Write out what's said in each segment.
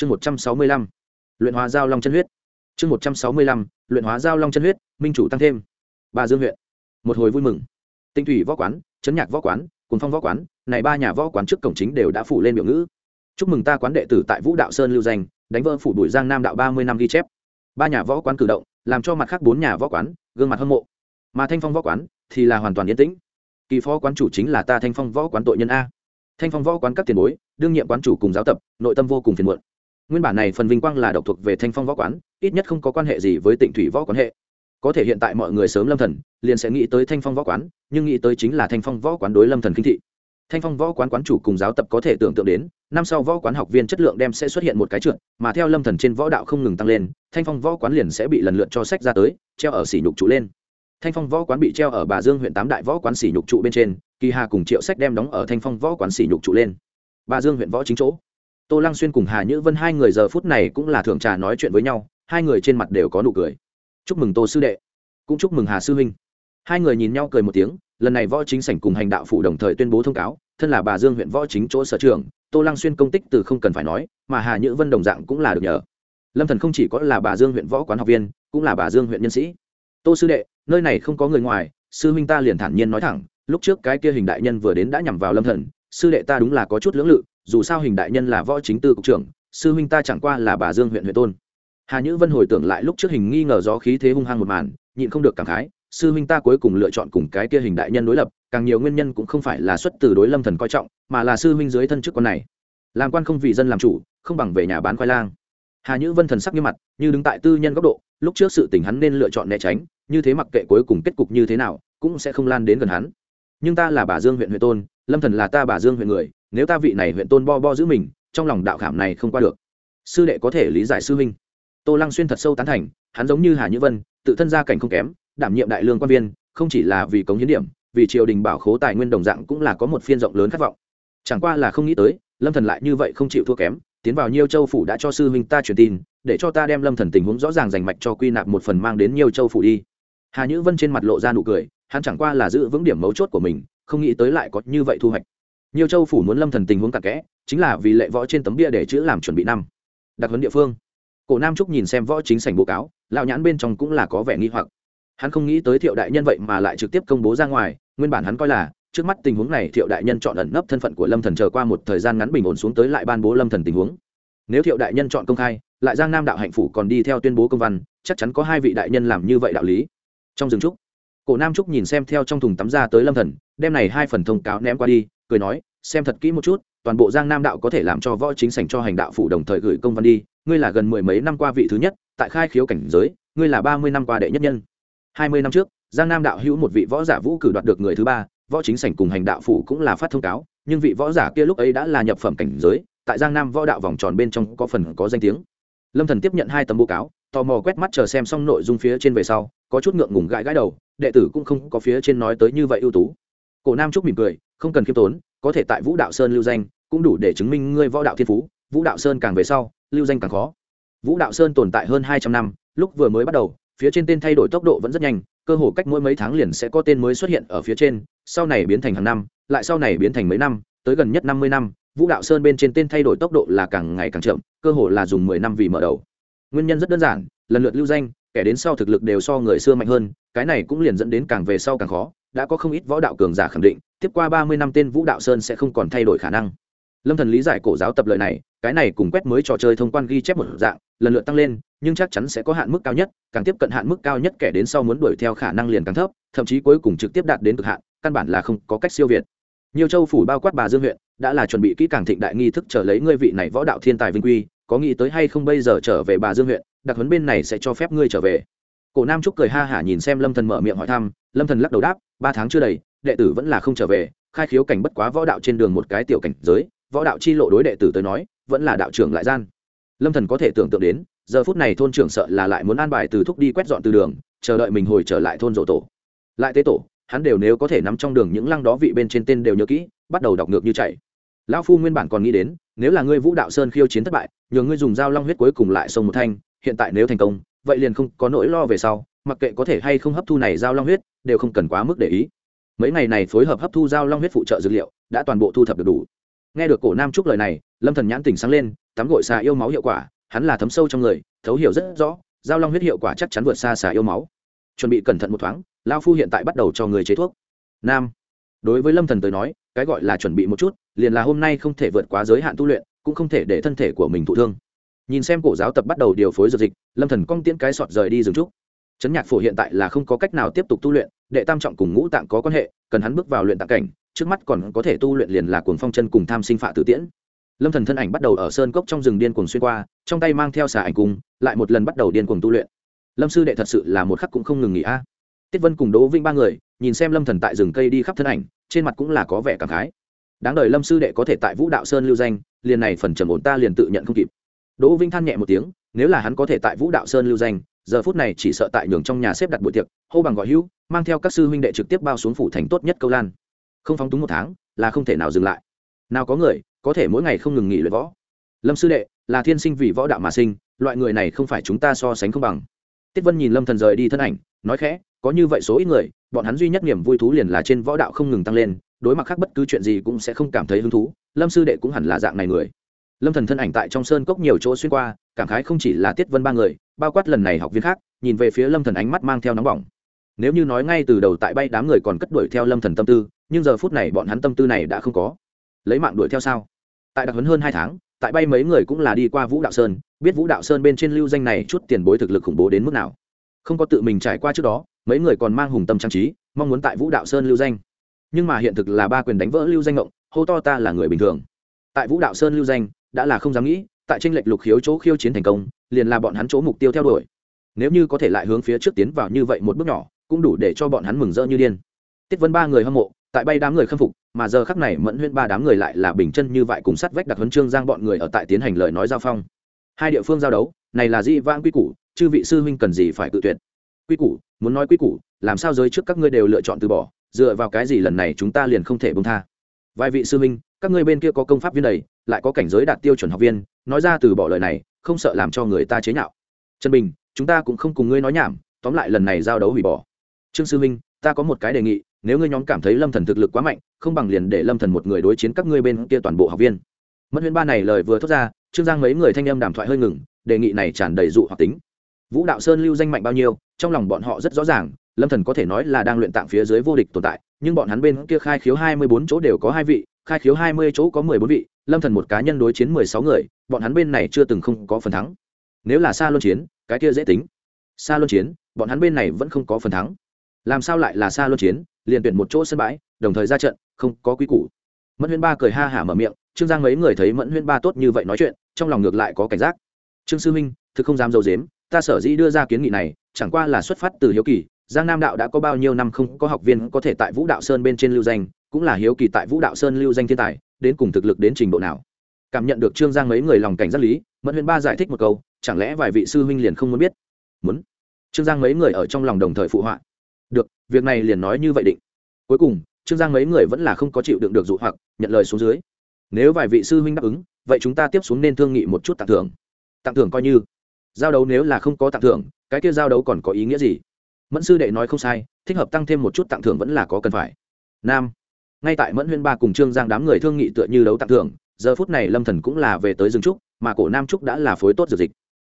chương một trăm sáu mươi lăm, luyện hóa giao long chân huyết. Chương một trăm sáu mươi lăm, luyện hóa giao long chân huyết, minh chủ tăng thêm. Ba dương huyện, một hồi vui mừng. Tinh thủy võ quán, chấn nhạc võ quán cùng phong võ quán, này ba nhà võ quán trước cổng chính đều đã phủ lên biểu ngữ. Chúc mừng ta quán đệ tử tại vũ đạo sơn lưu danh, đánh vỡ phủ bụi giang nam đạo ba mươi năm ghi chép. Ba nhà võ quán cử động, làm cho mặt khác bốn nhà võ quán, gương mặt hâm mộ. Mà thanh phong võ quán thì là hoàn toàn yên tĩnh. Kỳ phó quán chủ chính là ta thanh phong võ quán tội nhân a. Thanh phong võ quán các tiền bối, đương nhiệm quán chủ cùng giáo tập, nội tâm vô cùng phiền muộn nguyên bản này phần vinh quang là độc thuộc về thanh phong võ quán, ít nhất không có quan hệ gì với tịnh thủy võ quán hệ. Có thể hiện tại mọi người sớm lâm thần, liền sẽ nghĩ tới thanh phong võ quán, nhưng nghĩ tới chính là thanh phong võ quán đối lâm thần kinh thị. Thanh phong võ quán quán chủ cùng giáo tập có thể tưởng tượng đến, năm sau võ quán học viên chất lượng đem sẽ xuất hiện một cái trượt, mà theo lâm thần trên võ đạo không ngừng tăng lên, thanh phong võ quán liền sẽ bị lần lượt cho sách ra tới, treo ở sỉ nhục trụ lên. Thanh phong võ quán bị treo ở bà dương huyện tám đại võ quán sỉ nhục trụ bên trên, kỳ hà cùng triệu sách đem đóng ở thanh phong võ quán sỉ nhục trụ lên. Bà dương huyện võ chính chỗ tô lăng xuyên cùng hà nhữ vân hai người giờ phút này cũng là thường trà nói chuyện với nhau, hai người trên mặt đều có nụ cười. Chúc mừng tô sư đệ, cũng chúc mừng hà sư huynh. Hai người nhìn nhau cười một tiếng, lần này võ chính sảnh cùng hành đạo phủ đồng thời tuyên bố thông cáo, thân là bà dương huyện võ chính chỗ sở trường, tô lăng xuyên công tích từ không cần phải nói, mà hà nhữ vân đồng dạng cũng là được nhờ. Lâm thần không chỉ có là bà dương huyện võ quán học viên, cũng là bà dương huyện nhân sĩ. Tô sư đệ, nơi này không có người ngoài, sư huynh ta liền thản nhiên nói thẳng, lúc trước cái kia hình đại nhân vừa đến đã nhằm vào lâm thần, sư đệ ta đúng là có chút lưỡng lự dù sao hình đại nhân là võ chính tư cục trưởng, sư huynh ta chẳng qua là bà dương huyện huyện tôn. Hà nhữ vân hồi tưởng lại lúc trước hình nghi ngờ gió khí thế hung hăng một màn, nhịn không được cảm khái, sư huynh ta cuối cùng lựa chọn cùng cái kia hình đại nhân đối lập, càng nhiều nguyên nhân cũng không phải là xuất từ đối lâm thần coi trọng, mà là sư huynh dưới thân chức con này. Làm quan không vì dân làm chủ, không bằng về nhà bán khoai lang. Hà nhữ vân thần sắc như mặt, như đứng tại tư nhân góc độ, lúc trước sự tình hắn nên lựa chọn né tránh, như thế mặc kệ cuối cùng kết cục như thế nào, cũng sẽ không lan đến gần hắn. Nhưng ta là bà dương huyện huyện tôn, lâm thần là ta bà dương huyện người nếu ta vị này huyện tôn bo bo giữ mình, trong lòng đạo khảm này không qua được. Sư đệ có thể lý giải sư huynh. Tô lăng xuyên thật sâu tán thành, hắn giống như hà nhữ vân, tự thân gia cảnh không kém, đảm nhiệm đại lương quan viên, không chỉ là vì cống hiến điểm, vì triều đình bảo khố tài nguyên đồng dạng cũng là có một phiên rộng lớn khát vọng. Chẳng qua là không nghĩ tới, lâm thần lại như vậy không chịu thua kém, tiến vào nhiêu châu phủ đã cho sư huynh ta truyền tin, để cho ta đem lâm thần tình huống rõ ràng dành mạch cho quy nạp một phần mang đến nhiêu châu phủ đi. Hà nhữ vân trên mặt lộ ra nụ cười, hắn chẳng qua là giữ vững điểm mấu chốt của mình, không nghĩ tới lại có như vậy thu hoạch nhiều châu phủ muốn lâm thần tình huống cặn kẽ, chính là vì lệ võ trên tấm bia để chữ làm chuẩn bị năm. Đặc huấn địa phương. Cổ nam trúc nhìn xem võ chính sảnh bố cáo, lão nhãn bên trong cũng là có vẻ nghi hoặc. Hắn không nghĩ tới thiệu đại nhân vậy mà lại trực tiếp công bố ra ngoài, nguyên bản hắn coi là, trước mắt tình huống này thiệu đại nhân chọn ẩn nấp thân phận của lâm thần chờ qua một thời gian ngắn bình ổn xuống tới lại ban bố lâm thần tình huống. Nếu thiệu đại nhân chọn công khai, lại giang nam đạo hạnh phủ còn đi theo tuyên bố công văn, chắc chắn có hai vị đại nhân làm như vậy đạo lý. Trong rừng trúc, cổ nam trúc nhìn xem theo trong thùng tắm ra tới lâm thần, đem này hai phần thông cáo ném qua đi cười nói, xem thật kỹ một chút, toàn bộ giang nam đạo có thể làm cho võ chính sảnh cho hành đạo phủ đồng thời gửi công văn đi, ngươi là gần mười mấy năm qua vị thứ nhất, tại khai khiếu cảnh giới, ngươi là ba mươi năm qua đệ nhất nhân. Hai mươi năm trước, giang nam đạo hữu một vị võ giả vũ cử đoạt được người thứ ba, võ chính sảnh cùng hành đạo phủ cũng là phát thông cáo, nhưng vị võ giả kia lúc ấy đã là nhập phẩm cảnh giới, tại giang nam võ đạo vòng tròn bên trong có phần có danh tiếng. Lâm thần tiếp nhận hai tấm báo cáo, tò mò quét mắt chờ xem xong nội dung phía trên về sau, có chút ngượng ngùng gãi gãi đầu, đệ tử cũng không có phía trên nói tới như vậy ưu tú cổ nam trúc mỉm cười, không cần khiêm tốn, có thể tại vũ đạo sơn lưu danh, cũng đủ để chứng minh ngươi võ đạo thiên phú. Vũ đạo sơn càng về sau, lưu danh càng khó. Vũ đạo sơn tồn tại hơn hai trăm năm, lúc vừa mới bắt đầu, phía trên tên thay đổi tốc độ vẫn rất nhanh, cơ hồ cách mỗi mấy tháng liền sẽ có tên mới xuất hiện ở phía trên, sau này biến thành hàng năm, lại sau này biến thành mấy năm, tới gần nhất năm mươi năm, vũ đạo sơn bên trên tên thay đổi tốc độ là càng ngày càng chậm, cơ hồ là dùng mười năm vì mở đầu. Nguyên nhân rất đơn giản, lần lượt lưu danh, kẻ đến sau thực lực đều so người xưa mạnh hơn, cái này cũng liền dẫn đến càng về sau càng khó đã có không ít võ đạo cường giả khẳng định, tiếp qua ba mươi năm tên vũ đạo sơn sẽ không còn thay đổi khả năng. Lâm thần lý giải cổ giáo tập lời này, cái này cùng quét mới trò chơi thông quan ghi chép một dạng, lần lượt tăng lên, nhưng chắc chắn sẽ có hạn mức cao nhất, càng tiếp cận hạn mức cao nhất kẻ đến sau muốn đuổi theo khả năng liền càng thấp, thậm chí cuối cùng trực tiếp đạt đến cực hạn, căn bản là không có cách siêu việt. Nhiều châu phủ bao quát bà dương huyện, đã là chuẩn bị kỹ càng thịnh đại nghi thức trở lấy ngươi vị này võ đạo thiên tài vinh quy, có nghĩ tới hay không bây giờ trở về bà dương huyện, đặc huấn bên này sẽ cho phép ngươi trở về cổ nam trúc cười ha hả nhìn xem lâm thần mở miệng hỏi thăm, lâm thần lắc đầu đáp, ba tháng chưa đầy, đệ tử vẫn là không trở về, khai khiếu cảnh bất quá võ đạo trên đường một cái tiểu cảnh giới, võ đạo chi lộ đối đệ tử tới nói, vẫn là đạo trưởng lại gian. Lâm thần có thể tưởng tượng đến, giờ phút này thôn trưởng sợ là lại muốn an bài từ thúc đi quét dọn từ đường, chờ đợi mình hồi trở lại thôn rộ tổ. Lại tế tổ, hắn đều nếu có thể nắm trong đường những lăng đó vị bên trên tên đều nhớ kỹ, bắt đầu đọc ngược như chạy. Lão phu nguyên bản còn nghĩ đến, nếu là ngươi vũ đạo sơn khiêu chiến thất bại, nhờ ngươi dùng dao long huyết cuối cùng lại sông một thanh, hiện tại nếu thành công vậy liền không có nỗi lo về sau, mặc kệ có thể hay không hấp thu này giao long huyết, đều không cần quá mức để ý. Mấy ngày này phối hợp hấp thu giao long huyết phụ trợ dược liệu, đã toàn bộ thu thập được đủ. Nghe được cổ nam trúc lời này, lâm thần nhãn tỉnh sáng lên, tắm gội xà yêu máu hiệu quả, hắn là thấm sâu trong người, thấu hiểu rất rõ, giao long huyết hiệu quả chắc chắn vượt xa xà yêu máu. Chuẩn bị cẩn thận một thoáng lao phu hiện tại bắt đầu cho người chế thuốc. Nam, đối với lâm thần tới nói, cái gọi là chuẩn bị một chút, liền là hôm nay không thể vượt quá giới hạn tu luyện, cũng không thể để thân thể của mình thụ thương nhìn xem cổ giáo tập bắt đầu điều phối dược dịch, lâm thần cong tiễn cái sọt rời đi dừng trúc. Chấn nhạc phổ hiện tại là không có cách nào tiếp tục tu luyện, đệ tam trọng cùng ngũ tạng có quan hệ, cần hắn bước vào luyện tạng cảnh, trước mắt còn có thể tu luyện liền là cuồng phong chân cùng tham sinh phạ tử tiễn. Lâm thần thân ảnh bắt đầu ở sơn cốc trong rừng điên cuồng xuyên qua, trong tay mang theo xà ảnh cung lại một lần bắt đầu điên cuồng tu luyện. Lâm sư đệ thật sự là một khắc cũng không ngừng nghỉ a. Tiết vân cùng đỗ vinh ba người, nhìn xem lâm thần tại rừng cây đi khắp thân ảnh, trên mặt cũng là có vẻ cảm khái. Đáng đời lâm sư đệ có thể tại vũ đạo sơn lưu danh, liền này phần trầm ổn ta liền tự nhận không kịp đỗ vinh than nhẹ một tiếng, nếu là hắn có thể tại vũ đạo sơn lưu danh, giờ phút này chỉ sợ tại nhường trong nhà xếp đặt buổi tiệc, hô bằng gọi hữu, mang theo các sư huynh đệ trực tiếp bao xuống phủ thành tốt nhất câu lan. Không phóng túng một tháng, là không thể nào dừng lại. Nào có người, có thể mỗi ngày không ngừng nghỉ luyện võ. Lâm sư đệ, là thiên sinh vì võ đạo mà sinh, loại người này không phải chúng ta so sánh không bằng. Tiết vân nhìn lâm thần rời đi thân ảnh, nói khẽ, có như vậy số ít người, bọn hắn duy nhất niềm vui thú liền là trên võ đạo không ngừng tăng lên, đối mặt khác bất cứ chuyện gì cũng sẽ không cảm thấy hứng thú, lâm sư đệ cũng hẳn là dạng này người lâm thần thân ảnh tại trong sơn cốc nhiều chỗ xuyên qua, cảm khái không chỉ là tiết vân ba người, bao quát lần này học viên khác, nhìn về phía lâm thần ánh mắt mang theo nóng bỏng. Nếu như nói ngay từ đầu tại bay đám người còn cất đuổi theo lâm thần tâm tư, nhưng giờ phút này bọn hắn tâm tư này đã không có. Lấy mạng đuổi theo sao? Tại đặc huấn hơn hai tháng, tại bay mấy người cũng là đi qua vũ đạo sơn, biết vũ đạo sơn bên trên lưu danh này chút tiền bối thực lực khủng bố đến mức nào. Không có tự mình trải qua trước đó, mấy người còn mang hùng tâm trang trí, mong muốn tại vũ đạo sơn lưu danh. Nhưng mà hiện thực là ba quyền đánh vỡ lưu danh ngộng, hô to ta là người bình thường. Tại vũ đạo sơn lưu danh đã là không dám nghĩ, tại tranh lệch lục khiếu chỗ khiêu chiến thành công, liền là bọn hắn chỗ mục tiêu theo đuổi. Nếu như có thể lại hướng phía trước tiến vào như vậy một bước nhỏ, cũng đủ để cho bọn hắn mừng rỡ như điên. Tiết vân ba người hâm mộ, tại bay đám người khâm phục, mà giờ khắc này mẫn huyên ba đám người lại là bình chân như vậy cùng sắt vách đặt huấn trương giang bọn người ở tại tiến hành lời nói giao phong. Hai địa phương giao đấu, này là di vãng quy củ, chư vị sư huynh cần gì phải cự tuyệt? Quy củ, muốn nói quy củ, làm sao giới trước các ngươi đều lựa chọn từ bỏ, dựa vào cái gì lần này chúng ta liền không thể bông tha? Vài vị sư huynh, các ngươi bên kia có công pháp viên đầy lại có cảnh giới đạt tiêu chuẩn học viên nói ra từ bỏ lời này không sợ làm cho người ta chế nhạo. Trần bình chúng ta cũng không cùng ngươi nói nhảm tóm lại lần này giao đấu hủy bỏ. Trương sư Minh, ta có một cái đề nghị nếu ngươi nhóm cảm thấy lâm thần thực lực quá mạnh không bằng liền để lâm thần một người đối chiến các ngươi bên kia toàn bộ học viên. Mất huyên ba này lời vừa thốt ra trương giang mấy người thanh âm đàm thoại hơi ngừng đề nghị này tràn đầy dụ hoặc tính. Vũ đạo sơn lưu danh mạnh bao nhiêu trong lòng bọn họ rất rõ ràng lâm thần có thể nói là đang luyện tạng phía dưới vô địch tồn tại nhưng bọn hắn bên kia khai khiếu hai mươi bốn chỗ đều có hai vị khai khiếu hai mươi chỗ có mười bốn vị lâm thần một cá nhân đối chiến mười sáu người, bọn hắn bên này chưa từng không có phần thắng. Nếu là xa luân chiến, cái kia dễ tính. Xa luân chiến, bọn hắn bên này vẫn không có phần thắng. Làm sao lại là xa luân chiến, liền tuyển một chỗ sân bãi, đồng thời ra trận, không có quy củ. Mẫn huyên ba cười ha hả mở miệng, trương giang mấy người thấy mẫn huyên ba tốt như vậy nói chuyện, trong lòng ngược lại có cảnh giác. Trương sư huynh thực không dám dầu dếm ta sở dĩ đưa ra kiến nghị này, chẳng qua là xuất phát từ hiếu kỳ, giang nam đạo đã có bao nhiêu năm không có học viên có thể tại vũ đạo sơn bên trên lưu danh cũng là hiếu kỳ tại vũ đạo sơn lưu danh thiên tài, đến cùng thực lực đến trình độ nào. Cảm nhận được trương giang mấy người lòng cảnh giác lý, mẫn huyên ba giải thích một câu, chẳng lẽ vài vị sư huynh liền không muốn biết? Muốn. Trương giang mấy người ở trong lòng đồng thời phụ họa. Được, việc này liền nói như vậy định. Cuối cùng, trương giang mấy người vẫn là không có chịu đựng được dụ hoặc, nhận lời xuống dưới. Nếu vài vị sư huynh đáp ứng, vậy chúng ta tiếp xuống nên thương nghị một chút tặng thưởng. Tặng thưởng coi như. Giao đấu nếu là không có tặng thưởng, cái kia giao đấu còn có ý nghĩa gì? Mẫn sư đệ nói không sai, thích hợp tăng thêm một chút tặng thưởng vẫn là có cần phải. Nam ngay tại mẫn huyên ba cùng trương giang đám người thương nghị tựa như đấu tặng thưởng giờ phút này lâm thần cũng là về tới rừng trúc, mà cổ nam trúc đã là phối tốt dược dịch.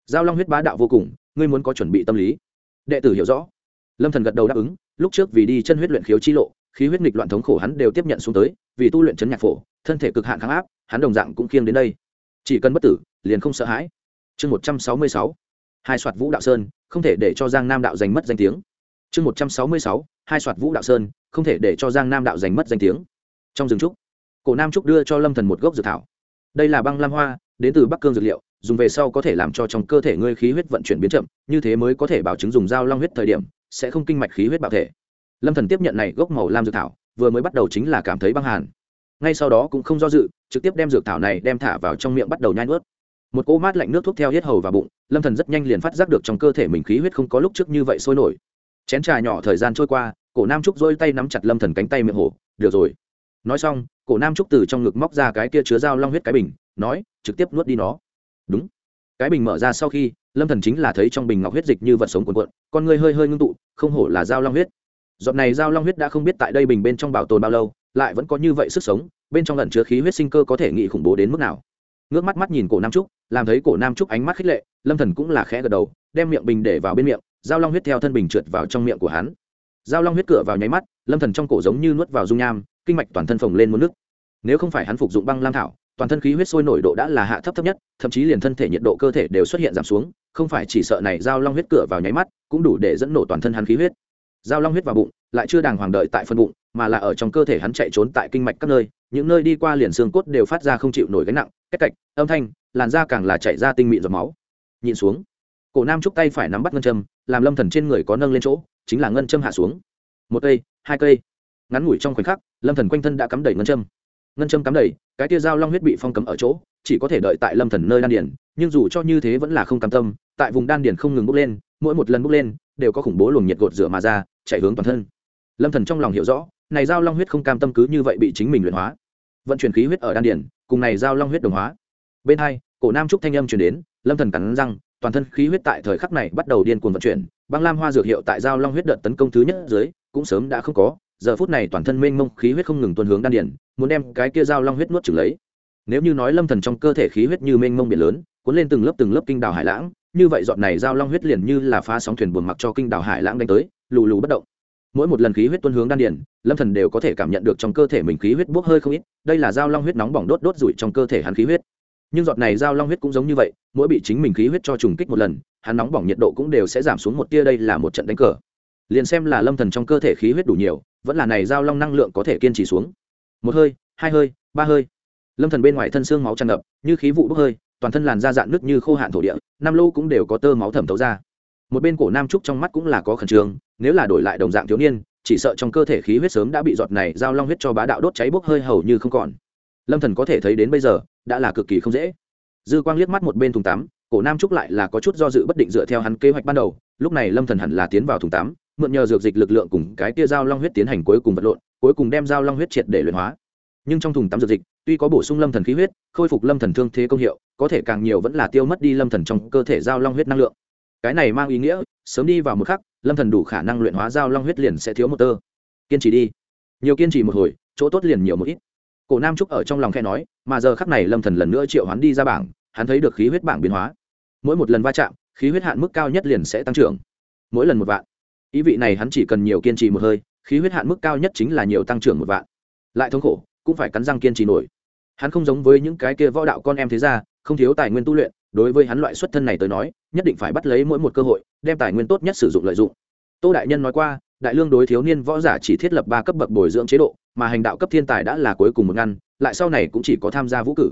Giao long huyết bá đạo vô cùng, ngươi muốn có chuẩn bị tâm lý. Đệ tử hiểu rõ. Lâm thần gật đầu đáp ứng, lúc trước vì đi chân huyết luyện khiếu chi lộ, khí huyết nghịch loạn thống khổ hắn đều tiếp nhận xuống tới, vì tu luyện chấn nhạc phổ, thân thể cực hạn kháng áp, hắn đồng dạng cũng khiêng đến đây. Chỉ cần bất tử, liền không sợ hãi. Chương một trăm sáu mươi sáu. Hai soạt vũ đạo sơn, không thể để cho giang nam đạo giành mất danh tiếng chương một trăm sáu mươi sáu, hai soạt vũ đạo sơn, không thể để cho giang nam đạo giành mất danh tiếng. Trong rừng trúc, cổ nam trúc đưa cho lâm thần một gốc dược thảo. Đây là băng lam hoa, đến từ bắc cương dược liệu, dùng về sau có thể làm cho trong cơ thể ngươi khí huyết vận chuyển biến chậm, như thế mới có thể bảo chứng dùng dao long huyết thời điểm, sẽ không kinh mạch khí huyết bạo thể. Lâm thần tiếp nhận này gốc màu lam dược thảo, vừa mới bắt đầu chính là cảm thấy băng hàn. Ngay sau đó cũng không do dự, trực tiếp đem dược thảo này đem thả vào trong miệng bắt đầu nhai nuốt. Một cỗ mát lạnh nước thuốc theo hết hầu và bụng, lâm thần rất nhanh liền phát giác được trong cơ thể mình khí huyết không có lúc trước như vậy sôi nổi chén trà nhỏ thời gian trôi qua, cổ nam trúc dôi tay nắm chặt lâm thần cánh tay miệng hổ, được rồi. Nói xong, cổ nam trúc từ trong ngực móc ra cái kia chứa dao long huyết cái bình, nói, trực tiếp nuốt đi nó. Đúng. Cái bình mở ra sau khi, lâm thần chính là thấy trong bình ngọc huyết dịch như vật sống cuồn cuộn, con người hơi hơi ngưng tụ, không hổ là dao long huyết. Giọt này dao long huyết đã không biết tại đây bình bên trong bảo tồn bao lâu, lại vẫn có như vậy sức sống, bên trong lần chứa khí huyết sinh cơ có thể nghị khủng bố đến mức nào. Ngước mắt mắt nhìn cổ nam trúc, làm thấy cổ nam trúc ánh mắt khích lệ, lâm thần cũng là khẽ gật đầu, đem miệng bình để vào bên miệng giao long huyết theo thân bình trượt vào trong miệng của hắn. Giao long huyết cửa vào nháy mắt, lâm thần trong cổ giống như nuốt vào dung nham, kinh mạch toàn thân phồng lên muốn nước nếu không phải hắn phục dụng băng lam thảo, toàn thân khí huyết sôi nổi độ đã là hạ thấp thấp nhất, thậm chí liền thân thể nhiệt độ cơ thể đều xuất hiện giảm xuống, không phải chỉ sợ này giao long huyết cửa vào nháy mắt, cũng đủ để dẫn nổ toàn thân hắn khí huyết. Giao long huyết vào bụng, lại chưa đàng hoàng đợi tại phân bụng, mà là ở trong cơ thể hắn chạy trốn tại kinh mạch các nơi, những nơi đi qua liền xương cốt đều phát ra không chịu nổi gánh nặng, cách cạch, âm thanh, làn da càng là chạy ra tinh mịn giọt máu. Nhìn xuống, cổ nam trúc tay phải nắm bắt ngân châm làm lâm thần trên người có nâng lên chỗ, chính là ngân châm hạ xuống. Một cây, hai cây. Ngắn ngủi trong khoảnh khắc, lâm thần quanh thân đã cắm đầy ngân châm. Ngân châm cắm đầy, cái tia dao long huyết bị phong cấm ở chỗ, chỉ có thể đợi tại lâm thần nơi đan điển nhưng dù cho như thế vẫn là không cam tâm, tại vùng đan điển không ngừng bốc lên, mỗi một lần bốc lên, đều có khủng bố luồng nhiệt gột rửa mà ra, chạy hướng toàn thân. Lâm thần trong lòng hiểu rõ, này dao long huyết không cam tâm cứ như vậy bị chính mình luyện hóa. Vận chuyển khí huyết ở đan điển cùng này dao long huyết đồng hóa. Bên hai, cổ nam trúc thanh âm truyền đến, lâm thần cắn răng toàn thân khí huyết tại thời khắc này bắt đầu điên cuồng vận chuyển, băng lam hoa dược hiệu tại giao long huyết đợt tấn công thứ nhất dưới, cũng sớm đã không có, giờ phút này toàn thân mênh mông khí huyết không ngừng tuôn hướng đan điển muốn đem cái kia giao long huyết nuốt chửng lấy. Nếu như nói lâm thần trong cơ thể khí huyết như mênh mông biển lớn, cuốn lên từng lớp từng lớp kinh đảo hải lãng, như vậy dọn này giao long huyết liền như là phá sóng thuyền buồn mặc cho kinh đảo hải lãng đánh tới, lù lù bất động. Mỗi một lần khí huyết tuôn hướng đan điển lâm thần đều có thể cảm nhận được trong cơ thể mình khí huyết bốc hơi không ít, đây là giao long huyết nóng bỏng đốt đốt rủi trong cơ thể hắn khí huyết nhưng giọt này dao long huyết cũng giống như vậy, mỗi bị chính mình khí huyết cho trùng kích một lần, hắn nóng bỏng nhiệt độ cũng đều sẽ giảm xuống một tia đây là một trận đánh cờ. Liền xem là lâm thần trong cơ thể khí huyết đủ nhiều, vẫn là này dao long năng lượng có thể kiên trì xuống. Một hơi, hai hơi, ba hơi. Lâm thần bên ngoài thân xương máu tràn ngập, như khí vụ bốc hơi, toàn thân làn da dạn nước như khô hạn thổ địa nam lô cũng đều có tơ máu thẩm thấu ra. Một bên cổ nam trúc trong mắt cũng là có khẩn trương, nếu là đổi lại đồng dạng thiếu niên, chỉ sợ trong cơ thể khí huyết sớm đã bị giọt này giao long huyết cho bá đạo đốt cháy bốc hơi hầu như không còn lâm thần có thể thấy đến bây giờ, đã là cực kỳ không dễ. Dư quang liếc mắt một bên thùng tắm, cổ nam trúc lại là có chút do dự bất định dựa theo hắn kế hoạch ban đầu, lúc này lâm thần hẳn là tiến vào thùng tắm, mượn nhờ dược dịch lực lượng cùng cái tia dao long huyết tiến hành cuối cùng vật lộn, cuối cùng đem dao long huyết triệt để luyện hóa. Nhưng trong thùng tắm dược dịch, tuy có bổ sung lâm thần khí huyết, khôi phục lâm thần thương thế công hiệu, có thể càng nhiều vẫn là tiêu mất đi lâm thần trong cơ thể dao long huyết năng lượng. Cái này mang ý nghĩa, sớm đi vào một khắc, lâm thần đủ khả năng luyện hóa dao long huyết liền sẽ thiếu một tơ. Kiên trì đi. Nhiều kiên trì một hồi, chỗ tốt liền nhiều một ít cổ nam trúc ở trong lòng khe nói, mà giờ khắc này lâm thần lần nữa triệu hắn đi ra bảng, hắn thấy được khí huyết bảng biến hóa. Mỗi một lần va chạm, khí huyết hạn mức cao nhất liền sẽ tăng trưởng. Mỗi lần một vạn. Ý vị này hắn chỉ cần nhiều kiên trì một hơi, khí huyết hạn mức cao nhất chính là nhiều tăng trưởng một vạn. Lại thống khổ, cũng phải cắn răng kiên trì nổi. Hắn không giống với những cái kia võ đạo con em thế ra không thiếu tài nguyên tu luyện, đối với hắn loại xuất thân này tới nói, nhất định phải bắt lấy mỗi một cơ hội, đem tài nguyên tốt nhất sử dụng lợi dụng. Tô đại nhân nói qua, đại lương đối thiếu niên võ giả chỉ thiết lập ba cấp bậc bồi dưỡng chế độ mà hành đạo cấp thiên tài đã là cuối cùng một ngăn, lại sau này cũng chỉ có tham gia vũ cử.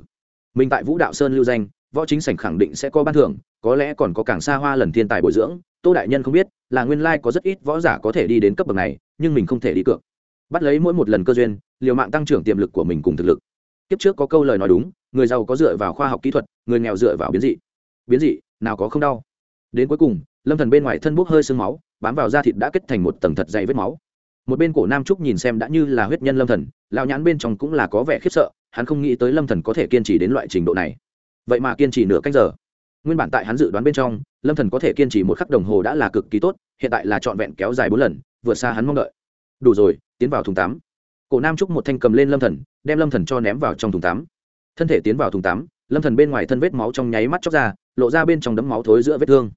Mình tại vũ đạo sơn lưu danh, võ chính sảnh khẳng định sẽ có ban thưởng, có lẽ còn có càng xa hoa lần thiên tài bồi dưỡng, tô đại nhân không biết, là nguyên lai có rất ít võ giả có thể đi đến cấp bậc này, nhưng mình không thể đi cược. Bắt lấy mỗi một lần cơ duyên, liều mạng tăng trưởng tiềm lực của mình cùng thực lực. Kiếp trước có câu lời nói đúng, người giàu có dựa vào khoa học kỹ thuật, người nghèo dựa vào biến dị. Biến dị, nào có không đau. Đến cuối cùng, lâm thần bên ngoài thân bốc hơi sương máu, bám vào da thịt đã kết thành một tầng thật dày vết máu một bên cổ nam trúc nhìn xem đã như là huyết nhân lâm thần lao nhãn bên trong cũng là có vẻ khiếp sợ, hắn không nghĩ tới lâm thần có thể kiên trì đến loại trình độ này. Vậy mà kiên trì nửa cách giờ. Nguyên bản tại hắn dự đoán bên trong, lâm thần có thể kiên trì một khắc đồng hồ đã là cực kỳ tốt, hiện tại là trọn vẹn kéo dài bốn lần vượt xa hắn mong đợi. Đủ rồi, tiến vào thùng tắm. Cổ nam trúc một thanh cầm lên lâm thần, đem lâm thần cho ném vào trong thùng tắm. Thân thể tiến vào thùng tắm, lâm thần bên ngoài thân vết máu trong nháy mắt chóc ra, lộ ra bên trong đấm máu thối giữa vết thương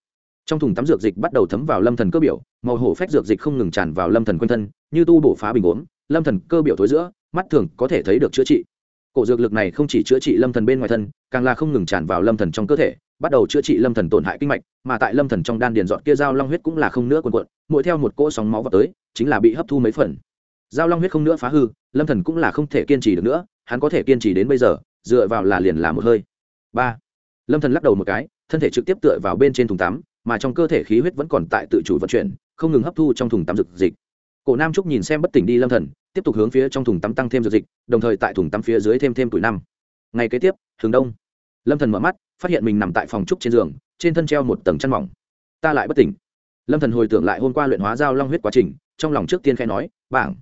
trong thùng tắm dược dịch bắt đầu thấm vào lâm thần cơ biểu, màu hổ phách dược dịch không ngừng tràn vào lâm thần quanh thân, như tu bổ phá bình ốm, lâm thần cơ biểu thối giữa, mắt thường có thể thấy được chữa trị. Cổ dược lực này không chỉ chữa trị lâm thần bên ngoài thân, càng là không ngừng tràn vào lâm thần trong cơ thể, bắt đầu chữa trị lâm thần tổn hại kinh mạch, mà tại lâm thần trong đan điền dọn kia dao long huyết cũng là không nữa cuồn cuộn, mỗi theo một cỗ sóng máu vào tới, chính là bị hấp thu mấy phần. Dao long huyết không nữa phá hư, lâm thần cũng là không thể kiên trì được nữa, hắn có thể kiên trì đến bây giờ, dựa vào là liền là một hơi. Ba. Lâm thần lắc đầu một cái, thân thể trực tiếp tựa vào bên trên thùng tắm mà trong cơ thể khí huyết vẫn còn tại tự chủ vận chuyển không ngừng hấp thu trong thùng tắm dược dịch cổ nam trúc nhìn xem bất tỉnh đi lâm thần tiếp tục hướng phía trong thùng tắm tăng thêm dược dịch đồng thời tại thùng tắm phía dưới thêm thêm tuổi năm ngày kế tiếp thường đông lâm thần mở mắt phát hiện mình nằm tại phòng trúc trên giường trên thân treo một tầng chăn mỏng ta lại bất tỉnh lâm thần hồi tưởng lại hôm qua luyện hóa giao long huyết quá trình trong lòng trước tiên khai nói bảng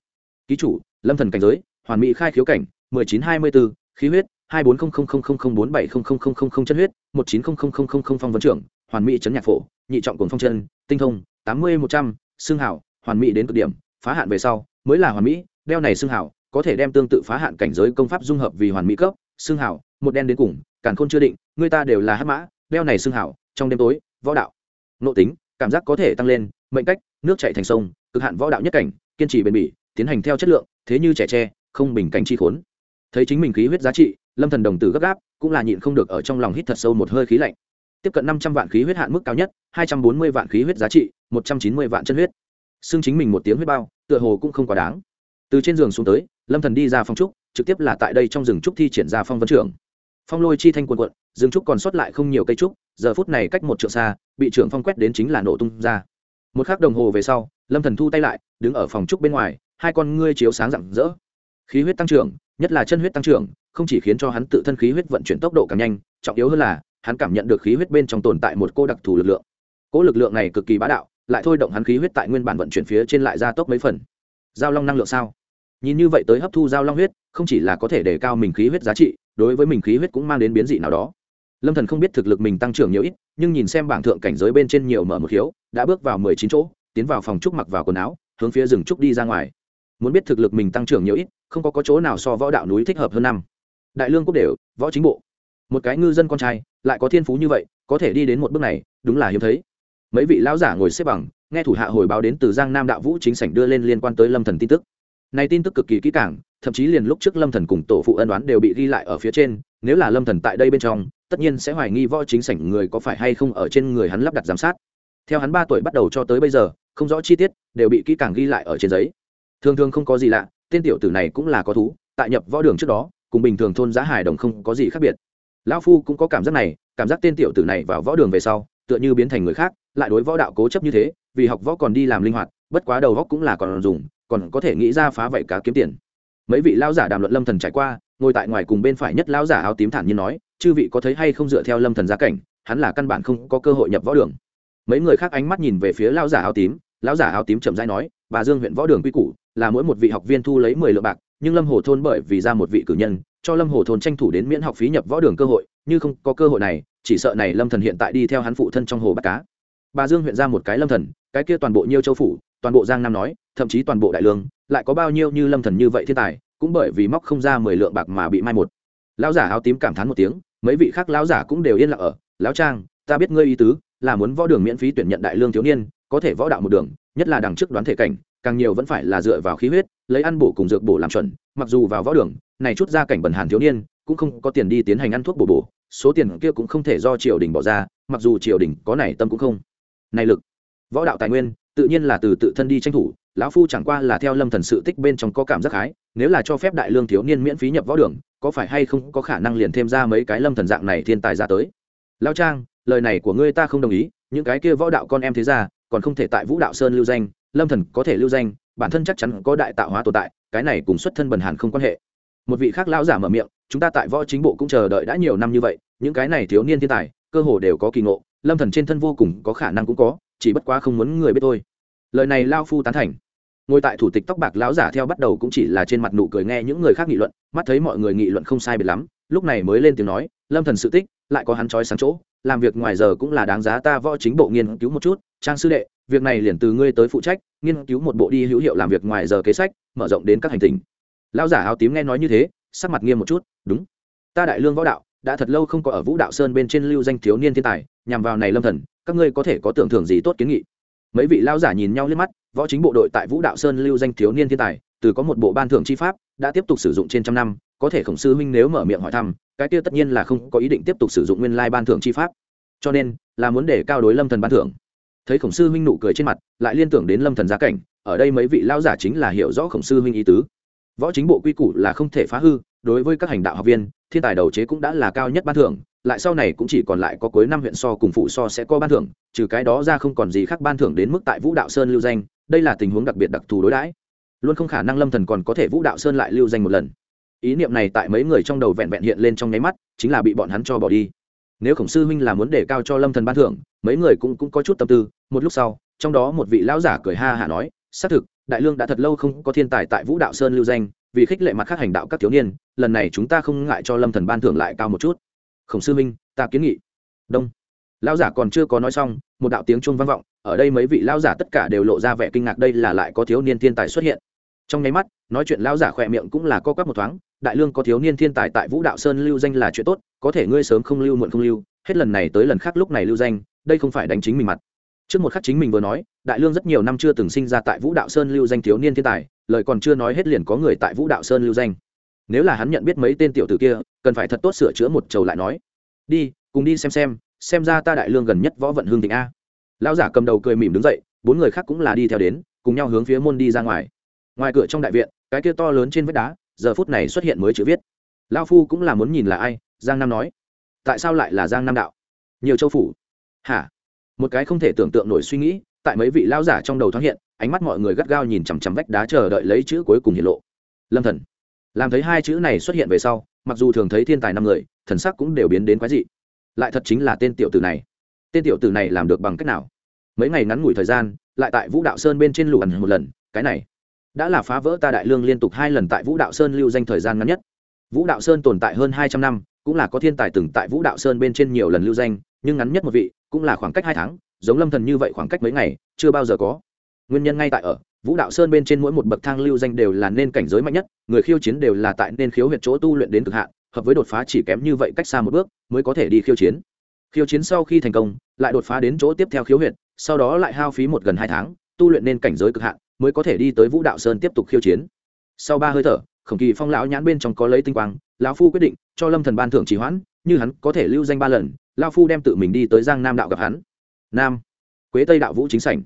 ký chủ lâm thần cảnh giới hoàn mỹ khai khiếu cảnh mười chín hai mươi bốn khí huyết hai bốn không không không không không bốn bảy không không không không không chân huyết một chín không không không không không phong vấn trưởng hoàn mỹ chấn nhạc phổ, nhị trọng cồn phong chân, tinh thông tám mươi, một trăm, xương hảo hoàn mỹ đến cực điểm, phá hạn về sau, mới là hoàn mỹ, đeo này xương hảo có thể đem tương tự phá hạn cảnh giới công pháp dung hợp vì hoàn mỹ cấp, xương hảo một đen đến cùng, càn khôn chưa định, người ta đều là hát mã, đeo này xương hảo trong đêm tối, võ đạo, nội tính, cảm giác có thể tăng lên, mệnh cách, nước chạy thành sông, cực hạn võ đạo nhất cảnh, kiên trì bền bỉ, tiến hành theo chất lượng, thế như trẻ tre, không bình cảnh chi khốn. Thấy chính mình khí huyết giá trị, lâm thần đồng tử gấp gáp, cũng là nhịn không được ở trong lòng hít thật sâu một hơi khí lạnh tiếp cận năm trăm vạn khí huyết hạn mức cao nhất, hai trăm bốn mươi vạn khí huyết giá trị, một trăm chín mươi vạn chân huyết. Xưng chính mình một tiếng huyết bao, tựa hồ cũng không quá đáng. Từ trên giường xuống tới, lâm thần đi ra phong trúc, trực tiếp là tại đây trong rừng trúc thi triển ra phong vân trưởng. Phong lôi chi thanh quần quận rừng trúc còn sót lại không nhiều cây trúc, giờ phút này cách một trượng xa, bị trưởng phong quét đến chính là nổ tung ra. Một khắc đồng hồ về sau, lâm thần thu tay lại, đứng ở phòng trúc bên ngoài, hai con ngươi chiếu sáng rạng rỡ. Khí huyết tăng trưởng, nhất là chân huyết tăng trưởng không chỉ khiến cho hắn tự thân khí huyết vận chuyển tốc độ càng nhanh trọng yếu hơn là hắn cảm nhận được khí huyết bên trong tồn tại một cô đặc thù lực lượng. Cỗ lực lượng này cực kỳ bá đạo lại thôi động hắn khí huyết tại nguyên bản vận chuyển phía trên lại gia tốc mấy phần. Giao long năng lượng sao? Nhìn như vậy tới hấp thu giao long huyết không chỉ là có thể đề cao mình khí huyết giá trị đối với mình khí huyết cũng mang đến biến dị nào đó. Lâm thần không biết thực lực mình tăng trưởng nhiều ít nhưng nhìn xem bảng thượng cảnh giới bên trên nhiều mở một khiếu đã bước vào mười chín chỗ tiến vào phòng trúc mặc vào quần áo hướng phía rừng trúc đi ra ngoài. Muốn biết thực lực mình tăng trưởng nhiều ít không có, có chỗ nào so võ đạo núi thích hợp hơn năm đại lương quốc đều, võ chính bộ. Một cái ngư dân con trai, lại có thiên phú như vậy, có thể đi đến một bước này, đúng là hiếm thấy. Mấy vị lão giả ngồi xếp bằng, nghe thủ hạ hồi báo đến từ giang nam đạo vũ chính sảnh đưa lên liên quan tới lâm thần tin tức. Này tin tức cực kỳ kỹ càng, thậm chí liền lúc trước lâm thần cùng tổ phụ ân đoán đều bị ghi lại ở phía trên, nếu là lâm thần tại đây bên trong, tất nhiên sẽ hoài nghi võ chính sảnh người có phải hay không ở trên người hắn lắp đặt giám sát. Theo hắn ba tuổi bắt đầu cho tới bây giờ, không rõ chi tiết, đều bị kỹ càng ghi lại ở trên giấy. Thường thường không có gì lạ, tên tiểu tử này cũng là có thú, tại nhập võ đường trước đó cùng bình thường thôn giá hải đồng không có gì khác biệt. Lão phu cũng có cảm giác này, cảm giác tên tiểu tử này vào võ đường về sau, tựa như biến thành người khác, lại đối võ đạo cố chấp như thế, vì học võ còn đi làm linh hoạt, bất quá đầu góc cũng là còn dùng, còn có thể nghĩ ra phá vậy cá kiếm tiền. Mấy vị lão giả đàm luận lâm thần trải qua, ngồi tại ngoài cùng bên phải nhất lão giả áo tím thản nhiên nói, chư vị có thấy hay không dựa theo lâm thần gia cảnh, hắn là căn bản không có cơ hội nhập võ đường. Mấy người khác ánh mắt nhìn về phía lão giả áo tím, lão giả áo tím chậm rãi nói, bà dương huyện võ đường quy củ là mỗi một vị học viên thu lấy mười lượng bạc, nhưng lâm hồ thôn bởi vì ra một vị cử nhân cho lâm hồ thôn tranh thủ đến miễn học phí nhập võ đường cơ hội, như không có cơ hội này, chỉ sợ này lâm thần hiện tại đi theo hắn phụ thân trong hồ bắt cá. Bà dương huyện ra một cái lâm thần, cái kia toàn bộ nhiêu châu phủ, toàn bộ giang nam nói, thậm chí toàn bộ đại lương, lại có bao nhiêu như lâm thần như vậy thiên tài, cũng bởi vì móc không ra mười lượng bạc mà bị mai một. Lão giả áo tím cảm thán một tiếng, mấy vị khác lão giả cũng đều yên lặng ở, lão trang, ta biết ngươi ý tứ, là muốn võ đường miễn phí tuyển nhận đại lương thiếu niên, có thể võ đạo một đường, nhất là đằng trước đoán thể cảnh, càng nhiều vẫn phải là dựa vào khí huyết, lấy ăn bổ cùng dược bổ làm chuẩn, mặc dù vào võ đường này chút ra cảnh bẩn hàn thiếu niên, cũng không có tiền đi tiến hành ăn thuốc bổ bổ, số tiền kia cũng không thể do triều đình bỏ ra, mặc dù triều đình có này tâm cũng không. Này lực, võ đạo tài nguyên, tự nhiên là từ tự thân đi tranh thủ, lão phu chẳng qua là theo lâm thần sự tích bên trong có cảm giác hái nếu là cho phép đại lương thiếu niên miễn phí nhập võ đường, có phải hay không có khả năng liền thêm ra mấy cái lâm thần dạng này thiên tài ra tới? Lao trang, lời này của ngươi ta không đồng ý, những cái kia võ đạo con em thế ra còn không thể tại vũ đạo sơn lưu danh, lâm thần có thể lưu danh, bản thân chắc chắn có đại tạo hóa tồn tại, cái này cùng xuất thân bần hàn không quan hệ một vị khác lão giả mở miệng, chúng ta tại võ chính bộ cũng chờ đợi đã nhiều năm như vậy, những cái này thiếu niên thiên tài, cơ hồ đều có kỳ ngộ, lâm thần trên thân vô cùng có khả năng cũng có, chỉ bất quá không muốn người biết thôi. Lời này lao phu tán thành. Ngồi tại thủ tịch tóc bạc lão giả theo bắt đầu cũng chỉ là trên mặt nụ cười nghe những người khác nghị luận, mắt thấy mọi người nghị luận không sai biệt lắm, lúc này mới lên tiếng nói, lâm thần sự tích, lại có hắn trói sáng chỗ, làm việc ngoài giờ cũng là đáng giá ta võ chính bộ nghiên cứu một chút, trang sư đệ, việc này liền từ ngươi tới phụ trách, nghiên cứu một bộ đi hữu hiệu làm việc ngoài giờ kế sách, mở rộng đến các hành tình lão giả áo tím nghe nói như thế, sắc mặt nghiêm một chút, đúng. Ta đại lương võ đạo, đã thật lâu không có ở vũ đạo sơn bên trên lưu danh thiếu niên thiên tài, nhằm vào này lâm thần, các ngươi có thể có tưởng thưởng gì tốt kiến nghị? Mấy vị lão giả nhìn nhau liếc mắt, võ chính bộ đội tại vũ đạo sơn lưu danh thiếu niên thiên tài, từ có một bộ ban thưởng chi pháp, đã tiếp tục sử dụng trên trăm năm, có thể khổng sư huynh nếu mở miệng hỏi thăm, cái kia tất nhiên là không có ý định tiếp tục sử dụng nguyên lai ban thưởng chi pháp. Cho nên, là muốn để cao đối lâm thần ban thưởng. Thấy khổng sư huynh nụ cười trên mặt, lại liên tưởng đến lâm thần gia cảnh, ở đây mấy vị lão giả chính là hiểu rõ khổng sư huynh ý tứ võ chính bộ quy củ là không thể phá hư, đối với các hành đạo học viên, thiên tài đầu chế cũng đã là cao nhất ban thưởng, lại sau này cũng chỉ còn lại có cuối năm huyện so cùng phụ so sẽ có ban thưởng, trừ cái đó ra không còn gì khác ban thưởng đến mức tại vũ đạo sơn lưu danh, đây là tình huống đặc biệt đặc thù đối đãi. Luôn không khả năng lâm thần còn có thể vũ đạo sơn lại lưu danh một lần. Ý niệm này tại mấy người trong đầu vẹn vẹn hiện lên trong nháy mắt, chính là bị bọn hắn cho bỏ đi. Nếu khổng sư huynh là muốn để cao cho lâm thần ban thưởng, mấy người cũng cũng có chút tâm tư, một lúc sau, trong đó một vị lão giả cười ha hả nói, xác thực đại lương đã thật lâu không có thiên tài tại vũ đạo sơn lưu danh, vì khích lệ mặt khác hành đạo các thiếu niên, lần này chúng ta không ngại cho lâm thần ban thưởng lại cao một chút. Khổng sư minh, ta kiến nghị. Đông. Lão giả còn chưa có nói xong, một đạo tiếng chuông vang vọng, ở đây mấy vị lão giả tất cả đều lộ ra vẻ kinh ngạc đây là lại có thiếu niên thiên tài xuất hiện. Trong nháy mắt, nói chuyện lão giả khỏe miệng cũng là co quắp một thoáng, đại lương có thiếu niên thiên tài tại vũ đạo sơn lưu danh là chuyện tốt, có thể ngươi sớm không lưu muộn không lưu, hết lần này tới lần khác lúc này lưu danh, đây không phải đánh chính mình mặt trước một khắc chính mình vừa nói, đại lương rất nhiều năm chưa từng sinh ra tại vũ đạo sơn lưu danh thiếu niên thiên tài, lời còn chưa nói hết liền có người tại vũ đạo sơn lưu danh. Nếu là hắn nhận biết mấy tên tiểu tử kia, cần phải thật tốt sửa chữa một trầu lại nói. Đi, cùng đi xem xem xem ra ta đại lương gần nhất võ vận hương thịnh a. Lão giả cầm đầu cười mỉm đứng dậy, bốn người khác cũng là đi theo đến, cùng nhau hướng phía môn đi ra ngoài. Ngoài cửa trong đại viện, cái kia to lớn trên vách đá, giờ phút này xuất hiện mới chữ viết. Lao phu cũng là muốn nhìn là ai, giang nam nói. Tại sao lại là giang nam đạo? Nhiều châu phủ. Hả? Một cái không thể tưởng tượng nổi suy nghĩ, tại mấy vị lao giả trong đầu thoáng hiện, ánh mắt mọi người gắt gao nhìn chằm chằm vách đá chờ đợi lấy chữ cuối cùng hiện lộ. Lâm thần. Làm thấy hai chữ này xuất hiện về sau, mặc dù thường thấy thiên tài năm người, thần sắc cũng đều biến đến quái dị. Lại thật chính là tên tiểu tử này. Tên tiểu tử này làm được bằng cách nào? Mấy ngày ngắn ngủi thời gian, lại tại vũ đạo sơn bên trên lù ẩn một lần, cái này đã là phá vỡ ta đại lương liên tục hai lần tại vũ đạo sơn lưu danh thời gian ngắn nhất. Vũ đạo sơn tồn tại hơn hai trăm năm, cũng là có thiên tài từng tại vũ đạo sơn bên trên nhiều lần lưu danh nhưng ngắn nhất một vị, cũng là khoảng cách hai tháng, giống lâm thần như vậy khoảng cách mấy ngày, chưa bao giờ có. Nguyên nhân ngay tại ở, vũ đạo sơn bên trên mỗi một bậc thang lưu danh đều là nên cảnh giới mạnh nhất, người khiêu chiến đều là tại nên khiếu huyệt chỗ tu luyện đến cực hạn, hợp với đột phá chỉ kém như vậy cách xa một bước, mới có thể đi khiêu chiến. Khiêu chiến sau khi thành công, lại đột phá đến chỗ tiếp theo khiếu huyệt, sau đó lại hao phí một gần hai tháng, tu luyện nên cảnh giới cực hạn, mới có thể đi tới vũ đạo sơn tiếp tục khiêu chiến. Sau ba hơi thở, khổng kỳ phong lão nhãn bên trong có lấy tinh quang, lão phu quyết định cho lâm thần ban thưởng trì hoãn như hắn có thể lưu danh ba lần lão phu đem tự mình đi tới giang nam đạo gặp hắn. Nam, quế tây đạo vũ chính sảnh.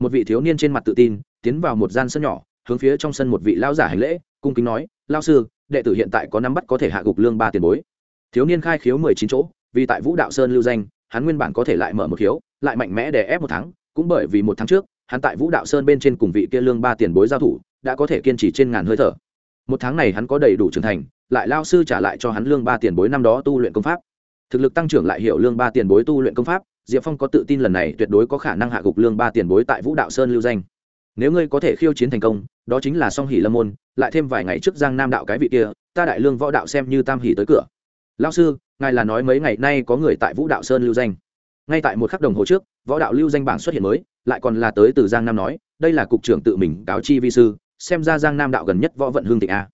Một vị thiếu niên trên mặt tự tin, tiến vào một gian sân nhỏ, hướng phía trong sân một vị lão giả hành lễ, cung kính nói, lão sư, đệ tử hiện tại có nắm bắt có thể hạ gục lương ba tiền bối. Thiếu niên khai khiếu mười chín chỗ, vì tại vũ đạo sơn lưu danh, hắn nguyên bản có thể lại mở một khiếu, lại mạnh mẽ để ép một tháng cũng bởi vì một tháng trước, hắn tại vũ đạo sơn bên trên cùng vị kia lương ba tiền bối giao thủ, đã có thể kiên trì trên ngàn hơi thở. Một tháng này hắn có đầy đủ trưởng thành lại lao sư trả lại cho hắn lương ba tiền bối năm đó tu luyện công pháp. Thực lực tăng trưởng lại hiểu lương ba tiền bối tu luyện công pháp, diệp phong có tự tin lần này tuyệt đối có khả năng hạ gục lương ba tiền bối tại vũ đạo sơn lưu danh. Nếu ngươi có thể khiêu chiến thành công, đó chính là song hỷ lâm môn, lại thêm vài ngày trước giang nam đạo cái vị kia, ta đại lương võ đạo xem như tam hỷ tới cửa. Lao sư, ngài là nói mấy ngày nay có người tại vũ đạo sơn lưu danh. Ngay tại một khắc đồng hồ trước, võ đạo lưu danh bảng xuất hiện mới, lại còn là tới từ giang nam nói, đây là cục trưởng tự mình, cáo chi vi sư, xem ra giang nam đạo gần nhất võ vận hương thịnh a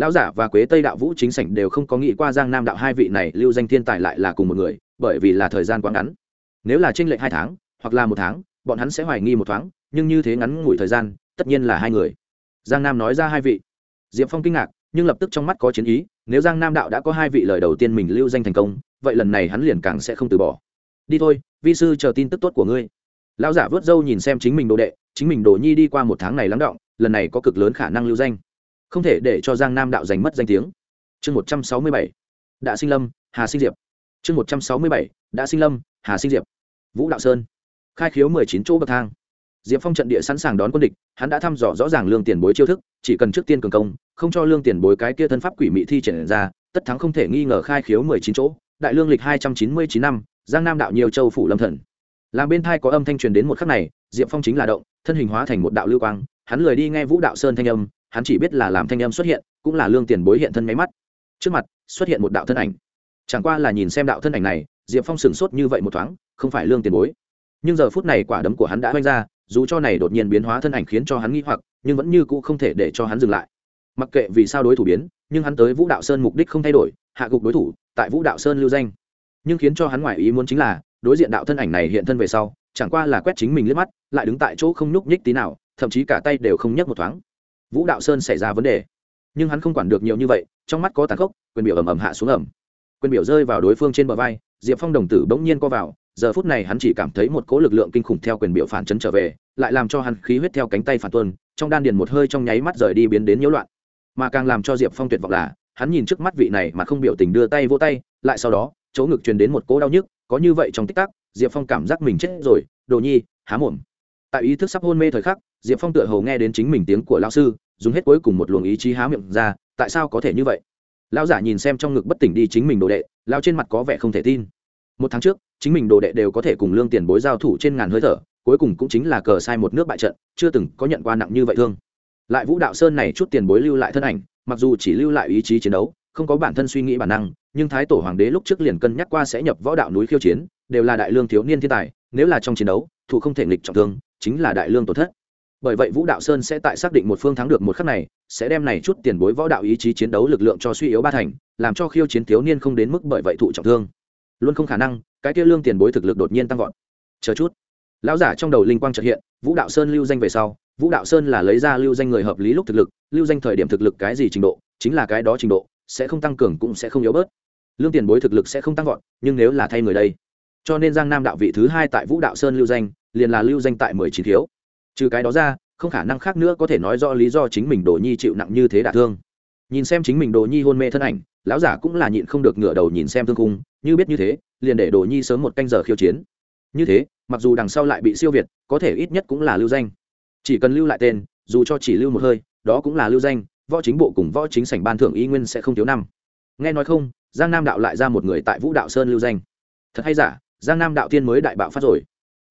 lão giả và quế tây đạo vũ chính sảnh đều không có nghĩ qua giang nam đạo hai vị này lưu danh thiên tài lại là cùng một người, bởi vì là thời gian quá ngắn. Nếu là tranh lệch hai tháng, hoặc là một tháng, bọn hắn sẽ hoài nghi một thoáng, nhưng như thế ngắn ngủi thời gian, tất nhiên là hai người. Giang nam nói ra hai vị. Diệp phong kinh ngạc, nhưng lập tức trong mắt có chiến ý, nếu giang nam đạo đã có hai vị lời đầu tiên mình lưu danh thành công, vậy lần này hắn liền càng sẽ không từ bỏ. Đi thôi, vi sư chờ tin tức tốt của ngươi. Lão giả vớt râu nhìn xem chính mình đồ đệ, chính mình đồ nhi đi qua một tháng này lắng động, lần này có cực lớn khả năng lưu danh không thể để cho giang nam đạo giành mất danh tiếng. Chương một trăm sáu mươi bảy, đã sinh lâm, hà sinh diệp. Chương một trăm sáu mươi bảy, đã sinh lâm, hà sinh diệp. Vũ đạo sơn. Khai khiếu mười chín chỗ bậc thang. Diệp phong trận địa sẵn sàng đón quân địch, hắn đã thăm dò rõ ràng lương tiền bối chiêu thức, chỉ cần trước tiên cường công, không cho lương tiền bối cái kia thân pháp quỷ mị thi triển ra, tất thắng không thể nghi ngờ khai khiếu mười chín chỗ. Đại lương lịch hai trăm chín mươi chín năm, giang nam đạo nhiều châu phủ lâm thần. Làm bên thai có âm thanh truyền đến một khắc này, diệp phong chính là động, thân hình hóa thành một đạo lưu quang, hắn lười đi nghe vũ đạo sơn thanh âm hắn chỉ biết là làm thanh âm xuất hiện, cũng là lương tiền bối hiện thân máy mắt. Trước mặt, xuất hiện một đạo thân ảnh. Chẳng qua là nhìn xem đạo thân ảnh này, diệp phong sửng sốt như vậy một thoáng, không phải lương tiền bối. Nhưng giờ phút này quả đấm của hắn đã oanh ra, dù cho này đột nhiên biến hóa thân ảnh khiến cho hắn nghi hoặc, nhưng vẫn như cũ không thể để cho hắn dừng lại. Mặc kệ vì sao đối thủ biến, nhưng hắn tới vũ đạo sơn mục đích không thay đổi, hạ gục đối thủ, tại vũ đạo sơn lưu danh. Nhưng khiến cho hắn ngoài ý muốn chính là, đối diện đạo thân ảnh này hiện thân về sau, chẳng qua là quét chính mình liếc mắt, lại đứng tại chỗ không nhúc nhích tí nào, thậm chí cả tay đều không nhấc một thoáng vũ đạo sơn xảy ra vấn đề. Nhưng hắn không quản được nhiều như vậy, trong mắt có tàn khốc, quyền biểu ầm ầm hạ xuống ẩm quyền biểu rơi vào đối phương trên bờ vai, diệp phong đồng tử bỗng nhiên co vào, giờ phút này hắn chỉ cảm thấy một cỗ lực lượng kinh khủng theo quyền biểu phản chấn trở về, lại làm cho hắn khí huyết theo cánh tay phản tuân trong đan điền một hơi trong nháy mắt rời đi biến đến nhiễu loạn. Mà càng làm cho diệp phong tuyệt vọng là, hắn nhìn trước mắt vị này mà không biểu tình đưa tay vô tay, lại sau đó, chỗ ngực truyền đến một cỗ đau nhức, có như vậy trong tích tắc, diệp phong cảm giác mình chết rồi, đồ nhi, há mồm. Tại ý thức sắp hôn mê thời khắc diệp phong tựa hầu nghe đến chính mình tiếng của lao sư, dùng hết cuối cùng một luồng ý chí há miệng ra, tại sao có thể như vậy? Lão giả nhìn xem trong ngực bất tỉnh đi chính mình đồ đệ lao trên mặt có vẻ không thể tin. Một tháng trước, chính mình đồ đệ đều có thể cùng lương tiền bối giao thủ trên ngàn hơi thở, cuối cùng cũng chính là cờ sai một nước bại trận, chưa từng có nhận qua nặng như vậy thương. Lại vũ đạo sơn này chút tiền bối lưu lại thân ảnh, mặc dù chỉ lưu lại ý chí chiến đấu, không có bản thân suy nghĩ bản năng, nhưng thái tổ hoàng đế lúc trước liền cân nhắc qua sẽ nhập võ đạo núi khiêu chiến, đều là đại lương thiếu niên thiên tài, nếu là trong chiến đấu thụ không thể nghịch trọng thương, chính là đại lương tổn thất bởi vậy vũ đạo sơn sẽ tại xác định một phương thắng được một khắc này, sẽ đem này chút tiền bối võ đạo ý chí chiến đấu lực lượng cho suy yếu ba thành, làm cho khiêu chiến thiếu niên không đến mức bởi vậy thụ trọng thương. Luôn không khả năng, cái kia lương tiền bối thực lực đột nhiên tăng vọt. Chờ chút. Lão giả trong đầu linh quang trật hiện, vũ đạo sơn lưu danh về sau, vũ đạo sơn là lấy ra lưu danh người hợp lý lúc thực lực, lưu danh thời điểm thực lực cái gì trình độ, chính là cái đó trình độ, sẽ không tăng cường cũng sẽ không yếu bớt. Lương tiền bối thực lực sẽ không tăng vọt, nhưng nếu là thay người đây. Cho nên giang nam đạo vị thứ hai tại vũ đạo sơn lưu danh, liền là lưu danh tại mười chín thiếu trừ cái đó ra, không khả năng khác nữa có thể nói rõ lý do chính mình đồ nhi chịu nặng như thế đả thương. Nhìn xem chính mình đồ nhi hôn mê thân ảnh, lão giả cũng là nhịn không được ngửa đầu nhìn xem thương cung như biết như thế, liền để đồ nhi sớm một canh giờ khiêu chiến. Như thế, mặc dù đằng sau lại bị siêu việt, có thể ít nhất cũng là lưu danh. Chỉ cần lưu lại tên, dù cho chỉ lưu một hơi, đó cũng là lưu danh, võ chính bộ cùng võ chính sảnh ban thưởng y nguyên sẽ không thiếu năm. Nghe nói không, giang nam đạo lại ra một người tại vũ đạo sơn lưu danh. Thật hay giả, giang nam đạo tiên mới đại bạo phát rồi.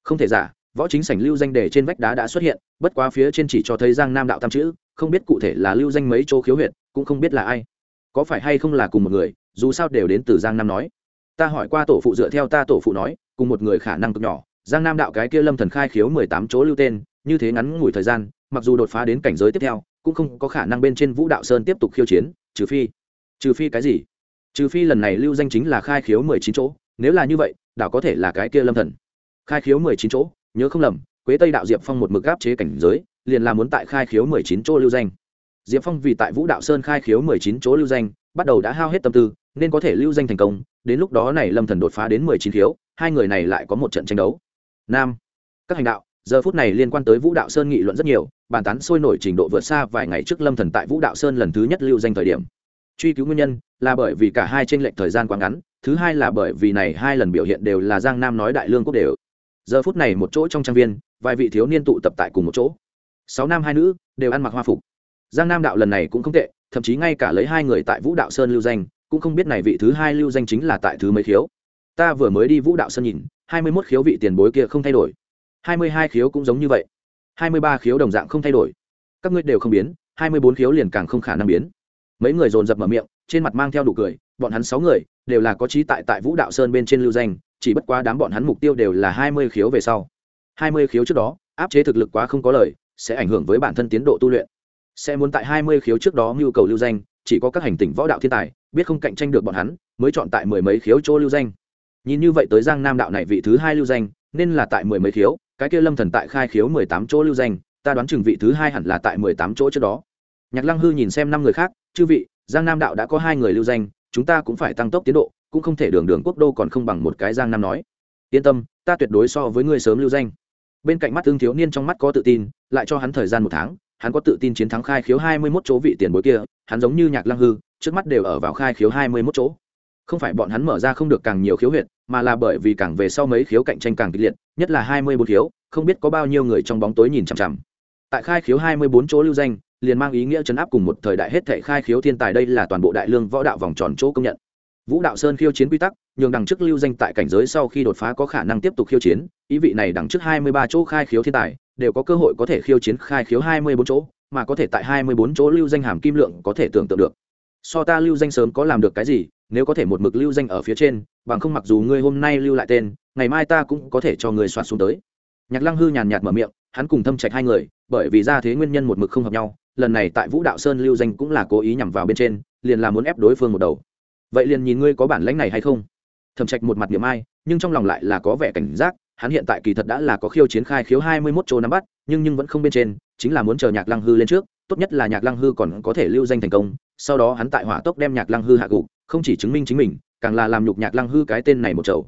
Không thể giả võ chính sảnh lưu danh đề trên vách đá đã xuất hiện, bất quá phía trên chỉ cho thấy giang nam đạo tam chữ, không biết cụ thể là lưu danh mấy chỗ khiếu huyện cũng không biết là ai. Có phải hay không là cùng một người, dù sao đều đến từ giang nam nói. Ta hỏi qua tổ phụ dựa theo ta tổ phụ nói, cùng một người khả năng cực nhỏ, giang nam đạo cái kia lâm thần khai khiếu mười tám chỗ lưu tên, như thế ngắn ngủi thời gian, mặc dù đột phá đến cảnh giới tiếp theo, cũng không có khả năng bên trên vũ đạo sơn tiếp tục khiêu chiến, trừ phi trừ phi cái gì? Trừ phi lần này lưu danh chính là khai khiếu mười chín chỗ, nếu là như vậy, đạo có thể là cái kia lâm thần. Khai khiếu mười chín chỗ nhớ không lầm, quế tây đạo diệp phong một mực gáp chế cảnh giới, liền là muốn tại khai khiếu mười chín chỗ lưu danh. Diệp phong vì tại vũ đạo sơn khai khiếu mười chín chỗ lưu danh, bắt đầu đã hao hết tâm tư, nên có thể lưu danh thành công, đến lúc đó này lâm thần đột phá đến mười chín khiếu, hai người này lại có một trận tranh đấu. Nam, các hành đạo, giờ phút này liên quan tới vũ đạo sơn nghị luận rất nhiều, bàn tán sôi nổi trình độ vượt xa vài ngày trước lâm thần tại vũ đạo sơn lần thứ nhất lưu danh thời điểm. Truy cứu nguyên nhân là bởi vì cả hai tranh lệch thời gian quá ngắn, thứ hai là bởi vì này hai lần biểu hiện đều là giang nam nói đại lương quốc đều giờ phút này một chỗ trong trang viên, vài vị thiếu niên tụ tập tại cùng một chỗ. Sáu nam hai nữ đều ăn mặc hoa phục. Giang nam đạo lần này cũng không tệ, thậm chí ngay cả lấy hai người tại vũ đạo sơn lưu danh, cũng không biết này vị thứ hai lưu danh chính là tại thứ mấy khiếu. Ta vừa mới đi vũ đạo sơn nhìn, hai mươi mốt khiếu vị tiền bối kia không thay đổi. hai mươi hai khiếu cũng giống như vậy. hai mươi ba khiếu đồng dạng không thay đổi. Các ngươi đều không biến, hai mươi bốn khiếu liền càng không khả năng biến. Mấy người dồn dập mở miệng, trên mặt mang theo đủ cười, bọn hắn sáu người đều là có trí tại tại vũ đạo sơn bên trên lưu danh chỉ bất quá đám bọn hắn mục tiêu đều là hai mươi khiếu về sau. Hai mươi khiếu trước đó, áp chế thực lực quá không có lời, sẽ ảnh hưởng với bản thân tiến độ tu luyện. Sẽ muốn tại hai mươi khiếu trước đó nhu cầu lưu danh, chỉ có các hành tinh võ đạo thiên tài, biết không cạnh tranh được bọn hắn, mới chọn tại mười mấy khiếu chỗ lưu danh. Nhìn như vậy tới giang nam đạo này vị thứ hai lưu danh, nên là tại mười mấy khiếu, cái kia lâm thần tại khai khiếu mười tám chỗ lưu danh, ta đoán chừng vị thứ hai hẳn là tại mười tám chỗ trước đó. Nhạc lăng hư nhìn xem năm người khác, chư vị, giang nam đạo đã có hai người lưu danh, chúng ta cũng phải tăng tốc tiến độ cũng không thể đường đường quốc đô còn không bằng một cái giang nam nói. Yên tâm, ta tuyệt đối so với ngươi sớm lưu danh. Bên cạnh mắt tương thiếu niên trong mắt có tự tin, lại cho hắn thời gian một tháng, hắn có tự tin chiến thắng khai khiếu hai mươi 21 chỗ vị tiền bối kia, hắn giống như nhạc lăng hư, trước mắt đều ở vào khai khiếu hai mươi 21 chỗ. Không phải bọn hắn mở ra không được càng nhiều khiếu huyệt, mà là bởi vì càng về sau mấy khiếu cạnh tranh càng kịch liệt, nhất là hai mươi bốn khiếu, không biết có bao nhiêu người trong bóng tối nhìn chằm chằm. Tại khai khiếu hai mươi bốn chỗ lưu danh, liền mang ý nghĩa chấn áp cùng một thời đại hết thể khai khiếu thiên tài, đây là toàn bộ đại lương võ đạo vòng tròn chỗ công nhận vũ đạo sơn khiêu chiến quy tắc, nhường đằng chức lưu danh tại cảnh giới sau khi đột phá có khả năng tiếp tục khiêu chiến, ý vị này đằng chức hai mươi ba chỗ khai khiếu thiên tài, đều có cơ hội có thể khiêu chiến khai khiếu hai mươi bốn chỗ, mà có thể tại hai mươi bốn chỗ lưu danh hàm kim lượng có thể tưởng tượng được. So ta lưu danh sớm có làm được cái gì, nếu có thể một mực lưu danh ở phía trên, bằng không mặc dù ngươi hôm nay lưu lại tên, ngày mai ta cũng có thể cho người soạt xuống tới. Nhạc lăng hư nhàn nhạt mở miệng, hắn cùng thâm trạch hai người, bởi vì ra thế nguyên nhân một mực không hợp nhau, lần này tại vũ đạo sơn lưu danh cũng là cố ý nhằm vào bên trên, liền là muốn ép đối phương một đầu vậy liền nhìn ngươi có bản lãnh này hay không? Thầm trạch một mặt niệm ai, nhưng trong lòng lại là có vẻ cảnh giác, hắn hiện tại kỳ thật đã là có khiêu chiến khai khiếu hai mươi 21 chỗ nắm bắt, nhưng nhưng vẫn không bên trên, chính là muốn chờ nhạc lăng hư lên trước, tốt nhất là nhạc lăng hư còn có thể lưu danh thành công, sau đó hắn tại hỏa tốc đem nhạc lăng hư hạ gục, không chỉ chứng minh chính mình, càng là làm nhục nhạc lăng hư cái tên này một chầu.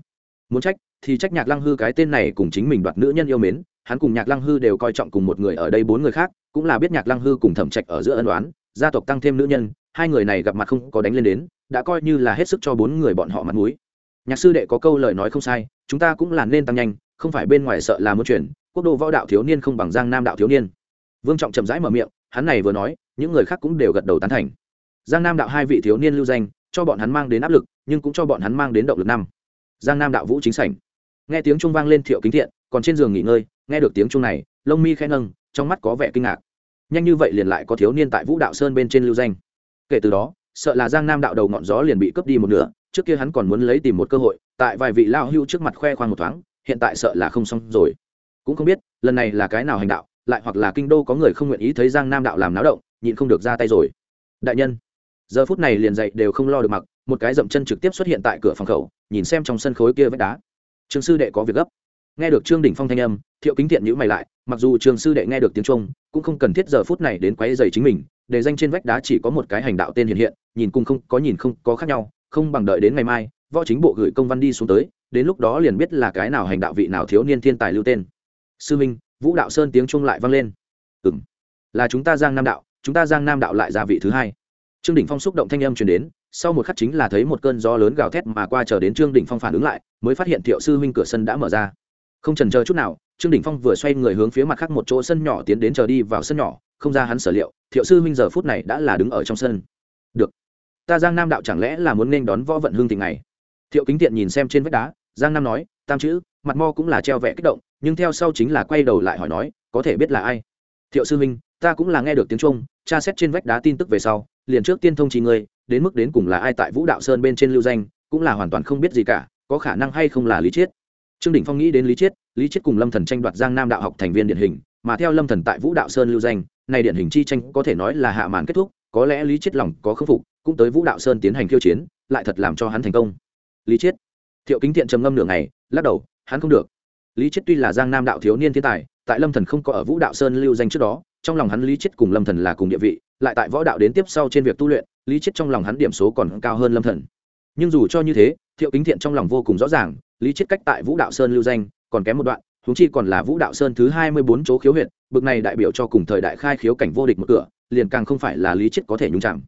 Muốn trách, thì trách nhạc lăng hư cái tên này cùng chính mình đoạt nữ nhân yêu mến, hắn cùng nhạc lăng hư đều coi trọng cùng một người ở đây bốn người khác, cũng là biết nhạc lăng hư cùng thẩm trạch ở giữa ân đoán gia tộc tăng thêm nữ nhân, hai người này gặp mặt không có đánh lên đến đã coi như là hết sức cho bốn người bọn họ mặt mũi. Nhạc sư đệ có câu lời nói không sai, chúng ta cũng là nên tăng nhanh, không phải bên ngoài sợ là muốn chuyển, quốc độ võ đạo thiếu niên không bằng giang nam đạo thiếu niên. Vương trọng chậm rãi mở miệng, hắn này vừa nói, những người khác cũng đều gật đầu tán thành. Giang nam đạo hai vị thiếu niên lưu danh, cho bọn hắn mang đến áp lực, nhưng cũng cho bọn hắn mang đến động lực năm. Giang nam đạo vũ chính sảnh. Nghe tiếng trung vang lên thiệu kính thiện, còn trên giường nghỉ ngơi, nghe được tiếng trung này, lông mi khẽ nâng, trong mắt có vẻ kinh ngạc. Nhanh như vậy liền lại có thiếu niên tại vũ đạo sơn bên trên lưu danh. Kể từ đó sợ là giang nam đạo đầu ngọn gió liền bị cướp đi một nửa, trước kia hắn còn muốn lấy tìm một cơ hội, tại vài vị lao hưu trước mặt khoe khoang một thoáng, hiện tại sợ là không xong rồi. Cũng không biết, lần này là cái nào hành đạo, lại hoặc là kinh đô có người không nguyện ý thấy giang nam đạo làm náo động, nhịn không được ra tay rồi. Đại nhân, giờ phút này liền dậy đều không lo được mặc, một cái dậm chân trực tiếp xuất hiện tại cửa phòng khẩu, nhìn xem trong sân khối kia vách đá. Trương sư đệ có việc gấp. Nghe được trương đỉnh phong thanh âm, thiệu kính thiện nhữ mày lại, mặc dù trương sư đệ nghe được tiếng trung cũng không cần thiết giờ phút này đến quấy dày chính mình, để danh trên vách đá chỉ có một cái hành đạo tên hiện hiện nhìn cùng không có nhìn không có khác nhau, không bằng đợi đến ngày mai, võ chính bộ gửi công văn đi xuống tới, đến lúc đó liền biết là cái nào hành đạo vị nào thiếu niên thiên tài lưu tên. Sư minh, vũ đạo sơn tiếng trung lại vang lên. Ừ m là chúng ta giang nam đạo, chúng ta giang nam đạo lại ra vị thứ hai. Trương đỉnh phong xúc động thanh âm truyền đến, sau một khắc chính là thấy một cơn gió lớn gào thét mà qua chờ đến trương đỉnh phong phản ứng lại, mới phát hiện thiệu sư huynh cửa sân đã mở ra. Không trần chờ chút nào, trương đỉnh phong vừa xoay người hướng phía mặt khác một chỗ sân nhỏ tiến đến chờ đi vào sân nhỏ, không ra hắn sở liệu, thiệu sư huynh giờ phút này đã là đứng ở trong sân. Được ta giang nam đạo chẳng lẽ là muốn nên đón võ vận hương tình này? Thiệu kính tiện nhìn xem trên vách đá, giang nam nói, tam chữ, mặt mo cũng là treo vẽ kích động, nhưng theo sau chính là quay đầu lại hỏi nói, có thể biết là ai? Thiệu sư huynh ta cũng là nghe được tiếng trung, tra xét trên vách đá tin tức về sau, liền trước tiên thông trí ngươi, đến mức đến cùng là ai tại vũ đạo sơn bên trên lưu danh, cũng là hoàn toàn không biết gì cả, có khả năng hay không là lý chiết. Trương Đình phong nghĩ đến lý chiết lý chiết cùng lâm thần tranh đoạt giang nam đạo học thành viên điển hình, mà theo lâm thần tại vũ đạo sơn lưu danh, này điển hình chi tranh có thể nói là hạ màn kết thúc, có lẽ lý chiết lòng có khâm phục cũng tới vũ đạo sơn tiến hành khiêu chiến, lại thật làm cho hắn thành công. Lý chiết. Thiệu kính thiện trầm ngâm nửa ngày, lắc đầu, hắn không được. Lý chiết tuy là giang nam đạo thiếu niên thiên tài, tại lâm thần không có ở vũ đạo sơn lưu danh trước đó, trong lòng hắn lý chiết cùng lâm thần là cùng địa vị, lại tại võ đạo đến tiếp sau trên việc tu luyện, lý chiết trong lòng hắn điểm số còn cao hơn lâm thần. Nhưng dù cho như thế, thiệu kính thiện trong lòng vô cùng rõ ràng, lý chiết cách tại vũ đạo sơn lưu danh còn kém một đoạn, huống chi còn là vũ đạo sơn thứ hai mươi bốn chỗ khiếu huyện bực này đại biểu cho cùng thời đại khai khiếu cảnh vô địch một cửa, liền càng không phải là lý chiết có thể nhúng chạm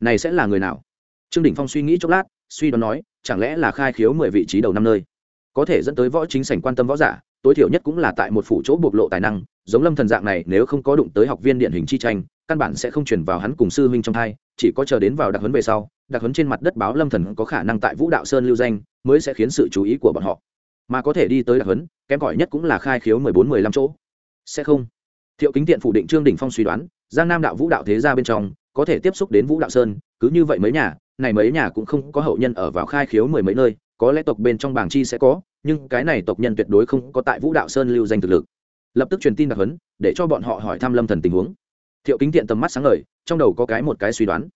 này sẽ là người nào? Trương Đình phong suy nghĩ chốc lát, suy đoán nói, chẳng lẽ là khai khiếu mười vị trí đầu năm nơi? Có thể dẫn tới võ chính sảnh quan tâm võ giả, tối thiểu nhất cũng là tại một phủ chỗ bộc lộ tài năng, giống lâm thần dạng này, nếu không có đụng tới học viên điện hình chi tranh, căn bản sẽ không chuyển vào hắn cùng sư huynh trong thai, chỉ có chờ đến vào đặc huấn về sau, đặc huấn trên mặt đất báo lâm thần có khả năng tại vũ đạo sơn lưu danh, mới sẽ khiến sự chú ý của bọn họ. Mà có thể đi tới đặc huấn, kém cỏi nhất cũng là khai khiếu mười bốn, mười lăm chỗ. Sẽ không. Thiệu kính tiện phủ định trương Đình phong suy đoán, giang nam đạo vũ đạo thế ra bên trong có thể tiếp xúc đến vũ đạo sơn, cứ như vậy mấy nhà, này mấy nhà cũng không có hậu nhân ở vào khai khiếu mười mấy nơi, có lẽ tộc bên trong bảng chi sẽ có, nhưng cái này tộc nhân tuyệt đối không có tại vũ đạo sơn lưu danh thực lực. Lập tức truyền tin đặc huấn, để cho bọn họ hỏi thăm lâm thần tình huống. Thiệu kính tiện tầm mắt sáng ngời, trong đầu có cái một cái suy đoán.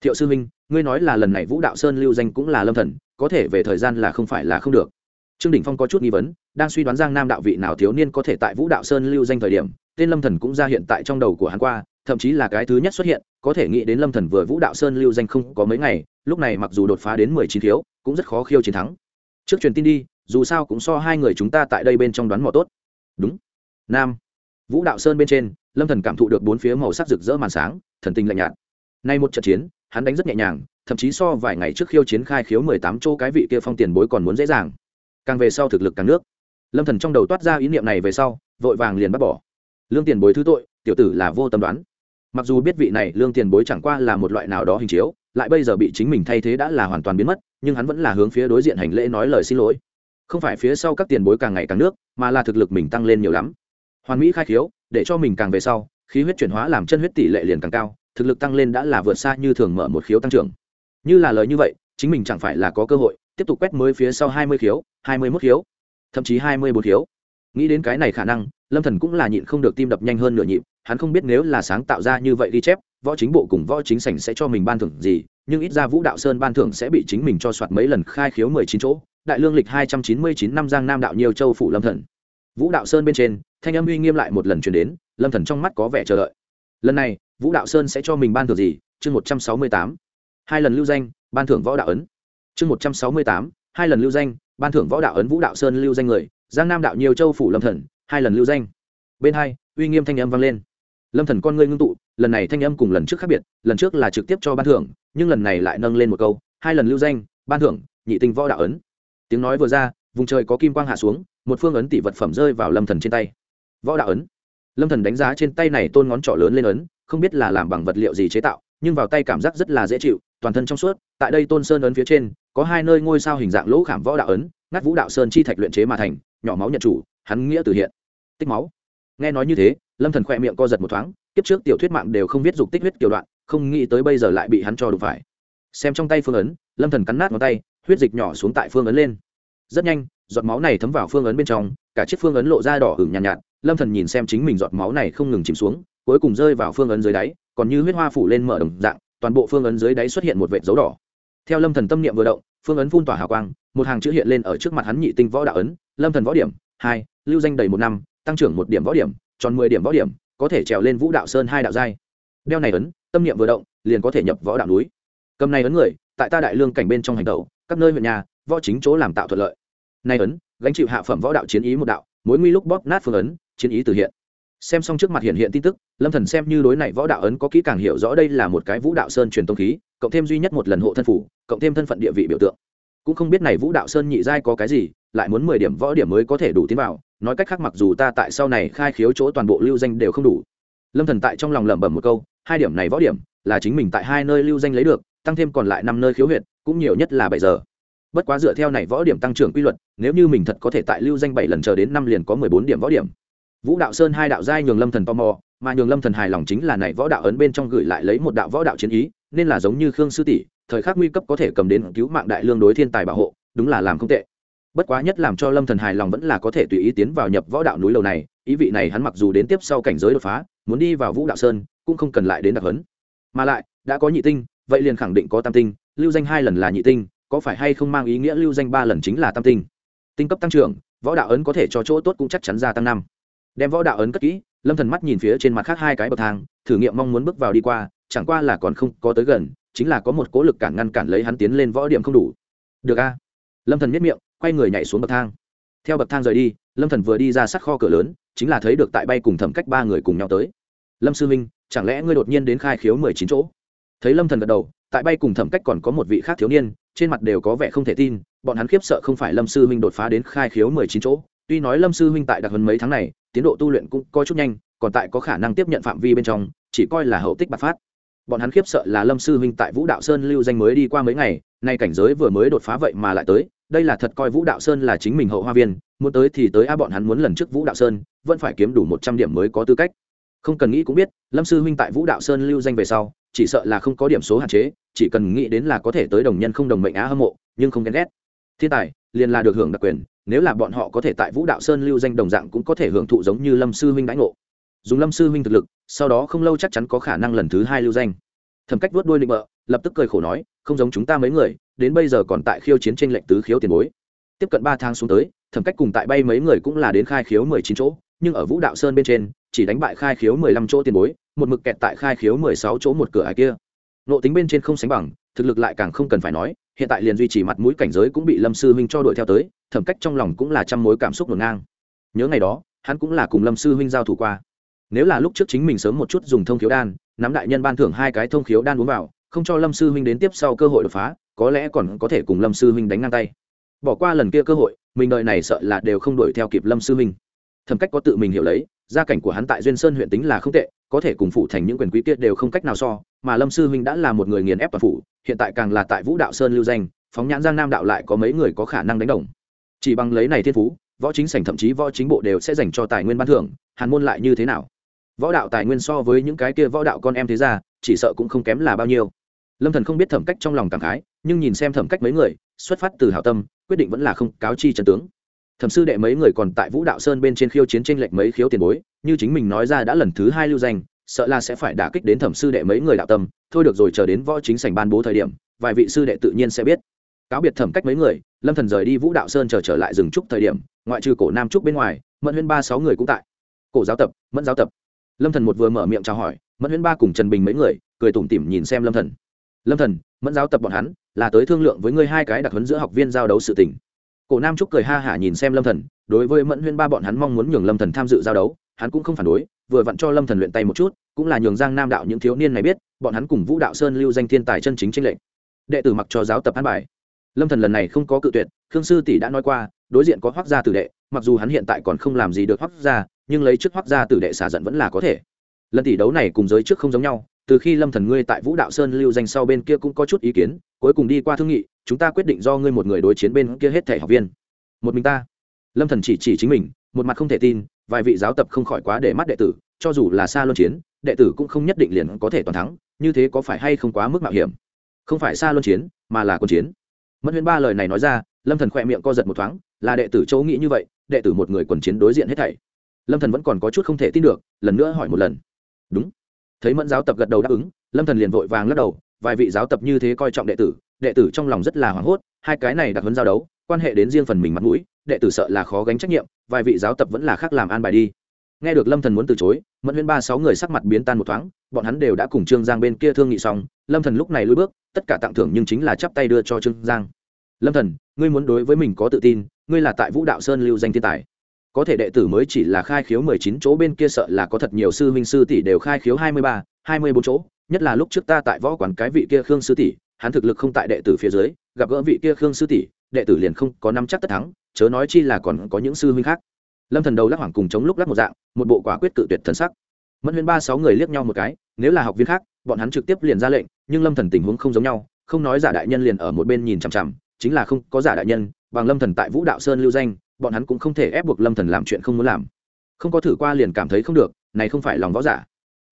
Thiệu sư minh ngươi nói là lần này vũ đạo sơn lưu danh cũng là lâm thần, có thể về thời gian là không phải là không được. Trương đỉnh phong có chút nghi vấn, đang suy đoán giang nam đạo vị nào thiếu niên có thể tại vũ đạo sơn lưu danh thời điểm, tên lâm thần cũng ra hiện tại trong đầu của hắn qua, thậm chí là cái thứ nhất xuất hiện có thể nghĩ đến lâm thần vừa vũ đạo sơn lưu danh không có mấy ngày, lúc này mặc dù đột phá đến mười chín thiếu, cũng rất khó khiêu chiến thắng. Trước truyền tin đi, dù sao cũng so hai người chúng ta tại đây bên trong đoán mò tốt. Đúng. Nam. Vũ đạo sơn bên trên, lâm thần cảm thụ được bốn phía màu sắc rực rỡ màn sáng, thần tinh lạnh nhạt. Nay một trận chiến, hắn đánh rất nhẹ nhàng, thậm chí so vài ngày trước khiêu chiến khai khiếu mười tám chỗ cái vị kia phong tiền bối còn muốn dễ dàng. Càng về sau thực lực càng nước. Lâm thần trong đầu toát ra ý niệm này về sau, vội vàng liền bắt bỏ. Lương tiền bối thứ tội, tiểu tử là vô tâm đoán mặc dù biết vị này lương tiền bối chẳng qua là một loại nào đó hình chiếu, lại bây giờ bị chính mình thay thế đã là hoàn toàn biến mất, nhưng hắn vẫn là hướng phía đối diện hành lễ nói lời xin lỗi. Không phải phía sau các tiền bối càng ngày càng nước, mà là thực lực mình tăng lên nhiều lắm. Hoàn mỹ khai khiếu, để cho mình càng về sau, khí huyết chuyển hóa làm chân huyết tỷ lệ liền càng cao, thực lực tăng lên đã là vượt xa như thường mở một khiếu tăng trưởng. Như là lời như vậy, chính mình chẳng phải là có cơ hội, tiếp tục quét mới phía sau hai mươi khiếu, hai mươi mốt khiếu, thậm chí hai mươi bốn khiếu. Nghĩ đến cái này khả năng, lâm thần cũng là nhịn không được tim đập nhanh hơn nửa nhịp hắn không biết nếu là sáng tạo ra như vậy ghi chép, võ chính bộ cùng võ chính sảnh sẽ cho mình ban thưởng gì, nhưng ít ra vũ đạo sơn ban thưởng sẽ bị chính mình cho soạt mấy lần khai khiếu mười chín chỗ, đại lương lịch hai trăm chín mươi chín năm giang nam đạo nhiều châu phủ lâm thần. Vũ đạo sơn bên trên, thanh âm uy nghiêm lại một lần truyền đến, lâm thần trong mắt có vẻ chờ đợi. Lần này, vũ đạo sơn sẽ cho mình ban thưởng gì? Chương một trăm sáu mươi tám. Hai lần lưu danh, ban thưởng võ đạo ấn. Chương một trăm sáu mươi tám. Hai lần lưu danh, ban thưởng võ đạo ấn vũ đạo sơn lưu danh người, giang nam đạo nhiều châu phủ lâm thần, hai lần lưu danh. Bên hai, uy nghiêm thanh âm vang lên lâm thần con ngươi ngưng tụ, lần này thanh âm cùng lần trước khác biệt, lần trước là trực tiếp cho ban thưởng, nhưng lần này lại nâng lên một câu, hai lần lưu danh, ban thưởng, nhị tinh võ đạo ấn. Tiếng nói vừa ra, vùng trời có kim quang hạ xuống, một phương ấn tỷ vật phẩm rơi vào lâm thần trên tay. Võ đạo ấn. Lâm thần đánh giá trên tay này tôn ngón trỏ lớn lên ấn, không biết là làm bằng vật liệu gì chế tạo, nhưng vào tay cảm giác rất là dễ chịu, toàn thân trong suốt, tại đây tôn sơn ấn phía trên, có hai nơi ngôi sao hình dạng lỗ khảm võ đạo ấn, ngắt vũ đạo sơn chi thạch luyện chế mà thành, nhỏ máu nhận chủ, hắn nghĩa từ hiện. Tích máu. Nghe nói như thế lâm thần khỏe miệng co giật một thoáng kiếp trước tiểu thuyết mạng đều không viết dục tích huyết kiểu đoạn không nghĩ tới bây giờ lại bị hắn cho đụng phải. Xem trong tay phương ấn lâm thần cắn nát ngón tay huyết dịch nhỏ xuống tại phương ấn lên. Rất nhanh giọt máu này thấm vào phương ấn bên trong cả chiếc phương ấn lộ ra đỏ hửng nhàn nhạt, nhạt. Lâm thần nhìn xem chính mình giọt máu này không ngừng chìm xuống cuối cùng rơi vào phương ấn dưới đáy còn như huyết hoa phủ lên mở đồng dạng toàn bộ phương ấn dưới đáy xuất hiện một vệt dấu đỏ. Theo lâm thần tâm niệm vừa động phương ấn phun tỏa hào quang một hàng chữ hiện lên ở trước mặt hắn nhị tinh võ đạo ấn lâm thần võ điểm hai lưu danh đầy một năm tăng trưởng một điểm võ điểm tròn mười điểm võ điểm, có thể trèo lên vũ đạo sơn hai đạo giai. Đeo này ấn, tâm niệm vừa động, liền có thể nhập võ đạo núi. Cầm này ấn người, tại ta đại lương cảnh bên trong hành tẩu, các nơi huyện nhà, võ chính chỗ làm tạo thuận lợi. Nay ấn, gánh chịu hạ phẩm võ đạo chiến ý một đạo, mối nguy lúc bóp nát phương ấn, chiến ý từ hiện. Xem xong trước mặt hiện hiện tin tức, lâm thần xem như đối này võ đạo ấn có kỹ càng hiểu rõ đây là một cái vũ đạo sơn truyền tông khí, cộng thêm duy nhất một lần hộ thân phủ, cộng thêm thân phận địa vị biểu tượng cũng không biết này vũ đạo sơn nhị giai có cái gì, lại muốn mười điểm võ điểm mới có thể đủ tiến vào, nói cách khác mặc dù ta tại sau này khai khiếu chỗ toàn bộ lưu danh đều không đủ. Lâm thần tại trong lòng lẩm bẩm một câu, hai điểm này võ điểm, là chính mình tại hai nơi lưu danh lấy được, tăng thêm còn lại năm nơi khiếu huyện cũng nhiều nhất là bảy giờ. Bất quá dựa theo này võ điểm tăng trưởng quy luật, nếu như mình thật có thể tại lưu danh bảy lần chờ đến năm liền có mười bốn điểm võ điểm. Vũ đạo sơn hai đạo giai nhường lâm thần tò mò, mà nhường lâm thần hài lòng chính là này võ đạo ấn bên trong gửi lại lấy một đạo võ đạo chiến ý, nên là giống như khương sư tỷ thời khắc nguy cấp có thể cầm đến cứu mạng đại lương đối thiên tài bảo hộ, đúng là làm không tệ. Bất quá nhất làm cho lâm thần hài lòng vẫn là có thể tùy ý tiến vào nhập võ đạo núi lầu này, ý vị này hắn mặc dù đến tiếp sau cảnh giới đột phá, muốn đi vào vũ đạo sơn, cũng không cần lại đến đặc hấn mà lại, đã có nhị tinh, vậy liền khẳng định có tam tinh, lưu danh hai lần là nhị tinh, có phải hay không mang ý nghĩa lưu danh ba lần chính là tam tinh? Tinh cấp tăng trưởng, võ đạo ấn có thể cho chỗ tốt cũng chắc chắn ra tăng năm. Đem võ đạo ấn cất kỹ, lâm thần mắt nhìn phía trên mặt khác hai cái bậc thang, thử nghiệm mong muốn bước vào đi qua, chẳng qua là còn không có tới gần chính là có một cố lực cản ngăn cản lấy hắn tiến lên võ điểm không đủ. Được a. Lâm thần miết miệng, quay người nhảy xuống bậc thang. Theo bậc thang rời đi, lâm thần vừa đi ra sát kho cửa lớn, chính là thấy được tại bay cùng thẩm cách ba người cùng nhau tới. Lâm sư minh, chẳng lẽ ngươi đột nhiên đến khai khiếu mười chín chỗ? Thấy lâm thần gật đầu, tại bay cùng thẩm cách còn có một vị khác thiếu niên, trên mặt đều có vẻ không thể tin, bọn hắn khiếp sợ không phải lâm sư huynh đột phá đến khai khiếu mười chín chỗ. Tuy nói lâm sư huynh tại đặc hơn mấy tháng này, tiến độ tu luyện cũng coi chút nhanh, còn tại có khả năng tiếp nhận phạm vi bên trong, chỉ coi là hậu tích bạc phát bọn hắn khiếp sợ là lâm sư huynh tại vũ đạo sơn lưu danh mới đi qua mấy ngày, nay cảnh giới vừa mới đột phá vậy mà lại tới, đây là thật coi vũ đạo sơn là chính mình hậu hoa viên, muốn tới thì tới a, bọn hắn muốn lần trước vũ đạo sơn, vẫn phải kiếm đủ một trăm điểm mới có tư cách. Không cần nghĩ cũng biết, lâm sư huynh tại vũ đạo sơn lưu danh về sau, chỉ sợ là không có điểm số hạn chế, chỉ cần nghĩ đến là có thể tới đồng nhân không đồng mệnh á hâm mộ, nhưng không ghen ghét. Thiên tài, liền là được hưởng đặc quyền, nếu là bọn họ có thể tại vũ đạo sơn lưu danh đồng dạng cũng có thể hưởng thụ giống như lâm sư huynh đãi ngộ dùng lâm sư huynh thực lực, sau đó không lâu chắc chắn có khả năng lần thứ hai lưu danh. Thẩm cách vớt đuôi định bợ, lập tức cười khổ nói, không giống chúng ta mấy người, đến bây giờ còn tại khiêu chiến tranh lệnh tứ khiếu tiền bối. Tiếp cận ba tháng xuống tới, thẩm cách cùng tại bay mấy người cũng là đến khai khiếu mười chín chỗ, nhưng ở vũ đạo sơn bên trên, chỉ đánh bại khai khiếu mười lăm chỗ tiền bối, một mực kẹt tại khai khiếu mười sáu chỗ một cửa ải kia. Nộ tính bên trên không sánh bằng, thực lực lại càng không cần phải nói, hiện tại liền duy trì mặt mũi cảnh giới cũng bị lâm sư huynh cho đuổi theo tới, thẩm cách trong lòng cũng là trăm mối cảm xúc ngổn ngang. Nhớ ngày đó, hắn cũng là cùng lâm sư huynh giao thủ qua nếu là lúc trước chính mình sớm một chút dùng thông khiếu đan, nắm đại nhân ban thưởng hai cái thông khiếu đan uống vào, không cho lâm sư huynh đến tiếp sau cơ hội đột phá, có lẽ còn có thể cùng lâm sư huynh đánh ngang tay. Bỏ qua lần kia cơ hội, mình đợi này sợ là đều không đuổi theo kịp lâm sư huynh. Thẩm cách có tự mình hiểu lấy, gia cảnh của hắn tại duyên sơn huyện tính là không tệ, có thể cùng phụ thành những quyền quý kia đều không cách nào so, mà lâm sư huynh đã là một người nghiền ép toàn phủ, hiện tại càng là tại vũ đạo sơn lưu danh, phóng nhãn giang nam đạo lại có mấy người có khả năng đánh đồng. Chỉ bằng lấy này thiên phú, võ chính sảnh thậm chí võ chính bộ đều sẽ dành cho tài nguyên ban thưởng, hàn môn lại như thế nào? Võ đạo tài nguyên so với những cái kia võ đạo con em thế ra chỉ sợ cũng không kém là bao nhiêu. Lâm thần không biết thẩm cách trong lòng cảm khái, nhưng nhìn xem thẩm cách mấy người, xuất phát từ hảo tâm, quyết định vẫn là không cáo chi trần tướng. Thẩm sư đệ mấy người còn tại vũ đạo sơn bên trên khiêu chiến tranh lệch mấy khiếu tiền bối, như chính mình nói ra đã lần thứ hai lưu danh, sợ là sẽ phải đả kích đến thẩm sư đệ mấy người đạo tâm, thôi được rồi chờ đến võ chính sảnh ban bố thời điểm, vài vị sư đệ tự nhiên sẽ biết. Cáo biệt thẩm cách mấy người, lâm thần rời đi vũ đạo sơn chờ trở lại rừng trúc thời điểm, ngoại trừ cổ nam trúc bên ngoài, mẫn huyên ba sáu người cũng tại. Cổ giáo tập, mẫn giáo tập lâm thần một vừa mở miệng chào hỏi, mẫn huyên ba cùng trần bình mấy người, cười tủm tỉm nhìn xem lâm thần. Lâm thần, mẫn giáo tập bọn hắn, là tới thương lượng với ngươi hai cái đặc huấn giữa học viên giao đấu sự tình. Cổ nam trúc cười ha hả nhìn xem lâm thần, đối với mẫn huyên ba bọn hắn mong muốn nhường lâm thần tham dự giao đấu, hắn cũng không phản đối, vừa vặn cho lâm thần luyện tay một chút, cũng là nhường giang nam đạo những thiếu niên này biết, bọn hắn cùng vũ đạo sơn lưu danh thiên tài chân chính tranh lệnh đệ tử mặc cho giáo tập an bài. Lâm thần lần này không có cự tuyệt, khương sư tỷ đã nói qua, đối diện có hoác gia tử đệ, mặc dù hắn hiện tại còn không làm gì được hoác gia nhưng lấy trước hoác gia tử đệ xả giận vẫn là có thể. Lần tỷ đấu này cùng giới trước không giống nhau, từ khi lâm thần ngươi tại vũ đạo sơn lưu danh sau bên kia cũng có chút ý kiến, cuối cùng đi qua thương nghị, chúng ta quyết định do ngươi một người đối chiến bên kia hết thể học viên. Một mình ta. Lâm thần chỉ chỉ chính mình, một mặt không thể tin, vài vị giáo tập không khỏi quá để mắt đệ tử, cho dù là xa luân chiến, đệ tử cũng không nhất định liền có thể toàn thắng, như thế có phải hay không quá mức mạo hiểm? Không phải xa luân chiến, mà là quân chiến. Mất huyên ba lời này nói ra, lâm thần khỏe miệng co giật một thoáng, là đệ tử châu nghĩ như vậy, đệ tử một người quần chiến đối diện hết thảy lâm thần vẫn còn có chút không thể tin được, lần nữa hỏi một lần. Đúng. Thấy mẫn giáo tập gật đầu đáp ứng, lâm thần liền vội vàng lắc đầu, vài vị giáo tập như thế coi trọng đệ tử đệ tử trong lòng rất là hoảng hốt, hai cái này đặc huấn giao đấu, quan hệ đến riêng phần mình mặt mũi, đệ tử sợ là khó gánh trách nhiệm, vài vị giáo tập vẫn là khác làm an bài đi. Nghe được lâm thần muốn từ chối, mẫn huyên ba sáu người sắc mặt biến tan một thoáng, bọn hắn đều đã cùng trương giang bên kia thương nghị xong, lâm thần lúc này lùi bước, tất cả tặng thưởng nhưng chính là chắp tay đưa cho trương giang. Lâm thần, ngươi muốn đối với mình có tự tin, ngươi là tại vũ đạo sơn lưu danh thiên tài có thể đệ tử mới chỉ là khai khiếu mười chín chỗ, bên kia sợ là có thật nhiều sư huynh sư tỷ đều khai khiếu hai mươi ba, hai mươi bốn chỗ. Nhất là lúc trước ta tại võ quán cái vị kia khương sư tỷ, hắn thực lực không tại đệ tử phía dưới, gặp gỡ vị kia khương sư tỷ, đệ tử liền không có năm chắc tất thắng, chớ nói chi là còn có những sư huynh khác. Lâm thần đầu lắc hoảng cùng chống lúc lắc một dạng, một bộ quả quyết cự tuyệt thần sắc. Mẫn huyền ba sáu người liếc nhau một cái, nếu là học viên khác, bọn hắn trực tiếp liền ra lệnh, nhưng lâm thần tình huống không giống nhau, không nói giả đại nhân liền ở một bên nhìn chằm chằm, chính là không có giả đại nhân, bằng lâm thần tại vũ đạo sơn lưu danh bọn hắn cũng không thể ép buộc lâm thần làm chuyện không muốn làm. Không có thử qua liền cảm thấy không được, này không phải lòng võ giả.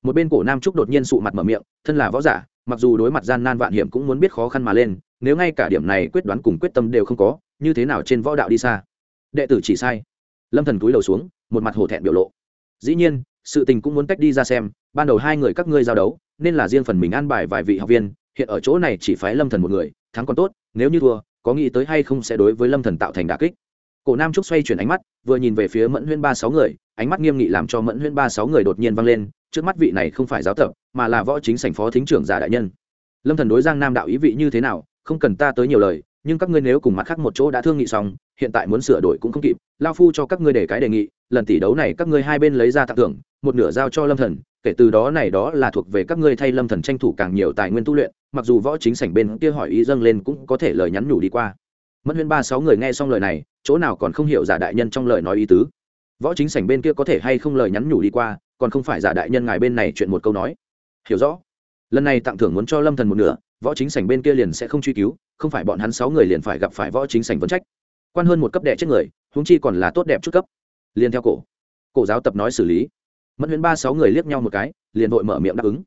Một bên cổ nam trúc đột nhiên sụ mặt mở miệng, thân là võ giả, mặc dù đối mặt gian nan vạn hiểm cũng muốn biết khó khăn mà lên, nếu ngay cả điểm này quyết đoán cùng quyết tâm đều không có, như thế nào trên võ đạo đi xa? Đệ tử chỉ sai. Lâm thần cúi đầu xuống, một mặt hổ thẹn biểu lộ. Dĩ nhiên, sự tình cũng muốn cách đi ra xem, ban đầu hai người các ngươi giao đấu, nên là riêng phần mình an bài vài vị học viên, hiện ở chỗ này chỉ phái lâm thần một người, thắng còn tốt, nếu như thua, có nghĩ tới hay không sẽ đối với lâm thần tạo thành đả kích cổ nam trúc xoay chuyển ánh mắt, vừa nhìn về phía mẫn huyên ba sáu người, ánh mắt nghiêm nghị làm cho mẫn huyên ba sáu người đột nhiên văng lên, trước mắt vị này không phải giáo tập, mà là võ chính sảnh phó thính trưởng giả đại nhân. Lâm thần đối giang nam đạo ý vị như thế nào, không cần ta tới nhiều lời, nhưng các ngươi nếu cùng mặt khác một chỗ đã thương nghị xong, hiện tại muốn sửa đổi cũng không kịp, lao phu cho các ngươi để cái đề nghị, lần tỷ đấu này các ngươi hai bên lấy ra tặng thưởng, một nửa giao cho lâm thần, kể từ đó này đó là thuộc về các ngươi thay lâm thần tranh thủ càng nhiều tài nguyên tu luyện, mặc dù võ chính sảnh bên kia hỏi ý dâng lên cũng có thể lời nhắn nhủ đi qua mất huyên ba sáu người nghe xong lời này, chỗ nào còn không hiểu giả đại nhân trong lời nói ý tứ. Võ chính sảnh bên kia có thể hay không lời nhắn nhủ đi qua, còn không phải giả đại nhân ngài bên này chuyện một câu nói. Hiểu rõ. Lần này tặng thưởng muốn cho lâm thần một nửa, võ chính sảnh bên kia liền sẽ không truy cứu, không phải bọn hắn sáu người liền phải gặp phải võ chính sảnh vấn trách. Quan hơn một cấp đệ chết người, huống chi còn là tốt đẹp chút cấp. Liền theo cổ. Cổ giáo tập nói xử lý. Mẫn huyễn ba sáu người liếc nhau một cái, liền vội mở miệng đáp ứng.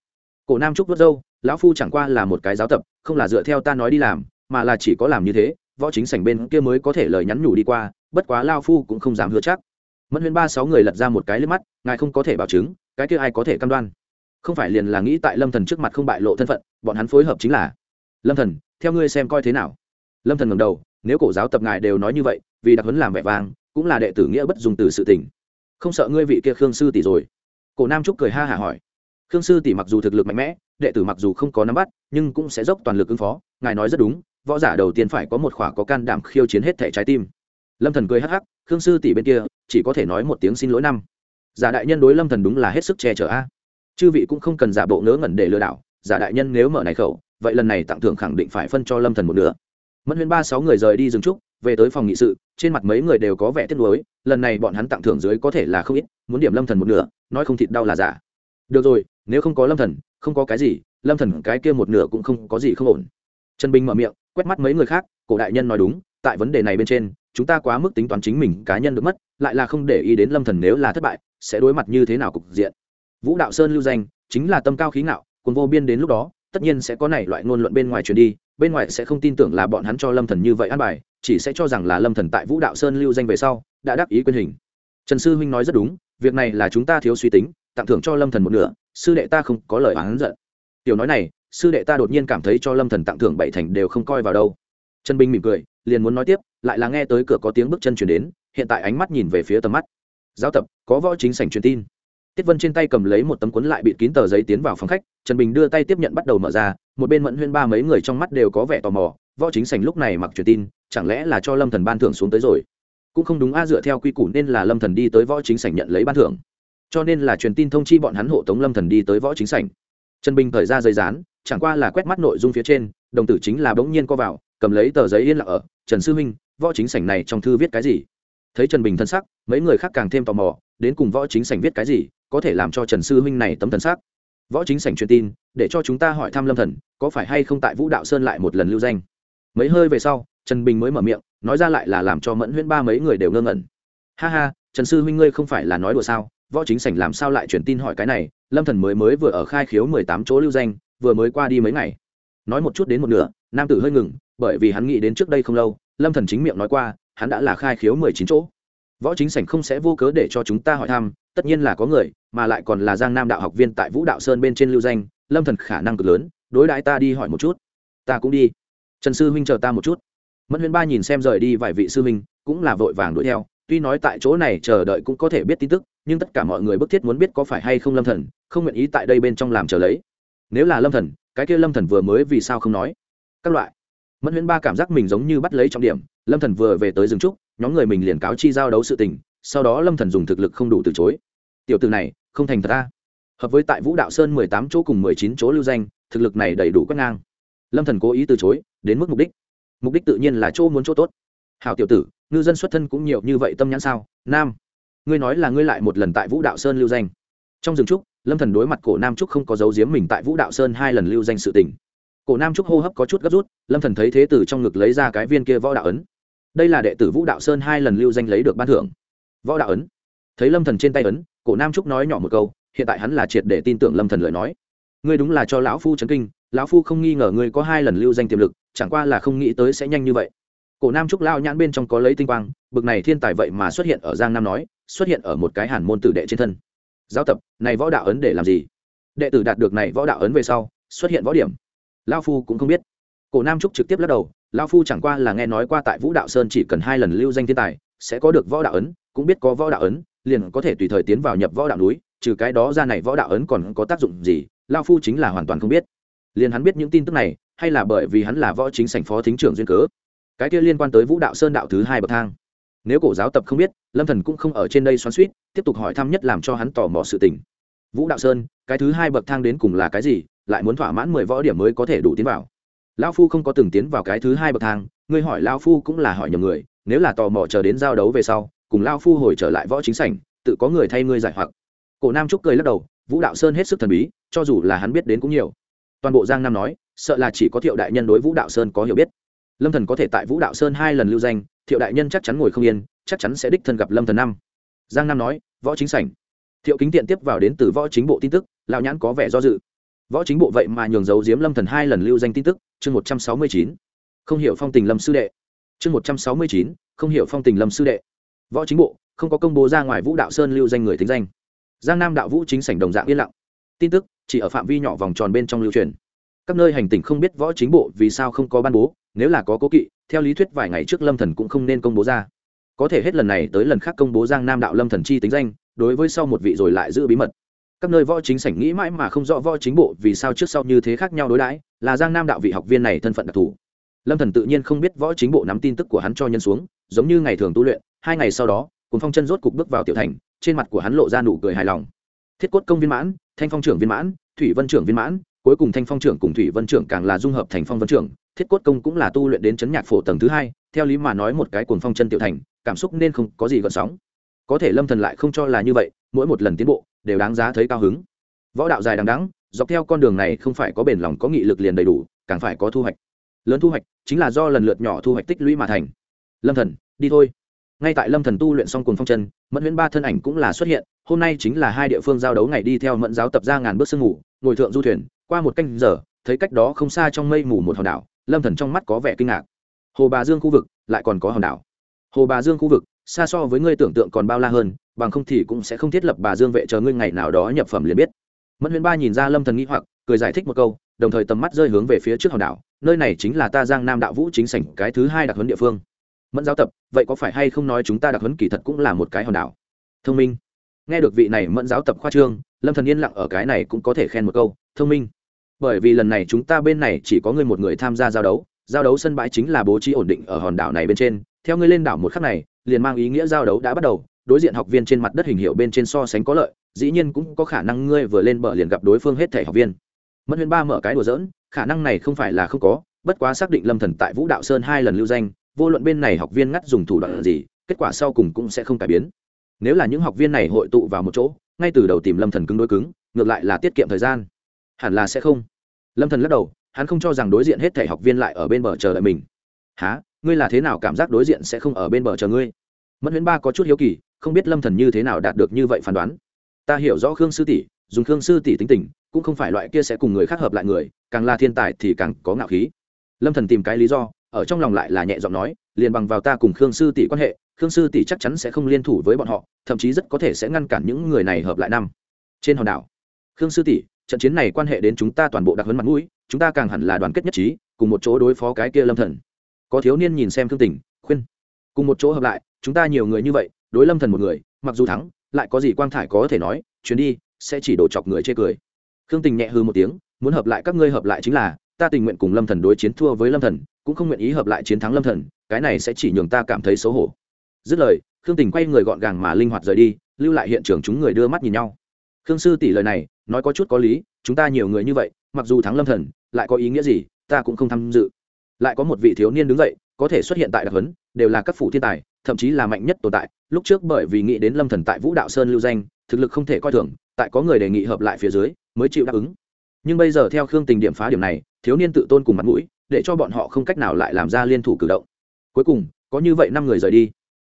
Cổ nam trúc vớt dâu lão phu chẳng qua là một cái giáo tập, không là dựa theo ta nói đi làm, mà là chỉ có làm như thế võ chính sảnh bên kia mới có thể lời nhắn nhủ đi qua, bất quá lao phu cũng không dám hứa chắc. Mẫn huyễn ba sáu người lật ra một cái lên mắt, ngài không có thể bảo chứng, cái kia ai có thể cam đoan? Không phải liền là nghĩ tại lâm thần trước mặt không bại lộ thân phận, bọn hắn phối hợp chính là. Lâm thần, theo ngươi xem coi thế nào? Lâm thần ngẩng đầu, nếu cổ giáo tập ngài đều nói như vậy, vì đặc huấn làm vẻ vang, cũng là đệ tử nghĩa bất dùng từ sự tình. Không sợ ngươi vị kia khương sư tỷ rồi? Cổ nam trúc cười ha hả hỏi. Khương sư tỷ mặc dù thực lực mạnh mẽ, đệ tử mặc dù không có nắm bắt, nhưng cũng sẽ dốc toàn lực ứng phó, ngài nói rất đúng võ giả đầu tiên phải có một khỏa có can đảm khiêu chiến hết thẻ trái tim. Lâm thần cười hắc hắc, khương sư tỷ bên kia, chỉ có thể nói một tiếng xin lỗi năm. Giả đại nhân đối lâm thần đúng là hết sức che chở a. Chư vị cũng không cần giả bộ ngớ ngẩn để lừa đảo, giả đại nhân nếu mở này khẩu, vậy lần này tặng thưởng khẳng định phải phân cho lâm thần một nửa. Mất huyên ba sáu người rời đi dừng trúc, về tới phòng nghị sự, trên mặt mấy người đều có vẻ tiếc nuối, lần này bọn hắn tặng thưởng dưới có thể là không ít, muốn điểm lâm thần một nửa, nói không thịt đau là giả. Được rồi, nếu không có lâm thần, không có cái gì, lâm thần cái kia một nửa cũng không có gì không ổn. Trần bình mở miệng quét mắt mấy người khác, cổ đại nhân nói đúng, tại vấn đề này bên trên, chúng ta quá mức tính toán chính mình cá nhân được mất, lại là không để ý đến lâm thần nếu là thất bại, sẽ đối mặt như thế nào cục diện. Vũ đạo sơn lưu danh, chính là tâm cao khí ngạo cùng vô biên đến lúc đó, tất nhiên sẽ có này loại ngôn luận bên ngoài truyền đi, bên ngoài sẽ không tin tưởng là bọn hắn cho lâm thần như vậy an bài, chỉ sẽ cho rằng là lâm thần tại vũ đạo sơn lưu danh về sau, đã đáp ý quyền hình. Trần sư huynh nói rất đúng, việc này là chúng ta thiếu suy tính, tặng thưởng cho lâm thần một nửa, sư đệ ta không có lời oán giận. Tiểu nói này sư đệ ta đột nhiên cảm thấy cho lâm thần tặng thưởng bảy thành đều không coi vào đâu. Trần bình mỉm cười, liền muốn nói tiếp, lại là nghe tới cửa có tiếng bước chân chuyển đến, hiện tại ánh mắt nhìn về phía tầm mắt. Giáo tập, có võ chính sảnh truyền tin. Tiết vân trên tay cầm lấy một tấm cuốn lại bịt kín tờ giấy tiến vào phòng khách, trần bình đưa tay tiếp nhận bắt đầu mở ra, một bên mẫn huyên ba mấy người trong mắt đều có vẻ tò mò, võ chính sảnh lúc này mặc truyền tin, chẳng lẽ là cho lâm thần ban thưởng xuống tới rồi? Cũng không đúng a, dựa theo quy củ nên là lâm thần đi tới võ chính sảnh nhận lấy ban thưởng. Cho nên là truyền tin thông chi bọn hắn hộ tống lâm thần đi tới võ chính sảnh trần bình thời ra giấy dán, chẳng qua là quét mắt nội dung phía trên, đồng tử chính là bỗng nhiên co vào, cầm lấy tờ giấy yên lặng ở, trần sư huynh, võ chính sảnh này trong thư viết cái gì? Thấy trần bình thân sắc, mấy người khác càng thêm tò mò, đến cùng võ chính sảnh viết cái gì, có thể làm cho trần sư huynh này tấm thân sắc. Võ chính sảnh truyền tin, để cho chúng ta hỏi thăm lâm thần, có phải hay không tại vũ đạo sơn lại một lần lưu danh? Mấy hơi về sau, trần bình mới mở miệng, nói ra lại là làm cho mẫn huyễn ba mấy người đều ngơ ngẩn. Ha ha, trần sư huynh ngươi không phải là nói đùa sao? Võ chính sảnh làm sao lại truyền tin hỏi cái này? Lâm thần mới mới vừa ở khai khiếu mười tám chỗ lưu danh, vừa mới qua đi mấy ngày. Nói một chút đến một nửa, nam tử hơi ngừng, bởi vì hắn nghĩ đến trước đây không lâu, lâm thần chính miệng nói qua, hắn đã là khai khiếu mười chín chỗ. Võ chính sảnh không sẽ vô cớ để cho chúng ta hỏi thăm, tất nhiên là có người, mà lại còn là giang nam đạo học viên tại vũ đạo sơn bên trên lưu danh, lâm thần khả năng cực lớn, đối đãi ta đi hỏi một chút. Ta cũng đi. Trần sư huynh chờ ta một chút. Mẫn Huyễn ba nhìn xem rời đi vài vị sư huynh, cũng là vội vàng đuổi theo, tuy nói tại chỗ này chờ đợi cũng có thể biết tin tức nhưng tất cả mọi người bức thiết muốn biết có phải hay không lâm thần, không nguyện ý tại đây bên trong làm chờ lấy. Nếu là lâm thần, cái kia lâm thần vừa mới vì sao không nói? Các loại. Mẫn huyễn ba cảm giác mình giống như bắt lấy trọng điểm, lâm thần vừa về tới rừng trúc, nhóm người mình liền cáo chi giao đấu sự tình, sau đó lâm thần dùng thực lực không đủ từ chối. Tiểu từ này, không thành thật ta hợp với tại vũ đạo sơn mười tám chỗ cùng mười chín chỗ lưu danh, thực lực này đầy đủ quét ngang. Lâm thần cố ý từ chối, đến mức mục đích. Mục đích tự nhiên là chỗ muốn chỗ tốt. Hảo tiểu tử, ngư dân xuất thân cũng nhiều như vậy tâm nhãn sao? Nam ngươi nói là ngươi lại một lần tại vũ đạo sơn lưu danh. Trong rừng trúc, lâm thần đối mặt cổ nam trúc không có dấu giếm mình tại vũ đạo sơn hai lần lưu danh sự tình. Cổ nam trúc hô hấp có chút gấp rút, lâm thần thấy thế tử trong ngực lấy ra cái viên kia võ đạo ấn. Đây là đệ tử vũ đạo sơn hai lần lưu danh lấy được ban thưởng. Võ đạo ấn. Thấy lâm thần trên tay ấn, cổ nam trúc nói nhỏ một câu, hiện tại hắn là triệt để tin tưởng lâm thần lời nói. Ngươi đúng là cho lão phu chấn kinh, lão phu không nghi ngờ ngươi có hai lần lưu danh tiềm lực, chẳng qua là không nghĩ tới sẽ nhanh như vậy. Cổ nam trúc lao nhãn bên trong có lấy tinh quang, bực này thiên tài vậy mà xuất hiện ở giang nam nói xuất hiện ở một cái hàn môn tử đệ trên thân. Giáo tập, này võ đạo ấn để làm gì? Đệ tử đạt được này võ đạo ấn về sau, xuất hiện võ điểm. Lao phu cũng không biết. Cổ nam trúc trực tiếp lắc đầu lao phu chẳng qua là nghe nói qua tại vũ đạo sơn chỉ cần hai lần lưu danh thiên tài, sẽ có được võ đạo ấn, cũng biết có võ đạo ấn, liền có thể tùy thời tiến vào nhập võ đạo núi, trừ cái đó ra này võ đạo ấn còn có tác dụng gì lao phu chính là hoàn toàn không biết. Liền hắn biết những tin tức này, hay là bởi vì hắn là võ chính sảnh phó thính trưởng duyên cớ. Cái kia liên quan tới vũ đạo sơn đạo thứ hai bậc thang nếu cổ giáo tập không biết, lâm thần cũng không ở trên đây xoắn suýt tiếp tục hỏi thăm nhất làm cho hắn tò mò sự tình. Vũ đạo sơn, cái thứ hai bậc thang đến cùng là cái gì, lại muốn thỏa mãn mười võ điểm mới có thể đủ tiến vào. Lão phu không có từng tiến vào cái thứ hai bậc thang, ngươi hỏi lão phu cũng là hỏi nhầm người, nếu là tò mò chờ đến giao đấu về sau, cùng lão phu hồi trở lại võ chính sảnh, tự có người thay ngươi giải hoặc. Cổ nam trúc cười lắc đầu, vũ đạo sơn hết sức thần bí, cho dù là hắn biết đến cũng nhiều. Toàn bộ giang nam nói, sợ là chỉ có thiệu đại nhân đối vũ đạo sơn có hiểu biết. Lâm thần có thể tại vũ đạo sơn hai lần lưu danh thiệu đại nhân chắc chắn ngồi không yên, chắc chắn sẽ đích thân gặp lâm thần năm giang nam nói, võ chính sảnh. Thiệu kính tiện tiếp vào đến từ võ chính bộ tin tức, lão nhãn có vẻ do dự. Võ chính bộ vậy mà nhường dấu diếm lâm thần hai lần lưu danh tin tức, chương một trăm sáu mươi chín. Không hiểu phong tình lâm sư đệ. Chương một trăm sáu mươi chín, không hiểu phong tình lâm sư đệ. Võ chính bộ, không có công bố ra ngoài vũ đạo sơn lưu danh người tính danh. Giang nam đạo vũ chính sảnh đồng dạng yên lặng. Tin tức chỉ ở phạm vi nhỏ vòng tròn bên trong lưu truyền. Các nơi hành tỉnh không biết võ chính bộ vì sao không có ban bố, nếu là có cố kỵ theo lý thuyết vài ngày trước lâm thần cũng không nên công bố ra. Có thể hết lần này tới lần khác công bố giang nam đạo lâm thần chi tính danh, đối với sau một vị rồi lại giữ bí mật. Các nơi võ chính sảnh nghĩ mãi mà không rõ võ chính bộ vì sao trước sau như thế khác nhau đối đãi, là giang nam đạo vị học viên này thân phận đặc thù. Lâm thần tự nhiên không biết võ chính bộ nắm tin tức của hắn cho nhân xuống, giống như ngày thường tu luyện, hai ngày sau đó cùng phong chân rốt cục bước vào tiểu thành, trên mặt của hắn lộ ra nụ cười hài lòng. Thiết cốt công viên mãn, thanh phong trưởng viên mãn, thủy vân trưởng viên mãn cuối cùng thanh phong trưởng cùng thủy vân trưởng càng là dung hợp thành phong vân trưởng, thiết cốt công cũng là tu luyện đến chấn nhạc phổ tầng thứ hai, theo lý mà nói một cái cuồng phong chân tiểu thành, cảm xúc nên không có gì gợn sóng. Có thể lâm thần lại không cho là như vậy, mỗi một lần tiến bộ, đều đáng giá thấy cao hứng. Võ đạo dài đằng đẵng, dọc theo con đường này không phải có bền lòng, có nghị lực liền đầy đủ, càng phải có thu hoạch. Lớn thu hoạch, chính là do lần lượt nhỏ thu hoạch tích lũy mà thành. Lâm thần, đi thôi. Ngay tại lâm thần tu luyện xong cùng phong chân, mẫn huyễn ba thân ảnh cũng là xuất hiện, hôm nay chính là hai địa phương giao đấu ngày đi theo mẫn giáo tập ra ngàn bước sương ngủ ngồi thượng du thuyền qua một canh giờ, thấy cách đó không xa trong mây mù một hòn đảo, lâm thần trong mắt có vẻ kinh ngạc. Hồ bà dương khu vực, lại còn có hòn đảo. Hồ bà dương khu vực, xa so với ngươi tưởng tượng còn bao la hơn, bằng không thì cũng sẽ không thiết lập bà dương vệ chờ ngươi ngày nào đó nhập phẩm liền biết. Mẫn huyền ba nhìn ra lâm thần nghĩ hoặc, cười giải thích một câu, đồng thời tầm mắt rơi hướng về phía trước hòn đảo, nơi này chính là ta giang nam đạo vũ chính sảnh, cái thứ hai đặc huấn địa phương. Mẫn giáo tập, vậy có phải hay không nói chúng ta đặc huấn kỳ thật cũng là một cái hòn đảo? Thông minh. Nghe được vị này mẫn giáo tập khoa trương, lâm thần yên lặng ở cái này cũng có thể khen một câu, thông minh bởi vì lần này chúng ta bên này chỉ có ngươi một người tham gia giao đấu giao đấu sân bãi chính là bố trí ổn định ở hòn đảo này bên trên. Theo ngươi lên đảo một khắc này, liền mang ý nghĩa giao đấu đã bắt đầu, đối diện học viên trên mặt đất hình hiệu bên trên so sánh có lợi, dĩ nhiên cũng có khả năng ngươi vừa lên bờ liền gặp đối phương hết thể học viên. Mất huyền ba mở cái đùa dỡn khả năng này không phải là không có, bất quá xác định lâm thần tại vũ đạo sơn hai lần lưu danh, vô luận bên này học viên ngắt dùng thủ đoạn gì, kết quả sau cùng cũng sẽ không cải biến. Nếu là những học viên này hội tụ vào một chỗ, ngay từ đầu tìm lâm thần cứng đối cứng, ngược lại là tiết kiệm thời gian. Hẳn là sẽ không lâm thần lắc đầu, hắn không cho rằng đối diện hết thể học viên lại ở bên bờ chờ đợi mình. Há ngươi là thế nào cảm giác đối diện sẽ không ở bên bờ chờ ngươi? Mẫn huyễn ba có chút hiếu kỳ, không biết lâm thần như thế nào đạt được như vậy phán đoán. Ta hiểu rõ khương sư tỷ, dùng khương sư tỷ tính tình, cũng không phải loại kia sẽ cùng người khác hợp lại người, càng là thiên tài thì càng có ngạo khí. Lâm thần tìm cái lý do, ở trong lòng lại là nhẹ giọng nói, liền bằng vào ta cùng khương sư tỷ quan hệ, khương sư tỷ chắc chắn sẽ không liên thủ với bọn họ, thậm chí rất có thể sẽ ngăn cản những người này hợp lại năm. Trên hòn đảo, khương sư tỷ trận chiến này quan hệ đến chúng ta toàn bộ đặc huấn mặt mũi, chúng ta càng hẳn là đoàn kết nhất trí, cùng một chỗ đối phó cái kia lâm thần. Có thiếu niên nhìn xem Thương tình, khuyên. Cùng một chỗ hợp lại, chúng ta nhiều người như vậy, đối lâm thần một người, mặc dù thắng, lại có gì quang thải có thể nói, chuyến đi sẽ chỉ đổ chọc người chê cười. Khương tình nhẹ hư một tiếng, muốn hợp lại các ngươi hợp lại chính là, ta tình nguyện cùng lâm thần đối chiến thua với lâm thần, cũng không nguyện ý hợp lại chiến thắng lâm thần, cái này sẽ chỉ nhường ta cảm thấy xấu hổ. Dứt lời, khương tình quay người gọn gàng mà linh hoạt rời đi, lưu lại hiện trường chúng người đưa mắt nhìn nhau. Khương sư tỷ lời này nói có chút có lý, chúng ta nhiều người như vậy, mặc dù thắng lâm thần, lại có ý nghĩa gì, ta cũng không tham dự. Lại có một vị thiếu niên đứng dậy, có thể xuất hiện tại đặc huấn, đều là các phủ thiên tài, thậm chí là mạnh nhất tồn tại. Lúc trước bởi vì nghĩ đến lâm thần tại vũ đạo sơn lưu danh, thực lực không thể coi thường, tại có người đề nghị hợp lại phía dưới, mới chịu đáp ứng. Nhưng bây giờ theo khương tình điểm phá điểm này, thiếu niên tự tôn cùng mặt mũi, để cho bọn họ không cách nào lại làm ra liên thủ cử động. Cuối cùng, có như vậy năm người rời đi.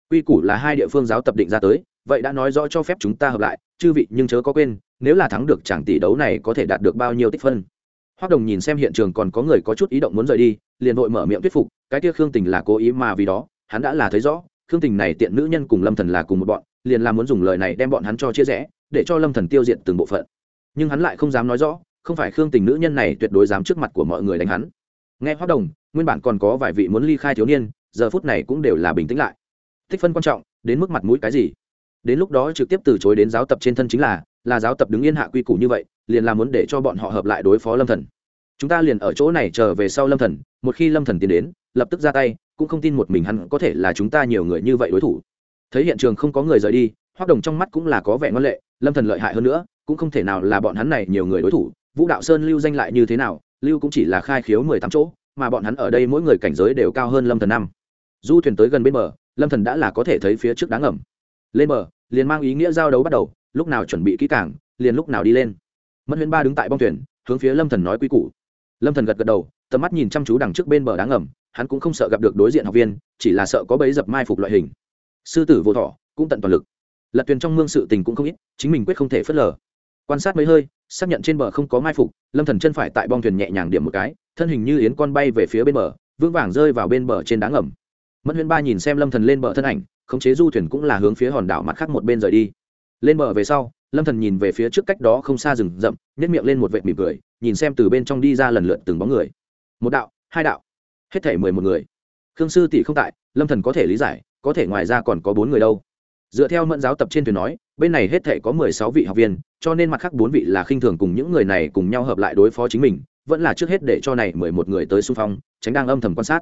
Quy củ là hai địa phương giáo tập định ra tới, vậy đã nói rõ cho phép chúng ta hợp lại, chư vị nhưng chớ có quên nếu là thắng được chẳng tỷ đấu này có thể đạt được bao nhiêu tích phân Hoắc Đồng nhìn xem hiện trường còn có người có chút ý động muốn rời đi, liền vội mở miệng thuyết phục, cái kia Khương Tình là cố ý mà vì đó, hắn đã là thấy rõ, Khương Tình này tiện nữ nhân cùng Lâm Thần là cùng một bọn, liền là muốn dùng lời này đem bọn hắn cho chia rẽ, để cho Lâm Thần tiêu diệt từng bộ phận. Nhưng hắn lại không dám nói rõ, không phải Khương Tình nữ nhân này tuyệt đối dám trước mặt của mọi người đánh hắn. Nghe Hoắc Đồng, nguyên bản còn có vài vị muốn ly khai thiếu niên, giờ phút này cũng đều là bình tĩnh lại. Tích phân quan trọng, đến mức mặt mũi cái gì? Đến lúc đó trực tiếp từ chối đến giáo tập trên thân chính là, là giáo tập đứng yên hạ quy củ như vậy, liền là muốn để cho bọn họ hợp lại đối phó lâm thần. Chúng ta liền ở chỗ này chờ về sau lâm thần một khi lâm thần tiến đến lập tức ra tay cũng không tin một mình hắn có thể là chúng ta nhiều người như vậy đối thủ. Thấy hiện trường không có người rời đi hoác đồng trong mắt cũng là có vẻ ngoan lệ lâm thần lợi hại hơn nữa cũng không thể nào là bọn hắn này nhiều người đối thủ. Vũ đạo sơn lưu danh lại như thế nào lưu cũng chỉ là khai khiếu mười tám chỗ mà bọn hắn ở đây mỗi người cảnh giới đều cao hơn lâm thần năm. Du thuyền tới gần bên bờ lâm thần đã là có thể thấy phía trước đáng ẩm lên bờ liền mang ý nghĩa giao đấu bắt đầu lúc nào chuẩn bị kỹ càng, liền lúc nào đi lên. Mẫn huyễn ba đứng tại bong thuyền, hướng phía lâm thần nói quy củ. Lâm thần gật gật đầu, tầm mắt nhìn chăm chú đằng trước bên bờ đá ngầm, hắn cũng không sợ gặp được đối diện học viên, chỉ là sợ có bấy dập mai phục loại hình. Sư tử vô thọ, cũng tận toàn lực. Lật thuyền trong mương sự tình cũng không ít, chính mình quyết không thể phớt lờ. Quan sát mấy hơi, xác nhận trên bờ không có mai phục, lâm thần chân phải tại bong thuyền nhẹ nhàng điểm một cái, thân hình như yến con bay về phía bên bờ, vững vàng rơi vào bên bờ trên đá ngầm. Mẫn huyên ba nhìn xem lâm thần lên bờ thân ảnh, khống chế du thuyền cũng là hướng phía hòn đảo mặt khác một bên rời đi lên bờ về sau, lâm thần nhìn về phía trước cách đó không xa rừng rậm nhét miệng lên một vệt mỉm cười, nhìn xem từ bên trong đi ra lần lượt từng bóng người. Một đạo, hai đạo, hết thể mười một người. Khương sư tỷ không tại, lâm thần có thể lý giải, có thể ngoài ra còn có bốn người đâu. Dựa theo mẫn giáo tập trên thuyền nói, bên này hết thể có mười sáu vị học viên, cho nên mặt khác bốn vị là khinh thường cùng những người này cùng nhau hợp lại đối phó chính mình, vẫn là trước hết để cho này mười một người tới xung phong, tránh đang âm thầm quan sát.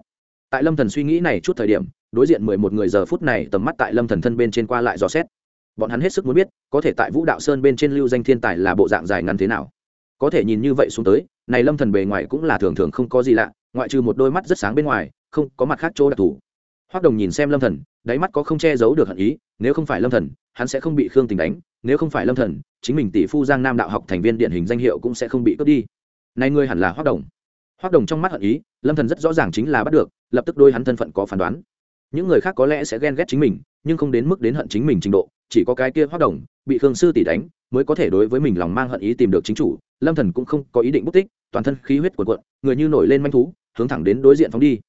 Tại lâm thần suy nghĩ này chút thời điểm, đối diện mười một người giờ phút này, tầm mắt tại lâm thần thân bên trên qua lại dò xét bọn hắn hết sức muốn biết, có thể tại vũ đạo sơn bên trên lưu danh thiên tài là bộ dạng dài ngắn thế nào. Có thể nhìn như vậy xuống tới, này lâm thần bề ngoài cũng là thường thường không có gì lạ, ngoại trừ một đôi mắt rất sáng bên ngoài, không có mặt khác chỗ đặc thù. Hoắc đồng nhìn xem lâm thần, đáy mắt có không che giấu được hận ý, nếu không phải lâm thần, hắn sẽ không bị khương tình đánh, nếu không phải lâm thần, chính mình tỷ phu giang nam đạo học thành viên điển hình danh hiệu cũng sẽ không bị cướp đi. Này ngươi hẳn là Hoắc đồng. Hoắc đồng trong mắt hận ý, lâm thần rất rõ ràng chính là bắt được, lập tức đôi hắn thân phận có phán đoán. Những người khác có lẽ sẽ ghen ghét chính mình, nhưng không đến mức đến hận chính mình trình độ chỉ có cái kia hoác đồng, bị khương sư tỷ đánh, mới có thể đối với mình lòng mang hận ý tìm được chính chủ. Lâm thần cũng không có ý định bút tích, toàn thân khí huyết cuộn cuộn, người như nổi lên manh thú, hướng thẳng đến đối diện phóng đi.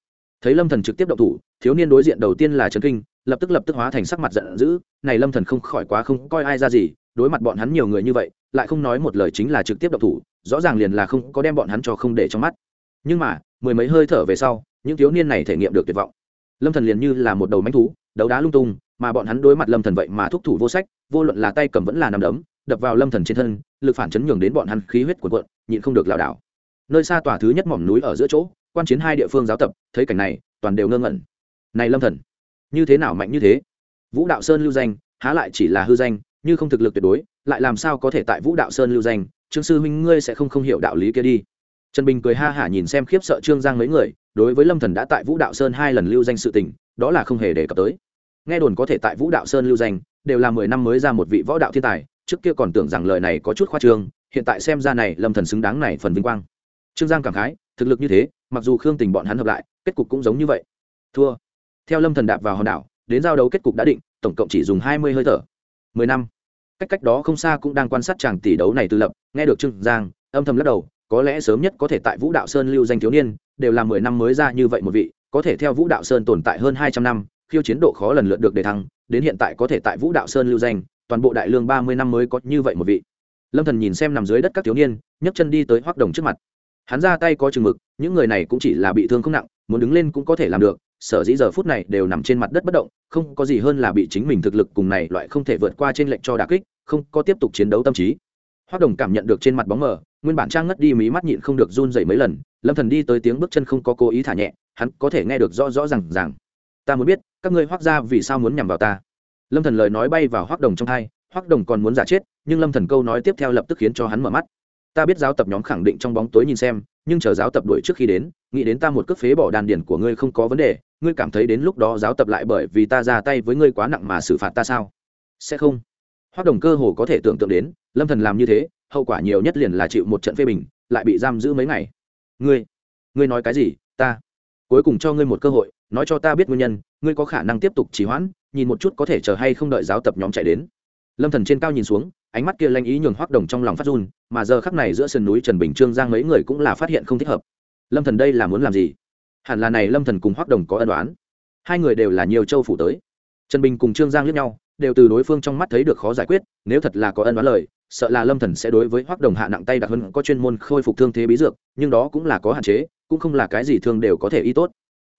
Thấy lâm thần trực tiếp động thủ, thiếu niên đối diện đầu tiên là trấn kinh, lập tức lập tức hóa thành sắc mặt giận dữ. Này lâm thần không khỏi quá không coi ai ra gì, đối mặt bọn hắn nhiều người như vậy, lại không nói một lời chính là trực tiếp động thủ, rõ ràng liền là không có đem bọn hắn cho không để trong mắt. Nhưng mà, mười mấy hơi thở về sau, những thiếu niên này thể nghiệm được tuyệt vọng. Lâm thần liền như là một đầu manh thú, đấu đá lung tung mà bọn hắn đối mặt lâm thần vậy mà thúc thủ vô sách, vô luận là tay cầm vẫn là nằm đấm, đập vào lâm thần trên thân, lực phản chấn nhường đến bọn hắn khí huyết cuộn cuộn, nhịn không được lảo đảo. Nơi xa tòa thứ nhất mỏm núi ở giữa chỗ, quan chiến hai địa phương giáo tập, thấy cảnh này, toàn đều ngơ ngẩn. Này lâm thần, như thế nào mạnh như thế? Vũ đạo sơn lưu danh, há lại chỉ là hư danh, như không thực lực tuyệt đối, lại làm sao có thể tại vũ đạo sơn lưu danh? Trương sư huynh ngươi sẽ không không hiểu đạo lý kia đi. Trần bình cười ha hả nhìn xem khiếp sợ trương giang mấy người, đối với lâm thần đã tại vũ đạo sơn hai lần lưu danh sự tình, đó là không hề đề cập tới nghe đồn có thể tại vũ đạo sơn lưu danh, đều là mười năm mới ra một vị võ đạo thiên tài, trước kia còn tưởng rằng lời này có chút khoa trương, hiện tại xem ra này lâm thần xứng đáng này phần vinh quang. Trương giang cảm khái, thực lực như thế, mặc dù khương tình bọn hắn hợp lại, kết cục cũng giống như vậy. Thua. Theo lâm thần đạp vào hòn đảo, đến giao đấu kết cục đã định, tổng cộng chỉ dùng hai mươi hơi thở. Mười năm. Cách cách đó không xa cũng đang quan sát chàng tỷ đấu này tư lập, nghe được trương giang, âm thầm lắc đầu, có lẽ sớm nhất có thể tại vũ đạo sơn lưu danh thiếu niên, đều là mười năm mới ra như vậy một vị, có thể theo vũ đạo sơn tồn tại hơn hai trăm năm khiêu chiến độ khó lần lượt được đề thăng, đến hiện tại có thể tại vũ đạo sơn lưu danh, toàn bộ đại lương ba mươi năm mới có như vậy một vị. Lâm thần nhìn xem nằm dưới đất các thiếu niên, nhấc chân đi tới hoác đồng trước mặt. Hắn ra tay có chừng mực, những người này cũng chỉ là bị thương không nặng, muốn đứng lên cũng có thể làm được, sở dĩ giờ phút này đều nằm trên mặt đất bất động, không có gì hơn là bị chính mình thực lực cùng này loại không thể vượt qua trên lệnh cho đà kích, không có tiếp tục chiến đấu tâm trí. Hoác đồng cảm nhận được trên mặt bóng mờ, nguyên bản trang ngất đi mí mắt nhịn không được run rẩy mấy lần, lâm thần đi tới tiếng bước chân không có cố ý thả nhẹ, hắn có thể nghe được rõ rõ rằng rằng ta muốn biết, các ngươi hoác ra vì sao muốn nhằm vào ta? Lâm thần lời nói bay vào hoác đồng trong hai hoác đồng còn muốn giả chết, nhưng lâm thần câu nói tiếp theo lập tức khiến cho hắn mở mắt. Ta biết giáo tập nhóm khẳng định trong bóng tối nhìn xem, nhưng chờ giáo tập đuổi trước khi đến, nghĩ đến ta một cước phế bỏ đàn điển của ngươi không có vấn đề, ngươi cảm thấy đến lúc đó giáo tập lại bởi vì ta ra tay với ngươi quá nặng mà xử phạt ta sao? Sẽ không. Hoác đồng cơ hồ có thể tưởng tượng đến, lâm thần làm như thế, hậu quả nhiều nhất liền là chịu một trận phê bình, lại bị giam giữ mấy ngày. Ngươi ngươi nói cái gì? Ta, cuối cùng cho ngươi một cơ hội nói cho ta biết nguyên nhân, ngươi có khả năng tiếp tục trì hoãn, nhìn một chút có thể chờ hay không đợi giáo tập nhóm chạy đến. Lâm thần trên cao nhìn xuống, ánh mắt kia lanh ý nhường hoác đồng trong lòng phát run, mà giờ khắc này giữa sườn núi trần bình trương giang mấy người cũng là phát hiện không thích hợp. Lâm thần đây là muốn làm gì? Hẳn là này lâm thần cùng hoác đồng có ân đoán hai người đều là nhiều châu phủ tới. Trần bình cùng trương giang liếc nhau, đều từ đối phương trong mắt thấy được khó giải quyết, nếu thật là có ân đoán lời, sợ là lâm thần sẽ đối với hoác đồng hạ nặng tay đặc hơn, có chuyên môn khôi phục thương thế bí dược, nhưng đó cũng là có hạn chế, cũng không là cái gì thương đều có thể y tốt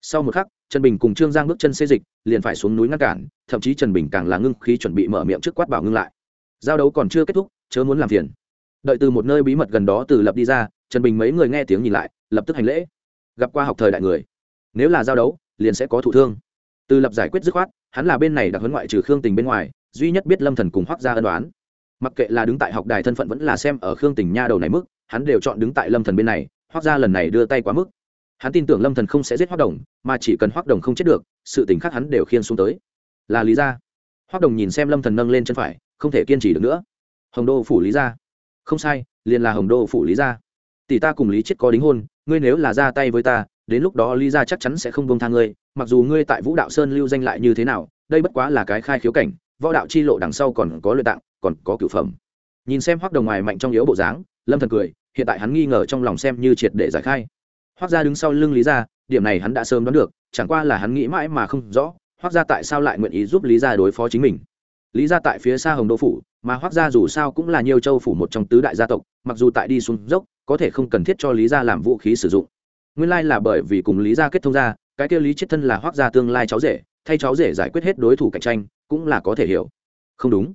sau một khắc, trần bình cùng trương giang bước chân xê dịch, liền phải xuống núi ngăn cản, thậm chí trần bình càng là ngưng khí chuẩn bị mở miệng trước quát bảo ngưng lại. Giao đấu còn chưa kết thúc, chớ muốn làm phiền. Đợi từ một nơi bí mật gần đó từ lập đi ra, trần bình mấy người nghe tiếng nhìn lại, lập tức hành lễ. Gặp qua học thời đại người, nếu là giao đấu, liền sẽ có thụ thương. Từ lập giải quyết dứt khoát, hắn là bên này đặc huấn ngoại trừ khương tình bên ngoài, duy nhất biết lâm thần cùng hoác ra ân đoán mặc kệ là đứng tại học đài thân phận vẫn là xem ở khương tình nha đầu này mức, hắn đều chọn đứng tại lâm thần bên này hoác ra lần này đưa tay quá mức hắn tin tưởng lâm thần không sẽ giết hoác đồng, mà chỉ cần hoác đồng không chết được, sự tình khác hắn đều khiên xuống tới. Là lý ra hoác đồng nhìn xem lâm thần nâng lên chân phải, không thể kiên trì được nữa. Hồng đô phủ lý ra không sai, liền là hồng đô phủ lý ra tỷ ta cùng lý chết có đính hôn, ngươi nếu là ra tay với ta, đến lúc đó lý ra chắc chắn sẽ không bông tha ngươi, mặc dù ngươi tại vũ đạo sơn lưu danh lại như thế nào, đây bất quá là cái khai khiếu cảnh, võ đạo chi lộ đằng sau còn có luyện tạng, còn có cửu phẩm. Nhìn xem hoác đồng ngoài mạnh trong yếu bộ dáng, lâm thần cười, hiện tại hắn nghi ngờ trong lòng xem như triệt để giải khai hoác gia đứng sau lưng lý gia, điểm này hắn đã sớm đoán được, chẳng qua là hắn nghĩ mãi mà không rõ hoác gia tại sao lại nguyện ý giúp lý gia đối phó chính mình. Lý gia tại phía xa hồng đô phủ, mà hoác gia dù sao cũng là nhiều châu phủ một trong tứ đại gia tộc, mặc dù tại đi xuống dốc, có thể không cần thiết cho lý gia làm vũ khí sử dụng. Nguyên lai là bởi vì cùng lý gia kết thông ra, cái kia lý chết thân là hoác gia tương lai cháu rể, thay cháu rể giải quyết hết đối thủ cạnh tranh, cũng là có thể hiểu. Không đúng.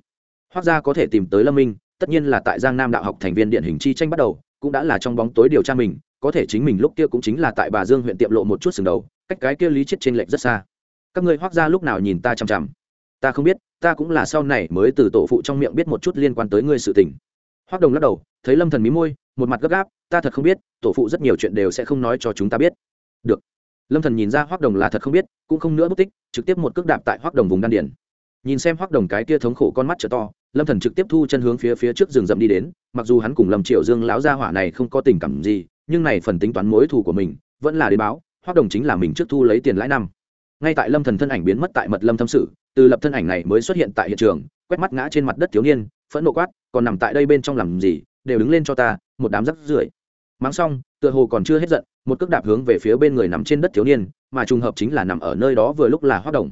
Hoác gia có thể tìm tới lâm minh, tất nhiên là tại giang nam đạo học thành viên điện hình chi tranh bắt đầu, cũng đã là trong bóng tối điều tra mình có thể chính mình lúc kia cũng chính là tại bà dương huyện tiệm lộ một chút sừng đầu, cách cái kia lý chết trên lệnh rất xa. Các ngươi hoác ra lúc nào nhìn ta chằm chằm? Ta không biết, ta cũng là sau này mới từ tổ phụ trong miệng biết một chút liên quan tới ngươi sự tình. Hoác đồng lắc đầu, thấy lâm thần mí môi, một mặt gấp gáp, ta thật không biết, tổ phụ rất nhiều chuyện đều sẽ không nói cho chúng ta biết. Được. Lâm thần nhìn ra hoác đồng là thật không biết, cũng không nữa bất tích, trực tiếp một cước đạp tại hoác đồng vùng đan điển nhìn xem hoác đồng cái kia thống khổ con mắt trở to, lâm thần trực tiếp thu chân hướng phía phía trước rừng rậm đi đến, mặc dù hắn cùng lâm triệu dương lão gia hỏa này không có tình cảm gì nhưng này phần tính toán mối thù của mình vẫn là đến báo hoác đồng chính là mình trước thu lấy tiền lãi năm. Ngay tại lâm thần thân ảnh biến mất tại mật lâm thâm sự, từ lập thân ảnh này mới xuất hiện tại hiện trường, quét mắt ngã trên mặt đất thiếu niên, phẫn nộ quát, còn nằm tại đây bên trong làm gì? Đều đứng lên cho ta, một đám rắc rưởi. Mắng xong, tựa hồ còn chưa hết giận, một cước đạp hướng về phía bên người nằm trên đất thiếu niên, mà trùng hợp chính là nằm ở nơi đó vừa lúc là hoác đồng.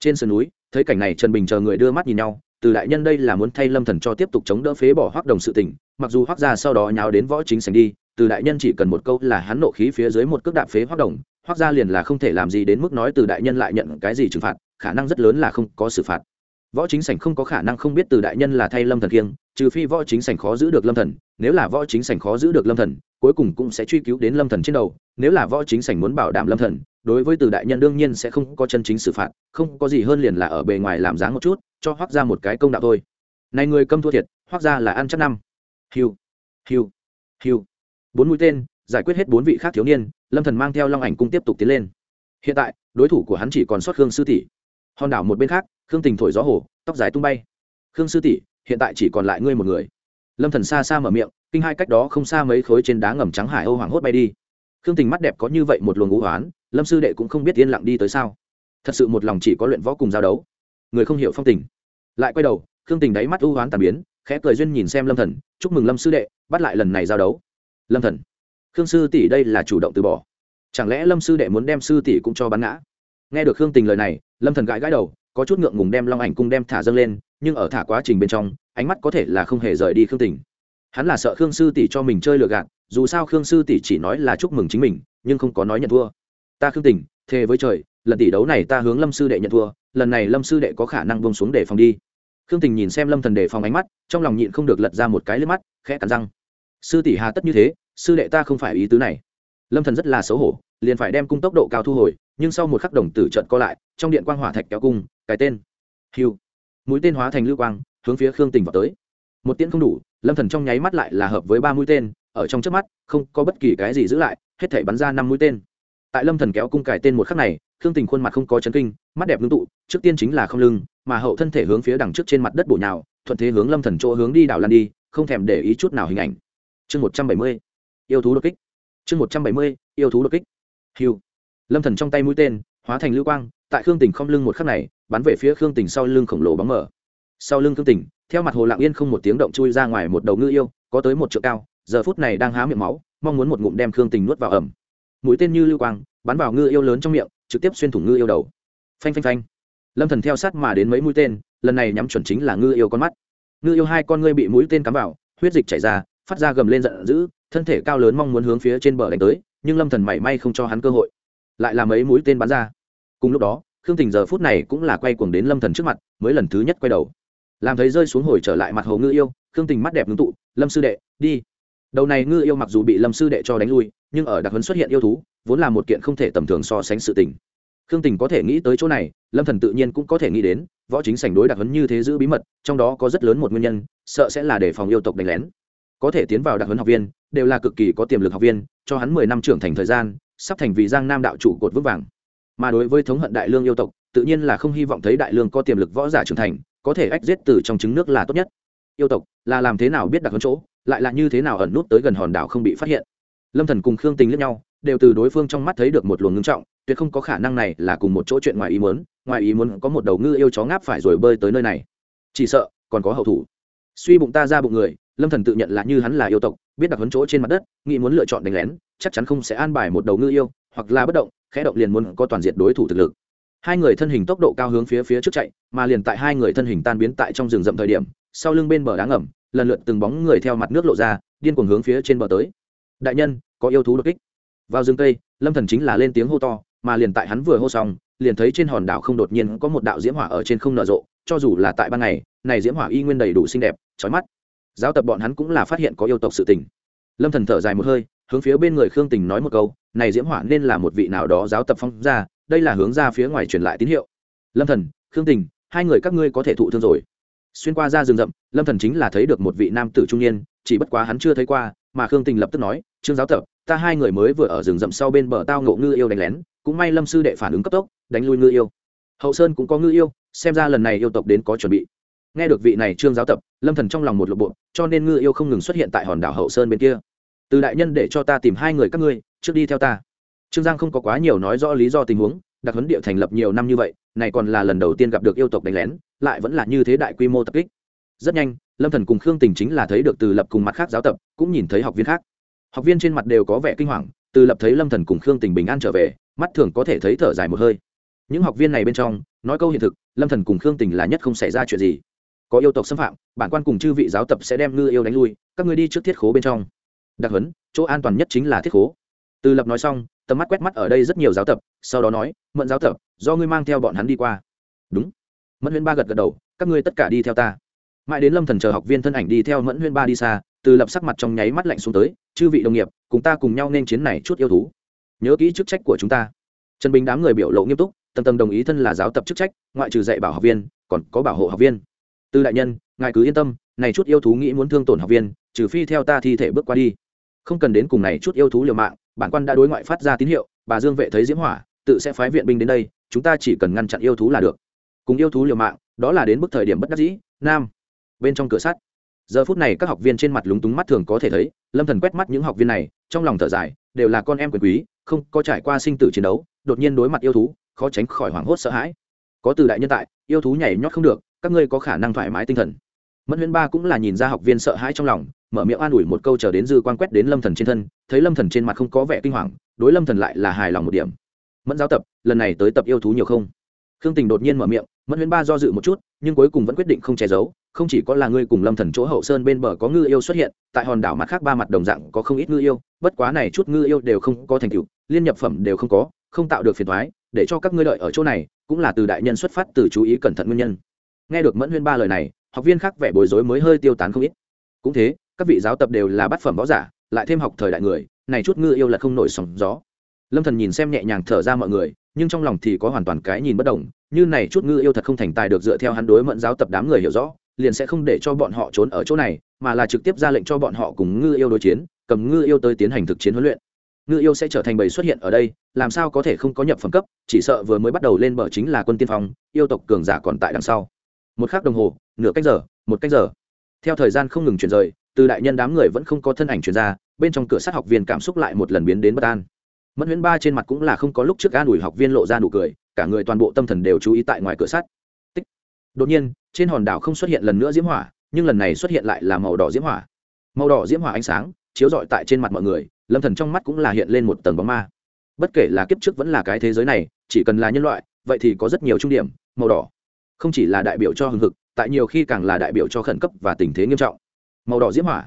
Trên sườn núi, thấy cảnh này trần bình chờ người đưa mắt nhìn nhau, từ đại nhân đây là muốn thay lâm thần cho tiếp tục chống đỡ phế bỏ hoác đồng sự tình, mặc dù hoác ra sau đó nháo đến võ chính sành đi từ đại nhân chỉ cần một câu là hắn nộ khí phía dưới một cước đạp phế hoác đồng, hoác ra liền là không thể làm gì đến mức nói từ đại nhân lại nhận cái gì trừng phạt, khả năng rất lớn là không có xử phạt. Võ chính sảnh không có khả năng không biết từ đại nhân là thay lâm thần kiêng, trừ phi võ chính sảnh khó giữ được lâm thần, nếu là võ chính sảnh khó giữ được lâm thần, cuối cùng cũng sẽ truy cứu đến lâm thần trên đầu, nếu là võ chính sảnh muốn bảo đảm lâm thần, đối với từ đại nhân đương nhiên sẽ không có chân chính xử phạt, không có gì hơn liền là ở bề ngoài làm dáng một chút, cho hoác ra một cái công đạo thôi. Này người câm thua thiệt, hoác ra là ăn chắc năm. Hiu hiu hiu bốn mũi tên, giải quyết hết bốn vị khác thiếu niên, lâm thần mang theo long ảnh cung tiếp tục tiến lên. Hiện tại, đối thủ của hắn chỉ còn sót khương sư tỷ. Hòn đảo một bên khác, khương tình thổi gió hồ tóc dài tung bay. Khương sư tỷ, hiện tại chỉ còn lại ngươi một người. Lâm thần xa xa mở miệng, kinh hai cách đó không xa mấy khối trên đá ngầm trắng hải âu hoàng hốt bay đi. Khương tình mắt đẹp có như vậy một luồng ngũ hoán, lâm sư đệ cũng không biết yên lặng đi tới sao. Thật sự một lòng chỉ có luyện võ cùng giao đấu. Người không hiểu phong tình. Lại quay đầu, khương tình đáy mắt ưu hoán tàn biến, khẽ cười duyên nhìn xem lâm thần, chúc mừng lâm sư đệ, bắt lại lần này giao đấu lâm thần khương sư tỷ đây là chủ động từ bỏ chẳng lẽ lâm sư đệ muốn đem sư tỷ cũng cho bắn ngã nghe được khương tình lời này lâm thần gãi gãi đầu có chút ngượng ngùng đem long ảnh cung đem thả dâng lên nhưng ở thả quá trình bên trong ánh mắt có thể là không hề rời đi khương tình hắn là sợ khương sư tỷ cho mình chơi lừa gạt dù sao khương sư tỷ chỉ nói là chúc mừng chính mình nhưng không có nói nhận thua ta khương tình thề với trời lần tỷ đấu này ta hướng lâm sư đệ nhận thua lần này lâm sư đệ có khả năng bông xuống để phòng đi khương tình nhìn xem lâm thần đề phòng ánh mắt trong lòng nhịn không được lật ra một cái lướt mắt khẽ cắn răng sư tỷ hà tất như thế, sư đệ ta không phải ý tứ này. Lâm thần rất là xấu hổ, liền phải đem cung tốc độ cao thu hồi, nhưng sau một khắc đồng tử trận co lại, trong điện quang hỏa thạch kéo cung, cái tên hiu mũi tên hóa thành lưu quang, hướng phía khương tình vào tới. Một tiễn không đủ, lâm thần trong nháy mắt lại là hợp với ba mũi tên, ở trong trước mắt, không có bất kỳ cái gì giữ lại, hết thể bắn ra năm mũi tên. Tại lâm thần kéo cung cài tên một khắc này, khương tình khuôn mặt không có chấn kinh, mắt đẹp ngưng tụ, trước tiên chính là không lưng, mà hậu thân thể hướng phía đằng trước trên mặt đất bổ nhào, thuận thế hướng lâm thần chỗ hướng đi đảo lan đi, không thèm để ý chút nào hình ảnh chương một trăm bảy mươi, yêu thú đột kích. Chương một trăm bảy mươi, yêu thú đột kích. Hiu lâm thần trong tay mũi tên, hóa thành lưu quang, tại khương tình không lưng một khắc này, bắn về phía khương tình sau lưng khổng lồ bóng mở sau lưng khương tình theo mặt hồ lạng yên không một tiếng động chui ra ngoài một đầu ngư yêu, có tới một trượng cao, giờ phút này đang há miệng máu, mong muốn một ngụm đem khương tình nuốt vào ẩm. Mũi tên như lưu quang, bắn vào ngư yêu lớn trong miệng, trực tiếp xuyên thủng ngư yêu đầu. Phanh phanh phanh. Lâm thần theo sát mà đến mấy mũi tên, lần này nhắm chuẩn chính là ngư yêu con mắt. Ngư yêu hai con ngươi bị mũi tên cắm vào, huyết dịch chảy ra phát ra gầm lên giận dữ, thân thể cao lớn mong muốn hướng phía trên bờ đánh tới, nhưng lâm thần mảy may không cho hắn cơ hội. Lại là mấy mũi tên bắn ra. Cùng lúc đó, khương tình giờ phút này cũng là quay cuồng đến lâm thần trước mặt, mới lần thứ nhất quay đầu. Làm thấy rơi xuống hồi trở lại mặt hồ ngư yêu, khương tình mắt đẹp ngưng tụ, lâm sư đệ, đi. Đầu này ngư yêu mặc dù bị lâm sư đệ cho đánh lui, nhưng ở đặc huấn xuất hiện yêu thú, vốn là một kiện không thể tầm thường so sánh sự tình. Khương tình có thể nghĩ tới chỗ này, lâm thần tự nhiên cũng có thể nghĩ đến, võ chính sảnh đối đặc huấn như thế giữ bí mật, trong đó có rất lớn một nguyên nhân, sợ sẽ là để phòng yêu tộc đánh lén có thể tiến vào đặc huấn học viên, đều là cực kỳ có tiềm lực học viên, cho hắn mười năm trưởng thành thời gian, sắp thành vì giang nam đạo chủ cột vững vàng. Mà đối với thống hận đại lương yêu tộc, tự nhiên là không hy vọng thấy đại lương có tiềm lực võ giả trưởng thành, có thể ách giết từ trong trứng nước là tốt nhất. Yêu tộc, là làm thế nào biết đặc huấn chỗ, lại là như thế nào ẩn nút tới gần hòn đảo không bị phát hiện. Lâm thần cùng khương tình lẫn nhau, đều từ đối phương trong mắt thấy được một luồng ngưng trọng, tuyệt không có khả năng này là cùng một chỗ chuyện ngoài ý muốn, ngoài ý muốn có một đầu ngư yêu chó ngáp phải rồi bơi tới nơi này. Chỉ sợ, còn có hậu thủ suy bụng ta ra bụng người, lâm thần tự nhận là như hắn là yêu tộc, biết đặc huấn chỗ trên mặt đất, nghĩ muốn lựa chọn đánh lén, chắc chắn không sẽ an bài một đầu ngư yêu, hoặc là bất động, khẽ động liền muốn có toàn diện đối thủ thực lực. Hai người thân hình tốc độ cao hướng phía phía trước chạy, mà liền tại hai người thân hình tan biến tại trong rừng rậm thời điểm, sau lưng bên bờ đá ngầm, lần lượt từng bóng người theo mặt nước lộ ra, điên cuồng hướng phía trên bờ tới. Đại nhân, có yêu thú đột kích. Vào rừng tây, lâm thần chính là lên tiếng hô to, mà liền tại hắn vừa hô xong, liền thấy trên hòn đảo không đột nhiên có một đạo diễm hỏa ở trên không nở rộ, cho dù là tại ban ngày, này diễm hỏa y nguyên đầy đủ xinh đẹp chói mắt. Giáo tập bọn hắn cũng là phát hiện có yêu tộc sự tình. Lâm thần thở dài một hơi, hướng phía bên người khương tình nói một câu, này diễm hỏa nên là một vị nào đó giáo tập phong ra đây là hướng ra phía ngoài truyền lại tín hiệu. Lâm thần, khương tình, hai người các ngươi có thể thụ thương rồi. Xuyên qua ra rừng rậm, lâm thần chính là thấy được một vị nam tử trung niên, chỉ bất quá hắn chưa thấy qua, mà khương tình lập tức nói, trương giáo tập, ta hai người mới vừa ở rừng rậm sau bên bờ tao ngộ ngư yêu đánh lén, cũng may lâm sư đệ phản ứng cấp tốc, đánh lui ngư yêu. Hậu sơn cũng có ngư yêu, xem ra lần này yêu tộc đến có chuẩn bị nghe được vị này trương giáo tập, lâm thần trong lòng một lộ bộ, cho nên ngư yêu không ngừng xuất hiện tại hòn đảo hậu sơn bên kia. Từ đại nhân để cho ta tìm hai người các ngươi, trước đi theo ta. Trương giang không có quá nhiều nói rõ lý do tình huống, đặc huấn địa thành lập nhiều năm như vậy, này còn là lần đầu tiên gặp được yêu tộc đánh lén, lại vẫn là như thế đại quy mô tập kích. Rất nhanh, lâm thần cùng khương tình chính là thấy được từ lập cùng mặt khác giáo tập, cũng nhìn thấy học viên khác. Học viên trên mặt đều có vẻ kinh hoàng, từ lập thấy lâm thần cùng khương tình bình an trở về, mắt thường có thể thấy thở dài một hơi. Những học viên này bên trong, nói câu hiện thực, lâm thần cùng khương tình là nhất không xảy ra chuyện gì có yêu tộc xâm phạm, bản quan cùng chư vị giáo tập sẽ đem ngư yêu đánh lui, các ngươi đi trước thiết khố bên trong. Đặc huấn, chỗ an toàn nhất chính là thiết khố. Từ lập nói xong, tầm mắt quét mắt ở đây rất nhiều giáo tập, sau đó nói mận giáo tập, do ngươi mang theo bọn hắn đi qua. Đúng. Mẫn huyên ba gật gật đầu, các ngươi tất cả đi theo ta. Mãi đến lâm thần chờ học viên thân ảnh đi theo mẫn huyên ba đi xa, từ lập sắc mặt trong nháy mắt lạnh xuống tới, chư vị đồng nghiệp, cùng ta cùng nhau nên chiến này chút yêu thú. Nhớ kỹ chức trách của chúng ta. Trần bình đám người biểu lộ nghiêm túc tầm tầm đồng ý thân là giáo tập chức trách, ngoại trừ dạy bảo học viên, còn có bảo hộ học viên từ đại nhân, ngài cứ yên tâm, này chút yêu thú nghĩ muốn thương tổn học viên, trừ phi theo ta thi thể bước qua đi. Không cần đến cùng này chút yêu thú liều mạng, bản quan đã đối ngoại phát ra tín hiệu, bà dương vệ thấy diễm hỏa, tự sẽ phái viện binh đến đây, chúng ta chỉ cần ngăn chặn yêu thú là được. Cùng yêu thú liều mạng, đó là đến bước thời điểm bất đắc dĩ, nam. Bên trong cửa sắt. Giờ phút này các học viên trên mặt lúng túng mắt thường có thể thấy, lâm thần quét mắt những học viên này, trong lòng thở dài, đều là con em quyền quý, không có trải qua sinh tử chiến đấu, đột nhiên đối mặt yêu thú, khó tránh khỏi hoảng hốt sợ hãi. Có từ đại nhân tại, yêu thú nhảy nhót không được các ngươi có khả năng thoải mái tinh thần. Mẫn huyễn ba cũng là nhìn ra học viên sợ hãi trong lòng, mở miệng an ủi một câu chờ đến dư quan quét đến lâm thần trên thân, thấy lâm thần trên mặt không có vẻ kinh hoàng, đối lâm thần lại là hài lòng một điểm. Mẫn giáo tập, lần này tới tập yêu thú nhiều không? Khương tình đột nhiên mở miệng, mẫn huyễn ba do dự một chút, nhưng cuối cùng vẫn quyết định không che giấu, không chỉ có là ngươi cùng lâm thần chỗ hậu sơn bên bờ có ngư yêu xuất hiện, tại hòn đảo mặt khác ba mặt đồng dạng có không ít ngư yêu, bất quá này chút ngư yêu đều không có thành tựu, liên nhập phẩm đều không có, không tạo được phiền thoái để cho các ngươi đợi ở chỗ này, cũng là từ đại nhân xuất phát từ chú ý cẩn thận nguyên nhân nghe được mẫn huyên ba lời này, học viên khác vẻ bối rối mới hơi tiêu tán không ít. Cũng thế, các vị giáo tập đều là bát phẩm võ giả, lại thêm học thời đại người, này chút ngư yêu là không nổi sóng gió. Lâm thần nhìn xem nhẹ nhàng thở ra mọi người, nhưng trong lòng thì có hoàn toàn cái nhìn bất đồng, như này chút ngư yêu thật không thành tài được dựa theo hắn đối mẫn giáo tập đám người hiểu rõ, liền sẽ không để cho bọn họ trốn ở chỗ này, mà là trực tiếp ra lệnh cho bọn họ cùng ngư yêu đối chiến, cầm ngư yêu tới tiến hành thực chiến huấn luyện. Ngư yêu sẽ trở thành bầy xuất hiện ở đây, làm sao có thể không có nhập phẩm cấp, chỉ sợ vừa mới bắt đầu lên bờ chính là quân tiên phong, yêu tộc cường giả còn tại đằng sau một khắc đồng hồ, nửa cách giờ, một cách giờ. Theo thời gian không ngừng chuyển rời, từ đại nhân đám người vẫn không có thân ảnh chuyển ra, bên trong cửa sát học viên cảm xúc lại một lần biến đến bất an. Mẫn huyễn ba trên mặt cũng là không có lúc trước an ủi học viên lộ ra nụ cười, cả người toàn bộ tâm thần đều chú ý tại ngoài cửa sắt. Tích. đột nhiên, trên hòn đảo không xuất hiện lần nữa diễm hỏa, nhưng lần này xuất hiện lại là màu đỏ diễm hỏa. Màu đỏ diễm hỏa ánh sáng, chiếu rọi tại trên mặt mọi người, lâm thần trong mắt cũng là hiện lên một tầng bóng ma. Bất kể là kiếp trước vẫn là cái thế giới này, chỉ cần là nhân loại, vậy thì có rất nhiều trung điểm, màu đỏ không chỉ là đại biểu cho hưng hực, tại nhiều khi càng là đại biểu cho khẩn cấp và tình thế nghiêm trọng. Màu đỏ diễm hỏa.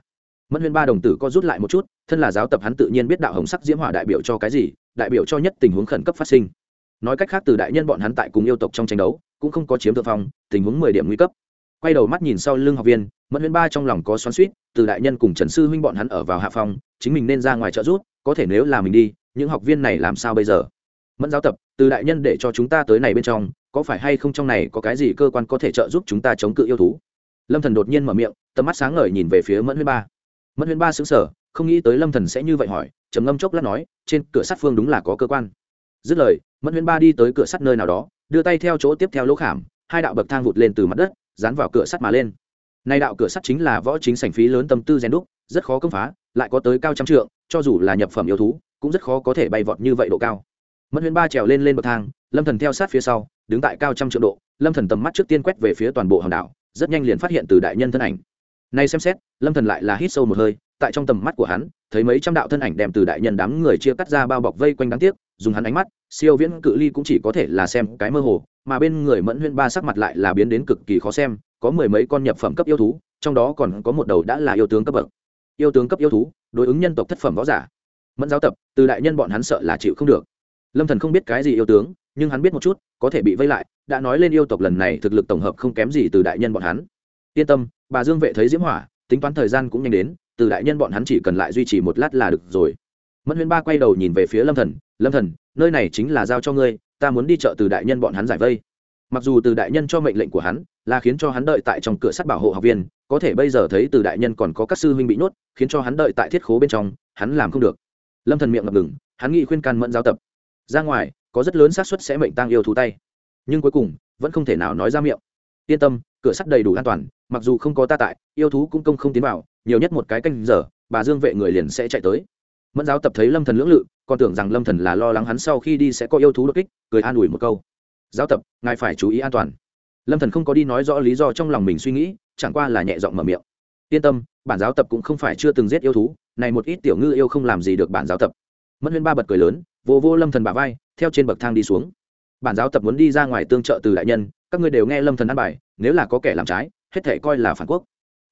Mẫn huyên ba đồng tử có rút lại một chút, thân là giáo tập hắn tự nhiên biết đạo hồng sắc diễm hỏa đại biểu cho cái gì, đại biểu cho nhất tình huống khẩn cấp phát sinh. Nói cách khác từ đại nhân bọn hắn tại cùng yêu tộc trong tranh đấu, cũng không có chiếm thượng phong, tình huống mười điểm nguy cấp. Quay đầu mắt nhìn sau lưng học viên, mẫn huyên ba trong lòng có xoắn suýt từ đại nhân cùng trần sư huynh bọn hắn ở vào hạ phong, chính mình nên ra ngoài trợ rút có thể nếu là mình đi, những học viên này làm sao bây giờ? Mẫn giáo tập, từ đại nhân để cho chúng ta tới này bên trong, có phải hay không trong này có cái gì cơ quan có thể trợ giúp chúng ta chống cự yêu thú? Lâm thần đột nhiên mở miệng, tầm mắt sáng ngời nhìn về phía mẫn huyên ba. Mẫn huyên ba xứng sở không nghĩ tới lâm thần sẽ như vậy hỏi, trầm ngâm chốc lát nói, trên cửa sắt phương đúng là có cơ quan. Dứt lời, mẫn huyên ba đi tới cửa sắt nơi nào đó, đưa tay theo chỗ tiếp theo lỗ khảm, hai đạo bậc thang vụt lên từ mặt đất, dán vào cửa sắt mà lên. Nay đạo cửa sắt chính là võ chính sảnh phí lớn tâm tư rèn đúc, rất khó công phá, lại có tới cao trăm trượng, cho dù là nhập phẩm yêu thú, cũng rất khó có thể bay vọt như vậy độ cao mẫn huyên ba trèo lên lên bậc thang, lâm thần theo sát phía sau, đứng tại cao trăm triệu độ, lâm thần tầm mắt trước tiên quét về phía toàn bộ hòn đảo, rất nhanh liền phát hiện từ đại nhân thân ảnh. Nay xem xét, lâm thần lại là hít sâu một hơi, tại trong tầm mắt của hắn, thấy mấy trăm đạo thân ảnh đem từ đại nhân đám người chia cắt ra bao bọc vây quanh đáng tiếc, dùng hắn ánh mắt, siêu viễn cự ly cũng chỉ có thể là xem cái mơ hồ, mà bên người mẫn huyên ba sắc mặt lại là biến đến cực kỳ khó xem, có mười mấy con nhập phẩm cấp yêu thú, trong đó còn có một đầu đã là yêu tướng cấp bậc. Yêu tướng cấp yêu thú, đối ứng nhân tộc thất phẩm võ giả. Mẫn giáo tập, từ đại nhân bọn hắn sợ là chịu không được lâm thần không biết cái gì yêu tướng, nhưng hắn biết một chút, có thể bị vây lại, đã nói lên yêu tộc lần này thực lực tổng hợp không kém gì từ đại nhân bọn hắn. Yên tâm, bà dương vệ thấy diễm hỏa, tính toán thời gian cũng nhanh đến, từ đại nhân bọn hắn chỉ cần lại duy trì một lát là được rồi. Mẫn huyên ba quay đầu nhìn về phía lâm thần lâm thần, nơi này chính là giao cho ngươi, ta muốn đi chợ từ đại nhân bọn hắn giải vây. Mặc dù từ đại nhân cho mệnh lệnh của hắn, là khiến cho hắn đợi tại trong cửa sắt bảo hộ học viên, có thể bây giờ thấy từ đại nhân còn có các sư huynh bị nhốt, khiến cho hắn đợi tại thiết khố bên trong, hắn làm không được. Lâm thần miệng ngập ngừng, hắn nghĩ khuyên can mẫn giáo tập ra ngoài, có rất lớn xác suất sẽ mệnh tăng yêu thú tay. Nhưng cuối cùng, vẫn không thể nào nói ra miệng. Yên tâm, cửa sắt đầy đủ an toàn, mặc dù không có ta tại, yêu thú cũng công không tiến vào, nhiều nhất một cái canh giờ, bà dương vệ người liền sẽ chạy tới. Mẫn giáo tập thấy lâm thần lưỡng lự, còn tưởng rằng lâm thần là lo lắng hắn sau khi đi sẽ có yêu thú đột kích, cười an ủi một câu. Giáo tập, ngài phải chú ý an toàn. Lâm thần không có đi nói rõ lý do trong lòng mình suy nghĩ, chẳng qua là nhẹ giọng mở miệng. Yên tâm, bản giáo tập cũng không phải chưa từng giết yêu thú, này một ít tiểu ngư yêu không làm gì được bản giáo tập. Mẫn huyên ba bật cười lớn vô vô lâm thần bả vai, theo trên bậc thang đi xuống. Bản giáo tập muốn đi ra ngoài tương trợ từ đại nhân, các ngươi đều nghe lâm thần ăn bài, nếu là có kẻ làm trái, hết thể coi là phản quốc.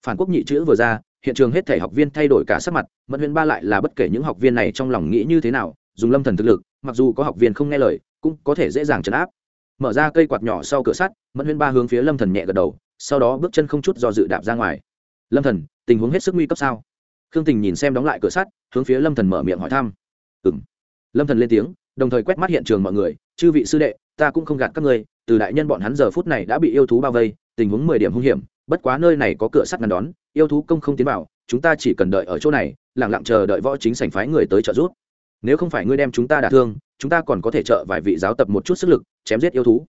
Phản quốc nhị chữ vừa ra, hiện trường hết thể học viên thay đổi cả sắc mặt, mẫn Huyền ba lại là bất kể những học viên này trong lòng nghĩ như thế nào, dùng lâm thần thực lực, mặc dù có học viên không nghe lời, cũng có thể dễ dàng chấn áp. Mở ra cây quạt nhỏ sau cửa sắt, mẫn Huyền ba hướng phía lâm thần nhẹ gật đầu, sau đó bước chân không chút do dự đạp ra ngoài. Lâm thần, tình huống hết sức nguy cấp sao? Khương tình nhìn xem đóng lại cửa sắt, hướng phía lâm thần mở miệng hỏi thăm. Ừng lâm thần lên tiếng, đồng thời quét mắt hiện trường mọi người, chư vị sư đệ, ta cũng không gạt các ngươi, từ đại nhân bọn hắn giờ phút này đã bị yêu thú bao vây, tình huống mười điểm hung hiểm, bất quá nơi này có cửa sắt ngăn đón, yêu thú công không tiến vào, chúng ta chỉ cần đợi ở chỗ này, lặng lặng chờ đợi võ chính sảnh phái người tới trợ giúp. Nếu không phải ngươi đem chúng ta đả thương, chúng ta còn có thể trợ vài vị giáo tập một chút sức lực, chém giết yêu thú.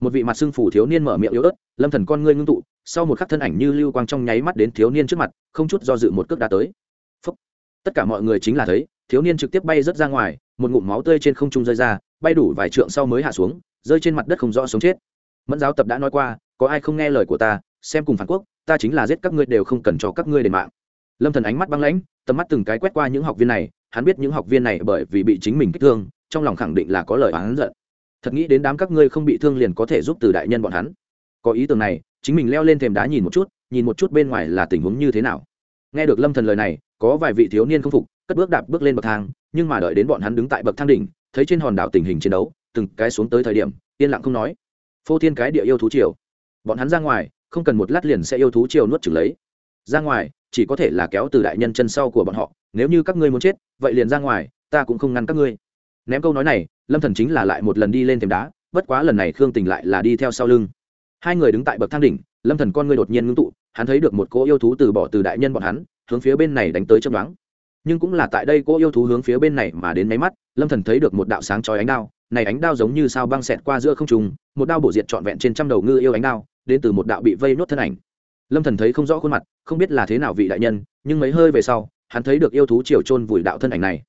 Một vị mặt xưng phủ thiếu niên mở miệng yếu ớt, lâm thần con ngươi ngưng tụ, sau một khắc thân ảnh như lưu quang trong nháy mắt đến thiếu niên trước mặt, không chút do dự một cước đã tới. Phúc. tất cả mọi người chính là thấy thiếu niên trực tiếp bay rớt ra ngoài, một ngụm máu tươi trên không trung rơi ra, bay đủ vài trượng sau mới hạ xuống, rơi trên mặt đất không rõ sống chết. Mẫn giáo tập đã nói qua, có ai không nghe lời của ta, xem cùng phản quốc, ta chính là giết các ngươi đều không cần cho các ngươi đền mạng. Lâm thần ánh mắt băng lãnh, tầm mắt từng cái quét qua những học viên này, hắn biết những học viên này bởi vì bị chính mình kích thương, trong lòng khẳng định là có lời oán giận. Thật nghĩ đến đám các ngươi không bị thương liền có thể giúp từ đại nhân bọn hắn. Có ý tưởng này, chính mình leo lên thềm đá nhìn một chút, nhìn một chút bên ngoài là tình huống như thế nào. Nghe được lâm thần lời này, có vài vị thiếu niên không phục cất bước đạp bước lên bậc thang, nhưng mà đợi đến bọn hắn đứng tại bậc thang đỉnh, thấy trên hòn đảo tình hình chiến đấu, từng cái xuống tới thời điểm, yên lặng không nói. Phô thiên cái địa yêu thú triều. Bọn hắn ra ngoài, không cần một lát liền sẽ yêu thú triều nuốt chửng lấy. Ra ngoài, chỉ có thể là kéo từ đại nhân chân sau của bọn họ, nếu như các ngươi muốn chết, vậy liền ra ngoài, ta cũng không ngăn các ngươi. Ném câu nói này, lâm thần chính là lại một lần đi lên thềm đá, bất quá lần này khương tình lại là đi theo sau lưng. Hai người đứng tại bậc thang đỉnh, lâm thần con ngươi đột nhiên ngưng tụ, hắn thấy được một cỗ yêu thú từ bỏ từ đại nhân bọn hắn, hướng phía bên này đánh tới chấm đoán nhưng cũng là tại đây cỗ yêu thú hướng phía bên này mà đến máy mắt, lâm thần thấy được một đạo sáng chói ánh đao, này ánh đao giống như sao băng xẹt qua giữa không trung, một đao bổ diệt trọn vẹn trên trăm đầu ngư yêu ánh đao, đến từ một đạo bị vây nốt thân ảnh. Lâm thần thấy không rõ khuôn mặt, không biết là thế nào vị đại nhân, nhưng mấy hơi về sau, hắn thấy được yêu thú triều trôn vùi đạo thân ảnh này.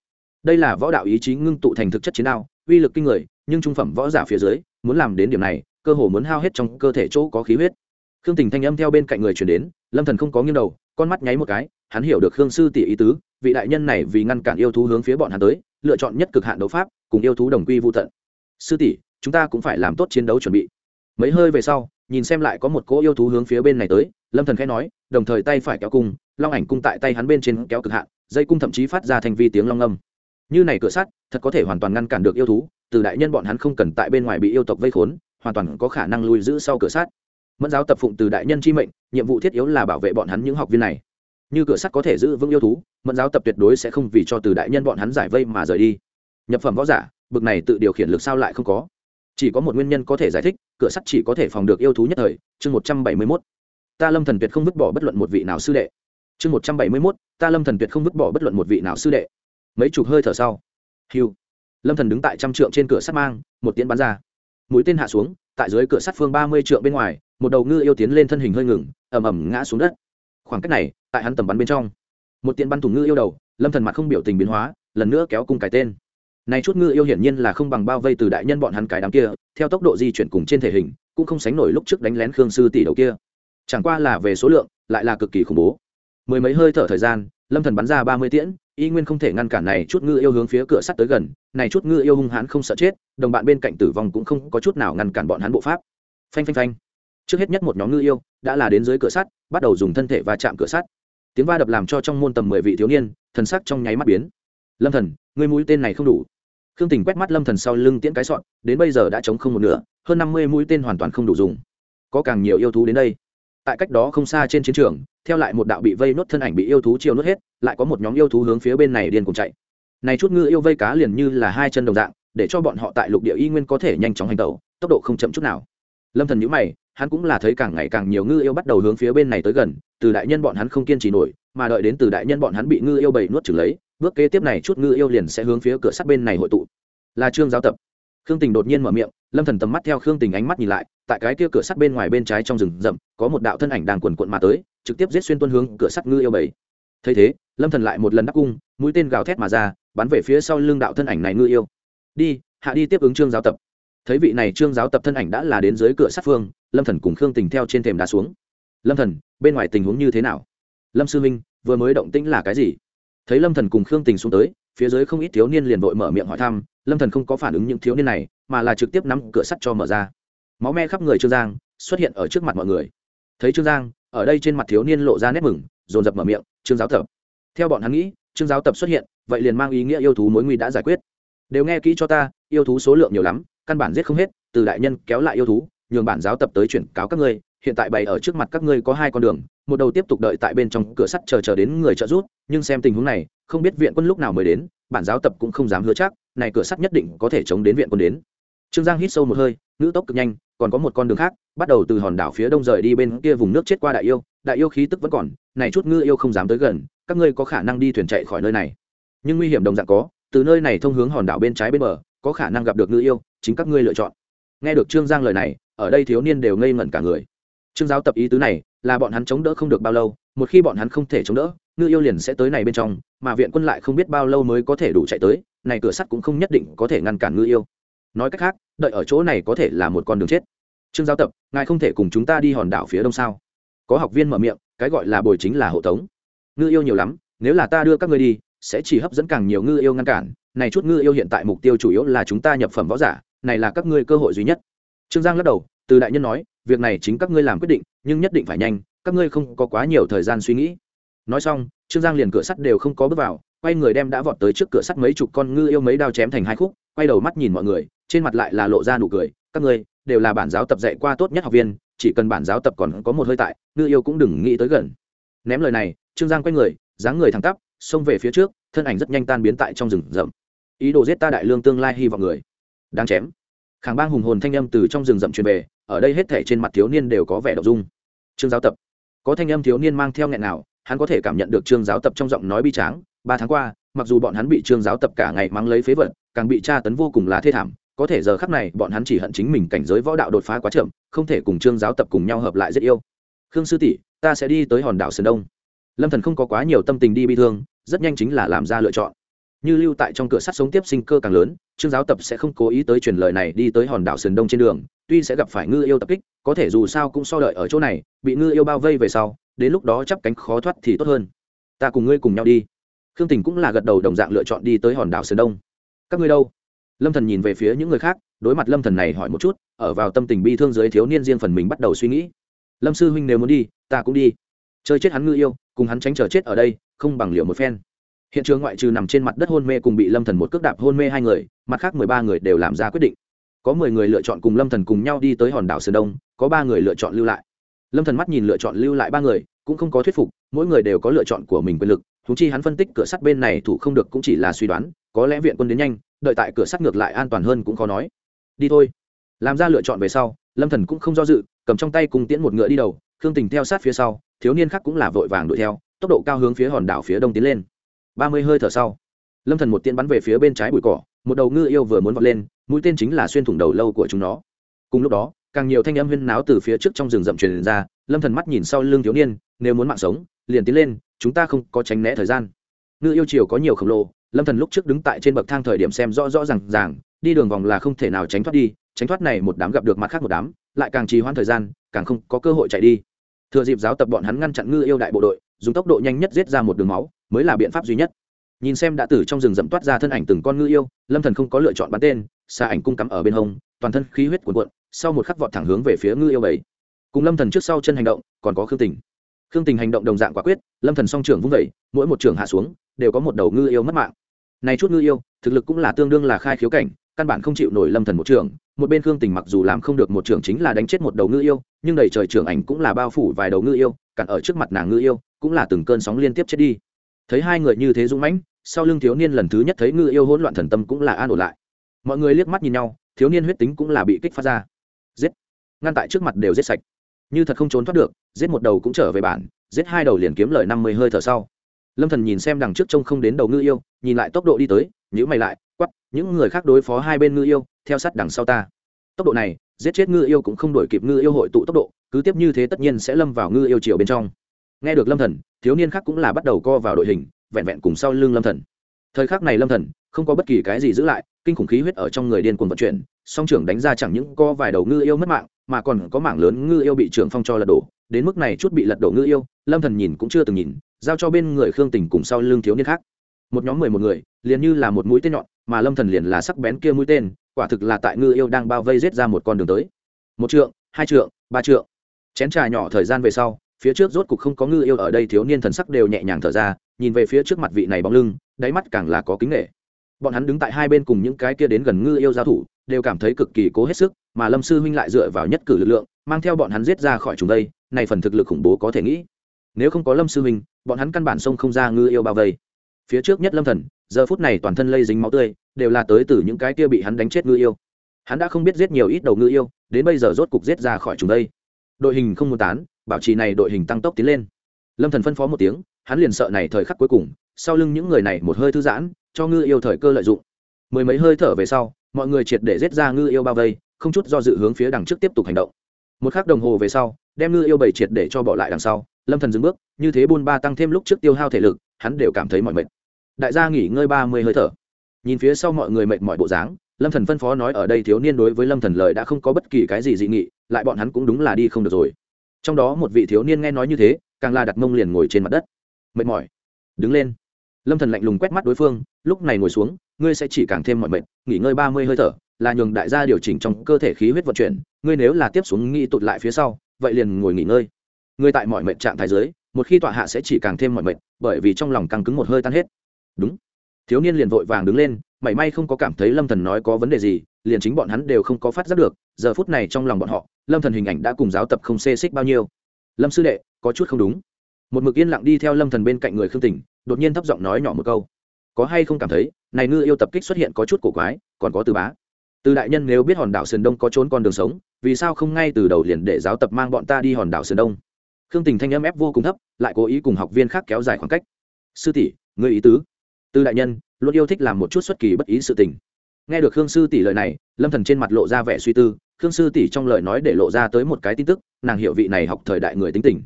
Đây là võ đạo ý chí ngưng tụ thành thực chất chiến đao, uy lực kinh người, nhưng trung phẩm võ giả phía dưới, muốn làm đến điểm này, cơ hồ muốn hao hết trong cơ thể chỗ có khí huyết khương tình thanh âm theo bên cạnh người chuyển đến, lâm thần không có nghiêng đầu, con mắt nháy một cái, hắn hiểu được khương sư tỷ ý tứ, vị đại nhân này vì ngăn cản yêu thú hướng phía bọn hắn tới, lựa chọn nhất cực hạn đấu pháp, cùng yêu thú đồng quy vô tận. Sư tỷ, chúng ta cũng phải làm tốt chiến đấu chuẩn bị. Mấy hơi về sau, nhìn xem lại có một cỗ yêu thú hướng phía bên này tới, lâm thần khẽ nói, đồng thời tay phải kéo cung, long ảnh cung tại tay hắn bên trên kéo cực hạn, dây cung thậm chí phát ra thành vi tiếng long âm. Như này cửa sắt, thật có thể hoàn toàn ngăn cản được yêu thú, từ đại nhân bọn hắn không cần tại bên ngoài bị yêu tộc vây khốn, hoàn toàn có khả năng lùi giữ sau cửa sắt mẫn giáo tập phụng từ đại nhân chi mệnh, nhiệm vụ thiết yếu là bảo vệ bọn hắn những học viên này. Như cửa sắt có thể giữ vững yêu thú, mẫn giáo tập tuyệt đối sẽ không vì cho từ đại nhân bọn hắn giải vây mà rời đi. Nhập phẩm võ giả, bực này tự điều khiển lực sao lại không có? Chỉ có một nguyên nhân có thể giải thích, cửa sắt chỉ có thể phòng được yêu thú nhất thời, chương một trăm bảy mươi mốt. Ta lâm thần tuyệt không vứt bỏ bất luận một vị nào sư đệ. Chương một trăm bảy mươi mốt, ta lâm thần tuyệt không vứt bỏ bất luận một vị nào sư đệ. Mấy chục hơi thở sau. Hiu. Lâm thần đứng tại trăm trượng trên cửa sắt mang, một tiếng bắn ra. Mũi tên hạ xuống tại dưới cửa sắt phương ba mươi trượng bên ngoài, một đầu ngư yêu tiến lên thân hình hơi ngừng, ầm ầm ngã xuống đất. Khoảng cách này, tại hắn tầm bắn bên trong, một tiện bắn thủng ngư yêu đầu, lâm thần mặt không biểu tình biến hóa, lần nữa kéo cung cái tên. Này chút ngư yêu hiển nhiên là không bằng bao vây từ đại nhân bọn hắn cái đám kia, theo tốc độ di chuyển cùng trên thể hình, cũng không sánh nổi lúc trước đánh lén khương sư tỷ đầu kia. Chẳng qua là về số lượng, lại là cực kỳ khủng bố. Mười mấy hơi thở thời gian, lâm thần bắn ra ba mươi tiễn, y nguyên không thể ngăn cản này chút ngư yêu hướng phía cửa sắt tới gần này chút ngư yêu hung hãn không sợ chết, đồng bạn bên cạnh tử vong cũng không có chút nào ngăn cản bọn hắn bộ pháp. Phanh phanh phanh. Trước hết nhất một nhóm ngư yêu đã là đến dưới cửa sắt, bắt đầu dùng thân thể va chạm cửa sắt. Tiếng va đập làm cho trong môn tầm mười vị thiếu niên, thần sắc trong nháy mắt biến. Lâm thần, ngươi mũi tên này không đủ. Khương tình quét mắt lâm thần sau lưng tiễn cái sọn, đến bây giờ đã chống không một nửa, hơn năm mươi mũi tên hoàn toàn không đủ dùng. Có càng nhiều yêu thú đến đây. Tại cách đó không xa trên chiến trường, theo lại một đạo bị vây nốt thân ảnh bị yêu thú chiêu nuốt hết, lại có một nhóm yêu thú hướng phía bên này điên cùng chạy này chút ngư yêu vây cá liền như là hai chân đồng dạng, để cho bọn họ tại lục địa y nguyên có thể nhanh chóng hành tẩu, tốc độ không chậm chút nào. Lâm thần nhíu mày, hắn cũng là thấy càng ngày càng nhiều ngư yêu bắt đầu hướng phía bên này tới gần, từ đại nhân bọn hắn không kiên trì nổi, mà đợi đến từ đại nhân bọn hắn bị ngư yêu bầy nuốt chửng lấy, bước kế tiếp này chút ngư yêu liền sẽ hướng phía cửa sắt bên này hội tụ. Là trương giáo tập. Khương tình đột nhiên mở miệng, lâm thần tầm mắt theo khương tình ánh mắt nhìn lại, tại cái kia cửa sắt bên ngoài bên trái trong rừng rậm, có một đạo thân ảnh đang quần quận mà tới, trực tiếp giết xuyên tuân hướng cửa sắt ngư yêu bảy thấy thế, lâm thần lại một lần đắc cung, mũi tên gào thét mà ra bắn về phía sau lưng đạo thân ảnh này ngư yêu. Đi, hạ đi tiếp ứng trương giáo tập. Thấy vị này trương giáo tập thân ảnh đã là đến dưới cửa sắt phương, lâm thần cùng khương tình theo trên thềm đá xuống. Lâm thần, bên ngoài tình huống như thế nào? Lâm sư minh, vừa mới động tĩnh là cái gì? Thấy lâm thần cùng khương tình xuống tới, phía dưới không ít thiếu niên liền vội mở miệng hỏi thăm, lâm thần không có phản ứng những thiếu niên này, mà là trực tiếp nắm cửa sắt cho mở ra. Máu me khắp người trương giang, xuất hiện ở trước mặt mọi người. Thấy trương giang, ở đây trên mặt thiếu niên lộ ra nét mừng, dồn dập mở miệng, trương giáo tập. Theo bọn hắn nghĩ trương giáo tập xuất hiện, vậy liền mang ý nghĩa yêu thú mối nguy đã giải quyết. Đều nghe kỹ cho ta, yêu thú số lượng nhiều lắm, căn bản giết không hết, từ đại nhân kéo lại yêu thú, nhường bản giáo tập tới chuyển cáo các ngươi, hiện tại bày ở trước mặt các ngươi có hai con đường, một đầu tiếp tục đợi tại bên trong cửa sắt chờ chờ đến người trợ giúp, nhưng xem tình huống này, không biết viện quân lúc nào mới đến, bản giáo tập cũng không dám hứa chắc, này cửa sắt nhất định có thể chống đến viện quân đến. Trương giang hít sâu một hơi, ngữ tốc cực nhanh, còn có một con đường khác, bắt đầu từ hòn đảo phía đông rời đi bên kia vùng nước chết qua đại yêu đại yêu khí tức vẫn còn này chút ngư yêu không dám tới gần, các ngươi có khả năng đi thuyền chạy khỏi nơi này. Nhưng nguy hiểm đồng dạng có, từ nơi này thông hướng hòn đảo bên trái bên bờ, có khả năng gặp được ngư yêu, chính các ngươi lựa chọn. Nghe được trương giang lời này, ở đây thiếu niên đều ngây ngẩn cả người. Trương giáo tập ý tứ này, là bọn hắn chống đỡ không được bao lâu, một khi bọn hắn không thể chống đỡ, ngư yêu liền sẽ tới này bên trong, mà viện quân lại không biết bao lâu mới có thể đủ chạy tới, này cửa sắt cũng không nhất định có thể ngăn cản ngư yêu. Nói cách khác, đợi ở chỗ này có thể là một con đường chết. Trương giáo tập, ngài không thể cùng chúng ta đi hòn đảo phía đông sao? Có học viên mở miệng cái gọi là bồi chính là hộ tống. Ngư yêu nhiều lắm, nếu là ta đưa các ngươi đi, sẽ chỉ hấp dẫn càng nhiều ngư yêu ngăn cản. Này chút ngư yêu hiện tại mục tiêu chủ yếu là chúng ta nhập phẩm võ giả, này là các ngươi cơ hội duy nhất. Trương giang lắc đầu, từ đại nhân nói, việc này chính các ngươi làm quyết định, nhưng nhất định phải nhanh, các ngươi không có quá nhiều thời gian suy nghĩ. Nói xong, trương giang liền cửa sắt đều không có bước vào, quay người đem đã vọt tới trước cửa sắt mấy chục con ngư yêu mấy đao chém thành hai khúc, quay đầu mắt nhìn mọi người, trên mặt lại là lộ ra nụ cười, các ngươi đều là bản giáo tập dạy qua tốt nhất học viên, chỉ cần bản giáo tập còn có một hơi tại, ngư yêu cũng đừng nghĩ tới gần. Ném lời này, trương giang quay người, dáng người thẳng tắp, xông về phía trước, thân ảnh rất nhanh tan biến tại trong rừng rậm. Ý đồ giết ta đại lương tương lai hy vọng người. Đang chém. Kháng bang hùng hồn thanh âm từ trong rừng rậm truyền về, ở đây hết thể trên mặt thiếu niên đều có vẻ đ dung. Trương giáo tập. Có thanh âm thiếu niên mang theo nghẹn nào, hắn có thể cảm nhận được trương giáo tập trong giọng nói bi tráng. Ba tháng qua, mặc dù bọn hắn bị trương giáo tập cả ngày mắng lấy phế vật, càng bị tra tấn vô cùng là thê thảm có thể giờ khắc này, bọn hắn chỉ hận chính mình cảnh giới võ đạo đột phá quá chậm, không thể cùng trương giáo tập cùng nhau hợp lại rất yêu. Khương sư tỷ, ta sẽ đi tới hòn đảo sơn đông. Lâm thần không có quá nhiều tâm tình đi bi thương, rất nhanh chính là làm ra lựa chọn. Như lưu tại trong cửa sắt sống tiếp sinh cơ càng lớn, trương giáo tập sẽ không cố ý tới truyền lời này đi tới hòn đảo sơn đông trên đường, tuy sẽ gặp phải ngư yêu tập kích, có thể dù sao cũng so đợi ở chỗ này, bị ngư yêu bao vây về sau, đến lúc đó chắp cánh khó thoát thì tốt hơn. Ta cùng ngươi cùng nhau đi. Khương tình cũng là gật đầu đồng dạng lựa chọn đi tới hòn đảo sơn đông. Các ngươi đâu? Lâm thần nhìn về phía những người khác, đối mặt lâm thần này hỏi một chút, ở vào tâm tình bi thương dưới thiếu niên riêng phần mình bắt đầu suy nghĩ. Lâm sư huynh nếu muốn đi, ta cũng đi. Chơi chết hắn ngư yêu, cùng hắn tránh chờ chết ở đây, không bằng liệu một phen. Hiện trường ngoại trừ nằm trên mặt đất hôn mê cùng bị lâm thần một cước đạp hôn mê hai người, mặt khác mười ba người đều làm ra quyết định. Có mười người lựa chọn cùng lâm thần cùng nhau đi tới hòn đảo sơn đông, có ba người lựa chọn lưu lại. Lâm thần mắt nhìn lựa chọn lưu lại ba người, cũng không có thuyết phục, mỗi người đều có lựa chọn của mình quyền lực thú chi hắn phân tích cửa sắt bên này thủ không được cũng chỉ là suy đoán có lẽ viện quân đến nhanh, đợi tại cửa sắt ngược lại an toàn hơn cũng khó nói. Đi thôi. Làm ra lựa chọn về sau, lâm thần cũng không do dự, cầm trong tay cùng tiễn một ngựa đi đầu, khương tình theo sát phía sau, thiếu niên khác cũng là vội vàng đuổi theo, tốc độ cao hướng phía hòn đảo phía đông tiến lên. Ba mươi hơi thở sau, lâm thần một tiễn bắn về phía bên trái bụi cỏ, một đầu ngư yêu vừa muốn vọt lên, mũi tên chính là xuyên thủng đầu lâu của chúng nó. Cùng lúc đó, càng nhiều thanh âm huyên náo từ phía trước trong rừng rậm truyền ra, lâm thần mắt nhìn sau lưng thiếu niên, nếu muốn mạng sống, liền tiến lên, chúng ta không có tránh né thời gian. Ngư yêu chiều có nhiều khổng lồ lâm thần lúc trước đứng tại trên bậc thang thời điểm xem rõ rõ ràng ràng, đi đường vòng là không thể nào tránh thoát đi, tránh thoát này một đám gặp được mặt khác một đám, lại càng trì hoãn thời gian, càng không có cơ hội chạy đi. Thừa dịp giáo tập bọn hắn ngăn chặn ngư yêu đại bộ đội, dùng tốc độ nhanh nhất giết ra một đường máu, mới là biện pháp duy nhất. Nhìn xem đã tử trong rừng rậm toát ra thân ảnh từng con ngư yêu, lâm thần không có lựa chọn bắn tên, xa ảnh cung cắm ở bên hông, toàn thân khí huyết cuộn cuộn, sau một khắc vọt thẳng hướng về phía ngư yêu bảy. Cùng lâm thần trước sau chân hành động, còn có khương tình khương tình hành động đồng dạng quả quyết, lâm thần song trưởng vung vẩy mỗi một trưởng hạ xuống, đều có một đầu ngư yêu mất mạng. Này chút ngư yêu, thực lực cũng là tương đương là khai khiếu cảnh, căn bản không chịu nổi lâm thần một trưởng một bên khương tình mặc dù làm không được một trưởng chính là đánh chết một đầu ngư yêu, nhưng đầy trời trưởng ảnh cũng là bao phủ vài đầu ngư yêu, cản ở trước mặt nàng ngư yêu, cũng là từng cơn sóng liên tiếp chết đi. Thấy hai người như thế dũng mãnh, sau lưng thiếu niên lần thứ nhất thấy ngư yêu hỗn loạn thần tâm cũng là an ổn lại. Mọi người liếc mắt nhìn nhau, thiếu niên huyết tính cũng là bị kích phát ra. Giết! Ngăn tại trước mặt đều giết sạch như thật không trốn thoát được, giết một đầu cũng trở về bản, giết hai đầu liền kiếm lời năm mươi hơi thở sau. Lâm thần nhìn xem đằng trước trông không đến đầu ngư yêu, nhìn lại tốc độ đi tới nhữ mày lại quắp những người khác đối phó hai bên ngư yêu, theo sát đằng sau ta. Tốc độ này, giết chết ngư yêu cũng không đổi kịp ngư yêu hội tụ tốc độ, cứ tiếp như thế tất nhiên sẽ lâm vào ngư yêu chiều bên trong. Nghe được lâm thần, thiếu niên khác cũng là bắt đầu co vào đội hình, vẹn vẹn cùng sau lưng lâm thần. Thời khắc này lâm thần, không có bất kỳ cái gì giữ lại, kinh khủng khí huyết ở trong người điên cuồng vận chuyển song trưởng đánh ra chẳng những có vài đầu ngư yêu mất mạng, mà còn có mảng lớn ngư yêu bị trưởng phong cho lật đổ, đến mức này chút bị lật đổ ngư yêu, lâm thần nhìn cũng chưa từng nhìn, giao cho bên người khương tình cùng sau lưng thiếu niên khác. Một nhóm mười một người, liền như là một mũi tên nhọn, mà lâm thần liền là sắc bén kia mũi tên, quả thực là tại ngư yêu đang bao vây giết ra một con đường tới. Một trượng, hai trượng, ba trượng. Chén trà nhỏ thời gian về sau, phía trước rốt cục không có ngư yêu ở đây, thiếu niên thần sắc đều nhẹ nhàng thở ra, nhìn về phía trước mặt vị này bóng lưng, đáy mắt càng là có kính nghệ bọn hắn đứng tại hai bên cùng những cái kia đến gần ngư yêu giao thủ đều cảm thấy cực kỳ cố hết sức, mà lâm sư huynh lại dựa vào nhất cử lực lượng, mang theo bọn hắn giết ra khỏi chúng đây, này phần thực lực khủng bố có thể nghĩ. Nếu không có lâm sư huynh, bọn hắn căn bản sông không ra ngư yêu bao vây. Phía trước nhất lâm thần, giờ phút này toàn thân lây dính máu tươi, đều là tới từ những cái kia bị hắn đánh chết ngư yêu. Hắn đã không biết giết nhiều ít đầu ngư yêu, đến bây giờ rốt cục giết ra khỏi chúng đây. Đội hình không muốn tán, bảo trì này đội hình tăng tốc tiến lên. Lâm thần phân phó một tiếng, hắn liền sợ này thời khắc cuối cùng, sau lưng những người này một hơi thư giãn, cho ngư yêu thời cơ lợi dụng mười mấy hơi thở về sau, mọi người triệt để giết ra ngư yêu bao vây, không chút do dự hướng phía đằng trước tiếp tục hành động. Một khắc đồng hồ về sau, đem ngư yêu bảy triệt để cho bỏ lại đằng sau, lâm thần dừng bước, như thế buôn ba tăng thêm lúc trước tiêu hao thể lực, hắn đều cảm thấy mỏi mệt. Đại gia nghỉ ngơi ba mươi hơi thở. Nhìn phía sau mọi người mệt mỏi bộ dáng, lâm thần phân phó nói ở đây thiếu niên đối với lâm thần lời đã không có bất kỳ cái gì dị nghị, lại bọn hắn cũng đúng là đi không được rồi. Trong đó một vị thiếu niên nghe nói như thế, càng là đặt mông liền ngồi trên mặt đất. Mệt mỏi. Đứng lên. Lâm thần lạnh lùng quét mắt đối phương, lúc này ngồi xuống ngươi sẽ chỉ càng thêm mọi mệt nghỉ ngơi ba mươi hơi thở là nhường đại gia điều chỉnh trong cơ thể khí huyết vận chuyển ngươi nếu là tiếp xuống nghĩ tụt lại phía sau vậy liền ngồi nghỉ ngơi. Ngươi tại mọi mệt trạng thái dưới một khi tọa hạ sẽ chỉ càng thêm mọi mệt bởi vì trong lòng căng cứng một hơi tan hết. Đúng. Thiếu niên liền vội vàng đứng lên mảy may không có cảm thấy lâm thần nói có vấn đề gì liền chính bọn hắn đều không có phát giác được giờ phút này trong lòng bọn họ lâm thần hình ảnh đã cùng giáo tập không xê xích bao nhiêu. Lâm sư đệ có chút không đúng. Một mực yên lặng đi theo lâm thần bên cạnh người khương tỉnh, đột nhiên thấp giọng nói nhỏ một câu có hay không cảm thấy, này ngư yêu tập kích xuất hiện có chút cổ quái, còn có từ bá. Từ đại nhân nếu biết hòn đảo sơn đông có trốn con đường sống, vì sao không ngay từ đầu liền để giáo tập mang bọn ta đi hòn đảo sơn đông? Khương tình thanh âm ép vô cùng thấp, lại cố ý cùng học viên khác kéo dài khoảng cách. Sư tỷ, ngươi ý tứ. Từ đại nhân, luôn yêu thích làm một chút xuất kỳ bất ý sự tình. Nghe được khương sư tỷ lời này, lâm thần trên mặt lộ ra vẻ suy tư, khương sư tỷ trong lời nói để lộ ra tới một cái tin tức, nàng hiệu vị này học thời đại người tính tình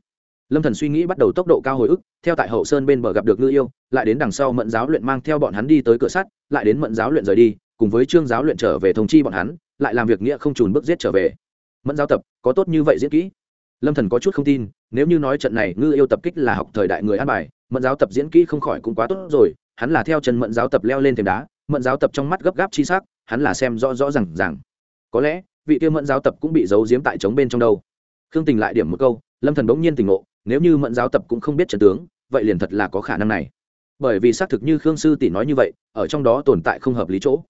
lâm thần suy nghĩ bắt đầu tốc độ cao hồi ức, theo tại hậu sơn bên bờ gặp được ngư yêu, lại đến đằng sau mẫn giáo luyện mang theo bọn hắn đi tới cửa sắt, lại đến mẫn giáo luyện rời đi, cùng với trương giáo luyện trở về thông chi bọn hắn, lại làm việc nghĩa không trùn bước giết trở về. Mẫn giáo tập, có tốt như vậy diễn kỹ. Lâm thần có chút không tin, nếu như nói trận này ngư yêu tập kích là học thời đại người an bài, mẫn giáo tập diễn kỹ không khỏi cũng quá tốt rồi, hắn là theo chân mẫn giáo tập leo lên thềm đá, mẫn giáo tập trong mắt gấp gáp chi sắc, hắn là xem rõ rõ rằng rằng có lẽ, vị kia mẫn giáo tập cũng bị giấu giếm tại trống bên trong đâu. Khương tình lại điểm một câu, lâm thần bỗng nhiên tỉnh ngộ nếu như mẫn giáo tập cũng không biết trận tướng, vậy liền thật là có khả năng này. Bởi vì xác thực như khương sư tỷ nói như vậy, ở trong đó tồn tại không hợp lý chỗ.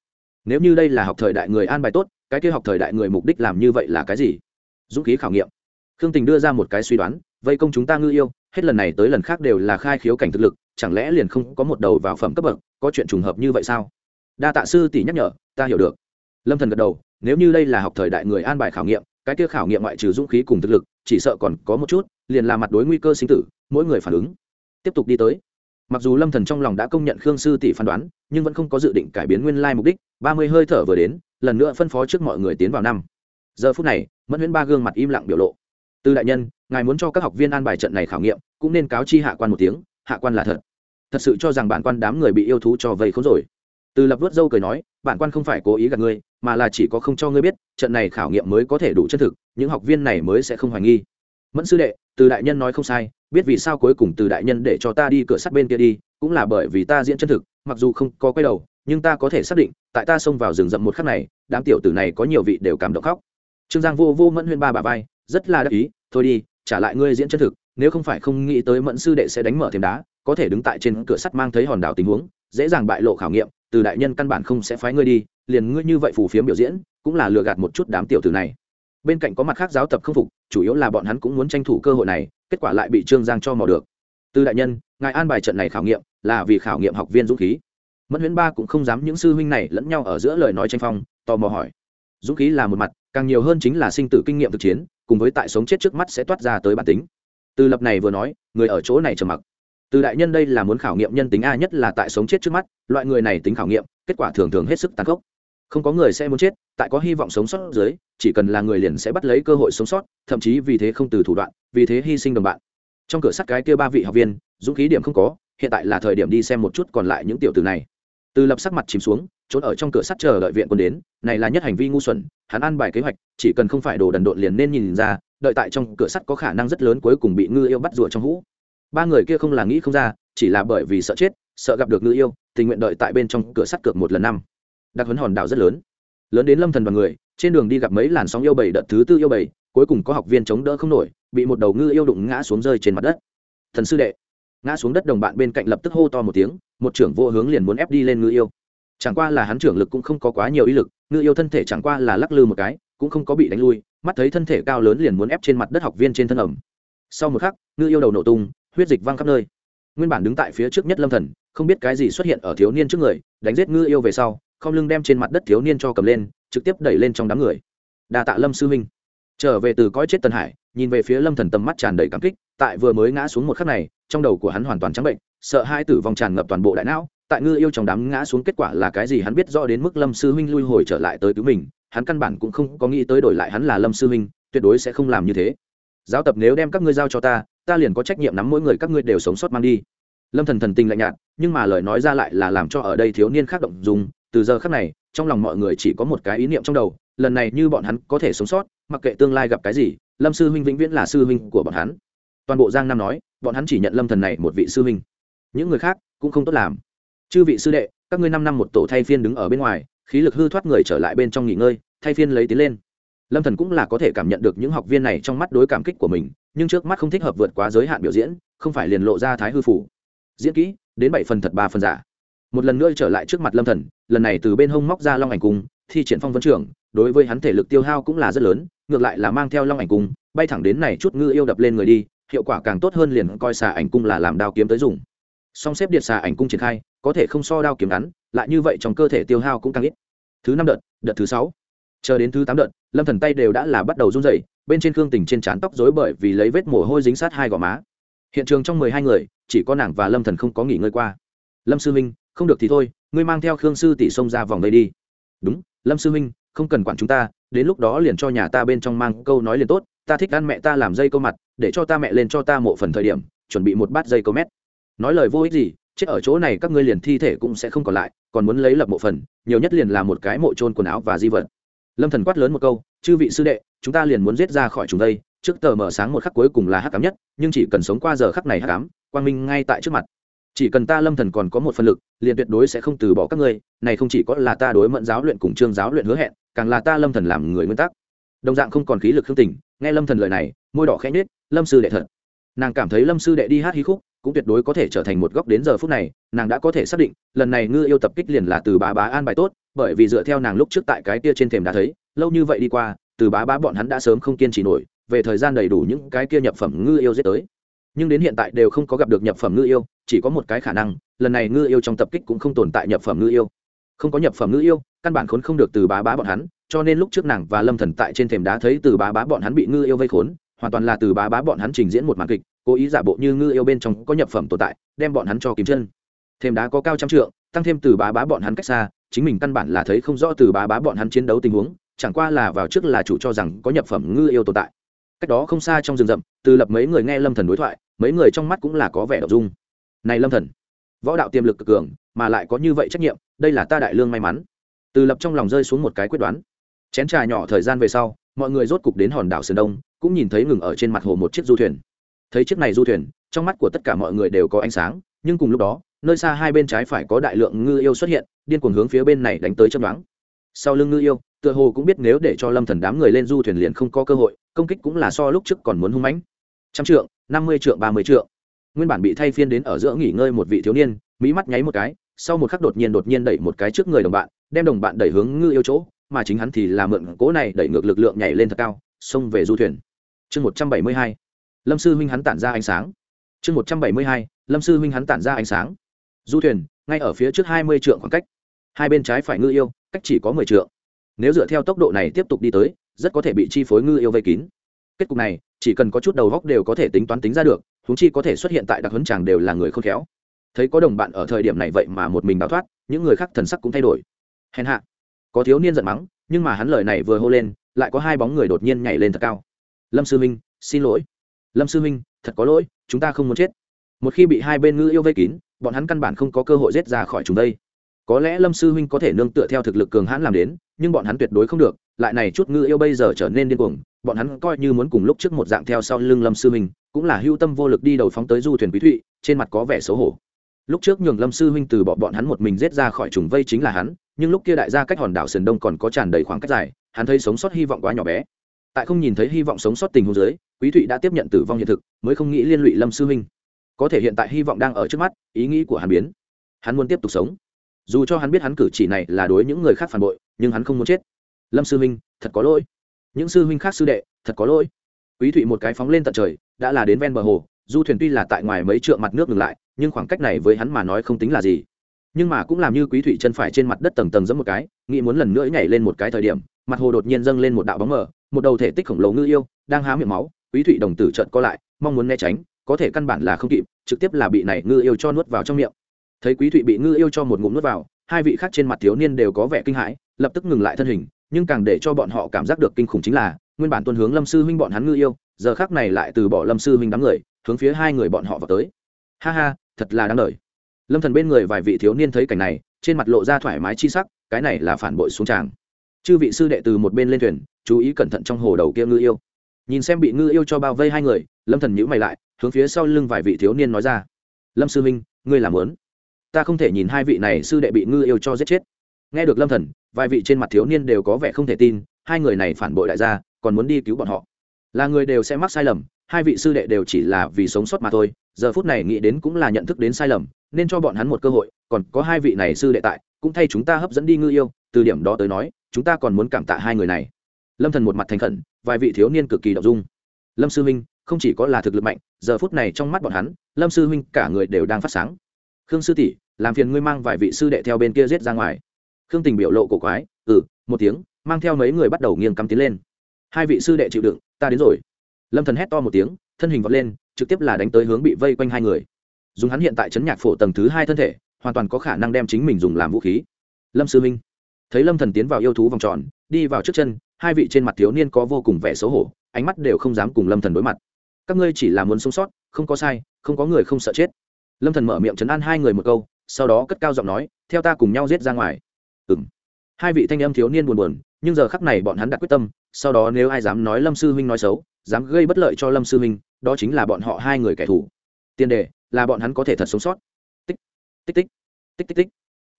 Nếu như đây là học thời đại người an bài tốt, cái kia học thời đại người mục đích làm như vậy là cái gì? Dũng khí khảo nghiệm. Khương tình đưa ra một cái suy đoán, vây công chúng ta ngư yêu, hết lần này tới lần khác đều là khai khiếu cảnh thực lực, chẳng lẽ liền không có một đầu vào phẩm cấp bậc, có chuyện trùng hợp như vậy sao? Đa tạ sư tỷ nhắc nhở, ta hiểu được. Lâm thần gật đầu, nếu như đây là học thời đại người an bài khảo nghiệm, cái kia khảo nghiệm ngoại trừ dũng khí cùng thực lực, chỉ sợ còn có một chút liền là mặt đối nguy cơ sinh tử, mỗi người phản ứng. Tiếp tục đi tới. Mặc dù lâm thần trong lòng đã công nhận khương sư tỷ phán đoán, nhưng vẫn không có dự định cải biến nguyên lai mục đích, ba mươi hơi thở vừa đến, lần nữa phân phó trước mọi người tiến vào năm. Giờ phút này, mẫn huyễn ba gương mặt im lặng biểu lộ. Từ đại nhân, ngài muốn cho các học viên an bài trận này khảo nghiệm, cũng nên cáo chi hạ quan một tiếng, hạ quan là thật. Thật sự cho rằng bản quan đám người bị yêu thú cho vây khốn rồi. Từ lập vớt dâu cười nói, bản quan không phải cố ý gạt ngươi, mà là chỉ có không cho ngươi biết, trận này khảo nghiệm mới có thể đủ chân thực, những học viên này mới sẽ không hoài nghi. Mẫn sư đệ từ đại nhân nói không sai, biết vì sao cuối cùng từ đại nhân để cho ta đi cửa sắt bên kia đi, cũng là bởi vì ta diễn chân thực, mặc dù không có quay đầu, nhưng ta có thể xác định, tại ta xông vào rừng rậm một khắc này, đám tiểu tử này có nhiều vị đều cảm động khóc. Trương giang vô vô mẫn huyên ba bà vai, rất là đắc ý, thôi đi, trả lại ngươi diễn chân thực, nếu không phải không nghĩ tới mẫn sư đệ sẽ đánh mở thêm đá, có thể đứng tại trên cửa sắt mang thấy hòn đảo tình huống, dễ dàng bại lộ khảo nghiệm, từ đại nhân căn bản không sẽ phái ngươi đi, liền ngươi như vậy phù phiếm biểu diễn, cũng là lừa gạt một chút đám tiểu tử này bên cạnh có mặt khác giáo tập không phục, chủ yếu là bọn hắn cũng muốn tranh thủ cơ hội này, kết quả lại bị trương giang cho mò được. Từ đại nhân, ngài an bài trận này khảo nghiệm, là vì khảo nghiệm học viên dũng khí. Mẫn huyễn ba cũng không dám những sư huynh này lẫn nhau ở giữa lời nói tranh phong, tò mò hỏi. Dũng khí là một mặt, càng nhiều hơn chính là sinh tử kinh nghiệm thực chiến, cùng với tại sống chết trước mắt sẽ toát ra tới bản tính. Từ lập này vừa nói, người ở chỗ này trầm mặc. Từ đại nhân đây là muốn khảo nghiệm nhân tính a nhất là tại sống chết trước mắt, loại người này tính khảo nghiệm, kết quả thường thường hết sức tàn khốc. Không có người sẽ muốn chết, tại có hy vọng sống sót dưới chỉ cần là người liền sẽ bắt lấy cơ hội sống sót, thậm chí vì thế không từ thủ đoạn, vì thế hy sinh đồng bạn. Trong cửa sắt cái kia ba vị học viên, dũng khí điểm không có, hiện tại là thời điểm đi xem một chút còn lại những tiểu tử này. Từ lập sắc mặt chìm xuống, trốn ở trong cửa sắt chờ đợi viện quân đến, này là nhất hành vi ngu xuẩn, hắn ăn bài kế hoạch, chỉ cần không phải đồ đần độn liền nên nhìn ra, đợi tại trong cửa sắt có khả năng rất lớn cuối cùng bị ngư yêu bắt rùa trong hũ. Ba người kia không là nghĩ không ra, chỉ là bởi vì sợ chết, sợ gặp được ngư yêu, tình nguyện đợi tại bên trong cửa sắt cược một lần năm. Đặc huấn hòn đảo rất lớn lớn đến lâm thần và người trên đường đi gặp mấy làn sóng yêu bầy đợt thứ tư yêu bầy cuối cùng có học viên chống đỡ không nổi, bị một đầu ngư yêu đụng ngã xuống rơi trên mặt đất. Thần sư đệ, ngã xuống đất đồng bạn bên cạnh lập tức hô to một tiếng, một trưởng vô hướng liền muốn ép đi lên ngư yêu. Chẳng qua là hắn trưởng lực cũng không có quá nhiều ý lực, ngư yêu thân thể chẳng qua là lắc lư một cái, cũng không có bị đánh lui, mắt thấy thân thể cao lớn liền muốn ép trên mặt đất học viên trên thân ẩm. Sau một khắc, ngư yêu đầu nổ tung, huyết dịch văng khắp nơi. Nguyên bản đứng tại phía trước nhất lâm thần, không biết cái gì xuất hiện ở thiếu niên trước người, đánh giết ngư yêu về sau, không lưng đem trên mặt đất thiếu niên cho cầm lên trực tiếp đẩy lên trong đám người. Đà tạ lâm sư huynh. Trở về từ cõi chết tân hải, nhìn về phía lâm thần tầm mắt tràn đầy cảm kích, tại vừa mới ngã xuống một khắc này, trong đầu của hắn hoàn toàn trắng bệnh, sợ hai tử vong tràn ngập toàn bộ đại não, tại ngư yêu trong đám ngã xuống kết quả là cái gì hắn biết rõ đến mức lâm sư huynh lui hồi trở lại tới cứu mình, hắn căn bản cũng không có nghĩ tới đổi lại hắn là lâm sư huynh, tuyệt đối sẽ không làm như thế. Giáo tập nếu đem các ngươi giao cho ta ta liền có trách nhiệm nắm mỗi người các ngươi đều sống sót mang đi. Lâm thần thần tình lạnh nhạt, nhưng mà lời nói ra lại là làm cho ở đây thiếu niên khác động dùng, từ giờ khắc này trong lòng mọi người chỉ có một cái ý niệm trong đầu, lần này như bọn hắn có thể sống sót, mặc kệ tương lai gặp cái gì, lâm sư huynh vĩnh viễn là sư huynh của bọn hắn. Toàn bộ giang nam nói, bọn hắn chỉ nhận lâm thần này một vị sư huynh. Những người khác cũng không tốt làm. Chư vị sư đệ, các ngươi năm năm một tổ thay phiên đứng ở bên ngoài, khí lực hư thoát người trở lại bên trong nghỉ ngơi, thay phiên lấy tiến lên. Lâm thần cũng là có thể cảm nhận được những học viên này trong mắt đối cảm kích của mình, nhưng trước mắt không thích hợp vượt quá giới hạn biểu diễn, không phải liền lộ ra thái hư phủ. Diễn kỹ, đến bảy phần thật ba phần giả một lần nữa trở lại trước mặt lâm thần, lần này từ bên hông móc ra long ảnh cung, thi triển phong vấn trưởng, đối với hắn thể lực tiêu hao cũng là rất lớn, ngược lại là mang theo long ảnh cung, bay thẳng đến này chút ngư yêu đập lên người đi, hiệu quả càng tốt hơn liền coi xà ảnh cung là làm đao kiếm tới dùng. Song xếp điện xà ảnh cung triển khai, có thể không so đao kiếm ngắn, lại như vậy trong cơ thể tiêu hao cũng càng ít. Thứ năm đợt đợt thứ sáu. Chờ đến thứ tám đợt, lâm thần tay đều đã là bắt đầu run rẩy, bên trên khương tình trên trán tóc rối bởi vì lấy vết mồ hôi dính sát hai gò má. Hiện trường trong mười hai người, chỉ có nàng và lâm thần không có nghỉ ngơi qua. Lâm sư minh không được thì thôi, ngươi mang theo khương sư tỷ xông ra vòng đây đi. Đúng, lâm sư minh không cần quản chúng ta, đến lúc đó liền cho nhà ta bên trong mang câu nói liền tốt, ta thích ăn mẹ ta làm dây câu mặt, để cho ta mẹ lên cho ta mộ phần thời điểm, chuẩn bị một bát dây câu mét. Nói lời vô ích gì, chết ở chỗ này các ngươi liền thi thể cũng sẽ không còn lại, còn muốn lấy lập mộ phần, nhiều nhất liền là một cái mộ trôn quần áo và di vật. Lâm thần quát lớn một câu, chư vị sư đệ, chúng ta liền muốn giết ra khỏi chúng đây, trước tờ mở sáng một khắc cuối cùng là hắc cám nhất, nhưng chỉ cần sống qua giờ khắc này hắc cám quang minh ngay tại trước mặt chỉ cần ta lâm thần còn có một phần lực, liền tuyệt đối sẽ không từ bỏ các ngươi, này không chỉ có là ta đối mẫn giáo luyện cùng trương giáo luyện hứa hẹn, càng là ta lâm thần làm người nguyên tắc đồng dạng không còn khí lực hương tình, nghe lâm thần lời này, môi đỏ khẽ nhếch. lâm sư đệ thật nàng cảm thấy lâm sư đệ đi hát hí khúc, cũng tuyệt đối có thể trở thành một góc đến giờ phút này, nàng đã có thể xác định, lần này ngư yêu tập kích liền là từ bá bá an bài tốt, bởi vì dựa theo nàng lúc trước tại cái kia trên thềm đã thấy, lâu như vậy đi qua, từ bá bá bọn hắn đã sớm không kiên trì nổi, về thời gian đầy đủ những cái kia nhập phẩm ngư yêu giết tới nhưng đến hiện tại đều không có gặp được nhập phẩm ngư yêu, chỉ có một cái khả năng, lần này ngư yêu trong tập kích cũng không tồn tại nhập phẩm ngư yêu. Không có nhập phẩm ngư yêu, căn bản khốn không được từ bá bá bọn hắn, cho nên lúc trước nàng và lâm thần tại trên thềm đá thấy từ bá bá bọn hắn bị ngư yêu vây khốn, hoàn toàn là từ bá bá bọn hắn trình diễn một màn kịch, cố ý giả bộ như ngư yêu bên trong có nhập phẩm tồn tại, đem bọn hắn cho kiếm chân. Thềm đá có cao trăm trượng, tăng thêm từ bá bá bọn hắn cách xa, chính mình căn bản là thấy không rõ từ bá bá bọn hắn chiến đấu tình huống, chẳng qua là vào trước là chủ cho rằng có nhập phẩm ngư yêu tồn tại cách đó không xa trong rừng rậm, từ lập mấy người nghe lâm thần đối thoại, mấy người trong mắt cũng là có vẻ đậu dung. Này lâm thần, võ đạo tiềm lực cực cường, mà lại có như vậy trách nhiệm, đây là ta đại lương may mắn. Từ lập trong lòng rơi xuống một cái quyết đoán. Chén trà nhỏ thời gian về sau, mọi người rốt cục đến hòn đảo sơn đông, cũng nhìn thấy ngừng ở trên mặt hồ một chiếc du thuyền. Thấy chiếc này du thuyền, trong mắt của tất cả mọi người đều có ánh sáng, nhưng cùng lúc đó, nơi xa hai bên trái phải có đại lượng ngư yêu xuất hiện, điên cuồng hướng phía bên này đánh tới chấm đoán sau lưng ngư yêu tựa hồ cũng biết nếu để cho lâm thần đám người lên du thuyền liền không có cơ hội, công kích cũng là so lúc trước còn muốn hung mãnh. Trăm trượng, năm mươi trượng, ba mươi trượng. Nguyên bản bị thay phiên đến ở giữa nghỉ ngơi một vị thiếu niên mỹ mắt nháy một cái, sau một khắc đột nhiên đột nhiên đẩy một cái trước người đồng bạn, đem đồng bạn đẩy hướng ngư yêu chỗ, mà chính hắn thì là mượn cố này đẩy ngược lực lượng nhảy lên thật cao, xông về du thuyền. Chương một trăm bảy mươi hai, lâm sư huynh hắn tản ra ánh sáng. Chương một trăm bảy mươi hai, lâm sư huynh hắn tản ra ánh sáng. Du thuyền, ngay ở phía trước hai mươi trượng khoảng cách. Hai bên trái phải ngư yêu, cách chỉ có mười trượng nếu dựa theo tốc độ này tiếp tục đi tới, rất có thể bị chi phối ngư yêu vây kín. Kết cục này, chỉ cần có chút đầu góc đều có thể tính toán tính ra được húng chi có thể xuất hiện tại đặc huấn tràng đều là người khôn khéo. Thấy có đồng bạn ở thời điểm này vậy mà một mình đào thoát, những người khác thần sắc cũng thay đổi. Hèn hạ. Có thiếu niên giận mắng, nhưng mà hắn lời này vừa hô lên, lại có hai bóng người đột nhiên nhảy lên thật cao. Lâm sư minh, xin lỗi. Lâm sư minh, thật có lỗi, chúng ta không muốn chết. Một khi bị hai bên ngư yêu vây kín, bọn hắn căn bản không có cơ hội rết ra khỏi chúng đây có lẽ lâm sư huynh có thể nương tựa theo thực lực cường hãn làm đến, nhưng bọn hắn tuyệt đối không được, lại này chút ngư yêu bây giờ trở nên điên cuồng, bọn hắn coi như muốn cùng lúc trước một dạng theo sau lưng lâm sư huynh, cũng là hưu tâm vô lực đi đầu phóng tới du thuyền quý thụy, trên mặt có vẻ xấu hổ. Lúc trước nhường lâm sư huynh từ bỏ bọn hắn một mình rết ra khỏi trùng vây chính là hắn, nhưng lúc kia đại gia cách hòn đảo sườn đông còn có tràn đầy khoảng cách dài, hắn thấy sống sót hy vọng quá nhỏ bé. Tại không nhìn thấy hy vọng sống sót tình huống dưới, quý thụy đã tiếp nhận tử vong hiện thực, mới không nghĩ liên lụy lâm sư huynh. Có thể hiện tại hy vọng đang ở trước mắt, ý nghĩ của hắn biến. Hắn muốn tiếp tục sống dù cho hắn biết hắn cử chỉ này là đối những người khác phản bội, nhưng hắn không muốn chết. Lâm sư huynh, thật có lỗi. Những sư huynh khác sư đệ, thật có lỗi. Quý thụy một cái phóng lên tận trời, đã là đến ven bờ hồ, du thuyền tuy là tại ngoài mấy trượng mặt nước ngừng lại, nhưng khoảng cách này với hắn mà nói không tính là gì. Nhưng mà cũng làm như quý thụy chân phải trên mặt đất tầng tầng giẫm một cái, nghĩ muốn lần nữa nhảy lên một cái thời điểm, mặt hồ đột nhiên dâng lên một đạo bóng mờ, một đầu thể tích khổng lồ ngư yêu, đang há miệng máu, quý thụy đồng tử trợn co lại, mong muốn né tránh, có thể căn bản là không kịp, trực tiếp là bị này ngư yêu cho nuốt vào trong miệng thấy quý thụy bị ngư yêu cho một ngụm nuốt vào hai vị khác trên mặt thiếu niên đều có vẻ kinh hãi lập tức ngừng lại thân hình nhưng càng để cho bọn họ cảm giác được kinh khủng chính là nguyên bản tuân hướng lâm sư huynh bọn hắn ngư yêu giờ khác này lại từ bỏ lâm sư huynh đám người hướng phía hai người bọn họ vào tới. Ha ha thật là đáng lời lâm thần bên người vài vị thiếu niên thấy cảnh này trên mặt lộ ra thoải mái chi sắc cái này là phản bội xuống tràng. Chư vị sư đệ từ một bên lên thuyền chú ý cẩn thận trong hồ đầu kia ngư yêu. Nhìn xem bị ngư yêu cho bao vây hai người lâm thần nhữ mày lại hướng phía sau lưng vài vị thiếu niên nói ra. Lâm sư huynh, ngươi làm lớn ta không thể nhìn hai vị này sư đệ bị ngư yêu cho giết chết. Nghe được lâm thần, vài vị trên mặt thiếu niên đều có vẻ không thể tin, hai người này phản bội đại gia, còn muốn đi cứu bọn họ. Là người đều sẽ mắc sai lầm, hai vị sư đệ đều chỉ là vì sống sót mà thôi, giờ phút này nghĩ đến cũng là nhận thức đến sai lầm, nên cho bọn hắn một cơ hội, còn có hai vị này sư đệ tại, cũng thay chúng ta hấp dẫn đi ngư yêu, từ điểm đó tới nói, chúng ta còn muốn cảm tạ hai người này. Lâm thần một mặt thành khẩn, vài vị thiếu niên cực kỳ động dung. Lâm sư huynh, không chỉ có là thực lực mạnh, giờ phút này trong mắt bọn hắn, lâm sư huynh cả người đều đang phát sáng khương sư tỷ, làm phiền ngươi mang vài vị sư đệ theo bên kia giết ra ngoài. Khương tình biểu lộ cổ quái ừ một tiếng, mang theo mấy người bắt đầu nghiêng cắm tiến lên. Hai vị sư đệ chịu đựng, ta đến rồi. Lâm thần hét to một tiếng, thân hình vọt lên, trực tiếp là đánh tới hướng bị vây quanh hai người. Dùng hắn hiện tại chấn nhạc phổ tầng thứ hai thân thể, hoàn toàn có khả năng đem chính mình dùng làm vũ khí. Lâm sư minh thấy lâm thần tiến vào yêu thú vòng tròn, đi vào trước chân, hai vị trên mặt thiếu niên có vô cùng vẻ xấu hổ, ánh mắt đều không dám cùng lâm thần đối mặt. Các ngươi chỉ là muốn sống sót, không có sai, không có người không sợ chết lâm thần mở miệng chấn an hai người một câu, sau đó cất cao giọng nói, theo ta cùng nhau giết ra ngoài. Ừm. hai vị thanh âm thiếu niên buồn buồn, nhưng giờ khắc này bọn hắn đã quyết tâm, sau đó nếu ai dám nói lâm sư huynh nói xấu, dám gây bất lợi cho lâm sư huynh, đó chính là bọn họ hai người kẻ thù. Tiền đề, là bọn hắn có thể thật sống sót. Tích tích tích tích tích tích.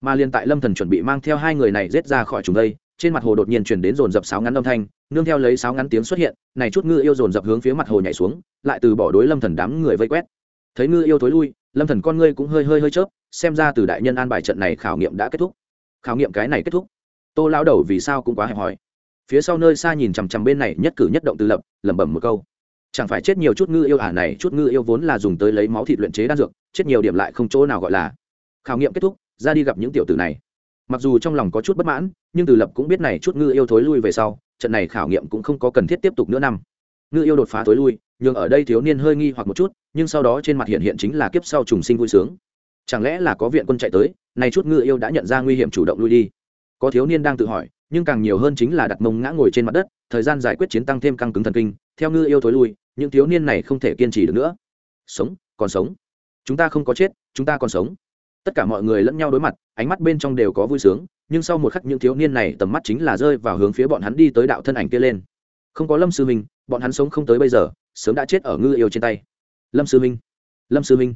Mà liên tại lâm thần chuẩn bị mang theo hai người này giết ra khỏi chúng đây, trên mặt hồ đột nhiên chuyển đến dồn dập sáo ngắn âm thanh, nương theo lấy sáo ngắn tiếng xuất hiện, này chút ngư yêu dồn dập hướng phía mặt hồ nhảy xuống, lại từ bỏ đối lâm thần đám người vây quét. Thấy ngư yêu thối lui lâm thần con ngươi cũng hơi hơi hơi chớp, xem ra từ đại nhân an bài trận này khảo nghiệm đã kết thúc. Khảo nghiệm cái này kết thúc. Tô lão đầu vì sao cũng quá hẹp hòi. Phía sau nơi xa nhìn chằm chằm bên này, nhất cử nhất động từ lập, lẩm bẩm một câu. Chẳng phải chết nhiều chút ngư yêu ả này, chút ngư yêu vốn là dùng tới lấy máu thịt luyện chế đan dược, chết nhiều điểm lại không chỗ nào gọi là. Khảo nghiệm kết thúc, ra đi gặp những tiểu tử này. Mặc dù trong lòng có chút bất mãn, nhưng từ lập cũng biết này chút ngư yêu thối lui về sau, trận này khảo nghiệm cũng không có cần thiết tiếp tục nữa năm ngư yêu đột phá tối lui nhưng ở đây thiếu niên hơi nghi hoặc một chút, nhưng sau đó trên mặt hiện hiện chính là kiếp sau trùng sinh vui sướng. Chẳng lẽ là có viện quân chạy tới, Nay chút ngư yêu đã nhận ra nguy hiểm chủ động lui đi? Có thiếu niên đang tự hỏi, nhưng càng nhiều hơn chính là đặt mông ngã ngồi trên mặt đất, thời gian giải quyết chiến tăng thêm căng cứng thần kinh, theo ngư yêu thối lui, những thiếu niên này không thể kiên trì được nữa. Sống, còn sống. Chúng ta không có chết, chúng ta còn sống. Tất cả mọi người lẫn nhau đối mặt, ánh mắt bên trong đều có vui sướng, nhưng sau một khắc những thiếu niên này tầm mắt chính là rơi vào hướng phía bọn hắn đi tới đạo thân ảnh kia lên. Không có lâm sư mình bọn hắn sống không tới bây giờ, sớm đã chết ở ngư yêu trên tay. Lâm sư minh, lâm sư minh.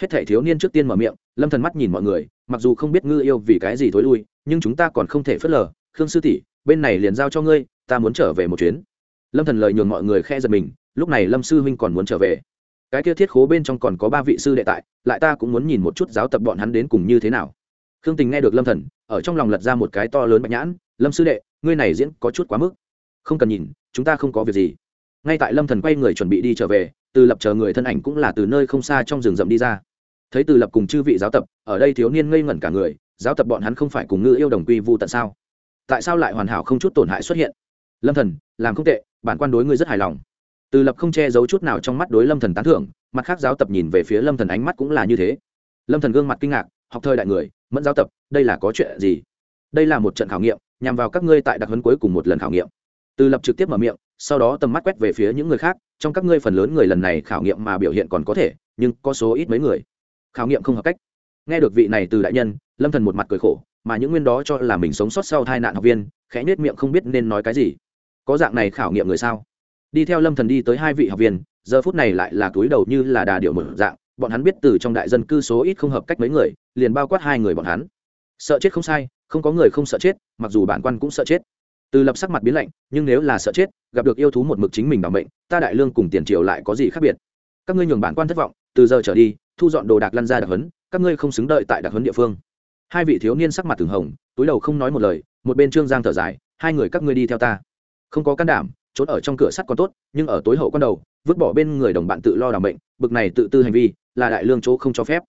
Hết thể thiếu niên trước tiên mở miệng, lâm thần mắt nhìn mọi người, mặc dù không biết ngư yêu vì cái gì thối lui, nhưng chúng ta còn không thể phớt lờ. Khương sư tỷ, bên này liền giao cho ngươi, ta muốn trở về một chuyến. Lâm thần lời nhường mọi người khe giật mình, lúc này lâm sư huynh còn muốn trở về. Cái kia thiết khố bên trong còn có ba vị sư đệ tại, lại ta cũng muốn nhìn một chút giáo tập bọn hắn đến cùng như thế nào. Khương tình nghe được lâm thần, ở trong lòng lật ra một cái to lớn bạch nhãn, lâm sư đệ, ngươi này diễn có chút quá mức. Không cần nhìn, chúng ta không có việc gì ngay tại lâm thần quay người chuẩn bị đi trở về, từ lập chờ người thân ảnh cũng là từ nơi không xa trong rừng rậm đi ra. Thấy từ lập cùng chư vị giáo tập, ở đây thiếu niên ngây ngẩn cả người, giáo tập bọn hắn không phải cùng ngư yêu đồng quy vu tận sao? Tại sao lại hoàn hảo không chút tổn hại xuất hiện? Lâm thần, làm không tệ, bản quan đối ngươi rất hài lòng. Từ lập không che giấu chút nào trong mắt đối lâm thần tán thưởng, mặt khác giáo tập nhìn về phía lâm thần ánh mắt cũng là như thế. Lâm thần gương mặt kinh ngạc, học thời đại người, mẫn giáo tập, đây là có chuyện gì? Đây là một trận khảo nghiệm, nhằm vào các ngươi tại đặc huấn cuối cùng một lần khảo nghiệm. Từ lập trực tiếp mở miệng sau đó tầm mắt quét về phía những người khác, trong các ngươi phần lớn người lần này khảo nghiệm mà biểu hiện còn có thể, nhưng có số ít mấy người. Khảo nghiệm không hợp cách. Nghe được vị này từ đại nhân, lâm thần một mặt cười khổ, mà những nguyên đó cho là mình sống sót sau tai nạn học viên, khẽ nết miệng không biết nên nói cái gì. Có dạng này khảo nghiệm người sao? Đi theo lâm thần đi tới hai vị học viên, giờ phút này lại là túi đầu như là đà điệu một dạng, bọn hắn biết từ trong đại dân cư số ít không hợp cách mấy người, liền bao quát hai người bọn hắn. Sợ chết không sai, không có người không sợ chết, mặc dù bản quan cũng sợ chết từ lập sắc mặt biến lạnh, nhưng nếu là sợ chết, gặp được yêu thú một mực chính mình bảo mệnh, ta đại lương cùng tiền triều lại có gì khác biệt? Các ngươi nhường bản quan thất vọng, từ giờ trở đi, thu dọn đồ đạc lăn ra đặc huấn, các ngươi không xứng đợi tại đặc huấn địa phương. Hai vị thiếu niên sắc mặt từng hồng, túi đầu không nói một lời, một bên trương giang thở dài, hai người các ngươi đi theo ta. Không có can đảm, trốn ở trong cửa sắt còn tốt, nhưng ở tối hậu con đầu, vứt bỏ bên người đồng bạn tự lo đảm bệnh bực này tự tư hành vi, là đại lương chỗ không cho phép.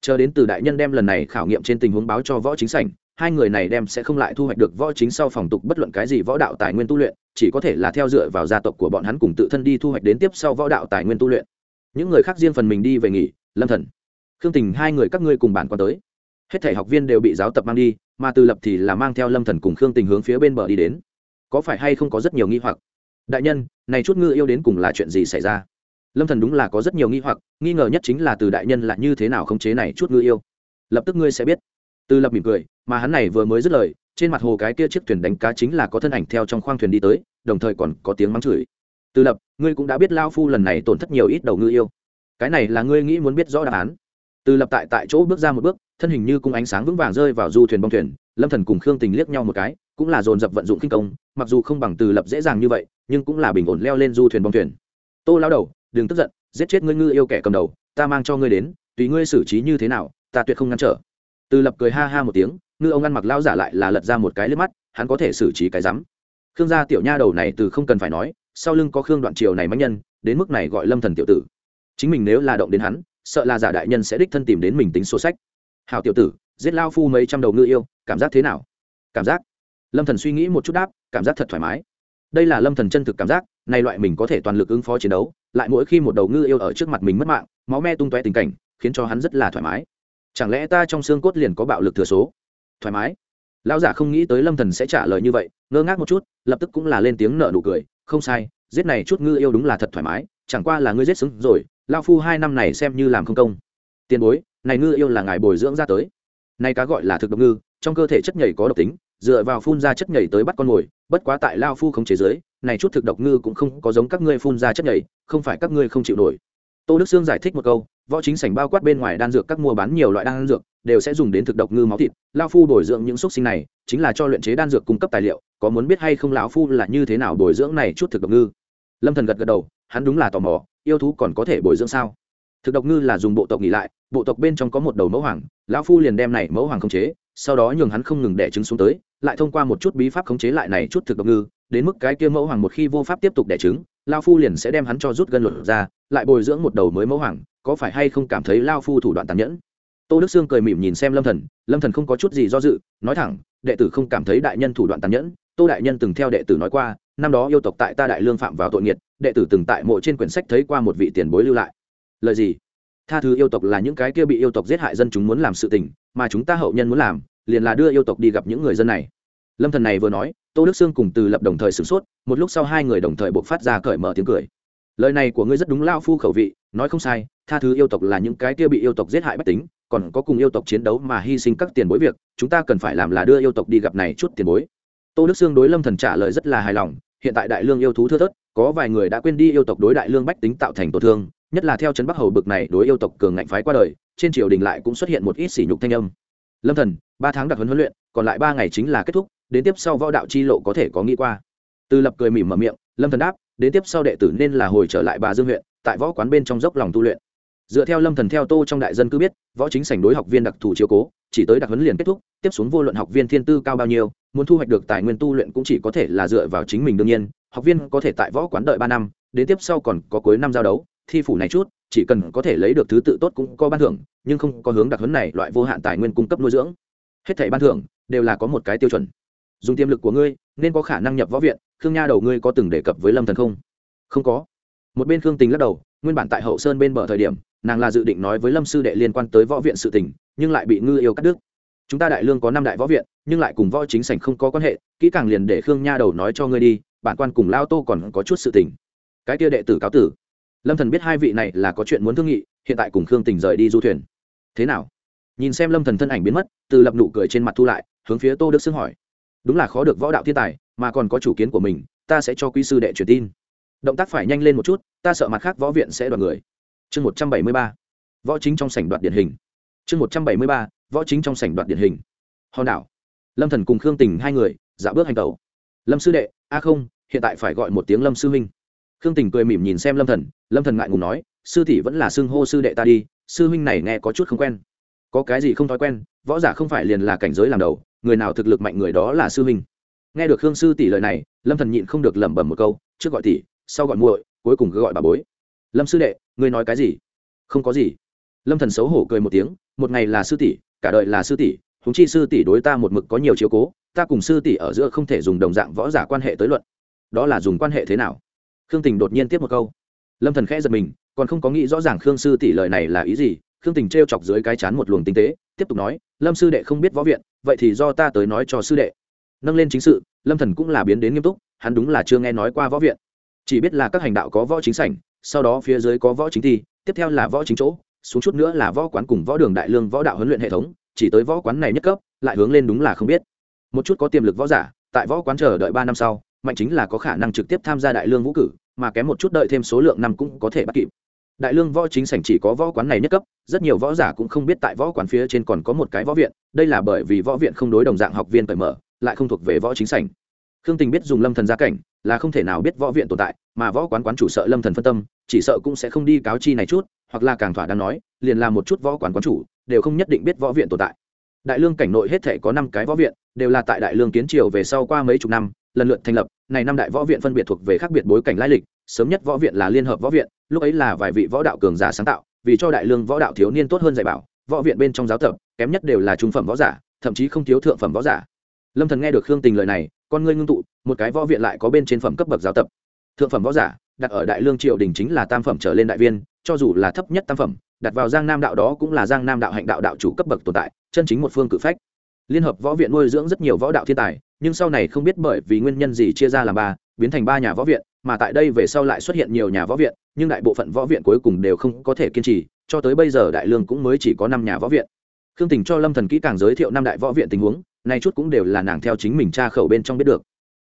Chờ đến từ đại nhân đem lần này khảo nghiệm trên tình huống báo cho võ chính sảnh hai người này đem sẽ không lại thu hoạch được võ chính sau phòng tục bất luận cái gì võ đạo tài nguyên tu luyện, chỉ có thể là theo dựa vào gia tộc của bọn hắn cùng tự thân đi thu hoạch đến tiếp sau võ đạo tài nguyên tu luyện. Những người khác riêng phần mình đi về nghỉ, lâm thần, khương tình, hai người các ngươi cùng bản quan tới. Hết thể học viên đều bị giáo tập mang đi, mà từ lập thì là mang theo lâm thần cùng khương tình hướng phía bên bờ đi đến. Có phải hay không có rất nhiều nghi hoặc? Đại nhân, này chút ngư yêu đến cùng là chuyện gì xảy ra? Lâm thần đúng là có rất nhiều nghi hoặc, nghi ngờ nhất chính là từ đại nhân là như thế nào khống chế này chút ngư yêu. Lập tức ngươi sẽ biết từ lập mỉm cười, mà hắn này vừa mới dứt lời, trên mặt hồ cái kia chiếc thuyền đánh cá chính là có thân ảnh theo trong khoang thuyền đi tới, đồng thời còn có tiếng mắng chửi. Từ lập, ngươi cũng đã biết lao phu lần này tổn thất nhiều ít đầu ngư yêu. Cái này là ngươi nghĩ muốn biết rõ đáp án. Từ lập tại tại chỗ bước ra một bước, thân hình như cung ánh sáng vững vàng rơi vào du thuyền bong thuyền, lâm thần cùng khương tình liếc nhau một cái, cũng là dồn dập vận dụng kinh công, mặc dù không bằng từ lập dễ dàng như vậy, nhưng cũng là bình ổn leo lên du thuyền bong thuyền. Tô lao đầu, đừng tức giận, giết chết ngươi ngư yêu kẻ cầm đầu, ta mang cho ngươi đến, tùy ngươi xử trí như thế nào, ta tuyệt không ngăn trở từ lập cười ha ha một tiếng, ngư ông ăn mặc lao giả lại là lật ra một cái lướt mắt, hắn có thể xử trí cái rắm. Khương gia tiểu nha đầu này từ không cần phải nói, sau lưng có khương đoạn triều này mãnh nhân, đến mức này gọi lâm thần tiểu tử. Chính mình nếu là động đến hắn, sợ là giả đại nhân sẽ đích thân tìm đến mình tính sổ sách. Hào tiểu tử, giết lao phu mấy trăm đầu ngư yêu, cảm giác thế nào? Cảm giác? Lâm thần suy nghĩ một chút đáp, cảm giác thật thoải mái. Đây là lâm thần chân thực cảm giác, này loại mình có thể toàn lực ứng phó chiến đấu, lại mỗi khi một đầu ngư yêu ở trước mặt mình mất mạng, máu me tung tóe tình cảnh, khiến cho hắn rất là thoải mái chẳng lẽ ta trong xương cốt liền có bạo lực thừa số? Thoải mái. Lão giả không nghĩ tới lâm thần sẽ trả lời như vậy, ngơ ngác một chút, lập tức cũng là lên tiếng nở nụ cười, không sai, giết này chút ngư yêu đúng là thật thoải mái, chẳng qua là ngươi giết xứng rồi lao phu hai năm này xem như làm không công. Tiền bối, này ngư yêu là ngài bồi dưỡng ra tới. Nay cá gọi là thực độc ngư, trong cơ thể chất nhảy có độc tính, dựa vào phun ra chất nhảy tới bắt con mồi, bất quá tại lao phu không chế giới này chút thực độc ngư cũng không có giống các ngươi phun ra chất nhảy, không phải các ngươi không chịu nổi tô đức sương giải thích một câu, võ chính sảnh bao quát bên ngoài đan dược các mua bán nhiều loại đan dược, đều sẽ dùng đến thực độc ngư máu thịt. Lao phu bồi dưỡng những xúc sinh này, chính là cho luyện chế đan dược cung cấp tài liệu, có muốn biết hay không lão phu là như thế nào bồi dưỡng này chút thực độc ngư? Lâm thần gật gật đầu, hắn đúng là tò mò, yêu thú còn có thể bồi dưỡng sao? Thực độc ngư là dùng bộ tộc nghỉ lại, bộ tộc bên trong có một đầu mẫu hoàng, lão phu liền đem này mẫu hoàng không chế, sau đó nhường hắn không ngừng đẻ trứng xuống tới lại thông qua một chút bí pháp khống chế lại này chút thực độc ngư, đến mức cái kia mẫu hoàng một khi vô pháp tiếp tục đẻ trứng, lao phu liền sẽ đem hắn cho rút gân luật ra, lại bồi dưỡng một đầu mới mẫu hoàng, có phải hay không cảm thấy lao phu thủ đoạn tàn nhẫn? Tô đức sương cười mỉm nhìn xem lâm thần lâm thần không có chút gì do dự, nói thẳng, đệ tử không cảm thấy đại nhân thủ đoạn tàn nhẫn, tô đại nhân từng theo đệ tử nói qua, năm đó yêu tộc tại ta đại lương phạm vào tội nghiệt, đệ tử từng tại mộ trên quyển sách thấy qua một vị tiền bối lưu lại. Lời gì? Tha thứ yêu tộc là những cái kia bị yêu tộc giết hại dân chúng muốn làm sự tình, mà chúng ta hậu nhân muốn làm liền là đưa yêu tộc đi gặp những người dân này. Lâm thần này vừa nói, tô đức sương cùng từ lập đồng thời sửng sốt, một lúc sau hai người đồng thời buộc phát ra cởi mở tiếng cười. Lời này của ngươi rất đúng lao phu khẩu vị, nói không sai, tha thứ yêu tộc là những cái kia bị yêu tộc giết hại bất tính, còn có cùng yêu tộc chiến đấu mà hy sinh các tiền bối việc, chúng ta cần phải làm là đưa yêu tộc đi gặp này chút tiền bối. Tô đức sương đối lâm thần trả lời rất là hài lòng, hiện tại đại lương yêu thú thưa thớt, có vài người đã quên đi yêu tộc đối đại lương bách tính tạo thành tổn thương, nhất là theo trấn bắc hầu bực này đối yêu tộc cường ngạnh phái qua đời, trên triều đình lại cũng xuất hiện một ít sỉ nhục thanh âm. Lâm thần ba tháng đặc huấn huấn luyện, còn lại ba ngày chính là kết thúc, đến tiếp sau võ đạo chi lộ có thể có nghĩ qua. Từ lập cười mỉm mở miệng, lâm thần đáp, đến tiếp sau đệ tử nên là hồi trở lại bà dương huyện, tại võ quán bên trong dốc lòng tu luyện. Dựa theo lâm thần theo tô trong đại dân cứ biết, võ chính sảnh đối học viên đặc thù chiếu cố, chỉ tới đặc huấn liền kết thúc, tiếp xuống vô luận học viên thiên tư cao bao nhiêu, muốn thu hoạch được tài nguyên tu luyện cũng chỉ có thể là dựa vào chính mình đương nhiên, học viên có thể tại võ quán đợi ba năm, đến tiếp sau còn có cuối năm giao đấu, thi phủ này chút, chỉ cần có thể lấy được thứ tự tốt cũng có ban thưởng, nhưng không có hướng đặc huấn này loại vô hạn tài nguyên cung cấp nuôi dưỡng hết thảy ban thưởng đều là có một cái tiêu chuẩn. Dùng tiềm lực của ngươi, nên có khả năng nhập võ viện, khương nha đầu ngươi có từng đề cập với lâm thần không? Không có. Một bên khương tình lắc đầu, nguyên bản tại hậu sơn bên bờ thời điểm, nàng là dự định nói với lâm sư đệ liên quan tới võ viện sự tình, nhưng lại bị ngư yêu cắt đứt. Chúng ta đại lương có năm đại võ viện, nhưng lại cùng võ chính sảnh không có quan hệ, kỹ càng liền để khương nha đầu nói cho ngươi đi, bản quan cùng lao tô còn có chút sự tình. Cái kia đệ tử cáo tử. Lâm thần biết hai vị này là có chuyện muốn thương nghị, hiện tại cùng khương tình rời đi du thuyền. Thế nào? Nhìn xem lâm thần thân ảnh biến mất, từ lập nụ cười trên mặt thu lại, hướng phía tô đức xưng hỏi. Đúng là khó được võ đạo thiên tài, mà còn có chủ kiến của mình, ta sẽ cho quý sư đệ truyền tin. Động tác phải nhanh lên một chút, ta sợ mặt khác võ viện sẽ đoạt người. Chương một trăm bảy mươi ba. Võ chính trong sảnh đoạt điển hình. Chương một trăm bảy mươi ba, võ chính trong sảnh đoạt điển hình. Hòn đảo. Lâm thần cùng khương tình hai người dạo bước hành tẩu. Lâm sư đệ, a không, hiện tại phải gọi một tiếng lâm sư huynh. Khương tình cười mỉm nhìn xem lâm thần lâm thần ngại ngùng nói, sư tỷ vẫn là xưng hô sư đệ ta đi, sư huynh này nghe có chút không quen có cái gì không thói quen, võ giả không phải liền là cảnh giới làm đầu, người nào thực lực mạnh người đó là sư huynh. Nghe được hương sư tỷ lời này, lâm thần nhịn không được lẩm bẩm một câu, trước gọi tỷ, sau gọi muội, cuối cùng cứ gọi bà bối. Lâm sư đệ, ngươi nói cái gì? Không có gì. Lâm thần xấu hổ cười một tiếng, một ngày là sư tỷ, cả đời là sư tỷ húng chi sư tỷ đối ta một mực có nhiều chiếu cố, ta cùng sư tỷ ở giữa không thể dùng đồng dạng võ giả quan hệ tới luận. Đó là dùng quan hệ thế nào? Khương tình đột nhiên tiếp một câu. Lâm thần khẽ giật mình, còn không có nghĩ rõ ràng khương sư tỷ lời này là ý gì khương tình t chọc dưới cái chán một luồng tinh tế, tiếp tục nói, lâm sư đệ không biết võ viện, vậy thì do ta tới nói cho sư đệ. Nâng lên chính sự, lâm thần cũng là biến đến nghiêm túc, hắn đúng là chưa nghe nói qua võ viện. Chỉ biết là các hành đạo có võ chính sảnh, sau đó phía dưới có võ chính thi, tiếp theo là võ chính chỗ, xuống chút nữa là võ quán cùng võ đường đại lương võ đạo huấn luyện hệ thống, chỉ tới võ quán này nhất cấp, lại hướng lên đúng là không biết. Một chút có tiềm lực võ giả, tại võ quán chờ đợi ba năm sau, mạnh chính là có khả năng trực tiếp tham gia đại lương vũ cử, mà kém một chút đợi thêm số lượng năm cũng có thể bắt kịp đại lương võ chính sảnh chỉ có võ quán này nhất cấp, rất nhiều võ giả cũng không biết tại võ quán phía trên còn có một cái võ viện, đây là bởi vì võ viện không đối đồng dạng học viên cởi mở, lại không thuộc về võ chính sảnh. Khương tình biết dùng lâm thần gia cảnh, là không thể nào biết võ viện tồn tại, mà võ quán quán chủ sợ lâm thần phân tâm, chỉ sợ cũng sẽ không đi cáo chi này chút, hoặc là càng thỏa đang nói, liền làm một chút võ quán quán chủ, đều không nhất định biết võ viện tồn tại. Đại lương cảnh nội hết thể có năm cái võ viện, đều là tại đại lương kiến triều về sau qua mấy chục năm, lần lượt thành lập, này năm đại võ viện phân biệt thuộc về khác biệt bối cảnh lai lịch sớm nhất võ viện là liên hợp võ viện, lúc ấy là vài vị võ đạo cường giả sáng tạo, vì cho đại lương võ đạo thiếu niên tốt hơn dạy bảo, võ viện bên trong giáo tập, kém nhất đều là trung phẩm võ giả, thậm chí không thiếu thượng phẩm võ giả. Lâm thần nghe được khương tình lời này, con ngươi ngưng tụ, một cái võ viện lại có bên trên phẩm cấp bậc giáo tập. Thượng phẩm võ giả, đặt ở đại lương triều đình chính là tam phẩm trở lên đại viên, cho dù là thấp nhất tam phẩm, đặt vào giang nam đạo đó cũng là giang nam đạo hạnh đạo đạo chủ cấp bậc tồn tại, chân chính một phương cự phách. Liên hợp võ viện nuôi dưỡng rất nhiều võ đạo thiên tài, nhưng sau này không biết bởi vì nguyên nhân gì chia ra làm ba, biến thành ba nhà võ viện mà tại đây về sau lại xuất hiện nhiều nhà võ viện, nhưng đại bộ phận võ viện cuối cùng đều không có thể kiên trì, cho tới bây giờ đại lương cũng mới chỉ có năm nhà võ viện. Khương tình cho lâm thần kỹ càng giới thiệu năm đại võ viện tình huống, nay chút cũng đều là nàng theo chính mình tra khẩu bên trong biết được.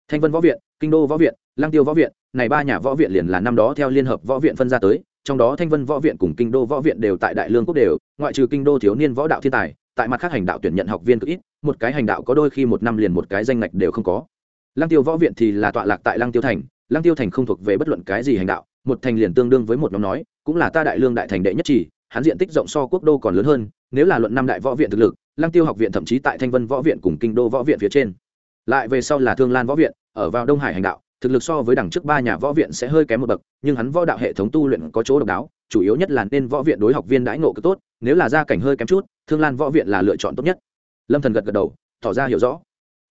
Thanh vân võ viện, kinh đô võ viện lang tiêu võ viện, này ba nhà võ viện liền là năm đó theo liên hợp võ viện phân ra tới, trong đó thanh vân võ viện cùng kinh đô võ viện đều tại đại lương quốc đều, ngoại trừ kinh đô thiếu niên võ đạo thiên tài, tại mặt khác hành đạo tuyển nhận học viên cực ít, một cái hành đạo có đôi khi một năm liền một cái danh ngạch đều không có. Lăng tiêu võ viện thì là tọa lạc tại lăng tiêu thành lăng tiêu thành không thuộc về bất luận cái gì hành đạo, một thành liền tương đương với một nhóm nói, cũng là ta đại lương đại thành đệ nhất chỉ, hắn diện tích rộng so quốc đô còn lớn hơn, nếu là luận năm đại võ viện thực lực, lăng tiêu học viện thậm chí tại thanh vân võ viện cùng kinh đô võ viện phía trên. Lại về sau là thương lan võ viện, ở vào đông hải hành đạo, thực lực so với đằng trước ba nhà võ viện sẽ hơi kém một bậc, nhưng hắn võ đạo hệ thống tu luyện có chỗ độc đáo, chủ yếu nhất là nên võ viện đối học viên đãi ngộ cực tốt, nếu là gia cảnh hơi kém chút, thương lan võ viện là lựa chọn tốt nhất. Lâm thần gật gật đầu, tỏ ra hiểu rõ.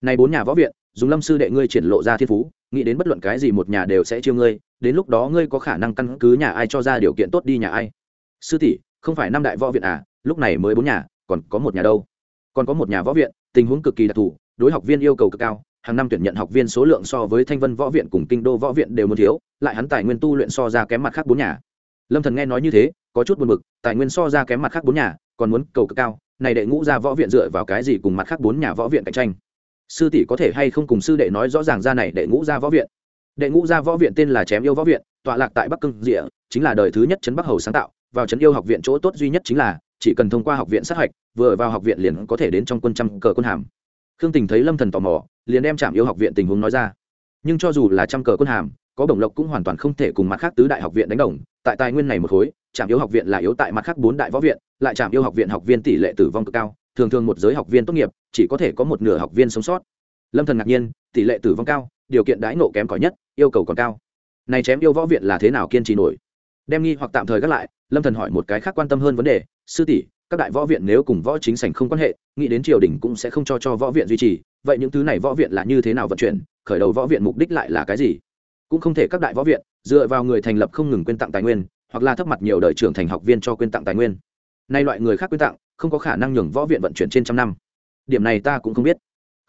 Này bốn nhà võ viện dùng lâm sư đệ ngươi triển lộ ra thiên phú, nghĩ đến bất luận cái gì một nhà đều sẽ chiêu ngươi, đến lúc đó ngươi có khả năng căn cứ nhà ai cho ra điều kiện tốt đi nhà ai? Sư tỷ, không phải năm đại võ viện à lúc này mới bốn nhà, còn có một nhà đâu? Còn có một nhà võ viện, tình huống cực kỳ đặc thù, đối học viên yêu cầu cực cao, hàng năm tuyển nhận học viên số lượng so với thanh vân võ viện cùng kinh đô võ viện đều muốn thiếu, lại hắn tài nguyên tu luyện so ra kém mặt khác bốn nhà. Lâm thần nghe nói như thế, có chút buồn bực, tài nguyên so ra kém mặt khác bốn nhà, còn muốn cầu cực cao, này đệ ngũ ra võ viện dựa vào cái gì cùng mặt khác bốn nhà võ viện cạnh tranh? Sư tỷ có thể hay không cùng sư đệ nói rõ ràng ra này đệ ngũ gia võ viện? Đệ ngũ gia võ viện tên là chém yêu võ viện, tọa lạc tại bắc cưng rịa, chính là đời thứ nhất trấn bắc hầu sáng tạo, vào trấn yêu học viện chỗ tốt duy nhất chính là, chỉ cần thông qua học viện sát hạch, vừa vào học viện liền có thể đến trong quân trăm cờ quân hàm. Khương tình thấy lâm thần tò mò, liền đem trạm yêu học viện tình huống nói ra. Nhưng cho dù là trăm cờ quân hàm, có đồng lộc cũng hoàn toàn không thể cùng mặt khác tứ đại học viện đánh đồng. Tại tài nguyên này một khối, trạm yêu học viện là yếu tại mặt khác bốn đại võ viện, lại trạm yêu học viện học viên tỷ lệ tử vong cực cao thường thường một giới học viên tốt nghiệp, chỉ có thể có một nửa học viên sống sót. Lâm thần ngạc nhiên, tỷ lệ tử vong cao, điều kiện đãi nộ kém cỏi nhất, yêu cầu còn cao. Này chém yêu võ viện là thế nào kiên trì nổi? Đem nghi hoặc tạm thời gác lại, lâm thần hỏi một cái khác quan tâm hơn vấn đề, sư tỷ, các đại võ viện nếu cùng võ chính sảnh không quan hệ, nghĩ đến triều đình cũng sẽ không cho cho võ viện duy trì, vậy những thứ này võ viện là như thế nào vận chuyển, khởi đầu võ viện mục đích lại là cái gì? Cũng không thể các đại võ viện dựa vào người thành lập không ngừng quyên tặng tài nguyên, hoặc là thấp mặt nhiều đời trưởng thành học viên cho quyên tặng tài nguyên. Nay loại người khác quyên tặng không có khả năng nhường võ viện vận chuyển trên trăm năm. Điểm này ta cũng không biết.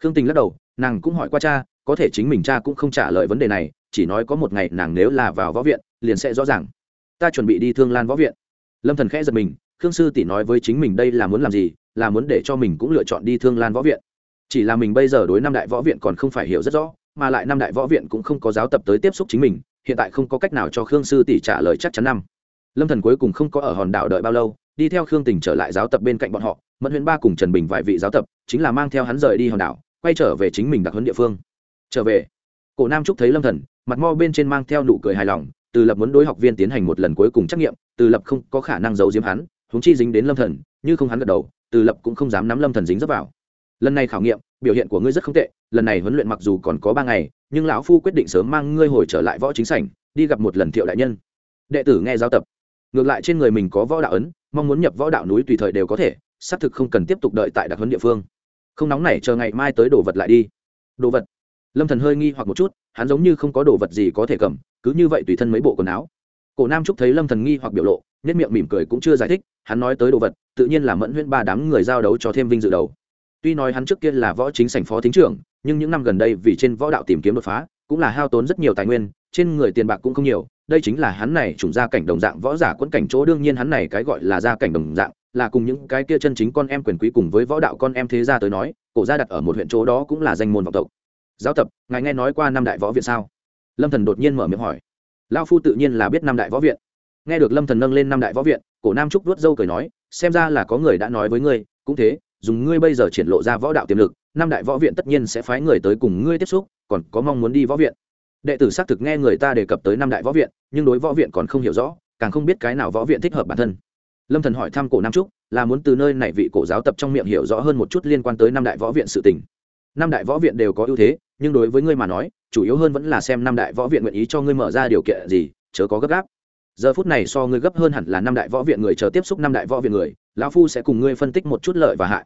Khương tình lắc đầu, nàng cũng hỏi qua cha, có thể chính mình cha cũng không trả lời vấn đề này, chỉ nói có một ngày nàng nếu là vào võ viện, liền sẽ rõ ràng. Ta chuẩn bị đi thương lan võ viện. Lâm thần khẽ giật mình, khương sư tỷ nói với chính mình đây là muốn làm gì, là muốn để cho mình cũng lựa chọn đi thương lan võ viện. Chỉ là mình bây giờ đối năm đại võ viện còn không phải hiểu rất rõ, mà lại năm đại võ viện cũng không có giáo tập tới tiếp xúc chính mình, hiện tại không có cách nào cho khương sư tỷ trả lời chắc chắn năm. Lâm thần cuối cùng không có ở hòn đảo đợi bao lâu đi theo khương tình trở lại giáo tập bên cạnh bọn họ, mẫn huyền ba cùng trần bình vài vị giáo tập, chính là mang theo hắn rời đi hòn đảo, quay trở về chính mình đặc huấn địa phương. Trở về, cổ nam trúc thấy lâm thần, mặt mo bên trên mang theo nụ cười hài lòng, từ lập muốn đối học viên tiến hành một lần cuối cùng trắc nghiệm, từ lập không có khả năng giấu diếm hắn, huống chi dính đến lâm thần, như không hắn gật đầu, từ lập cũng không dám nắm lâm thần dính dấp vào. Lần này khảo nghiệm, biểu hiện của ngươi rất không tệ, lần này huấn luyện mặc dù còn có ba ngày, nhưng lão phu quyết định sớm mang ngươi hồi trở lại võ chính sảnh, đi gặp một lần thiệu đại nhân. Đệ tử nghe giáo tập. Ngược lại trên người mình có võ đạo ấn mong muốn nhập võ đạo núi tùy thời đều có thể, xác thực không cần tiếp tục đợi tại đặc huấn địa phương. Không nóng này, chờ ngày mai tới đồ vật lại đi. Đồ vật. Lâm thần hơi nghi hoặc một chút, hắn giống như không có đồ vật gì có thể cầm, cứ như vậy tùy thân mấy bộ quần áo. Cổ nam trúc thấy lâm thần nghi hoặc biểu lộ nhất miệng mỉm cười cũng chưa giải thích, hắn nói tới đồ vật, tự nhiên là mẫn huyễn ba đám người giao đấu cho thêm vinh dự đầu. Tuy nói hắn trước kia là võ chính sảnh phó thính trưởng, nhưng những năm gần đây vì trên võ đạo tìm kiếm đột phá, cũng là hao tốn rất nhiều tài nguyên, trên người tiền bạc cũng không nhiều đây chính là hắn này trùng gia cảnh đồng dạng, võ giả quân cảnh chỗ, đương nhiên hắn này cái gọi là gia cảnh đồng dạng, là cùng những cái kia chân chính con em quyền quý cùng với võ đạo con em thế gia tới nói, cổ gia đặt ở một huyện chỗ đó cũng là danh môn vọng tộc. Giáo tập, ngài nghe nói qua năm đại võ viện sao? Lâm thần đột nhiên mở miệng hỏi. Lao phu tự nhiên là biết năm đại võ viện. Nghe được lâm thần nâng lên năm đại võ viện, cổ nam trúc vuốt dâu cười nói, xem ra là có người đã nói với ngươi, cũng thế, dùng ngươi bây giờ triển lộ ra võ đạo tiềm lực năm đại võ viện tất nhiên sẽ phái người tới cùng ngươi tiếp xúc, còn có mong muốn đi võ viện đệ tử xác thực nghe người ta đề cập tới năm đại võ viện, nhưng đối võ viện còn không hiểu rõ, càng không biết cái nào võ viện thích hợp bản thân. Lâm thần hỏi thăm cổ nam trúc, là muốn từ nơi này vị cổ giáo tập trong miệng hiểu rõ hơn một chút liên quan tới năm đại võ viện sự tình. Năm đại võ viện đều có ưu thế, nhưng đối với ngươi mà nói, chủ yếu hơn vẫn là xem năm đại võ viện nguyện ý cho ngươi mở ra điều kiện gì, chớ có gấp gáp. Giờ phút này so ngươi gấp hơn hẳn là năm đại võ viện người chờ tiếp xúc năm đại võ viện người, lão phu sẽ cùng ngươi phân tích một chút lợi và hại.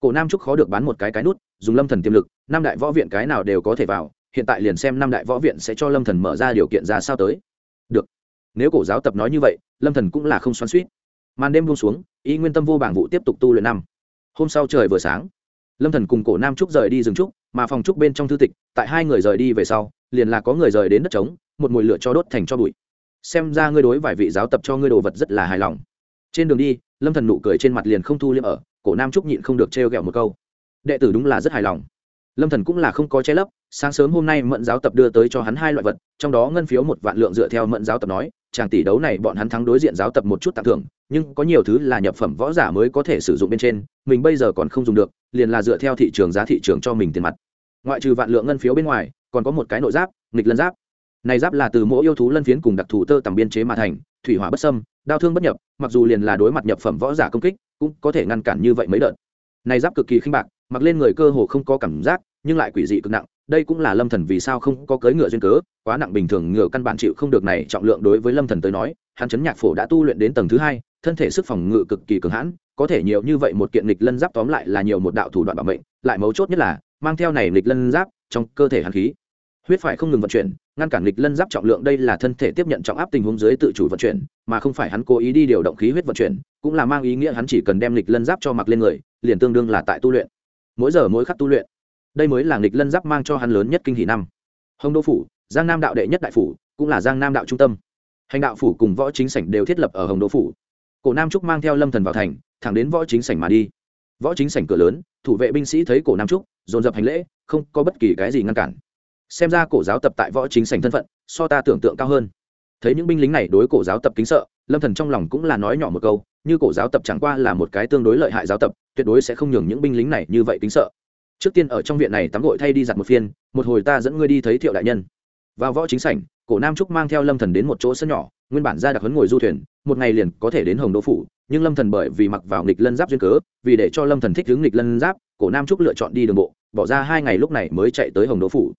Cổ nam trúc khó được bán một cái cái nút, dùng lâm thần tiềm lực, năm đại võ viện cái nào đều có thể vào hiện tại liền xem năm đại võ viện sẽ cho lâm thần mở ra điều kiện ra sao tới. Được. Nếu cổ giáo tập nói như vậy, lâm thần cũng là không xoắn suýt màn đêm buông xuống, y nguyên tâm vô bảng vụ tiếp tục tu luyện năm. Hôm sau trời vừa sáng, lâm thần cùng cổ nam trúc rời đi rừng trúc, mà phòng trúc bên trong thư tịch, tại hai người rời đi về sau, liền là có người rời đến đất trống, một mùi lửa cho đốt thành cho bụi. Xem ra ngươi đối vài vị giáo tập cho ngươi đồ vật rất là hài lòng. Trên đường đi, lâm thần nụ cười trên mặt liền không thu liêm ở, cổ nam trúc nhịn không được trêu ghẹo một câu. Đệ tử đúng là rất hài lòng lâm thần cũng là không có che lấp, sáng sớm hôm nay mẫn giáo tập đưa tới cho hắn hai loại vật, trong đó ngân phiếu một vạn lượng dựa theo mẫn giáo tập nói, chàng tỷ đấu này bọn hắn thắng đối diện giáo tập một chút tặng thưởng, nhưng có nhiều thứ là nhập phẩm võ giả mới có thể sử dụng bên trên, mình bây giờ còn không dùng được, liền là dựa theo thị trường giá thị trường cho mình tiền mặt. Ngoại trừ vạn lượng ngân phiếu bên ngoài, còn có một cái nội giáp, nghịch lân giáp. Này giáp là từ mỗi yêu thú lân phiến cùng đặc thù tơ tầm biên chế mà thành, thủy hỏa bất sâm đau thương bất nhập, mặc dù liền là đối mặt nhập phẩm võ giả công kích, cũng có thể ngăn cản như vậy mấy đợt. Này giáp cực kỳ khinh bạc mặc lên người cơ hồ không có cảm giác, nhưng lại quỷ dị cực nặng, đây cũng là lâm thần vì sao không có cưới ngựa duyên cớ, quá nặng bình thường ngựa căn bản chịu không được này trọng lượng đối với lâm thần tới nói, hắn chấn nhạc phổ đã tu luyện đến tầng thứ hai, thân thể sức phòng ngự cực kỳ cường hãn, có thể nhiều như vậy một kiện nghịch lân giáp tóm lại là nhiều một đạo thủ đoạn bảo mệnh, lại mấu chốt nhất là, mang theo này nghịch lân giáp trong cơ thể hắn khí. Huyết phải không ngừng vận chuyển, ngăn cản nghịch lân giáp trọng lượng đây là thân thể tiếp nhận trọng áp tình huống dưới tự chủ vận chuyển, mà không phải hắn cố ý đi điều động khí huyết vận chuyển, cũng là mang ý nghĩa hắn chỉ cần đem nghịch lân giáp cho mặc lên người, liền tương đương là tại tu luyện mỗi giờ mỗi khắc tu luyện. Đây mới là nghịch lân giáp mang cho hắn lớn nhất kinh hỷ năm. Hồng đô phủ, giang nam đạo đệ nhất đại phủ, cũng là giang nam đạo trung tâm. Hành đạo phủ cùng võ chính sảnh đều thiết lập ở hồng đô phủ. Cổ nam trúc mang theo lâm thần vào thành, thẳng đến võ chính sảnh mà đi. Võ chính sảnh cửa lớn, thủ vệ binh sĩ thấy cổ nam trúc, dồn dập hành lễ, không có bất kỳ cái gì ngăn cản. Xem ra cổ giáo tập tại võ chính sảnh thân phận, so ta tưởng tượng cao hơn. Thấy những binh lính này đối cổ giáo tập kính sợ, lâm thần trong lòng cũng là nói nhỏ một câu như cổ giáo tập chẳng qua là một cái tương đối lợi hại giáo tập, tuyệt đối sẽ không nhường những binh lính này như vậy tính sợ. Trước tiên ở trong viện này tắm gội thay đi giặt một phiên, một hồi ta dẫn ngươi đi thấy thiệu đại nhân. Vào võ chính sảnh, cổ nam trúc mang theo lâm thần đến một chỗ sân nhỏ, nguyên bản ra đặc huấn ngồi du thuyền, một ngày liền có thể đến hồng đô phủ, nhưng lâm thần bởi vì mặc vào nghịch lân giáp duyên cớ, vì để cho lâm thần thích hướng nghịch lân giáp, cổ nam trúc lựa chọn đi đường bộ, bỏ ra hai ngày lúc này mới chạy tới hồng đô phủ.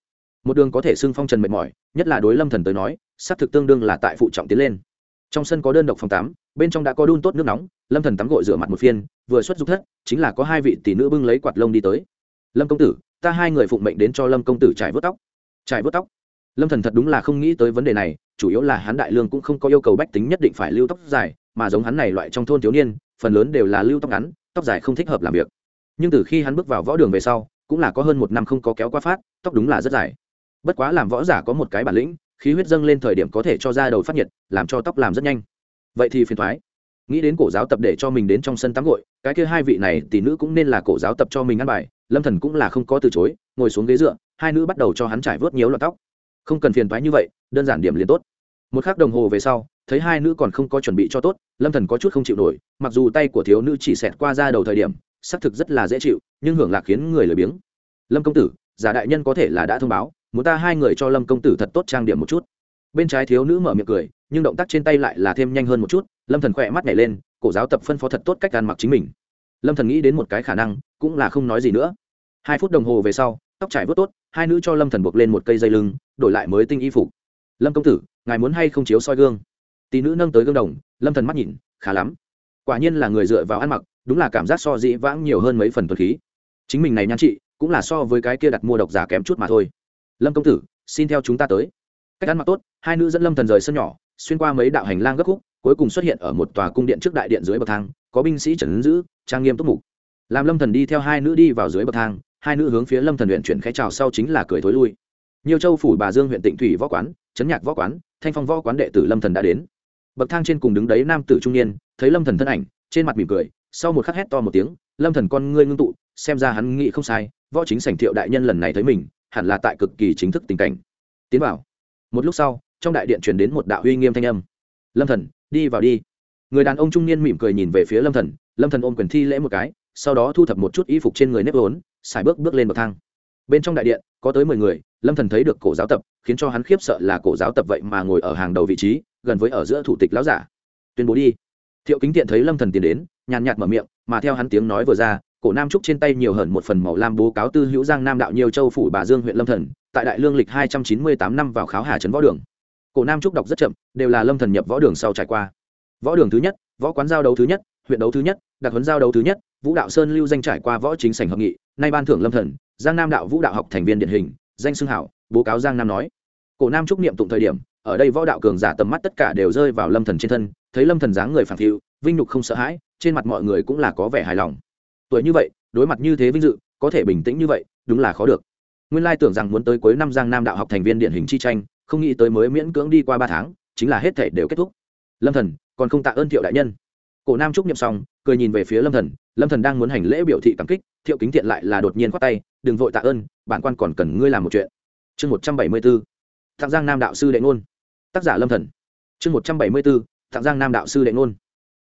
Một đường có thể xưng phong trần mệt mỏi, nhất là đối lâm thần tới nói xác thực tương đương là tại phụ trọng tiến lên trong sân có đơn độc phòng tắm, bên trong đã có đun tốt nước nóng, lâm thần tắm gội rửa mặt một phiên, vừa xuất dục thất, chính là có hai vị tỷ nữ bưng lấy quạt lông đi tới. Lâm công tử, ta hai người phụng mệnh đến cho lâm công tử trải vớt tóc. Trải vớt tóc? Lâm thần thật đúng là không nghĩ tới vấn đề này, chủ yếu là hắn đại lương cũng không có yêu cầu bách tính nhất định phải lưu tóc dài, mà giống hắn này loại trong thôn thiếu niên, phần lớn đều là lưu tóc ngắn, tóc dài không thích hợp làm việc. Nhưng từ khi hắn bước vào võ đường về sau, cũng là có hơn một năm không có kéo qua phát, tóc đúng là rất dài. Bất quá làm võ giả có một cái bản lĩnh khí huyết dâng lên thời điểm có thể cho ra đầu phát nhiệt, làm cho tóc làm rất nhanh. Vậy thì phiền thoái. Nghĩ đến cổ giáo tập để cho mình đến trong sân tắm gội, cái kia hai vị này tỷ nữ cũng nên là cổ giáo tập cho mình ăn bài, lâm thần cũng là không có từ chối, ngồi xuống ghế dựa, hai nữ bắt đầu cho hắn trải vớt nhiều loạt tóc. Không cần phiền thoái như vậy, đơn giản điểm liền tốt. Một khắc đồng hồ về sau, thấy hai nữ còn không có chuẩn bị cho tốt, lâm thần có chút không chịu nổi, mặc dù tay của thiếu nữ chỉ xẹt qua ra đầu thời điểm, xác thực rất là dễ chịu, nhưng hưởng lạc khiến người lười biếng. Lâm công tử, giả đại nhân có thể là đã thông báo muốn ta hai người cho lâm công tử thật tốt trang điểm một chút. Bên trái thiếu nữ mở miệng cười, nhưng động tác trên tay lại là thêm nhanh hơn một chút, lâm thần khỏe mắt nhảy lên, cổ giáo tập phân phó thật tốt cách ăn mặc chính mình. Lâm thần nghĩ đến một cái khả năng, cũng là không nói gì nữa. Hai phút đồng hồ về sau, tóc trải vớt tốt, hai nữ cho lâm thần buộc lên một cây dây lưng, đổi lại mới tinh y phục. Lâm công tử, ngài muốn hay không chiếu soi gương? Tỷ nữ nâng tới gương đồng, lâm thần mắt nhìn, khá lắm. Quả nhiên là người dựa vào ăn mặc, đúng là cảm giác so dĩ vãng nhiều hơn mấy phần tuần khí. Chính mình này nhan trị, cũng là so với cái kia đặt mua độc giả kém chút mà thôi lâm công tử, xin theo chúng ta tới. Cách ăn mặc tốt, hai nữ dẫn lâm thần rời sân nhỏ, xuyên qua mấy đạo hành lang gấp khúc, cuối cùng xuất hiện ở một tòa cung điện trước đại điện dưới bậc thang, có binh sĩ trần giữ, trang nghiêm túc mục. Làm lâm thần đi theo hai nữ đi vào dưới bậc thang, hai nữ hướng phía lâm thần huyện chuyển khẽ chào sau chính là cười thối lui. Nhiều châu phủ bà dương huyện tịnh thủy võ quán, trấn nhạc võ quán, thanh phong võ quán đệ tử lâm thần đã đến. Bậc thang trên cùng đứng đấy nam tử trung niên, thấy lâm thần thân ảnh, trên mặt mỉm cười, sau một khắc hét to một tiếng, lâm thần con ngươi ngưng tụ, xem ra hắn nghĩ không sai, võ chính sảnh thiệu đại nhân lần này thấy mình hẳn là tại cực kỳ chính thức tình cảnh. Tiến vào. Một lúc sau, trong đại điện truyền đến một đạo uy nghiêm thanh âm. Lâm thần, đi vào đi. Người đàn ông trung niên mỉm cười nhìn về phía lâm thần lâm thần ôm quyền thi lễ một cái, sau đó thu thập một chút y phục trên người nếp vốn, xài bước bước lên bậc thang. Bên trong đại điện, có tới mười người, lâm thần thấy được cổ giáo tập, khiến cho hắn khiếp sợ là cổ giáo tập vậy mà ngồi ở hàng đầu vị trí, gần với ở giữa thủ tịch lão giả. Tuyên bố đi. Thiệu kính tiện thấy lâm thần tiến đến, nhàn nhạt mở miệng, mà theo hắn tiếng nói vừa ra cổ nam trúc trên tay nhiều hơn một phần màu lam bố cáo tư hữu giang nam đạo nhiều châu phủ bà dương huyện lâm thần, tại đại lương lịch hai trăm chín mươi tám năm vào kháo hà trấn võ đường. Cổ nam trúc đọc rất chậm, đều là lâm thần nhập võ đường sau trải qua. Võ đường thứ nhất, võ quán giao đấu thứ nhất, huyện đấu thứ nhất, đặc huấn giao đấu thứ nhất, vũ đạo sơn lưu danh trải qua võ chính sảnh hợp nghị, nay ban thưởng lâm thần, giang nam đạo vũ đạo học thành viên điển hình, danh xưng hảo, bố cáo giang nam nói. Cổ nam trúc niệm tụng thời điểm, ở đây võ đạo cường giả tầm mắt tất cả đều rơi vào lâm thần trên thân, thấy lâm thần dáng người phản thiệu, vinh nhục không sợ hãi, trên mặt mọi người cũng là có vẻ hài lòng tuổi như vậy, đối mặt như thế vinh dự, có thể bình tĩnh như vậy, đúng là khó được. Nguyên lai tưởng rằng muốn tới cuối năm giang nam đạo học thành viên điển hình chi tranh, không nghĩ tới mới miễn cưỡng đi qua ba tháng, chính là hết thể đều kết thúc. Lâm thần, còn không tạ ơn thiệu đại nhân. Cổ nam trúc nhậm xong, cười nhìn về phía lâm thần. Lâm thần đang muốn hành lễ biểu thị cảm kích, thiệu kính thiện lại là đột nhiên khoát tay, đừng vội tạ ơn, bản quan còn cần ngươi làm một chuyện. Chương một trăm bảy mươi 174 tặng giang nam đạo sư đệ ngôn. Tác giả lâm thần. Chương một trăm bảy mươi 174 tặng giang nam đạo sư đệ ngôn.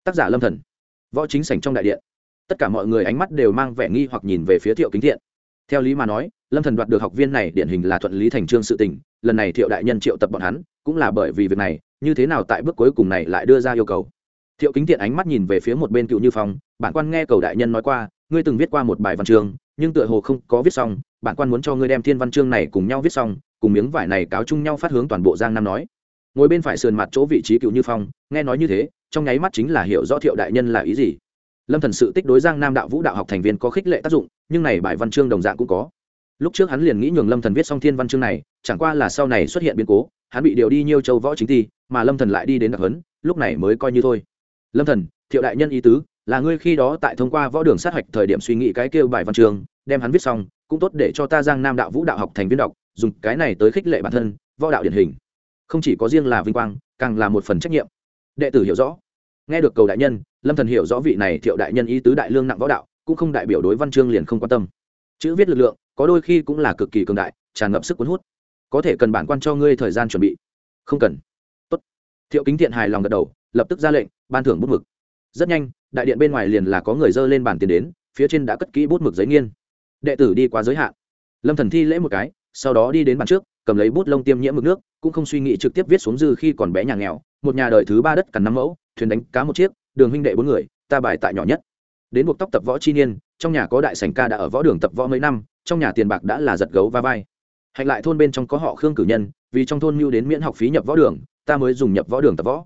Tác giả lâm thần. Võ chính sảnh trong đại điện tất cả mọi người ánh mắt đều mang vẻ nghi hoặc nhìn về phía thiệu kính thiện. Theo lý mà nói, lâm thần đoạt được học viên này điển hình là thuận lý thành trương sự tình, lần này thiệu đại nhân triệu tập bọn hắn, cũng là bởi vì việc này, như thế nào tại bước cuối cùng này lại đưa ra yêu cầu. Thiệu kính tiện ánh mắt nhìn về phía một bên cựu như phong, bản quan nghe cầu đại nhân nói qua, ngươi từng viết qua một bài văn chương, nhưng tựa hồ không có viết xong, bản quan muốn cho ngươi đem thiên văn chương này cùng nhau viết xong, cùng miếng vải này cáo chung nhau phát hướng toàn bộ giang nam nói. Ngồi bên phải sườn mặt chỗ vị trí cựu như phong, nghe nói như thế, trong nháy mắt chính là hiểu rõ thiệu đại nhân là ý gì lâm thần sự tích đối giang nam đạo vũ đạo học thành viên có khích lệ tác dụng, nhưng này bài văn chương đồng dạng cũng có. Lúc trước hắn liền nghĩ nhường lâm thần viết xong thiên văn chương này, chẳng qua là sau này xuất hiện biến cố, hắn bị điều đi nhiều châu võ chính thi, mà lâm thần lại đi đến đặc hấn lúc này mới coi như thôi. Lâm thần, thiệu đại nhân ý tứ, là ngươi khi đó tại thông qua võ đường sát hạch thời điểm suy nghĩ cái kêu bài văn chương, đem hắn viết xong, cũng tốt để cho ta giang nam đạo vũ đạo học thành viên đọc, dùng cái này tới khích lệ bản thân, võ đạo điển hình. Không chỉ có riêng là vinh quang, càng là một phần trách nhiệm. Đệ tử hiểu rõ nghe được cầu đại nhân, lâm thần hiểu rõ vị này thiệu đại nhân ý tứ đại lương nặng võ đạo, cũng không đại biểu đối văn chương liền không quan tâm. Chữ viết lực lượng, có đôi khi cũng là cực kỳ cường đại, tràn ngập sức cuốn hút. Có thể cần bản quan cho ngươi thời gian chuẩn bị. Không cần. Tốt. thiệu kính thiện hài lòng gật đầu, lập tức ra lệnh, ban thưởng bút mực. Rất nhanh, đại điện bên ngoài liền là có người dơ lên bàn tiền đến, phía trên đã cất kỹ bút mực giấy nghiên. Đệ tử đi qua giới hạn. Lâm thần thi lễ một cái, sau đó đi đến bàn trước, cầm lấy bút lông tiêm nhiễm mực nước, cũng không suy nghĩ trực tiếp viết xuống dư khi còn bé nhà nghèo, một nhà đời thứ ba đất cằn năm mẫu thuyền đánh cá một chiếc, đường huynh đệ bốn người, ta bài tại nhỏ nhất. Đến buộc tóc tập võ chi niên, trong nhà có đại sành ca đã ở võ đường tập võ mấy năm, trong nhà tiền bạc đã là giật gấu va vai. Hạnh lại thôn bên trong có họ khương cử nhân, vì trong thôn mưu đến miễn học phí nhập võ đường, ta mới dùng nhập võ đường tập võ.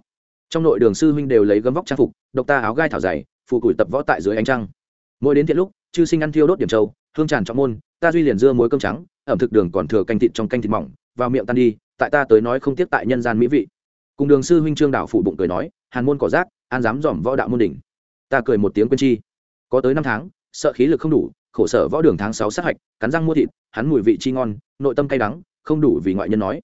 Trong nội đường sư huynh đều lấy gấm vóc trang phục, độc ta áo gai thảo dày phụ củi tập võ tại dưới ánh trăng. Mỗi đến thiện lúc, chư sinh ăn thiêu đốt điểm châu hương tràn trọng môn, ta duy liền dưa muối cơm trắng, ẩm thực đường còn thừa canh thịt trong canh thịt mỏng, vào miệng tan đi, tại ta tới nói không tiếc tại nhân gian mỹ vị cùng đường sư huynh trương đạo phụ bụng cười nói, hàn môn cỏ rác an dám dòm võ đạo môn đỉnh. Ta cười một tiếng quên chi. Có tới năm tháng, sợ khí lực không đủ, khổ sở võ đường tháng sáu sát hạch, cắn răng mua thịt, hắn mùi vị chi ngon, nội tâm cay đắng, không đủ vì ngoại nhân nói.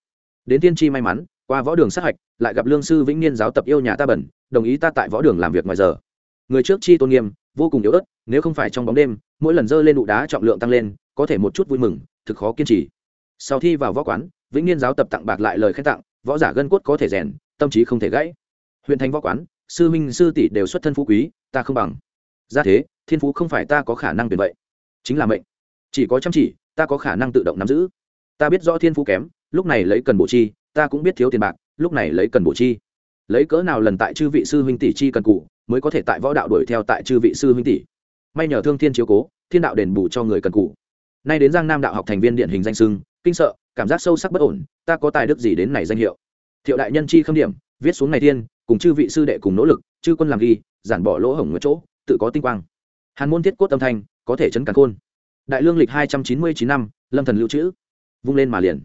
Đến tiên tri may mắn, qua võ đường sát hạch, lại gặp lương sư vĩnh niên giáo tập yêu nhà ta bẩn, đồng ý ta tại võ đường làm việc ngoài giờ. Người trước chi tôn nghiêm, vô cùng yếu ớt, nếu không phải trong bóng đêm, mỗi lần dơ lên đụ đá trọng lượng tăng lên, có thể một chút vui mừng, thực khó kiên trì. Sau thi vào võ quán, vĩnh niên giáo tập tặng bạc lại lời khen tặng, võ giả gân cốt có thể rèn tâm trí không thể gãy. Huyện thành võ quán, sư minh sư tỷ đều xuất thân phú quý, ta không bằng. Ra thế, thiên phú không phải ta có khả năng tuyển vậy. Chính là mệnh. Chỉ có chăm chỉ, ta có khả năng tự động nắm giữ. Ta biết rõ thiên phú kém, lúc này lấy cần bổ chi, ta cũng biết thiếu tiền bạc, lúc này lấy cần bổ chi. Lấy cỡ nào lần tại chư vị sư huynh tỷ chi cần cụ, mới có thể tại võ đạo đuổi theo tại chư vị sư huynh tỷ. May nhờ thương thiên chiếu cố, thiên đạo đền bù cho người cần cụ. Nay đến giang nam đạo học thành viên điện hình danh sưng, kinh sợ, cảm giác sâu sắc bất ổn, ta có tài đức gì đến này danh hiệu? Thiệu đại nhân chi khâm điểm, viết xuống này thiên cùng chư vị sư đệ cùng nỗ lực, chư quân làm ghi, giản bỏ lỗ hổng ở chỗ, tự có tinh quang. Hàn môn thiết cốt âm thanh, có thể chấn cản khôn. Đại lương lịch hai trăm chín mươi chín năm, lâm thần lưu trữ. Vung lên mà liền.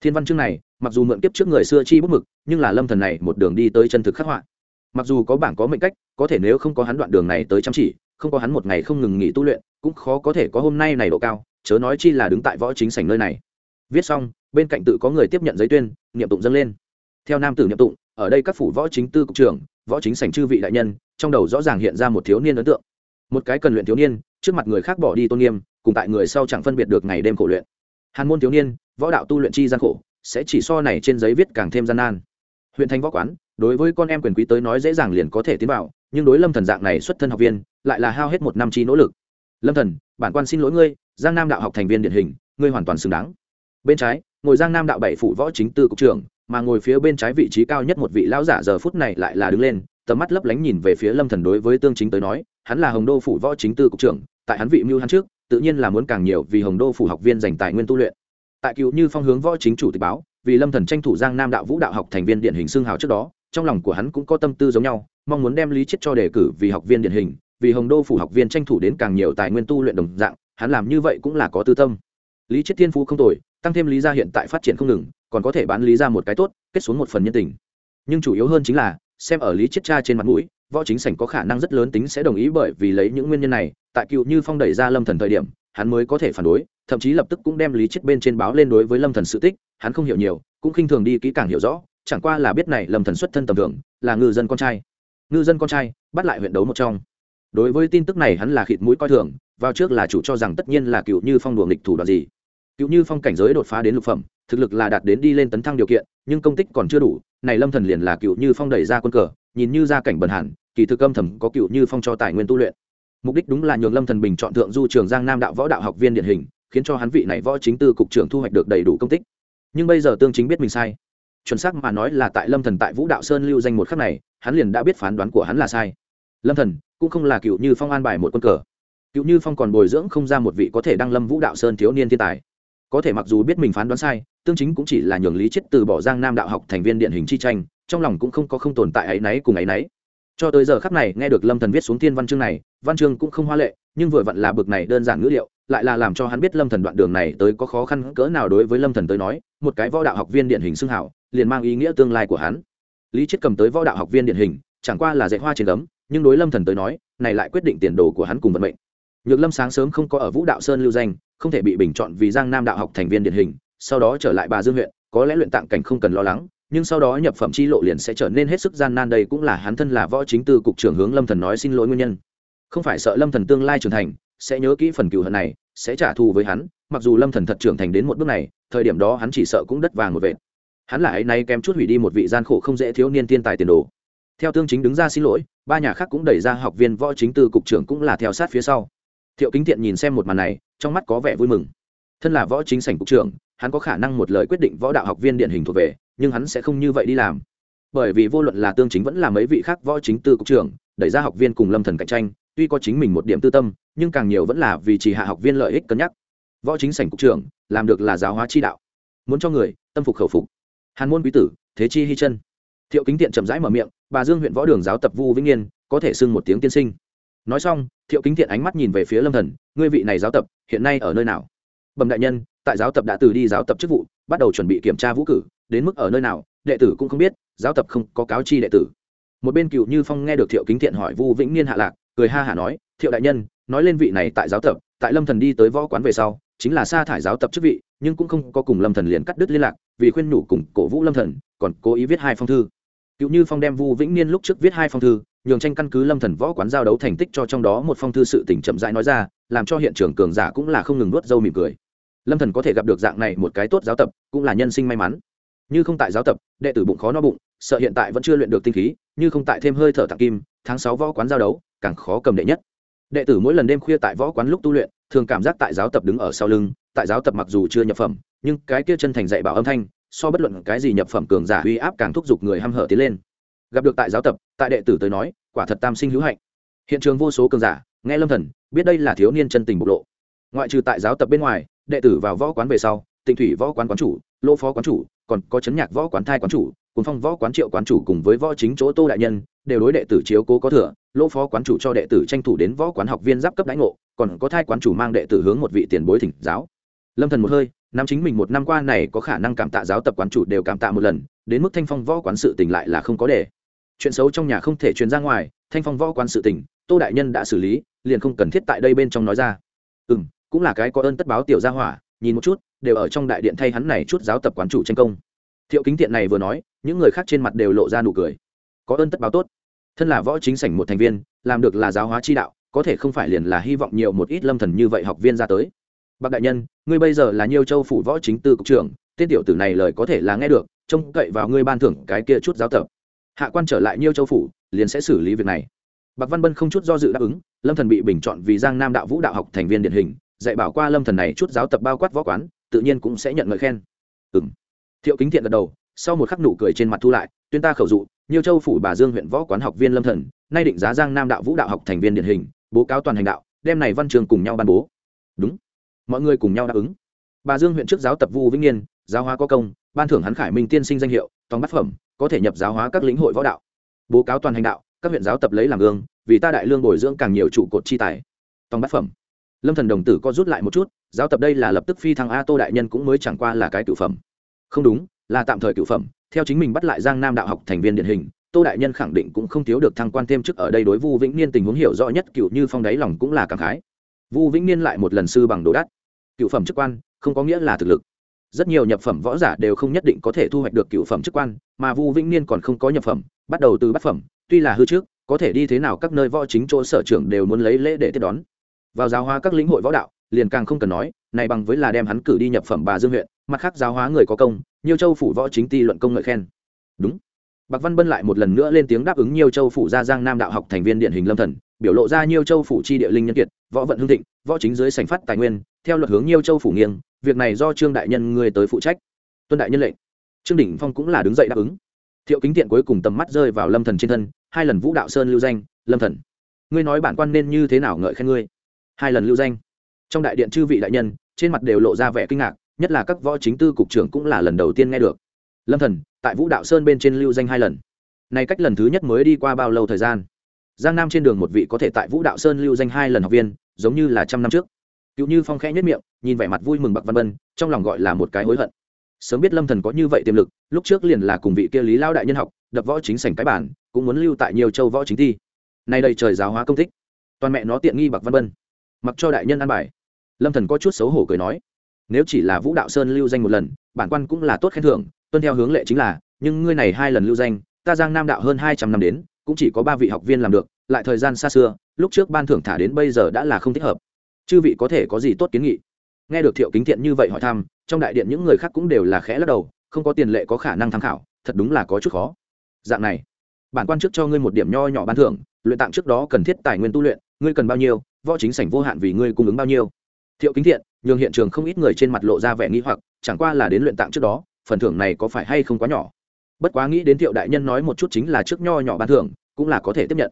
Thiên văn chương này, mặc dù mượn kiếp trước người xưa chi bút mực, nhưng là lâm thần này một đường đi tới chân thực khắc họa. Mặc dù có bảng có mệnh cách, có thể nếu không có hắn đoạn đường này tới chăm chỉ, không có hắn một ngày không ngừng nghỉ tu luyện, cũng khó có thể có hôm nay này độ cao, chớ nói chi là đứng tại võ chính sảnh nơi này. Viết xong, bên cạnh tự có người tiếp nhận giấy tuyên, niệm tụng dâng lên theo nam tử niệm tụng, ở đây các phủ võ chính tư cục trưởng, võ chính sảnh chư vị đại nhân, trong đầu rõ ràng hiện ra một thiếu niên ấn tượng. Một cái cần luyện thiếu niên, trước mặt người khác bỏ đi tôn nghiêm, cùng tại người sau chẳng phân biệt được ngày đêm khổ luyện. Hàn môn thiếu niên, võ đạo tu luyện chi gian khổ, sẽ chỉ so này trên giấy viết càng thêm gian nan. Huyện thành võ quán, đối với con em quyền quý tới nói dễ dàng liền có thể tiến vào, nhưng đối lâm thần dạng này xuất thân học viên, lại là hao hết một năm chi nỗ lực. Lâm thần, bản quan xin lỗi ngươi, giang nam đạo học thành viên điển hình, ngươi hoàn toàn xứng đáng. Bên trái, ngồi giang nam đạo bảy phủ võ chính tư cục trưởng mà ngồi phía bên trái vị trí cao nhất một vị lão giả giờ phút này lại là đứng lên, tầm mắt lấp lánh nhìn về phía lâm thần đối với tương chính tới nói, hắn là hồng đô phủ võ chính tư cục trưởng, tại hắn vị mưu hắn trước, tự nhiên là muốn càng nhiều vì hồng đô phủ học viên dành tài nguyên tu luyện. Tại cựu như phong hướng võ chính chủ tịch báo, vì lâm thần tranh thủ giang nam đạo vũ đạo học thành viên điển hình xương hào trước đó, trong lòng của hắn cũng có tâm tư giống nhau, mong muốn đem lý chết cho đề cử vì học viên điển hình, vì hồng đô phủ học viên tranh thủ đến càng nhiều tài nguyên tu luyện đồng dạng, hắn làm như vậy cũng là có tư tâm. Lý chết thiên phú không tồi, tăng thêm lý gia hiện tại phát triển không ngừng còn có thể bán lý ra một cái tốt, kết xuống một phần nhân tình. Nhưng chủ yếu hơn chính là, xem ở lý chiết cha trên mặt mũi, võ chính sảnh có khả năng rất lớn tính sẽ đồng ý bởi vì lấy những nguyên nhân này, tại cựu như phong đẩy ra lâm thần thời điểm, hắn mới có thể phản đối, thậm chí lập tức cũng đem lý chiết bên trên báo lên đối với lâm thần sự tích, hắn không hiểu nhiều, cũng khinh thường đi kỹ càng hiểu rõ, chẳng qua là biết này lâm thần xuất thân tầm thường, là ngư dân con trai. Ngư dân con trai, bắt lại huyện đấu một trong. Đối với tin tức này hắn là khịt mũi coi thường, vào trước là chủ cho rằng tất nhiên là cựu như phong đùa nghịch thủ đoạn gì. Cựu như phong cảnh giới đột phá đến lục phẩm thực lực là đạt đến đi lên tấn thăng điều kiện, nhưng công tích còn chưa đủ, này lâm thần liền là cựu như phong đẩy ra quân cờ, nhìn như ra cảnh bần hẳn, kỳ thực âm thầm có cựu như phong cho tài nguyên tu luyện. Mục đích đúng là nhường lâm thần bình chọn thượng du trường giang nam đạo võ đạo học viên điển hình, khiến cho hắn vị này võ chính tư cục trưởng thu hoạch được đầy đủ công tích. Nhưng bây giờ tương chính biết mình sai. Chuẩn xác mà nói là tại lâm thần tại vũ đạo sơn lưu danh một khắc này, hắn liền đã biết phán đoán của hắn là sai. Lâm thần cũng không là cựu như phong an bài một quân cờ. Cựu như phong còn bồi dưỡng không ra một vị có thể đăng lâm vũ đạo sơn thiếu niên thiên tài có thể mặc dù biết mình phán đoán sai, tương chính cũng chỉ là nhường lý chết từ bỏ giang nam đạo học thành viên điện hình chi tranh, trong lòng cũng không có không tồn tại ấy náy cùng ấy náy cho tới giờ khắc này, nghe được lâm thần viết xuống thiên văn chương này, văn chương cũng không hoa lệ, nhưng vừa vặn là bực này đơn giản ngữ liệu, lại là làm cho hắn biết lâm thần đoạn đường này tới có khó khăn cỡ nào đối với lâm thần tới nói, một cái võ đạo học viên điện hình xưng hảo, liền mang ý nghĩa tương lai của hắn. Lý chết cầm tới võ đạo học viên điện hình, chẳng qua là dạy hoa trên gấm, nhưng đối lâm thần tới nói, này lại quyết định tiền đồ của hắn cùng vận mệnh nhược lâm sáng sớm không có ở vũ đạo sơn lưu danh, không thể bị bình chọn vì giang nam đạo học thành viên điển hình, sau đó trở lại bà dương huyện, có lẽ luyện tạng cảnh không cần lo lắng, nhưng sau đó nhập phẩm chi lộ liền sẽ trở nên hết sức gian nan, đây cũng là hắn thân là võ chính tư cục trưởng hướng lâm thần nói xin lỗi nguyên nhân. Không phải sợ lâm thần tương lai trưởng thành, sẽ nhớ kỹ phần cừu hận này, sẽ trả thù với hắn, mặc dù lâm thần thật trưởng thành đến một bước này, thời điểm đó hắn chỉ sợ cũng đất vàng một vệt. Hắn là ấy nay kém chút hủy đi một vị gian khổ không dễ thiếu niên thiên tài tiền đồ. Theo tương chính đứng ra xin lỗi, ba nhà khác cũng đẩy ra học viên võ chính tư cục trưởng cũng là theo sát phía sau thiệu kính thiện nhìn xem một màn này, trong mắt có vẻ vui mừng. Thân là võ chính sảnh cục trưởng, hắn có khả năng một lời quyết định võ đạo học viên điện hình thuộc về, nhưng hắn sẽ không như vậy đi làm. Bởi vì vô luận là tương chính vẫn là mấy vị khác võ chính tư cục trưởng, đẩy ra học viên cùng lâm thần cạnh tranh, tuy có chính mình một điểm tư tâm, nhưng càng nhiều vẫn là vì chỉ hạ học viên lợi ích cân nhắc. Võ chính sảnh cục trưởng, làm được là giáo hóa chi đạo. Muốn cho người, tâm phục khẩu phục. Hàn môn quý tử, thế chi hy chân. Thiệu kính tiện chậm rãi mở miệng, bà dương huyện võ đường giáo tập vu vĩnh yên, có thể xưng một tiếng tiên sinh nói xong, thiệu kính thiện ánh mắt nhìn về phía lâm thần, ngươi vị này giáo tập, hiện nay ở nơi nào? Bẩm đại nhân, tại giáo tập đã từ đi giáo tập chức vụ, bắt đầu chuẩn bị kiểm tra vũ cử, đến mức ở nơi nào, đệ tử cũng không biết, giáo tập không có cáo chi đệ tử. Một bên cựu như phong nghe được thiệu kính thiện hỏi vu vĩnh niên hạ lạc, cười ha hả nói, thiệu đại nhân, nói lên vị này tại giáo tập, tại lâm thần đi tới võ quán về sau, chính là sa thải giáo tập chức vị, nhưng cũng không có cùng lâm thần liền cắt đứt liên lạc, vì khuyên nhủ cùng cổ vũ lâm thần, còn cố ý viết hai phong thư. Cựu như phong đem vu vĩnh niên lúc trước viết hai phong thư nhường tranh căn cứ lâm thần võ quán giao đấu thành tích cho trong đó một phong thư sự tỉnh chậm rãi nói ra, làm cho hiện trường cường giả cũng là không ngừng nuốt dâu mỉm cười. Lâm thần có thể gặp được dạng này một cái tốt giáo tập, cũng là nhân sinh may mắn. Như không tại giáo tập, đệ tử bụng khó no bụng, sợ hiện tại vẫn chưa luyện được tinh khí, như không tại thêm hơi thở tặng kim, tháng sáu võ quán giao đấu, càng khó cầm đệ nhất. Đệ tử mỗi lần đêm khuya tại võ quán lúc tu luyện, thường cảm giác tại giáo tập đứng ở sau lưng, tại giáo tập mặc dù chưa nhập phẩm, nhưng cái kia chân thành dạy bảo âm thanh, so bất luận cái gì nhập phẩm cường giả uy áp càng thúc giục người hăm hở tiến lên gặp được tại giáo tập, tại đệ tử tới nói, quả thật tam sinh hữu hạnh. Hiện trường vô số cường giả, nghe lâm thần, biết đây là thiếu niên chân tình bộc lộ. Ngoại trừ tại giáo tập bên ngoài, đệ tử vào võ quán về sau, tịnh thủy võ quán quán chủ, lô phó quán chủ, còn có chấn nhạc võ quán thai quán chủ cùng phong võ quán triệu quán chủ cùng với võ chính chỗ tô đại nhân, đều đối đệ tử chiếu cố có thừa. Lô phó quán chủ cho đệ tử tranh thủ đến võ quán học viên giáp cấp đánh ngộ, còn có thai quán chủ mang đệ tử hướng một vị tiền bối thỉnh giáo. Lâm thần một hơi năm chính mình một năm qua này có khả năng cảm tạ giáo tập quán chủ đều cảm tạ một lần, đến mức thanh phong võ quán sự tình lại là không có để chuyện xấu trong nhà không thể truyền ra ngoài, thanh phong võ quan sự tình, tô đại nhân đã xử lý, liền không cần thiết tại đây bên trong nói ra. Ừ m cũng là cái có ơn tất báo tiểu gia hỏa, nhìn một chút, đều ở trong đại điện thay hắn này chút giáo tập quán chủ tranh công. Thiệu kính tiện này vừa nói, những người khác trên mặt đều lộ ra nụ cười. Có ơn tất báo tốt. Thân là võ chính sảnh một thành viên, làm được là giáo hóa chi đạo, có thể không phải liền là hy vọng nhiều một ít lâm thần như vậy học viên ra tới. Bác đại nhân, ngươi bây giờ là nhiêu châu phủ võ chính tư cục trưởng, tên tiểu tử này lời có thể là nghe được, trông cậy vào ngươi ban thưởng cái kia chút giáo tập hạ quan trở lại nhiêu châu phủ, liền sẽ xử lý việc này. Bạc văn bân không chút do dự đáp ứng, lâm thần bị bình chọn vì giang nam đạo vũ đạo học thành viên điển hình, dạy bảo qua lâm thần này chút giáo tập bao quát võ quán, tự nhiên cũng sẽ nhận lời khen. Ừm. Thiệu kính thiện gật đầu, sau một khắc nụ cười trên mặt thu lại, tuyên ta khẩu dụ nhiều châu phủ bà dương huyện võ quán học viên lâm thần, nay định giá giang nam đạo vũ đạo học thành viên điển hình, bố cáo toàn hành đạo, đem này văn trường cùng nhau ban bố. Đúng. Mọi người cùng nhau đáp ứng. Bà dương huyện trước giáo tập vu vĩnh niên, giáo hóa có công, ban thưởng hắn khải minh tiên sinh danh hiệu, tòng bát phẩm có thể nhập giáo hóa các lĩnh hội võ đạo. Bố cáo toàn hành đạo, các huyện giáo tập lấy làm gương, vì ta đại lương bồi dưỡng càng nhiều trụ cột chi tài. Tòng bát phẩm. Lâm thần đồng tử có rút lại một chút, giáo tập đây là lập tức phi thăng a tô đại nhân cũng mới chẳng qua là cái cửu phẩm. Không đúng, là tạm thời cửu phẩm, theo chính mình bắt lại giang nam đạo học thành viên điển hình, tô đại nhân khẳng định cũng không thiếu được thăng quan thêm chức ở đây đối vu vĩnh niên tình huống hiểu rõ nhất, cựu như phong đáy lòng cũng là cảm khái. Vu vĩnh niên lại một lần sư bằng đồ đắt. Cựu phẩm chức quan, không có nghĩa là thực lực rất nhiều nhập phẩm võ giả đều không nhất định có thể thu hoạch được cựu phẩm chức quan, mà vu vĩnh niên còn không có nhập phẩm, bắt đầu từ bát phẩm, tuy là hư trước, có thể đi thế nào các nơi võ chính chỗ sở trưởng đều muốn lấy lễ để tiếp đón. Vào giáo hóa các lĩnh hội võ đạo, liền càng không cần nói, này bằng với là đem hắn cử đi nhập phẩm bà dương huyện, mặt khác giáo hóa người có công nhiều châu phủ võ chính ti luận công ngợi khen. Đúng. Bạc văn bân lại một lần nữa lên tiếng đáp ứng nhiều châu phủ gia giang nam đạo học thành viên điện hình lâm thần biểu lộ ra nhiều châu phủ chi địa linh nhân kiệt, võ vận hưng thịnh, võ chính dưới sảnh phát tài nguyên, theo luật hướng nhiều châu phủ nghiêng, việc này do trương đại nhân người tới phụ trách. Tuân đại nhân lệnh. Trương đỉnh phong cũng là đứng dậy đáp ứng. Thiệu kính tiện cuối cùng tầm mắt rơi vào lâm thần trên thân, hai lần vũ đạo sơn lưu danh, lâm thần, ngươi nói bản quan nên như thế nào ngợi khen ngươi? Hai lần lưu danh. Trong đại điện chư vị đại nhân, trên mặt đều lộ ra vẻ kinh ngạc, nhất là các võ chính tư cục trưởng cũng là lần đầu tiên nghe được. Lâm thần, tại vũ đạo sơn bên trên lưu danh hai lần. Này cách lần thứ nhất mới đi qua bao lâu thời gian? Giang nam trên đường một vị có thể tại vũ đạo sơn lưu danh hai lần học viên, giống như là trăm năm trước. Cựu như phong khẽ nhất miệng, nhìn vẻ mặt vui mừng bạc văn bân, trong lòng gọi là một cái hối hận. Sớm biết lâm thần có như vậy tiềm lực, lúc trước liền là cùng vị kia lý lao đại nhân học, đập võ chính sảnh cái bản, cũng muốn lưu tại nhiều châu võ chính thi. Nay đây trời giáo hóa công tích. Toàn mẹ nó tiện nghi bạc văn bân. Mặc cho đại nhân ăn bài. Lâm thần có chút xấu hổ cười nói, nếu chỉ là vũ đạo sơn lưu danh một lần, bản quan cũng là tốt khen thưởng, tuân theo hướng lệ chính là, nhưng ngươi này hai lần lưu danh, ta giang nam đạo hơn hai trăm năm đến cũng chỉ có ba vị học viên làm được, lại thời gian xa xưa, lúc trước ban thưởng thả đến bây giờ đã là không thích hợp. Chư vị có thể có gì tốt kiến nghị? Nghe được thiệu kính thiện như vậy hỏi thăm, trong đại điện những người khác cũng đều là khẽ lắc đầu, không có tiền lệ có khả năng tham khảo, thật đúng là có chút khó. Dạng này, bản quan trước cho ngươi một điểm nho nhỏ ban thưởng, luyện tạm trước đó cần thiết tài nguyên tu luyện, ngươi cần bao nhiêu, võ chính sảnh vô hạn vì ngươi cung ứng bao nhiêu. Thiệu kính thiện, nhường hiện trường không ít người trên mặt lộ ra vẻ nghi hoặc, chẳng qua là đến luyện tạm trước đó, phần thưởng này có phải hay không quá nhỏ? Bất quá nghĩ đến thiệu đại nhân nói một chút chính là trước nho nhỏ ban thưởng, cũng là có thể tiếp nhận.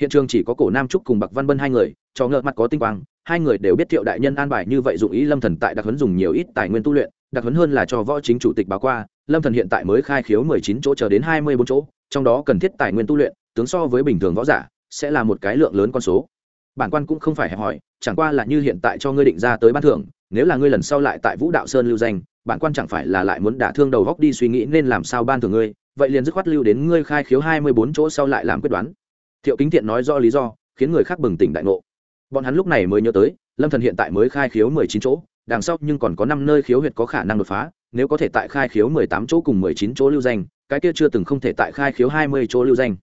Hiện trường chỉ có cổ nam trúc cùng bạc văn bân hai người, cho ngợ mặt có tinh quang, hai người đều biết thiệu đại nhân an bài như vậy dụng ý lâm thần tại đặc huấn dùng nhiều ít tài nguyên tu luyện, đặc huấn hơn là cho võ chính chủ tịch báo qua, lâm thần hiện tại mới khai khiếu mười chín chỗ chờ đến hai mươi bốn chỗ, trong đó cần thiết tài nguyên tu luyện, tướng so với bình thường võ giả, sẽ là một cái lượng lớn con số. Bản quan cũng không phải hẹp hỏi, chẳng qua là như hiện tại cho ngươi định ra tới ban thưởng, nếu là ngươi lần sau lại tại vũ đạo sơn lưu danh bạn quan chẳng phải là lại muốn đả thương đầu góc đi suy nghĩ nên làm sao ban thưởng ngươi, vậy liền dứt khoát lưu đến ngươi khai khiếu hai mươi bốn chỗ sau lại làm quyết đoán. Thiệu kính thiện nói rõ lý do, khiến người khác bừng tỉnh đại ngộ. Bọn hắn lúc này mới nhớ tới, lâm thần hiện tại mới khai khiếu mười chín chỗ, đằng sau nhưng còn có năm nơi khiếu huyệt có khả năng đột phá, nếu có thể tại khai khiếu mười tám chỗ cùng mười chín chỗ lưu danh, cái kia chưa từng không thể tại khai khiếu hai mươi chỗ lưu danh.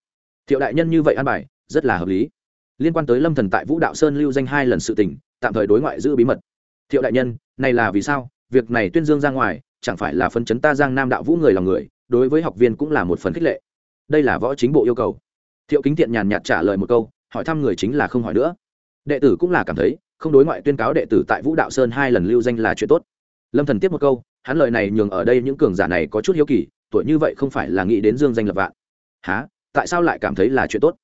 Thiệu đại nhân như vậy an bài, rất là hợp lý. Liên quan tới lâm thần tại vũ đạo sơn lưu danh hai lần sự tình, tạm thời đối ngoại giữ bí mật. Thiệu đại nhân, này là vì sao? Việc này tuyên dương ra ngoài, chẳng phải là phân chấn ta giang nam đạo vũ người lòng người, đối với học viên cũng là một phần khích lệ. Đây là võ chính bộ yêu cầu. Thiệu kính thiện nhàn nhạt trả lời một câu, hỏi thăm người chính là không hỏi nữa. Đệ tử cũng là cảm thấy, không đối ngoại tuyên cáo đệ tử tại vũ đạo sơn hai lần lưu danh là chuyện tốt. Lâm thần tiếp một câu, hắn lời này nhường ở đây những cường giả này có chút hiếu kỳ, tuổi như vậy không phải là nghĩ đến dương danh lập vạn. Há tại sao lại cảm thấy là chuyện tốt?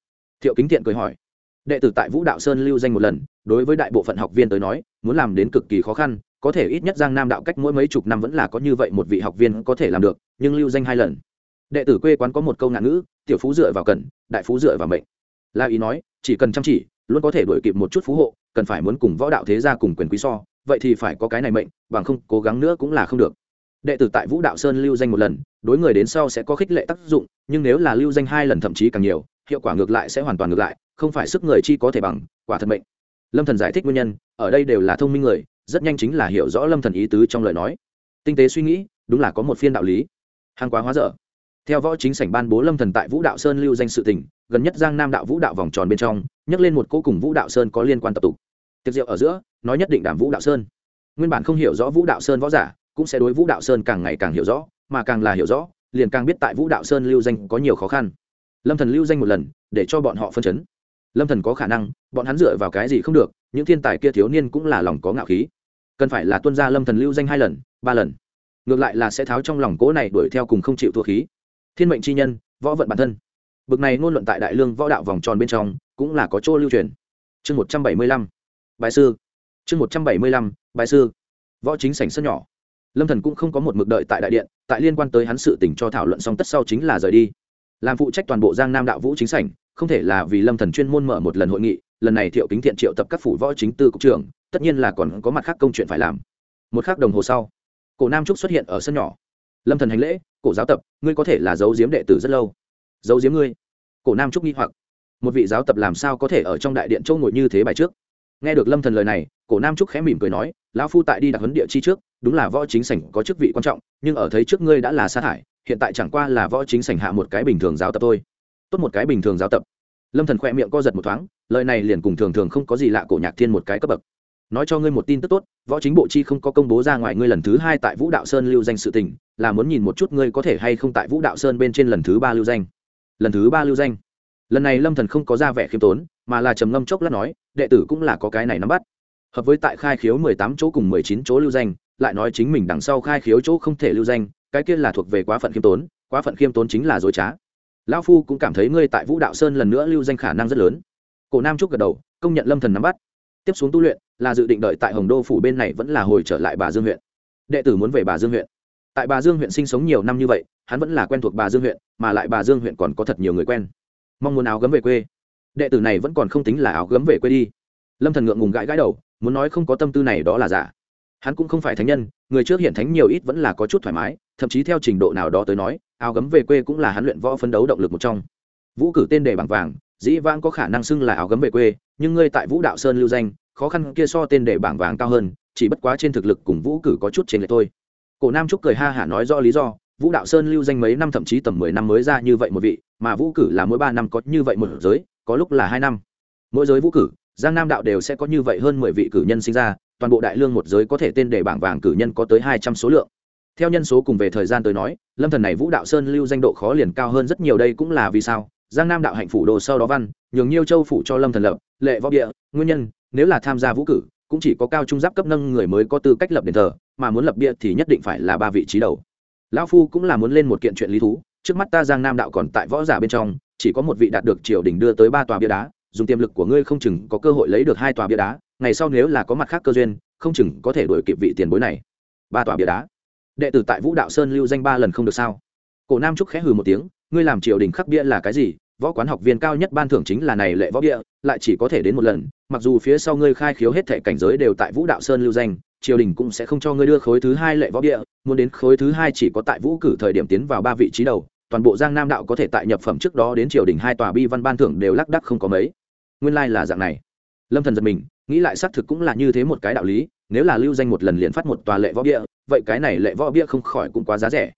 Thiệu kính thiện cười hỏi. Đệ tử tại vũ đạo sơn lưu danh một lần, đối với đại bộ phận học viên tới nói, muốn làm đến cực kỳ khó khăn có thể ít nhất giang nam đạo cách mỗi mấy chục năm vẫn là có như vậy một vị học viên có thể làm được, nhưng lưu danh hai lần. Đệ tử quê quán có một câu ngạn ngữ, tiểu phú dựa vào cần, đại phú dựa vào mệnh. La ý nói, chỉ cần chăm chỉ, luôn có thể đổi kịp một chút phú hộ, cần phải muốn cùng võ đạo thế gia cùng quyền quý so, vậy thì phải có cái này mệnh, bằng không cố gắng nữa cũng là không được. Đệ tử tại vũ đạo sơn lưu danh một lần, đối người đến sau sẽ có khích lệ tác dụng, nhưng nếu là lưu danh hai lần thậm chí càng nhiều, hiệu quả ngược lại sẽ hoàn toàn ngược lại, không phải sức người chi có thể bằng, quả thật mệnh. Lâm thần giải thích nguyên nhân, ở đây đều là thông minh người rất nhanh chính là hiểu rõ lâm thần ý tứ trong lời nói. Tinh tế suy nghĩ, đúng là có một phiên đạo lý. Hàng quá hóa dở. Theo võ chính sảnh ban bố lâm thần tại vũ đạo sơn lưu danh sự tình, gần nhất giang nam đạo vũ đạo vòng tròn bên trong, nhắc lên một cô cùng vũ đạo sơn có liên quan tập tục. Tiệc rượu ở giữa, nói nhất định đảm vũ đạo sơn. Nguyên bản không hiểu rõ vũ đạo sơn võ giả, cũng sẽ đối vũ đạo sơn càng ngày càng hiểu rõ, mà càng là hiểu rõ, liền càng biết tại vũ đạo sơn lưu danh có nhiều khó khăn. Lâm thần lưu danh một lần, để cho bọn họ phân chấn. Lâm thần có khả năng, bọn hắn dựa vào cái gì không được, những thiên tài kia thiếu niên cũng là lòng có ngạo khí cần phải là tuân gia lâm thần lưu danh hai lần, ba lần. Ngược lại là sẽ tháo trong lòng cố này đuổi theo cùng không chịu thua khí. Thiên mệnh chi nhân, võ vận bản thân. Bực này ngôn luận tại đại lương võ đạo vòng tròn bên trong, cũng là có chỗ lưu truyền. Chương một trăm bảy mươi lăm. Bài sư. Chương một trăm bảy mươi lăm bài sư. Võ chính sảnh sân nhỏ. Lâm thần cũng không có một mực đợi tại đại điện, tại liên quan tới hắn sự tình cho thảo luận xong tất sau chính là rời đi. Làm phụ trách toàn bộ giang nam đạo vũ chính sảnh, không thể là vì lâm thần chuyên môn mở một lần hội nghị, lần này thiệu kính thiện triệu tập các phủ võ chính tư cục trưởng tất nhiên là còn có mặt khác công chuyện phải làm. Một khắc đồng hồ sau, cổ nam trúc xuất hiện ở sân nhỏ. Lâm thần hành lễ, cổ giáo tập, ngươi có thể là giấu giếm đệ tử rất lâu. Giấu giếm ngươi? Cổ nam trúc nghi hoặc. Một vị giáo tập làm sao có thể ở trong đại điện châu ngồi như thế bài trước? Nghe được lâm thần lời này, cổ nam trúc khẽ mỉm cười nói, lão phu tại đi đặc huấn địa chi trước, đúng là võ chính sảnh có chức vị quan trọng, nhưng ở thấy trước ngươi đã là sát hại hiện tại chẳng qua là võ chính sảnh hạ một cái bình thường giáo tập thôi. Tốt một cái bình thường giáo tập. Lâm thần khỏe miệng co giật một thoáng, lời này liền cùng thường thường không có gì lạ cổ nhạc thiên một cái cấp bậc nói cho ngươi một tin tức tốt, võ chính bộ chi không có công bố ra ngoài ngươi lần thứ hai tại vũ đạo sơn lưu danh sự tình, là muốn nhìn một chút ngươi có thể hay không tại vũ đạo sơn bên trên lần thứ ba lưu danh. Lần thứ ba lưu danh? Lần này lâm thần không có ra vẻ khiêm tốn, mà là trầm ngâm chốc lát nói, đệ tử cũng là có cái này nắm bắt. Hợp với tại khai khiếu mười tám chỗ cùng mười chín chỗ lưu danh, lại nói chính mình đằng sau khai khiếu chỗ không thể lưu danh, cái kia là thuộc về quá phận khiêm tốn, quá phận khiêm tốn chính là dối trá. Lão phu cũng cảm thấy ngươi tại vũ đạo sơn lần nữa lưu danh khả năng rất lớn. Cổ nam trúc gật đầu, công nhận lâm thần nắm bắt tiếp xuống tu luyện là dự định đợi tại hồng đô phủ bên này vẫn là hồi trở lại bà dương huyện. Đệ tử muốn về bà dương huyện. Tại bà dương huyện sinh sống nhiều năm như vậy, hắn vẫn là quen thuộc bà dương huyện, mà lại bà dương huyện còn có thật nhiều người quen. Mong muốn áo gấm về quê. Đệ tử này vẫn còn không tính là áo gấm về quê đi. Lâm thần ngượng ngùng gãi gãi đầu, muốn nói không có tâm tư này đó là giả. Hắn cũng không phải thánh nhân, người trước hiện thánh nhiều ít vẫn là có chút thoải mái, thậm chí theo trình độ nào đó tới nói, áo gấm về quê cũng là hắn luyện võ phấn đấu động lực một trong. Vũ cử tên đề bằng vàng, dĩ vãng có khả năng xưng là áo gấm về quê nhưng ngươi tại vũ đạo sơn lưu danh, khó khăn kia so tên để bảng vàng cao hơn, chỉ bất quá trên thực lực cùng vũ cử có chút trên lệch thôi. Cổ nam trúc cười ha hả nói rõ lý do, vũ đạo sơn lưu danh mấy năm thậm chí tầm mười năm mới ra như vậy một vị, mà vũ cử là mỗi ba năm có như vậy một giới, có lúc là hai năm. Mỗi giới vũ cử, giang nam đạo đều sẽ có như vậy hơn mười vị cử nhân sinh ra, toàn bộ đại lương một giới có thể tên để bảng vàng cử nhân có tới hai trăm số lượng. Theo nhân số cùng về thời gian tới nói, lâm thần này vũ đạo sơn lưu danh độ khó liền cao hơn rất nhiều đây cũng là vì sao, giang nam đạo hạnh phủ đồ sau đó văn, nhường nhiêu châu phủ cho lâm thần lập lệ võ địa, nguyên nhân, nếu là tham gia vũ cử, cũng chỉ có cao trung giáp cấp nâng người mới có tư cách lập đền thờ, mà muốn lập bia thì nhất định phải là ba vị trí đầu. Lão phu cũng là muốn lên một kiện chuyện lý thú, trước mắt ta giang nam đạo còn tại võ giả bên trong, chỉ có một vị đạt được triều đình đưa tới ba tòa bia đá, dùng tiềm lực của ngươi không chừng có cơ hội lấy được hai tòa bia đá, ngày sau nếu là có mặt khác cơ duyên, không chừng có thể đổi kịp vị tiền bối này. Ba tòa bia đá. Đệ tử tại vũ đạo sơn lưu danh ba lần không được sao? Cổ nam trúc khẽ hừ một tiếng, ngươi làm triều đình khắc bia là cái gì? Võ quán học viên cao nhất ban thưởng chính là này lệ võ địa lại chỉ có thể đến một lần, mặc dù phía sau ngươi khai khiếu hết thể cảnh giới đều tại vũ đạo sơn lưu danh, triều đình cũng sẽ không cho ngươi đưa khối thứ hai lệ võ địa muốn đến khối thứ hai chỉ có tại vũ cử thời điểm tiến vào ba vị trí đầu, toàn bộ giang nam đạo có thể tại nhập phẩm trước đó đến triều đình hai tòa bi văn ban thưởng đều lác đắc không có mấy. Nguyên lai là dạng này. Lâm thần giật mình, nghĩ lại xác thực cũng là như thế một cái đạo lý, nếu là lưu danh một lần liền phát một tòa lệ võ bia vậy cái này lệ võ bia không khỏi cũng quá giá rẻ.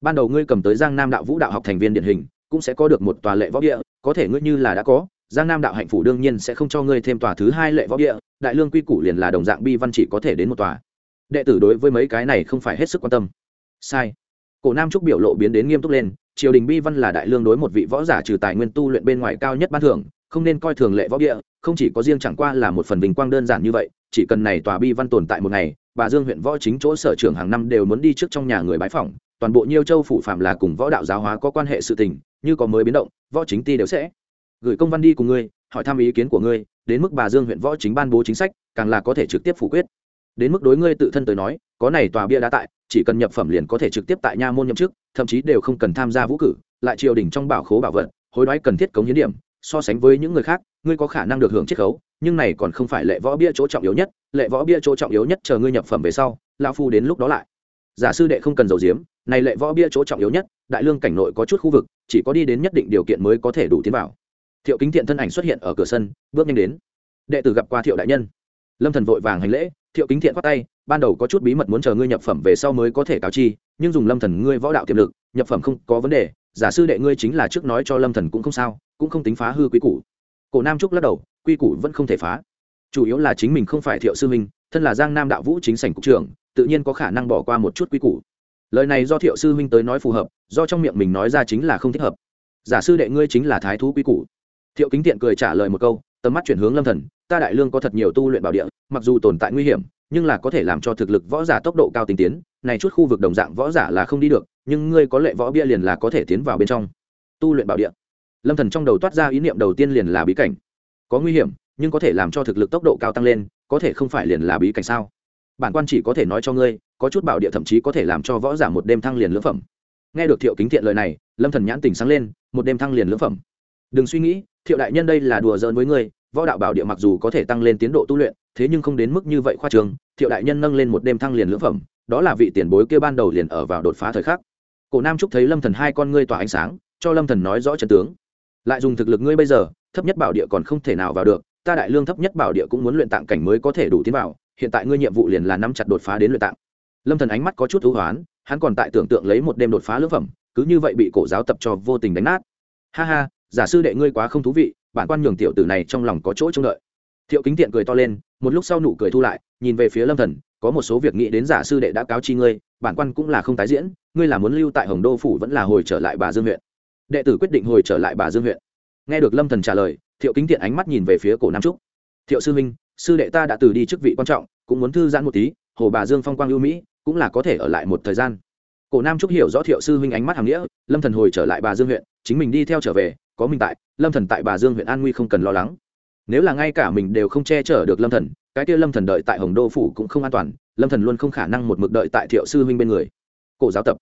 Ban đầu ngươi cầm tới giang nam đạo vũ đạo học thành viên điển hình cũng sẽ có được một tòa lệ võ địa, có thể ngươi như là đã có giang nam đạo hạnh phủ đương nhiên sẽ không cho ngươi thêm tòa thứ hai lệ võ địa. đại lương quy củ liền là đồng dạng bi văn chỉ có thể đến một tòa đệ tử đối với mấy cái này không phải hết sức quan tâm sai cổ nam trúc biểu lộ biến đến nghiêm túc lên triều đình bi văn là đại lương đối một vị võ giả trừ tài nguyên tu luyện bên ngoài cao nhất ban thưởng không nên coi thường lệ võ địa. không chỉ có riêng chẳng qua là một phần bình quang đơn giản như vậy chỉ cần này tòa bi văn tồn tại một ngày bà dương huyện võ chính chỗ sở trưởng hàng năm đều muốn đi trước trong nhà người bái phỏng toàn bộ nhiêu châu phủ phạm là cùng võ đạo giáo hóa có quan hệ sự tình như có mới biến động, võ chính ti đều sẽ gửi công văn đi cùng ngươi, hỏi thăm ý kiến của ngươi, đến mức bà dương huyện võ chính ban bố chính sách, càng là có thể trực tiếp phủ quyết. Đến mức đối ngươi tự thân tới nói, có này tòa bia đã tại, chỉ cần nhập phẩm liền có thể trực tiếp tại nha môn nhậm chức, thậm chí đều không cần tham gia vũ cử, lại triều đình trong bảo khố bảo vật, hối đoái cần thiết cống hiến điểm, so sánh với những người khác, ngươi có khả năng được hưởng chiết khấu, nhưng này còn không phải lệ võ bia chỗ trọng yếu nhất, lệ võ bia chỗ trọng yếu nhất chờ ngươi nhập phẩm về sau, lão phu đến lúc đó lại. Giả sư đệ không cần dầu diếm này lệ võ bia chỗ trọng yếu nhất, đại lương cảnh nội có chút khu vực, chỉ có đi đến nhất định điều kiện mới có thể đủ tiến vào. Thiệu kính thiện thân ảnh xuất hiện ở cửa sân, bước nhanh đến. Đệ tử gặp qua thiệu đại nhân. Lâm thần vội vàng hành lễ, thiệu kính thiện khoát tay, ban đầu có chút bí mật muốn chờ ngươi nhập phẩm về sau mới có thể cáo chi, nhưng dùng lâm thần ngươi võ đạo tiềm lực, nhập phẩm không có vấn đề, giả sư đệ ngươi chính là trước nói cho lâm thần cũng không sao, cũng không tính phá hư quý củ. Cổ nam trúc lắc đầu, quy củ vẫn không thể phá. Chủ yếu là chính mình không phải thiệu sư minh thân là giang nam đạo vũ chính sảnh cục trưởng, tự nhiên có khả năng bỏ qua một chút quy củ lời này do thiệu sư huynh tới nói phù hợp, do trong miệng mình nói ra chính là không thích hợp. Giả sư đệ ngươi chính là thái thú quy củ. Thiệu kính tiện cười trả lời một câu, tầm mắt chuyển hướng lâm thần, ta đại lương có thật nhiều tu luyện bảo địa, mặc dù tồn tại nguy hiểm, nhưng là có thể làm cho thực lực võ giả tốc độ cao tinh tiến, này chút khu vực đồng dạng võ giả là không đi được, nhưng ngươi có lệ võ bia liền là có thể tiến vào bên trong. Tu luyện bảo địa. Lâm thần trong đầu toát ra ý niệm đầu tiên liền là bí cảnh. Có nguy hiểm, nhưng có thể làm cho thực lực tốc độ cao tăng lên, có thể không phải liền là bí cảnh sao? Bản quan chỉ có thể nói cho ngươi, có chút bảo địa thậm chí có thể làm cho võ giả một đêm thăng liền lưỡng phẩm. Nghe được thiệu kính thiện lời này, lâm thần nhãn tình sáng lên, một đêm thăng liền lưỡng phẩm. Đừng suy nghĩ, thiệu đại nhân đây là đùa giỡn với ngươi, võ đạo bảo địa mặc dù có thể tăng lên tiến độ tu luyện, thế nhưng không đến mức như vậy khoa trường, thiệu đại nhân nâng lên một đêm thăng liền lưỡng phẩm, đó là vị tiền bối kia ban đầu liền ở vào đột phá thời khắc. Cổ nam trúc thấy lâm thần hai con ngươi tỏa ánh sáng, cho lâm thần nói rõ trận tướng. Lại dùng thực lực ngươi bây giờ, thấp nhất bảo địa còn không thể nào vào được, ta đại lương thấp nhất bảo địa cũng muốn luyện tạng cảnh mới có thể đủ tiến vào hiện tại ngươi nhiệm vụ liền là nắm chặt đột phá đến luyện tạng. Lâm thần ánh mắt có chút thú hoán, hắn còn tại tưởng tượng lấy một đêm đột phá lưỡng phẩm, cứ như vậy bị cổ giáo tập cho vô tình đánh nát. Ha ha, giả sư đệ ngươi quá không thú vị, bản quan nhường tiểu tử này trong lòng có chỗ trông đợi. Thiệu kính tiện cười to lên, một lúc sau nụ cười thu lại, nhìn về phía lâm thần, có một số việc nghĩ đến giả sư đệ đã cáo chi ngươi, bản quan cũng là không tái diễn, ngươi là muốn lưu tại hồng đô phủ vẫn là hồi trở lại bà dương huyện. Đệ tử quyết định hồi trở lại bà dương huyện. Nghe được lâm thần trả lời, thiệu kính tiện ánh mắt nhìn về phía cổ nam trúc. Thiệu sư huynh sư đệ ta đã từ đi chức vị quan trọng, cũng muốn thư giãn một tí, hồ bà dương phong quang ưu mỹ, cũng là có thể ở lại một thời gian. Cổ nam trúc hiểu rõ thiệu sư huynh ánh mắt hàng nghĩa, lâm thần hồi trở lại bà dương huyện, chính mình đi theo trở về, có mình tại, lâm thần tại bà dương huyện an nguy không cần lo lắng. Nếu là ngay cả mình đều không che chở được lâm thần, cái kia lâm thần đợi tại hồng đô phủ cũng không an toàn, lâm thần luôn không khả năng một mực đợi tại thiệu sư huynh bên người. Cổ giáo tập.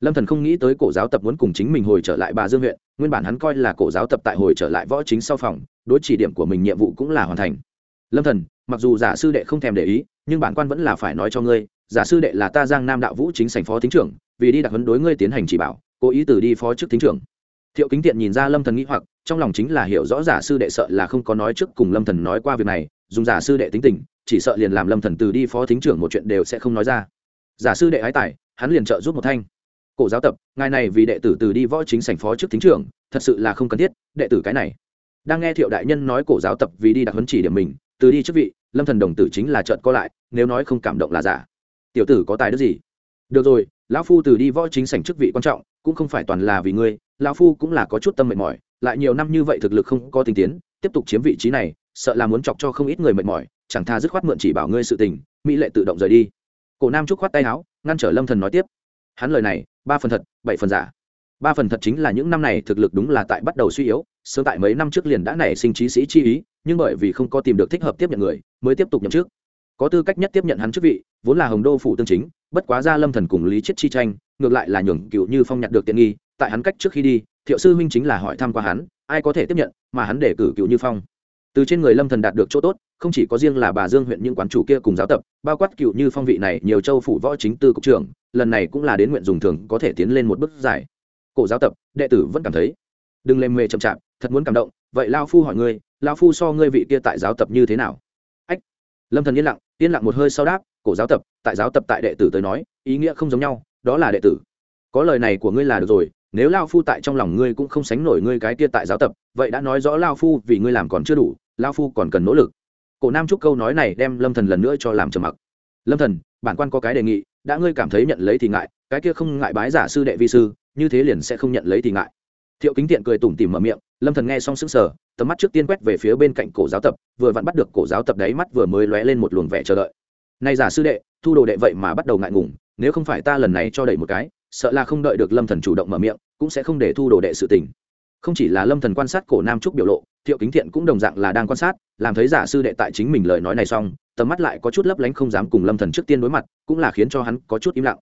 Lâm thần không nghĩ tới cổ giáo tập muốn cùng chính mình hồi trở lại bà dương huyện, nguyên bản hắn coi là cổ giáo tập tại hồi trở lại võ chính sau phòng, đối chỉ điểm của mình nhiệm vụ cũng là hoàn thành lâm thần, mặc dù giả sư đệ không thèm để ý, nhưng bản quan vẫn là phải nói cho ngươi, giả sư đệ là ta giang nam đạo vũ chính sành phó thính trưởng, vì đi đặc huấn đối ngươi tiến hành chỉ bảo, cố ý từ đi phó chức thính trưởng. Thiệu kính tiện nhìn ra lâm thần nghĩ hoặc, trong lòng chính là hiểu rõ giả sư đệ sợ là không có nói trước cùng lâm thần nói qua việc này, dùng giả sư đệ tính tình, chỉ sợ liền làm lâm thần từ đi phó thính trưởng một chuyện đều sẽ không nói ra. Giả sư đệ ái tài, hắn liền trợ giúp một thanh. Cổ giáo tập, ngài này vì đệ tử từ đi võ chính sành phó trước thính trưởng, thật sự là không cần thiết, đệ tử cái này. Đang nghe thiệu đại nhân nói cổ giáo tập vì đi đặc huấn chỉ điểm mình từ đi chức vị, lâm thần đồng tử chính là trợn có lại, nếu nói không cảm động là giả. Tiểu tử có tài đức gì? Được rồi, lão phu từ đi võ chính sảnh chức vị quan trọng, cũng không phải toàn là vì ngươi, lão phu cũng là có chút tâm mệt mỏi, lại nhiều năm như vậy thực lực không có tình tiến, tiếp tục chiếm vị trí này, sợ là muốn chọc cho không ít người mệt mỏi, chẳng tha dứt khoát mượn chỉ bảo ngươi sự tình, mỹ lệ tự động rời đi. Cổ nam trúc khoát tay áo, ngăn trở lâm thần nói tiếp. Hắn lời này, ba phần thật, bảy phần giả. Ba phần thật chính là những năm này thực lực đúng là tại bắt đầu suy yếu, sớm tại mấy năm trước liền đã nảy sinh trí sĩ chi ý nhưng bởi vì không có tìm được thích hợp tiếp nhận người, mới tiếp tục nhậm chức. Có tư cách nhất tiếp nhận hắn chức vị, vốn là hồng đô phủ tương chính, bất quá ra lâm thần cùng lý chết chi tranh, ngược lại là nhường cựu như phong nhặt được tiện nghi, tại hắn cách trước khi đi, thiệu sư huynh chính là hỏi thăm qua hắn, ai có thể tiếp nhận, mà hắn để cử cựu như phong. Từ trên người lâm thần đạt được chỗ tốt, không chỉ có riêng là bà dương huyện những quán chủ kia cùng giáo tập, bao quát cựu như phong vị này nhiều châu phủ võ chính tư cục trưởng, lần này cũng là đến nguyện dùng thường có thể tiến lên một bước giải cổ giáo tập, đệ tử vẫn cảm thấy, đừng lề mề chậm chạp, thật muốn cảm động, vậy lao phu hỏi ngươi Lão phu so ngươi vị kia tại giáo tập như thế nào? Ách, lâm thần yên lặng yên lặng một hơi sau đáp, cổ giáo tập, tại giáo tập tại đệ tử tới nói, ý nghĩa không giống nhau, đó là đệ tử. Có lời này của ngươi là được rồi, nếu lao phu tại trong lòng ngươi cũng không sánh nổi ngươi cái kia tại giáo tập, vậy đã nói rõ lao phu vì ngươi làm còn chưa đủ lao phu còn cần nỗ lực. Cổ nam trúc câu nói này đem lâm thần lần nữa cho làm trầm mặc. Lâm thần, bản quan có cái đề nghị, đã ngươi cảm thấy nhận lấy thì ngại, cái kia không ngại bái giả sư đệ vi sư, như thế liền sẽ không nhận lấy thì ngại. Thiệu kính tiện cười tủm tỉm mở miệng, lâm thần nghe xong sững sờ tầm mắt trước tiên quét về phía bên cạnh cổ giáo tập, vừa vặn bắt được cổ giáo tập đấy mắt vừa mới lóe lên một luồng vẻ chờ đợi. Nay giả sư đệ, thu đồ đệ vậy mà bắt đầu ngại ngùng, nếu không phải ta lần này cho đẩy một cái, sợ là không đợi được lâm thần chủ động mở miệng, cũng sẽ không để thu đồ đệ sự tình. Không chỉ là lâm thần quan sát cổ nam trúc biểu lộ, thiệu kính thiện cũng đồng dạng là đang quan sát, làm thấy giả sư đệ tại chính mình lời nói này xong, tầm mắt lại có chút lấp lánh không dám cùng lâm thần trước tiên đối mặt, cũng là khiến cho hắn có chút im lặng.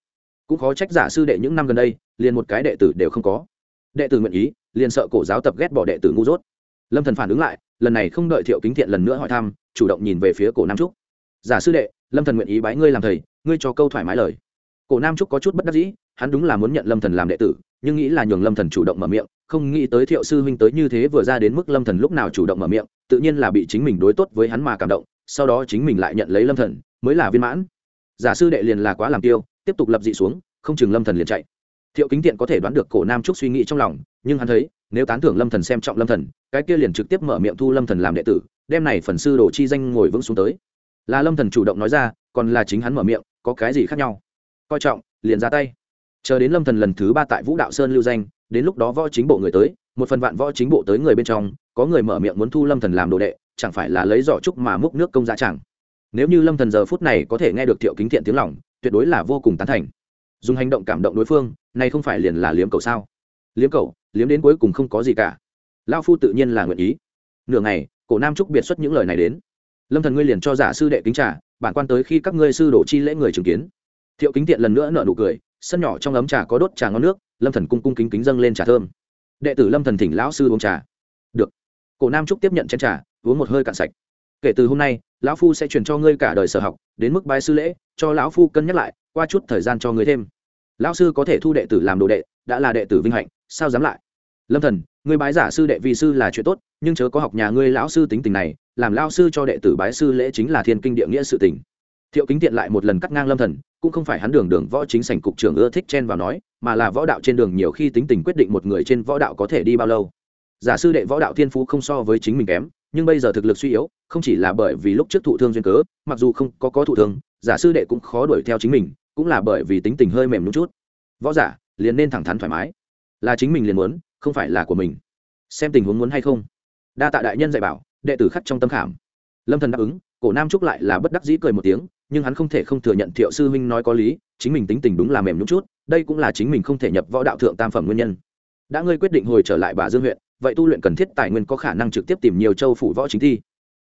Cũng khó trách giả sư đệ những năm gần đây, liền một cái đệ tử đều không có. Đệ tử nguyện ý, liền sợ cổ giáo tập ghét bỏ đệ tử ngu dốt lâm thần phản ứng lại, lần này không đợi thiệu kính thiện lần nữa hỏi thăm, chủ động nhìn về phía cổ nam trúc. Giả sư đệ, lâm thần nguyện ý bái ngươi làm thầy, ngươi cho câu thoải mái lời. Cổ nam trúc có chút bất đắc dĩ, hắn đúng là muốn nhận lâm thần làm đệ tử, nhưng nghĩ là nhường lâm thần chủ động mở miệng, không nghĩ tới thiệu sư huynh tới như thế vừa ra đến mức lâm thần lúc nào chủ động mở miệng, tự nhiên là bị chính mình đối tốt với hắn mà cảm động, sau đó chính mình lại nhận lấy lâm thần, mới là viên mãn. Giả sư đệ liền là quá làm tiêu, tiếp tục lập dị xuống, không chừng lâm thần liền chạy. Thiệu kính tiện có thể đoán được cổ nam trúc suy nghĩ trong lòng, nhưng hắn thấy, nếu tán thưởng lâm thần xem trọng lâm thần cái kia liền trực tiếp mở miệng thu lâm thần làm đệ tử, đem này phần sư đồ chi danh ngồi vững xuống tới. Là lâm thần chủ động nói ra, còn là chính hắn mở miệng, có cái gì khác nhau? Coi trọng, liền ra tay. Chờ đến lâm thần lần thứ ba tại vũ đạo sơn lưu danh, đến lúc đó võ chính bộ người tới, một phần vạn võ chính bộ tới người bên trong, có người mở miệng muốn thu lâm thần làm đồ đệ, chẳng phải là lấy giỏ trúc mà múc nước công giá chẳng? Nếu như lâm thần giờ phút này có thể nghe được thiệu kính thiện tiếng lòng, tuyệt đối là vô cùng tán thành. Dùng hành động cảm động đối phương, này không phải liền là liếm cầu sao? Liếm cầu, liếm đến cuối cùng không có gì cả lao phu tự nhiên là nguyện ý. Nửa ngày, cổ nam trúc biệt xuất những lời này đến. Lâm thần ngươi liền cho giả sư đệ kính trà, bản quan tới khi các ngươi sư đổ chi lễ người chứng kiến. Thiệu kính tiện lần nữa nở nụ cười, sân nhỏ trong ấm trà có đốt trà ngon nước, lâm thần cung cung kính kính dâng lên trà thơm. Đệ tử lâm thần thỉnh lão sư uống trà. Được. Cổ nam trúc tiếp nhận chén trà, uống một hơi cạn sạch. Kể từ hôm nay, lão phu sẽ truyền cho ngươi cả đời sở học, đến mức bái sư lễ, cho lão phu cân nhắc lại, qua chút thời gian cho ngươi thêm. Lão sư có thể thu đệ tử làm đồ đệ, đã là đệ tử vinh hạnh, sao dám lại? Lâm thần ngươi bái giả sư đệ vi sư là chuyện tốt, nhưng chớ có học nhà ngươi lão sư tính tình này, làm lão sư cho đệ tử bái sư lễ chính là thiên kinh địa nghĩa sự tình. Thiệu kính tiện lại một lần cắt ngang lâm thần, cũng không phải hắn đường đường võ chính sảnh cục trưởng ưa thích chen vào nói, mà là võ đạo trên đường nhiều khi tính tình quyết định một người trên võ đạo có thể đi bao lâu. Giả sư đệ võ đạo thiên phú không so với chính mình kém, nhưng bây giờ thực lực suy yếu, không chỉ là bởi vì lúc trước thụ thương duyên cớ, mặc dù không có có thụ thương, giả sư đệ cũng khó đuổi theo chính mình, cũng là bởi vì tính tình hơi mềm một chút. Võ giả, liền nên thẳng thắn thoải mái. Là chính mình liền muốn không phải là của mình. Xem tình huống muốn hay không. Đa tạ đại nhân dạy bảo, đệ tử khắc trong tâm khảm. Lâm thần đáp ứng, cổ nam trúc lại là bất đắc dĩ cười một tiếng, nhưng hắn không thể không thừa nhận thiệu sư huynh nói có lý, chính mình tính tình đúng là mềm nhũng chút, đây cũng là chính mình không thể nhập võ đạo thượng tam phẩm nguyên nhân. Đã ngươi quyết định hồi trở lại bà dương huyện, vậy tu luyện cần thiết tài nguyên có khả năng trực tiếp tìm nhiều châu phủ võ chính thi.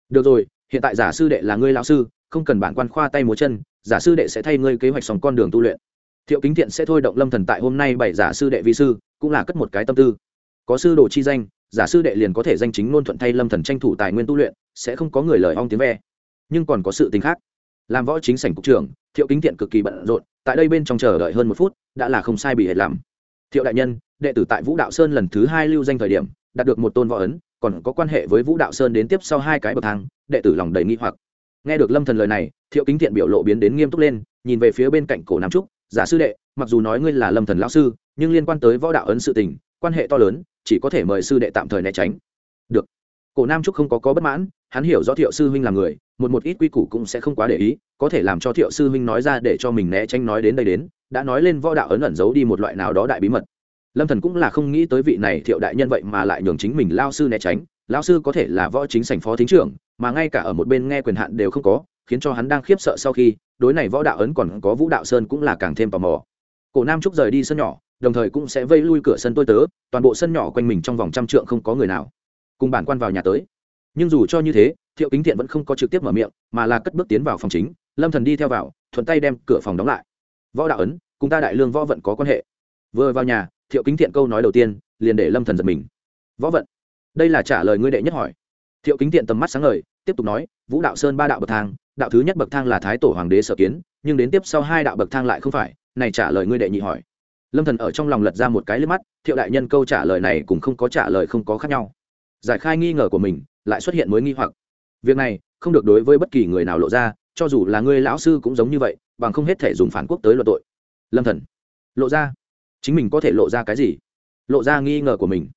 Được rồi, hiện tại giả sư đệ là ngươi lão sư, không cần bản quan khoa tay múa chân, giả sư đệ sẽ thay ngươi kế hoạch sòng con đường tu luyện. Thiệu kính thiện sẽ thôi động lâm thần tại hôm nay bảy giả sư đệ vi sư, cũng là cất một cái tâm tư có sư đồ chi danh, giả sư đệ liền có thể danh chính ngôn thuận thay lâm thần tranh thủ tài nguyên tu luyện, sẽ không có người lời ong tiếng ve. Nhưng còn có sự tính khác. Làm võ chính sảnh cục trưởng, thiệu kính thiện cực kỳ bận rộn, tại đây bên trong chờ đợi hơn một phút, đã là không sai bị hệt làm thiệu đại nhân, đệ tử tại vũ đạo sơn lần thứ hai lưu danh thời điểm, đạt được một tôn võ ấn, còn có quan hệ với vũ đạo sơn đến tiếp sau hai cái bậc thang, đệ tử lòng đầy nghi hoặc. Nghe được lâm thần lời này, thiệu kính thiện biểu lộ biến đến nghiêm túc lên, nhìn về phía bên cạnh cổ nam trúc, giả sư đệ, mặc dù nói ngươi là lâm thần lão sư, nhưng liên quan tới võ đạo ấn sự tình, quan hệ to lớn chỉ có thể mời sư đệ tạm thời né tránh. Được. Cổ nam trúc không có có bất mãn, hắn hiểu rõ thiệu sư huynh là người, một một ít quy củ cũng sẽ không quá để ý, có thể làm cho thiệu sư huynh nói ra để cho mình né tránh nói đến đây đến, đã nói lên võ đạo ấn ẩn giấu đi một loại nào đó đại bí mật. Lâm thần cũng là không nghĩ tới vị này thiệu đại nhân vậy mà lại nhường chính mình lao sư né tránh, lao sư có thể là võ chính sành phó thính trưởng, mà ngay cả ở một bên nghe quyền hạn đều không có, khiến cho hắn đang khiếp sợ sau khi, đối này võ đạo ấn còn có vũ đạo sơn cũng là càng thêm tò mò. Cổ nam trúc rời đi sân nhỏ đồng thời cũng sẽ vây lui cửa sân tôi tớ, toàn bộ sân nhỏ quanh mình trong vòng trăm trượng không có người nào. Cùng bản quan vào nhà tới. Nhưng dù cho như thế, thiệu kính thiện vẫn không có trực tiếp mở miệng, mà là cất bước tiến vào phòng chính. Lâm thần đi theo vào, thuận tay đem cửa phòng đóng lại. Võ đạo ấn, cùng ta đại lương võ vận có quan hệ. Vừa vào nhà, thiệu kính thiện câu nói đầu tiên, liền để lâm thần giật mình. Võ vận? Đây là trả lời ngươi đệ nhất hỏi. Thiệu kính thiện tầm mắt sáng ngời, tiếp tục nói, vũ đạo sơn ba đạo bậc thang, đạo thứ nhất bậc thang là thái tổ hoàng đế sở kiến, nhưng đến tiếp sau hai đạo bậc thang lại không phải, này trả lời ngươi đệ nhị hỏi lâm thần ở trong lòng lật ra một cái liếc mắt, thiệu đại nhân câu trả lời này cũng không có trả lời không có khác nhau. Giải khai nghi ngờ của mình, lại xuất hiện mới nghi hoặc. Việc này, không được đối với bất kỳ người nào lộ ra, cho dù là ngươi lão sư cũng giống như vậy, bằng không hết thể dùng phản quốc tới luận tội. Lâm thần. Lộ ra. Chính mình có thể lộ ra cái gì? Lộ ra nghi ngờ của mình.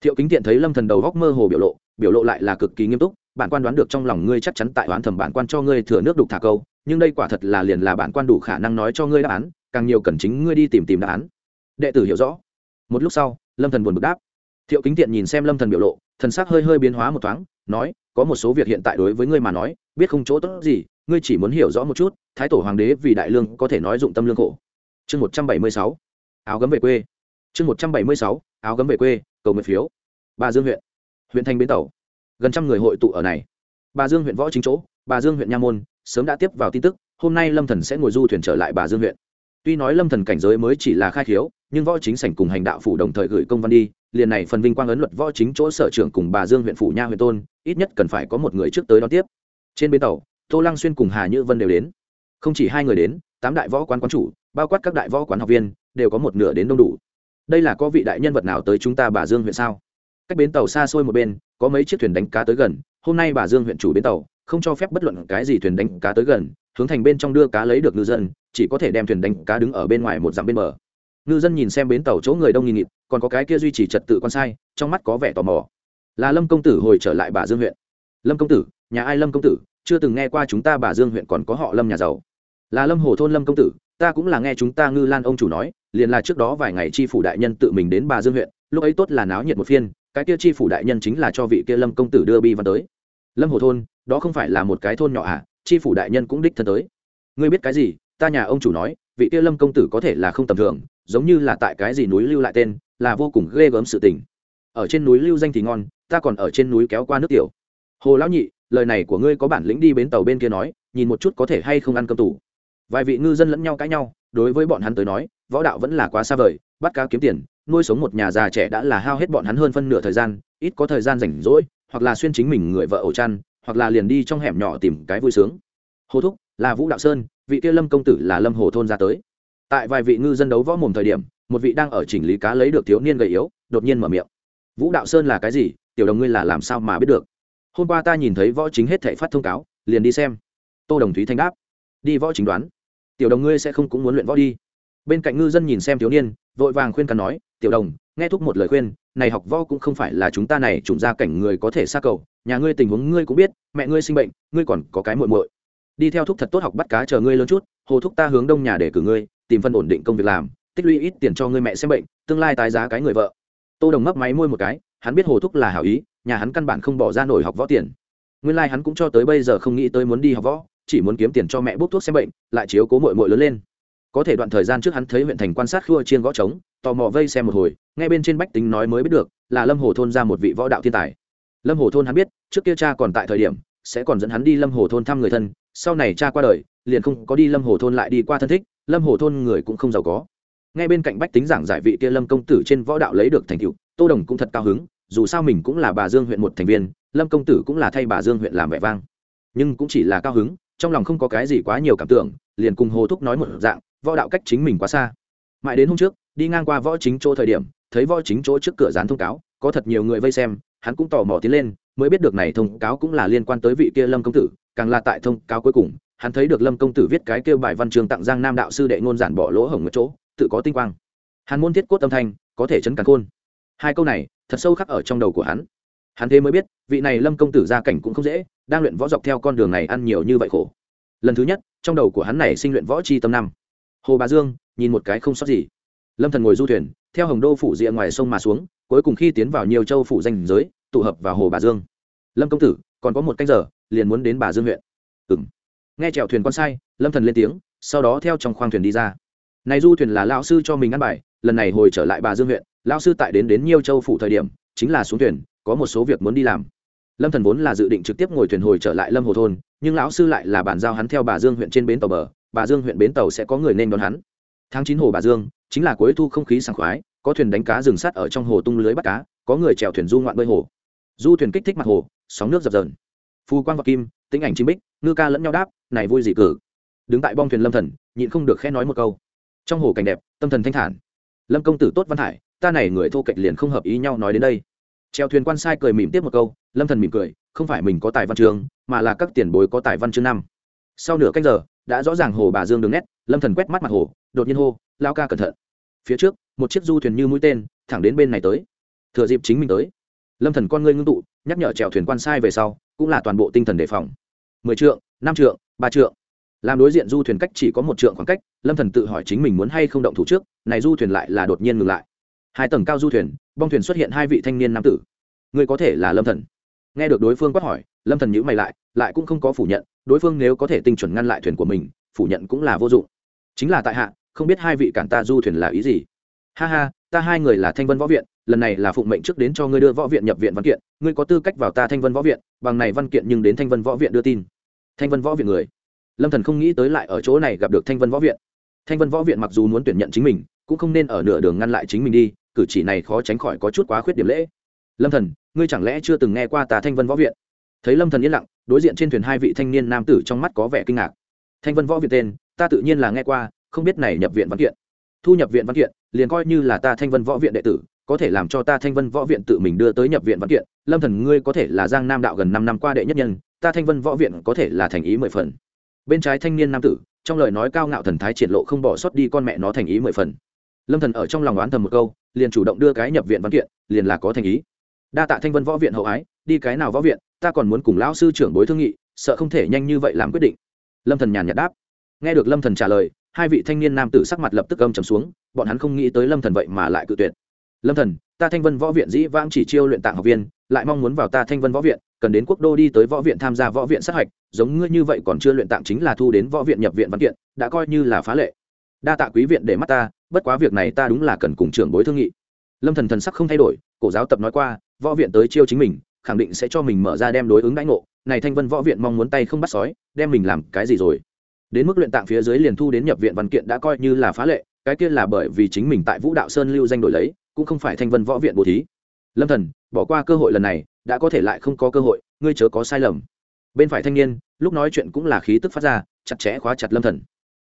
Thiệu kính tiện thấy lâm thần đầu góc mơ hồ biểu lộ biểu lộ lại là cực kỳ nghiêm túc, bản quan đoán được trong lòng ngươi chắc chắn tại đoán thẩm bản quan cho ngươi thừa nước đục thả câu, nhưng đây quả thật là liền là bản quan đủ khả năng nói cho ngươi đáp án, càng nhiều cần chính ngươi đi tìm tìm đáp án đệ tử hiểu rõ. Một lúc sau, lâm thần buồn bực đáp. Thiệu kính tiện nhìn xem lâm thần biểu lộ, thần sắc hơi hơi biến hóa một thoáng, nói, có một số việc hiện tại đối với ngươi mà nói, biết không chỗ tốt gì, ngươi chỉ muốn hiểu rõ một chút, thái tổ hoàng đế vì đại lương có thể nói dụng tâm lương khổ. Chương một trăm bảy mươi sáu. Áo gấm về quê. Chương một trăm bảy mươi sáu. Áo gấm về quê, cầu nguyện phiếu. Bà dương huyện. Huyện thanh bến tàu. Gần trăm người hội tụ ở này. Bà dương huyện võ chính chỗ, bà dương huyện nha môn, sớm đã tiếp vào tin tức, hôm nay lâm thần sẽ ngồi du thuyền trở lại bà dương huyện tuy nói lâm thần cảnh giới mới chỉ là khai khiếu, nhưng võ chính sảnh cùng hành đạo phủ đồng thời gửi công văn đi, liền này phần vinh quang ấn luật võ chính chỗ sở trưởng cùng bà dương huyện phủ nha huyện tôn, ít nhất cần phải có một người trước tới đón tiếp. Trên bến tàu, tô lăng xuyên cùng hà như vân đều đến. Không chỉ hai người đến, tám đại võ quán quán chủ, bao quát các đại võ quán học viên, đều có một nửa đến đông đủ. Đây là có vị đại nhân vật nào tới chúng ta bà dương huyện sao? Cách bến tàu xa xôi một bên, có mấy chiếc thuyền đánh cá tới gần, hôm nay bà dương huyện chủ bến tàu, không cho phép bất luận cái gì thuyền đánh cá tới gần hướng thành bên trong đưa cá lấy được ngư dân, chỉ có thể đem thuyền đánh cá đứng ở bên ngoài một dặm bên bờ. Ngư dân nhìn xem bến tàu chỗ người đông nghìn nghịt, còn có cái kia duy trì trật tự con sai, trong mắt có vẻ tò mò. Là lâm công tử hồi trở lại bà dương huyện. Lâm công tử, nhà ai lâm công tử? Chưa từng nghe qua chúng ta bà dương huyện còn có họ lâm nhà giàu. Là lâm hồ thôn lâm công tử, ta cũng là nghe chúng ta ngư lan ông chủ nói, liền là trước đó vài ngày tri phủ đại nhân tự mình đến bà dương huyện, lúc ấy tốt là náo nhiệt một phiên, cái kia tri phủ đại nhân chính là cho vị kia lâm công tử đưa bi văn tới. Lâm hồ thôn, đó không phải là một cái thôn nhỏ à? Tri phủ đại nhân cũng đích thân tới. Ngươi biết cái gì? Ta nhà ông chủ nói, vị kia lâm công tử có thể là không tầm thường, giống như là tại cái gì núi lưu lại tên, là vô cùng ghê gớm sự tình. Ở trên núi lưu danh thì ngon, ta còn ở trên núi kéo qua nước tiểu. Hồ lão nhị, lời này của ngươi có bản lĩnh đi bến tàu bên kia nói, nhìn một chút có thể hay không ăn cơm tủ. Vài vị ngư dân lẫn nhau cãi nhau, đối với bọn hắn tới nói, võ đạo vẫn là quá xa vời, bắt cá kiếm tiền, nuôi sống một nhà già trẻ đã là hao hết bọn hắn hơn phân nửa thời gian, ít có thời gian rảnh rỗi, hoặc là xuyên chính mình người vợ ổ chăn hoặc là liền đi trong hẻm nhỏ tìm cái vui sướng. Hồ thúc, là vũ đạo sơn, vị kia lâm công tử là lâm hồ thôn ra tới. Tại vài vị ngư dân đấu võ mồm thời điểm, một vị đang ở chỉnh lý cá lấy được thiếu niên gầy yếu, đột nhiên mở miệng. Vũ đạo sơn là cái gì? Tiểu đồng ngươi là làm sao mà biết được? Hôm qua ta nhìn thấy võ chính hết thể phát thông cáo, liền đi xem. Tô đồng thúy thanh đáp. Đi võ chính đoán. Tiểu đồng ngươi sẽ không cũng muốn luyện võ đi. Bên cạnh ngư dân nhìn xem thiếu niên, vội vàng khuyên cắn nói, tiểu đồng, nghe thúc một lời khuyên này học võ cũng không phải là chúng ta này trùng ra cảnh người có thể xa cầu. Nhà ngươi tình huống ngươi cũng biết, mẹ ngươi sinh bệnh, ngươi còn có cái muội muội. Đi theo thúc thật tốt học bắt cá chờ ngươi lớn chút, hồ thúc ta hướng đông nhà để cử ngươi, tìm phân ổn định công việc làm, tích lũy ít tiền cho ngươi mẹ xem bệnh, tương lai tái giá cái người vợ. Tô đồng mấp máy môi một cái, hắn biết hồ thúc là hảo ý, nhà hắn căn bản không bỏ ra nổi học võ tiền. Nguyên lai hắn cũng cho tới bây giờ không nghĩ tới muốn đi học võ, chỉ muốn kiếm tiền cho mẹ bốc thuốc xem bệnh, lại chiếu cố mội mội lớn lên. Có thể đoạn thời gian trước hắn thấy huyện thành quan sát khua chiên gõ trống, tò mò vây xem một hồi ngay bên trên bách tính nói mới biết được, là lâm hồ thôn ra một vị võ đạo thiên tài. Lâm hồ thôn hắn biết, trước kia cha còn tại thời điểm, sẽ còn dẫn hắn đi lâm hồ thôn thăm người thân, sau này cha qua đời, liền không có đi lâm hồ thôn lại đi qua thân thích, lâm hồ thôn người cũng không giàu có. Ngay bên cạnh bách tính giảng giải vị kia lâm công tử trên võ đạo lấy được thành tựu, tô đồng cũng thật cao hứng, dù sao mình cũng là bà dương huyện một thành viên, lâm công tử cũng là thay bà dương huyện làm vẻ vang. Nhưng cũng chỉ là cao hứng, trong lòng không có cái gì quá nhiều cảm tưởng, liền cùng hồ thúc nói một dạng, võ đạo cách chính mình quá xa. Mãi đến hôm trước, đi ngang qua võ chính chỗ thời điểm thấy võ chính chỗ trước cửa dán thông cáo, có thật nhiều người vây xem, hắn cũng tò mò tiến lên, mới biết được này thông cáo cũng là liên quan tới vị kia lâm công tử, càng là tại thông cáo cuối cùng, hắn thấy được lâm công tử viết cái kêu bài văn trường tặng giang nam đạo sư đệ ngôn giản bỏ lỗ hổng ở chỗ, tự có tinh quang. Hắn muốn thiết cốt âm thanh, có thể chấn càng khôn. Hai câu này, thật sâu khắc ở trong đầu của hắn. Hắn thế mới biết, vị này lâm công tử gia cảnh cũng không dễ, đang luyện võ dọc theo con đường này ăn nhiều như vậy khổ. Lần thứ nhất, trong đầu của hắn này sinh luyện võ chi tâm năm. Hồ bà dương, nhìn một cái không sót gì. Lâm thần ngồi du thuyền theo hồng đô phủ rìa ngoài sông mà xuống, cuối cùng khi tiến vào nhiều châu phủ danh giới, tụ hợp vào hồ bà dương. Lâm công tử, còn có một canh giờ, liền muốn đến bà dương huyện. Ừng nghe chèo thuyền con sai, lâm thần lên tiếng, sau đó theo trong khoang thuyền đi ra. Này du thuyền là lão sư cho mình ăn bài, lần này hồi trở lại bà dương huyện, lão sư tại đến đến nhiều châu phủ thời điểm, chính là xuống thuyền, có một số việc muốn đi làm. Lâm thần vốn là dự định trực tiếp ngồi thuyền hồi trở lại lâm hồ thôn, nhưng lão sư lại là bàn giao hắn theo bà dương huyện trên bến tàu bờ, bà dương huyện bến tàu sẽ có người nên đón hắn. Tháng chín hồ bà dương chính là cuối thu không khí sảng khoái, có thuyền đánh cá rừng sắt ở trong hồ tung lưới bắt cá, có người chèo thuyền du ngoạn bơi hồ. Du thuyền kích thích mặt hồ, sóng nước dập dờn. Phu quang và kim tính ảnh chim bích, ngư ca lẫn nhau đáp, này vui dị cử. Đứng tại bong thuyền lâm thần, nhịn không được khẽ nói một câu. Trong hồ cảnh đẹp, tâm thần thanh thản. Lâm công tử tốt văn hải ta này người thô kệch liền không hợp ý nhau nói đến đây. Treo thuyền quan sai cười mỉm tiếp một câu, lâm thần mỉm cười, không phải mình có tài văn chương, mà là các tiền bối có tài văn chương năm. Sau nửa cách giờ, đã rõ ràng hồ bà dương đường nét, lâm thần quét mắt mặt hồ, đột nhiên hô lao ca cẩn thận phía trước, một chiếc du thuyền như mũi tên, thẳng đến bên này tới. Thừa dịp chính mình tới, lâm thần con ngươi ngưng tụ, nhắc nhở chèo thuyền quan sai về sau, cũng là toàn bộ tinh thần đề phòng. Mười trượng, năm trượng, ba trượng. Làm đối diện du thuyền cách chỉ có một trượng khoảng cách, lâm thần tự hỏi chính mình muốn hay không động thủ trước, này du thuyền lại là đột nhiên ngừng lại. Hai tầng cao du thuyền, bong thuyền xuất hiện hai vị thanh niên nam tử. Người có thể là lâm thần? Nghe được đối phương quát hỏi, lâm thần nhữ mày lại lại cũng không có phủ nhận, đối phương nếu có thể tinh chuẩn ngăn lại thuyền của mình, phủ nhận cũng là vô dụng. Chính là tại hạ không biết hai vị cản ta du thuyền là ý gì. Ha ha, ta hai người là thanh vân võ viện, lần này là phụng mệnh trước đến cho ngươi đưa võ viện nhập viện văn kiện, ngươi có tư cách vào ta thanh vân võ viện, bằng này văn kiện nhưng đến thanh vân võ viện đưa tin. Thanh vân võ viện người. Lâm thần không nghĩ tới lại ở chỗ này gặp được thanh vân võ viện. Thanh vân võ viện mặc dù muốn tuyển nhận chính mình, cũng không nên ở nửa đường ngăn lại chính mình đi, cử chỉ này khó tránh khỏi có chút quá khuyết điểm lễ. Lâm thần, ngươi chẳng lẽ chưa từng nghe qua ta thanh vân võ viện? Thấy lâm thần yên lặng, đối diện trên thuyền hai vị thanh niên nam tử trong mắt có vẻ kinh ngạc. Thanh vân võ viện tên, ta tự nhiên là nghe qua không biết này nhập viện văn kiện. Thu nhập viện văn kiện, liền coi như là ta thanh vân võ viện đệ tử, có thể làm cho ta thanh vân võ viện tự mình đưa tới nhập viện văn kiện. Lâm thần ngươi có thể là giang nam đạo gần năm năm qua đệ nhất nhân, ta thanh vân võ viện có thể là thành ý mười phần. Bên trái thanh niên nam tử, trong lời nói cao ngạo thần thái triển lộ không bỏ sót đi con mẹ nó thành ý mười phần. Lâm thần ở trong lòng oán thầm một câu, liền chủ động đưa cái nhập viện văn kiện, liền là có thành ý. Đa tạ thanh vân võ viện hậu ái, đi cái nào võ viện, ta còn muốn cùng lão sư trưởng bối thương nghị, sợ không thể nhanh như vậy làm quyết định. Lâm thần nhàn nhạt đáp. Nghe được lâm thần trả lời hai vị thanh niên nam tử sắc mặt lập tức âm trầm xuống, bọn hắn không nghĩ tới lâm thần vậy mà lại cự tuyệt. Lâm thần, ta thanh vân võ viện dĩ vãng chỉ chiêu luyện tạng học viên, lại mong muốn vào ta thanh vân võ viện, cần đến quốc đô đi tới võ viện tham gia võ viện sát hạch, giống ngươi như vậy còn chưa luyện tạng chính là thu đến võ viện nhập viện văn kiện, đã coi như là phá lệ. Đa tạ quý viện để mắt ta, bất quá việc này ta đúng là cần cùng trưởng bối thương nghị. Lâm thần thần sắc không thay đổi, cổ giáo tập nói qua, võ viện tới chiêu chính mình, khẳng định sẽ cho mình mở ra đem đối ứng đãi ngộ, này thanh vân võ viện mong muốn tay không bắt sói, đem mình làm cái gì rồi? Đến mức luyện tạng phía dưới liền thu đến nhập viện văn kiện đã coi như là phá lệ, cái kia là bởi vì chính mình tại vũ đạo sơn lưu danh đổi lấy, cũng không phải thanh vân võ viện bố thí. Lâm thần, bỏ qua cơ hội lần này, đã có thể lại không có cơ hội, ngươi chớ có sai lầm. Bên phải thanh niên, lúc nói chuyện cũng là khí tức phát ra, chặt chẽ khóa chặt lâm thần.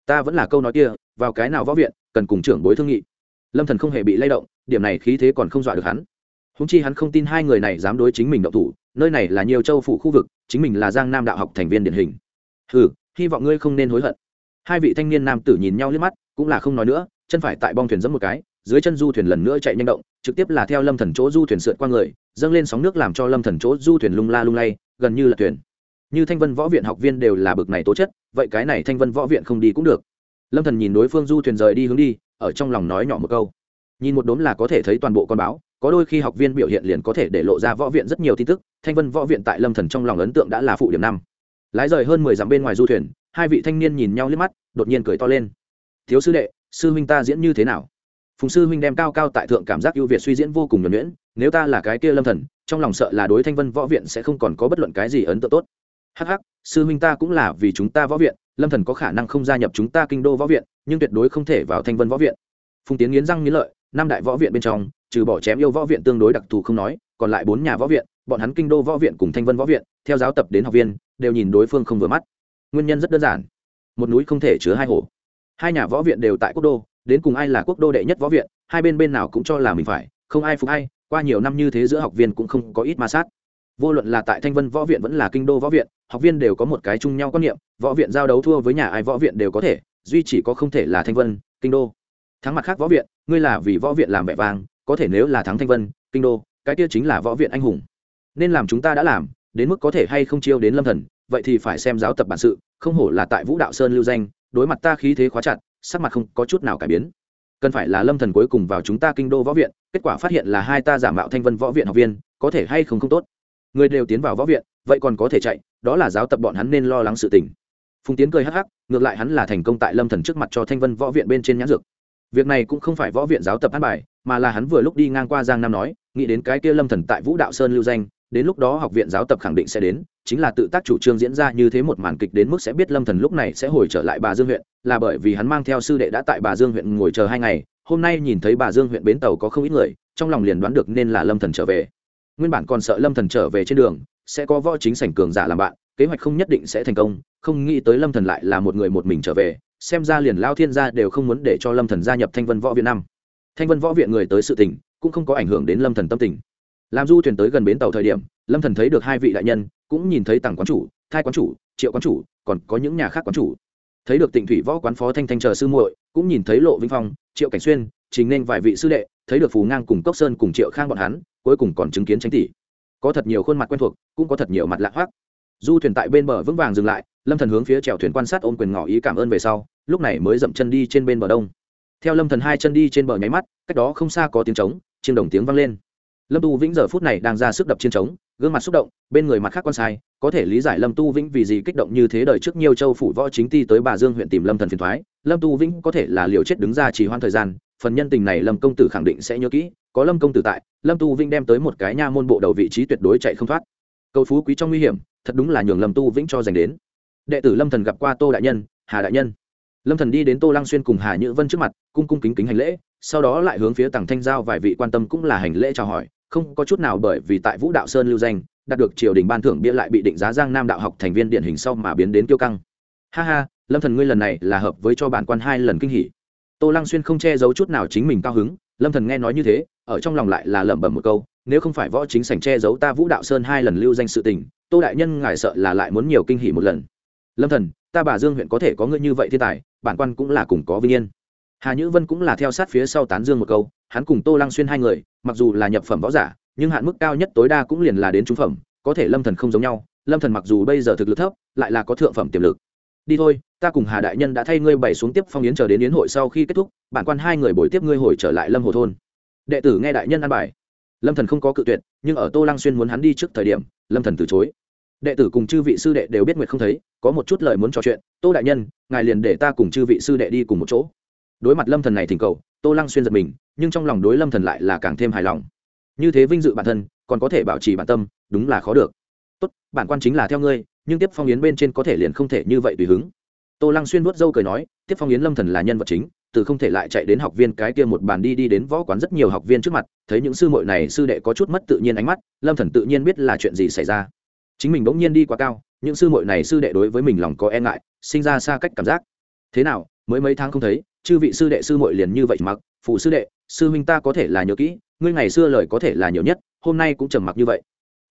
Ta vẫn là câu nói kia, vào cái nào võ viện, cần cùng trưởng bối thương nghị. Lâm thần không hề bị lay động, điểm này khí thế còn không dọa được hắn. Húng chi hắn không tin hai người này dám đối chính mình động thủ, nơi này là nhiều châu phủ khu vực, chính mình là giang nam đạo học thành viên điển hình. Ừ hy vọng ngươi không nên hối hận. Hai vị thanh niên nam tử nhìn nhau liếc mắt, cũng là không nói nữa, chân phải tại bong thuyền giẫm một cái, dưới chân du thuyền lần nữa chạy nhanh động, trực tiếp là theo lâm thần chỗ du thuyền sượt qua người, dâng lên sóng nước làm cho lâm thần chỗ du thuyền lung la lung lay, gần như là thuyền. Như thanh vân võ viện học viên đều là bực này tố chất, vậy cái này thanh vân võ viện không đi cũng được. Lâm thần nhìn đối phương du thuyền rời đi hướng đi, ở trong lòng nói nhỏ một câu. Nhìn một đốm là có thể thấy toàn bộ con báo, có đôi khi học viên biểu hiện liền có thể để lộ ra võ viện rất nhiều tin tức, thanh vân võ viện tại lâm thần trong lòng ấn tượng đã là phụ điểm năm lái rời hơn mười dặm bên ngoài du thuyền, hai vị thanh niên nhìn nhau liếc mắt, đột nhiên cười to lên. Thiếu sư đệ, sư huynh ta diễn như thế nào? Phùng sư huynh đem cao cao tại thượng cảm giác ưu việt suy diễn vô cùng nhuẩn nhuyễn, nếu ta là cái kia lâm thần, trong lòng sợ là đối thanh vân võ viện sẽ không còn có bất luận cái gì ấn tượng tốt. Hắc hắc, sư huynh ta cũng là vì chúng ta võ viện, lâm thần có khả năng không gia nhập chúng ta kinh đô võ viện, nhưng tuyệt đối không thể vào thanh vân võ viện. Phùng tiến nghiến răng nghiến lợi, năm đại võ viện bên trong, trừ bỏ chém yêu võ viện tương đối đặc thù không nói, còn lại bốn nhà võ viện, bọn hắn kinh đô võ viện cùng thanh vân võ viện, theo giáo tập đến học viên đều nhìn đối phương không vừa mắt. Nguyên nhân rất đơn giản. Một núi không thể chứa hai hồ. Hai nhà võ viện đều tại quốc đô đến cùng ai là quốc đô đệ nhất võ viện hai bên bên nào cũng cho là mình phải không ai phục ai qua nhiều năm như thế giữa học viên cũng không có ít ma sát. Vô luận là tại thanh vân võ viện vẫn là kinh đô võ viện học viên đều có một cái chung nhau quan niệm võ viện giao đấu thua với nhà ai võ viện đều có thể duy chỉ có không thể là thanh vân kinh đô. Thắng mặt khác võ viện ngươi là vì võ viện làm vẻ vàng, có thể nếu là thắng thanh vân kinh đô cái kia chính là võ viện anh hùng. Nên làm chúng ta đã làm đến mức có thể hay không chiêu đến lâm thần, vậy thì phải xem giáo tập bản sự, không hổ là tại vũ đạo sơn lưu danh, đối mặt ta khí thế khóa chặt, sắc mặt không có chút nào cải biến. Cần phải là lâm thần cuối cùng vào chúng ta kinh đô võ viện, kết quả phát hiện là hai ta giả mạo thanh vân võ viện học viên, có thể hay không không tốt. Người đều tiến vào võ viện, vậy còn có thể chạy, đó là giáo tập bọn hắn nên lo lắng sự tình. Phùng tiến cười hắc hắc, ngược lại hắn là thành công tại lâm thần trước mặt cho thanh vân võ viện bên trên nhãn dược. Việc này cũng không phải võ viện giáo tập an bài, mà là hắn vừa lúc đi ngang qua giang nam nói, nghĩ đến cái kia lâm thần tại vũ đạo sơn lưu danh đến lúc đó học viện giáo tập khẳng định sẽ đến, chính là tự tác chủ trương diễn ra như thế một màn kịch đến mức sẽ biết lâm thần lúc này sẽ hồi trở lại bà dương huyện, là bởi vì hắn mang theo sư đệ đã tại bà dương huyện ngồi chờ hai ngày, hôm nay nhìn thấy bà dương huyện bến tàu có không ít người, trong lòng liền đoán được nên là lâm thần trở về. Nguyên bản còn sợ lâm thần trở về trên đường, sẽ có võ chính sảnh cường giả làm bạn, kế hoạch không nhất định sẽ thành công, không nghĩ tới lâm thần lại là một người một mình trở về, xem ra liền lao thiên gia đều không muốn để cho lâm thần gia nhập thanh vân võ viện năm. Thanh vân võ viện người tới sự tình, cũng không có ảnh hưởng đến lâm thần tâm tình làm du thuyền tới gần bến tàu thời điểm, lâm thần thấy được hai vị đại nhân, cũng nhìn thấy tặng quán chủ, thai quán chủ, triệu quán chủ, còn có những nhà khác quán chủ. Thấy được tịnh thủy võ quán phó thanh thanh chờ sư muội, cũng nhìn thấy lộ vinh phong, triệu cảnh xuyên chính nên vài vị sư đệ, thấy được phù ngang cùng cốc sơn cùng triệu khang bọn hắn, cuối cùng còn chứng kiến tranh tỷ. Có thật nhiều khuôn mặt quen thuộc, cũng có thật nhiều mặt lạ hoắc. Du thuyền tại bên bờ vững vàng dừng lại, lâm thần hướng phía chèo thuyền quan sát ôm quyền ngỏ ý cảm ơn về sau, lúc này mới dậm chân đi trên bên bờ đông. Theo lâm thần hai chân đi trên bờ nháy mắt, cách đó không xa có tiếng trống, chiêng đồng tiếng vang lên lâm tu vĩnh giờ phút này đang ra sức đập chiến trống, gương mặt xúc động, bên người mặt khác quan sai, có thể lý giải lâm tu vĩnh vì gì kích động như thế đời trước nhiều châu phủ võ chính ti tới bà dương huyện tìm lâm thần phiền thoái. Lâm tu vĩnh có thể là liều chết đứng ra trì hoãn thời gian, phần nhân tình này lâm công tử khẳng định sẽ nhớ kỹ, có lâm công tử tại, lâm tu vĩnh đem tới một cái nha môn bộ đầu vị trí tuyệt đối chạy không thoát. Cầu phú quý trong nguy hiểm, thật đúng là nhường lâm tu vĩnh cho dành đến. Đệ tử lâm thần gặp qua tô đại nhân, hà đại nhân. Lâm thần đi đến tô lăng xuyên cùng hà nhữ vân trước mặt, cung cung kính kính hành lễ, sau đó lại hướng phía tàng thanh giao vài vị quan tâm cũng là hành lễ chào hỏi không có chút nào bởi vì tại vũ đạo sơn lưu danh, đạt được triều đình ban thưởng bia lại bị định giá giang nam đạo học thành viên điển hình sau mà biến đến kiêu căng. Ha ha, lâm thần ngươi lần này là hợp với cho bản quan hai lần kinh hỉ. Tô lăng xuyên không che giấu chút nào chính mình cao hứng, lâm thần nghe nói như thế, ở trong lòng lại là lẩm bẩm một câu, nếu không phải võ chính sảnh che giấu ta vũ đạo sơn hai lần lưu danh sự tình, tô đại nhân ngài sợ là lại muốn nhiều kinh hỉ một lần. Lâm thần, ta bà dương huyện có thể có ngươi như vậy thiên tài, bản quan cũng là cùng có vinh yên hà nhữ vân cũng là theo sát phía sau tán dương một câu, hắn cùng tô lăng xuyên hai người, mặc dù là nhập phẩm võ giả, nhưng hạn mức cao nhất tối đa cũng liền là đến trung phẩm, có thể lâm thần không giống nhau, lâm thần mặc dù bây giờ thực lực thấp, lại là có thượng phẩm tiềm lực. Đi thôi, ta cùng hà đại nhân đã thay ngươi bày xuống tiếp phong yến chờ đến yến hội sau khi kết thúc, bản quan hai người buổi tiếp ngươi hồi trở lại lâm hồ thôn. Đệ tử nghe đại nhân ăn bài. Lâm thần không có cự tuyệt, nhưng ở tô lăng xuyên muốn hắn đi trước thời điểm, lâm thần từ chối. Đệ tử cùng chư vị sư đệ đều biết nguyệt không thấy, có một chút lời muốn trò chuyện, tô đại nhân, ngài liền để ta cùng chư vị sư đệ đi cùng một chỗ đối mặt lâm thần này thỉnh cầu, tô lăng xuyên giật mình, nhưng trong lòng đối lâm thần lại là càng thêm hài lòng. Như thế vinh dự bản thân, còn có thể bảo trì bản tâm, đúng là khó được. Tốt, bản quan chính là theo ngươi, nhưng tiếp phong yến bên trên có thể liền không thể như vậy tùy hứng. Tô lăng xuyên vuốt râu cười nói, tiếp phong yến lâm thần là nhân vật chính, từ không thể lại chạy đến học viên cái kia một bàn đi đi đến võ quán rất nhiều học viên trước mặt, thấy những sư muội này, sư đệ có chút mất tự nhiên ánh mắt, lâm thần tự nhiên biết là chuyện gì xảy ra. Chính mình bỗng nhiên đi quá cao, những sư muội này, sư đệ đối với mình lòng có e ngại, sinh ra xa cách cảm giác. Thế nào, mới mấy tháng không thấy chư vị sư đệ sư muội liền như vậy mặc phụ sư đệ, sư huynh ta có thể là nhớ kỹ, ngươi ngày xưa lời có thể là nhiều nhất, hôm nay cũng trầm mặc như vậy.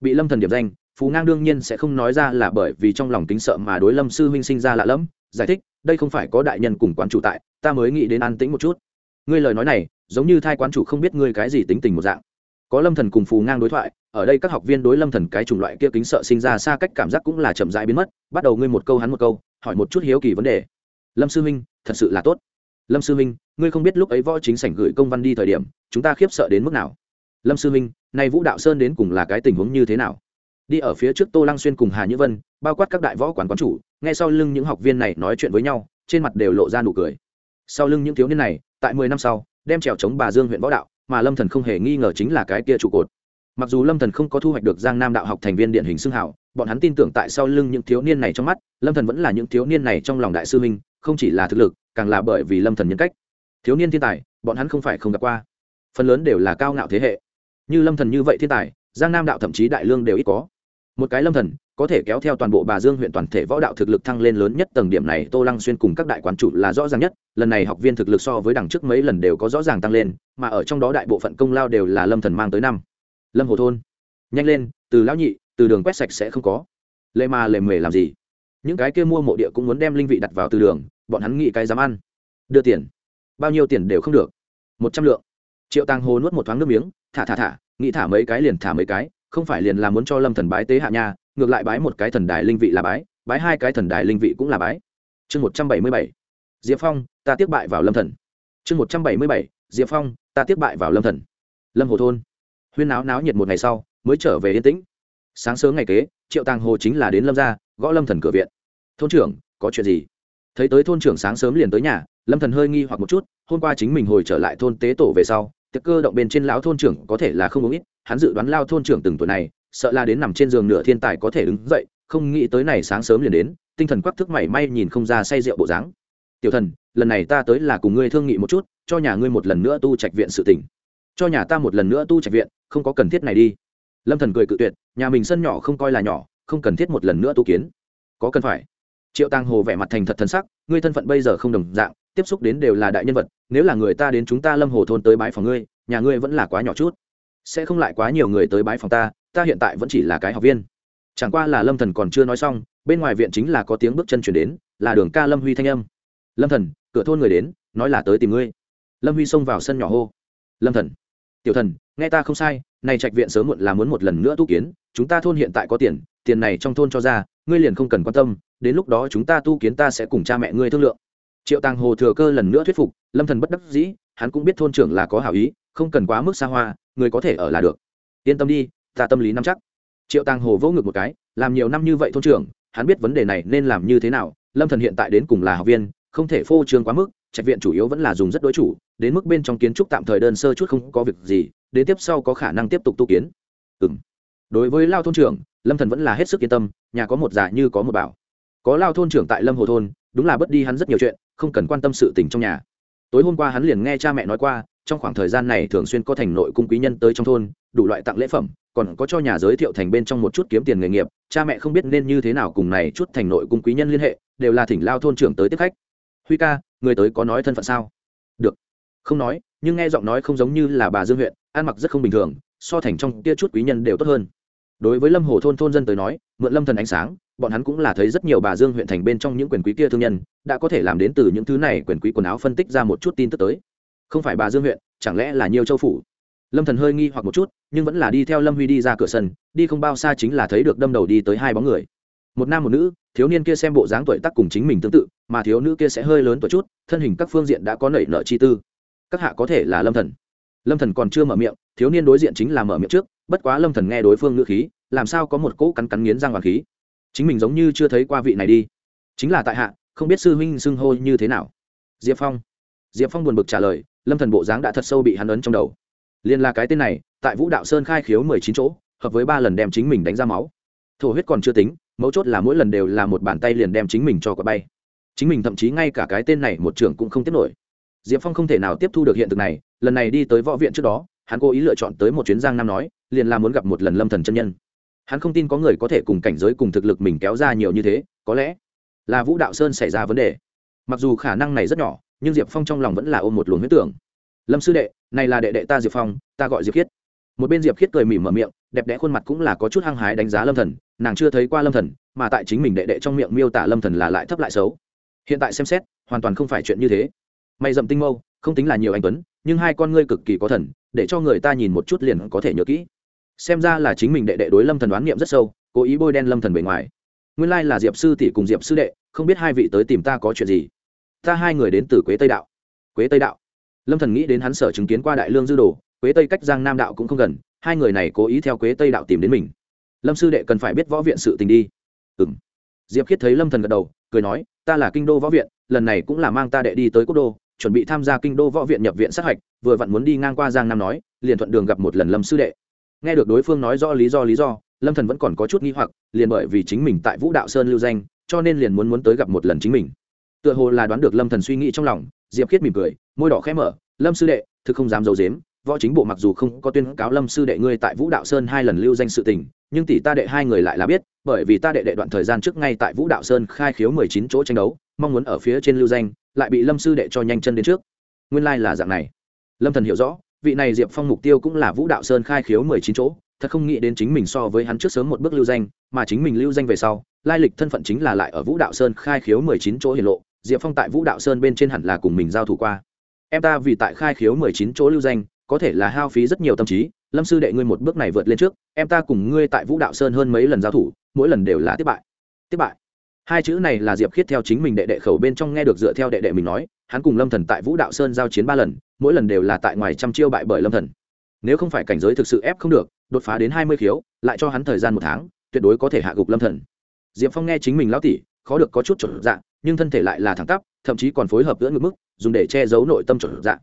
Bị lâm thần điểm danh phú ngang đương nhiên sẽ không nói ra là bởi vì trong lòng tính sợ mà đối lâm sư huynh sinh ra lạ lẫm, giải thích, đây không phải có đại nhân cùng quán chủ tại, ta mới nghĩ đến an tĩnh một chút. Ngươi lời nói này, giống như thai quán chủ không biết ngươi cái gì tính tình một dạng. Có lâm thần cùng phù ngang đối thoại, ở đây các học viên đối lâm thần cái chủng loại kia kính sợ sinh ra xa cách cảm giác cũng là chậm rãi biến mất, bắt đầu ngươi một câu hắn một câu, hỏi một chút hiếu kỳ vấn đề. Lâm sư huynh, thật sự là tốt lâm sư minh, ngươi không biết lúc ấy võ chính sảnh gửi công văn đi thời điểm chúng ta khiếp sợ đến mức nào? Lâm sư minh, nay vũ đạo sơn đến cùng là cái tình huống như thế nào? Đi ở phía trước tô lăng xuyên cùng hà nhữ vân bao quát các đại võ quán quán chủ nghe sau lưng những học viên này nói chuyện với nhau trên mặt đều lộ ra nụ cười. Sau lưng những thiếu niên này tại mười năm sau đem trèo chống bà dương huyện võ đạo mà lâm thần không hề nghi ngờ chính là cái kia trụ cột mặc dù lâm thần không có thu hoạch được giang nam đạo học thành viên điện hình xưng hảo bọn hắn tin tưởng tại sau lưng những thiếu niên này trong mắt, lâm thần vẫn là những thiếu niên này trong lòng đại sư huynh, không chỉ là thực lực, càng là bởi vì lâm thần nhân cách. Thiếu niên thiên tài, bọn hắn không phải không gặp qua. Phần lớn đều là cao ngạo thế hệ. Như lâm thần như vậy thiên tài, giang nam đạo thậm chí đại lương đều ít có. Một cái lâm thần, có thể kéo theo toàn bộ bà dương huyện toàn thể võ đạo thực lực thăng lên lớn nhất tầng điểm này, tô lăng xuyên cùng các đại quán chủ là rõ ràng nhất, lần này học viên thực lực so với đằng trước mấy lần đều có rõ ràng tăng lên, mà ở trong đó đại bộ phận công lao đều là lâm thần mang tới năm lâm hồ thôn. Nhanh lên, từ lão nhị, từ đường quét sạch sẽ không có. Lệ mà lệ mề làm gì? Những cái kia mua mộ địa cũng muốn đem linh vị đặt vào từ đường, bọn hắn nghĩ cái dám ăn. Đưa tiền. Bao nhiêu tiền đều không được. Một trăm lượng. Triệu tàng hồ nuốt một thoáng nước miếng, thả thả thả, nghĩ thả mấy cái liền thả mấy cái, không phải liền là muốn cho lâm thần bái tế hạ nha, ngược lại bái một cái thần đài linh vị là bái bái hai cái thần đài linh vị cũng là bái. Chương một trăm bảy mươi bảy. Diệp phong, ta tiếp bại vào lâm thần. Chương một trăm bảy mươi bảy. Diệp phong, ta tiếp bại vào lâm thần. Lâm hồ thôn huyên náo náo nhiệt một ngày sau, mới trở về yên tĩnh. Sáng sớm ngày kế, triệu tàng hồ chính là đến lâm gia, gõ lâm thần cửa viện. Thôn trưởng, có chuyện gì? Thấy tới thôn trưởng sáng sớm liền tới nhà, lâm thần hơi nghi hoặc một chút, hôm qua chính mình hồi trở lại thôn tế tổ về sau, tiệc cơ động bên trên lão thôn trưởng có thể là không uống ít, hắn dự đoán lao thôn trưởng từng tuổi này, sợ là đến nằm trên giường nửa thiên tài có thể đứng dậy, không nghĩ tới này sáng sớm liền đến, tinh thần quắc thức mảy may nhìn không ra say rượu bộ dáng. Tiểu thần, lần này ta tới là cùng ngươi thương nghị một chút, cho nhà ngươi một lần nữa tu trạch viện sự tỉnh cho nhà ta một lần nữa tu trạch viện, không có cần thiết này đi. Lâm thần cười cự tuyệt, nhà mình sân nhỏ không coi là nhỏ, không cần thiết một lần nữa tu kiến. Có cần phải. Triệu tàng hồ vẻ mặt thành thật thân sắc, ngươi thân phận bây giờ không đồng dạng, tiếp xúc đến đều là đại nhân vật, nếu là người ta đến chúng ta lâm hồ thôn tới bái phòng ngươi, nhà ngươi vẫn là quá nhỏ chút. Sẽ không lại quá nhiều người tới bái phòng ta ta hiện tại vẫn chỉ là cái học viên. Chẳng qua là lâm thần còn chưa nói xong, bên ngoài viện chính là có tiếng bước chân chuyển đến, là đường ca lâm huy thanh âm. Lâm thần, cửa thôn người đến, nói là tới tìm ngươi. Lâm huy xông vào sân nhỏ hô. Lâm thần tiểu thần, nghe ta không sai, này trạch viện sớm muộn là muốn một lần nữa tu kiến, chúng ta thôn hiện tại có tiền tiền này trong thôn cho ra, ngươi liền không cần quan tâm, đến lúc đó chúng ta tu kiến ta sẽ cùng cha mẹ ngươi thương lượng. Triệu tàng hồ thừa cơ lần nữa thuyết phục, lâm thần bất đắc dĩ, hắn cũng biết thôn trưởng là có hảo ý, không cần quá mức xa hoa, người có thể ở là được. Yên tâm đi, ta tâm lý nắm chắc. Triệu tàng hồ vỗ ngực một cái, làm nhiều năm như vậy thôn trưởng, hắn biết vấn đề này nên làm như thế nào, lâm thần hiện tại đến cùng là học viên, không thể phô trương quá mức trạch viện chủ yếu vẫn là dùng rất đối chủ, đến mức bên trong kiến trúc tạm thời đơn sơ chút không có việc gì, đến tiếp sau có khả năng tiếp tục tu kiến. Ừ đối với lao thôn trưởng, lâm thần vẫn là hết sức yên tâm, nhà có một già như có một bảo. Có lao thôn trưởng tại lâm hồ thôn, đúng là bất đi hắn rất nhiều chuyện, không cần quan tâm sự tình trong nhà. Tối hôm qua hắn liền nghe cha mẹ nói qua, trong khoảng thời gian này thường xuyên có thành nội cung quý nhân tới trong thôn, đủ loại tặng lễ phẩm, còn có cho nhà giới thiệu thành bên trong một chút kiếm tiền nghề nghiệp, cha mẹ không biết nên như thế nào cùng này chút thành nội cung quý nhân liên hệ, đều là thỉnh lao thôn trưởng tới tiếp khách huy ca, người tới có nói thân phận sao? Được. Không nói, nhưng nghe giọng nói không giống như là bà dương huyện, ăn mặc rất không bình thường, so thành trong kia chút quý nhân đều tốt hơn. Đối với lâm hồ thôn thôn dân tới nói, mượn lâm thần ánh sáng, bọn hắn cũng là thấy rất nhiều bà dương huyện thành bên trong những quyền quý kia thương nhân, đã có thể làm đến từ những thứ này quyền quý quần áo phân tích ra một chút tin tức tới. Không phải bà dương huyện, chẳng lẽ là nhiều châu phủ? Lâm thần hơi nghi hoặc một chút, nhưng vẫn là đi theo lâm huy đi ra cửa sân, đi không bao xa chính là thấy được đâm đầu đi tới hai bóng người một nam một nữ, thiếu niên kia xem bộ dáng tuổi tác cùng chính mình tương tự, mà thiếu nữ kia sẽ hơi lớn tuổi chút, thân hình các phương diện đã có nảy nợ chi tư. Các hạ có thể là lâm thần. Lâm thần còn chưa mở miệng, thiếu niên đối diện chính là mở miệng trước, bất quá lâm thần nghe đối phương ngữ khí, làm sao có một cỗ cắn cắn nghiến răng hoàng khí. Chính mình giống như chưa thấy qua vị này đi. Chính là tại hạ, không biết sư huynh xưng hô như thế nào. Diệp phong. Diệp phong buồn bực trả lời, lâm thần bộ dáng đã thật sâu bị hắn ấn trong đầu. Liên là cái tên này, tại vũ đạo sơn khai khiếu mười chín chỗ, hợp với ba lần đem chính mình đánh ra máu. Thổ huyết còn chưa tính mấu chốt là mỗi lần đều là một bàn tay liền đem chính mình cho quả bay. Chính mình thậm chí ngay cả cái tên này một trưởng cũng không tiếp nổi. Diệp phong không thể nào tiếp thu được hiện thực này, lần này đi tới võ viện trước đó, hắn cố ý lựa chọn tới một chuyến giang nam nói, liền là muốn gặp một lần lâm thần chân nhân. Hắn không tin có người có thể cùng cảnh giới cùng thực lực mình kéo ra nhiều như thế, có lẽ là vũ đạo sơn xảy ra vấn đề. Mặc dù khả năng này rất nhỏ, nhưng diệp phong trong lòng vẫn là ôm một luồng huyết tưởng. Lâm sư đệ, này là đệ đệ ta diệp phong, ta gọi diệp khiết. Một bên diệp khiết cười mỉm mở miệng đẹp đẽ khuôn mặt cũng là có chút hăng hái đánh giá lâm thần, nàng chưa thấy qua lâm thần, mà tại chính mình đệ đệ trong miệng miêu tả lâm thần là lại thấp lại xấu. Hiện tại xem xét, hoàn toàn không phải chuyện như thế. Mày dậm tinh mâu, không tính là nhiều anh tuấn, nhưng hai con ngươi cực kỳ có thần, để cho người ta nhìn một chút liền có thể nhớ kỹ. Xem ra là chính mình đệ đệ đối lâm thần đoán nghiệm rất sâu, cố ý bôi đen lâm thần bề ngoài. Nguyên lai là diệp sư tỷ cùng diệp sư đệ, không biết hai vị tới tìm ta có chuyện gì. Ta hai người đến từ quế tây đạo. Quế tây đạo. Lâm thần nghĩ đến hắn sở chứng kiến qua đại lương dư đồ, quế tây cách giang nam đạo cũng không gần hai người này cố ý theo quế tây đạo tìm đến mình lâm sư đệ cần phải biết võ viện sự tình đi ừ m diệp khiết thấy lâm thần gật đầu cười nói ta là kinh đô võ viện lần này cũng là mang ta đệ đi tới quốc đô chuẩn bị tham gia kinh đô võ viện nhập viện sát hạch vừa vặn muốn đi ngang qua giang nam nói liền thuận đường gặp một lần lâm sư đệ nghe được đối phương nói rõ lý do lý do lâm thần vẫn còn có chút nghi hoặc liền bởi vì chính mình tại vũ đạo sơn lưu danh cho nên liền muốn muốn tới gặp một lần chính mình tựa hồ là đoán được lâm thần suy nghĩ trong lòng diệp khiết mỉm cười môi đỏ khẽ mở lâm sư đệ thực không dám giấu dếm võ chính bộ mặc dù không có tuyên cáo lâm sư đệ ngươi tại vũ đạo sơn hai lần lưu danh sự tình, nhưng tỷ ta đệ hai người lại là biết, bởi vì ta đệ đệ đoạn thời gian trước ngay tại vũ đạo sơn khai khiếu mười chín chỗ tranh đấu, mong muốn ở phía trên lưu danh, lại bị lâm sư đệ cho nhanh chân đến trước. Nguyên lai là dạng này. Lâm thần hiểu rõ, vị này diệp phong mục tiêu cũng là vũ đạo sơn khai khiếu mười chín chỗ, thật không nghĩ đến chính mình so với hắn trước sớm một bước lưu danh, mà chính mình lưu danh về sau, lai lịch thân phận chính là lại ở vũ đạo sơn khai khiếu mười chín chỗ hiển lộ, diệp phong tại vũ đạo sơn bên trên hẳn là cùng mình giao thủ qua. Em ta vì tại khai khiếu mười chín chỗ lưu danh có thể là hao phí rất nhiều tâm trí, lâm sư đệ ngươi một bước này vượt lên trước, em ta cùng ngươi tại vũ đạo sơn hơn mấy lần giao thủ, mỗi lần đều là tiếp bại. Tiếp bại. Hai chữ này là diệp khiết theo chính mình đệ đệ khẩu bên trong nghe được dựa theo đệ đệ mình nói, hắn cùng lâm thần tại vũ đạo sơn giao chiến ba lần, mỗi lần đều là tại ngoài trăm chiêu bại bởi lâm thần. Nếu không phải cảnh giới thực sự ép không được, đột phá đến hai mươi khiếu, lại cho hắn thời gian một tháng, tuyệt đối có thể hạ gục lâm thần. Diệp phong nghe chính mình lão tỷ, khó được có chút chuẩn dạng nhưng thân thể lại là thẳng tắp, thậm chí còn phối hợp giữa ngực mức, dùng để che giấu nội tâm chuẩn dạng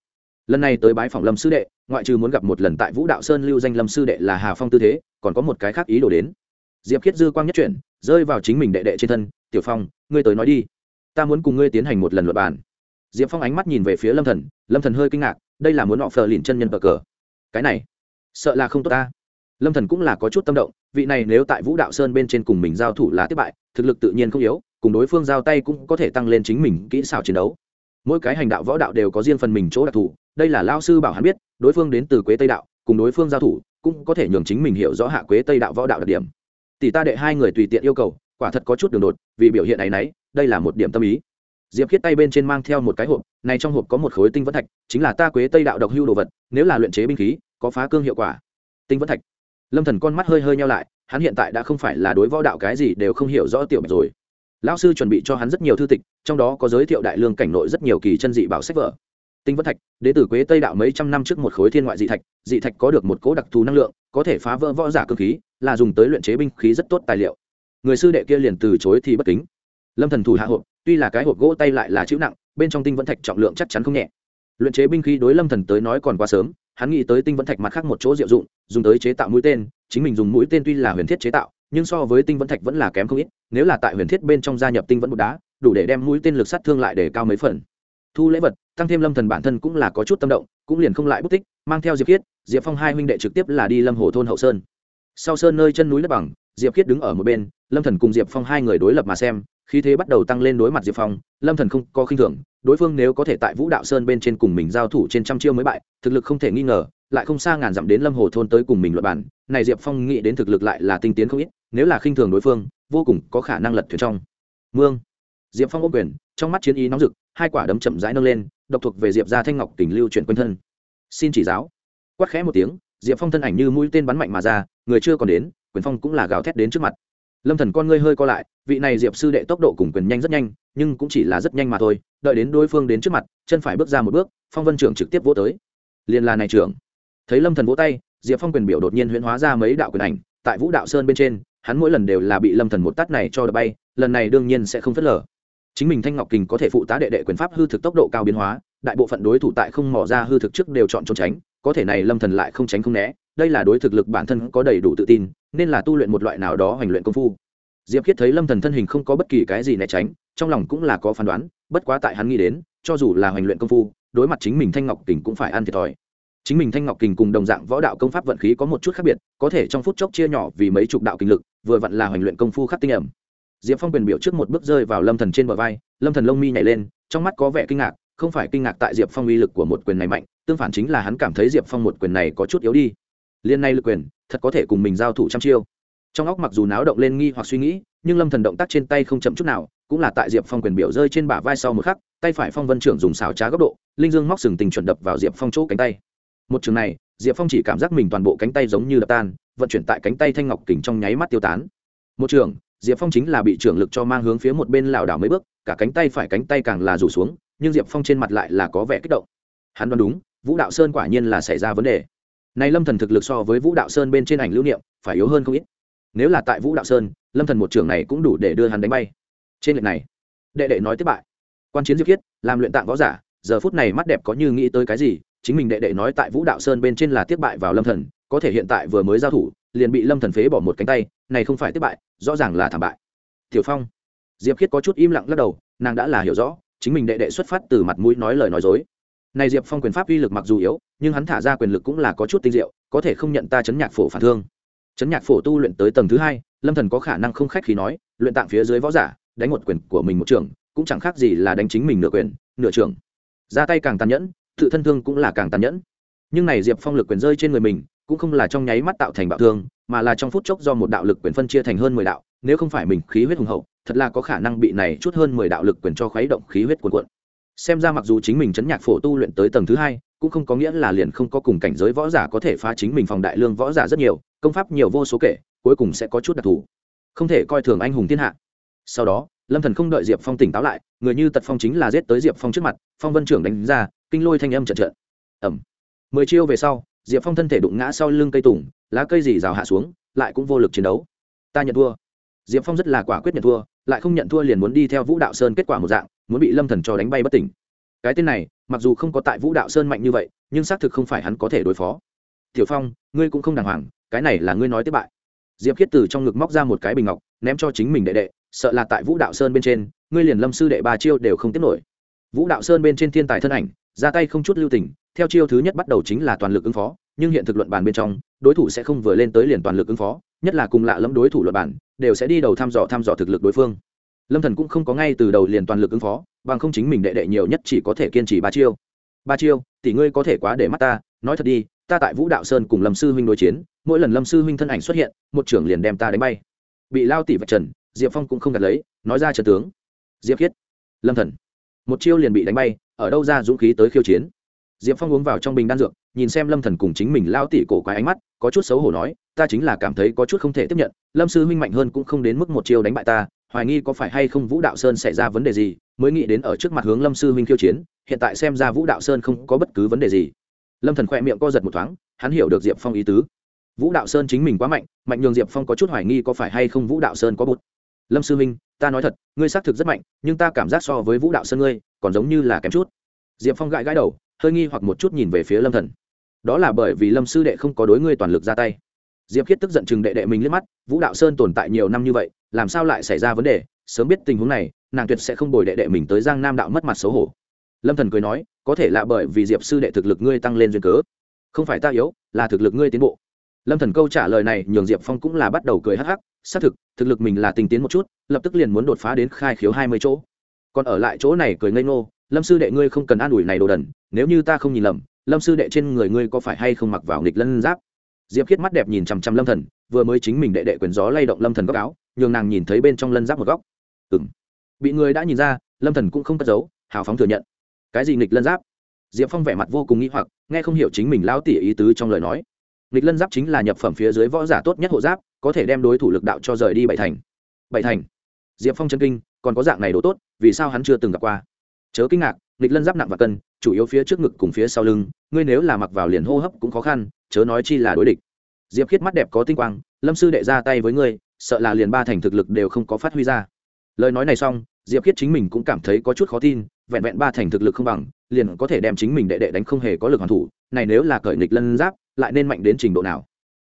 lần này tới bái phòng lâm sư đệ, ngoại trừ muốn gặp một lần tại vũ đạo sơn lưu danh lâm sư đệ là hà phong tư thế, còn có một cái khác ý đồ đến. Diệp khiết dư quang nhất chuyển, rơi vào chính mình đệ đệ trên thân, tiểu phong, ngươi tới nói đi. Ta muốn cùng ngươi tiến hành một lần luật bàn. Diệp phong ánh mắt nhìn về phía lâm thần lâm thần hơi kinh ngạc, đây là muốn họ phờ lìn chân nhân bờ cờ. Cái này, sợ là không tốt ta. Lâm thần cũng là có chút tâm động, vị này nếu tại vũ đạo sơn bên trên cùng mình giao thủ là thất bại, thực lực tự nhiên không yếu, cùng đối phương giao tay cũng có thể tăng lên chính mình kỹ xảo chiến đấu mỗi cái hành đạo võ đạo đều có riêng phần mình chỗ đặc thù, đây là lao sư bảo hắn biết, đối phương đến từ quế tây đạo, cùng đối phương giao thủ, cũng có thể nhường chính mình hiểu rõ hạ quế tây đạo võ đạo đặc điểm. Tỷ ta đệ hai người tùy tiện yêu cầu, quả thật có chút đường đột, vì biểu hiện này nấy, đây là một điểm tâm ý. Diệp khiết tay bên trên mang theo một cái hộp, này trong hộp có một khối tinh vẫn thạch, chính là ta quế tây đạo độc hưu đồ vật, nếu là luyện chế binh khí, có phá cương hiệu quả. Tinh vẫn thạch. Lâm thần con mắt hơi hơi nhau lại, hắn hiện tại đã không phải là đối võ đạo cái gì đều không hiểu rõ tiểu bạch rồi lão sư chuẩn bị cho hắn rất nhiều thư tịch, trong đó có giới thiệu đại lương cảnh nội rất nhiều kỳ chân dị bảo sách vở. Tinh vân thạch, đế tử quế tây đạo mấy trăm năm trước một khối thiên ngoại dị thạch dị thạch có được một cố đặc thù năng lượng, có thể phá vỡ võ giả cơ khí, là dùng tới luyện chế binh khí rất tốt tài liệu. Người sư đệ kia liền từ chối thì bất kính. Lâm thần thủ hạ hộp, tuy là cái hộp gỗ tay lại là chịu nặng, bên trong tinh vân thạch trọng lượng chắc chắn không nhẹ. Luyện chế binh khí đối lâm thần tới nói còn quá sớm, hắn nghĩ tới tinh vân thạch mặt khác một chỗ diệu dụng, dùng tới chế tạo mũi tên, chính mình dùng mũi tên tuy là huyền thiết chế tạo nhưng so với tinh vẫn thạch vẫn là kém không ít, nếu là tại huyền thiết bên trong gia nhập tinh vẫn bột đá, đủ để đem mũi tên lực sát thương lại để cao mấy phần. Thu lễ vật, tăng thêm lâm thần bản thân cũng là có chút tâm động, cũng liền không lại bút tích, mang theo diệp khiết, diệp phong hai huynh đệ trực tiếp là đi lâm hồ thôn hậu sơn. Sau sơn nơi chân núi đất bằng, diệp khiết đứng ở một bên, lâm thần cùng diệp phong hai người đối lập mà xem, khí thế bắt đầu tăng lên đối mặt diệp phong, lâm thần không có khinh thường, đối phương nếu có thể tại vũ đạo sơn bên trên cùng mình giao thủ trên trăm chiêu mới bại, thực lực không thể nghi ngờ, lại không xa ngàn dặm đến lâm hồ thôn tới cùng mình luật bản này diệp phong nghĩ đến thực lực lại là tinh tiến không ít nếu là khinh thường đối phương, vô cùng có khả năng lật thuyền trong. Mương. Diệp phong ôm quyền, trong mắt chiến ý nóng rực, hai quả đấm chậm rãi nâng lên, độc thuộc về diệp ra thanh ngọc tình lưu chuyển quanh thân. Xin chỉ giáo. Quát khẽ một tiếng, diệp phong thân ảnh như mũi tên bắn mạnh mà ra, người chưa còn đến, quyền phong cũng là gào thét đến trước mặt. Lâm thần con ngươi hơi co lại, vị này diệp sư đệ tốc độ cùng quyền nhanh rất nhanh, nhưng cũng chỉ là rất nhanh mà thôi, đợi đến đối phương đến trước mặt, chân phải bước ra một bước, phong vân trưởng trực tiếp vỗ tới. Liền là này trưởng. Thấy lâm thần vỗ tay, diệp phong quyền biểu đột nhiên huyễn hóa ra mấy đạo quyền ảnh, tại vũ đạo sơn bên trên hắn mỗi lần đều là bị lâm thần một tát này cho đập bay, lần này đương nhiên sẽ không phớt lờ. Chính mình thanh ngọc kình có thể phụ tá đệ đệ quyền pháp hư thực tốc độ cao biến hóa, đại bộ phận đối thủ tại không mỏ ra hư thực trước đều chọn trốn tránh, có thể này lâm thần lại không tránh không né, đây là đối thực lực bản thân có đầy đủ tự tin, nên là tu luyện một loại nào đó hành luyện công phu. Diệp khiết thấy lâm thần thân hình không có bất kỳ cái gì né tránh, trong lòng cũng là có phán đoán, bất quá tại hắn nghĩ đến, cho dù là hành luyện công phu, đối mặt chính mình thanh ngọc kình cũng phải ăn thiệt thòi chính mình thanh ngọc kình cùng đồng dạng võ đạo công pháp vận khí có một chút khác biệt, có thể trong phút chốc chia nhỏ vì mấy chục đạo kinh lực, vừa vặn là hoành luyện công phu khắc tinh ẩm. Diệp phong quyền biểu trước một bước rơi vào lâm thần trên bờ vai, lâm thần lông mi nhảy lên, trong mắt có vẻ kinh ngạc, không phải kinh ngạc tại diệp phong uy lực của một quyền này mạnh, tương phản chính là hắn cảm thấy diệp phong một quyền này có chút yếu đi. Liên nay lực quyền, thật có thể cùng mình giao thủ trăm chiêu. Trong óc mặc dù náo động lên nghi hoặc suy nghĩ, nhưng lâm thần động tác trên tay không chậm chút nào, cũng là tại diệp phong quyền biểu rơi trên bả vai sau một khắc, tay phải phong vân trưởng dùng xào trá góc độ, linh dương móc sừng tình chuẩn đập vào diệp phong chỗ cánh tay một trường này, diệp phong chỉ cảm giác mình toàn bộ cánh tay giống như đập tan, vận chuyển tại cánh tay thanh ngọc kình trong nháy mắt tiêu tán. Một trường, diệp phong chính là bị trưởng lực cho mang hướng phía một bên lảo đảo mấy bước, cả cánh tay phải cánh tay càng là rủ xuống, nhưng diệp phong trên mặt lại là có vẻ kích động. Hắn đoán đúng, vũ đạo sơn quả nhiên là xảy ra vấn đề. Này lâm thần thực lực so với vũ đạo sơn bên trên ảnh lưu niệm, phải yếu hơn không ít. Nếu là tại vũ đạo sơn, lâm thần một trường này cũng đủ để đưa hắn đánh bay. Trên lệch này, đệ đệ nói tiếp bại. Quan chiến diệp khiết, làm luyện tạng võ giả, giờ phút này mắt đẹp có như nghĩ tới cái gì chính mình đệ đệ nói tại vũ đạo sơn bên trên là tiếp bại vào lâm thần, có thể hiện tại vừa mới giao thủ, liền bị lâm thần phế bỏ một cánh tay, này không phải tiếp bại, rõ ràng là thảm bại. Tiểu phong, diệp khiết có chút im lặng lắc đầu, nàng đã là hiểu rõ, chính mình đệ đệ xuất phát từ mặt mũi nói lời nói dối. Này diệp phong quyền pháp uy lực mặc dù yếu, nhưng hắn thả ra quyền lực cũng là có chút tinh diệu, có thể không nhận ta chấn nhạc phổ phản thương. Chấn nhạc phổ tu luyện tới tầng thứ hai, lâm thần có khả năng không khách khí nói, luyện tạng phía dưới võ giả, đánh một quyền của mình một trường, cũng chẳng khác gì là đánh chính mình nửa quyền, nửa trường. Ra tay càng tàn nhẫn tự thân thương cũng là càng tàn nhẫn. Nhưng này diệp phong lực quyền rơi trên người mình, cũng không là trong nháy mắt tạo thành bạo thương, mà là trong phút chốc do một đạo lực quyền phân chia thành hơn mười đạo, nếu không phải mình khí huyết hùng hậu, thật là có khả năng bị này chút hơn mười đạo lực quyền cho khuấy động khí huyết cuồn cuộn. Xem ra mặc dù chính mình chấn nhạc phổ tu luyện tới tầng thứ hai, cũng không có nghĩa là liền không có cùng cảnh giới võ giả có thể phá chính mình phòng đại lương võ giả rất nhiều, công pháp nhiều vô số kể, cuối cùng sẽ có chút đặc thù. Không thể coi thường anh hùng thiên hạ. Sau đó, lâm thần không đợi diệp phong tỉnh táo lại, người như tật phong chính là giết tới diệp phong trước mặt, phong vân trưởng đánh ra kinh lôi thanh âm trận trận. Ẩm mười chiêu về sau, diệp phong thân thể đụng ngã sau lưng cây tùng, lá cây dì rào hạ xuống, lại cũng vô lực chiến đấu. Ta nhận thua. Diệp phong rất là quả quyết nhận thua, lại không nhận thua liền muốn đi theo vũ đạo sơn kết quả một dạng, muốn bị lâm thần cho đánh bay bất tỉnh. Cái tên này, mặc dù không có tại vũ đạo sơn mạnh như vậy, nhưng xác thực không phải hắn có thể đối phó. Tiểu phong, ngươi cũng không đàng hoàng, cái này là ngươi nói tiếp bại. Diệp khiết từ trong ngực móc ra một cái bình ngọc, ném cho chính mình đệ đệ, sợ là tại vũ đạo sơn bên trên, ngươi liền lâm sư đệ ba chiêu đều không tiếp nổi. Vũ đạo sơn bên trên thiên tài thân ảnh ra tay không chút lưu tình, theo chiêu thứ nhất bắt đầu chính là toàn lực ứng phó, nhưng hiện thực luận bàn bên trong, đối thủ sẽ không vừa lên tới liền toàn lực ứng phó, nhất là cùng lạ lẫm đối thủ luận bàn, đều sẽ đi đầu thăm dò thăm dò thực lực đối phương. Lâm thần cũng không có ngay từ đầu liền toàn lực ứng phó, bằng không chính mình đệ đệ nhiều nhất chỉ có thể kiên trì ba chiêu. Ba chiêu, tỷ ngươi có thể quá để mắt ta, nói thật đi, ta tại vũ đạo sơn cùng lâm sư huynh đối chiến, mỗi lần lâm sư huynh thân ảnh xuất hiện, một trưởng liền đem ta đánh bay. Bị lao tỷ vạch trần, diệp phong cũng không gạt lấy, nói ra trần tướng. Diệp khiết, lâm thần, một chiêu liền bị đánh bay ở đâu ra dũng khí tới khiêu chiến. Diệp phong uống vào trong bình đan dược, nhìn xem lâm thần cùng chính mình lao tỉ cổ quái ánh mắt, có chút xấu hổ nói, ta chính là cảm thấy có chút không thể tiếp nhận, lâm sư huynh mạnh hơn cũng không đến mức một chiêu đánh bại ta, hoài nghi có phải hay không vũ đạo sơn xảy ra vấn đề gì, mới nghĩ đến ở trước mặt hướng lâm sư huynh khiêu chiến, hiện tại xem ra vũ đạo sơn không có bất cứ vấn đề gì. Lâm thần khỏe miệng co giật một thoáng, hắn hiểu được diệp phong ý tứ. Vũ đạo sơn chính mình quá mạnh mạnh nhường diệp phong có chút hoài nghi có phải hay không vũ đạo sơn có bụt lâm sư huynh ta nói thật, ngươi xác thực rất mạnh, nhưng ta cảm giác so với vũ đạo sơn ngươi, còn giống như là kém chút. Diệp phong gãi gãi đầu, hơi nghi hoặc một chút nhìn về phía lâm thần. Đó là bởi vì lâm sư đệ không có đối ngươi toàn lực ra tay. Diệp khiết tức giận chừng đệ đệ mình liếc mắt, vũ đạo sơn tồn tại nhiều năm như vậy, làm sao lại xảy ra vấn đề? Sớm biết tình huống này, nàng tuyệt sẽ không bồi đệ đệ mình tới giang nam đạo mất mặt xấu hổ. Lâm thần cười nói, có thể là bởi vì diệp sư đệ thực lực ngươi tăng lên duyên cớ. Không phải ta yếu, là thực lực ngươi tiến bộ. Lâm thần câu trả lời này, nhường diệp phong cũng là bắt đầu cười hắc hắc xác thực thực lực mình là tình tiến một chút, lập tức liền muốn đột phá đến khai khiếu hai mươi chỗ. Còn ở lại chỗ này cười ngây ngô, lâm sư đệ ngươi không cần an ủi này đồ đần, nếu như ta không nhìn lầm, lâm sư đệ trên người ngươi có phải hay không mặc vào nghịch lân giáp? Diệp khiết mắt đẹp nhìn chằm chằm lâm thần, vừa mới chính mình đệ đệ quyền gió lay động lâm thần góc áo, nhường nàng nhìn thấy bên trong lân giáp một góc. Ừng bị người đã nhìn ra, lâm thần cũng không cất giấu, hào phóng thừa nhận. Cái gì nghịch lân giáp? Diệp phong vẻ mặt vô cùng nghĩ hoặc, nghe không hiểu chính mình lao tỉ ý tứ trong lời nói. Nghịch lân giáp chính là nhập phẩm phía dưới võ giả tốt nhất hộ giáp có thể đem đối thủ lực đạo cho rời đi bảy thành. Bảy thành? Diệp phong chân kinh, còn có dạng này đồ tốt, vì sao hắn chưa từng gặp qua? Chớ kinh ngạc, nghịch lân giáp nặng và cân, chủ yếu phía trước ngực cùng phía sau lưng, ngươi nếu là mặc vào liền hô hấp cũng khó khăn, chớ nói chi là đối địch. Diệp khiết mắt đẹp có tinh quang, lâm sư đệ ra tay với ngươi, sợ là liền ba thành thực lực đều không có phát huy ra. Lời nói này xong, diệp khiết chính mình cũng cảm thấy có chút khó tin, vẹn vẹn ba thành thực lực không bằng, liền có thể đem chính mình đệ đệ đánh không hề có lực hoàn thủ, này nếu là cởi nghịch lân giáp, lại nên mạnh đến trình độ nào?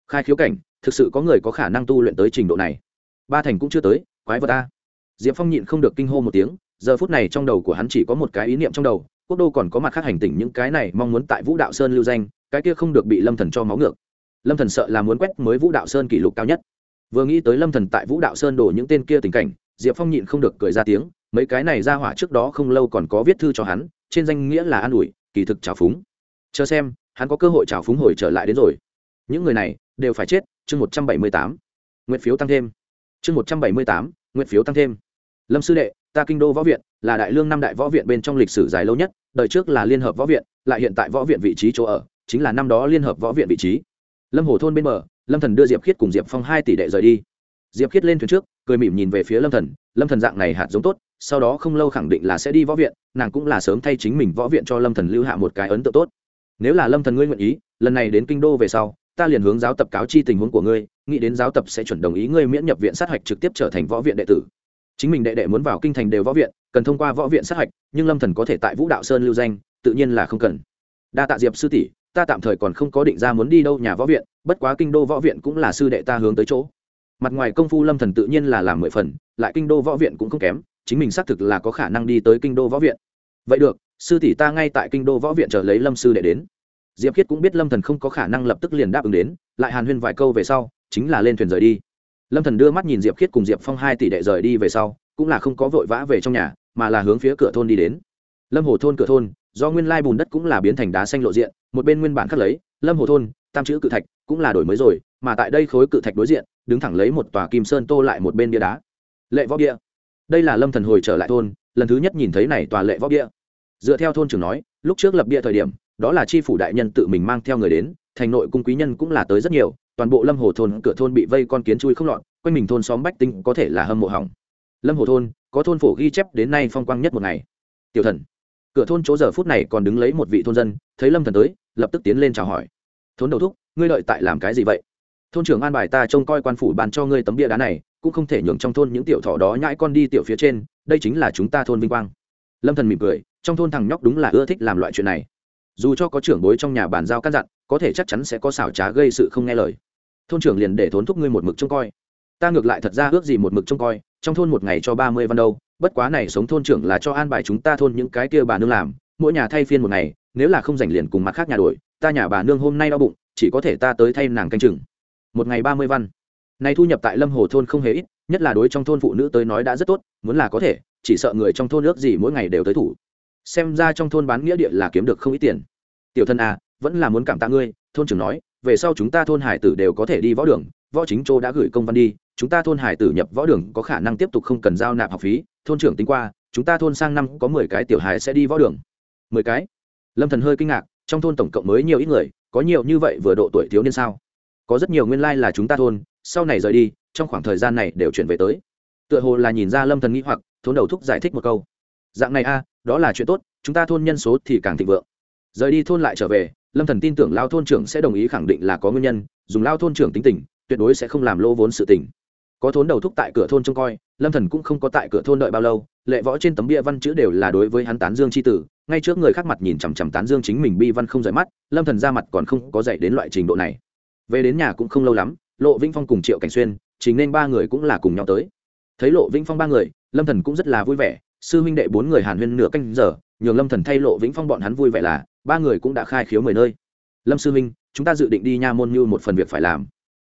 Khai khiếu cảnh thực sự có người có khả năng tu luyện tới trình độ này. Ba thành cũng chưa tới, quái vật ta. Diệp phong nhịn không được kinh hô một tiếng, giờ phút này trong đầu của hắn chỉ có một cái ý niệm trong đầu, quốc đô còn có mặt khác hành tỉnh những cái này mong muốn tại vũ đạo sơn lưu danh, cái kia không được bị lâm thần cho máu ngược. Lâm thần sợ là muốn quét mới vũ đạo sơn kỷ lục cao nhất. Vừa nghĩ tới lâm thần tại vũ đạo sơn đổ những tên kia tình cảnh, diệp phong nhịn không được cười ra tiếng, mấy cái này ra hỏa trước đó không lâu còn có viết thư cho hắn, trên danh nghĩa là an ủi, kỳ thực trào phúng. Chờ xem, hắn có cơ hội trào phúng hồi trở lại đến rồi. Những người này đều phải chết chương một trăm bảy mươi tám, nguyện phiếu tăng thêm. Chương một trăm bảy mươi tám, nguyện phiếu tăng thêm. Lâm sư đệ, ta kinh đô võ viện là đại lương năm đại võ viện bên trong lịch sử dài lâu nhất, đời trước là liên hợp võ viện, lại hiện tại võ viện vị trí chỗ ở, chính là năm đó liên hợp võ viện vị trí. Lâm hồ thôn bên bờ, lâm thần đưa diệp khiết cùng diệp phong hai tỷ đệ rời đi. Diệp khiết lên thuyền trước, cười mỉm nhìn về phía lâm thần lâm thần dạng này hạt giống tốt, sau đó không lâu khẳng định là sẽ đi võ viện, nàng cũng là sớm thay chính mình võ viện cho lâm thần lưu hạ một cái ấn tượng tốt. Nếu là lâm thần ngươi nguyện ý, lần này đến kinh đô về sau ta liền hướng giáo tập cáo chi tình huống của ngươi, nghĩ đến giáo tập sẽ chuẩn đồng ý ngươi miễn nhập viện sát hạch trực tiếp trở thành võ viện đệ tử. Chính mình đệ đệ muốn vào kinh thành đều võ viện, cần thông qua võ viện sát hạch, nhưng lâm thần có thể tại vũ đạo sơn lưu danh, tự nhiên là không cần. Đa tạ diệp sư tỷ, ta tạm thời còn không có định ra muốn đi đâu nhà võ viện, bất quá kinh đô võ viện cũng là sư đệ ta hướng tới chỗ. Mặt ngoài công phu lâm thần tự nhiên là làm mười phần, lại kinh đô võ viện cũng không kém, chính mình xác thực là có khả năng đi tới kinh đô võ viện. Vậy được, sư tỷ ta ngay tại kinh đô võ viện chờ lấy lâm sư đệ đến diệp khiết cũng biết lâm thần không có khả năng lập tức liền đáp ứng đến, lại hàn huyên vài câu về sau, chính là lên thuyền rời đi. Lâm thần đưa mắt nhìn diệp khiết cùng diệp phong hai tỷ đệ rời đi về sau, cũng là không có vội vã về trong nhà, mà là hướng phía cửa thôn đi đến. Lâm hồ thôn cửa thôn, do nguyên lai bùn đất cũng là biến thành đá xanh lộ diện, một bên nguyên bản khắc lấy, lâm hồ thôn, tam chữ cự thạch cũng là đổi mới rồi, mà tại đây khối cự thạch đối diện, đứng thẳng lấy một tòa kim sơn tô lại một bên bia đá. Lệ võ bia. Đây là lâm thần hồi trở lại thôn, lần thứ nhất nhìn thấy này tòa lệ võ bia. Dựa theo thôn trưởng nói, lúc trước lập bia thời điểm đó là chi phủ đại nhân tự mình mang theo người đến, thành nội cung quý nhân cũng là tới rất nhiều, toàn bộ lâm hồ thôn, cửa thôn bị vây con kiến chui không lọt, quanh mình thôn xóm bách tinh có thể là hâm mộ hỏng. Lâm hồ thôn, có thôn phổ ghi chép đến nay phong quang nhất một ngày. Tiểu thần, cửa thôn chỗ giờ phút này còn đứng lấy một vị thôn dân, thấy lâm thần tới, lập tức tiến lên chào hỏi. Thôn đầu thúc, ngươi lợi tại làm cái gì vậy? Thôn trưởng an bài ta trông coi quan phủ bàn cho ngươi tấm bia đá này, cũng không thể nhường trong thôn những tiểu thọ đó nhãi con đi tiểu phía trên, đây chính là chúng ta thôn vinh quang. Lâm thần mỉm cười, trong thôn thằng nhóc đúng là ưa thích làm loại chuyện này dù cho có trưởng bối trong nhà bàn giao căn dặn, có thể chắc chắn sẽ có xảo trá gây sự không nghe lời. Thôn trưởng liền để thốn thúc ngươi một mực trông coi. Ta ngược lại thật ra ước gì một mực trông coi, trong thôn một ngày cho ba mươi văn đâu, bất quá này sống thôn trưởng là cho an bài chúng ta thôn những cái kia bà nương làm, mỗi nhà thay phiên một ngày, nếu là không dành liền cùng mặt khác nhà đổi, ta nhà bà nương hôm nay đau bụng, chỉ có thể ta tới thay nàng canh chừng. Một ngày ba mươi văn. Này thu nhập tại lâm hồ thôn không hề ít, nhất là đối trong thôn phụ nữ tới nói đã rất tốt, muốn là có thể, chỉ sợ người trong thôn ước gì mỗi ngày đều tới thủ xem ra trong thôn bán nghĩa địa là kiếm được không ít tiền. Tiểu thân à vẫn là muốn cảm tạ ngươi, thôn trưởng nói, về sau chúng ta thôn hải tử đều có thể đi võ đường, võ chính châu đã gửi công văn đi, chúng ta thôn hải tử nhập võ đường có khả năng tiếp tục không cần giao nạp học phí, thôn trưởng tính qua, chúng ta thôn sang năm có mười cái tiểu hải sẽ đi võ đường. Mười cái? Lâm thần hơi kinh ngạc, trong thôn tổng cộng mới nhiều ít người, có nhiều như vậy vừa độ tuổi thiếu niên sao? Có rất nhiều nguyên lai là chúng ta thôn, sau này rời đi, trong khoảng thời gian này đều chuyển về tới. Tựa hồ là nhìn ra lâm thần nghĩ hoặc, thôn đầu thúc giải thích một câu. Dạng này a đó là chuyện tốt, chúng ta thôn nhân số thì càng thịnh vượng. Rời đi thôn lại trở về, lâm thần tin tưởng lao thôn trưởng sẽ đồng ý khẳng định là có nguyên nhân, dùng lao thôn trưởng tính tình, tuyệt đối sẽ không làm lỗ vốn sự tình. Có thốn đầu thúc tại cửa thôn trông coi, lâm thần cũng không có tại cửa thôn đợi bao lâu, lệ võ trên tấm bia văn chữ đều là đối với hắn tán dương c h i tử, ngay trước người khác mặt nhìn chằm chằm tán dương chính mình bi văn không rời mắt, lâm thần ra mặt còn không có dạy đến loại trình độ này. Về đến nhà cũng không lâu lắm, lộ vĩnh phong cùng triệu cảnh xuyên chính nên ba người cũng là cùng nhau tới. Thấy lộ vĩnh phong ba người, lâm thần cũng rất là vui vẻ sư huynh đệ bốn người hàn huyên nửa canh giờ, nhường lâm thần thay lộ vĩnh phong bọn hắn vui vẻ là, ba người cũng đã khai khiếu mười nơi. Lâm sư huynh, chúng ta dự định đi nha môn như một phần việc phải làm.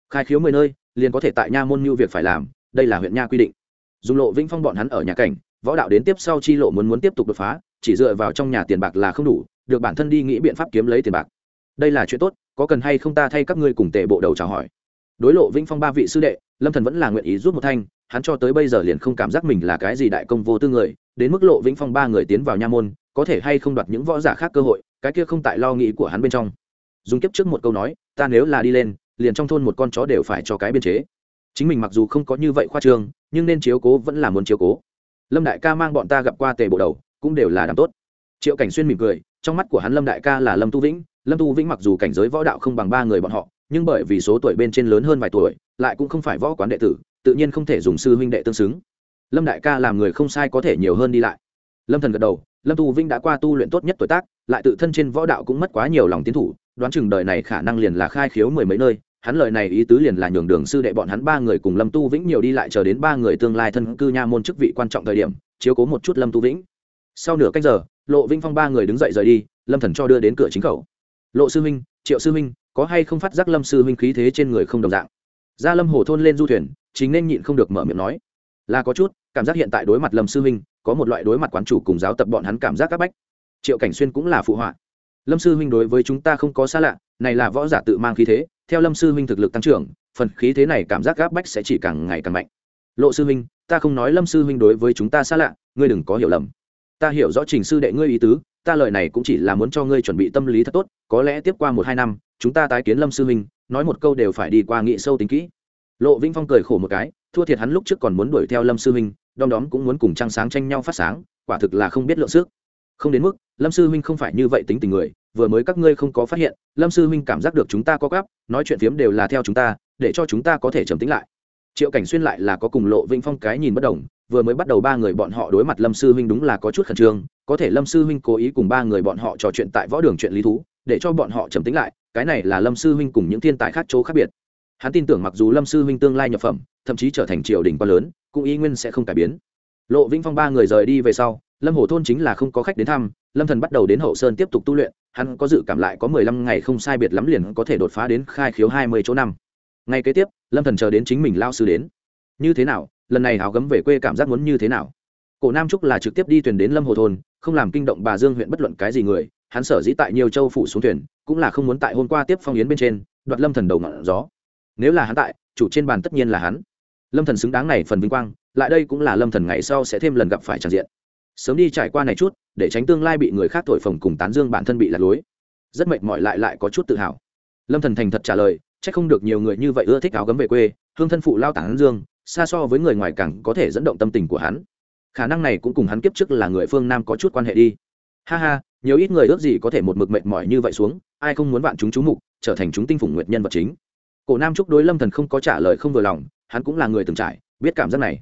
Khai khiếu mười nơi, liền có thể tại nha môn như việc phải làm, đây là huyện nha quy định. Dùng lộ vĩnh phong bọn hắn ở nhà cảnh, võ đạo đến tiếp sau chi lộ muốn muốn tiếp tục đột phá, chỉ dựa vào trong nhà tiền bạc là không đủ, được bản thân đi nghĩ biện pháp kiếm lấy tiền bạc. Đây là chuyện tốt, có cần hay không ta thay các ngươi cùng tề bộ đầu chào hỏi đối lộ vĩnh phong ba vị sư đệ, lâm thần vẫn là nguyện ý giúp một thanh, hắn cho tới bây giờ liền không cảm giác mình là cái gì đại công vô tư người, đến mức lộ vĩnh phong ba người tiến vào nha môn, có thể hay không đoạt những võ giả khác cơ hội, cái kia không tại lo nghĩ của hắn bên trong. Dùng kiếp trước một câu nói, ta nếu là đi lên, liền trong thôn một con chó đều phải cho cái biên chế. Chính mình mặc dù không có như vậy khoa trương, nhưng nên chiếu cố vẫn là muốn chiếu cố. Lâm đại ca mang bọn ta gặp qua tề bộ đầu, cũng đều là đảm tốt. Triệu cảnh xuyên mỉm cười, trong mắt của hắn lâm đại ca là lâm tu vĩnh, lâm tu vĩnh mặc dù cảnh giới võ đạo không bằng ba người bọn họ nhưng bởi vì số tuổi bên trên lớn hơn vài tuổi, lại cũng không phải võ quán đệ tử, tự nhiên không thể dùng sư huynh đệ tương xứng. Lâm đại ca làm người không sai có thể nhiều hơn đi lại. Lâm thần gật đầu, lâm tu vinh đã qua tu luyện tốt nhất tuổi tác, lại tự thân trên võ đạo cũng mất quá nhiều lòng tiến thủ, đoán chừng đời này khả năng liền là khai khiếu mười mấy nơi, hắn lời này ý tứ liền là nhường đường sư đệ bọn hắn ba người cùng lâm tu vĩnh nhiều đi lại chờ đến ba người tương lai thân cư nha môn chức vị quan trọng thời điểm, chiếu cố một chút lâm tu vĩnh. Sau nửa cách giờ, lộ vinh phong ba người đứng dậy rời đi, lâm thần cho đưa đến cửa chính khẩu. Lộ sư huynh triệu sư huynh, có hay không phát giác lâm sư huynh khí thế trên người không đồng dạng? Gia lâm hồ thôn lên du thuyền, chính nên nhịn không được mở miệng nói. Là có chút, cảm giác hiện tại đối mặt lâm sư huynh, có một loại đối mặt quán chủ cùng giáo tập bọn hắn cảm giác các bách. Triệu cảnh xuyên cũng là phụ họa. Lâm sư huynh đối với chúng ta không có xa lạ, này là võ giả tự mang khí thế, theo lâm sư huynh thực lực tăng trưởng, phần khí thế này cảm giác gáp bách sẽ chỉ càng ngày càng mạnh. Lộ sư huynh, ta không nói lâm sư huynh đối với chúng ta xa lạ, ngươi đừng có hiểu lầm. Ta hiểu rõ trình sư đệ ngươi ý tứ ta lời này cũng chỉ là muốn cho ngươi chuẩn bị tâm lý thật tốt, có lẽ tiếp qua một hai năm, chúng ta tái kiến lâm sư huynh nói một câu đều phải đi qua nghị sâu tính kỹ. Lộ vĩnh phong cười khổ một cái, thua thiệt hắn lúc trước còn muốn đuổi theo lâm sư huynh đom đóm cũng muốn cùng trăng sáng tranh nhau phát sáng, quả thực là không biết lượng sức. Không đến mức, lâm sư huynh không phải như vậy tính tình người, vừa mới các ngươi không có phát hiện, lâm sư huynh cảm giác được chúng ta có gáp nói chuyện phiếm đều là theo chúng ta, để cho chúng ta có thể trầm tính lại. Triệu cảnh xuyên lại là có cùng lộ vĩnh phong cái nhìn bất đồng vừa mới bắt đầu ba người bọn họ đối mặt lâm sư huynh đúng là có chút khẩn trương, có thể lâm sư huynh cố ý cùng ba người bọn họ trò chuyện tại võ đường chuyện lý thú, để cho bọn họ trầm tính lại, cái này là lâm sư huynh cùng những thiên tài khác chỗ khác biệt. Hắn tin tưởng mặc dù lâm sư huynh tương lai nhập phẩm, thậm chí trở thành triều đình quá lớn, cũng ý nguyên sẽ không cải biến. Lộ vĩnh phong ba người rời đi về sau, lâm hồ thôn chính là không có khách đến thăm, lâm thần bắt đầu đến hậu sơn tiếp tục tu luyện, hắn có dự cảm lại có mười lăm ngày không sai biệt lắm liền có thể đột phá đến khai khiếu hai mươi chỗ năm. Ngày kế tiếp, lâm thần chờ đến chính mình lao sư đến. Như thế nào lần này áo gấm về quê cảm giác muốn như thế nào? Cổ nam trúc là trực tiếp đi thuyền đến lâm hồ thôn, không làm kinh động bà dương huyện bất luận cái gì người, hắn sở dĩ tại nhiều châu phủ xuống thuyền, cũng là không muốn tại hôm qua tiếp phong yến bên trên, đoạt lâm thần đầu ngọn gió. Nếu là hắn tại, chủ trên bàn tất nhiên là hắn. Lâm thần xứng đáng này phần vinh quang, lại đây cũng là lâm thần ngày sau sẽ thêm lần gặp phải tràn diện. Sớm đi trải qua này chút, để tránh tương lai bị người khác thổi phồng cùng tán dương bản thân bị lạc lối. Rất mệt mỏi lại lại có chút tự hào. Lâm thần thành thật trả lời, chắc không được nhiều người như vậy ưa thích áo gấm về quê, hương thân phụ lao tản dương xa so với người ngoài càng có thể dẫn động tâm tình của hắn. Khả năng này cũng cùng hắn kiếp trước là người phương nam có chút quan hệ đi. Ha ha, nhiều ít người ước gì có thể một mực mệt mỏi như vậy xuống, ai không muốn vạn chúng chú mục, trở thành chúng tinh phủng nguyệt nhân vật chính. Cổ nam trúc đối lâm thần không có trả lời không vừa lòng, hắn cũng là người từng trải, biết cảm giác này.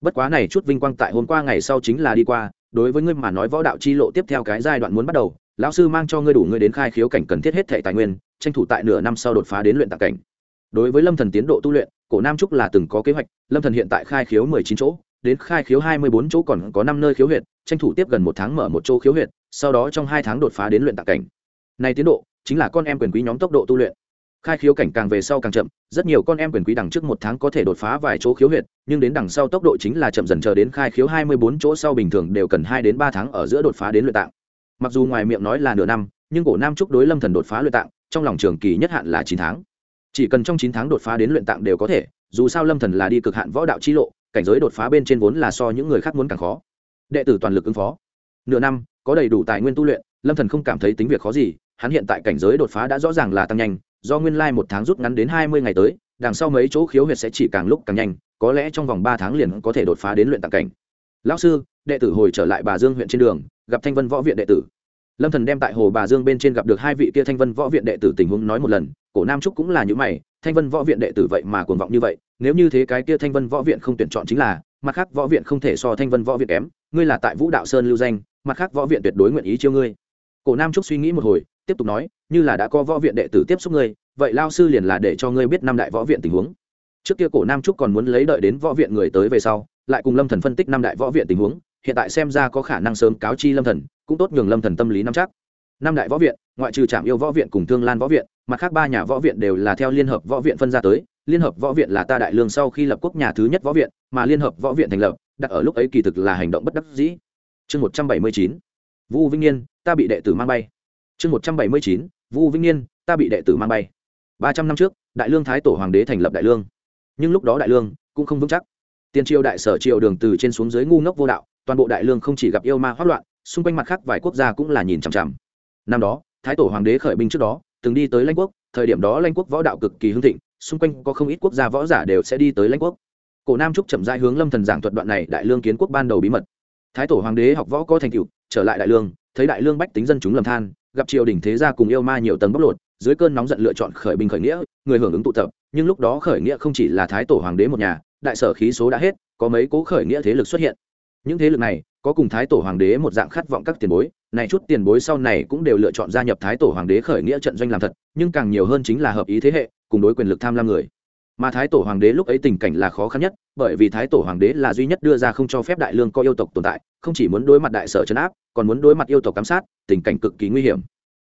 Bất quá này chút vinh quang tại hôm qua ngày sau chính là đi qua, đối với ngươi mà nói võ đạo chi lộ tiếp theo cái giai đoạn muốn bắt đầu, lão sư mang cho ngươi đủ ngươi đến khai khiếu cảnh cần thiết hết thệ tài nguyên, tranh thủ tại nửa năm sau đột phá đến luyện tạc cảnh. Đối với lâm thần tiến độ tu luyện cổ nam trúc là từng có kế hoạch, lâm thần hiện tại khai khiếu mười chín chỗ, đến khai khiếu hai mươi bốn chỗ còn có năm nơi khiếu huyệt, tranh thủ tiếp gần một tháng mở một chỗ khiếu huyệt, sau đó trong hai tháng đột phá đến luyện tạc cảnh. Này tiến độ, chính là con em quyền quý nhóm tốc độ tu luyện. Khai khiếu cảnh càng về sau càng chậm, rất nhiều con em quyền quý đằng trước một tháng có thể đột phá vài chỗ khiếu huyệt, nhưng đến đằng sau tốc độ chính là chậm dần chờ đến khai khiếu hai mươi bốn chỗ sau bình thường đều cần hai đến ba tháng ở giữa đột phá đến luyện tạng. Mặc dù ngoài miệng nói là nửa năm, nhưng cổ nam trúc đối lâm thần đột phá luyện tạng, trong lòng trường kỳ nhất hạn là chín tháng chỉ cần trong chín tháng đột phá đến luyện tạng đều có thể, dù sao lâm thần là đi cực hạn võ đạo chi lộ, cảnh giới đột phá bên trên vốn là so những người khác muốn càng khó. Đệ tử toàn lực ứng phó. Nửa năm, có đầy đủ tài nguyên tu luyện, lâm thần không cảm thấy tính việc khó gì, hắn hiện tại cảnh giới đột phá đã rõ ràng là tăng nhanh, do nguyên lai một tháng rút ngắn đến hai mươi ngày tới, đằng sau mấy chỗ khiếu huyệt sẽ chỉ càng lúc càng nhanh, có lẽ trong vòng ba tháng liền có thể đột phá đến luyện tạng cảnh. Lão sư, đệ tử hồi trở lại bà dương huyện trên đường, gặp thanh vân võ viện đệ tử. Lâm thần đem tại hồ bà dương bên trên gặp được hai vị kia thanh vân võ viện đệ tử tình huống nói một lần cổ nam trúc cũng là những mày, thanh vân võ viện đệ tử vậy mà cuồng vọng như vậy, nếu như thế cái kia thanh vân võ viện không tuyển chọn chính là, mặt khác võ viện không thể so thanh vân võ viện kém, ngươi là tại vũ đạo sơn lưu danh, mặt khác võ viện tuyệt đối nguyện ý chiêu ngươi. Cổ nam trúc suy nghĩ một hồi, tiếp tục nói, như là đã có võ viện đệ tử tiếp xúc ngươi, vậy lao sư liền là để cho ngươi biết năm đại võ viện tình huống. Trước kia cổ nam trúc còn muốn lấy đợi đến võ viện người tới về sau, lại cùng lâm thần phân tích năm đại võ viện tình huống, hiện tại xem ra có khả năng sớm cáo chi lâm thần, cũng tốt nhường lâm thần tâm lý nắm chắc năm đại võ viện, ngoại trừ trạm yêu võ viện cùng thương lan võ viện, mặt khác ba nhà võ viện đều là theo liên hợp võ viện phân ra tới. Liên hợp võ viện là ta đại lương sau khi lập quốc nhà thứ nhất võ viện, mà liên hợp võ viện thành lập, đặt ở lúc ấy kỳ thực là hành động bất đắc dĩ. Chương một trăm bảy mươi chín, vu vinh niên, ta bị đệ tử mang bay. Chương một trăm bảy mươi chín, vu vinh niên, ta bị đệ tử mang bay. Ba trăm năm trước, đại lương thái tổ hoàng đế thành lập đại lương. Nhưng lúc đó đại lương cũng không vững chắc. Tiên triều đại sở triều đường từ trên xuống dưới ngu ngốc vô đạo, toàn bộ đại lương không chỉ gặp yêu ma hoát loạn, xung quanh mặt khác vài quốc gia cũng là nhìn chằm chằm năm đó, thái tổ hoàng đế khởi binh trước đó, từng đi tới lanh quốc, thời điểm đó lanh quốc võ đạo cực kỳ hưng thịnh, xung quanh có không ít quốc gia võ giả đều sẽ đi tới lãnh quốc. Cổ nam trúc chậm rãi hướng lâm thần giảng thuật đoạn này đại lương kiến quốc ban đầu bí mật. Thái tổ hoàng đế học võ có thành tựu, trở lại đại lương, thấy đại lương bách tính dân chúng lầm than, gặp triều đình thế gia cùng yêu ma nhiều tầng bóc lột, dưới cơn nóng giận lựa chọn khởi binh khởi nghĩa, người hưởng ứng tụ tập, nhưng lúc đó khởi nghĩa không chỉ là thái tổ hoàng đế một nhà, đại sở khí số đã hết, có mấy cố khởi nghĩa thế lực xuất hiện. Những thế lực này có cùng thái tổ hoàng đế một dạng khát vọng các tiền bối, này chút tiền bối sau này cũng đều lựa chọn gia nhập thái tổ hoàng đế khởi nghĩa trận doanh làm thật, nhưng càng nhiều hơn chính là hợp ý thế hệ, cùng đối quyền lực tham lam người. Mà thái tổ hoàng đế lúc ấy tình cảnh là khó khăn nhất, bởi vì thái tổ hoàng đế là duy nhất đưa ra không cho phép đại lương có yêu tộc tồn tại, không chỉ muốn đối mặt đại sở chấn áp, còn muốn đối mặt yêu tộc giám sát, tình cảnh cực kỳ nguy hiểm.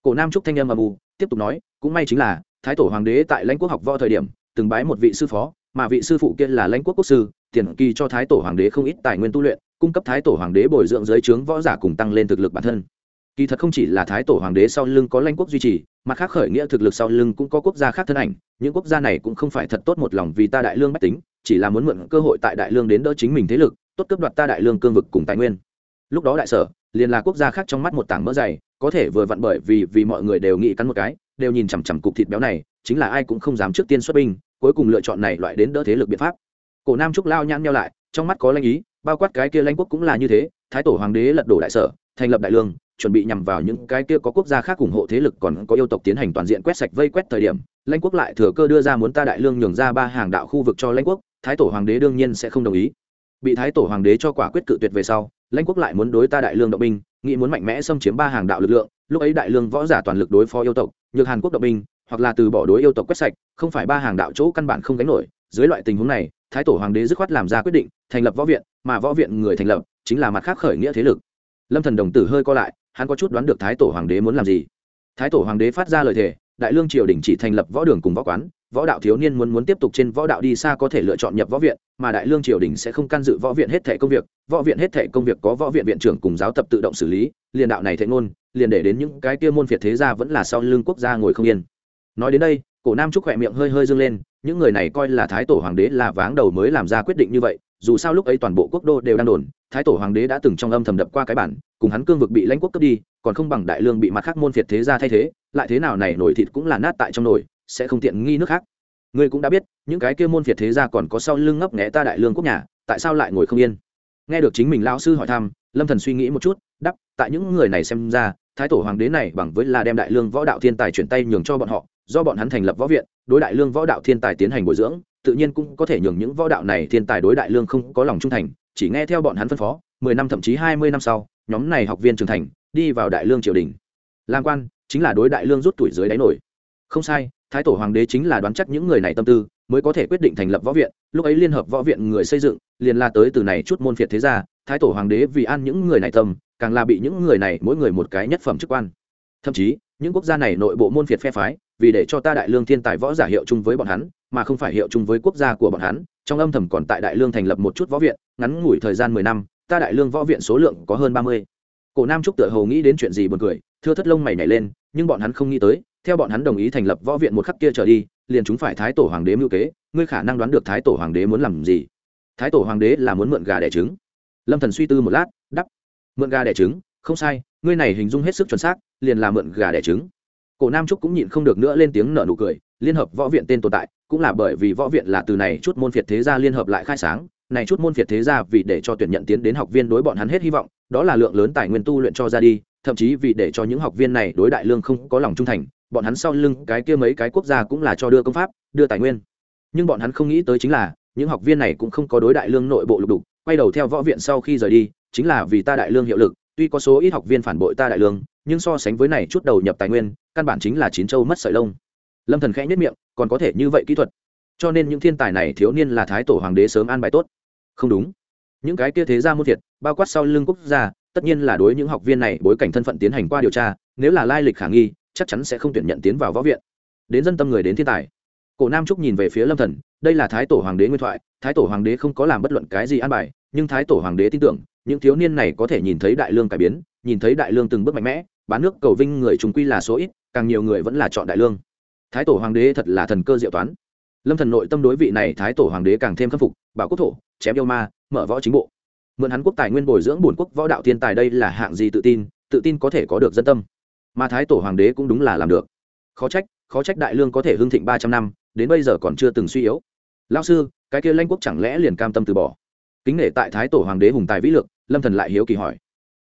Cổ nam trúc thanh âm âm u, tiếp tục nói, cũng may chính là, thái tổ hoàng đế tại lãnh quốc học võ thời điểm, từng bái một vị sư phó mà vị sư phụ kia là lãnh quốc quốc sư, tiền kỳ cho thái tổ hoàng đế không ít tài nguyên tu luyện, cung cấp thái tổ hoàng đế bồi dưỡng dưới trướng võ giả cùng tăng lên thực lực bản thân. Kỳ thật không chỉ là thái tổ hoàng đế sau lưng có lãnh quốc duy trì, mặt khác khởi nghĩa thực lực sau lưng cũng có quốc gia khác thân ảnh, những quốc gia này cũng không phải thật tốt một lòng vì ta đại lương bách tính, chỉ là muốn mượn cơ hội tại đại lương đến đỡ chính mình thế lực, tốt cấp đoạt ta đại lương cương vực cùng tài nguyên. Lúc đó đại sở, liền là quốc gia khác trong mắt một tảng mỡ dày, có thể vừa vặn bởi vì vì mọi người đều nghĩ cắn một cái, đều nhìn chằm chằm cục thịt béo này, chính là ai cũng không dám trước tiên xuất binh cuối cùng lựa chọn này loại đến đỡ thế lực biện pháp. Cổ nam trúc lao nhãn nhau lại, trong mắt có lanh ý, bao quát cái kia lãnh quốc cũng là như thế, thái tổ hoàng đế lật đổ đại sở, thành lập đại lương, chuẩn bị nhằm vào những cái kia có quốc gia khác ủng hộ thế lực còn có yêu tộc tiến hành toàn diện quét sạch vây quét thời điểm, lãnh quốc lại thừa cơ đưa ra muốn ta đại lương nhường ra ba hàng đạo khu vực cho lãnh quốc, thái tổ hoàng đế đương nhiên sẽ không đồng ý. Bị thái tổ hoàng đế cho quả quyết cự tuyệt về sau, lãnh quốc lại muốn đối ta đại lương động binh, nghĩ muốn mạnh mẽ xâm chiếm ba hàng đạo lực lượng, lúc ấy đại lương võ giả toàn lực đối phó yêu tộc, nhược hàn quốc động binh hoặc là từ bỏ đối yêu tộc quét sạch, không phải ba hàng đạo chỗ căn bản không gánh nổi. Dưới loại tình huống này, thái tổ hoàng đế dứt khoát làm ra quyết định, thành lập võ viện, mà võ viện người thành lập chính là mặt khác khởi nghĩa thế lực. Lâm thần đồng tử hơi co lại, hắn có chút đoán được thái tổ hoàng đế muốn làm gì. Thái tổ hoàng đế phát ra lời thề, đại lương triều đình chỉ thành lập võ đường cùng võ quán, võ đạo thiếu niên muốn muốn tiếp tục trên võ đạo đi xa có thể lựa chọn nhập võ viện, mà đại lương triều đình sẽ không can dự võ viện hết thể công việc. Võ viện hết thể công việc có võ viện viện trưởng cùng giáo tập tự động xử lý, liền đạo này thệ ngôn, liền để đến những cái kia môn phiệt thế gia vẫn là sau lưng quốc gia ngồi không yên nói đến đây, cổ nam trúc khỏe miệng hơi hơi dâng lên, những người này coi là thái tổ hoàng đế là váng đầu mới làm ra quyết định như vậy, dù sao lúc ấy toàn bộ quốc đô đều đang đồn, thái tổ hoàng đế đã từng trong âm thầm đập qua cái bản, cùng hắn cương vực bị lãnh quốc cướp đi, còn không bằng đại lương bị mặt khác môn phiệt thế gia thay thế, lại thế nào này nổi thịt cũng là nát tại trong nồi, sẽ không tiện nghi nước khác. Ngươi cũng đã biết, những cái kia môn phiệt thế gia còn có sau lưng ngấp nghẽ ta đại lương quốc nhà, tại sao lại ngồi không yên? Nghe được chính mình lão sư hỏi thăm, lâm thần suy nghĩ một chút đắp tại những người này xem ra, thái tổ hoàng đế này bằng với là đem đại lương võ đạo thiên tài chuyển tay nhường cho bọn họ do bọn hắn thành lập võ viện, đối đại lương võ đạo thiên tài tiến hành bồi dưỡng, tự nhiên cũng có thể nhường những võ đạo này thiên tài đối đại lương không có lòng trung thành, chỉ nghe theo bọn hắn phân phó, mười năm thậm chí hai mươi năm sau, nhóm này học viên trưởng thành, đi vào đại lương triều đình. Làm quan, chính là đối đại lương rút tuổi dưới đáy nổi. Không sai, thái tổ hoàng đế chính là đoán chắc những người này tâm tư, mới có thể quyết định thành lập võ viện, lúc ấy liên hợp võ viện người xây dựng, liền la tới từ này chút môn phiệt thế gia, thái tổ hoàng đế vì an những người này tâm, càng là bị những người này mỗi người một cái nhất phẩm chức quan. Thậm chí, những quốc gia này nội bộ môn phiệt phe phái vì để cho ta đại lương thiên tài võ giả hiệu chung với bọn hắn, mà không phải hiệu chung với quốc gia của bọn hắn, trong âm thầm còn tại đại lương thành lập một chút võ viện, ngắn ngủi thời gian mười năm, ta đại lương võ viện số lượng có hơn ba mươi. Cổ nam trúc tựa hồ nghĩ đến chuyện gì buồn cười, thưa thất lông mày nhảy lên, nhưng bọn hắn không nghĩ tới, theo bọn hắn đồng ý thành lập võ viện một khắc kia trở đi, liền chúng phải thái tổ hoàng đế mưu kế, ngươi khả năng đoán được thái tổ hoàng đế muốn làm gì. Thái tổ hoàng đế là muốn mượn gà đẻ trứng. Lâm thần suy tư một lát, đắp. Mượn gà đẻ trứng? Không sai, ngươi này hình dung hết sức chuẩn xác, liền là mượn gà đẻ trứng cổ nam trúc cũng nhịn không được nữa lên tiếng nở nụ cười, liên hợp võ viện tên tồn tại, cũng là bởi vì võ viện là từ này chút môn phiệt thế gia liên hợp lại khai sáng, này chút môn phiệt thế gia vì để cho tuyển nhận tiến đến học viên đối bọn hắn hết hy vọng, đó là lượng lớn tài nguyên tu luyện cho ra đi, thậm chí vì để cho những học viên này đối đại lương không có lòng trung thành, bọn hắn sau lưng cái kia mấy cái quốc gia cũng là cho đưa công pháp, đưa tài nguyên. Nhưng bọn hắn không nghĩ tới chính là, những học viên này cũng không có đối đại lương nội bộ lục đục, quay đầu theo võ viện sau khi rời đi, chính là vì ta đại lương hiệu lực tuy có số ít học viên phản bội ta đại lương, nhưng so sánh với này chút đầu nhập tài nguyên, căn bản chính là chín châu mất sợi lông. Lâm thần khẽ nhất miệng, còn có thể như vậy kỹ thuật. Cho nên những thiên tài này thiếu niên là thái tổ hoàng đế sớm an bài tốt. Không đúng. Những cái kia thế gia muôn thiệt, bao quát sau lưng quốc gia, tất nhiên là đối những học viên này bối cảnh thân phận tiến hành qua điều tra, nếu là lai lịch khả nghi, chắc chắn sẽ không tuyển nhận tiến vào võ viện. Đến dân tâm người đến thiên tài. Cổ nam trúc nhìn về phía lâm thần, đây là thái tổ hoàng đế nguyên thoại, thái tổ hoàng đế không có làm bất luận cái gì an bài nhưng thái tổ hoàng đế tin tưởng, những thiếu niên này có thể nhìn thấy đại lương cải biến, nhìn thấy đại lương từng bước mạnh mẽ, bán nước cầu vinh người chúng quy là số ít, càng nhiều người vẫn là chọn đại lương. Thái tổ hoàng đế thật là thần cơ diệu toán. Lâm thần nội tâm đối vị này thái tổ hoàng đế càng thêm khâm phục, bảo quốc thổ, chém yêu ma, mở võ chính bộ. Mượn hắn quốc tài nguyên bồi dưỡng bổn quốc võ đạo thiên tài đây là hạng gì tự tin tự tin có thể có được dân tâm. Mà thái tổ hoàng đế cũng đúng là làm được. Khó trách khó trách đại lương có thể hưng thịnh ba trăm năm, đến bây giờ còn chưa từng suy yếu. Lão sư, cái kia lãnh quốc chẳng lẽ liền cam tâm từ bỏ? Kính nể tại thái tổ hoàng đế hùng tài vĩ lược lâm thần lại hiếu kỳ hỏi.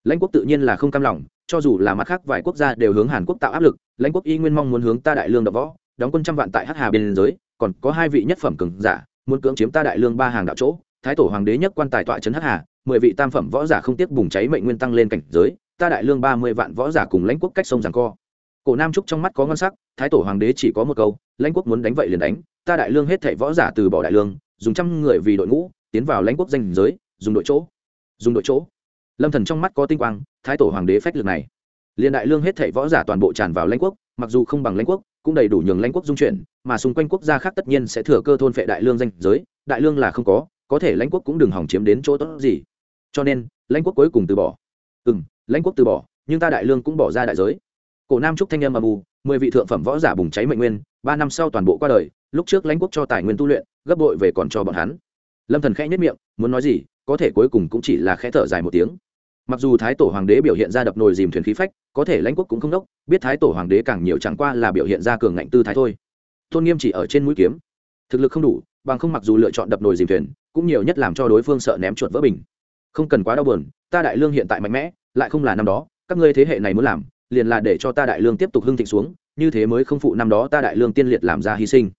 Lãnh quốc tự nhiên là không cam lòng, cho dù là mặt khác vài quốc gia đều hướng hàn quốc tạo áp lực, lãnh quốc y nguyên mong muốn hướng ta đại lương đập võ, đóng quân trăm vạn tại hắc hà biên giới, còn có hai vị nhất phẩm cường giả, muốn cưỡng chiếm ta đại lương ba hàng đạo chỗ, thái tổ hoàng đế nhất quan tài tọa trấn hắc hà, mười vị tam phẩm võ giả không tiếc bùng cháy mệnh nguyên tăng lên cảnh giới, ta đại lương ba mươi vạn võ giả cùng lãnh quốc cách sông giằng co. Cổ nam trúc trong mắt có ngon sắc, thái tổ hoàng đế chỉ có một câu, lãnh quốc muốn đánh vậy liền đánh, ta đại lương hết thảy võ giả từ bỏ đại lương, dùng trăm người vì đội ngũ tiến vào lãnh quốc danh giới, dùng đội chỗ. Dùng đội chỗ. Lâm thần trong mắt có tinh quang, thái tổ hoàng đế phách lực này. Liên đại lương hết thảy võ giả toàn bộ tràn vào lãnh quốc, mặc dù không bằng lãnh quốc, cũng đầy đủ nhường lãnh quốc dung chuyển, mà xung quanh quốc gia khác tất nhiên sẽ thừa cơ thôn phệ đại lương danh giới, đại lương là không có có thể lãnh quốc cũng đừng hỏng chiếm đến chỗ tốt gì. Cho nên, lãnh quốc cuối cùng từ bỏ. Ừ lãnh quốc từ bỏ, nhưng ta đại lương cũng bỏ ra đại giới. Cổ nam trúc thanh âm âm u, mười vị thượng phẩm võ giả bùng cháy mệnh nguyên, ba năm sau toàn bộ qua đời, lúc trước lãnh quốc cho tài nguyên tu luyện, gấp bội về còn cho bọn hắn lâm thần khẽ nhất miệng, muốn nói gì, có thể cuối cùng cũng chỉ là khẽ thở dài một tiếng. Mặc dù thái tổ hoàng đế biểu hiện ra đập nồi dìm thuyền khí phách, có thể lãnh quốc cũng không đốc, biết thái tổ hoàng đế càng nhiều chẳng qua là biểu hiện ra cường ngạnh tư thái thôi. Tôn nghiêm chỉ ở trên mũi kiếm. Thực lực không đủ, bằng không mặc dù lựa chọn đập nồi dìm thuyền, cũng nhiều nhất làm cho đối phương sợ ném chuột vỡ bình. Không cần quá đau buồn, ta đại lương hiện tại mạnh mẽ, lại không là năm đó, các ngươi thế hệ này muốn làm, liền là để cho ta đại lương tiếp tục hưng thịnh xuống, như thế mới không phụ năm đó ta đại lương tiên liệt làm ra hy sinh.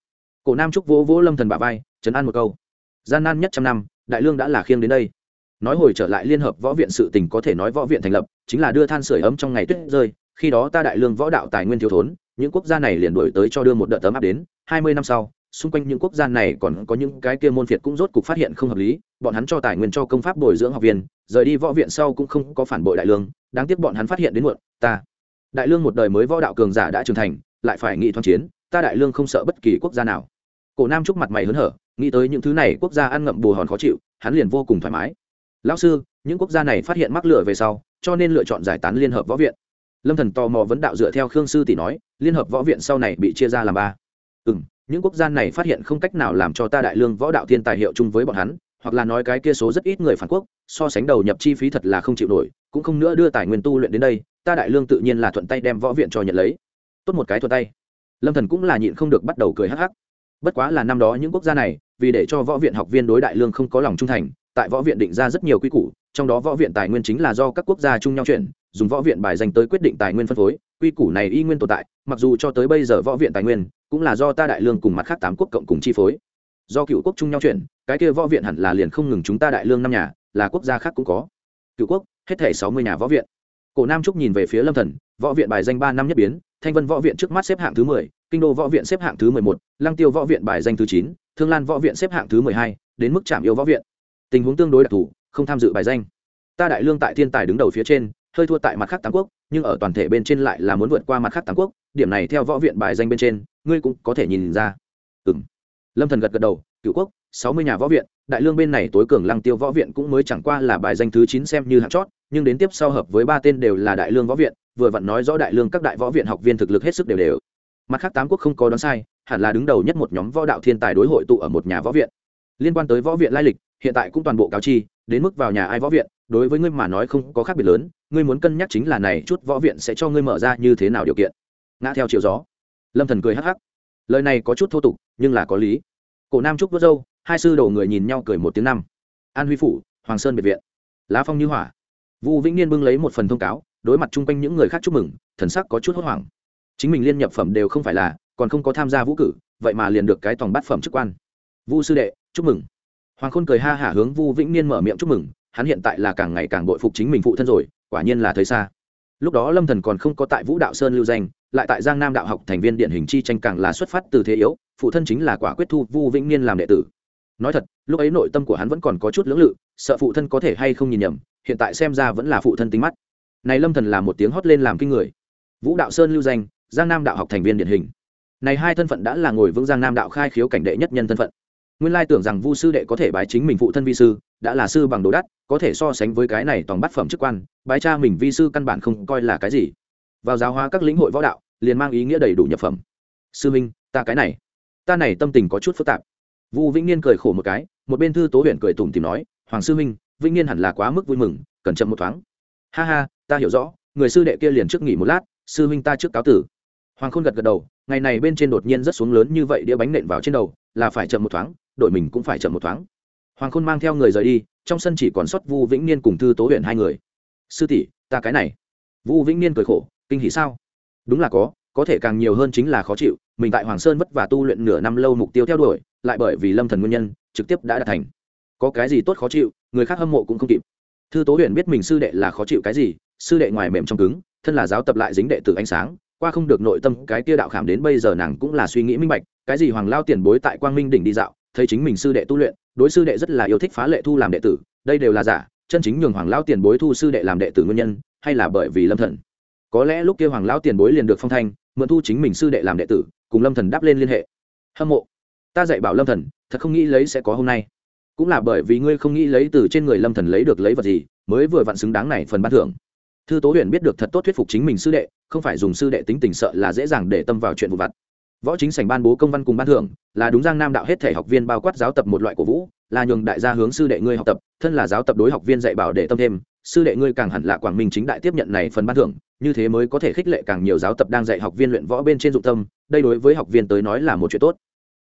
Cổ nam trúc vỗ vỗ lâm thần bả vai chấn an một câu gian nan nhất trăm năm, đại lương đã là khiêng đến đây. Nói hồi trở lại liên hợp võ viện sự tình có thể nói võ viện thành lập, chính là đưa than sửa ấm trong ngày tuyết rơi, khi đó ta đại lương võ đạo tài nguyên thiếu thốn, những quốc gia này liền đổi tới cho đưa một đợt tấm áp đến, hai mươi năm sau, xung quanh những quốc gia này còn có những cái kia môn phiệt cũng rốt cục phát hiện không hợp lý, bọn hắn cho tài nguyên cho công pháp bồi dưỡng học viên, rời đi võ viện sau cũng không có phản bội đại lương, đáng tiếc bọn hắn phát hiện đến muộn, ta. Đại lương một đời mới võ đạo cường giả đã trưởng thành, lại phải nghị thoáng chiến, ta đại lương không sợ bất kỳ quốc gia nào. Cổ nam trúc mặt mày hớn hở nghĩ tới những thứ này, quốc gia ăn ngậm bù hòn khó chịu, hắn liền vô cùng thoải mái. Lão sư, những quốc gia này phát hiện mắc lửa về sau, cho nên lựa chọn giải tán liên hợp võ viện. Lâm thần tò mò vấn đạo dựa theo khương sư tỷ nói, liên hợp võ viện sau này bị chia ra làm ba. Ừ những quốc gia này phát hiện không cách nào làm cho ta đại lương võ đạo thiên tài hiệu chung với bọn hắn, hoặc là nói cái kia số rất ít người phản quốc, so sánh đầu nhập chi phí thật là không chịu nổi, cũng không nữa đưa tài nguyên tu luyện đến đây, ta đại lương tự nhiên là thuận tay đem võ viện cho nhận lấy. Tốt một cái thuận tay. Lâm thần cũng là nhịn không được bắt đầu cười hắc hắc bất quá là năm đó những quốc gia này, vì để cho võ viện học viên đối đại lương không có lòng trung thành, tại võ viện định ra rất nhiều quy củ, trong đó võ viện tài nguyên chính là do các quốc gia chung nhau chuyển, dùng võ viện bài danh tới quyết định tài nguyên phân phối, quy củ này y nguyên tồn tại, mặc dù cho tới bây giờ võ viện tài nguyên cũng là do ta đại lương cùng mặt khác tám quốc cộng cùng chi phối. Do cựu quốc chung nhau chuyển, cái kia võ viện hẳn là liền không ngừng chúng ta đại lương năm nhà, là quốc gia khác cũng có. Cựu quốc, hết thể sáu mươi nhà võ viện. Cổ nam trúc nhìn về phía lâm thần, võ viện bài danh ba năm nhất biến, thanh vân võ viện trước mắt xếp hạng thứ mười kinh đô võ viện xếp hạng thứ mười một, lăng tiêu võ viện bài danh thứ chín, thương lan võ viện xếp hạng thứ mười hai, đến mức trạm yêu võ viện. Tình huống tương đối đặc thù, không tham dự bài danh. Ta đại lương tại thiên tài đứng đầu phía trên, hơi thua tại mặt khác tám quốc, nhưng ở toàn thể bên trên lại là muốn vượt qua mặt khác tám quốc, điểm này theo võ viện bài danh bên trên, ngươi cũng có thể nhìn ra. Ừ m lâm thần gật gật đầu cựu quốc, sáu mươi nhà võ viện, đại lương bên này tối cường lăng tiêu võ viện cũng mới chẳng qua là bài danh thứ chín xem như hạng chót, nhưng đến tiếp sau hợp với ba tên đều là đại lương võ viện, vừa vặn nói rõ đại lương các đại võ viện học viên thực lực hết sức đều đều mặt khác tám quốc không có đoán sai, hẳn là đứng đầu nhất một nhóm võ đạo thiên tài đối hội tụ ở một nhà võ viện. Liên quan tới võ viện lai lịch, hiện tại cũng toàn bộ cáo chi, đến mức vào nhà ai võ viện, đối với ngươi mà nói không có khác biệt lớn, ngươi muốn cân nhắc chính là này chút võ viện sẽ cho ngươi mở ra như thế nào điều kiện. Ngã theo chiều gió. Lâm thần cười hắc hắc. Lời này có chút thô tục, nhưng là có lý. Cổ nam trúc vớt dâu hai sư đầu người nhìn nhau cười một tiếng năm. An huy phủ, hoàng sơn biệt viện. Lá phong như hỏa. Vu vĩnh niên bưng lấy một phần thông cáo, đối mặt chung quanh những người khác chúc mừng, thần sắc có chút hốt hoảng chính mình liên nhập phẩm đều không phải là, còn không có tham gia vũ cử, vậy mà liền được cái tòng bát phẩm chức quan. Vu sư đệ, chúc mừng. Hoàng khôn cười ha hả hướng vu vĩnh niên mở miệng chúc mừng, hắn hiện tại là càng ngày càng bội phục chính mình phụ thân rồi, quả nhiên là thấy xa. Lúc đó lâm thần còn không có tại vũ đạo sơn lưu danh, lại tại giang nam đạo học thành viên điển hình chi tranh càng là xuất phát từ thế yếu, phụ thân chính là quả quyết thu vu vĩnh niên làm đệ tử. Nói thật, lúc ấy nội tâm của hắn vẫn còn có chút lưỡng lự, sợ phụ thân có thể hay không nhìn nhầm, hiện tại xem ra vẫn là phụ thân tính mắt. Này lâm thần là một tiếng hót lên làm kinh người. Vũ đạo sơn lưu danh giang nam đạo học thành viên điển hình. Này hai thân phận đã là ngồi vững giang nam đạo khai khiếu cảnh đệ nhất nhân thân phận. Nguyên lai tưởng rằng vu sư đệ có thể bái chính mình phụ thân vi sư, đã là sư bằng đồ đắt, có thể so sánh với cái này toàn bát phẩm chức quan, bái cha mình vi sư căn bản không coi là cái gì. Vào giáo hóa các lĩnh hội võ đạo, liền mang ý nghĩa đầy đủ nhập phẩm. Sư minh, ta cái này, ta này tâm tình có chút phức tạp. Vu vĩnh niên cười khổ một cái, một bên thư tố huyện cười tủm tìm nói, hoàng sư minh, vĩnh niên hẳn là quá mức vui mừng cần chậm một thoáng. Ha ha, ta hiểu rõ, người sư đệ kia liền trước nghỉ một lát, sư minh ta trước cáo tử hoàng khôn gật gật đầu, ngày này bên trên đột nhiên rất xuống lớn như vậy đĩa bánh nện vào trên đầu, là phải chậm một thoáng, đội mình cũng phải chậm một thoáng. Hoàng khôn mang theo người rời đi, trong sân chỉ còn sót vu vĩnh niên cùng thư tố huyện hai người. Sư tỷ, ta cái này. Vu vĩnh niên cười khổ, kinh hỉ sao? Đúng là có có thể càng nhiều hơn chính là khó chịu, mình tại hoàng sơn vất vả tu luyện nửa năm lâu mục tiêu theo đuổi, lại bởi vì lâm thần nguyên nhân, trực tiếp đã đạt thành. Có cái gì tốt khó chịu, người khác hâm mộ cũng không kịp. Thư tố huyện biết mình sư đệ là khó chịu cái gì, sư đệ ngoài mềm trong cứng, thân là giáo tập lại dính đệ tử ánh sáng qua không được nội tâm cái kia đạo khảm đến bây giờ nàng cũng là suy nghĩ minh bạch, cái gì hoàng lao tiền bối tại quang minh đỉnh đi dạo, thấy chính mình sư đệ tu luyện, đối sư đệ rất là yêu thích phá lệ thu làm đệ tử, đây đều là giả, chân chính nhường hoàng lao tiền bối thu sư đệ làm đệ tử nguyên nhân, hay là bởi vì lâm thần? Có lẽ lúc kia hoàng lao tiền bối liền được phong thanh, mượn thu chính mình sư đệ làm đệ tử, cùng lâm thần đáp lên liên hệ. Hâm mộ. Ta dạy bảo lâm thần, thật không nghĩ lấy sẽ có hôm nay. Cũng là bởi vì ngươi không nghĩ lấy từ trên người lâm thần lấy được lấy vật gì, mới vừa vặn xứng đáng này phần ban thưởng. Thư tố huyền biết được thật tốt thuyết phục chính mình sư đệ không phải dùng sư đệ tính tình sợ là dễ dàng để tâm vào chuyện vụ vặt. Võ chính sảnh ban bố công văn cùng ban thưởng, là đúng giang nam đạo hết thể học viên bao quát giáo tập một loại cổ vũ, là nhường đại gia hướng sư đệ ngươi học tập, thân là giáo tập đối học viên dạy bảo để tâm thêm, sư đệ ngươi càng hẳn là quảng minh chính đại tiếp nhận này phần ban thưởng, như thế mới có thể khích lệ càng nhiều giáo tập đang dạy học viên luyện võ bên trên dụng tâm, đây đối với học viên tới nói là một chuyện tốt.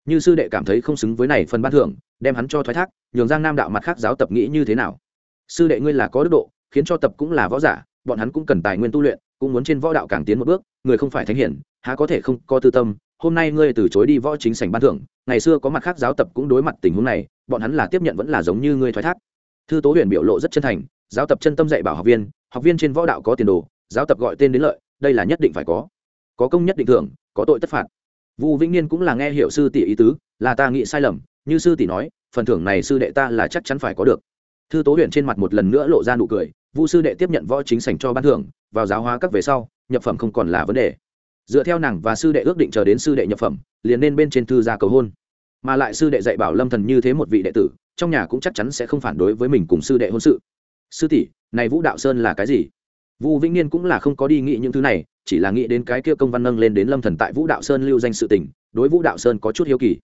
Như sư đệ cảm thấy không xứng với này phần ban thưởng, đem hắn cho thoái thác, nhường giang nam đạo mặt khác giáo tập nghĩ như thế nào? Sư đệ ngươi là có đức độ, khiến cho tập cũng là võ giả, bọn hắn cũng cần tài nguyên tu luyện cũng muốn trên võ đạo càng tiến một bước, người không phải thánh hiển, há có thể không có tư tâm, hôm nay ngươi từ chối đi võ chính sảnh ban thưởng, ngày xưa có mặt khác giáo tập cũng đối mặt tình huống này, bọn hắn là tiếp nhận vẫn là giống như ngươi thoái thác. Thư tố huyền biểu lộ rất chân thành, giáo tập chân tâm dạy bảo học viên học viên trên võ đạo có tiền đồ, giáo tập gọi tên đến lợi, đây là nhất định phải có. Có công nhất định thưởng, có tội tất phạt. Vu vĩnh niên cũng là nghe hiểu sư tỷ ý tứ, là ta nghĩ sai lầm, như sư tỷ nói, phần thưởng này sư đệ ta là chắc chắn phải có được. Thư tố huyền trên mặt một lần nữa lộ ra nụ cười vu sư đệ tiếp nhận võ chính sành cho ban thưởng, vào giáo hóa các về sau, nhập phẩm không còn là vấn đề. Dựa theo nàng và sư đệ ước định chờ đến sư đệ nhập phẩm, liền nên bên trên thư ra cầu hôn. Mà lại sư đệ dạy bảo lâm thần như thế một vị đệ tử, trong nhà cũng chắc chắn sẽ không phản đối với mình cùng sư đệ hôn sự. Sư tỷ, này vũ đạo sơn là cái gì? Vu vĩnh niên cũng là không có đi nghĩ những thứ này, chỉ là nghĩ đến cái kia công văn nâng lên đến lâm thần tại vũ đạo sơn lưu danh sự tình, đối vũ đạo sơn có chút hiếu kỳ.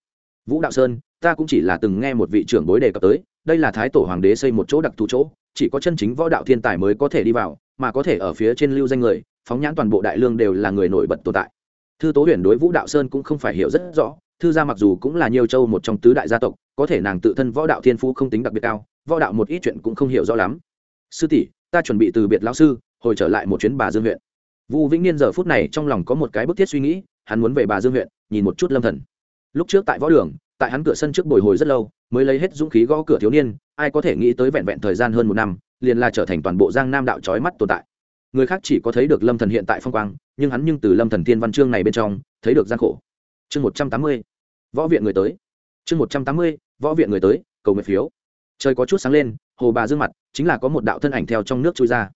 Vũ đạo sơn, ta cũng chỉ là từng nghe một vị trưởng bối đề cập tới, đây là thái tổ hoàng đế xây một chỗ đặc thù chỗ chỉ có chân chính võ đạo thiên tài mới có thể đi vào, mà có thể ở phía trên lưu danh người, phóng nhãn toàn bộ đại lương đều là người nổi bật tồn tại. Thư tố huyền đối vũ đạo sơn cũng không phải hiểu rất rõ, thư gia mặc dù cũng là nhiều châu một trong tứ đại gia tộc, có thể nàng tự thân võ đạo thiên phú không tính đặc biệt cao, võ đạo một ít chuyện cũng không hiểu rõ lắm. Sư tỷ, ta chuẩn bị từ biệt lão sư, hồi trở lại một chuyến bà dương huyện. Vũ vĩnh niên giờ phút này trong lòng có một cái bức thiết suy nghĩ, hắn muốn về bà dương huyện, nhìn một chút lâm thần. Lúc trước tại võ đường, tại hắn cửa sân trước bồi hồi rất lâu mới lấy hết dũng khí gõ cửa thiếu niên, ai có thể nghĩ tới vẹn vẹn thời gian hơn một năm, liền là trở thành toàn bộ giang nam đạo trói mắt tồn tại. Người khác chỉ có thấy được lâm thần hiện tại phong quang, nhưng hắn nhưng từ lâm thần thiên văn chương này bên trong, thấy được gian khổ. Chương một trăm tám mươi, võ viện người tới. Chương một trăm tám mươi, võ viện người tới, cầu nguyện phiếu. Trời có chút sáng lên, hồ bà dương mặt, chính là có một đạo thân ảnh theo trong nước trôi ra.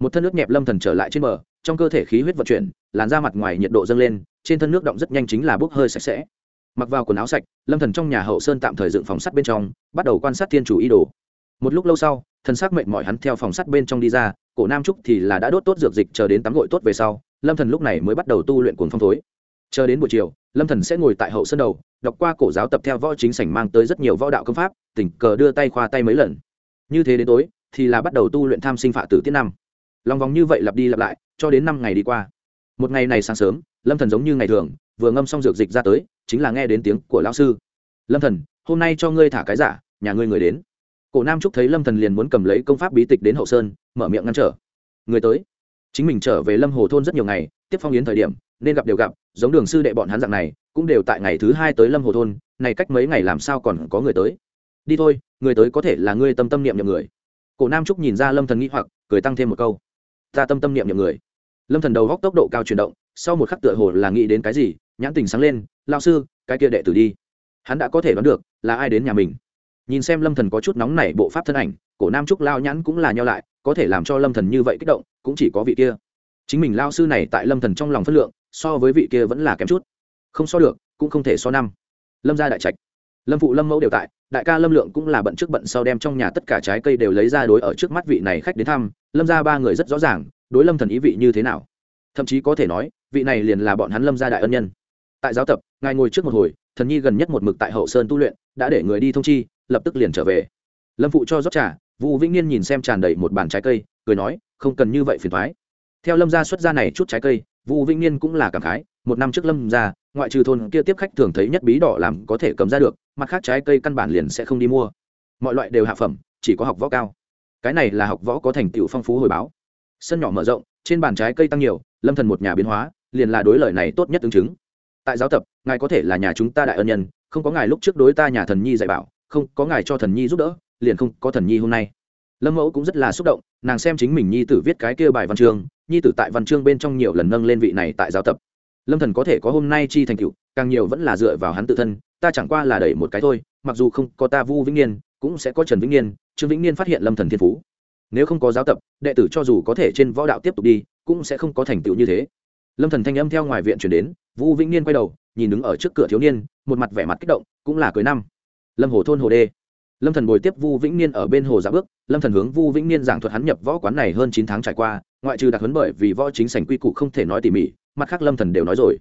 Một thân nước nhẹp lâm thần trở lại trên bờ, trong cơ thể khí huyết vận chuyển, làn da mặt ngoài nhiệt độ dâng lên, trên thân nước động rất nhanh chính là bốc hơi sạch sẽ mặc vào quần áo sạch, lâm thần trong nhà hậu sơn tạm thời dựng phòng sắt bên trong, bắt đầu quan sát thiên chủ y đồ. Một lúc lâu sau, thần sắc mệt mỏi hắn theo phòng sắt bên trong đi ra, cổ nam trúc thì là đã đốt tốt dược dịch chờ đến tắm gội tốt về sau, lâm thần lúc này mới bắt đầu tu luyện cuồng phong thối. Chờ đến buổi chiều, lâm thần sẽ ngồi tại hậu sơn đầu, đọc qua cổ giáo tập theo võ chính sảnh mang tới rất nhiều võ đạo công pháp, tình cờ đưa tay khoa tay mấy lần. Như thế đến tối, thì là bắt đầu tu luyện tham sinh phạ tử tiết năm. Lòng vòng như vậy lặp đi lặp lại, cho đến năm ngày đi qua. Một ngày này sáng sớm, lâm thần giống như ngày thường, vừa ngâm xong dược dịch ra tới chính là nghe đến tiếng của lão sư. Lâm thần, hôm nay cho ngươi thả cái giả, nhà ngươi người đến. Cổ nam trúc thấy lâm thần liền muốn cầm lấy công pháp bí tịch đến hậu sơn, mở miệng ngăn trở. Người tới. Chính mình trở về lâm hồ thôn rất nhiều ngày, tiếp phong yến thời điểm, nên gặp đều gặp, giống đường sư đệ bọn hắn dạng này, cũng đều tại ngày thứ hai tới lâm hồ thôn, này cách mấy ngày làm sao còn có người tới? Đi thôi, người tới có thể là ngươi tâm tâm niệm nhậm người. Cổ nam trúc nhìn ra lâm thần nghĩ hoặc, cười tăng thêm một câu. Ta tâm tâm niệm nhậm người. Lâm thần đầu góc tốc độ cao chuyển động, sau một khắc tựa hồ là nghĩ đến cái gì nhãn tình sáng lên lao sư, cái kia đệ tử đi. Hắn đã có thể đoán được là ai đến nhà mình. Nhìn xem lâm thần có chút nóng nảy bộ pháp thân ảnh, cổ nam trúc lao nhãn cũng là nhau lại, có thể làm cho lâm thần như vậy kích động, cũng chỉ có vị kia. Chính mình lao sư này tại lâm thần trong lòng phất lượng, so với vị kia vẫn là kém chút. Không so được, cũng không thể so năm. Lâm gia đại trạch. Lâm phụ lâm mẫu đều tại, đại ca lâm lượng cũng là bận trước bận sau đem trong nhà tất cả trái cây đều lấy ra đối ở trước mắt vị này khách đến thăm, lâm gia ba người rất rõ ràng, đối lâm thần ý vị như thế nào. Thậm chí có thể nói, vị này liền là bọn hắn lâm gia đại ân nhân tại giáo tập, ngài ngồi trước một hồi, thần nhi gần nhất một mực tại hậu sơn tu luyện, đã để người đi thông chi, lập tức liền trở về. Lâm phụ cho rót trà, vũ vĩnh niên nhìn xem tràn đầy một bàn trái cây, cười nói, không cần như vậy phiền thoái theo lâm gia xuất gia này chút trái cây, vũ vĩnh niên cũng là cảm khái, một năm trước lâm gia, ngoại trừ thôn kia tiếp khách thường thấy nhất bí đỏ làm có thể cầm ra được, mặt khác trái cây căn bản liền sẽ không đi mua. Mọi loại đều hạ phẩm, chỉ có học võ cao. Cái này là học võ có thành tựu phong phú hồi báo. Sân nhỏ mở rộng, trên bàn trái cây tăng nhiều, lâm thần một nhà biến hóa, liền là đối lời này tốt nhất ứng chứng tại giáo tập, ngài có thể là nhà chúng ta đại ân nhân, không có ngài lúc trước đối ta nhà thần nhi dạy bảo, không có ngài cho thần nhi giúp đỡ, liền không có thần nhi hôm nay. Lâm mẫu cũng rất là xúc động, nàng xem chính mình nhi tử viết cái kia bài văn chương, nhi tử tại văn chương bên trong nhiều lần nâng lên vị này tại giáo tập. Lâm thần có thể có hôm nay chi thành tựu, càng nhiều vẫn là dựa vào hắn tự thân, ta chẳng qua là đẩy một cái thôi, mặc dù không có ta vu vĩnh niên, cũng sẽ có trần vĩnh niên, trương vĩnh niên phát hiện lâm thần thiên phú. Nếu không có giáo tập, đệ tử cho dù có thể trên võ đạo tiếp tục đi, cũng sẽ không có thành tựu như thế. Lâm thần thanh âm theo ngoài viện chuyển đến vu vĩnh niên quay đầu, nhìn đứng ở trước cửa thiếu niên, một mặt vẻ mặt kích động, cũng là cười năm. Lâm hồ thôn hồ đê. Lâm thần bồi tiếp vu vĩnh niên ở bên hồ giả bước, lâm thần hướng vu vĩnh niên giảng thuật hắn nhập võ quán này hơn chín tháng trải qua, ngoại trừ đặc huấn bởi vì võ chính sảnh quy củ không thể nói tỉ mỉ, mặt khác lâm thần đều nói rồi.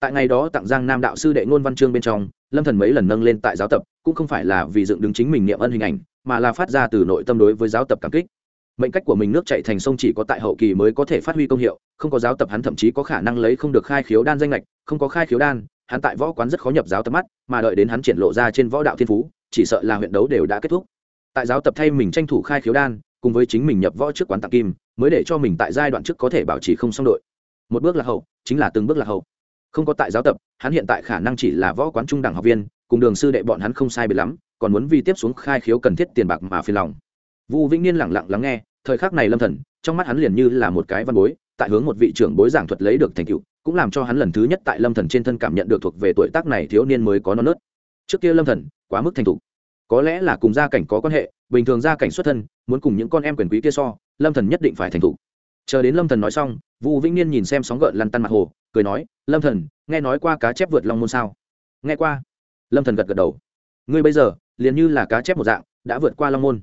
Tại ngày đó tặng giang nam đạo sư đệ ngôn văn chương bên trong, lâm thần mấy lần nâng lên tại giáo tập, cũng không phải là vì dựng đứng chính mình niệm ân hình ảnh, mà là phát ra từ nội tâm đối với giáo tập cảm kích mệnh cách của mình nước chạy thành sông chỉ có tại hậu kỳ mới có thể phát huy công hiệu, không có giáo tập hắn thậm chí có khả năng lấy không được khai khiếu đan danh lệch không có khai khiếu đan, hắn tại võ quán rất khó nhập giáo tập mắt, mà đợi đến hắn triển lộ ra trên võ đạo thiên phú, chỉ sợ là huyện đấu đều đã kết thúc. Tại giáo tập thay mình tranh thủ khai khiếu đan, cùng với chính mình nhập võ trước quán tặng kim, mới để cho mình tại giai đoạn trước có thể bảo trì không xong đội. Một bước là hậu, chính là từng bước là hậu. Không có tại giáo tập, hắn hiện tại khả năng chỉ là võ quán trung đẳng học viên, cùng đường sư đệ bọn hắn không sai biệt lắm, còn muốn vì tiếp xuống khai khiếu cần thiết tiền bạc mà phiền lòng vu vĩnh niên lẳng lặng lắng nghe, thời khắc này lâm thần, trong mắt hắn liền như là một cái văn bối, tại hướng một vị trưởng bối giảng thuật lấy được thành tựu, cũng làm cho hắn lần thứ nhất tại lâm thần trên thân cảm nhận được thuộc về tuổi tác này thiếu niên mới có non nớt. Trước kia lâm thần, quá mức thành thục. Có lẽ là cùng gia cảnh có quan hệ, bình thường gia cảnh xuất thân, muốn cùng những con em quyền quý kia so, lâm thần nhất định phải thành thục. Chờ đến lâm thần nói xong, vu vĩnh niên nhìn xem sóng gợn lăn tăn mặt hồ, cười nói, lâm thần, nghe nói qua cá chép vượt long môn sao? Nghe qua. Lâm thần gật gật đầu. Ngươi bây giờ, liền như là cá chép một dạng, đã vượt qua long môn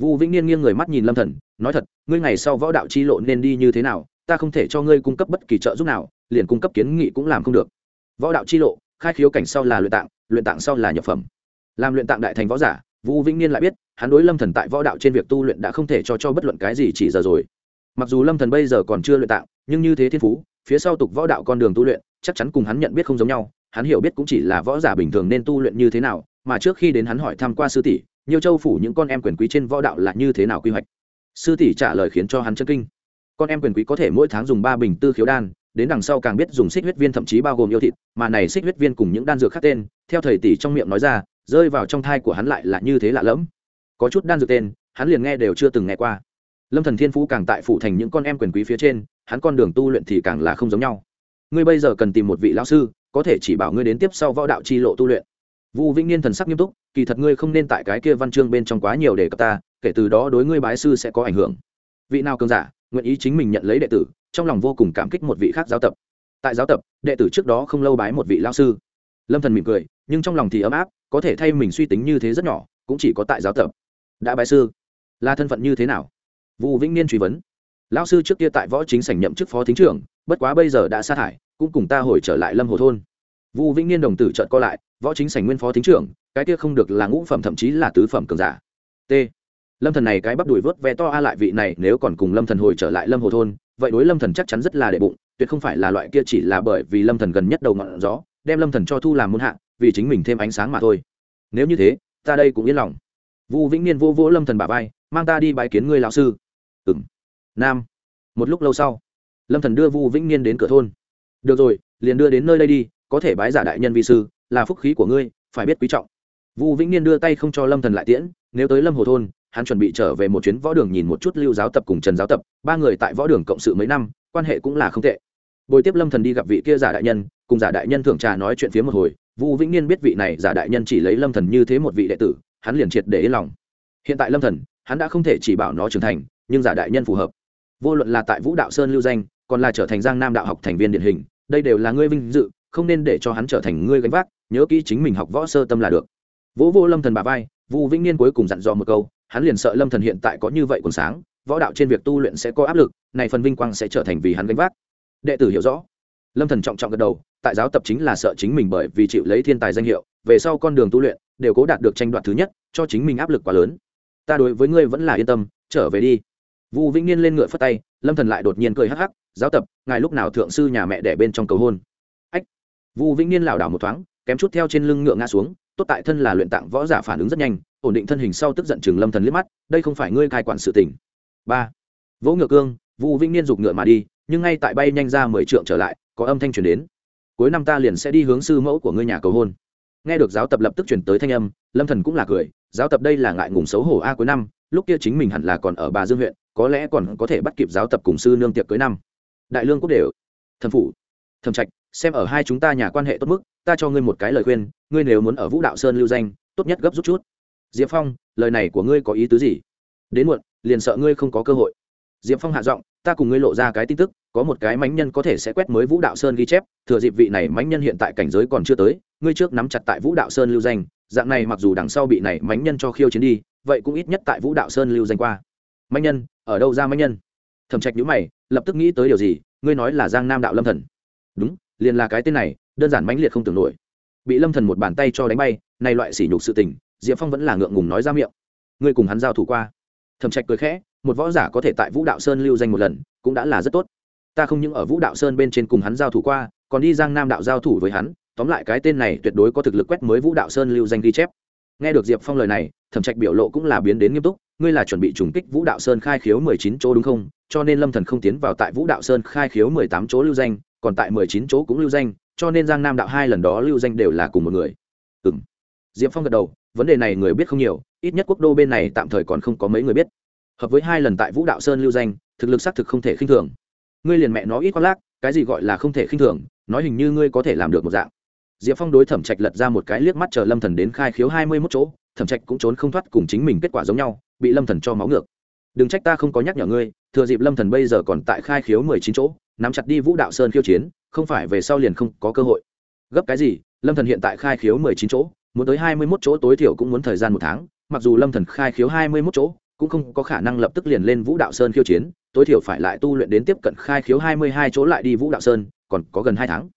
vu vĩnh niên nghiêng người mắt nhìn lâm thần, nói thật, ngươi ngày sau võ đạo chi lộ nên đi như thế nào, ta không thể cho ngươi cung cấp bất kỳ trợ giúp nào, liền cung cấp kiến nghị cũng làm không được. Võ đạo chi lộ, khai khiếu cảnh sau là luyện tạng luyện tạng sau là nhập phẩm. Làm luyện tạng đại thành võ giả vũ vĩnh niên lại biết, hắn đối lâm thần tại võ đạo trên việc tu luyện đã không thể cho cho bất luận cái gì chỉ giờ rồi. Mặc dù lâm thần bây giờ còn chưa luyện tạng, nhưng như thế thiên phú, phía sau tục võ đạo con đường tu luyện, chắc chắn cùng hắn nhận biết không giống nhau, hắn hiểu biết cũng chỉ là võ giả bình thường nên tu luyện như thế nào, mà trước khi đến hắn hỏi tham qua sư tỷ nhiều châu phủ những con em quyền quý trên võ đạo là như thế nào quy hoạch? Sư tỷ trả lời khiến cho hắn chân kinh. Con em quyền quý có thể mỗi tháng dùng ba bình tư khiếu đan, đến đằng sau càng biết dùng xích huyết viên thậm chí bao gồm yêu thịt, mà này xích huyết viên cùng những đan dược khác tên, theo thầy tỷ trong miệng nói ra, rơi vào trong thai của hắn lại là như thế lạ lẫm. Có chút đan dược tên, hắn liền nghe đều chưa từng nghe qua. Lâm thần thiên phú càng tại phủ thành những con em quyền quý phía trên, hắn con đường tu luyện thì càng là không giống nhau. Ngươi bây giờ cần tìm một vị lão sư, có thể chỉ bảo ngươi đến tiếp sau võ đạo chi lộ tu luyện vu vĩnh niên thần sắc nghiêm túc, kỳ thật ngươi không nên tại cái kia văn chương bên trong quá nhiều để cập ta, kể từ đó đối ngươi bái sư sẽ có ảnh hưởng. Vị nào cường giả, nguyện ý chính mình nhận lấy đệ tử, trong lòng vô cùng cảm kích một vị khác giáo tập. Tại giáo tập, đệ tử trước đó không lâu bái một vị lao sư. Lâm thần mỉm cười, nhưng trong lòng thì ấm áp, có thể thay mình suy tính như thế rất nhỏ, cũng chỉ có tại giáo tập. Đã bái sư, là thân phận như thế nào? Vũ vĩnh niên truy vấn. Lão sư trước kia tại võ chính sảnh nhậm chức phó thính trưởng, bất quá bây giờ đã sa thải, cũng cùng ta hồi trở lại lâm hồ thôn vũ vĩnh niên đồng tử trợn co lại, võ chính sảnh nguyên phó thính trưởng, cái kia không được là ngũ phẩm thậm chí là tứ phẩm cường giả. T. Lâm thần này cái bắp đùi vớt ve to a lại vị này, nếu còn cùng lâm thần hồi trở lại lâm hồ thôn, vậy đối lâm thần chắc chắn rất là đệ bụng, tuyệt không phải là loại kia chỉ là bởi vì lâm thần gần nhất đầu ngọn gió, đem lâm thần cho thu làm muôn hạ, vì chính mình thêm ánh sáng mà thôi. Nếu như thế, ta đây cũng yên lòng. Vu vĩnh niên vô vỗ lâm thần bà vai, mang ta đi bái kiến ngươi lão sư. Ừm. Nam. Một lúc lâu sau, lâm thần đưa vu vĩnh niên đến cửa thôn. Được rồi, liền đưa đến nơi đây đi có thể bái giả đại nhân vi sư, là phúc khí của ngươi, phải biết quý trọng. Vu vĩnh niên đưa tay không cho lâm thần lại tiễn, nếu tới lâm hồ thôn, hắn chuẩn bị trở về một chuyến võ đường nhìn một chút lưu giáo tập cùng trần giáo tập, ba người tại võ đường cộng sự mấy năm, quan hệ cũng là không tệ. Bồi tiếp lâm thần đi gặp vị kia giả đại nhân, cùng giả đại nhân thưởng trà nói chuyện phía một hồi vũ vĩnh niên biết vị này giả đại nhân chỉ lấy lâm thần như thế một vị đệ tử, hắn liền triệt để yên lòng. Hiện tại lâm thần, hắn đã không thể chỉ bảo nó trưởng thành, nhưng giả đại nhân phù hợp. Vô luận là tại vũ đạo sơn lưu danh, còn là trở thành giang nam đạo học thành viên điển hình, đây đều là ngươi vinh dự không nên để cho hắn trở thành ngươi gánh vác, nhớ kỹ chính mình học võ sơ tâm là được. Vỗ vô lâm thần bà vai vũ vĩnh niên cuối cùng dặn dò một câu, hắn liền sợ lâm thần hiện tại có như vậy còn sáng, võ đạo trên việc tu luyện sẽ có áp lực, này phần vinh quang sẽ trở thành vì hắn gánh vác. Đệ tử hiểu rõ. Lâm thần trọng trọng gật đầu, tại giáo tập chính là sợ chính mình bởi vì chịu lấy thiên tài danh hiệu, về sau con đường tu luyện đều cố đạt được tranh đoạt thứ nhất, cho chính mình áp lực quá lớn. Ta đối với ngươi vẫn là yên tâm, trở về đi. Vu vĩnh niên lên ngựa phất tay, lâm thần lại đột nhiên cười hắc hắc, giáo tập, ngài lúc nào thượng sư nhà mẹ đẻ bên trong cầu hôn? Vũ vu vĩnh niên lảo đảo một thoáng, kém chút theo trên lưng ngựa ngã xuống, tốt tại thân là luyện tạng võ giả phản ứng rất nhanh, ổn định thân hình sau tức giận chừng lâm thần liếc mắt, đây không phải ngươi cai quản sự tình. Ba. Vỗ ngựa cương, vu vĩnh niên giục ngựa mà đi, nhưng ngay tại bay nhanh ra mười trượng trở lại, có âm thanh truyền đến. Cuối năm ta liền sẽ đi hướng sư mẫu của ngươi nhà cầu hôn. Nghe được giáo tập lập tức chuyển tới thanh âm, lâm thần cũng là cười, giáo tập đây là ngại ngùng xấu hổ a cuối năm, lúc kia chính mình hẳn là còn ở bà dương huyện, có lẽ còn có thể bắt kịp giáo tập cùng sư nương tiệc cưới năm. Đại lương quốc đều. Thần phủ. Thẩm trạch xem ở hai chúng ta nhà quan hệ tốt mức, ta cho ngươi một cái lời khuyên, ngươi nếu muốn ở vũ đạo sơn lưu danh, tốt nhất gấp rút chút. Diệp phong, lời này của ngươi có ý tứ gì? Đến muộn, liền sợ ngươi không có cơ hội. Diệp phong hạ giọng, ta cùng ngươi lộ ra cái tin tức, có một cái mánh nhân có thể sẽ quét mới vũ đạo sơn ghi chép, thừa dịp vị này mánh nhân hiện tại cảnh giới còn chưa tới, ngươi trước nắm chặt tại vũ đạo sơn lưu danh, dạng này mặc dù đằng sau bị này mánh nhân cho khiêu chiến đi, vậy cũng ít nhất tại vũ đạo sơn lưu danh qua. Mánh nhân, ở đâu ra mánh nhân? Thẩm trạch nhữ mày, lập tức nghĩ tới điều gì, ngươi nói là giang nam đạo lâm thần. Đúng liền là cái tên này, đơn giản mãnh liệt không tưởng nổi. Bị lâm thần một bàn tay cho đánh bay nay loại sỉ nhục sự tình, diệp phong vẫn là ngượng ngùng nói ra miệng. Ngươi cùng hắn giao thủ qua. Thẩm trạch cười khẽ, một võ giả có thể tại vũ đạo sơn lưu danh một lần, cũng đã là rất tốt. Ta không những ở vũ đạo sơn bên trên cùng hắn giao thủ qua, còn đi giang nam đạo giao thủ với hắn, tóm lại cái tên này tuyệt đối có thực lực quét mới vũ đạo sơn lưu danh ghi chép. Nghe được diệp phong lời này, thẩm trạch biểu lộ cũng là biến đến nghiêm túc, ngươi là chuẩn bị trùng kích vũ đạo sơn khai khiếu mười chín chỗ đúng không? Cho nên lâm thần không tiến vào tại vũ đạo sơn khai khiếu mười tám chỗ lưu danh còn tại mười chín chỗ cũng lưu danh, cho nên giang nam đạo hai lần đó lưu danh đều là cùng một người. Ừm. Diệp phong gật đầu, vấn đề này người biết không nhiều, ít nhất quốc đô bên này tạm thời còn không có mấy người biết. Hợp với hai lần tại vũ đạo sơn lưu danh, thực lực xác thực không thể khinh thường. Ngươi liền mẹ nó ít khoác lác, cái gì gọi là không thể khinh thường, nói hình như ngươi có thể làm được một dạng. Diệp phong đối thẩm trạch lật ra một cái liếc mắt chờ lâm thần đến khai khiếu hai mươi mốt chỗ, thẩm trạch cũng trốn không thoát cùng chính mình kết quả giống nhau, bị lâm thần cho máu ngược. Đừng trách ta không có nhắc nhở ngươi, thừa dịp lâm thần bây giờ còn tại khai khiếu mười chín chỗ nắm chặt đi vũ đạo sơn khiêu chiến, không phải về sau liền không có cơ hội. Gấp cái gì, lâm thần hiện tại khai khiếu mười chín chỗ, muốn tới hai mươi mốt chỗ tối thiểu cũng muốn thời gian một tháng, mặc dù lâm thần khai khiếu hai mươi mốt chỗ, cũng không có khả năng lập tức liền lên vũ đạo sơn khiêu chiến, tối thiểu phải lại tu luyện đến tiếp cận khai khiếu hai mươi hai chỗ lại đi vũ đạo sơn, còn có gần hai tháng.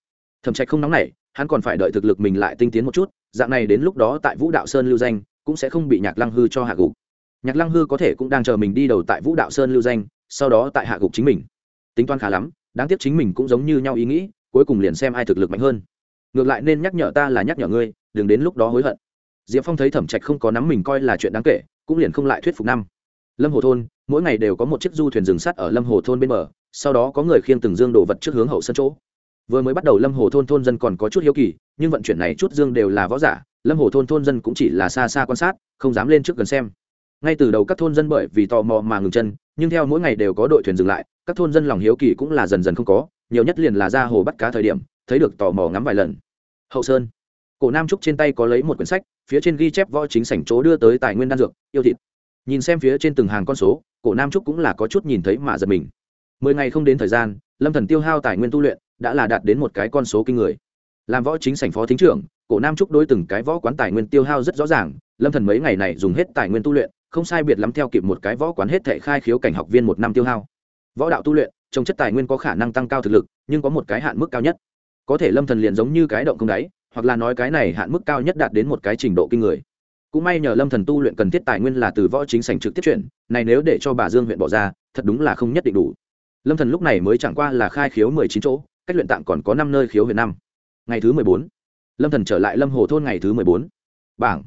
Thẩm trạch không nóng nảy, hắn còn phải đợi thực lực mình lại tinh tiến một chút, dạng này đến lúc đó tại vũ đạo sơn lưu danh, cũng sẽ không bị nhạc lăng hư cho hạ gục. Nhạc lăng hư có thể cũng đang chờ mình đi đầu tại vũ đạo sơn lưu danh, sau đó tại hạ gục chính mình. Tính toán khá lắm đáng tiếc chính mình cũng giống như nhau ý nghĩ, cuối cùng liền xem ai thực lực mạnh hơn. Ngược lại nên nhắc nhở ta là nhắc nhở ngươi, đừng đến lúc đó hối hận. Diệp phong thấy thẩm trạch không có nắm mình coi là chuyện đáng kể, cũng liền không lại thuyết phục năm. Lâm hồ thôn, mỗi ngày đều có một chiếc du thuyền rừng sắt ở lâm hồ thôn bên bờ, sau đó có người khiêng từng dương đồ vật trước hướng hậu sân chỗ. Vừa mới bắt đầu lâm hồ thôn thôn dân còn có chút hiếu kỳ, nhưng vận chuyển này chút dương đều là võ giả, lâm hồ thôn thôn dân cũng chỉ là xa xa quan sát, không dám lên trước gần xem. Ngay từ đầu các thôn dân bởi vì tò mò mà ngừng chân, nhưng theo mỗi ngày đều có đội thuyền dừng lại các thôn dân lòng hiếu kỳ cũng là dần dần không có, nhiều nhất liền là ra hồ bắt cá thời điểm, thấy được tò mò ngắm vài lần. Hậu sơn. Cổ nam trúc trên tay có lấy một quyển sách, phía trên ghi chép võ chính sảnh chỗ đưa tới tài nguyên đan dược, yêu thịt. Nhìn xem phía trên từng hàng con số, cổ nam trúc cũng là có chút nhìn thấy mà giật mình. Mười ngày không đến thời gian, lâm thần tiêu hao tài nguyên tu luyện, đã là đạt đến một cái con số kinh người. Làm võ chính sảnh phó thính trưởng, cổ nam trúc đối từng cái võ quán tài nguyên tiêu hao rất rõ ràng, lâm thần mấy ngày này dùng hết tài nguyên tu luyện, không sai biệt lắm theo kịp một cái võ quán hết thể khai khiếu cảnh học viên một năm tiêu hao võ đạo tu luyện trong chất tài nguyên có khả năng tăng cao thực lực, nhưng có một cái hạn mức cao nhất. Có thể lâm thần liền giống như cái động không đáy, hoặc là nói cái này hạn mức cao nhất đạt đến một cái trình độ kinh người. Cũng may nhờ lâm thần tu luyện cần thiết tài nguyên là từ võ chính sảnh trực tiếp chuyển, này nếu để cho bà dương huyện bỏ ra, thật đúng là không nhất định đủ. Lâm thần lúc này mới chẳng qua là khai khiếu mười chín chỗ, cách luyện tạng còn có năm nơi khiếu huyện năm. Ngày thứ mười bốn, lâm thần trở lại lâm hồ thôn ngày thứ mười bốn. Bảng.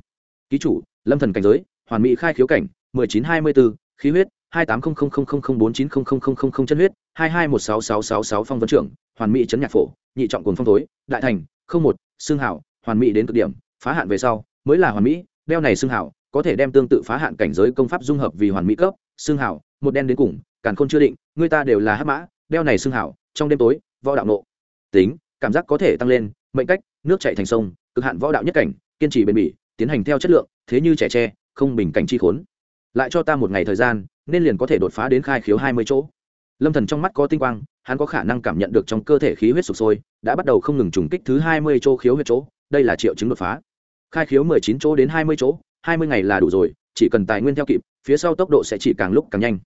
Ký chủ, lâm thần cảnh giới, hoàn mỹ khai khiếu cảnh, mười chín hai mươi bốn, khí huyết hai tám không không không không không bốn chín không không không không không chân huyết hai hai một sáu sáu sáu sáu phong vấn trưởng hoàn mỹ chấn nhạc phổ nhị trọng cồn phong tối, đại thành không một xương hảo hoàn mỹ đến cực điểm phá hạn về sau mới là hoàn mỹ đeo này xương hảo có thể đem tương tự phá hạn cảnh giới công pháp dung hợp vì hoàn mỹ cấp xương hảo một đen đến cùng càn khôn chưa định người ta đều là hắc mã đeo này xương hảo trong đêm tối võ đạo nộ. Tính cảm giác có thể tăng lên mệnh cách nước chảy thành sông cực hạn võ đạo nhất cảnh kiên trì bền bỉ tiến hành theo chất lượng thế như trẻ tre không bình cảnh chi khốn. Lại cho ta một ngày thời gian nên liền có thể đột phá đến khai khiếu hai mươi chỗ. Lâm thần trong mắt có tinh quang, hắn có khả năng cảm nhận được trong cơ thể khí huyết sụp sôi, đã bắt đầu không ngừng trùng kích thứ hai mươi chỗ khiếu huyết chỗ, đây là triệu chứng đột phá. Khai khiếu mười chín chỗ đến hai mươi chỗ, hai mươi ngày là đủ rồi, chỉ cần tài nguyên theo kịp, phía sau tốc độ sẽ chỉ càng lúc càng nhanh.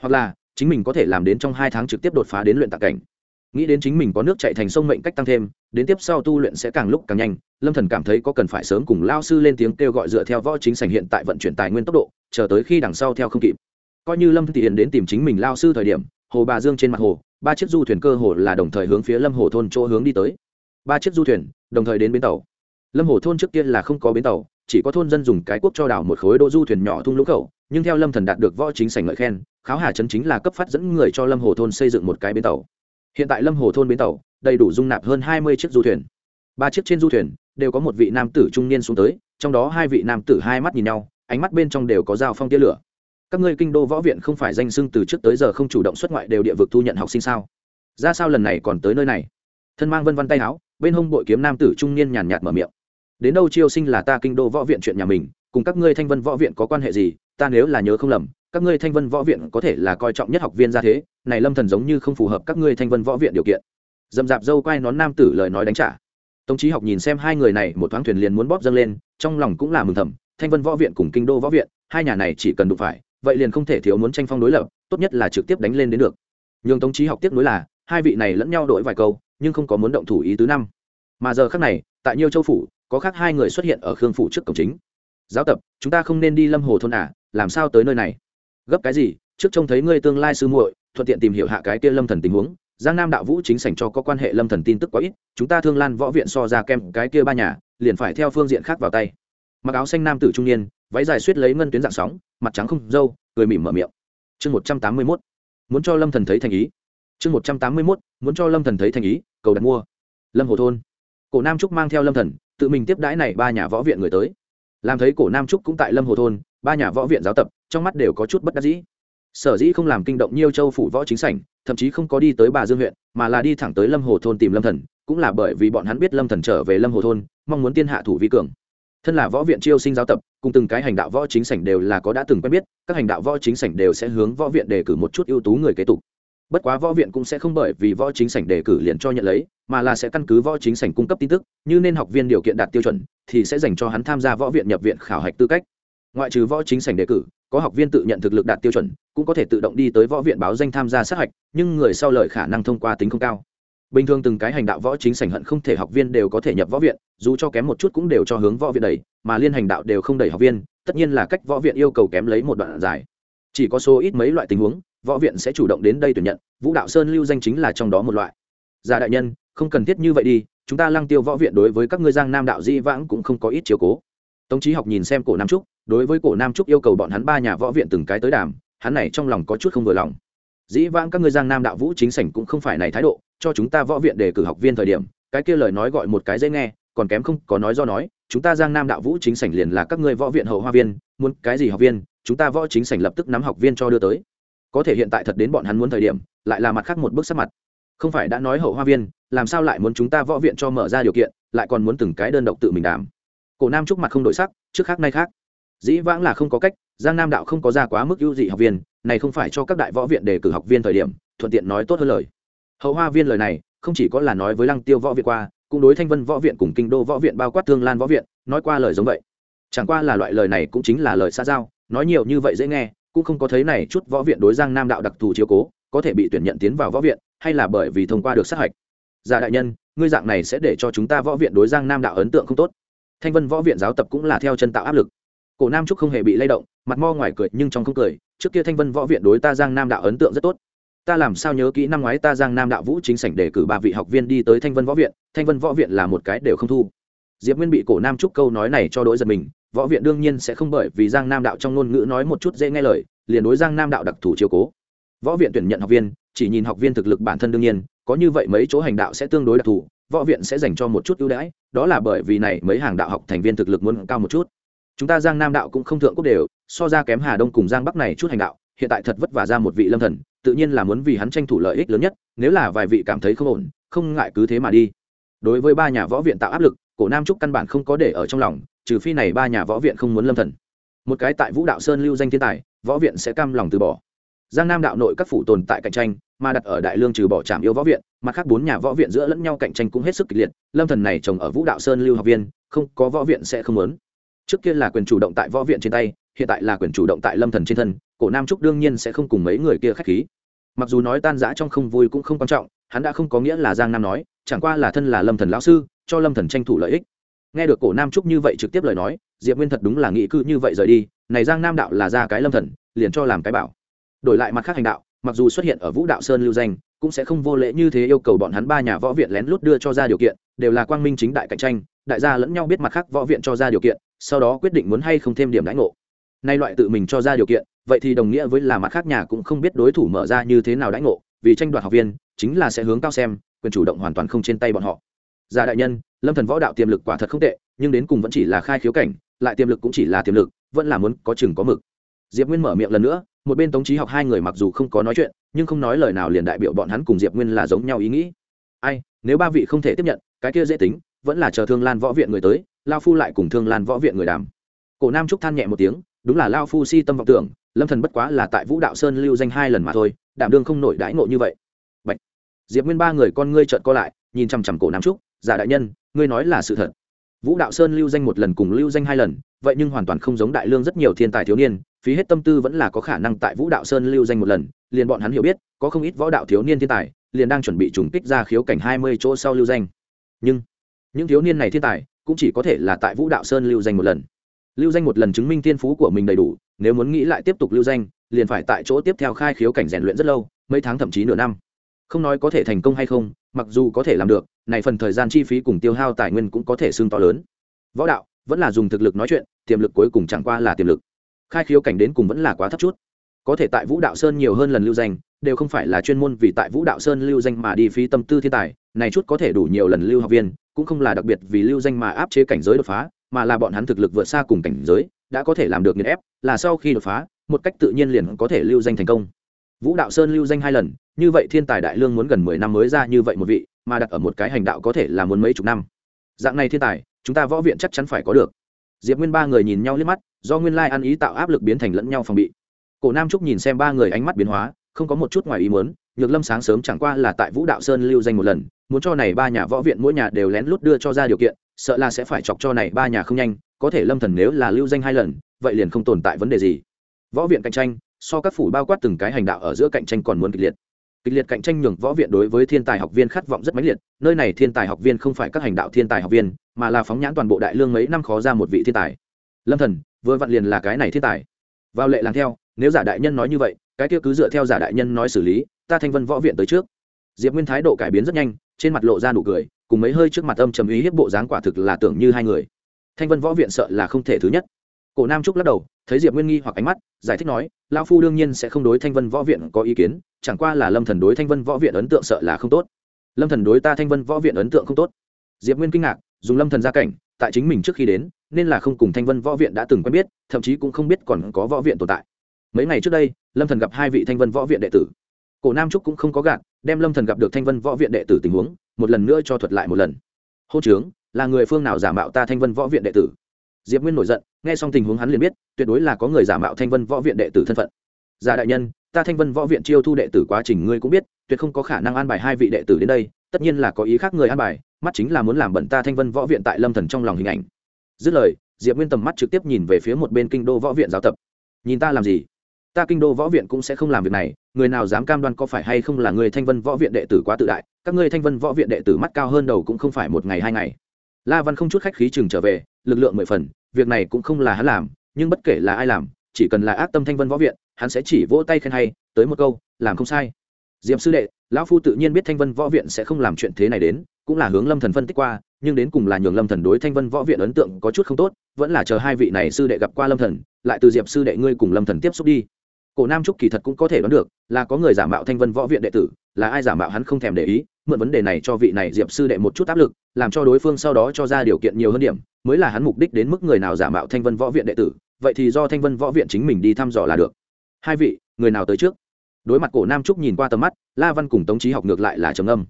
Hoặc là, chính mình có thể làm đến trong hai tháng trực tiếp đột phá đến luyện tạc cảnh. Nghĩ đến chính mình có nước chạy thành sông mệnh cách tăng thêm, đến tiếp sau tu luyện sẽ càng lúc càng nhanh, lâm thần cảm thấy có cần phải sớm cùng lao sư lên tiếng kêu gọi dựa theo võ chính sành hiện tại vận chuyển tài nguyên tốc độ, chờ tới khi đằng sau theo không kịp coi như lâm thị hiền đến tìm chính mình lao sư thời điểm, hồ bà dương trên mặt hồ, ba chiếc du thuyền cơ hồ là đồng thời hướng phía lâm hồ thôn chỗ hướng đi tới. Ba chiếc du thuyền, đồng thời đến bến tàu. Lâm hồ thôn trước kia là không có bến tàu, chỉ có thôn dân dùng cái quốc cho đảo một khối đỗ du thuyền nhỏ thung lũng khẩu, nhưng theo lâm thần đạt được võ chính sảnh ngợi khen, kháo hà trấn chính là cấp phát dẫn người cho lâm hồ thôn xây dựng một cái bến tàu. Hiện tại lâm hồ thôn bến tàu, đầy đủ dung nạp hơn hai mươi chiếc du thuyền. Ba chiếc trên du thuyền, đều có một vị nam tử trung niên xuống tới, trong đó hai vị nam tử hai mắt nhìn nhau, ánh mắt bên trong đều có dao phong tia lửa các ngươi kinh đô võ viện không phải danh sưng từ trước tới giờ không chủ động xuất ngoại đều địa vực thu nhận học sinh sao? Ra sao lần này còn tới nơi này? Thân mang vân vân tay áo, bên hông bội kiếm nam tử trung niên nhàn nhạt mở miệng. Đến đâu chiêu sinh là ta kinh đô võ viện chuyện nhà mình, cùng các ngươi thanh vân võ viện có quan hệ gì? Ta nếu là nhớ không lầm, các ngươi thanh vân võ viện có thể là coi trọng nhất học viên ra thế, này lâm thần giống như không phù hợp các ngươi thanh vân võ viện điều kiện. Dầm dạp dâu quai nón nam tử lời nói đánh trả. Tống trí học nhìn xem hai người này, một thoáng thuyền liền muốn bóp dâng lên, trong lòng cũng là mừng thầm, thanh vân võ viện cùng kinh đô võ viện, hai nhà này chỉ cần đụng phải vậy liền không thể thiếu muốn tranh phong đối lập, tốt nhất là trực tiếp đánh lên đến được. Nhường tống trí học tiếp nối là, hai vị này lẫn nhau đổi vài câu, nhưng không có muốn động thủ ý tứ năm. Mà giờ khác này, tại nhiều châu phủ, có khác hai người xuất hiện ở khương phủ trước cổng chính. Giáo tập, chúng ta không nên đi lâm hồ thôn à làm sao tới nơi này? Gấp cái gì? Trước trông thấy ngươi tương lai sư muội, thuận tiện tìm hiểu hạ cái kia lâm thần tình huống. Giang nam đạo vũ chính sảnh cho có quan hệ lâm thần tin tức quá ít, chúng ta thương lan võ viện so ra kem cái kia ba nhà, liền phải theo phương diện khác vào tay. Mặc áo xanh nam tử trung niên, váy dài suýt lấy ngân tuyến dạng sóng mặt trắng không dâu, cười mỉm mở miệng. Chương một trăm tám mươi mốt, muốn cho lâm thần thấy thành ý. Chương một trăm tám mươi mốt, muốn cho lâm thần thấy thành ý, cầu đặt mua. Lâm hồ thôn. Cổ nam trúc mang theo lâm thần, tự mình tiếp đãi này ba nhà võ viện người tới. Làm thấy cổ nam trúc cũng tại lâm hồ thôn, ba nhà võ viện giáo tập, trong mắt đều có chút bất đắc dĩ. Sở dĩ không làm kinh động nhiều châu phủ võ chính sảnh, thậm chí không có đi tới bà dương huyện, mà là đi thẳng tới lâm hồ thôn tìm lâm thần, cũng là bởi vì bọn hắn biết lâm thần trở về lâm hồ thôn, mong muốn tiên hạ thủ vi cường thân là võ viện chiêu sinh giáo tập, cùng từng cái hành đạo võ chính sảnh đều là có đã từng quen biết, các hành đạo võ chính sảnh đều sẽ hướng võ viện đề cử một chút ưu tú người kế tục. Bất quá võ viện cũng sẽ không bởi vì võ chính sảnh đề cử liền cho nhận lấy, mà là sẽ căn cứ võ chính sảnh cung cấp tin tức, như nên học viên điều kiện đạt tiêu chuẩn, thì sẽ dành cho hắn tham gia võ viện nhập viện khảo hạch tư cách. Ngoại trừ võ chính sảnh đề cử, có học viên tự nhận thực lực đạt tiêu chuẩn, cũng có thể tự động đi tới võ viện báo danh tham gia sát hạch, nhưng người sau lời khả năng thông qua tính không cao bình thường từng cái hành đạo võ chính sảnh hận không thể học viên đều có thể nhập võ viện, dù cho kém một chút cũng đều cho hướng võ viện đẩy, mà liên hành đạo đều không đẩy học viên, tất nhiên là cách võ viện yêu cầu kém lấy một đoạn dài. Chỉ có số ít mấy loại tình huống, võ viện sẽ chủ động đến đây tuyển nhận, vũ đạo sơn lưu danh chính là trong đó một loại. Giả đại nhân, không cần thiết như vậy đi, chúng ta lăng tiêu võ viện đối với các ngươi giang nam đạo di vãng cũng không có ít chiếu cố. Tống trí học nhìn xem cổ nam trúc, đối với cổ nam trúc yêu cầu bọn hắn ba nhà võ viện từng cái tới đàm, hắn này trong lòng có chút không vừa lòng dĩ vãng các ngươi giang nam đạo vũ chính sảnh cũng không phải này thái độ, cho chúng ta võ viện để cử học viên thời điểm, cái kia lời nói gọi một cái dễ nghe, còn kém không, có nói do nói, chúng ta giang nam đạo vũ chính sảnh liền là các ngươi võ viện hậu hoa viên, muốn cái gì học viên, chúng ta võ chính sảnh lập tức nắm học viên cho đưa tới. Có thể hiện tại thật đến bọn hắn muốn thời điểm, lại là mặt khác một bước sắc mặt. Không phải đã nói hậu hoa viên, làm sao lại muốn chúng ta võ viện cho mở ra điều kiện, lại còn muốn từng cái đơn độc tự mình đảm. Cổ nam trúc mặt không đổi sắc, trước khác nay khác. Dĩ vãng là không có cách, giang nam đạo không có ra quá mức ưu dị học viên này không phải cho các đại võ viện đề cử học viên thời điểm, thuận tiện nói tốt hơn lời. Hậu hoa viên lời này, không chỉ có là nói với lăng tiêu võ viện qua, cũng đối thanh vân võ viện cùng kinh đô võ viện bao quát thương lan võ viện, nói qua lời giống vậy. Chẳng qua là loại lời này cũng chính là lời xa giao, nói nhiều như vậy dễ nghe, cũng không có thấy này chút võ viện đối giang nam đạo đặc thù chiếu cố, có thể bị tuyển nhận tiến vào võ viện, hay là bởi vì thông qua được sát hạch. Giả đại nhân, ngươi dạng này sẽ để cho chúng ta võ viện đối giang nam đạo ấn tượng không tốt. Thanh vân võ viện giáo tập cũng là theo chân tạo áp lực. Cổ nam trúc không hề bị lay động, mặt mo ngoài cười nhưng trong không cười trước kia thanh vân võ viện đối ta giang nam đạo ấn tượng rất tốt. Ta làm sao nhớ kỹ năm ngoái ta giang nam đạo vũ chính sảnh để cử ba vị học viên đi tới thanh vân võ viện, thanh vân võ viện là một cái đều không thu. Diệp nguyên bị cổ nam trúc câu nói này cho đỗi giật mình, võ viện đương nhiên sẽ không bởi vì giang nam đạo trong ngôn ngữ nói một chút dễ nghe lời, liền đối giang nam đạo đặc thù chiếu cố. Võ viện tuyển nhận học viên, chỉ nhìn học viên thực lực bản thân đương nhiên, có như vậy mấy chỗ hành đạo sẽ tương đối đặc thù, võ viện sẽ dành cho một chút ưu đãi, đó là bởi vì này mấy hàng đạo học thành viên thực lực muốn cao một chút. Chúng ta giang nam đạo cũng không thượng quốc đều so ra kém hà đông cùng giang bắc này chút hành đạo, hiện tại thật vất vả ra một vị lâm thần, tự nhiên là muốn vì hắn tranh thủ lợi ích lớn nhất, nếu là vài vị cảm thấy không ổn, không ngại cứ thế mà đi. Đối với ba nhà võ viện tạo áp lực, cổ nam trúc căn bản không có để ở trong lòng, trừ phi này ba nhà võ viện không muốn lâm thần. Một cái tại vũ đạo sơn lưu danh thiên tài, võ viện sẽ cam lòng từ bỏ. Giang nam đạo nội các phủ tồn tại cạnh tranh, mà đặt ở đại lương trừ bỏ trạm yêu võ viện, mặt khác bốn nhà võ viện giữa lẫn nhau cạnh tranh cũng hết sức kịch liệt, lâm thần này trồng ở vũ đạo sơn lưu học viên, không có võ viện sẽ không muốn. Trước kia là quyền chủ động tại võ viện trên tay hiện tại là quyền chủ động tại lâm thần trên thân, cổ nam trúc đương nhiên sẽ không cùng mấy người kia khách khí. Mặc dù nói tan rã trong không vui cũng không quan trọng, hắn đã không có nghĩa là giang nam nói, chẳng qua là thân là lâm thần lão sư, cho lâm thần tranh thủ lợi ích. Nghe được cổ nam trúc như vậy trực tiếp lời nói, diệp nguyên thật đúng là nghĩ cư như vậy rời đi, này giang nam đạo là ra cái lâm thần, liền cho làm cái bảo. Đổi lại mặt khác hành đạo, mặc dù xuất hiện ở vũ đạo sơn lưu danh, cũng sẽ không vô lễ như thế yêu cầu bọn hắn ba nhà võ viện lén lút đưa cho ra điều kiện, đều là quang minh chính đại cạnh tranh, đại gia lẫn nhau biết mặt khác võ viện cho ra điều kiện, sau đó quyết định muốn hay không thêm điểm đánh ngộ nay loại tự mình cho ra điều kiện, vậy thì đồng nghĩa với là mặt khác nhà cũng không biết đối thủ mở ra như thế nào đãi ngộ, vì tranh đoạt học viên, chính là sẽ hướng cao xem, quyền chủ động hoàn toàn không trên tay bọn họ. Gia đại nhân, lâm thần võ đạo tiềm lực quả thật không tệ, nhưng đến cùng vẫn chỉ là khai khiếu cảnh, lại tiềm lực cũng chỉ là tiềm lực, vẫn là muốn có chừng có mực. Diệp nguyên mở miệng lần nữa, một bên tống trí học hai người mặc dù không có nói chuyện, nhưng không nói lời nào liền đại biểu bọn hắn cùng diệp nguyên là giống nhau ý nghĩ. Ai, nếu ba vị không thể tiếp nhận, cái kia dễ tính, vẫn là chờ thương lan võ viện người tới, lao phu lại cùng thương lan võ viện người đàm. Cổ nam trúc than nhẹ một tiếng đúng là lao phu si tâm vọng tưởng, lâm thần bất quá là tại vũ đạo sơn lưu danh hai lần mà thôi, đảm đương không nổi đãi ngộ như vậy. Bạch. diệp nguyên ba người con ngươi trợn co lại, nhìn chằm chằm cổ nam trúc giả đại nhân, ngươi nói là sự thật. Vũ đạo sơn lưu danh một lần cùng lưu danh hai lần, vậy nhưng hoàn toàn không giống đại lương rất nhiều thiên tài thiếu niên, phí hết tâm tư vẫn là có khả năng tại vũ đạo sơn lưu danh một lần, liền bọn hắn hiểu biết, có không ít võ đạo thiếu niên thiên tài, liền đang chuẩn bị trùng kích ra khiếu cảnh hai mươi chỗ sau lưu danh. Nhưng, những thiếu niên này thiên tài, cũng chỉ có thể là tại vũ đạo sơn lưu danh một lần lưu danh một lần chứng minh thiên phú của mình đầy đủ, nếu muốn nghĩ lại tiếp tục lưu danh, liền phải tại chỗ tiếp theo khai khiếu cảnh rèn luyện rất lâu, mấy tháng thậm chí nửa năm. Không nói có thể thành công hay không, mặc dù có thể làm được, này phần thời gian chi phí cùng tiêu hao tài nguyên cũng có thể xương to lớn. Võ đạo, vẫn là dùng thực lực nói chuyện, tiềm lực cuối cùng chẳng qua là tiềm lực. Khai khiếu cảnh đến cùng vẫn là quá thấp chút. Có thể tại vũ đạo sơn nhiều hơn lần lưu danh, đều không phải là chuyên môn vì tại vũ đạo sơn lưu danh mà đi phí tâm tư thiên tài, này chút có thể đủ nhiều lần lưu học viên, cũng không là đặc biệt vì lưu danh mà áp chế cảnh giới đột phá mà là bọn hắn thực lực vượt xa cùng cảnh giới, đã có thể làm được nghiền ép, là sau khi đột phá, một cách tự nhiên liền có thể lưu danh thành công. Vũ đạo sơn lưu danh hai lần, như vậy thiên tài đại lương muốn gần mười năm mới ra như vậy một vị, mà đặt ở một cái hành đạo có thể là muốn mấy chục năm. Dạng này thiên tài, chúng ta võ viện chắc chắn phải có được. Diệp nguyên ba người nhìn nhau liếc mắt, do nguyên lai ăn ý tạo áp lực biến thành lẫn nhau phòng bị. Cổ nam trúc nhìn xem ba người ánh mắt biến hóa, không có một chút ngoài ý muốn, nhược lâm sáng sớm chẳng qua là tại vũ đạo sơn lưu danh một lần, muốn cho này ba nhà võ viện mỗi nhà đều lén lút đưa cho ra điều kiện sợ là sẽ phải chọc cho này ba nhà không nhanh, có thể lâm thần nếu là lưu danh hai lần, vậy liền không tồn tại vấn đề gì. Võ viện cạnh tranh, so các phủ bao quát từng cái hành đạo ở giữa cạnh tranh còn muốn kịch liệt. Kịch liệt cạnh tranh nhường võ viện đối với thiên tài học viên khát vọng rất mãnh liệt, nơi này thiên tài học viên không phải các hành đạo thiên tài học viên, mà là phóng nhãn toàn bộ đại lương mấy năm khó ra một vị thiên tài. Lâm thần, vừa vặn liền là cái này thiên tài. Vào lệ làm theo, nếu giả đại nhân nói như vậy, cái kia cứ dựa theo giả đại nhân nói xử lý, ta thanh vân võ viện tới trước. Diệp nguyên thái độ cải biến rất nhanh, trên mặt lộ ra nụ cười cùng mấy hơi trước mặt âm trầm ý hiếp bộ dáng quả thực là tưởng như hai người. Thanh vân võ viện sợ là không thể thứ nhất. Cổ nam trúc lắc đầu, thấy diệp nguyên nghi hoặc ánh mắt, giải thích nói lao phu đương nhiên sẽ không đối thanh vân võ viện có ý kiến, chẳng qua là lâm thần đối thanh vân võ viện ấn tượng sợ là không tốt. Lâm thần đối ta thanh vân võ viện ấn tượng không tốt? Diệp nguyên kinh ngạc, dùng lâm thần gia cảnh, tại chính mình trước khi đến, nên là không cùng thanh vân võ viện đã từng quen biết, thậm chí cũng không biết còn có võ viện tồn tại. Mấy ngày trước đây, lâm thần gặp hai vị thanh vân võ viện đệ tử. Cổ nam trúc cũng không có gạt, đem lâm thần gặp được thanh vân võ viện đệ tử tình huống một lần nữa cho thuật lại một lần. Hô trướng, là người phương nào giả mạo ta thanh vân võ viện đệ tử? Diệp nguyên nổi giận, nghe xong tình huống hắn liền biết, tuyệt đối là có người giả mạo thanh vân võ viện đệ tử thân phận. Giả đại nhân, ta thanh vân võ viện chiêu thu đệ tử quá trình ngươi cũng biết, tuyệt không có khả năng an bài hai vị đệ tử đến đây, tất nhiên là có ý khác người an bài, mắt chính là muốn làm bẩn ta thanh vân võ viện tại lâm thần trong lòng hình ảnh. Dứt lời, diệp nguyên tầm mắt trực tiếp nhìn về phía một bên kinh đô võ viện giáo tập. Nhìn ta làm gì? Ta kinh đô võ viện cũng sẽ không làm việc này, người nào dám cam đoan có phải hay không là người thanh vân võ viện đệ tử quá tự đại, các ngươi thanh vân võ viện đệ tử mắt cao hơn đầu cũng không phải một ngày hai ngày. La văn không chút khách khí chừng trở về, lực lượng mười phần, việc này cũng không là hắn làm, nhưng bất kể là ai làm, chỉ cần là ác tâm thanh vân võ viện, hắn sẽ chỉ vỗ tay khen hay, tới một câu, làm không sai. Diệm sư đệ, lão phu tự nhiên biết thanh vân võ viện sẽ không làm chuyện thế này đến, cũng là hướng lâm thần phân tích qua, nhưng đến cùng là nhường lâm thần đối thanh vân võ viện ấn tượng có chút không tốt, vẫn là chờ hai vị này sư đệ gặp qua lâm thần, lại từ diệp sư đệ ngươi cùng lâm thần tiếp xúc đi cổ nam trúc kỳ thật cũng có thể đoán được, là có người giả mạo thanh vân võ viện đệ tử, là ai giả mạo hắn không thèm để ý, mượn vấn đề này cho vị này diệp sư đệ một chút áp lực, làm cho đối phương sau đó cho ra điều kiện nhiều hơn điểm, mới là hắn mục đích đến mức người nào giả mạo thanh vân võ viện đệ tử, vậy thì do thanh vân võ viện chính mình đi thăm dò là được. Hai vị, người nào tới trước? Đối mặt cổ nam trúc nhìn qua tầm mắt, la văn cùng tống trí học ngược lại là trầm âm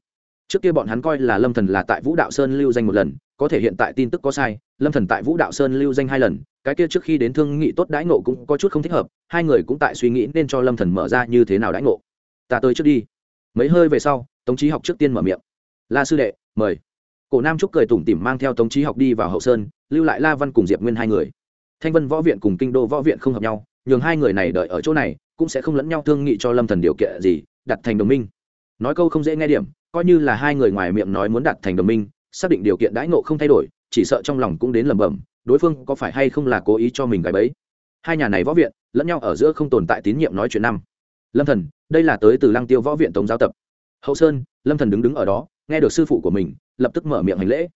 trước kia bọn hắn coi là lâm thần là tại vũ đạo sơn lưu danh một lần, có thể hiện tại tin tức có sai lâm thần tại vũ đạo sơn lưu danh hai lần, cái kia trước khi đến thương nghị tốt đãi ngộ cũng có chút không thích hợp, hai người cũng tại suy nghĩ nên cho lâm thần mở ra như thế nào đãi ngộ. Ta tới trước đi. Mấy hơi về sau, tống trí học trước tiên mở miệng. La sư đệ, mời. Cổ nam trúc cười tủm tỉm mang theo tống trí học đi vào hậu sơn, lưu lại la văn cùng diệp nguyên hai người. Thanh vân võ viện cùng kinh đô võ viện không hợp nhau, nhường hai người này đợi ở chỗ này, cũng sẽ không lẫn nhau thương nghị cho lâm thần điều kiện gì, đặt thành đồng minh. Nói câu không dễ nghe điểm, coi như là hai người ngoài miệng nói muốn đặt thành đồng minh, xác định điều kiện đãi ngộ không thay đổi chỉ sợ trong lòng cũng đến lẩm bẩm, đối phương có phải hay không là cố ý cho mình gái bấy hai nhà này võ viện, lẫn nhau ở giữa không tồn tại tín nhiệm nói chuyện năm. Lâm thần, đây là tới từ lăng tiêu võ viện tống giáo tập. Hậu sơn, lâm thần đứng đứng ở đó, nghe được sư phụ của mình, lập tức mở miệng hành lễ.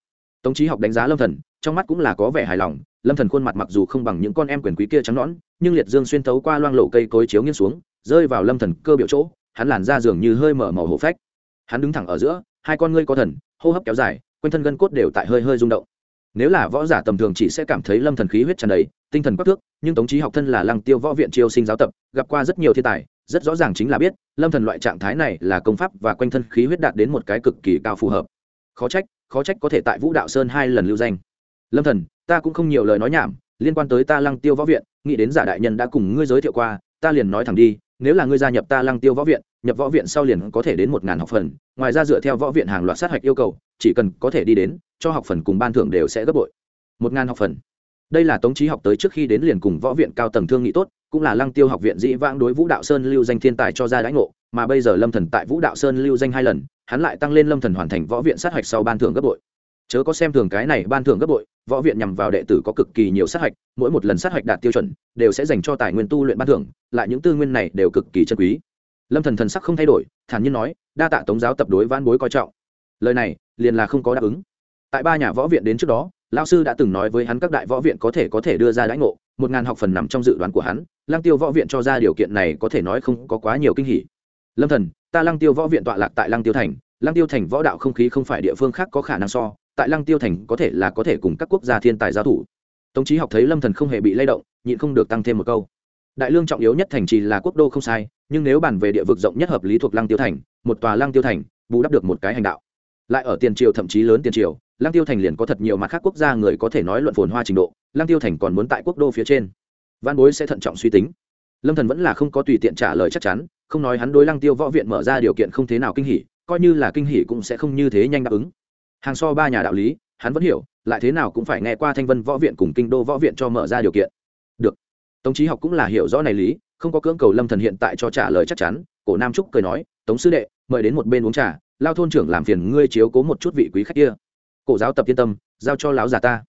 Tống trí học đánh giá lâm thần, trong mắt cũng là có vẻ hài lòng, lâm thần khuôn mặt mặc dù không bằng những con em quyền quý kia trắng nõn, nhưng liệt dương xuyên thấu qua loang lộ cây cối chiếu nghiêng xuống, rơi vào lâm thần cơ biểu chỗ, hắn làn ra dường như hơi mở màu hổ phách. Hắn đứng thẳng ở giữa, hai con ngươi có thần, hô hấp kéo dài, quanh thân gân cốt đều tại hơi hơi rung động nếu là võ giả tầm thường chỉ sẽ cảm thấy lâm thần khí huyết tràn đầy, tinh thần quắc thước, nhưng tống trí học thân là lăng tiêu võ viện triều sinh giáo tập, gặp qua rất nhiều thiên tài, rất rõ ràng chính là biết, lâm thần loại trạng thái này là công pháp và quanh thân khí huyết đạt đến một cái cực kỳ cao phù hợp. Khó trách khó trách có thể tại vũ đạo sơn hai lần lưu danh. Lâm thần, ta cũng không nhiều lời nói nhảm, liên quan tới ta lăng tiêu võ viện, nghĩ đến giả đại nhân đã cùng ngươi giới thiệu qua, ta liền nói thẳng đi, nếu là ngươi gia nhập ta lăng tiêu võ viện, nhập võ viện sau liền có thể đến một ngàn học phần, ngoài ra dựa theo võ viện hàng loạt sát hạch yêu cầu, chỉ cần có thể đi đến cho học phần cùng ban thưởng đều sẽ gấp bội. Một ngàn học phần. Đây là tống trí học tới trước khi đến liền cùng võ viện cao tầng thương nghị tốt, cũng là lăng tiêu học viện dĩ vãng đối vũ đạo sơn lưu danh thiên tài cho ra đãi ngộ, mà bây giờ lâm thần tại vũ đạo sơn lưu danh hai lần, hắn lại tăng lên lâm thần hoàn thành võ viện sát hạch sau ban thưởng gấp bội. Chớ có xem thường cái này ban thưởng gấp bội, võ viện nhằm vào đệ tử có cực kỳ nhiều sát hạch, mỗi một lần sát hạch đạt tiêu chuẩn, đều sẽ dành cho tài nguyên tu luyện ban thưởng, lại những tư nguyên này đều cực kỳ chân quý. Lâm thần thần sắc không thay đổi, thản nhiên nói, đa tạ tống giáo tập đối vãn bối coi trọng. Lời này, liền là không có đáp ứng tại ba nhà võ viện đến trước đó lao sư đã từng nói với hắn các đại võ viện có thể có thể đưa ra đãi ngộ, một ngàn học phần nằm trong dự đoán của hắn, lăng tiêu võ viện cho ra điều kiện này có thể nói không có quá nhiều kinh hỉ. Lâm thần, ta lăng tiêu võ viện tọa lạc tại lăng tiêu thành, lăng tiêu thành võ đạo không khí không phải địa phương khác có khả năng so, tại lăng tiêu thành có thể là có thể cùng các quốc gia thiên tài giao thủ. Tống trí học thấy lâm thần không hề bị lay động, nhịn không được tăng thêm một câu. Đại lương trọng yếu nhất thành trì là quốc đô không sai, nhưng nếu bàn về địa vực rộng nhất hợp lý thuộc lăng tiêu thành, một tòa lăng tiêu thành, bù đắp được một cái hành đạo. Lại ở tiền triều thậm chí lớn tiền triều lăng tiêu thành liền có thật nhiều mặt khác quốc gia người có thể nói luận phồn hoa trình độ, lăng tiêu thành còn muốn tại quốc đô phía trên. Văn bối sẽ thận trọng suy tính. Lâm thần vẫn là không có tùy tiện trả lời chắc chắn, không nói hắn đối lăng tiêu võ viện mở ra điều kiện không thế nào kinh hỉ, coi như là kinh hỉ cũng sẽ không như thế nhanh đáp ứng. Hàng so ba nhà đạo lý, hắn vẫn hiểu, lại thế nào cũng phải nghe qua thanh vân võ viện cùng kinh đô võ viện cho mở ra điều kiện. Được. Tống trí học cũng là hiểu rõ này lý, không có cưỡng cầu lâm thần hiện tại cho trả lời chắc chắn, cổ nam trúc cười nói, tống sư đệ, mời đến một bên uống trà, lao thôn trưởng làm phiền ngươi chiếu cố một chút vị quý khách kia cổ giáo tập yên tâm, giao cho lão già ta.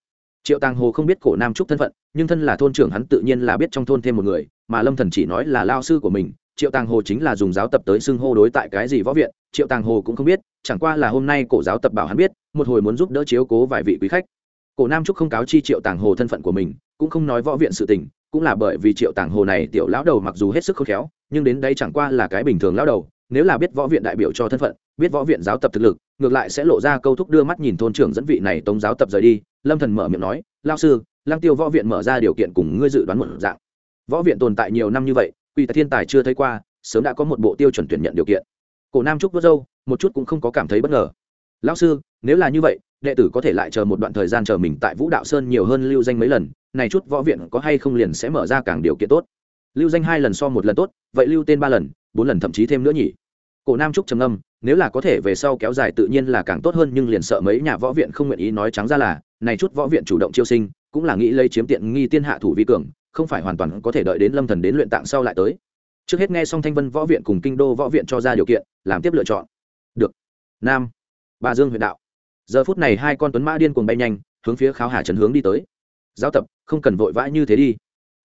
Triệu tàng hồ không biết cổ nam trúc thân phận, nhưng thân là thôn trưởng hắn tự nhiên là biết trong thôn thêm một người, mà lâm thần chỉ nói là lao sư của mình. Triệu tàng hồ chính là dùng giáo tập tới xưng hô đối tại cái gì võ viện, triệu tàng hồ cũng không biết, chẳng qua là hôm nay cổ giáo tập bảo hắn biết, một hồi muốn giúp đỡ chiếu cố vài vị quý khách. Cổ nam trúc không cáo chi triệu tàng hồ thân phận của mình, cũng không nói võ viện sự tình, cũng là bởi vì triệu tàng hồ này tiểu lão đầu mặc dù hết sức khôn khéo, nhưng đến đây chẳng qua là cái bình thường lão đầu, nếu là biết võ viện đại biểu cho thân phận, biết võ viện giáo tập thực lực ngược lại sẽ lộ ra câu thúc đưa mắt nhìn thôn trưởng dẫn vị này tống giáo tập rời đi. Lâm thần mở miệng nói lao sư lang tiêu võ viện mở ra điều kiện cùng ngươi dự đoán một dạng. Võ viện tồn tại nhiều năm như vậy quy tài thiên tài chưa thấy qua, sớm đã có một bộ tiêu chuẩn tuyển nhận điều kiện. Cổ nam trúc vớt dâu một chút cũng không có cảm thấy bất ngờ. Lão sư, nếu là như vậy, đệ tử có thể lại chờ một đoạn thời gian chờ mình tại vũ đạo sơn nhiều hơn lưu danh mấy lần, này chút võ viện có hay không liền sẽ mở ra càng điều kiện tốt. Lưu danh hai lần so một lần tốt, vậy lưu tên ba lần, bốn lần thậm chí thêm nữa nhỉ? Cổ nam trúc trầm âm nếu là có thể về sau kéo dài tự nhiên là càng tốt hơn nhưng liền sợ mấy nhà võ viện không nguyện ý nói trắng ra là này chút võ viện chủ động chiêu sinh cũng là nghĩ lấy chiếm tiện nghi tiên hạ thủ vi cường không phải hoàn toàn có thể đợi đến lâm thần đến luyện tạng sau lại tới. Trước hết nghe xong thanh vân võ viện cùng kinh đô võ viện cho ra điều kiện làm tiếp lựa chọn. Được. Nam. Bà dương huyện đạo. Giờ phút này hai con tuấn mã điên cuồng bay nhanh hướng phía kháo hà trấn hướng đi tới. Giáo tập không cần vội vã như thế đi.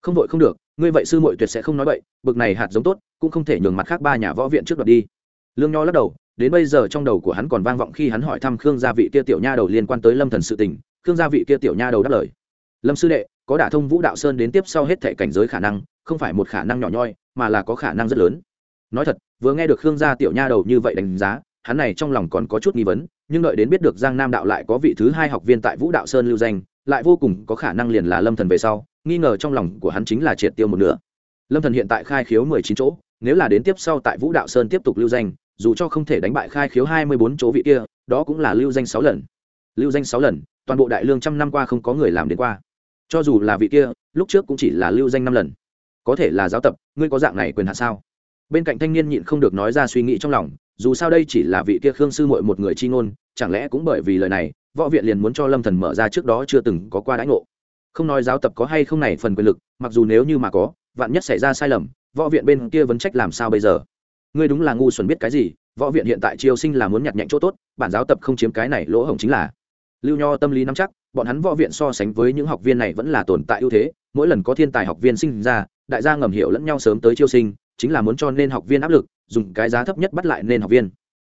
Không vội không được ngươi vậy sư muội tuyệt sẽ không nói vậy, bực này hạt giống tốt cũng không thể nhường mặt khác ba nhà võ viện trước đoạt đi lương nho lắc đầu, đến bây giờ trong đầu của hắn còn vang vọng khi hắn hỏi thăm khương gia vị kia tiểu nha đầu liên quan tới lâm thần sự tình, khương gia vị kia tiểu nha đầu đáp lời. Lâm sư đệ, có đả thông vũ đạo sơn đến tiếp sau hết thể cảnh giới khả năng, không phải một khả năng nhỏ nhoi, mà là có khả năng rất lớn. Nói thật, vừa nghe được khương gia tiểu nha đầu như vậy đánh giá, hắn này trong lòng còn có chút nghi vấn, nhưng đợi đến biết được giang nam đạo lại có vị thứ hai học viên tại vũ đạo sơn lưu danh, lại vô cùng có khả năng liền là lâm thần về sau, nghi ngờ trong lòng của hắn chính là triệt tiêu một nửa. Lâm thần hiện tại khai khiếu mười chín chỗ, nếu là đến tiếp sau tại vũ đạo sơn tiếp tục lưu danh dù cho không thể đánh bại khai khiếu hai mươi bốn chỗ vị kia, đó cũng là lưu danh sáu lần. Lưu danh sáu lần, toàn bộ đại lương trăm năm qua không có người làm đến qua. Cho dù là vị kia, lúc trước cũng chỉ là lưu danh năm lần. Có thể là giáo tập, ngươi có dạng này quyền hạn sao? Bên cạnh thanh niên nhịn không được nói ra suy nghĩ trong lòng, dù sao đây chỉ là vị kia khương sư muội một người chi ngôn, chẳng lẽ cũng bởi vì lời này, võ viện liền muốn cho lâm thần mở ra trước đó chưa từng có qua đãi ngộ? Không nói giáo tập có hay không này phần quyền lực, mặc dù nếu như mà có, vạn nhất xảy ra sai lầm, võ viện bên kia vấn trách làm sao bây giờ? Ngươi đúng là ngu xuẩn biết cái gì, võ viện hiện tại triều sinh là muốn nhặt nhạnh chỗ tốt, bản giáo tập không chiếm cái này lỗ hổng chính là. Lưu nho tâm lý nắm chắc, bọn hắn võ viện so sánh với những học viên này vẫn là tồn tại ưu thế, mỗi lần có thiên tài học viên sinh ra, đại gia ngầm hiểu lẫn nhau sớm tới chiêu sinh, chính là muốn cho nên học viên áp lực, dùng cái giá thấp nhất bắt lại nên học viên.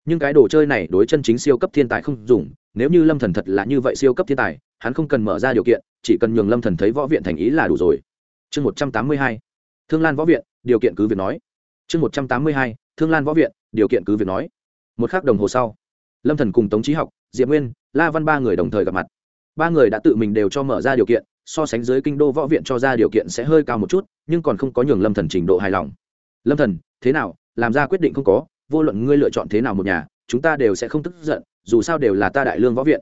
Nhưng cái đồ chơi này đối chân chính siêu cấp thiên tài không dùng, nếu như lâm thần thật là như vậy siêu cấp thiên tài, hắn không cần mở ra điều kiện, chỉ cần nhường lâm thần thấy võ viện thành ý là đủ rồi. Chương một trăm tám mươi hai. Thương lan võ viện, điều kiện cứ việc nói chương một trăm tám mươi hai, thương lan võ viện, điều kiện cứ việc nói. Một khắc đồng hồ sau, lâm thần cùng tống trí học, diệp nguyên, la văn ba người đồng thời gặp mặt. Ba người đã tự mình đều cho mở ra điều kiện, so sánh dưới kinh đô võ viện cho ra điều kiện sẽ hơi cao một chút, nhưng còn không có nhường lâm thần trình độ hài lòng. Lâm thần, thế nào? Làm ra quyết định không có, vô luận ngươi lựa chọn thế nào một nhà, chúng ta đều sẽ không tức giận, dù sao đều là ta đại lương võ viện.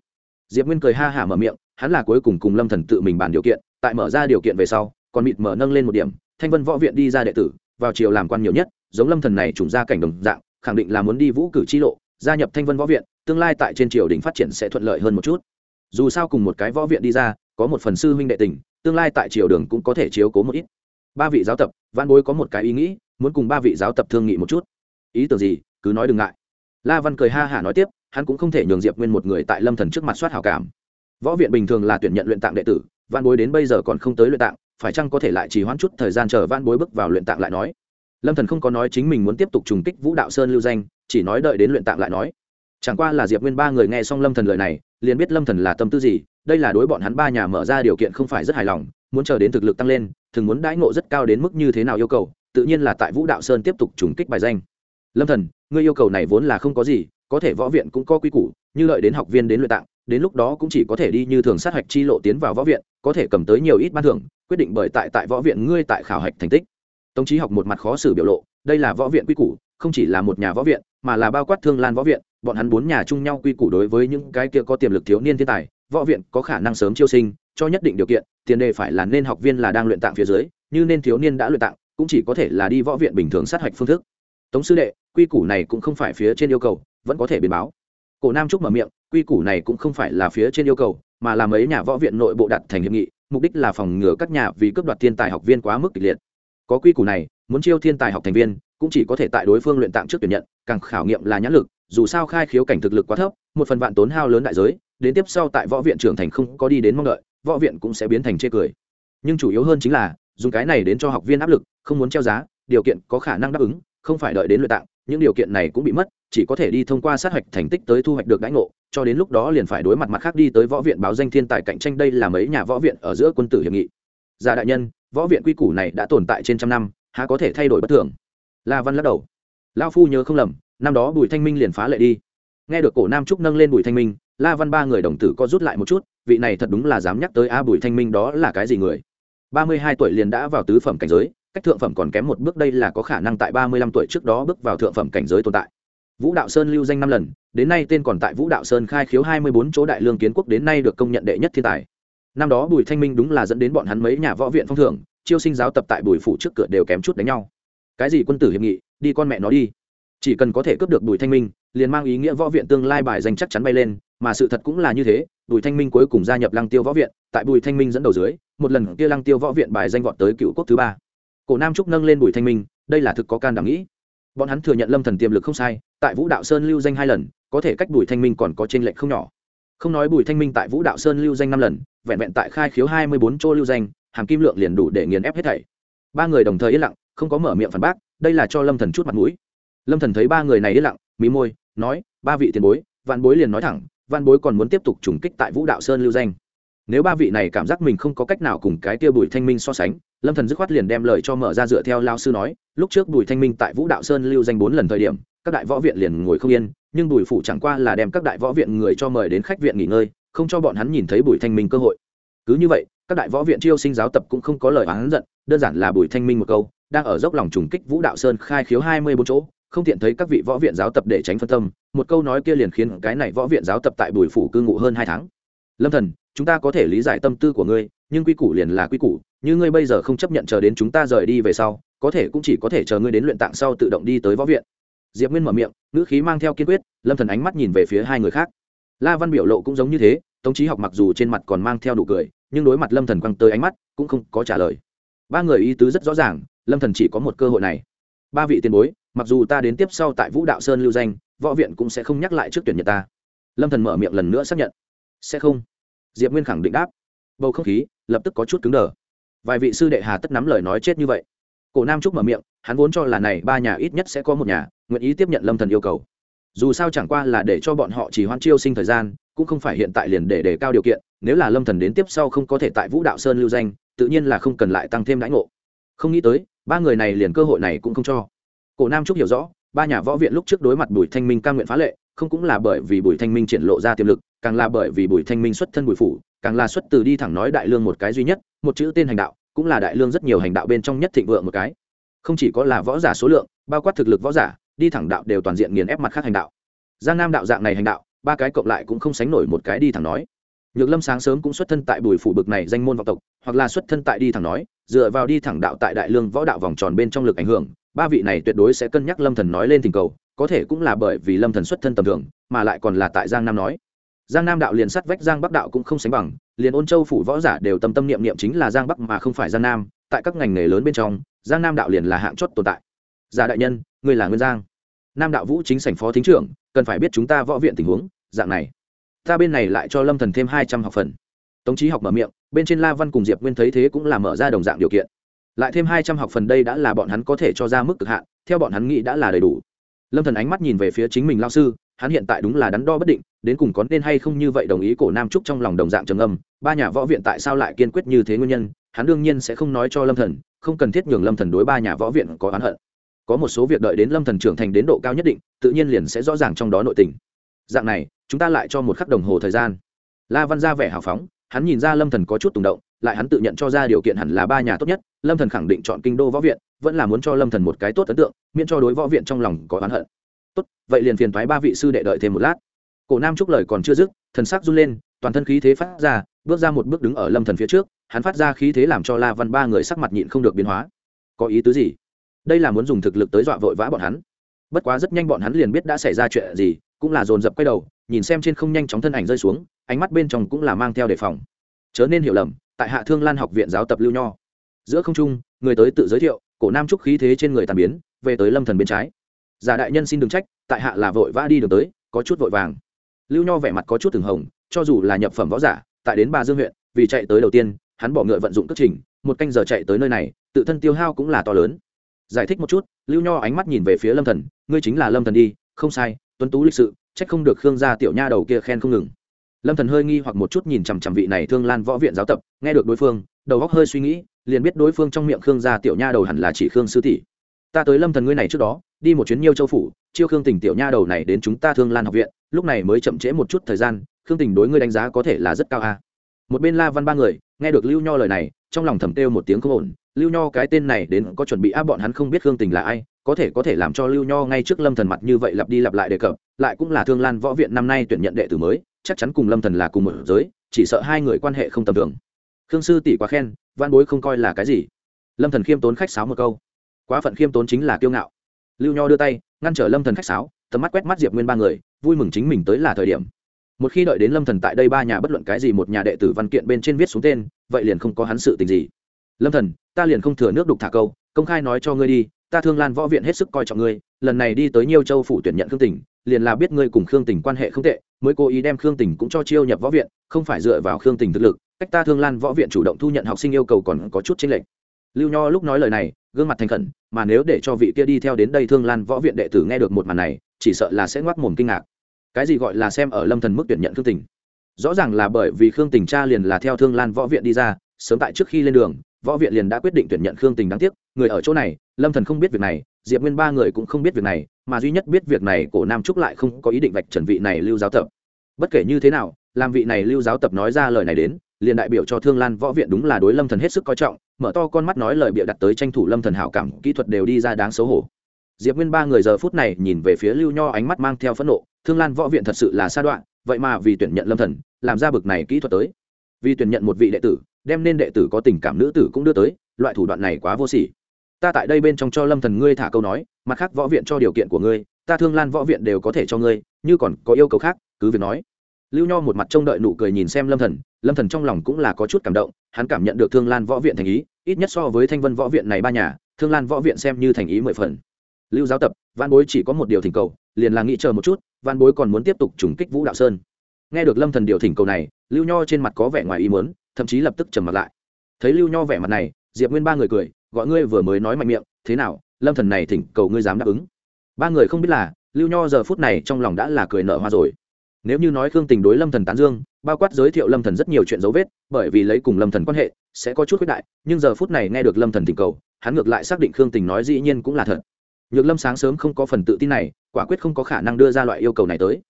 Diệp nguyên cười ha hả mở miệng, hắn là cuối cùng cùng lâm thần tự mình bàn điều kiện, tại mở ra điều kiện về sau, còn mịt mở nâng lên một điểm, thanh vân võ viện đi ra đệ tử vào triều làm quan nhiều nhất, giống lâm thần này trùng ra cảnh đồng dạng, khẳng định là muốn đi vũ cử chi lộ, gia nhập thanh vân võ viện, tương lai tại trên triều đình phát triển sẽ thuận lợi hơn một chút. Dù sao cùng một cái võ viện đi ra, có một phần sư huynh đệ tình, tương lai tại triều đường cũng có thể chiếu cố một ít. Ba vị giáo tập văn bối có một cái ý nghĩ, muốn cùng ba vị giáo tập thương nghị một chút. Ý tưởng gì? Cứ nói đừng ngại. La văn cười ha hả nói tiếp, hắn cũng không thể nhường diệp nguyên một người tại lâm thần trước mặt soát hảo cảm. Võ viện bình thường là tuyển nhận luyện tạng đệ tử văn bối đến bây giờ còn không tới luyện tạng phải chăng có thể lại chỉ hoãn chút thời gian chờ văn bối bước vào luyện tạng lại nói? Lâm thần không có nói chính mình muốn tiếp tục trùng kích vũ đạo sơn lưu danh, chỉ nói đợi đến luyện tạng lại nói. Chẳng qua là diệp nguyên ba người nghe xong lâm thần lời này, liền biết lâm thần là tâm tư gì, đây là đối bọn hắn ba nhà mở ra điều kiện không phải rất hài lòng, muốn chờ đến thực lực tăng lên, thường muốn đãi ngộ rất cao đến mức như thế nào yêu cầu, tự nhiên là tại vũ đạo sơn tiếp tục trùng kích bài danh. Lâm thần, ngươi yêu cầu này vốn là không có gì, có thể võ viện cũng có quy củ, như lợi đến học viên đến luyện tạng đến lúc đó cũng chỉ có thể đi như thường sát hạch chi lộ tiến vào võ viện, có thể cầm tới nhiều ít ban thưởng, quyết định bởi tại tại võ viện ngươi tại khảo hạch thành tích. Tống trí học một mặt khó xử biểu lộ, đây là võ viện quy củ, không chỉ là một nhà võ viện, mà là bao quát thương lan võ viện, bọn hắn bốn nhà chung nhau quy củ đối với những cái kia có tiềm lực thiếu niên thiên tài, võ viện có khả năng sớm chiêu sinh, cho nhất định điều kiện, tiền đề phải là nên học viên là đang luyện tạng phía dưới, như nên thiếu niên đã luyện tạng, cũng chỉ có thể là đi võ viện bình thường sát hạch phương thức. Tống sư đệ, quy củ này cũng không phải phía trên yêu cầu, vẫn có thể biến báo cổ nam trúc mở miệng, quy củ này cũng không phải là phía trên yêu cầu, mà là mấy nhà võ viện nội bộ đặt thành hiệp nghị, mục đích là phòng ngừa các nhà vì cướp đoạt thiên tài học viên quá mức kịch liệt. Có quy củ này, muốn chiêu thiên tài học thành viên, cũng chỉ có thể tại đối phương luyện tạm trước tuyển nhận, càng khảo nghiệm là nhãn lực, dù sao khai khiếu cảnh thực lực quá thấp, một phần vạn tốn hao lớn đại giới, đến tiếp sau tại võ viện trưởng thành không có đi đến mong đợi, võ viện cũng sẽ biến thành chê cười. Nhưng chủ yếu hơn chính là, dùng cái này đến cho học viên áp lực, không muốn treo giá, điều kiện có khả năng đáp ứng, không phải đợi đến luyện tạng những điều kiện này cũng bị mất, chỉ có thể đi thông qua sát hạch thành tích tới thu hoạch được đãi ngộ, cho đến lúc đó liền phải đối mặt mặt khác đi tới võ viện báo danh thiên tài cạnh tranh đây là mấy nhà võ viện ở giữa quân tử hiệp nghị. Gia đại nhân, võ viện quy củ này đã tồn tại trên trăm năm, há có thể thay đổi bất thường? La văn lắc đầu. Lao phu nhớ không lầm, năm đó bùi thanh minh liền phá lệ đi. Nghe được cổ nam trúc nâng lên bùi thanh minh, la văn ba người đồng tử có rút lại một chút, vị này thật đúng là dám nhắc tới, a, bùi thanh minh đó là cái gì người? Ba mươi hai tuổi liền đã vào tứ phẩm cảnh giới cách thượng phẩm còn kém một bước, đây là có khả năng tại ba mươi lăm tuổi trước đó bước vào thượng phẩm cảnh giới tồn tại. Vũ đạo sơn lưu danh năm lần, đến nay tên còn tại vũ đạo sơn khai khiếu hai mươi bốn chỗ đại lương kiến quốc đến nay được công nhận đệ nhất thiên tài. Năm đó bùi thanh minh đúng là dẫn đến bọn hắn mấy nhà võ viện phong thưởng, chiêu sinh giáo tập tại bùi phủ trước cửa đều kém chút đánh nhau. Cái gì quân tử hiệp nghị, đi con mẹ nó đi. Chỉ cần có thể cướp được bùi thanh minh, liền mang ý nghĩa võ viện tương lai bài danh chắc chắn bay lên, mà sự thật cũng là như thế, bùi thanh minh cuối cùng gia nhập lăng tiêu võ viện, tại bùi thanh minh dẫn đầu dưới, một lần kia lăng tiêu võ viện bài danh vọt tới cựu quốc thứ ba cổ nam trúc nâng lên bùi thanh minh, đây là thực có can đảm nghĩ. Bọn hắn thừa nhận lâm thần tiềm lực không sai, tại vũ đạo sơn lưu danh hai lần, có thể cách bùi thanh minh còn có trên lệnh không nhỏ. Không nói bùi thanh minh tại vũ đạo sơn lưu danh năm lần, vẹn vẹn tại khai khiếu hai mươi bốn chỗ lưu danh, hàm kim lượng liền đủ để nghiền ép hết thảy. Ba người đồng thời yên lặng, không có mở miệng phản bác, đây là cho lâm thần chút mặt mũi. Lâm thần thấy ba người này yên lặng, mí môi, nói, ba vị tiền bối, vạn bối liền nói thẳng, vạn bối còn muốn tiếp tục trùng kích tại vũ đạo sơn lưu danh. Nếu ba vị này cảm giác mình không có cách nào cùng cái tia bùi thanh minh so sánh lâm thần dứt khoát liền đem lời cho mở ra dựa theo lao sư nói, lúc trước bùi thanh minh tại vũ đạo sơn lưu danh bốn lần thời điểm, các đại võ viện liền ngồi không yên, nhưng bùi phủ chẳng qua là đem các đại võ viện người cho mời đến khách viện nghỉ ngơi, không cho bọn hắn nhìn thấy bùi thanh minh cơ hội. Cứ như vậy, các đại võ viện chiêu sinh giáo tập cũng không có lời oán giận, đơn giản là bùi thanh minh một câu, đang ở dốc lòng trùng kích vũ đạo sơn khai khiếu hai mươi bốn chỗ, không tiện thấy các vị võ viện giáo tập để tránh phân tâm, một câu nói kia liền khiến cái này võ viện giáo tập tại bùi phủ cư ngụ hơn hai tháng. Lâm thần, chúng ta có thể lý giải tâm tư của ngươi nhưng quy củ liền là quy củ, như ngươi bây giờ không chấp nhận chờ đến chúng ta rời đi về sau, có thể cũng chỉ có thể chờ ngươi đến luyện tạng sau tự động đi tới võ viện. Diệp nguyên mở miệng, ngữ khí mang theo kiên quyết, lâm thần ánh mắt nhìn về phía hai người khác. La văn biểu lộ cũng giống như thế, tống trí học mặc dù trên mặt còn mang theo đủ cười, nhưng đối mặt lâm thần quăng tới ánh mắt, cũng không có trả lời. Ba người ý tứ rất rõ ràng, lâm thần chỉ có một cơ hội này. Ba vị tiền bối, mặc dù ta đến tiếp sau tại vũ đạo sơn lưu danh, võ viện cũng sẽ không nhắc lại trước tuyển nhật ta. Lâm thần mở miệng lần nữa xác nhận. Sẽ không. Diệp nguyên khẳng định đáp. Bầu không khí lập tức có chút cứng đờ. Vài vị sư đệ hà tất nắm lời nói chết như vậy. Cổ nam trúc mở miệng, hắn vốn cho là này ba nhà ít nhất sẽ có một nhà, nguyện ý tiếp nhận lâm thần yêu cầu. Dù sao chẳng qua là để cho bọn họ chỉ hoan chiêu sinh thời gian, cũng không phải hiện tại liền để đề cao điều kiện, nếu là lâm thần đến tiếp sau không có thể tại vũ đạo sơn lưu danh, tự nhiên là không cần lại tăng thêm đãi ngộ. Không nghĩ tới, ba người này liền cơ hội này cũng không cho. Cổ nam trúc hiểu rõ, ba nhà võ viện lúc trước đối mặt bùi thanh minh ca nguyện phá lệ, không cũng là bởi vì bùi thanh minh triển lộ ra tiềm lực, càng là bởi vì bùi thanh minh xuất thân bùi phủ càng là xuất từ đi thẳng nói đại lương một cái duy nhất, một chữ tên hành đạo, cũng là đại lương rất nhiều hành đạo bên trong nhất thịnh vượng một cái. Không chỉ có là võ giả số lượng, bao quát thực lực võ giả, đi thẳng đạo đều toàn diện nghiền ép mặt khác hành đạo. Giang nam đạo dạng này hành đạo, ba cái cộng lại cũng không sánh nổi một cái đi thẳng nói. Nhược lâm sáng sớm cũng xuất thân tại bùi phủ bực này danh môn vọng tộc, hoặc là xuất thân tại đi thẳng nói, dựa vào đi thẳng đạo tại đại lương võ đạo vòng tròn bên trong lực ảnh hưởng, ba vị này tuyệt đối sẽ cân nhắc lâm thần nói lên tình cầu, có thể cũng là bởi vì lâm thần xuất thân tầm thường, mà lại còn là tại giang nam nói giang nam đạo liền sắt vách giang bắc đạo cũng không sánh bằng, liền ôn châu phủ võ giả đều tâm tâm niệm niệm chính là giang bắc mà không phải giang nam, tại các ngành nghề lớn bên trong, giang nam đạo liền là hạng chót tồn tại. Giả đại nhân người là nguyên giang. Nam đạo vũ chính sảnh phó thính trưởng, cần phải biết chúng ta võ viện tình huống, dạng này. Ta bên này lại cho lâm thần thêm hai trăm học phần. Tống trí học mở miệng, bên trên la văn cùng diệp nguyên thấy thế cũng là mở ra đồng dạng điều kiện. Lại thêm hai trăm học phần đây đã là bọn hắn có thể cho ra mức cực hạn, theo bọn hắn nghĩ đã là đầy đủ. Lâm thần ánh mắt nhìn về phía chính mình lao sư hắn hiện tại đúng là đắn đo bất định, đến cùng có nên hay không như vậy đồng ý cổ nam trúc trong lòng đồng dạng trầm âm ba nhà võ viện tại sao lại kiên quyết như thế nguyên nhân, hắn đương nhiên sẽ không nói cho lâm thần, không cần thiết nhường lâm thần đối ba nhà võ viện có oán hận. Có một số việc đợi đến lâm thần trưởng thành đến độ cao nhất định, tự nhiên liền sẽ rõ ràng trong đó nội tình. Dạng này, chúng ta lại cho một khắc đồng hồ thời gian. La văn ra vẻ hào phóng, hắn nhìn ra lâm thần có chút tùng động, lại hắn tự nhận cho ra điều kiện hẳn là ba nhà tốt nhất, lâm thần khẳng định chọn kinh đô võ viện, vẫn là muốn cho lâm thần một cái tốt ấn tượng, miễn cho đối võ viện trong lòng có oán hận tốt, vậy liền phiền thoái ba vị sư đệ đợi thêm một lát. Cổ nam trúc lời còn chưa dứt, thần sắc run lên, toàn thân khí thế phát ra, bước ra một bước đứng ở lâm thần phía trước, hắn phát ra khí thế làm cho la văn ba người sắc mặt nhịn không được biến hóa. Có ý tứ gì? Đây là muốn dùng thực lực tới dọa vội vã bọn hắn. Bất quá rất nhanh bọn hắn liền biết đã xảy ra chuyện gì, cũng là dồn dập quay đầu, nhìn xem trên không nhanh chóng thân ảnh rơi xuống, ánh mắt bên trong cũng là mang theo đề phòng. Chớ nên hiểu lầm, tại hạ thương lan học viện giáo tập lưu nho. Giữa không trung, người tới tự giới thiệu, cổ nam trúc khí thế trên người tàn biến, về tới lâm thần bên trái giả đại nhân xin đừng trách, tại hạ là vội vã đi đường tới, có chút vội vàng. Lưu nho vẻ mặt có chút từng hồng, cho dù là nhập phẩm võ giả, tại đến ba dương huyện, vì chạy tới đầu tiên, hắn bỏ ngựa vận dụng cất trình, một canh giờ chạy tới nơi này, tự thân tiêu hao cũng là to lớn. Giải thích một chút, lưu nho ánh mắt nhìn về phía lâm thần, ngươi chính là lâm thần đi, không sai, tuấn tú lịch sự trách không được khương gia tiểu nha đầu kia khen không ngừng. Lâm thần hơi nghi hoặc một chút nhìn chằm chằm vị này thương lan võ viện giáo tập, nghe được đối phương, đầu óc hơi suy nghĩ, liền biết đối phương trong miệng khương gia tiểu nha đầu hẳn là chỉ khương sư tỷ. Ta tới lâm thần ngươi này trước đó đi một chuyến nhiêu châu phủ, chiêu khương tình tiểu nha đầu này đến chúng ta thương lan học viện, lúc này mới chậm trễ một chút thời gian, khương tình đối ngươi đánh giá có thể là rất cao a một bên la văn ba người, nghe được lưu nho lời này, trong lòng thầm têu một tiếng không ổn. Lưu nho cái tên này đến có chuẩn bị áp bọn hắn không biết khương tình là ai, có thể có thể làm cho lưu nho ngay trước lâm thần mặt như vậy lặp đi lặp lại đề cập, lại cũng là thương lan võ viện năm nay tuyển nhận đệ tử mới, chắc chắn cùng lâm thần là cùng một giới, chỉ sợ hai người quan hệ không tầm thường. Khương sư tỷ quá khen, văn bối không coi là cái gì. Lâm thần khiêm tốn khách sáo một câu. Quá phận khiêm tốn chính là kiêu ngạo lưu nho đưa tay ngăn trở lâm thần khách sáo tầm mắt quét mắt diệp nguyên ba người vui mừng chính mình tới là thời điểm. Một khi đợi đến lâm thần tại đây ba nhà bất luận cái gì một nhà đệ tử văn kiện bên trên viết xuống tên vậy liền không có hắn sự tình gì. Lâm thần ta liền không thừa nước đục thả câu công khai nói cho ngươi đi ta thương lan võ viện hết sức coi trọng ngươi lần này đi tới nhiều châu phủ tuyển nhận khương tỉnh, liền là biết ngươi cùng khương tỉnh quan hệ không tệ mới cố ý đem khương tỉnh cũng cho chiêu nhập võ viện không phải dựa vào khương tỉnh thực lực cách ta thương lan võ viện chủ động thu nhận học sinh yêu cầu còn có chút chênh lệch lưu nho lúc nói lời này, gương mặt thành khẩn, mà nếu để cho vị kia đi theo đến đây thương lan võ viện đệ tử nghe được một màn này, chỉ sợ là sẽ ngoác mồm kinh ngạc. Cái gì gọi là xem ở lâm thần mức tuyển nhận khương tình? Rõ ràng là bởi vì khương tình cha liền là theo thương lan võ viện đi ra, sớm tại trước khi lên đường, võ viện liền đã quyết định tuyển nhận khương tình đáng tiếc, người ở chỗ này, lâm thần không biết việc này, diệp nguyên ba người cũng không biết việc này, mà duy nhất biết việc này cổ nam trúc lại không có ý định vạch trần vị này lưu giáo tập. Bất kể như thế nào, làm vị này lưu giáo tập nói ra lời này đến, liền đại biểu cho thương lan võ viện đúng là đối lâm thần hết sức coi trọng mở to con mắt nói lời bịa đặt tới tranh thủ lâm thần hảo cảm, kỹ thuật đều đi ra đáng xấu hổ. Diệp nguyên ba người giờ phút này nhìn về phía lưu nho ánh mắt mang theo phẫn nộ, thương lan võ viện thật sự là sa đoạn, vậy mà vì tuyển nhận lâm thần, làm ra bực này kỹ thuật tới. Vì tuyển nhận một vị đệ tử, đem nên đệ tử có tình cảm nữ tử cũng đưa tới, loại thủ đoạn này quá vô sỉ. Ta tại đây bên trong cho lâm thần ngươi thả câu nói, mặt khác võ viện cho điều kiện của ngươi, ta thương lan võ viện đều có thể cho ngươi, như còn có yêu cầu khác, cứ việc nói. Lưu nho một mặt trông đợi nụ cười nhìn xem lâm thần lâm thần trong lòng cũng là có chút cảm động, hắn cảm nhận được thương lan võ viện thành ý, ít nhất so với thanh vân võ viện này ba nhà, thương lan võ viện xem như thành ý mười phần. Lưu giáo tập văn bối chỉ có một điều thỉnh cầu, liền là nghĩ chờ một chút văn bối còn muốn tiếp tục trùng kích vũ đạo sơn. Nghe được lâm thần điều thỉnh cầu này, lưu nho trên mặt có vẻ ngoài ý muốn, thậm chí lập tức trầm mặt lại. Thấy lưu nho vẻ mặt này, diệp nguyên ba người cười, gọi ngươi vừa mới nói mạnh miệng, thế nào, lâm thần này thỉnh cầu ngươi dám đáp ứng. Ba người không biết là, lưu nho giờ phút này trong lòng đã là cười nở hoa rồi nếu như nói khương tình đối lâm thần tán dương, bao quát giới thiệu lâm thần rất nhiều chuyện dấu vết, bởi vì lấy cùng lâm thần quan hệ, sẽ có chút khuyết đại, nhưng giờ phút này nghe được lâm thần tình cầu, hắn ngược lại xác định khương tình nói dĩ nhiên cũng là thật. Nhược lâm sáng sớm không có phần tự tin này, quả quyết không có khả năng đưa ra loại yêu cầu này tới.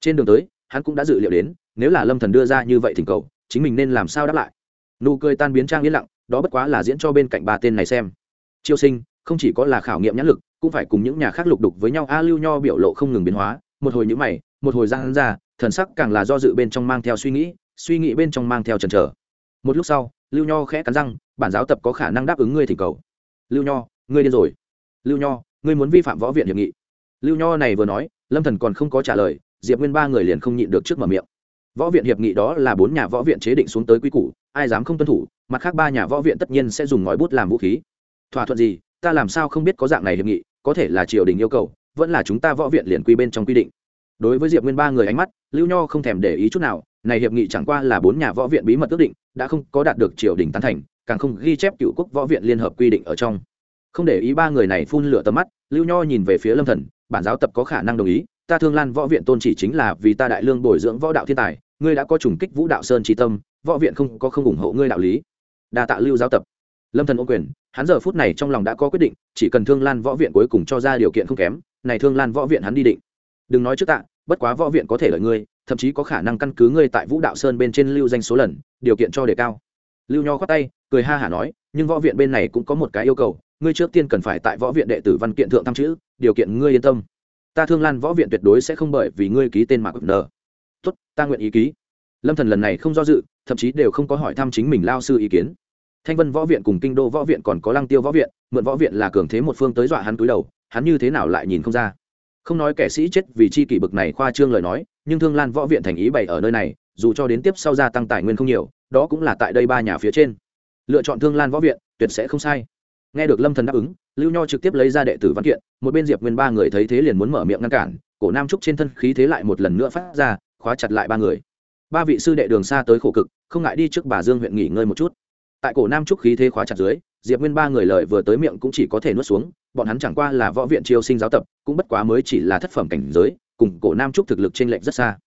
Trên đường tới, hắn cũng đã dự liệu đến, nếu là lâm thần đưa ra như vậy thỉnh cầu, chính mình nên làm sao đáp lại. Nụ cười tan biến trang yên lặng, đó bất quá là diễn cho bên cạnh ba tên này xem. Chiêu sinh, không chỉ có là khảo nghiệm nhãn lực, cũng phải cùng những nhà khác lục đục với nhau. A lưu nho biểu lộ không ngừng biến hóa, một hồi những mày một hồi giang ra, thần sắc càng là do dự bên trong mang theo suy nghĩ suy nghĩ bên trong mang theo chần trở một lúc sau, lưu nho khẽ cắn răng, bản giáo tập có khả năng đáp ứng ngươi thỉnh cầu. Lưu nho, ngươi điên rồi. Lưu nho, ngươi muốn vi phạm võ viện hiệp nghị. Lưu nho này vừa nói, lâm thần còn không có trả lời, diệp nguyên ba người liền không nhịn được trước mở miệng. Võ viện hiệp nghị đó là bốn nhà võ viện chế định xuống tới quy củ, ai dám không tuân thủ, mặt khác ba nhà võ viện tất nhiên sẽ dùng ngòi bút làm vũ khí. Thỏa thuận gì, ta làm sao không biết có dạng này hiệp nghị, có thể là triều đình yêu cầu, vẫn là chúng ta võ viện liền quy bên trong quy định đối với diệp nguyên ba người ánh mắt lưu nho không thèm để ý chút nào này hiệp nghị chẳng qua là bốn nhà võ viện bí mật ước định đã không có đạt được triều đình tán thành càng không ghi chép cựu quốc võ viện liên hợp quy định ở trong không để ý ba người này phun lửa tầm mắt lưu nho nhìn về phía lâm thần bản giáo tập có khả năng đồng ý ta thương lan võ viện tôn chỉ chính là vì ta đại lương bồi dưỡng võ đạo thiên tài ngươi đã có trùng kích vũ đạo sơn tri tâm võ viện không có không ủng hộ ngươi đạo lý đa tạ lưu giáo tập lâm thần ô quyền hắn giờ phút này trong lòng đã có quyết định chỉ cần thương lan võ viện cuối cùng cho ra điều kiện không kém này thương lan võ viện hắn đi định đừng nói trước tạ bất quá võ viện có thể lợi ngươi, thậm chí có khả năng căn cứ ngươi tại vũ đạo sơn bên trên lưu danh số lần, điều kiện cho đề cao. Lưu nho khoát tay, cười ha hả nói, nhưng võ viện bên này cũng có một cái yêu cầu, ngươi trước tiên cần phải tại võ viện đệ tử văn kiện thượng tham chữ, điều kiện ngươi yên tâm. Ta thương lan võ viện tuyệt đối sẽ không bởi vì ngươi ký tên mạc nờ tốt, ta nguyện ý ký. Lâm thần lần này không do dự, thậm chí đều không có hỏi thăm chính mình lao sư ý kiến. Thanh vân võ viện cùng kinh đô võ viện còn có lăng tiêu võ viện, mượn võ viện là cường thế một phương tới dọa hắn túi đầu, hắn như thế nào lại nhìn không ra không nói kẻ sĩ chết vì chi kỷ bực này khoa trương lời nói, nhưng thương lan võ viện thành ý bày ở nơi này, dù cho đến tiếp sau gia tăng tài nguyên không nhiều, đó cũng là tại đây ba nhà phía trên. Lựa chọn thương lan võ viện, tuyệt sẽ không sai. Nghe được lâm thần đáp ứng, lưu nho trực tiếp lấy ra đệ tử văn kiện, một bên diệp nguyên ba người thấy thế liền muốn mở miệng ngăn cản, cổ nam trúc trên thân khí thế lại một lần nữa phát ra, khóa chặt lại ba người. Ba vị sư đệ đường xa tới khổ cực, không ngại đi trước bà dương huyện nghỉ ngơi một chút tại cổ nam trúc khí thế khóa chặt dưới, diệp nguyên ba người lời vừa tới miệng cũng chỉ có thể nuốt xuống, bọn hắn chẳng qua là võ viện triều sinh giáo tập, cũng bất quá mới chỉ là thất phẩm cảnh giới, cùng cổ nam trúc thực lực trên lệnh rất xa.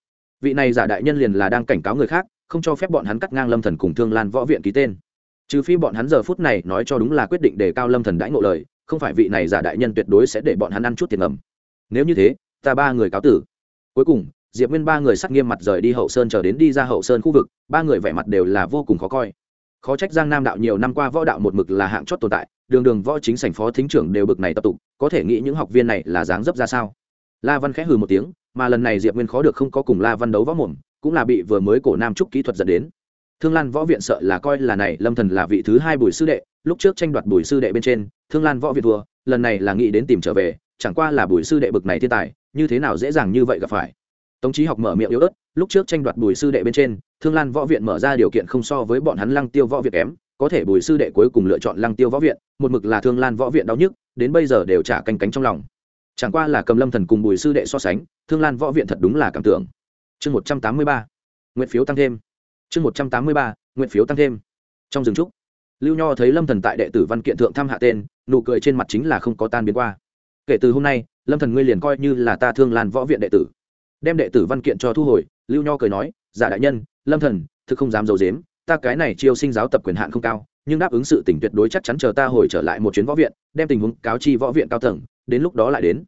Vị này giả đại nhân liền là đang cảnh cáo người khác, không cho phép bọn hắn cắt ngang lâm thần cùng thương lan võ viện ký tên. Trừ phi bọn hắn giờ phút này nói cho đúng là quyết định để cao lâm thần đãi ngộ lời, không phải vị này giả đại nhân tuyệt đối sẽ để bọn hắn ăn chút tiền ngầm. Nếu như thế, ta ba người cáo tử. Cuối cùng, diệp nguyên ba người sắc nghiêm mặt rời đi hậu sơn chờ đến đi ra hậu sơn khu vực, ba người vẻ mặt đều là vô cùng khó coi khó trách giang nam đạo nhiều năm qua võ đạo một mực là hạng chót tồn tại, đường đường võ chính sành phó thính trưởng đều bực này tập tục, có thể nghĩ những học viên này là dáng dấp ra sao? La văn khẽ hừ một tiếng, mà lần này diệp nguyên khó được không có cùng la văn đấu võ mồm, cũng là bị vừa mới cổ nam trúc kỹ thuật dẫn đến. Thương lan võ viện sợ là coi là này lâm thần là vị thứ hai bùi sư đệ, lúc trước tranh đoạt bùi sư đệ bên trên, thương lan võ viện thua, lần này là nghĩ đến tìm trở về, chẳng qua là bùi sư đệ bực này thiên tài, như thế nào dễ dàng như vậy gặp phải? Tống trí học mở miệng yếu ớt lúc trước tranh đoạt bùi sư đệ bên trên, thương lan võ viện mở ra điều kiện không so với bọn hắn lăng tiêu võ viện kém, có thể bùi sư đệ cuối cùng lựa chọn lăng tiêu võ viện, một mực là thương lan võ viện đau nhức, đến bây giờ đều trả canh cánh trong lòng. Chẳng qua là cầm lâm thần cùng bùi sư đệ so sánh, thương lan võ viện thật đúng là cảm tưởng. Chương một trăm tám mươi ba nguyện phiếu tăng thêm. Chương một trăm tám mươi ba nguyện phiếu tăng thêm. Trong rừng trúc, lưu nho thấy lâm thần tại đệ tử văn kiện thượng thăm hạ tên, nụ cười trên mặt chính là không có tan biến qua. Kể từ hôm nay, lâm thần ngươi liền coi như là ta thương lan võ viện đệ tử. Đem đệ tử văn kiện cho thu hồi lưu nho cười nói, giả đại nhân, lâm thần, thực không dám d i ấ u dếm ta cái này chiêu sinh giáo tập quyền hạn không cao, nhưng đáp ứng sự tỉnh tuyệt đối chắc chắn chờ ta hồi trở lại một chuyến võ viện, đem tình huống cáo chi võ viện cao tầng, đến lúc đó lại đến.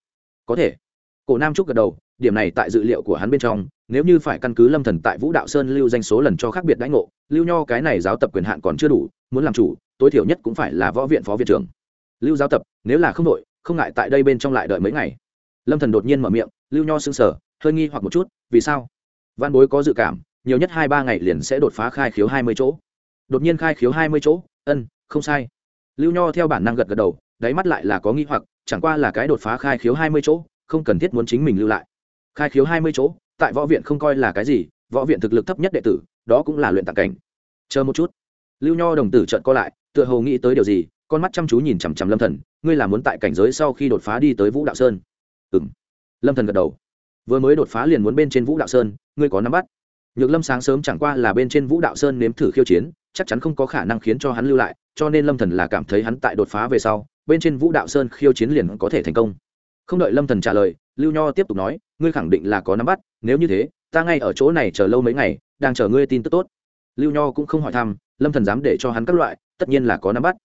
Có thể. Cổ nam trúc gật đầu, điểm này tại dự liệu của hắn bên trong, nếu như phải căn cứ lâm thần tại vũ đạo sơn lưu danh số lần cho khác biệt đãi ngộ, lưu nho cái này giáo tập quyền hạn còn chưa đủ, muốn làm chủ, tối thiểu nhất cũng phải là võ viện phó viện trưởng. Lưu giáo tập, nếu là không đội không ngại tại đây bên trong lại đợi mấy ngày. Lâm thần đột nhiên mở miệng, lưu nho sững sờ, hơi nghi hoặc một chút, vì sao? Văn bối có dự cảm, nhiều nhất hai ba ngày liền sẽ đột phá khai khiếu hai mươi chỗ. Đột nhiên khai khiếu hai mươi chỗ? Ân, không sai. Lưu nho theo bản năng gật gật đầu, đáy mắt lại là có nghi hoặc, chẳng qua là cái đột phá khai khiếu hai mươi chỗ, không cần thiết muốn chính mình lưu lại. Khai khiếu hai mươi chỗ, tại võ viện không coi là cái gì, võ viện thực lực thấp nhất đệ tử, đó cũng là luyện tạc cảnh. Chờ một chút. Lưu nho đồng tử trợn co lại, tựa hồ nghĩ tới điều gì, con mắt chăm chú nhìn chằm chằm lâm thần, ngươi là muốn tại cảnh giới sau khi đột phá đi tới vũ đạo sơn. Ừ lâm thần gật đầu. Vừa mới đột phá liền muốn bên trên vũ đạo sơn ngươi có nắm bắt. Nhược lâm sáng sớm chẳng qua là bên trên vũ đạo sơn nếm thử khiêu chiến, chắc chắn không có khả năng khiến cho hắn lưu lại, cho nên lâm thần là cảm thấy hắn tại đột phá về sau, bên trên vũ đạo sơn khiêu chiến liền có thể thành công. Không đợi lâm thần trả lời, lưu nho tiếp tục nói, ngươi khẳng định là có nắm bắt, nếu như thế, ta ngay ở chỗ này chờ lâu mấy ngày, đang chờ ngươi tin tức tốt. Lưu nho cũng không hỏi thăm, lâm thần dám để cho hắn các loại, tất nhiên là có nắm bắt.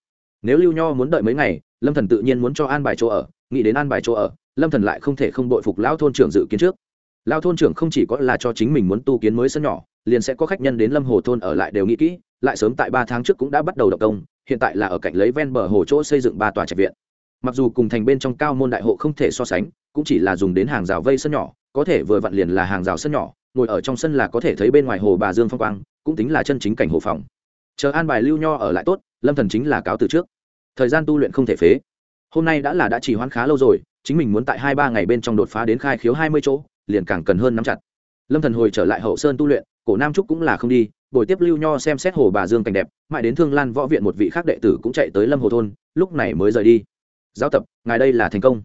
Nếu lưu nho muốn đợi mấy ngày, lâm thần tự nhiên muốn cho an bài chỗ ở, nghĩ đến an bài chỗ ở, lâm thần lại không thể không đội phục lão thôn trưởng dự kiến trước lao thôn trưởng không chỉ có là cho chính mình muốn tu kiến mới sân nhỏ, liền sẽ có khách nhân đến lâm hồ thôn ở lại đều nghĩ kỹ, lại sớm tại ba tháng trước cũng đã bắt đầu động công, hiện tại là ở cạnh lấy ven bờ hồ chỗ xây dựng ba tòa trạch viện. Mặc dù cùng thành bên trong cao môn đại hộ không thể so sánh, cũng chỉ là dùng đến hàng rào vây sân nhỏ, có thể vừa vặn liền là hàng rào sân nhỏ, ngồi ở trong sân là có thể thấy bên ngoài hồ bà dương phong quang, cũng tính là chân chính cảnh hồ phòng. Chờ an bài lưu nho ở lại tốt, lâm thần chính là cáo từ trước. Thời gian tu luyện không thể phế. Hôm nay đã là đã chỉ hoãn khá lâu rồi, chính mình muốn tại hai ba ngày bên trong đột phá đến khai khiếu hai mươi chỗ liền càng cần hơn nắm chặt. Lâm thần hồi trở lại hậu sơn tu luyện, cổ nam trúc cũng là không đi, buổi tiếp lưu nho xem xét hồ bà dương cảnh đẹp, mãi đến thương lan võ viện một vị khác đệ tử cũng chạy tới lâm hồ thôn, lúc này mới rời đi. Giáo tập, ngài đây là thành công.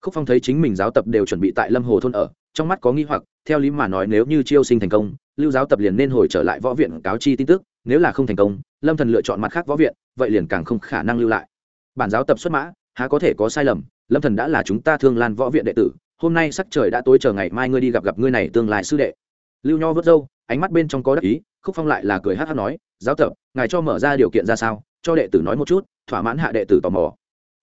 Khúc phong thấy chính mình giáo tập đều chuẩn bị tại lâm hồ thôn ở, trong mắt có nghi hoặc, theo lý mà nói nếu như chiêu sinh thành công, lưu giáo tập liền nên hồi trở lại võ viện cáo chi tin tức, nếu là không thành công, lâm thần lựa chọn mặt khác võ viện, vậy liền càng không khả năng lưu lại. Bản giáo tập xuất mã, há có thể có sai lầm, lâm thần đã là chúng ta thương lan võ viện đệ tử hôm nay sắc trời đã tối chờ ngày mai ngươi đi gặp gặp ngươi này tương lai sư đệ. Lưu nho vớt râu, ánh mắt bên trong có đắc ý, khúc phong lại là cười hát hát nói, giáo tập, ngài cho mở ra điều kiện ra sao? Cho đệ tử nói một chút, thỏa mãn hạ đệ tử tò mò.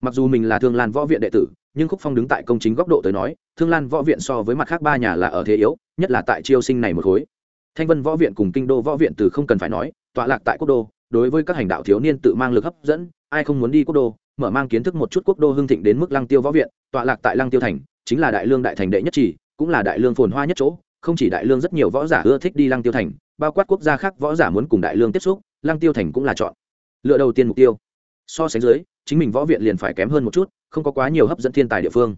Mặc dù mình là thương lan võ viện đệ tử, nhưng khúc phong đứng tại công chính góc độ tới nói, thương lan võ viện so với mặt khác ba nhà là ở thế yếu, nhất là tại chiêu sinh này một khối. Thanh vân võ viện cùng kinh đô võ viện từ không cần phải nói, tọa lạc tại quốc đô, đối với các hành đạo thiếu niên tự mang lực hấp dẫn, ai không muốn đi quốc đô, mở mang kiến thức một chút quốc đô hưng thịnh đến mức lăng tiêu võ viện, tọa lạc tại lăng tiêu thành chính là đại lương đại thành đệ nhất chỉ cũng là đại lương phồn hoa nhất chỗ, không chỉ đại lương rất nhiều võ giả ưa thích đi lăng tiêu thành, bao quát quốc gia khác võ giả muốn cùng đại lương tiếp xúc, lăng tiêu thành cũng là chọn. Lựa đầu tiên mục tiêu. So sánh dưới, chính mình võ viện liền phải kém hơn một chút, không có quá nhiều hấp dẫn thiên tài địa phương.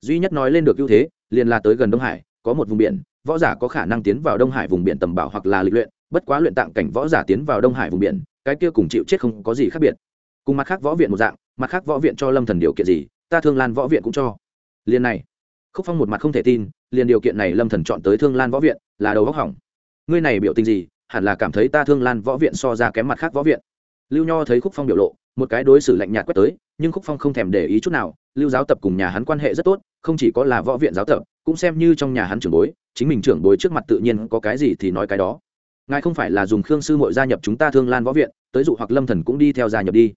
Duy nhất nói lên được ưu thế, liền là tới gần đông hải, có một vùng biển, võ giả có khả năng tiến vào đông hải vùng biển tầm bảo hoặc là lịch luyện, bất quá luyện tạng cảnh võ giả tiến vào đông hải vùng biển, cái kia cùng chịu chết không có gì khác biệt. Cùng mặt khác võ viện một dạng, mặt khác võ viện cho lâm thần điều kiện gì, ta thương lan võ viện cũng cho liền này. Khúc phong một mặt không thể tin, liền điều kiện này lâm thần chọn tới thương lan võ viện, là đầu góc hỏng. Ngươi này biểu tình gì, hẳn là cảm thấy ta thương lan võ viện so ra kém mặt khác võ viện. Lưu nho thấy khúc phong biểu lộ, một cái đối xử lạnh nhạt quét tới, nhưng khúc phong không thèm để ý chút nào, lưu giáo tập cùng nhà hắn quan hệ rất tốt, không chỉ có là võ viện giáo tập, cũng xem như trong nhà hắn trưởng bối, chính mình trưởng bối trước mặt tự nhiên có cái gì thì nói cái đó. Ngài không phải là dùng khương sư mội gia nhập chúng ta thương lan võ viện, tới dụ hoặc lâm thần cũng đi theo gia nhập đi.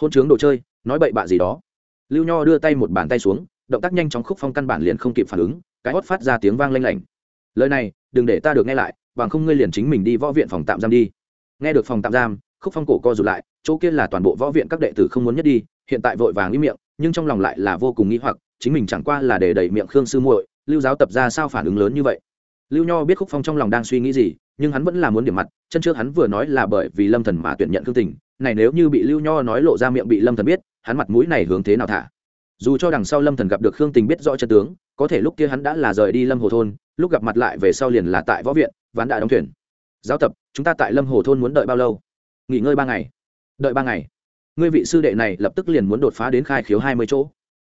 Hôn chướng đồ chơi, nói bậy bạ gì đó. Lưu nho đưa tay một bàn tay xuống động tác nhanh chóng khúc phong căn bản liền không kịp phản ứng, cái hót phát ra tiếng vang lanh lảnh. Lời này, đừng để ta được nghe lại, bằng không ngươi liền chính mình đi võ viện phòng tạm giam đi. Nghe được phòng tạm giam, khúc phong cổ co rụt lại, chỗ kia là toàn bộ võ viện các đệ tử không muốn nhất đi, hiện tại vội vàng ý miệng, nhưng trong lòng lại là vô cùng nghĩ hoặc, chính mình chẳng qua là để đẩy miệng khương sư muội, lưu giáo tập ra sao phản ứng lớn như vậy? Lưu nho biết khúc phong trong lòng đang suy nghĩ gì, nhưng hắn vẫn là muốn điểm mặt, chân trước hắn vừa nói là bởi vì lâm thần mà tuyển nhận khương tình, này nếu như bị lưu nho nói lộ ra miệng bị lâm thần biết, hắn mặt mũi này hướng thế nào thả? Dù cho đằng sau lâm thần gặp được khương tình biết rõ chân tướng, có thể lúc kia hắn đã là rời đi lâm hồ thôn, lúc gặp mặt lại về sau liền là tại võ viện, ván đã đóng thuyền. Giáo tập, chúng ta tại lâm hồ thôn muốn đợi bao lâu? Nghỉ ngơi ba ngày. Đợi ba ngày. Ngươi vị sư đệ này lập tức liền muốn đột phá đến khai khiếu hai mươi chỗ.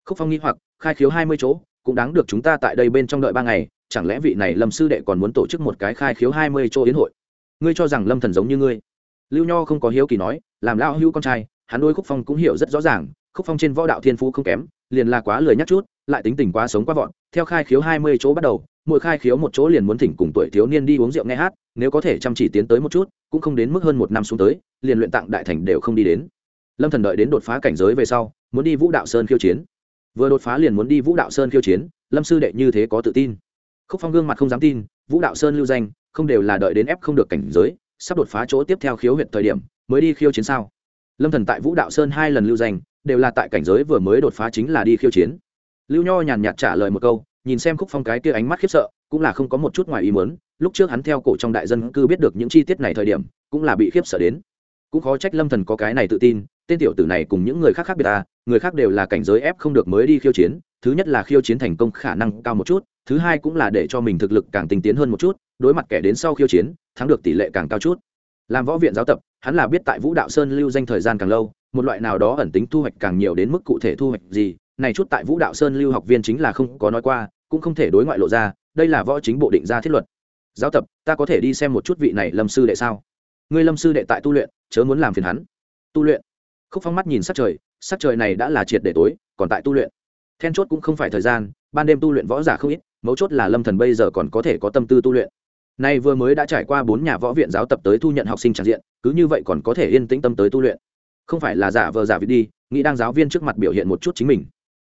Khúc phong nghĩ hoặc, khai khiếu hai mươi chỗ, cũng đáng được chúng ta tại đây bên trong đợi ba ngày, chẳng lẽ vị này lâm sư đệ còn muốn tổ chức một cái khai khiếu hai mươi chỗ yến hội? Ngươi cho rằng lâm thần giống như ngươi? Lưu nho không có hiếu kỳ nói, làm lao hữu con trai, hắn đôi khúc phong cũng hiểu rất rõ ràng, khúc phong trên võ đạo thiên phú không kém liền là quá lười nhắc chút, lại tính tình quá sống quá vọn theo khai khiếu hai mươi chỗ bắt đầu, mỗi khai khiếu một chỗ liền muốn thỉnh cùng tuổi thiếu niên đi uống rượu nghe hát, nếu có thể chăm chỉ tiến tới một chút, cũng không đến mức hơn một năm xuống tới, liền luyện tặng đại thành đều không đi đến. Lâm thần đợi đến đột phá cảnh giới về sau, muốn đi vũ đạo sơn khiêu chiến. Vừa đột phá liền muốn đi vũ đạo sơn khiêu chiến, lâm sư đệ như thế có tự tin. Khúc phong gương mặt không dám tin, vũ đạo sơn lưu danh, không đều là đợi đến ép không được cảnh giới, sắp đột phá chỗ tiếp theo khiếu huyện thời điểm, mới đi khiêu chiến sao? Lâm thần tại vũ đạo sơn hai lần lưu danh đều là tại cảnh giới vừa mới đột phá chính là đi khiêu chiến. Lưu nho nhàn nhạt trả lời một câu nhìn xem khúc phong cái kia ánh mắt khiếp sợ cũng là không có một chút ngoài ý muốn lúc trước hắn theo cổ trong đại dân cư biết được những chi tiết này thời điểm cũng là bị khiếp sợ đến. Cũng khó trách lâm thần có cái này tự tin tên tiểu tử này cùng những người khác khác biệt ta, người khác đều là cảnh giới ép không được mới đi khiêu chiến thứ nhất là khiêu chiến thành công khả năng cao một chút thứ hai cũng là để cho mình thực lực càng tinh tiến hơn một chút đối mặt kẻ đến sau khiêu chiến thắng được tỷ lệ càng cao chút. Làm võ viện giáo tập hắn là biết tại vũ đạo sơn lưu danh thời gian càng lâu một loại nào đó ẩn tính thu hoạch càng nhiều đến mức cụ thể thu hoạch gì, này chút tại vũ đạo sơn lưu học viên chính là không có nói qua, cũng không thể đối ngoại lộ ra, đây là võ chính bộ định ra thiết luật. Giáo tập, ta có thể đi xem một chút vị này lâm sư đệ sao? Ngươi lâm sư đệ tại tu luyện, chớ muốn làm phiền hắn. Tu luyện? Khúc phong mắt nhìn sắc trời sắc trời này đã là triệt để tối, còn tại tu luyện. Then chốt cũng không phải thời gian, ban đêm tu luyện võ giả không ít, mấu chốt là lâm thần bây giờ còn có thể có tâm tư tu luyện. Nay vừa mới đã trải qua bốn nhà võ viện giáo tập tới thu nhận học sinh tràn diện, cứ như vậy còn có thể yên tĩnh tâm tới tu luyện không phải là giả vờ giả vịt đi, nghĩ đang giáo viên trước mặt biểu hiện một chút chính mình.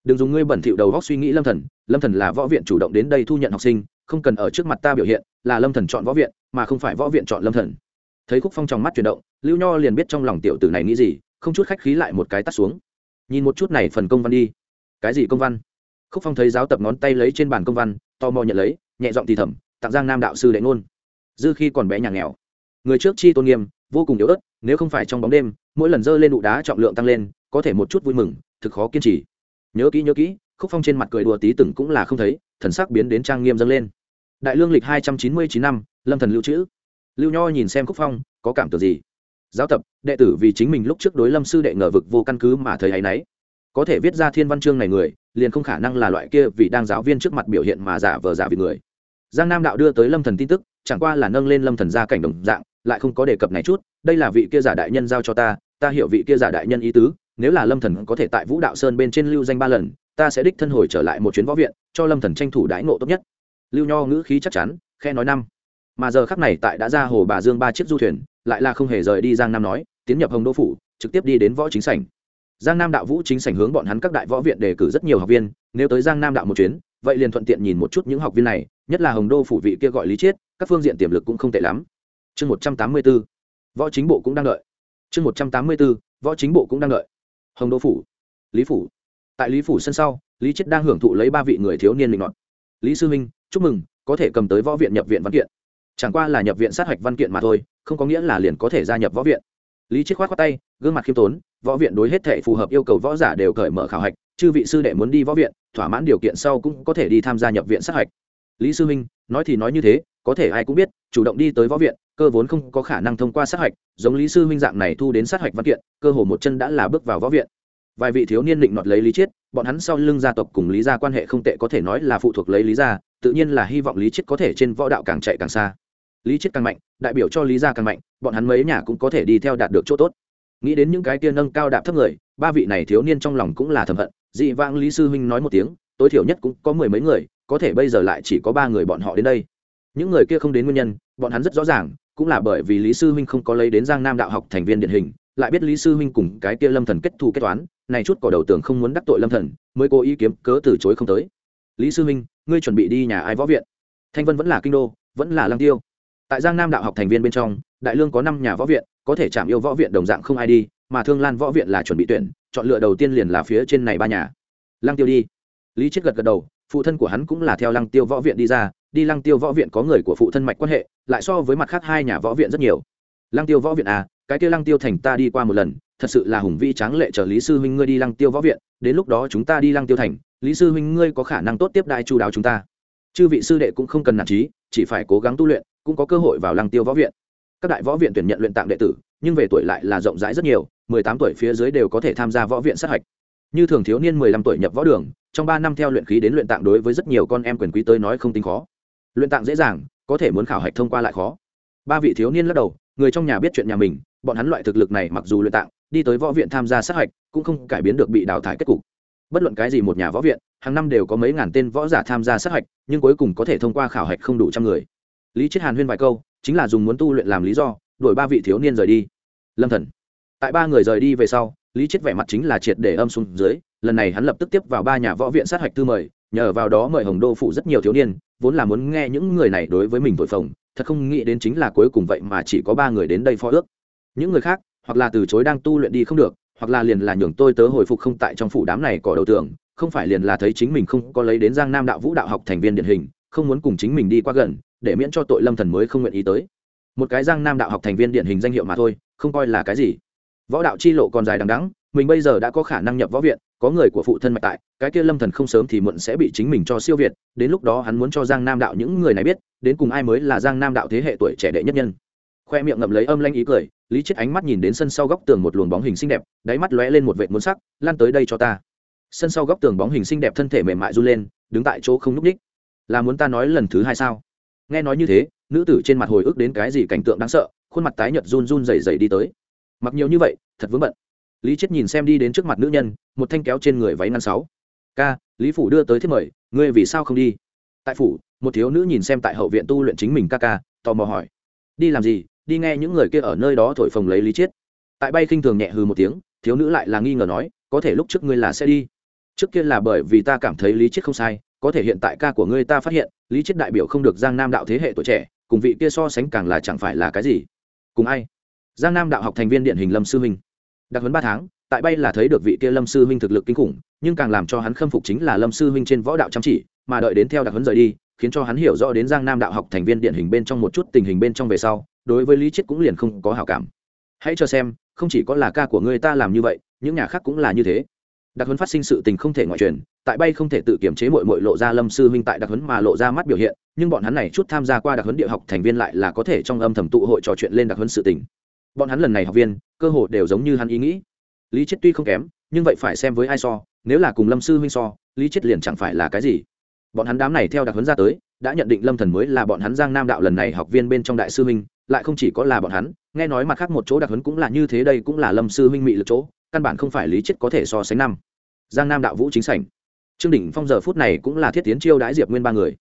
Đừng dùng ngươi bẩn thỉu đầu góc suy nghĩ lâm thần lâm thần là võ viện chủ động đến đây thu nhận học sinh, không cần ở trước mặt ta biểu hiện, là lâm thần chọn võ viện, mà không phải võ viện chọn lâm thần. Thấy khúc phong trong mắt chuyển động, lưu nho liền biết trong lòng tiểu tử này nghĩ gì, không chút khách khí lại một cái tắt xuống. Nhìn một chút này phần công văn đi. Cái gì công văn? Khúc phong thấy giáo tập ngón tay lấy trên bàn công văn to mò nhận lấy, nhẹ giọng thì thầm, tặng giang nam đạo sư đệ ngôn. Dư khi còn bé nhà nghèo. Người trước chi tôn nghiêm vô cùng yếu ớt, nếu không phải trong bóng đêm, mỗi lần giơ lên đụ đá trọng lượng tăng lên, có thể một chút vui mừng, thực khó kiên trì. Nhớ kỹ nhớ kỹ, khúc phong trên mặt cười đùa tí từng cũng là không thấy, thần sắc biến đến trang nghiêm dâng lên. Đại lương lịch hai trăm chín mươi chín năm, lâm thần lưu trữ. Lưu nho nhìn xem khúc phong, có cảm tưởng gì? Giáo tập, đệ tử vì chính mình lúc trước đối lâm sư đệ ngờ vực vô căn cứ mà thời ấy nấy có thể viết ra thiên văn chương này người, liền không khả năng là loại kia vì đang giáo viên trước mặt biểu hiện mà giả vờ giả vì người. Giang nam đạo đưa tới lâm thần tin tức, chẳng qua là nâng lên lâm thần gia cảnh đồng dạng lại không có đề cập này chút, đây là vị kia giả đại nhân giao cho ta ta hiểu vị kia giả đại nhân ý tứ, nếu là lâm thần có thể tại vũ đạo sơn bên trên lưu danh ba lần, ta sẽ đích thân hồi trở lại một chuyến võ viện, cho lâm thần tranh thủ đãi ngộ tốt nhất. Lưu nho ngữ khí chắc chắn, khe nói năm. Mà giờ khắc này tại đã ra hồ bà dương ba chiếc du thuyền, lại là không hề rời đi giang nam nói, tiến nhập hồng đô phủ, trực tiếp đi đến võ chính sảnh. Giang nam đạo vũ chính sảnh hướng bọn hắn các đại võ viện đề cử rất nhiều học viên, nếu tới giang nam đạo một chuyến, vậy liền thuận tiện nhìn một chút những học viên này, nhất là hồng đô phủ vị kia gọi lý chiết, các phương diện tiềm lực cũng không tệ lắm chương một trăm tám mươi b ố võ chính bộ cũng đang đợi. Chương một trăm tám mươi b ố võ chính bộ cũng đang đợi. Hồng đô phủ, lý phủ. Tại lý phủ sân sau, lý chết đang hưởng thụ lấy ba vị người thiếu niên linh ngọt lý sư minh, chúc mừng, có thể cầm tới võ viện nhập viện văn kiện. Chẳng qua là nhập viện sát hạch văn kiện mà thôi, không có nghĩa là liền có thể gia nhập võ viện. Lý chết khoát khoát tay, gương mặt khiêm tốn, võ viện đối hết thể phù hợp yêu cầu võ giả đều cởi mở khảo hạch, chư vị sư đệ muốn đi võ viện, thỏa mãn điều kiện sau cũng có thể đi tham gia nhập viện sát hạch. Lý sư minh, nói thì nói như thế có thể ai cũng biết, chủ động đi tới võ viện, cơ vốn không có khả năng thông qua sát hạch, giống lý sư minh dạng này thu đến sát hạch văn kiện, cơ hồ một chân đã là bước vào võ viện. Vài vị thiếu niên định nọt lấy lý chiết bọn hắn sau lưng gia tộc cùng lý gia quan hệ không tệ có thể nói là phụ thuộc lấy lý gia, tự nhiên là hy vọng lý chiết có thể trên võ đạo càng chạy càng xa. Lý chiết càng mạnh, đại biểu cho lý gia càng mạnh, bọn hắn mấy nhà cũng có thể đi theo đạt được chỗ tốt. Nghĩ đến những cái kia nâng cao đạp thấp người, ba vị này thiếu niên trong lòng cũng là thầm hận, dị vãng lý sư huynh nói một tiếng, tối thiểu nhất cũng có mười mấy người, có thể bây giờ lại chỉ có ba người bọn họ đến đây những người kia không đến nguyên nhân, bọn hắn rất rõ ràng, cũng là bởi vì lý sư huynh không có lấy đến giang nam đạo học thành viên điển hình, lại biết lý sư huynh cùng cái kia lâm thần kết thù kết toán, này chút cỏ đầu tưởng không muốn đắc tội lâm thần, mới cố ý kiếm cớ từ chối không tới. Lý sư huynh, ngươi chuẩn bị đi nhà ai võ viện? Thanh vân vẫn là kinh đô, vẫn là lăng tiêu. Tại giang nam đạo học thành viên bên trong, đại lương có năm nhà võ viện, có thể chạm yêu võ viện đồng dạng không ai đi, mà thương lan võ viện là chuẩn bị tuyển, chọn lựa đầu tiên liền là phía trên này ba nhà. Lăng tiêu đi. Lý chết gật gật đầu, phụ thân của hắn cũng là theo lăng tiêu võ viện đi ra đi lăng tiêu võ viện có người của phụ thân mạch quan hệ, lại so với mặt khác hai nhà võ viện rất nhiều. Lăng tiêu võ viện à cái kia lăng tiêu thành ta đi qua một lần, thật sự là hùng vĩ tráng lệ chờ lý sư huynh ngươi đi lăng tiêu võ viện, đến lúc đó chúng ta đi lăng tiêu thành, lý sư huynh ngươi có khả năng tốt tiếp đại chu đáo chúng ta. Chư vị sư đệ cũng không cần nản trí chỉ phải cố gắng tu luyện, cũng có cơ hội vào lăng tiêu võ viện. Các đại võ viện tuyển nhận luyện tạng đệ tử, nhưng về tuổi lại là rộng rãi rất nhiều, mười tám tuổi phía dưới đều có thể tham gia võ viện sát hạch. Như thường thiếu niên mười lăm tuổi nhập võ đường, trong ba năm theo luyện khí đến luyện tạng đối với rất nhiều con em quyền quý tới nói không tính khó luyện tạng dễ dàng, có thể muốn khảo hạch thông qua lại khó. Ba vị thiếu niên lắc đầu, người trong nhà biết chuyện nhà mình, bọn hắn loại thực lực này mặc dù luyện tạng, đi tới võ viện tham gia sát hạch, cũng không cải biến được bị đào thải kết cục. Bất luận cái gì một nhà võ viện, hàng năm đều có mấy ngàn tên võ giả tham gia sát hạch, nhưng cuối cùng có thể thông qua khảo hạch không đủ trăm người. Lý chiết hàn huyên vài câu, chính là dùng muốn tu luyện làm lý do, đuổi ba vị thiếu niên rời đi. Lâm thần. Tại ba người rời đi về sau, lý chết vẻ mặt chính là triệt để âm xuống dưới, lần này hắn lập tức tiếp vào ba nhà võ viện sát hạch thư mời, nhờ vào đó mời hồng đô phụ rất nhiều thiếu niên vốn là muốn nghe những người này đối với mình thổi phồng, thật không nghĩ đến chính là cuối cùng vậy mà chỉ có ba người đến đây phó ước. Những người khác, hoặc là từ chối đang tu luyện đi không được, hoặc là liền là nhường tôi tớ hồi phục không tại trong phủ đám này cỏ đầu tường, không phải liền là thấy chính mình không có lấy đến giang nam đạo vũ đạo học thành viên điển hình, không muốn cùng chính mình đi qua gần, để miễn cho tội lâm thần mới không nguyện ý tới. Một cái giang nam đạo học thành viên điển hình danh hiệu mà thôi, không coi là cái gì. Võ đạo chi lộ còn dài đằng đắng mình bây giờ đã có khả năng nhập võ viện có người của phụ thân mạch tại, cái kia lâm thần không sớm thì muộn sẽ bị chính mình cho siêu việt, đến lúc đó hắn muốn cho giang nam đạo những người này biết, đến cùng ai mới là giang nam đạo thế hệ tuổi trẻ đệ nhất nhân. Khoe miệng ngậm lấy âm lanh ý cười, lý chết ánh mắt nhìn đến sân sau góc tường một luồng bóng hình xinh đẹp, đáy mắt lóe lên một vệt muốn sắc, lan tới đây cho ta. Sân sau góc tường bóng hình xinh đẹp thân thể mềm mại run lên, đứng tại chỗ không núp ních là muốn ta nói lần thứ hai sao? Nghe nói như thế, nữ tử trên mặt hồi ức đến cái gì cảnh tượng đáng sợ, khuôn mặt tái nhợt run run rẩy rẩy đi tới. Mặc nhiều như vậy, thật vướng bận lý chết nhìn xem đi đến trước mặt nữ nhân, một thanh kéo trên người váy ngăn sáu. Ca, lý phủ đưa tới thiết mời, ngươi vì sao không đi? Tại phủ, một thiếu nữ nhìn xem tại hậu viện tu luyện chính mình ca ca, tò mò hỏi. Đi làm gì? Đi nghe những người kia ở nơi đó thổi phồng lấy lý chiết. Tại bay khinh thường nhẹ hừ một tiếng, thiếu nữ lại là nghi ngờ nói, có thể lúc trước ngươi là sẽ đi. Trước kia là bởi vì ta cảm thấy lý chiết không sai, có thể hiện tại ca của ngươi ta phát hiện, lý chiết đại biểu không được giang nam đạo thế hệ tuổi trẻ, cùng vị kia so sánh càng là chẳng phải là cái gì. Cùng ai? Giang nam đạo học thành viên điện hình lâm sư huynh đặc huấn ba tháng, tại bay là thấy được vị kia lâm sư huynh thực lực kinh khủng, nhưng càng làm cho hắn khâm phục chính là lâm sư huynh trên võ đạo chăm chỉ, mà đợi đến theo đặc huấn rời đi, khiến cho hắn hiểu rõ đến giang nam đạo học thành viên điện hình bên trong một chút tình hình bên trong về sau, đối với lý chết cũng liền không có hảo cảm. Hãy cho xem, không chỉ có là ca của người ta làm như vậy, những nhà khác cũng là như thế. Đặc huấn phát sinh sự tình không thể ngoại truyền, tại bay không thể tự kiểm chế mội mội lộ ra lâm sư huynh tại đặc huấn mà lộ ra mắt biểu hiện, nhưng bọn hắn này chút tham gia qua đặc huấn địa học thành viên lại là có thể trong âm thầm tụ hội trò chuyện lên đặc huấn sự tình bọn hắn lần này học viên, cơ hội đều giống như hắn ý nghĩ. Lý chết tuy không kém, nhưng vậy phải xem với ai so, nếu là cùng lâm sư huynh so, lý chết liền chẳng phải là cái gì. Bọn hắn đám này theo đặc huấn ra tới, đã nhận định lâm thần mới là bọn hắn giang nam đạo lần này học viên bên trong đại sư huynh, lại không chỉ có là bọn hắn, nghe nói mặt khác một chỗ đặc huấn cũng là như thế đây cũng là lâm sư huynh mị lực chỗ, căn bản không phải lý chết có thể so sánh năm. Giang nam đạo vũ chính sảnh. Trương đỉnh phong giờ phút này cũng là thiết tiến chiêu đãi diệp nguyên ba người.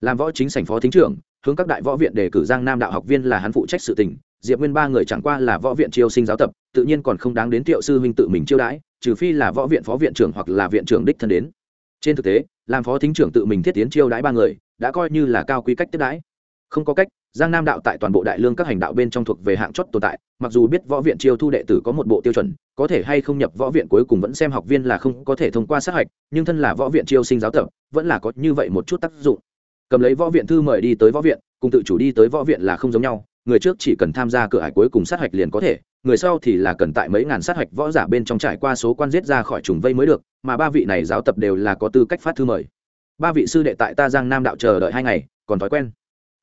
Làm võ chính sảnh phó thính trưởng, hướng các đại võ viện đề cử giang nam đạo học viên là hắn phụ trách sự tình diệp nguyên ba người chẳng qua là võ viện chiêu sinh giáo tập, tự nhiên còn không đáng đến tiệu sư huynh tự mình chiêu đãi, trừ phi là võ viện phó viện trưởng hoặc là viện trưởng đích thân đến. Trên thực tế, làm phó thính trưởng tự mình thiết tiến chiêu đãi ba người, đã coi như là cao quy cách tiếp đãi. Không có cách, giang nam đạo tại toàn bộ đại lương các hành đạo bên trong thuộc về hạng chót tồn tại, mặc dù biết võ viện chiêu thu đệ tử có một bộ tiêu chuẩn, có thể hay không nhập võ viện cuối cùng vẫn xem học viên là không có thể thông qua sát hạch, nhưng thân là võ viện chiêu sinh giáo tập, vẫn là có như vậy một chút tác dụng. Cầm lấy võ viện thư mời đi tới võ viện, cùng tự chủ đi tới võ viện là không giống nhau người trước chỉ cần tham gia cửa hải cuối cùng sát hạch liền có thể, người sau thì là cần tại mấy ngàn sát hạch võ giả bên trong trải qua số quan giết ra khỏi trùng vây mới được, mà ba vị này giáo tập đều là có tư cách phát thư mời. Ba vị sư đệ tại ta giang nam đạo chờ đợi hai ngày, còn thói quen.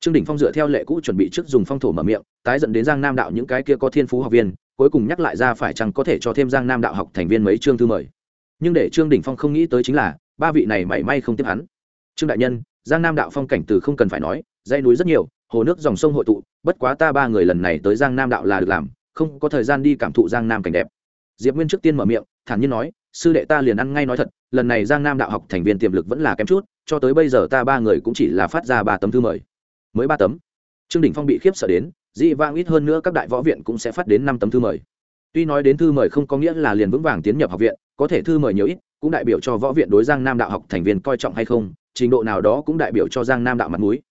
Trương đình phong dựa theo lệ cũ chuẩn bị trước dùng phong thổ mở miệng, tái dẫn đến giang nam đạo những cái kia có thiên phú học viên, cuối cùng nhắc lại ra phải chăng có thể cho thêm giang nam đạo học thành viên mấy chương thư mời. Nhưng để trương đình phong không nghĩ tới chính là, ba vị này mảy may không tiếp hắn. Trương đại nhân, giang nam đạo phong cảnh từ không cần phải nói dây núi rất nhiều hồ nước dòng sông hội tụ, bất quá ta ba người lần này tới giang nam đạo là được làm, không có thời gian đi cảm thụ giang nam cảnh đẹp. Diệp nguyên trước tiên mở miệng, thản nhiên nói, sư đệ ta liền ăn ngay nói thật, lần này giang nam đạo học thành viên tiềm lực vẫn là kém chút, cho tới bây giờ ta ba người cũng chỉ là phát ra ba tấm thư mời. Mới ba tấm. Trương đình phong bị khiếp sợ đến dị vang ít hơn nữa các đại võ viện cũng sẽ phát đến năm tấm thư mời. Tuy nói đến thư mời không có nghĩa là liền vững vàng tiến nhập học viện, có thể thư mời nhiều ít, cũng đại biểu cho võ viện đối giang nam đạo học thành viên coi trọng hay không, trình độ nào đó cũng đại biểu cho giang nam đạo mặt mũi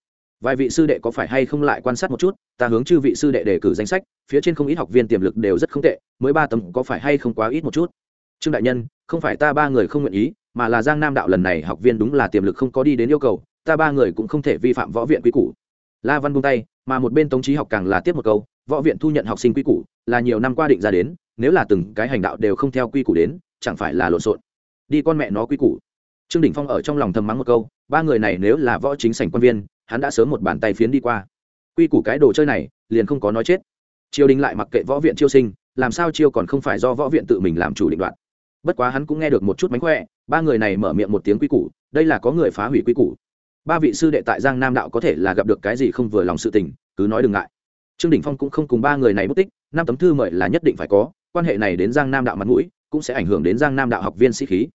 vài vị sư đệ có phải hay không lại quan sát một chút, ta hướng chư vị sư đệ đề cử danh sách, phía trên không ít học viên tiềm lực đều rất không tệ, mới ba tấm có phải hay không quá ít một chút? Trương đại nhân, không phải ta ba người không nguyện ý, mà là giang nam đạo lần này học viên đúng là tiềm lực không có đi đến yêu cầu, ta ba người cũng không thể vi phạm võ viện quy củ. La văn buông tay, mà một bên tống trí học càng là tiếp một câu, võ viện thu nhận học sinh quy củ là nhiều năm qua định ra đến, nếu là từng cái hành đạo đều không theo quy củ đến, chẳng phải là lộn xộn. Đi con mẹ nó quy củ. Trương đình phong ở trong lòng thầm mắng một câu, ba người này nếu là võ chính sảnh quan viên hắn đã sớm một bàn tay phiến đi qua. Quy củ cái đồ chơi này, liền không có nói chết. Triều đình lại mặc kệ võ viện chiêu sinh, làm sao chiêu còn không phải do võ viện tự mình làm chủ định đoạn bất quá hắn cũng nghe được một chút mánh khỏe, ba người này mở miệng một tiếng quy củ, đây là có người phá hủy quy củ. Ba vị sư đệ tại giang nam đạo có thể là gặp được cái gì không vừa lòng sự tình, cứ nói đừng ngại. Trương đình phong cũng không cùng ba người này mất tích, năm tấm thư mời là nhất định phải có, quan hệ này đến giang nam đạo mặt mũi, cũng sẽ ảnh hưởng đến giang nam đạo học viên sĩ khí.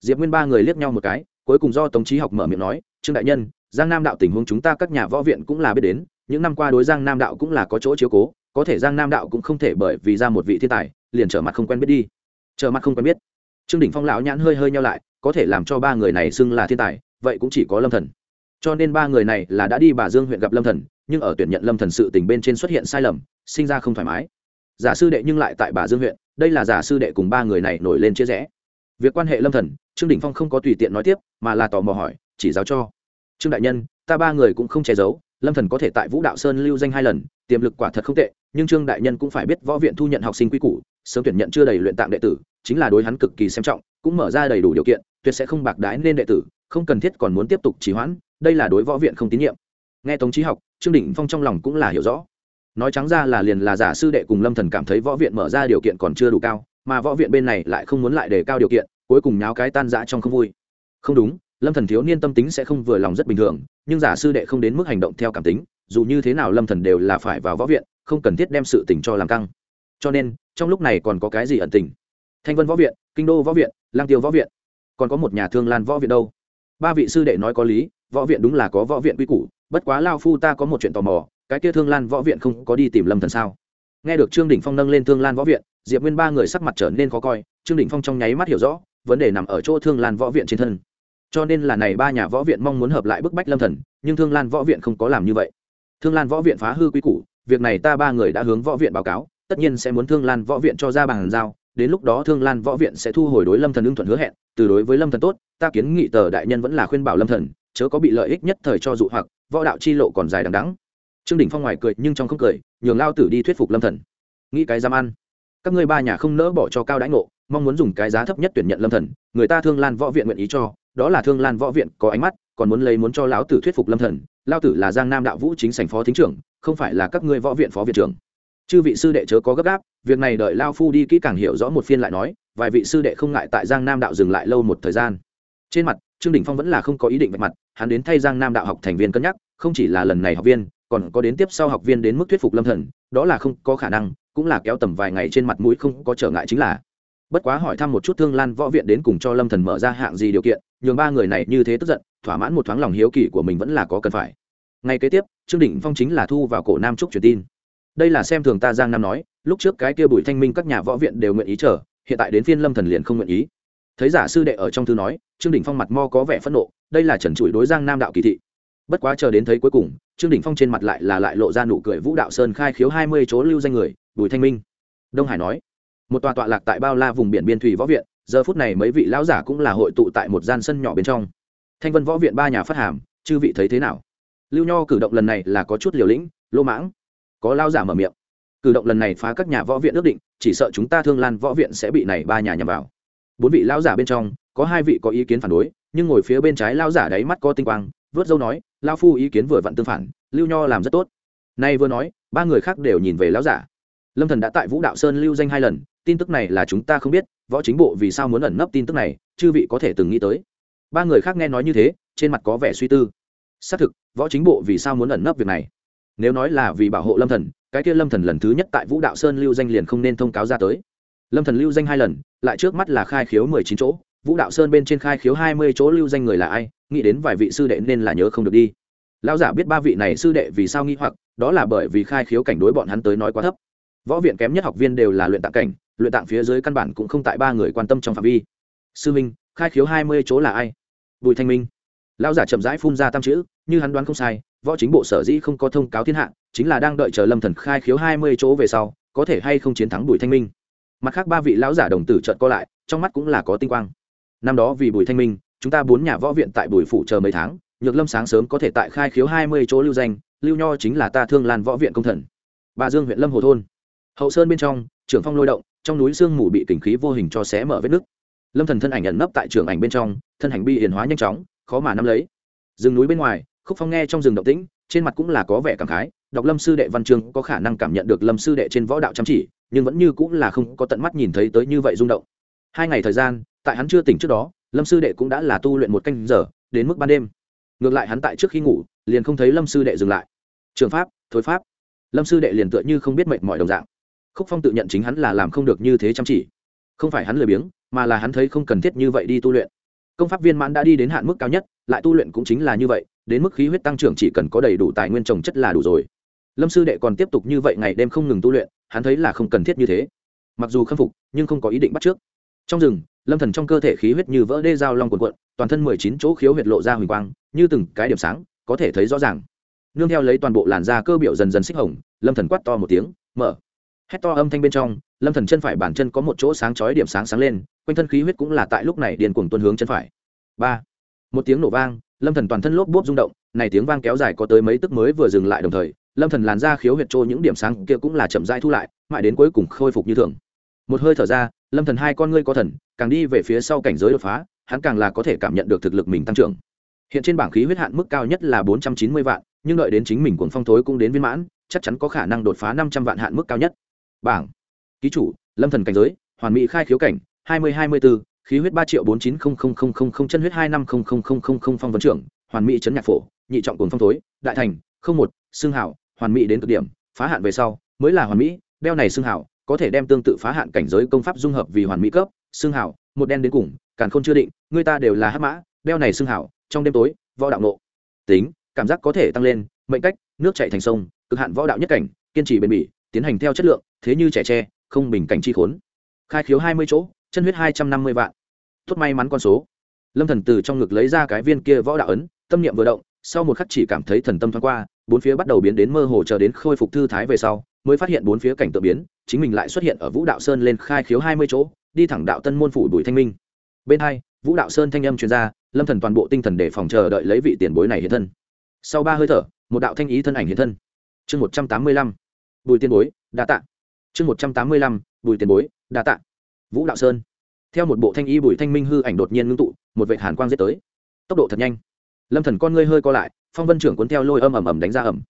Diệp nguyên ba người liếc nhau một cái, cuối cùng do tống trí học mở miệng nói, trương đại nhân giang nam đạo tình huống chúng ta các nhà võ viện cũng là biết đến, những năm qua đối giang nam đạo cũng là có chỗ chiếu cố, có thể giang nam đạo cũng không thể bởi vì ra một vị thiên tài, liền trở mặt không quen biết đi. Trở mặt không quen biết. Trương đình phong lão nhãn hơi hơi nhau lại, có thể làm cho ba người này xưng là thiên tài, vậy cũng chỉ có lâm thần. Cho nên ba người này là đã đi bà dương huyện gặp lâm thần, nhưng ở tuyển nhận lâm thần sự tình bên trên xuất hiện sai lầm, sinh ra không thoải mái. Giả sư đệ nhưng lại tại bà dương huyện, đây là giả sư đệ cùng ba người này nổi lên chia rẽ. Việc quan hệ lâm thần, trương đình phong không có tùy tiện nói tiếp, mà là tò mò hỏi, chỉ giáo cho trương đại nhân, ta ba người cũng không che giấu, lâm thần có thể tại vũ đạo sơn lưu danh hai lần, tiềm lực quả thật không tệ, nhưng trương đại nhân cũng phải biết võ viện thu nhận học sinh quy củ, sớm tuyển nhận chưa đầy luyện tạng đệ tử, chính là đối hắn cực kỳ xem trọng, cũng mở ra đầy đủ điều kiện, tuyệt sẽ không bạc đái nên đệ tử, không cần thiết còn muốn tiếp tục trì hoãn, đây là đối võ viện không tín nhiệm. Nghe tống trí học, trương định phong trong lòng cũng là hiểu rõ. Nói trắng ra là liền là giả sư đệ cùng lâm thần cảm thấy võ viện mở ra điều kiện còn chưa đủ cao, mà võ viện bên này lại không muốn lại đề cao điều kiện, cuối cùng nháo cái tan rã trong không vui. Không đúng lâm thần thiếu niên tâm tính sẽ không vừa lòng rất bình thường, nhưng giả sư đệ không đến mức hành động theo cảm tính, dù như thế nào lâm thần đều là phải vào võ viện, không cần thiết đem sự tình cho làm căng. Cho nên, trong lúc này còn có cái gì ẩn tình? Thanh vân võ viện, kinh đô võ viện, lang tiêu võ viện. Còn có một nhà thương lan võ viện đâu? Ba vị sư đệ nói có lý, võ viện đúng là có võ viện quy củ, bất quá lao phu ta có một chuyện tò mò, cái kia thương lan võ viện không có đi tìm lâm thần sao? Nghe được trương đỉnh phong nâng lên thương lan võ viện, diệp nguyên ba người sắc mặt trở nên khó coi, trương đỉnh phong trong nháy mắt hiểu rõ, vấn đề nằm ở chỗ thương lan võ viện trên thân cho nên là này ba nhà võ viện mong muốn hợp lại bức bách lâm thần, nhưng thương lan võ viện không có làm như vậy. Thương lan võ viện phá hư quy củ, việc này ta ba người đã hướng võ viện báo cáo, tất nhiên sẽ muốn thương lan võ viện cho ra bàn giao, đến lúc đó thương lan võ viện sẽ thu hồi đối lâm thần ưng thuận hứa hẹn, từ đối với lâm thần tốt, ta kiến nghị tờ đại nhân vẫn là khuyên bảo lâm thần, chớ có bị lợi ích nhất thời cho dụ hoặc, võ đạo chi lộ còn dài đằng đẵng. Trương đình phong ngoài cười nhưng trong không cười, nhường lao tử đi thuyết phục lâm thần. Nghĩ cái dám ăn. Các ngươi ba nhà không nỡ bỏ cho cao đãi ngộ, mong muốn dùng cái giá thấp nhất tuyển nhận lâm thần, người ta thương lan võ viện nguyện ý cho đó là thương lan võ viện, có ánh mắt, còn muốn lấy muốn cho lão tử thuyết phục lâm thần lao tử là giang nam đạo vũ chính sành phó thính trưởng, không phải là các ngươi võ viện phó viện trưởng. Chư vị sư đệ chớ có gấp gáp, việc này đợi lao phu đi kỹ càng hiểu rõ một phiên lại nói, vài vị sư đệ không ngại tại giang nam đạo dừng lại lâu một thời gian. Trên mặt, trương đình phong vẫn là không có ý định vạch mặt, hắn đến thay giang nam đạo học thành viên cân nhắc, không chỉ là lần này học viên, còn có đến tiếp sau học viên đến mức thuyết phục lâm thần, đó là không có khả năng, cũng là kéo tầm vài ngày trên mặt mũi không có trở ngại chính là. Bất quá hỏi thăm một chút thương lan võ viện đến cùng cho lâm thần mở ra hạng gì điều kiện nhường ba người này như thế tức giận, thỏa mãn một thoáng lòng hiếu kỳ của mình vẫn là có cần phải. Ngay kế tiếp, trương đình phong chính là thu vào cổ nam trúc truyền tin. Đây là xem thường ta giang nam nói, lúc trước cái kia bùi thanh minh các nhà võ viện đều nguyện ý chờ, hiện tại đến phiên lâm thần liền không nguyện ý. Thấy giả sư đệ ở trong thư nói, trương đình phong mặt mo có vẻ phẫn nộ, đây là trần trụi đối giang nam đạo kỳ thị. Bất quá chờ đến thấy cuối cùng, trương đình phong trên mặt lại là lại lộ ra nụ cười vũ đạo sơn khai khiếu hai mươi chỗ lưu danh người, bùi thanh minh. Đông hải nói, một tòa tọa lạc tại bao la vùng biển biên thủy võ viện giờ phút này mấy vị lão giả cũng là hội tụ tại một gian sân nhỏ bên trong. Thanh vân võ viện ba nhà phát hàm, chư vị thấy thế nào? Lưu nho cử động lần này là có chút liều lĩnh lô mãng. Có lao giả mở miệng. Cử động lần này phá các nhà võ viện ước định, chỉ sợ chúng ta thương lan võ viện sẽ bị này ba nhà nhằm vào. Bốn vị lao giả bên trong, có hai vị có ý kiến phản đối, nhưng ngồi phía bên trái lao giả đáy mắt có tinh quang, vớt dâu nói lao phu ý kiến vừa vặn tương phản, lưu nho làm rất tốt. Nay vừa nói, ba người khác đều nhìn về lao giả lâm thần đã tại vũ đạo sơn lưu danh hai lần, tin tức này là chúng ta không biết, võ chính bộ vì sao muốn ẩn nấp tin tức này, chư vị có thể từng nghĩ tới. Ba người khác nghe nói như thế, trên mặt có vẻ suy tư. Xác thực, võ chính bộ vì sao muốn ẩn nấp việc này? Nếu nói là vì bảo hộ lâm thần, cái kia lâm thần lần thứ nhất tại vũ đạo sơn lưu danh liền không nên thông cáo ra tới. Lâm thần lưu danh hai lần, lại trước mắt là khai khiếu mười chín chỗ, vũ đạo sơn bên trên khai khiếu hai mươi chỗ lưu danh người là ai, nghĩ đến vài vị sư đệ nên là nhớ không được đi. Lão giả biết ba vị này sư đệ vì sao nghi hoặc, đó là bởi vì khai khiếu cảnh đối bọn hắn tới nói quá thấp võ viện kém nhất học viên đều là luyện tạng cảnh, luyện tạng phía dưới căn bản cũng không tại ba người quan tâm trong phạm vi. Sư minh, khai khiếu hai mươi chỗ là ai? Bùi thanh minh. Lão giả chậm rãi phun ra tam chữ, như hắn đoán không sai, võ chính bộ sở dĩ không có thông cáo thiên hạ, chính là đang đợi chờ lâm thần khai khiếu hai mươi chỗ về sau, có thể hay không chiến thắng bùi thanh minh. Mặt khác ba vị lão giả đồng tử trợn co lại, trong mắt cũng là có tinh quang. Năm đó vì bùi thanh minh, chúng ta bốn nhà võ viện tại bùi phủ chờ mấy tháng, nhược lâm sáng sớm có thể tại khai khiếu hai mươi chỗ lưu danh, lưu nho chính là ta thương lan võ viện công thần. Bà dương huyện lâm hồ thôn hậu sơn bên trong trưởng phong lôi động, trong núi sương mù bị kình khí vô hình cho xé mở vết nứt. Lâm thần thân ảnh ẩn nấp tại trường ảnh bên trong, thân ảnh bi hiền hóa nhanh chóng, khó mà nắm lấy. Rừng núi bên ngoài, khúc phong nghe trong rừng động tĩnh, trên mặt cũng là có vẻ cảm khái, đọc lâm sư đệ văn chương có khả năng cảm nhận được lâm sư đệ trên võ đạo chăm chỉ, nhưng vẫn như cũng là không có tận mắt nhìn thấy tới như vậy rung động. Hai ngày thời gian, tại hắn chưa tỉnh trước đó, lâm sư đệ cũng đã là tu luyện một canh giờ, đến mức ban đêm. Ngược lại hắn tại trước khi ngủ, liền không thấy lâm sư đệ dừng lại. Trường pháp, thối pháp. Lâm sư đệ liền tựa như không biết mệt mỏi đồng dạng khúc phong tự nhận chính hắn là làm không được như thế chăm chỉ. Không phải hắn lười biếng, mà là hắn thấy không cần thiết như vậy đi tu luyện. Công pháp viên mãn đã đi đến hạn mức cao nhất, lại tu luyện cũng chính là như vậy, đến mức khí huyết tăng trưởng chỉ cần có đầy đủ tài nguyên trồng chất là đủ rồi. Lâm sư đệ còn tiếp tục như vậy ngày đêm không ngừng tu luyện, hắn thấy là không cần thiết như thế. Mặc dù khâm phục, nhưng không có ý định bắt trước. Trong rừng, lâm thần trong cơ thể khí huyết như vỡ đê dao long cuộn cuộn, toàn thân mười chín chỗ khiếu huyệt lộ ra huỳnh quang, như từng cái điểm sáng, có thể thấy rõ ràng. Nương theo lấy toàn bộ làn da cơ biểu dần dần xích hồng, lâm thần quát to một tiếng, mở hét to âm thanh bên trong, lâm thần chân phải bản chân có một chỗ sáng chói điểm sáng sáng lên, quanh thân khí huyết cũng là tại lúc này điền cuồng tuân hướng chân phải. Ba. Một tiếng nổ vang, lâm thần toàn thân lốp bốp rung động, này tiếng vang kéo dài có tới mấy tức mới vừa dừng lại đồng thời, lâm thần làn ra khiếu huyệt trô những điểm sáng kia cũng là chậm rãi thu lại, mãi đến cuối cùng khôi phục như thường. Một hơi thở ra, lâm thần hai con ngươi có thần, càng đi về phía sau cảnh giới đột phá, hắn càng là có thể cảm nhận được thực lực mình tăng trưởng. Hiện trên bảng khí huyết hạn mức cao nhất là bốn trăm chín mươi vạn, nhưng đợi đến chính mình cuồng phong thối cũng đến viên mãn, chắc chắn có khả năng đột phá năm trăm vạn hạn mức cao nhất bảng. Ký chủ, lâm thần cảnh giới, hoàn mỹ khai khiếu cảnh, hai mươi hai mươi bốn khí huyết ba triệu bốn chín không không không không không, chân huyết hai năm không không không không không, phong vấn trưởng, hoàn mỹ chấn nhạc phổ, nhị trọng cuồng phong thối, đại thành, không một xương hảo, hoàn mỹ đến cực điểm, phá hạn về sau, mới là hoàn mỹ, đeo này xương hảo, có thể đem tương tự phá hạn cảnh giới công pháp dung hợp vì hoàn mỹ cấp xương hảo, một đen đến cùng, càn khôn chưa định, người ta đều là hắc mã, đeo này xương hảo, trong đêm tối, võ đạo nộ. Tính, cảm giác có thể tăng lên, mệnh cách, nước chạy thành sông, cực hạn võ đạo nhất cảnh, kiên trì bền bỉ, tiến hành theo chất lượng thế như trẻ tre, không bình cảnh chi khốn. Khai khiếu hai mươi chỗ, chân huyết hai trăm năm mươi vạn. Tốt may mắn con số. Lâm thần từ trong ngực lấy ra cái viên kia võ đạo ấn, tâm niệm vừa động, sau một khắc chỉ cảm thấy thần tâm thoáng qua, bốn phía bắt đầu biến đến mơ hồ chờ đến khôi phục thư thái về sau, mới phát hiện bốn phía cảnh tượng biến, chính mình lại xuất hiện ở vũ đạo sơn lên khai khiếu hai mươi chỗ, đi thẳng đạo tân môn phủ bùi thanh minh. Bên hai, vũ đạo sơn thanh âm chuyên gia lâm thần toàn bộ tinh thần để phòng chờ đợi lấy vị tiền bối này hiện thân. Sau ba hơi thở, một đạo thanh ý thân ảnh hiện thân. Chương một trăm tám mươi lăm. Bùi tiền bối, đa tạ chương một trăm tám mươi lăm, bùi tiền bối, đa tạ. Vũ đạo sơn. Theo một bộ thanh y bùi thanh minh hư ảnh đột nhiên ngưng tụ, một vệ hàn quang dết tới. Tốc độ thật nhanh. Lâm thần con ngươi hơi co lại, phong vân trưởng cuốn theo lôi âm ầm ầm đánh ra ầm.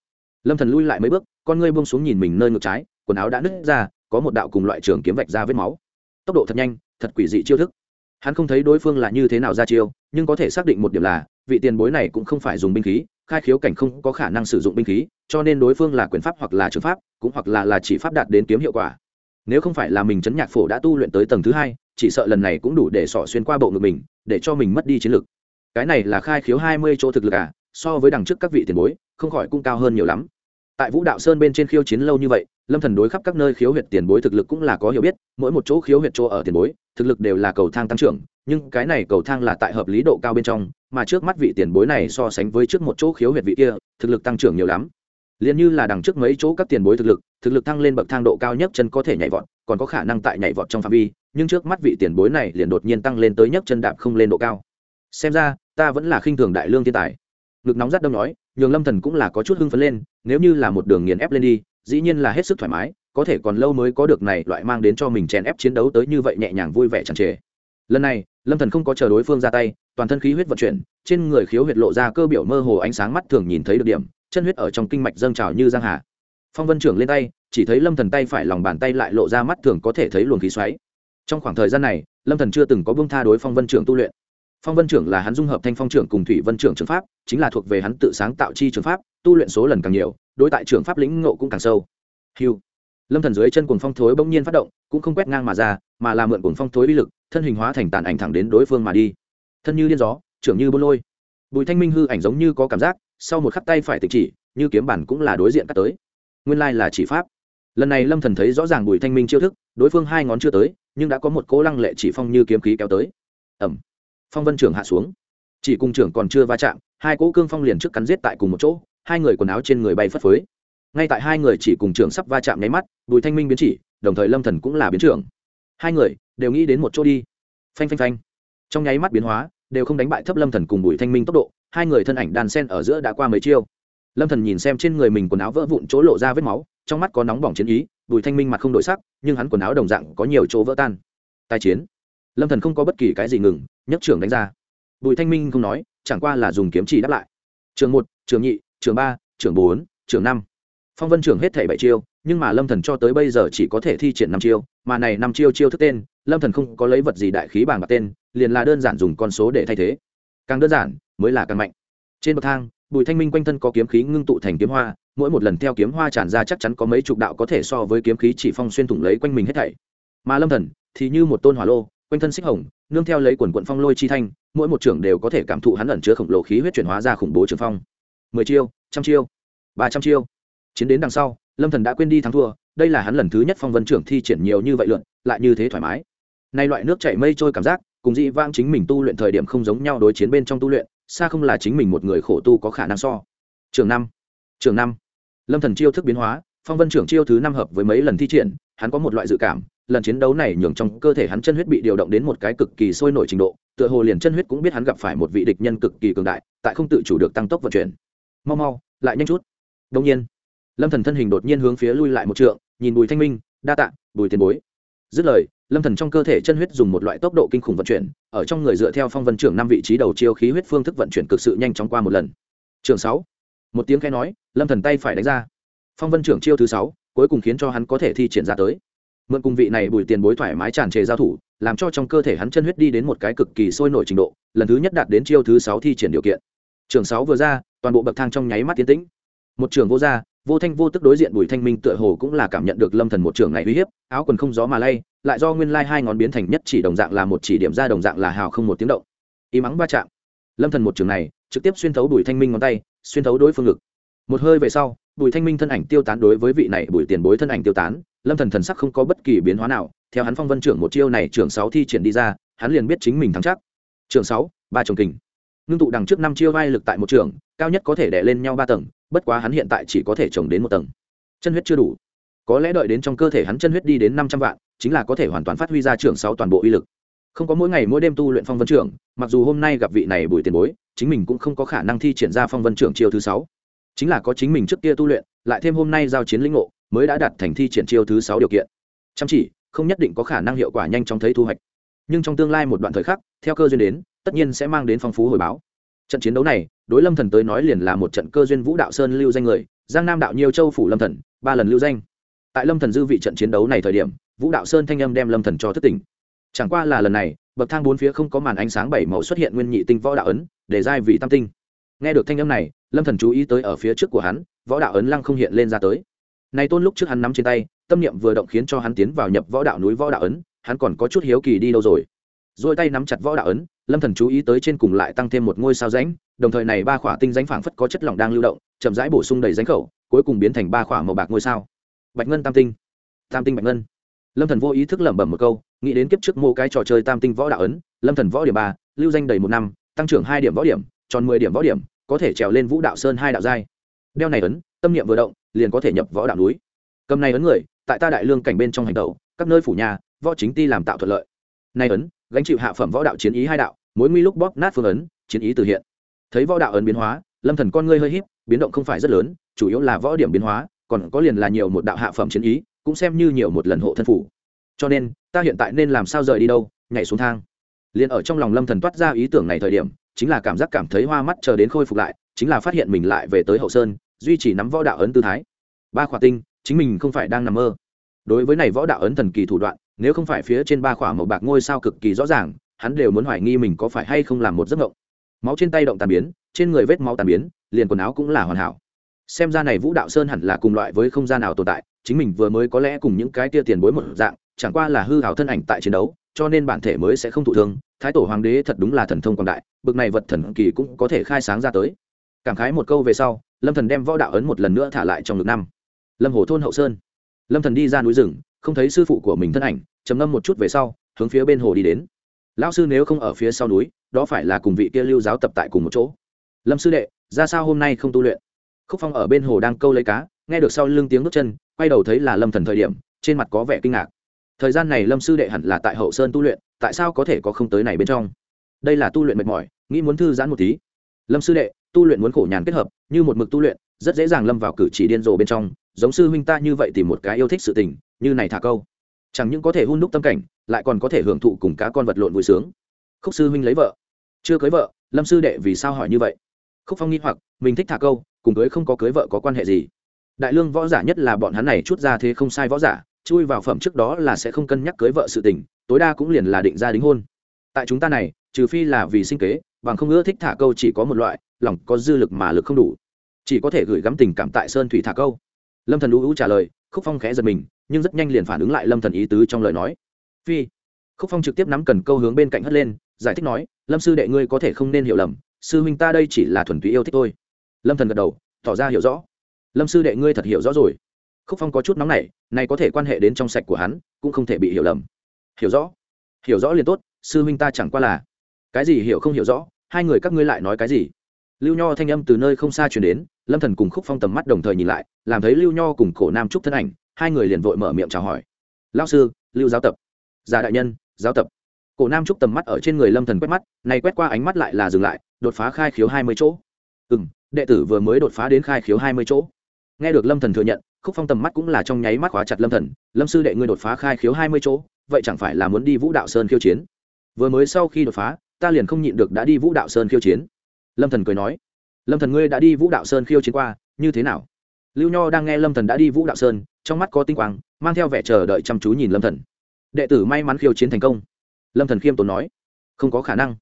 Lâm thần lui lại mấy bước, con ngươi buông xuống nhìn mình nơi ngực trái, quần áo đã nứt ra, có một đạo cùng loại trường kiếm vạch ra vết máu. Tốc độ thật nhanh, thật quỷ dị chiêu thức. Hắn không thấy đối phương là như thế nào ra chiêu, nhưng có thể xác định một điểm là vị tiền bối này cũng không phải dùng binh khí, khai khiếu cảnh không có khả năng sử dụng binh khí, cho nên đối phương là quyền pháp hoặc là trường pháp, cũng hoặc là là chỉ pháp đạt đến kiếm hiệu quả. Nếu không phải là mình chấn nhạc phổ đã tu luyện tới tầng thứ hai, chỉ sợ lần này cũng đủ để sỏ xuyên qua bộ ngực mình, để cho mình mất đi chiến lực. Cái này là khai khiếu hai mươi chỗ thực lực à so với đằng trước các vị tiền bối, không khỏi cũng cao hơn nhiều lắm. Tại vũ đạo sơn bên trên khiêu chiến lâu như vậy lâm thần đối khắp các nơi khiếu huyệt tiền bối thực lực cũng là có hiểu biết, mỗi một chỗ khiếu huyệt chỗ ở tiền bối, thực lực đều là cầu thang tăng trưởng, nhưng cái này cầu thang là tại hợp lý độ cao bên trong, mà trước mắt vị tiền bối này so sánh với trước một chỗ khiếu huyệt vị kia, thực lực tăng trưởng nhiều lắm. Liền như là đằng trước mấy chỗ các tiền bối thực lực thực lực tăng lên bậc thang độ cao nhất chân có thể nhảy vọt, còn có khả năng tại nhảy vọt trong phạm vi, nhưng trước mắt vị tiền bối này liền đột nhiên tăng lên tới nhất chân đạp không lên độ cao. Xem ra, ta vẫn là khinh thường đại lương thiên tài. Ngực nóng rất đông nói, nhường lâm thần cũng là có chút hưng phấn lên, nếu như là một đường nghiền ép lên đi dĩ nhiên là hết sức thoải mái, có thể còn lâu mới có được này loại mang đến cho mình chèn ép chiến đấu tới như vậy nhẹ nhàng vui vẻ chẳng trề. Lần này, lâm thần không có chờ đối phương ra tay, toàn thân khí huyết vận chuyển, trên người khiếu huyệt lộ ra cơ biểu mơ hồ ánh sáng mắt thường nhìn thấy được điểm, chân huyết ở trong kinh mạch dâng trào như giang hà. Phong vân trưởng lên tay, chỉ thấy lâm thần tay phải lòng bàn tay lại lộ ra mắt thường có thể thấy luồng khí xoáy. Trong khoảng thời gian này, lâm thần chưa từng có buông tha đối phong vân trưởng tu luyện. Phong vân trưởng là hắn dung hợp thanh phong trưởng cùng thủy vân trưởng trường pháp, chính là thuộc về hắn tự sáng tạo chi trường pháp, tu luyện số lần càng nhiều đối tại trưởng pháp lĩnh ngộ cũng càng sâu. Hiu lâm thần dưới chân cuồng phong thối bỗng nhiên phát động, cũng không quét ngang mà ra, mà là mượn cuồng phong thối uy lực, thân hình hóa thành tàn ảnh thẳng đến đối phương mà đi. Thân như điên gió, trưởng như bôn lôi. Bùi thanh minh hư ảnh giống như có cảm giác, sau một khắc tay phải tịch chỉ, như kiếm bản cũng là đối diện cắt tới. Nguyên lai là chỉ pháp. Lần này lâm thần thấy rõ ràng bùi thanh minh chiêu thức, đối phương hai ngón chưa tới, nhưng đã có một cỗ lăng lệ chỉ phong như kiếm khí kéo tới. Ẩm phong vân trưởng hạ xuống. Chỉ cùng trưởng còn chưa va chạm, hai cỗ cương phong liền trước cắn giết tại cùng một chỗ hai người quần áo trên người bay phất phới. Ngay tại hai người chỉ cùng trưởng sắp va chạm nháy mắt, bùi thanh minh biến chỉ, đồng thời lâm thần cũng là biến trưởng. Hai người đều nghĩ đến một chỗ đi. Phanh phanh phanh. Trong nháy mắt biến hóa, đều không đánh bại thấp lâm thần cùng bùi thanh minh tốc độ, hai người thân ảnh đàn sen ở giữa đã qua mấy chiêu. Lâm thần nhìn xem trên người mình quần áo vỡ vụn chỗ lộ ra vết máu, trong mắt có nóng bỏng chiến ý, bùi thanh minh mặt không đổi sắc, nhưng hắn quần áo đồng dạng có nhiều chỗ vỡ tan. Tai chiến. Lâm thần không có bất kỳ cái gì ngừng, nhấc trưởng đánh ra. Bùi thanh minh không nói, chẳng qua là dùng kiếm chỉ đáp lại. Trường một, trường nhị trường ba, trường bốn, trường năm. Phong vân trưởng hết thảy bảy chiêu, nhưng mà lâm thần cho tới bây giờ chỉ có thể thi triển năm chiêu, mà này năm chiêu chiêu thức tên, lâm thần không có lấy vật gì đại khí bảng bạc tên, liền là đơn giản dùng con số để thay thế. Càng đơn giản, mới là càng mạnh. Trên bậc thang, bùi thanh minh quanh thân có kiếm khí ngưng tụ thành kiếm hoa, mỗi một lần theo kiếm hoa tràn ra chắc chắn có mấy chục đạo có thể so với kiếm khí chỉ phong xuyên thủng lấy quanh mình hết thảy. Mà lâm thần thì như một tôn hỏa lô, quanh thân xích hồng, nương theo lấy quần quận phong lôi chi thanh, mỗi một trưởng đều có thể cảm thụ hắn ẩn chứa khổng lồ khí huyết chuyển hóa ra khủng bố trường phong mười chiêu, trăm chiêu, ba trăm chiêu. Chiến đến đằng sau, lâm thần đã quên đi thắng thua, đây là hắn lần thứ nhất phong vân trưởng thi triển nhiều như vậy lượn, lại như thế thoải mái. Nay loại nước chảy mây trôi cảm giác, cùng dị vang chính mình tu luyện thời điểm không giống nhau đối chiến bên trong tu luyện, xa không là chính mình một người khổ tu có khả năng so. Trường năm trường năm. Lâm thần chiêu thức biến hóa, phong vân trưởng chiêu thứ năm hợp với mấy lần thi triển, hắn có một loại dự cảm, lần chiến đấu này nhường trong cơ thể hắn chân huyết bị điều động đến một cái cực kỳ sôi nổi trình độ, tựa hồ liền chân huyết cũng biết hắn gặp phải một vị địch nhân cực kỳ cường đại, tại không tự chủ được tăng tốc vận chuyển mau mau, lại nhanh chút. Đông nhiên, lâm thần thân hình đột nhiên hướng phía lui lại một trượng, nhìn bùi thanh minh, đa tạ, bùi tiền bối. Dứt lời, lâm thần trong cơ thể chân huyết dùng một loại tốc độ kinh khủng vận chuyển, ở trong người dựa theo phong vân trưởng năm vị trí đầu chiêu khí huyết phương thức vận chuyển cực sự nhanh chóng qua một lần. Trường sáu, một tiếng khẽ nói, lâm thần tay phải đánh ra. Phong vân trưởng chiêu thứ sáu, cuối cùng khiến cho hắn có thể thi triển ra tới. Mượn cùng vị này bùi tiền bối thoải mái tràn trề giao thủ, làm cho trong cơ thể hắn chân huyết đi đến một cái cực kỳ sôi nổi trình độ, lần thứ nhất đạt đến chiêu thứ sáu thi triển điều kiện. Trường sáu vừa ra toàn bộ bậc thang trong nháy mắt tiến tĩnh. Một trường vô gia vô thanh vô tức đối diện bùi thanh minh tựa hồ cũng là cảm nhận được lâm thần một trường này uy hiếp, áo quần không gió mà lay, lại do nguyên lai hai ngón biến thành nhất chỉ đồng dạng là một chỉ điểm ra đồng dạng là hào không một tiếng động. Y mắng va chạm. Lâm thần một trường này, trực tiếp xuyên thấu bùi thanh minh ngón tay, xuyên thấu đối phương ngực. Một hơi về sau, bùi thanh minh thân ảnh tiêu tán đối với vị này bùi tiền bối thân ảnh tiêu tán, lâm thần thần sắc không có bất kỳ biến hóa nào, theo hắn phong vân trưởng một chiêu này trưởng sáu thi triển đi ra, hắn liền biết chính mình thắng chắc. Trưởng sáu, ba chồng kình. Ngưng tụ đằng trước năm chiêu vai lực tại một trường cao nhất có thể đè lên nhau ba tầng, bất quá hắn hiện tại chỉ có thể trồng đến một tầng. Chân huyết chưa đủ. Có lẽ đợi đến trong cơ thể hắn chân huyết đi đến năm trăm vạn, chính là có thể hoàn toàn phát huy ra trưởng sáu toàn bộ uy lực. Không có mỗi ngày mỗi đêm tu luyện phong vân trưởng, mặc dù hôm nay gặp vị này bùi tiền bối, chính mình cũng không có khả năng thi triển ra phong vân trưởng chiêu thứ sáu. Chính là có chính mình trước kia tu luyện, lại thêm hôm nay giao chiến lĩnh ngộ, mới đã đạt thành thi triển chiêu thứ sáu điều kiện. Chăm chỉ, không nhất định có khả năng hiệu quả nhanh chóng thấy thu hoạch. Nhưng trong tương lai một đoạn thời khắc, theo cơ duyên đến, tất nhiên sẽ mang đến phong phú hồi báo trận chiến đấu này, đối lâm thần tới nói liền là một trận cơ duyên vũ đạo sơn lưu danh người, giang nam đạo nhiều châu phủ lâm thần, ba lần lưu danh. Tại lâm thần dư vị trận chiến đấu này thời điểm, vũ đạo sơn thanh âm đem lâm thần cho thất tình chẳng qua là lần này, bậc thang bốn phía không có màn ánh sáng bảy màu xuất hiện nguyên nhị tinh võ đạo ấn, để giai vị tam tinh. Nghe được thanh âm này, lâm thần chú ý tới ở phía trước của hắn, võ đạo ấn lăng không hiện lên ra tới. Này tôn lúc trước hắn nắm trên tay, tâm niệm vừa động khiến cho hắn tiến vào nhập võ đạo núi võ đạo ấn, hắn còn có chút hiếu kỳ đi đâu rồi. Rồi tay nắm chặt võ đạo ấn lâm thần chú ý tới trên cùng lại tăng thêm một ngôi sao rãnh, đồng thời này ba khỏa tinh rãnh phảng phất có chất lỏng đang lưu động, chậm rãi bổ sung đầy rãnh khẩu, cuối cùng biến thành ba khỏa màu bạc ngôi sao. Bạch ngân, tam tinh. Tam tinh, bạch ngân. Lâm thần vô ý thức lẩm bẩm một câu, nghĩ đến kiếp trước mô cái trò chơi tam tinh võ đạo ấn, lâm thần võ điểm ba, lưu danh đầy một năm, tăng trưởng hai điểm võ điểm, tròn mười điểm võ điểm, có thể trèo lên vũ đạo sơn hai đạo giai. Đeo này ấn, tâm niệm vừa động, liền có thể nhập võ đạo núi. Cầm này ấn người, tại ta đại lương cảnh bên trong hành tẩu, các nơi phủ nhà, võ chính ti làm tạo thuận lợi. Này ấn gánh chịu hạ phẩm võ đạo chiến ý hai đạo mỗi nguy lúc bóp nát phương ấn, chiến ý từ hiện. Thấy võ đạo ấn biến hóa, lâm thần con ngươi hơi híp, biến động không phải rất lớn, chủ yếu là võ điểm biến hóa, còn có liền là nhiều một đạo hạ phẩm chiến ý, cũng xem như nhiều một lần hộ thân phủ. Cho nên, ta hiện tại nên làm sao rời đi đâu, nhảy xuống thang. Liền ở trong lòng lâm thần toát ra ý tưởng này thời điểm, chính là cảm giác cảm thấy hoa mắt chờ đến khôi phục lại, chính là phát hiện mình lại về tới hậu sơn, duy trì nắm võ đạo ấn tư thái. Ba khỏa tinh, chính mình không phải đang nằm mơ. Đối với này võ đạo ấn thần kỳ thủ đoạn nếu không phải phía trên ba khỏa màu bạc ngôi sao cực kỳ rõ ràng, hắn đều muốn hoài nghi mình có phải hay không làm một giấc mộng. Máu trên tay động tàn biến, trên người vết máu tàn biến, liền quần áo cũng là hoàn hảo. Xem ra này vũ đạo sơn hẳn là cùng loại với không gian nào tồn tại, chính mình vừa mới có lẽ cùng những cái tia tiền bối một dạng, chẳng qua là hư hảo thân ảnh tại chiến đấu, cho nên bản thể mới sẽ không thụ thương, thái tổ hoàng đế thật đúng là thần thông quảng đại, bực này vật thần kỳ cũng có thể khai sáng ra tới. Cảm khái một câu về sau, lâm thần đem võ đạo ấn một lần nữa thả lại trong ngực năm. Lâm hồ thôn hậu sơn. Lâm thần đi ra núi rừng không thấy sư phụ của mình thân ảnh, trầm ngâm một chút về sau, hướng phía bên hồ đi đến. Lão sư nếu không ở phía sau núi, đó phải là cùng vị kia lưu giáo tập tại cùng một chỗ. Lâm sư đệ, ra sao hôm nay không tu luyện? Khúc phong ở bên hồ đang câu lấy cá, nghe được sau lưng tiếng bước chân, quay đầu thấy là lâm thần thời điểm, trên mặt có vẻ kinh ngạc. Thời gian này lâm sư đệ hẳn là tại hậu sơn tu luyện, tại sao có thể có không tới này bên trong? Đây là tu luyện mệt mỏi, nghĩ muốn thư giãn một tí. Lâm sư đệ, tu luyện muốn khổ nhàn kết hợp, như một mực tu luyện, rất dễ dàng lâm vào cử chỉ điên rồ bên trong giống sư huynh ta như vậy tìm một cái yêu thích sự tình, như này thả câu. Chẳng những có thể hôn đúc tâm cảnh, lại còn có thể hưởng thụ cùng cá con vật lộn vui sướng. Khúc sư huynh lấy vợ. Chưa cưới vợ, lâm sư đệ vì sao hỏi như vậy? Khúc phong nghi hoặc, mình thích thả câu, cùng cưới không có cưới vợ có quan hệ gì? Đại lương võ giả nhất là bọn hắn này chút ra thế không sai võ giả, chui vào phẩm trước đó là sẽ không cân nhắc cưới vợ sự tình, tối đa cũng liền là định ra đính hôn. Tại chúng ta này, trừ phi là vì sinh kế, bằng không ưa thích thả câu chỉ có một loại, lòng có dư lực mà lực không đủ. Chỉ có thể gửi gắm tình cảm tại sơn thủy thả câu lâm thần ưu trả lời, khúc phong khẽ giật mình, nhưng rất nhanh liền phản ứng lại lâm thần ý tứ trong lời nói. Phi. Khúc phong trực tiếp nắm cần câu hướng bên cạnh hất lên, giải thích nói, lâm sư đệ ngươi có thể không nên hiểu lầm, sư huynh ta đây chỉ là thuần túy yêu thích thôi. Lâm thần gật đầu, tỏ ra hiểu rõ. Lâm sư đệ ngươi thật hiểu rõ rồi. Khúc phong có chút nóng nảy, này có thể quan hệ đến trong sạch của hắn, cũng không thể bị hiểu lầm. Hiểu rõ. Hiểu rõ liền tốt, sư huynh ta chẳng qua là. Cái gì hiểu không hiểu rõ? Hai người các ngươi lại nói cái gì? Lưu nho thanh âm từ nơi không xa chuyển đến, lâm thần cùng khúc phong tầm mắt đồng thời nhìn lại, làm thấy lưu nho cùng cổ nam trúc thân ảnh, hai người liền vội mở miệng chào hỏi. Lao sư, lưu giáo tập. Già đại nhân, giáo tập. Cổ nam trúc tầm mắt ở trên người lâm thần quét mắt, này quét qua ánh mắt lại là dừng lại, đột phá khai khiếu hai mươi chỗ. Ừ đệ tử vừa mới đột phá đến khai khiếu hai mươi chỗ. Nghe được lâm thần thừa nhận, khúc phong tầm mắt cũng là trong nháy mắt khóa chặt lâm thần, lâm sư đệ ngươi đột phá khai khiếu hai mươi chỗ, vậy chẳng phải là muốn đi vũ đạo sơn khiêu chiến? Vừa mới sau khi đột phá, ta liền không nhịn được đã đi vũ đạo sơn khiêu chiến lâm thần cười nói, lâm thần ngươi đã đi vũ đạo sơn khiêu chiến qua, như thế nào? Lưu nho đang nghe lâm thần đã đi vũ đạo sơn, trong mắt có tinh quang, mang theo vẻ chờ đợi chăm chú nhìn lâm thần. Đệ tử may mắn khiêu chiến thành công. Lâm thần khiêm tốn nói, không có khả năng.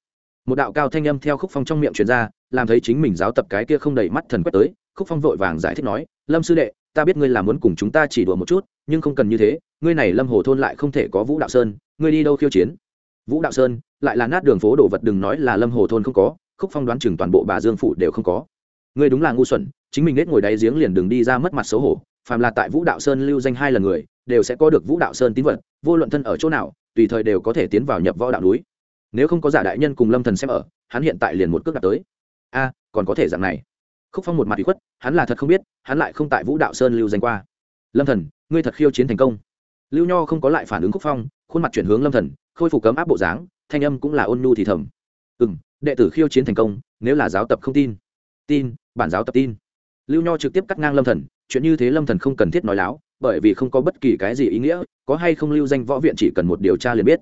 Một đạo cao thanh âm theo khúc phong trong miệng truyền ra, làm thấy chính mình giáo tập cái kia không đầy mắt thần quét tới, khúc phong vội vàng giải thích nói, lâm sư đệ, ta biết ngươi là muốn cùng chúng ta chỉ đùa một chút, nhưng không cần như thế, ngươi này lâm hồ thôn lại không thể có vũ đạo sơn, ngươi đi đâu khiêu chiến? Vũ đạo sơn, lại là nát đường phố đổ vật đừng nói là lâm hồ thôn không có khúc phong đoán chừng toàn bộ bà dương phủ đều không có. Ngươi đúng là ngu xuẩn, chính mình nết ngồi đáy giếng liền đường đi ra mất mặt xấu hổ, phàm là tại vũ đạo sơn lưu danh hai lần người, đều sẽ có được vũ đạo sơn tín vật, vô luận thân ở chỗ nào, tùy thời đều có thể tiến vào nhập võ đạo núi. Nếu không có giả đại nhân cùng lâm thần xem ở, hắn hiện tại liền một cước đặt tới. A, còn có thể dạng này. Khúc phong một mặt bị khuất, hắn là thật không biết, hắn lại không tại vũ đạo sơn lưu danh qua. Lâm thần, ngươi thật khiêu chiến thành công. Lưu nho không có lại phản ứng khúc phong, khuôn mặt chuyển hướng lâm thần, khôi phục cấm áp bộ dáng, thanh âm cũng là ôn nhu thì thầm. Ừ đệ tử khiêu chiến thành công, nếu là giáo tập không tin. Tin, bản giáo tập tin. Lưu nho trực tiếp cắt ngang lâm thần, chuyện như thế lâm thần không cần thiết nói láo, bởi vì không có bất kỳ cái gì ý nghĩa, có hay không lưu danh võ viện chỉ cần một điều tra liền biết.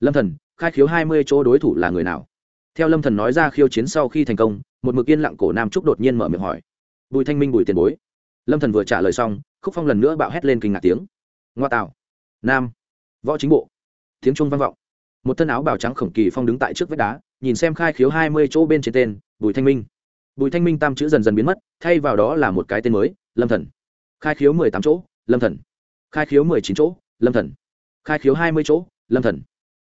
Lâm thần, khai khiếu hai mươi chỗ đối thủ là người nào? Theo lâm thần nói ra khiêu chiến sau khi thành công, một mực yên lặng cổ nam trúc đột nhiên mở miệng hỏi. Bùi thanh minh bùi tiền bối. Lâm thần vừa trả lời xong, khúc phong lần nữa bạo hét lên kinh ngạc tiếng. Ngoa tạo. Nam. Võ chính bộ. Tiếng trung vang vọng một thân áo bào trắng khổng kỳ phong đứng tại trước vách đá, nhìn xem khai khiếu hai mươi chỗ bên trên tên, bùi thanh minh. Bùi thanh minh tam chữ dần dần biến mất, thay vào đó là một cái tên mới, lâm thần. Khai khiếu mười tám chỗ, lâm thần. Khai khiếu mười chín chỗ, lâm thần. Khai khiếu hai mươi chỗ, lâm thần.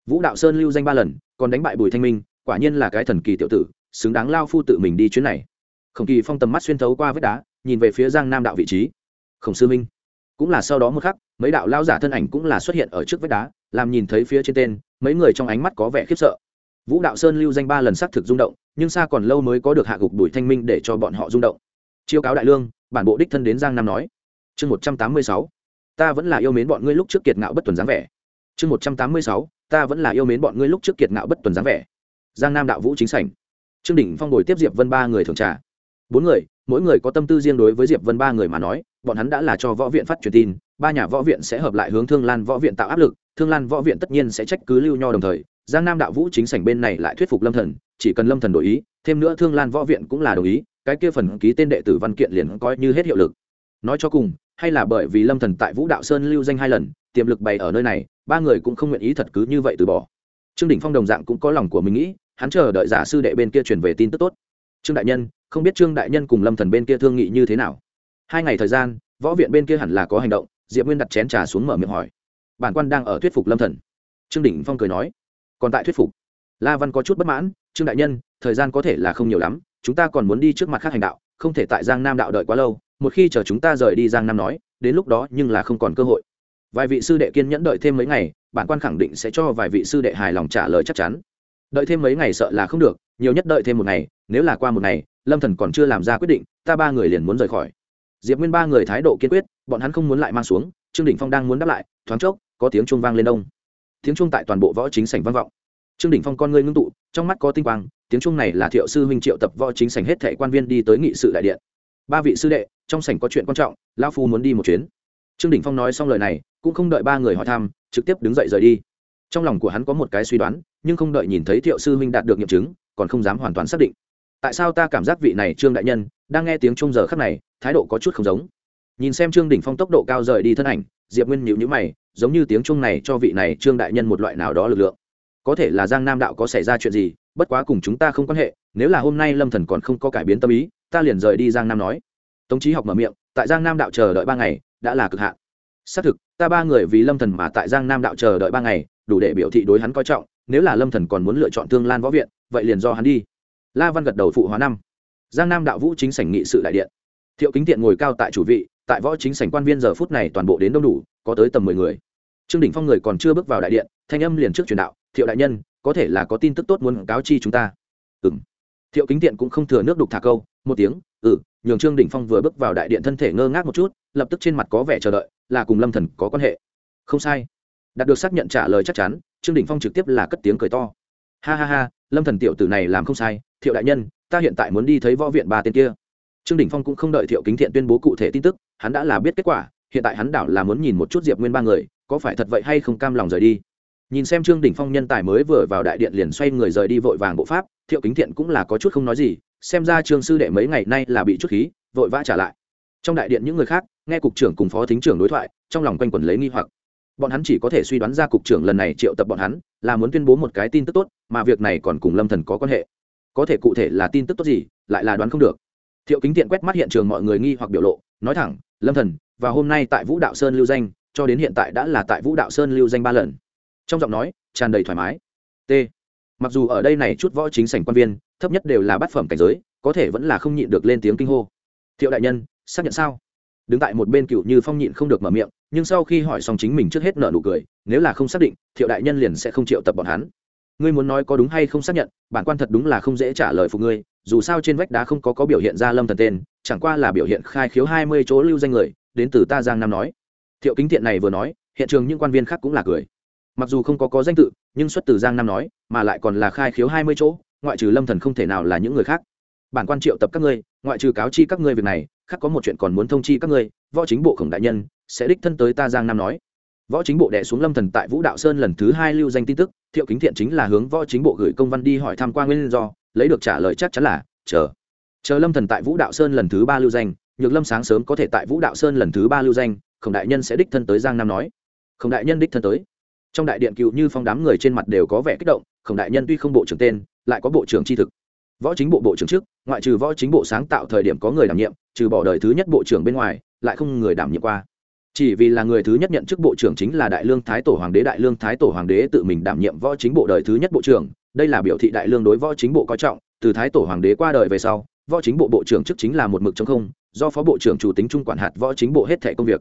Vũ đạo sơn lưu danh ba lần, còn đánh bại bùi thanh minh, quả nhiên là cái thần kỳ tiểu tử, xứng đáng lao phu tự mình đi chuyến này. Khổng kỳ phong tầm mắt xuyên thấu qua vách đá, nhìn về phía giang nam đạo vị trí. Khổng sư minh. Cũng là sau đó một khắc, mấy đạo lao giả thân ảnh cũng là xuất hiện ở trước vách đá làm nhìn thấy phía trên tên, mấy người trong ánh mắt có vẻ khiếp sợ. Vũ đạo sơn lưu danh ba lần xác thực rung động, nhưng xa còn lâu mới có được hạ gục đuổi thanh minh để cho bọn họ rung động. Chiêu cáo đại lương, bản bộ đích thân đến giang nam nói. Chương một trăm tám mươi sáu, ta vẫn là yêu mến bọn ngươi lúc trước kiệt ngạo bất tuần dáng vẻ. Chương một trăm tám mươi sáu, ta vẫn là yêu mến bọn ngươi lúc trước kiệt ngạo bất tuần dáng vẻ. Giang nam đạo vũ chính sảnh. Trương đỉnh phong bồi tiếp diệp vân ba người thường trà. Bốn người, mỗi người có tâm tư riêng đối với diệp vân ba người mà nói, bọn hắn đã là cho võ viện phát truyền tin ba nhà võ viện sẽ hợp lại hướng thương lan võ viện tạo áp lực, thương lan võ viện tất nhiên sẽ trách cứ lưu nho đồng thời, giang nam đạo vũ chính sảnh bên này lại thuyết phục lâm thần, chỉ cần lâm thần đổi ý, thêm nữa thương lan võ viện cũng là đồng ý, cái kia phần ký tên đệ tử văn kiện liền coi như hết hiệu lực. Nói cho cùng, hay là bởi vì lâm thần tại vũ đạo sơn lưu danh hai lần, tiềm lực bày ở nơi này, ba người cũng không nguyện ý thật cứ như vậy từ bỏ. Trương đỉnh phong đồng dạng cũng có lòng của mình nghĩ, hắn chờ đợi giả sư đệ bên kia truyền về tin tức tốt. Trương đại nhân, không biết trương đại nhân cùng lâm thần bên kia thương nghị như thế nào? Hai ngày thời gian, võ viện bên kia hẳn là có hành động diệp nguyên đặt chén trà xuống mở miệng hỏi. Bản quan đang ở thuyết phục lâm thần. Trương đỉnh phong cười nói. Còn tại thuyết phục. La văn có chút bất mãn. Trương đại nhân, thời gian có thể là không nhiều lắm. Chúng ta còn muốn đi trước mặt khác hành đạo, không thể tại giang nam đạo đợi quá lâu. Một khi chờ chúng ta rời đi giang nam nói, đến lúc đó nhưng là không còn cơ hội. Vài vị sư đệ kiên nhẫn đợi thêm mấy ngày, bản quan khẳng định sẽ cho vài vị sư đệ hài lòng trả lời chắc chắn. Đợi thêm mấy ngày sợ là không được, nhiều nhất đợi thêm một ngày, nếu là qua một ngày, lâm thần còn chưa làm ra quyết định, ta ba người liền muốn rời khỏi diệp nguyên ba người thái độ kiên quyết, bọn hắn không muốn lại mang xuống, trương đình phong đang muốn đáp lại, thoáng chốc, có tiếng chuông vang lên đông. Tiếng chuông tại toàn bộ võ chính sảnh vang vọng. Trương đình phong con ngươi ngưng tụ, trong mắt có tinh quang, tiếng chuông này là thiệu sư huynh triệu tập võ chính sảnh hết thảy quan viên đi tới nghị sự đại điện. Ba vị sư đệ, trong sảnh có chuyện quan trọng, lão phu muốn đi một chuyến. Trương đình phong nói xong lời này, cũng không đợi ba người hỏi thăm, trực tiếp đứng dậy rời đi. Trong lòng của hắn có một cái suy đoán, nhưng không đợi nhìn thấy thiệu sư huynh đạt được nghiệm chứng, còn không dám hoàn toàn xác định. Tại sao ta cảm giác vị này trương đại nhân đang nghe tiếng trung giờ khắc này, thái độ có chút không giống. Nhìn xem trương đỉnh phong tốc độ cao rời đi thân ảnh, diệp nguyên nhịu nhữ mày, giống như tiếng trung này cho vị này trương đại nhân một loại nào đó lực lượng. Có thể là giang nam đạo có xảy ra chuyện gì, bất quá cùng chúng ta không quan hệ, nếu là hôm nay lâm thần còn không có cải biến tâm ý, ta liền rời đi giang nam nói. Tống trí học mở miệng, tại giang nam đạo chờ đợi ba ngày, đã là cực hạn. Xác thực, ta ba người vì lâm thần mà tại giang nam đạo chờ đợi ba ngày, đủ để biểu thị đối hắn coi trọng, nếu là lâm thần còn muốn lựa chọn thương lan võ viện, vậy liền do hắn đi. La văn gật đầu phụ hóa năm giang nam đạo vũ chính sảnh nghị sự đại điện. Thiệu kính thiện ngồi cao tại chủ vị, tại võ chính sảnh quan viên giờ phút này toàn bộ đến đông đủ, có tới tầm mười người. Trương Đình phong người còn chưa bước vào đại điện, thanh âm liền trước truyền đạo, thiệu đại nhân, có thể là có tin tức tốt muốn cáo chi chúng ta. Ừng thiệu kính thiện cũng không thừa nước đục thả câu, một tiếng ừ nhường trương Đình phong vừa bước vào đại điện thân thể ngơ ngác một chút, lập tức trên mặt có vẻ chờ đợi, là cùng lâm thần có quan hệ. Không sai. Đạt được xác nhận trả lời chắc chắn, trương Đình phong trực tiếp là cất tiếng cười to. Ha ha ha, lâm thần tiểu tử này làm không sai, thiệu đại nhân ta hiện tại muốn đi thấy võ viện ba tên kia. Trương đình phong cũng không đợi thiệu kính thiện tuyên bố cụ thể tin tức, hắn đã là biết kết quả, hiện tại hắn đảo là muốn nhìn một chút diệp nguyên ba người, có phải thật vậy hay không cam lòng rời đi. Nhìn xem trương đình phong nhân tài mới vừa vào đại điện liền xoay người rời đi vội vàng bộ pháp, thiệu kính thiện cũng là có chút không nói gì, xem ra trương sư đệ mấy ngày nay là bị chút khí, vội vã trả lại. Trong đại điện những người khác, nghe cục trưởng cùng phó thính trưởng đối thoại, trong lòng quanh quẩn lấy nghi hoặc. Bọn hắn chỉ có thể suy đoán ra cục trưởng lần này triệu tập bọn hắn, là muốn tuyên bố một cái tin tức tốt, mà việc này còn cùng lâm thần có quan hệ có thể cụ thể là tin tức tốt gì, lại là đoán không được. Thiệu kính tiện quét mắt hiện trường mọi người nghi hoặc biểu lộ, nói thẳng, lâm thần, và hôm nay tại vũ đạo sơn lưu danh, cho đến hiện tại đã là tại vũ đạo sơn lưu danh ba lần. Trong giọng nói, tràn đầy thoải mái. T. Mặc dù ở đây này chút võ chính sảnh quan viên, thấp nhất đều là bát phẩm cảnh giới, có thể vẫn là không nhịn được lên tiếng kinh hô. Thiệu đại nhân, xác nhận sao? Đứng tại một bên cựu như phong nhịn không được mở miệng, nhưng sau khi hỏi xong chính mình trước hết nợ nụ cười, nếu là không xác định, thiệu đại nhân liền sẽ không chịu tập bọn hắn ngươi muốn nói có đúng hay không xác nhận, bản quan thật đúng là không dễ trả lời phục ngươi, dù sao trên vách đá không có có biểu hiện ra lâm thần tên, chẳng qua là biểu hiện khai khiếu hai mươi chỗ lưu danh người, đến từ ta giang nam nói. Thiệu kính thiện này vừa nói, hiện trường những quan viên khác cũng là cười. Mặc dù không có có danh tự, nhưng xuất từ giang nam nói, mà lại còn là khai khiếu hai mươi chỗ, ngoại trừ lâm thần không thể nào là những người khác. Bản quan triệu tập các ngươi, ngoại trừ cáo chi các ngươi việc này, khác có một chuyện còn muốn thông chi các ngươi, võ chính bộ khổng đại nhân, sẽ đích thân tới ta giang nam nói võ chính bộ đệ xuống lâm thần tại vũ đạo sơn lần thứ hai lưu danh tin tức, thiệu kính thiện chính là hướng võ chính bộ gửi công văn đi hỏi tham quan nguyên do, lấy được trả lời chắc chắn là, chờ. Chờ lâm thần tại vũ đạo sơn lần thứ ba lưu danh, nhược lâm sáng sớm có thể tại vũ đạo sơn lần thứ ba lưu danh, khổng đại nhân sẽ đích thân tới giang nam nói. Khổng đại nhân đích thân tới. Trong đại điện cựu như phong đám người trên mặt đều có vẻ kích động, khổng đại nhân tuy không bộ trưởng tên, lại có bộ trưởng tri thực. Võ chính bộ bộ trưởng trước, ngoại trừ võ chính bộ sáng tạo thời điểm có người đảm nhiệm, trừ bỏ đời thứ nhất bộ trưởng bên ngoài, lại không người đảm nhiệm qua chỉ vì là người thứ nhất nhận chức bộ trưởng chính là đại lương thái tổ hoàng đế, đại lương thái tổ hoàng đế tự mình đảm nhiệm võ chính bộ đời thứ nhất bộ trưởng. Đây là biểu thị đại lương đối võ chính bộ coi trọng. Từ thái tổ hoàng đế qua đời về sau, võ chính bộ bộ trưởng chức chính là một mực chống không, do phó bộ trưởng chủ tính trung quản hạt võ chính bộ hết thẻ công việc.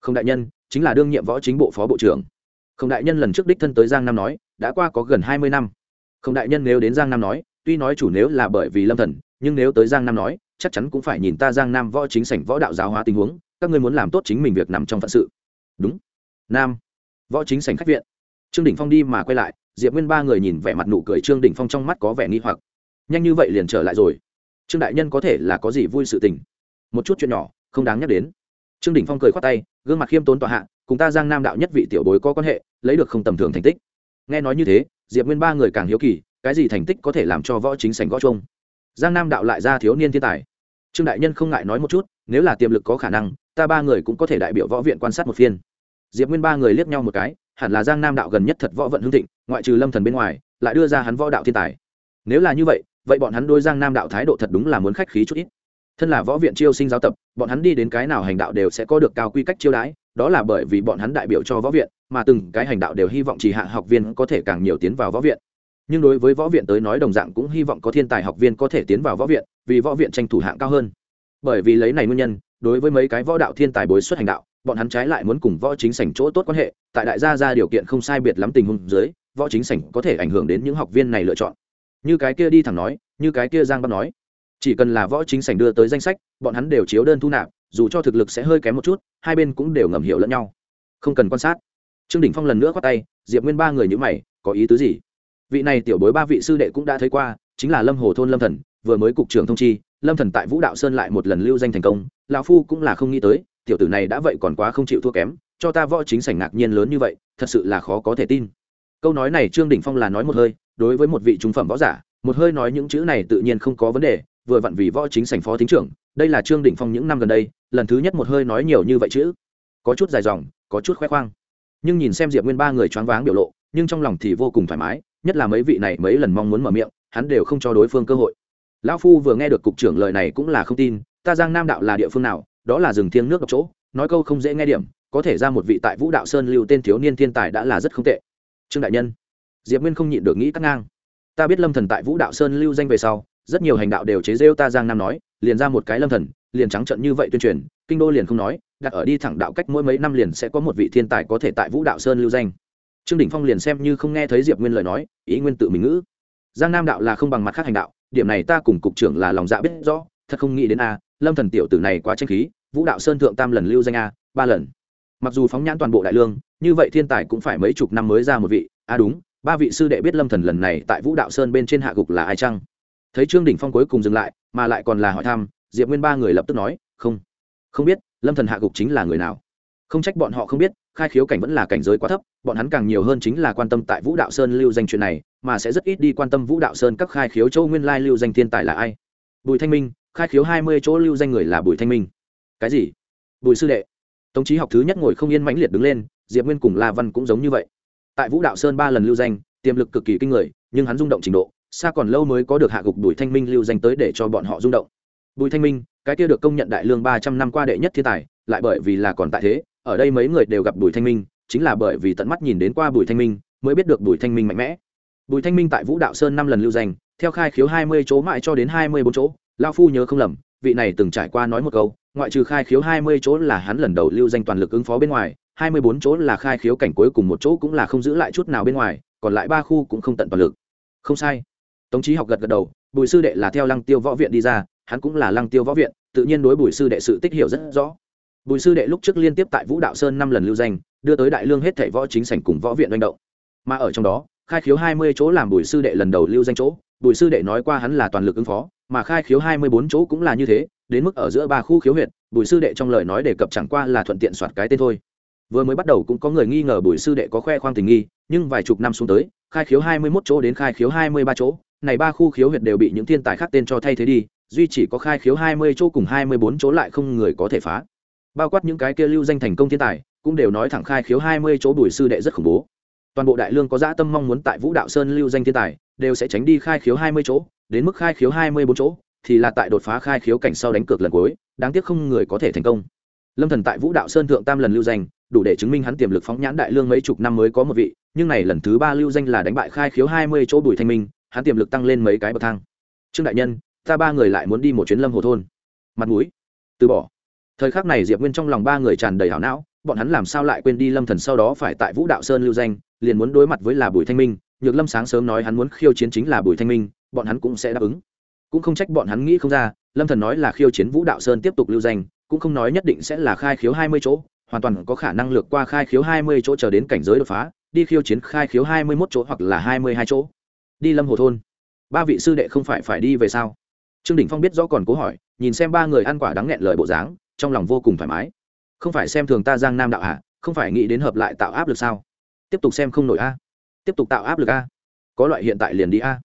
Không đại nhân, chính là đương nhiệm võ chính bộ phó bộ trưởng. Không đại nhân lần trước đích thân tới giang nam nói, đã qua có gần hai mươi năm. Không đại nhân nếu đến giang nam nói, tuy nói chủ nếu là bởi vì lâm thần, nhưng nếu tới giang nam nói, chắc chắn cũng phải nhìn ta giang nam võ chính sảnh võ đạo giáo hóa tình huống các ngươi muốn làm tốt chính mình việc nằm trong phận sự. Đúng. Nam. Võ chính sảnh khách viện. Trương đỉnh phong đi mà quay lại, diệp nguyên ba người nhìn vẻ mặt nụ cười trương đỉnh phong trong mắt có vẻ nghi hoặc. Nhanh như vậy liền trở lại rồi. Trương đại nhân có thể là có gì vui sự tình? Một chút chuyện nhỏ, không đáng nhắc đến. Trương đỉnh phong cười khoát tay, gương mặt khiêm tốn tọa hạ, cùng ta giang nam đạo nhất vị tiểu bối có quan hệ, lấy được không tầm thường thành tích. Nghe nói như thế, diệp nguyên ba người càng hiếu kỳ, cái gì thành tích có thể làm cho võ chính sành gõ chung giang nam đạo lại ra thiếu niên thiên tài. Trương đại nhân không ngại nói một chút nếu là tiềm lực có khả năng, ta ba người cũng có thể đại biểu võ viện quan sát một phiên. Diệp nguyên ba người liếc nhau một cái, hẳn là giang nam đạo gần nhất thật võ vận hương thịnh, ngoại trừ lâm thần bên ngoài, lại đưa ra hắn võ đạo thiên tài. Nếu là như vậy vậy bọn hắn đôi giang nam đạo thái độ thật đúng là muốn khách khí chút ít. Thân là võ viện chiêu sinh giáo tập, bọn hắn đi đến cái nào hành đạo đều sẽ có được cao quy cách chiêu đãi, đó là bởi vì bọn hắn đại biểu cho võ viện, mà từng cái hành đạo đều hy vọng chỉ hạ học viên có thể càng nhiều tiến vào võ viện. Nhưng đối với võ viện tới nói đồng dạng cũng hy vọng có thiên tài học viên có thể tiến vào võ viện, vì võ viện tranh thủ hạng cao hơn bởi vì lấy này nguyên nhân, đối với mấy cái võ đạo thiên tài bối xuất hành đạo, bọn hắn trái lại muốn cùng võ chính sảnh chỗ tốt quan hệ, tại đại gia ra điều kiện không sai biệt lắm tình huống dưới, võ chính sảnh có thể ảnh hưởng đến những học viên này lựa chọn. Như cái kia đi thẳng nói, như cái kia giang bắt nói, chỉ cần là võ chính sảnh đưa tới danh sách, bọn hắn đều chiếu đơn thu nạp, dù cho thực lực sẽ hơi kém một chút, hai bên cũng đều ngầm hiểu lẫn nhau. Không cần quan sát. Trương đỉnh phong lần nữa khoát tay, diệp nguyên ba người như mày, có ý tứ gì? Vị này tiểu bối ba vị sư đệ cũng đã thấy qua, chính là lâm hồ thôn lâm thần, vừa mới cục trưởng thông chi lâm thần tại vũ đạo sơn lại một lần lưu danh thành công, lão phu cũng là không nghĩ tới, tiểu tử này đã vậy còn quá không chịu thua kém, cho ta võ chính sảnh ngạc nhiên lớn như vậy, thật sự là khó có thể tin. Câu nói này trương đỉnh phong là nói một hơi, đối với một vị trung phẩm võ giả, một hơi nói những chữ này tự nhiên không có vấn đề, vừa vặn vì võ chính sảnh phó thính trưởng, đây là trương đỉnh phong những năm gần đây, lần thứ nhất một hơi nói nhiều như vậy chữ. Có chút dài dòng, có chút khoe khoang. Nhưng nhìn xem diệp nguyên ba người choáng váng biểu lộ, nhưng trong lòng thì vô cùng thoải mái, nhất là mấy vị này mấy lần mong muốn mở miệng, hắn đều không cho đối phương cơ hội lão phu vừa nghe được cục trưởng lời này cũng là không tin, ta giang nam đạo là địa phương nào, đó là rừng thiêng nước độc chỗ, nói câu không dễ nghe điểm, có thể ra một vị tại vũ đạo sơn lưu tên thiếu niên thiên tài đã là rất không tệ. Trương đại nhân, diệp nguyên không nhịn được nghĩ cắt ngang. Ta biết lâm thần tại vũ đạo sơn lưu danh về sau, rất nhiều hành đạo đều chế rêu ta giang nam nói, liền ra một cái lâm thần, liền trắng trận như vậy tuyên truyền, kinh đô liền không nói, đặt ở đi thẳng đạo cách mỗi mấy năm liền sẽ có một vị thiên tài có thể tại vũ đạo sơn lưu danh. Trương đình phong liền xem như không nghe thấy diệp nguyên lời nói, ý nguyên tự mình ngữ. Giang nam đạo là không bằng mặt khác hành đạo điểm này ta cùng cục trưởng là lòng dạ biết rõ, thật không nghĩ đến a, lâm thần tiểu tử này quá tranh khí, vũ đạo sơn thượng tam lần lưu danh a, ba lần. Mặc dù phóng nhãn toàn bộ đại lương, như vậy thiên tài cũng phải mấy chục năm mới ra một vị, a đúng, ba vị sư đệ biết lâm thần lần này tại vũ đạo sơn bên trên hạ gục là ai chăng? Thấy trương đình phong cuối cùng dừng lại, mà lại còn là hỏi thăm, diệp nguyên ba người lập tức nói, không không biết, lâm thần hạ gục chính là người nào? Không trách bọn họ không biết khai khiếu cảnh vẫn là cảnh giới quá thấp, bọn hắn càng nhiều hơn chính là quan tâm tại vũ đạo sơn lưu danh chuyện này, mà sẽ rất ít đi quan tâm vũ đạo sơn các khai khiếu châu nguyên lai lưu danh thiên tài là ai. Bùi thanh minh, khai khiếu hai mươi chỗ lưu danh người là bùi thanh minh. Cái gì? Bùi sư đệ. Tống trí học thứ nhất ngồi không yên mãnh liệt đứng lên, diệp nguyên cùng la văn cũng giống như vậy. Tại vũ đạo sơn ba lần lưu danh, tiềm lực cực kỳ kinh người, nhưng hắn rung động trình độ, xa còn lâu mới có được hạ gục bùi thanh minh lưu danh tới để cho bọn họ rung động. Bùi thanh minh, cái kia được công nhận đại lương ba trăm năm qua đệ nhất thiên tài, lại bởi vì là còn tại thế ở đây mấy người đều gặp bùi thanh minh, chính là bởi vì tận mắt nhìn đến qua bùi thanh minh mới biết được bùi thanh minh mạnh mẽ. Bùi thanh minh tại vũ đạo sơn năm lần lưu danh, theo khai khiếu hai mươi chỗ mãi cho đến hai mươi bốn chỗ lao phu nhớ không lầm, vị này từng trải qua nói một câu, ngoại trừ khai khiếu hai mươi chỗ là hắn lần đầu lưu danh toàn lực ứng phó bên ngoài, hai mươi bốn chỗ là khai khiếu cảnh cuối cùng một chỗ cũng là không giữ lại chút nào bên ngoài, còn lại ba khu cũng không tận toàn lực. Không sai. Tống trí học gật gật đầu, bùi sư đệ là theo lăng tiêu võ viện đi ra, hắn cũng là lăng tiêu võ viện, tự nhiên đối bùi sư đệ sự tích hiểu rất rõ bùi sư đệ lúc trước liên tiếp tại vũ đạo sơn năm lần lưu danh, đưa tới đại lương hết thảy võ chính sảnh cùng võ viện doanh động. Mà ở trong đó, khai khiếu hai mươi chỗ làm bùi sư đệ lần đầu lưu danh chỗ, bùi sư đệ nói qua hắn là toàn lực ứng phó, mà khai khiếu hai mươi bốn chỗ cũng là như thế, đến mức ở giữa ba khu khiếu huyệt, bùi sư đệ trong lời nói đề cập chẳng qua là thuận tiện soạt cái tên thôi. Vừa mới bắt đầu cũng có người nghi ngờ bùi sư đệ có khoe khoang tình nghi, nhưng vài chục năm xuống tới, khai khiếu hai mươi 21 chỗ đến khai khiếu hai mươi ba chỗ, này ba khu khiếu huyệt đều bị những thiên tài khác tên cho thay thế đi, duy chỉ có khai khiếu hai mươi chỗ cùng hai mươi bốn chỗ lại không người có thể phá bao quát những cái kia lưu danh thành công thiên tài, cũng đều nói thẳng khai khiếu hai mươi chỗ bùi sư đệ rất khủng bố. Toàn bộ đại lương có dã tâm mong muốn tại vũ đạo sơn lưu danh thiên tài, đều sẽ tránh đi khai khiếu hai mươi chỗ, đến mức khai khiếu hai mươi bốn chỗ, thì là tại đột phá khai khiếu cảnh sau đánh cược lần cuối, đáng tiếc không người có thể thành công. Lâm thần tại vũ đạo sơn thượng tam lần lưu danh, đủ để chứng minh hắn tiềm lực phóng nhãn đại lương mấy chục năm mới có một vị, nhưng này lần thứ ba lưu danh là đánh bại khai khiếu hai mươi chỗ bùi thanh minh, hắn tiềm lực tăng lên mấy cái bậc thang. Trương đại nhân, ta ba người lại muốn đi một chuyến lâm hồ thôn. Mặt mũi. Từ bỏ thời khắc này diệp nguyên trong lòng ba người tràn đầy hảo não, bọn hắn làm sao lại quên đi lâm thần sau đó phải tại vũ đạo sơn lưu danh, liền muốn đối mặt với là bùi thanh minh, nhược lâm sáng sớm nói hắn muốn khiêu chiến chính là bùi thanh minh, bọn hắn cũng sẽ đáp ứng. Cũng không trách bọn hắn nghĩ không ra, lâm thần nói là khiêu chiến vũ đạo sơn tiếp tục lưu danh, cũng không nói nhất định sẽ là khai khiếu hai mươi chỗ, hoàn toàn có khả năng lược qua khai khiếu hai mươi chỗ chờ đến cảnh giới đột phá, đi khiêu chiến khai khiếu hai mươi 21 chỗ hoặc là hai mươi hai chỗ. Đi lâm hồ thôn. Ba vị sư đệ không phải phải đi về sao? Trương đình phong biết rõ còn cố hỏi, nhìn xem ba người ăn quả đắng nghẹn lời bộ dáng trong lòng vô cùng thoải mái. Không phải xem thường ta giang nam đạo hạ không phải nghĩ đến hợp lại tạo áp lực sao? Tiếp tục xem không nổi a. Tiếp tục tạo áp lực a. Có loại hiện tại liền đi a.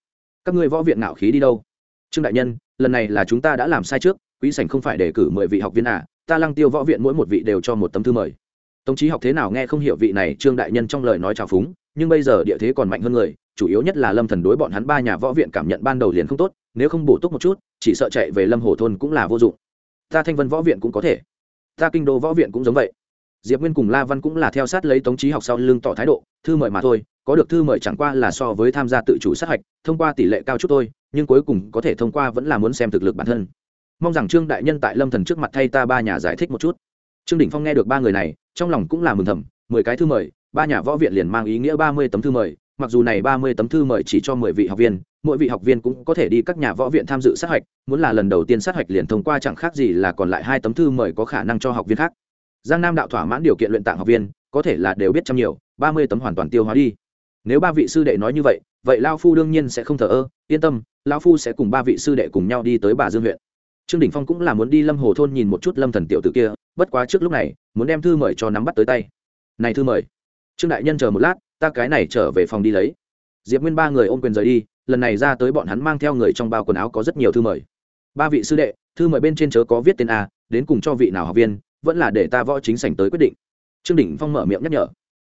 Các ngươi võ viện ngạo khí đi đâu? Trương đại nhân, lần này là chúng ta đã làm sai trước, quý sảnh không phải đề cử mười vị học viên à? Ta lăng tiêu võ viện mỗi một vị đều cho một tấm thư mời. Tống trí học thế nào nghe không hiểu vị này trương đại nhân trong lời nói trào phúng, nhưng bây giờ địa thế còn mạnh hơn người, chủ yếu nhất là lâm thần đối bọn hắn ba nhà võ viện cảm nhận ban đầu liền không tốt, nếu không bổ túc một chút, chỉ sợ chạy về lâm hồ thôn cũng là vô dụng ta thanh vân võ viện cũng có thể. Ta kinh đô võ viện cũng giống vậy. Diệp nguyên cùng la văn cũng là theo sát lấy tống trí học sau lưng tỏ thái độ, thư mời mà thôi, có được thư mời chẳng qua là so với tham gia tự chủ sát hạch, thông qua tỷ lệ cao chút thôi, nhưng cuối cùng có thể thông qua vẫn là muốn xem thực lực bản thân. Mong rằng trương đại nhân tại lâm thần trước mặt thay ta ba nhà giải thích một chút. Trương đỉnh phong nghe được ba người này, trong lòng cũng là mừng thầm, mười cái thư mời, ba nhà võ viện liền mang ý nghĩa ba mươi tấm thư mời, mặc dù này ba mươi tấm thư mời chỉ cho mười vị học viên mỗi vị học viên cũng có thể đi các nhà võ viện tham dự sát hạch muốn là lần đầu tiên sát hạch liền thông qua chẳng khác gì là còn lại hai tấm thư mời có khả năng cho học viên khác. Giang nam đạo thỏa mãn điều kiện luyện tạng học viên, có thể là đều biết trăm nhiều, ba mươi tấm hoàn toàn tiêu hóa đi. Nếu ba vị sư đệ nói như vậy vậy lao phu đương nhiên sẽ không thờ ơ, yên tâm, lao phu sẽ cùng ba vị sư đệ cùng nhau đi tới bà dương huyện. Trương đình phong cũng là muốn đi lâm hồ thôn nhìn một chút lâm thần tiểu tử kia, bất quá trước lúc này, muốn đem thư mời cho nắm bắt tới tay. Này thư mời. Trương đại nhân chờ một lát, ta cái này trở về phòng đi lấy. Diệp nguyên ba người ôm quyền rời đi lần này ra tới bọn hắn mang theo người trong bao quần áo có rất nhiều thư mời. Ba vị sư đệ, thư mời bên trên chớ có viết tên a, đến cùng cho vị nào học viên, vẫn là để ta võ chính sảnh tới quyết định. Trương đình phong mở miệng nhắc nhở.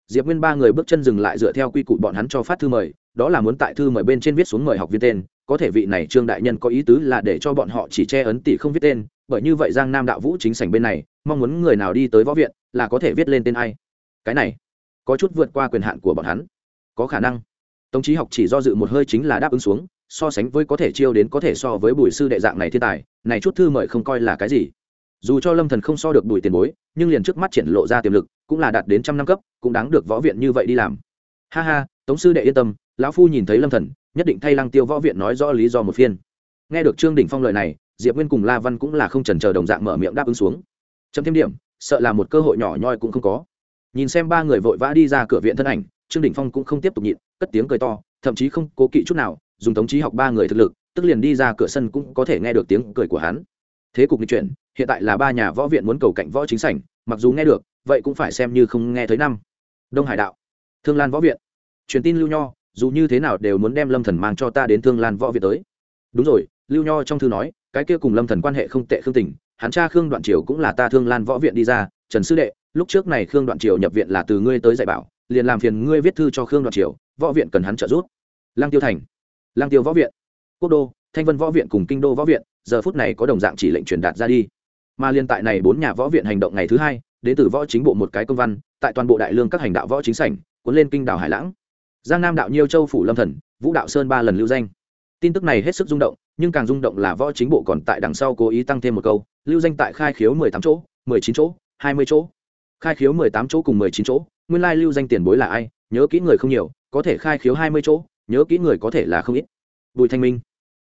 Diệp nguyên ba người bước chân dừng lại dựa theo quy củ bọn hắn cho phát thư mời, đó là muốn tại thư mời bên trên viết xuống mời học viên tên. Có thể vị này trương đại nhân có ý tứ là để cho bọn họ chỉ che ấn tỷ không viết tên, bởi như vậy giang nam đạo vũ chính sảnh bên này, mong muốn người nào đi tới võ viện là có thể viết lên tên ai. Cái này có chút vượt qua quyền hạn của bọn hắn. Có khả năng tống trí học chỉ do dự một hơi chính là đáp ứng xuống, so sánh với có thể chiêu đến có thể so với bùi sư đệ dạng này thiên tài, này chút thư mời không coi là cái gì. Dù cho lâm thần không so được bùi tiền bối, nhưng liền trước mắt triển lộ ra tiềm lực, cũng là đạt đến trăm năm cấp, cũng đáng được võ viện như vậy đi làm. Ha ha, tống sư đệ yên tâm, lão phu nhìn thấy lâm thần, nhất định thay lăng tiêu võ viện nói rõ lý do một phiên. Nghe được trương đỉnh phong lời này, diệp nguyên cùng la văn cũng là không chần chờ đồng dạng mở miệng đáp ứng xuống. Chấm thêm điểm, sợ là một cơ hội nhỏ nhoi cũng không có. Nhìn xem ba người vội vã đi ra cửa viện thân ảnh, trương đỉnh phong cũng không tiếp tục nhịn cất tiếng cười to, thậm chí không cố kỵ chút nào, dùng tống trí học ba người thực lực, tức liền đi ra cửa sân cũng có thể nghe được tiếng cười của hắn. Thế cục nghịch chuyển, hiện tại là ba nhà võ viện muốn cầu cạnh võ chính sảnh, mặc dù nghe được, vậy cũng phải xem như không nghe thấy năm. Đông hải đạo, thương lan võ viện. Truyền tin lưu nho, dù như thế nào đều muốn đem lâm thần mang cho ta đến thương lan võ viện tới. Đúng rồi, lưu nho trong thư nói, cái kia cùng lâm thần quan hệ không tệ khương tình, hắn cha khương đoạn triều cũng là ta thương lan võ viện đi ra, trần sư đệ, lúc trước này khương đoạn triều nhập viện là từ ngươi tới dạy bảo, liền làm phiền ngươi viết thư cho khương đoạn triều võ viện cần hắn trợ giúp. Lăng tiêu thành, lăng tiêu võ viện, quốc đô, thanh vân võ viện cùng kinh đô võ viện, giờ phút này có đồng dạng chỉ lệnh truyền đạt ra đi. Mà liên tại này bốn nhà võ viện hành động ngày thứ hai đến từ võ chính bộ một cái công văn, tại toàn bộ đại lương các hành đạo võ chính sảnh, cuốn lên kinh đảo hải lãng. Giang nam đạo nhiêu châu phủ lâm thần, vũ đạo sơn ba lần lưu danh. Tin tức này hết sức rung động, nhưng càng rung động là võ chính bộ còn tại đằng sau cố ý tăng thêm một câu, lưu danh tại khai khiếu mười tám chỗ, mười chín chỗ, hai mươi chỗ. Khai khiếu mười tám chỗ cùng mười chín chỗ, nguyên lai lưu danh tiền bối là ai, nhớ kỹ người không nhiều có thể khai khiếu hai mươi chỗ, nhớ kỹ người có thể là không ít. Bùi thanh minh.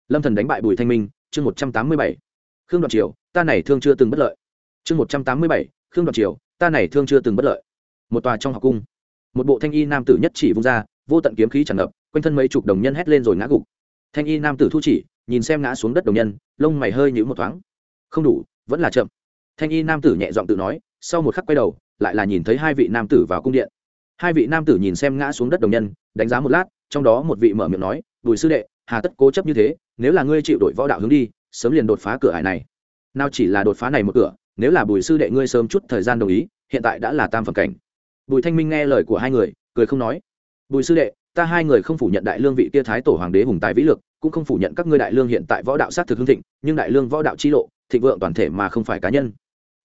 Lâm thần đánh bại bùi thanh minh, chương một trăm tám mươi bảy. Khương đoạt triều, ta này thương chưa từng bất lợi. Chương một trăm tám mươi bảy, khương đoạt triều, ta này thương chưa từng bất lợi. Một tòa trong học cung, một bộ thanh y nam tử nhất chỉ vung ra, vô tận kiếm khí tràn ngập, quanh thân mấy chục đồng nhân hét lên rồi ngã gục. Thanh y nam tử thu chỉ, nhìn xem ngã xuống đất đồng nhân, lông mày hơi nhíu một thoáng. Không đủ, vẫn là chậm. Thanh y nam tử nhẹ giọng tự nói, sau một khắc quay đầu, lại là nhìn thấy hai vị nam tử vào cung điện hai vị nam tử nhìn xem ngã xuống đất đồng nhân, đánh giá một lát, trong đó một vị mở miệng nói, bùi sư đệ, hà tất cố chấp như thế, nếu là ngươi chịu đổi võ đạo hướng đi, sớm liền đột phá cửa hải này. Nào chỉ là đột phá này một cửa, nếu là bùi sư đệ ngươi sớm chút thời gian đồng ý, hiện tại đã là tam phẩm cảnh. Bùi thanh minh nghe lời của hai người, cười không nói, bùi sư đệ, ta hai người không phủ nhận đại lương vị kia thái tổ hoàng đế hùng tài vĩ lực, cũng không phủ nhận các ngươi đại lương hiện tại võ đạo sát thực hương thịnh, nhưng đại lương võ đạo chi lộ, thịnh vượng toàn thể mà không phải cá nhân.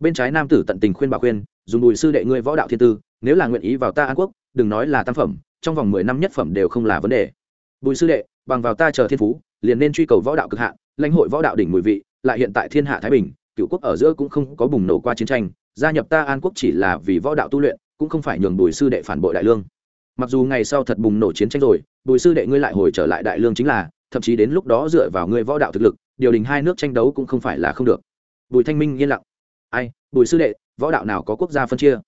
Bên trái nam tử tận tình khuyên bà khuyên dùng bùi sư đệ ngươi võ đạo thiên tư, nếu là nguyện ý vào ta an quốc, đừng nói là tam phẩm, trong vòng mười năm nhất phẩm đều không là vấn đề. Bùi sư đệ, bằng vào ta chờ thiên phú, liền nên truy cầu võ đạo cực hạn, lãnh hội võ đạo đỉnh mùi vị, lại hiện tại thiên hạ thái bình, cựu quốc ở giữa cũng không có bùng nổ qua chiến tranh, gia nhập ta an quốc chỉ là vì võ đạo tu luyện, cũng không phải nhường bùi sư đệ phản bội đại lương. Mặc dù ngày sau thật bùng nổ chiến tranh rồi, bùi sư đệ ngươi lại hồi trở lại đại lương chính là, thậm chí đến lúc đó dựa vào ngươi võ đạo thực lực, điều đình hai nước tranh đấu cũng không phải là không được. Bùi thanh minh yên lặng. Ai, bùi sư đệ võ đạo nào có quốc gia phân chia?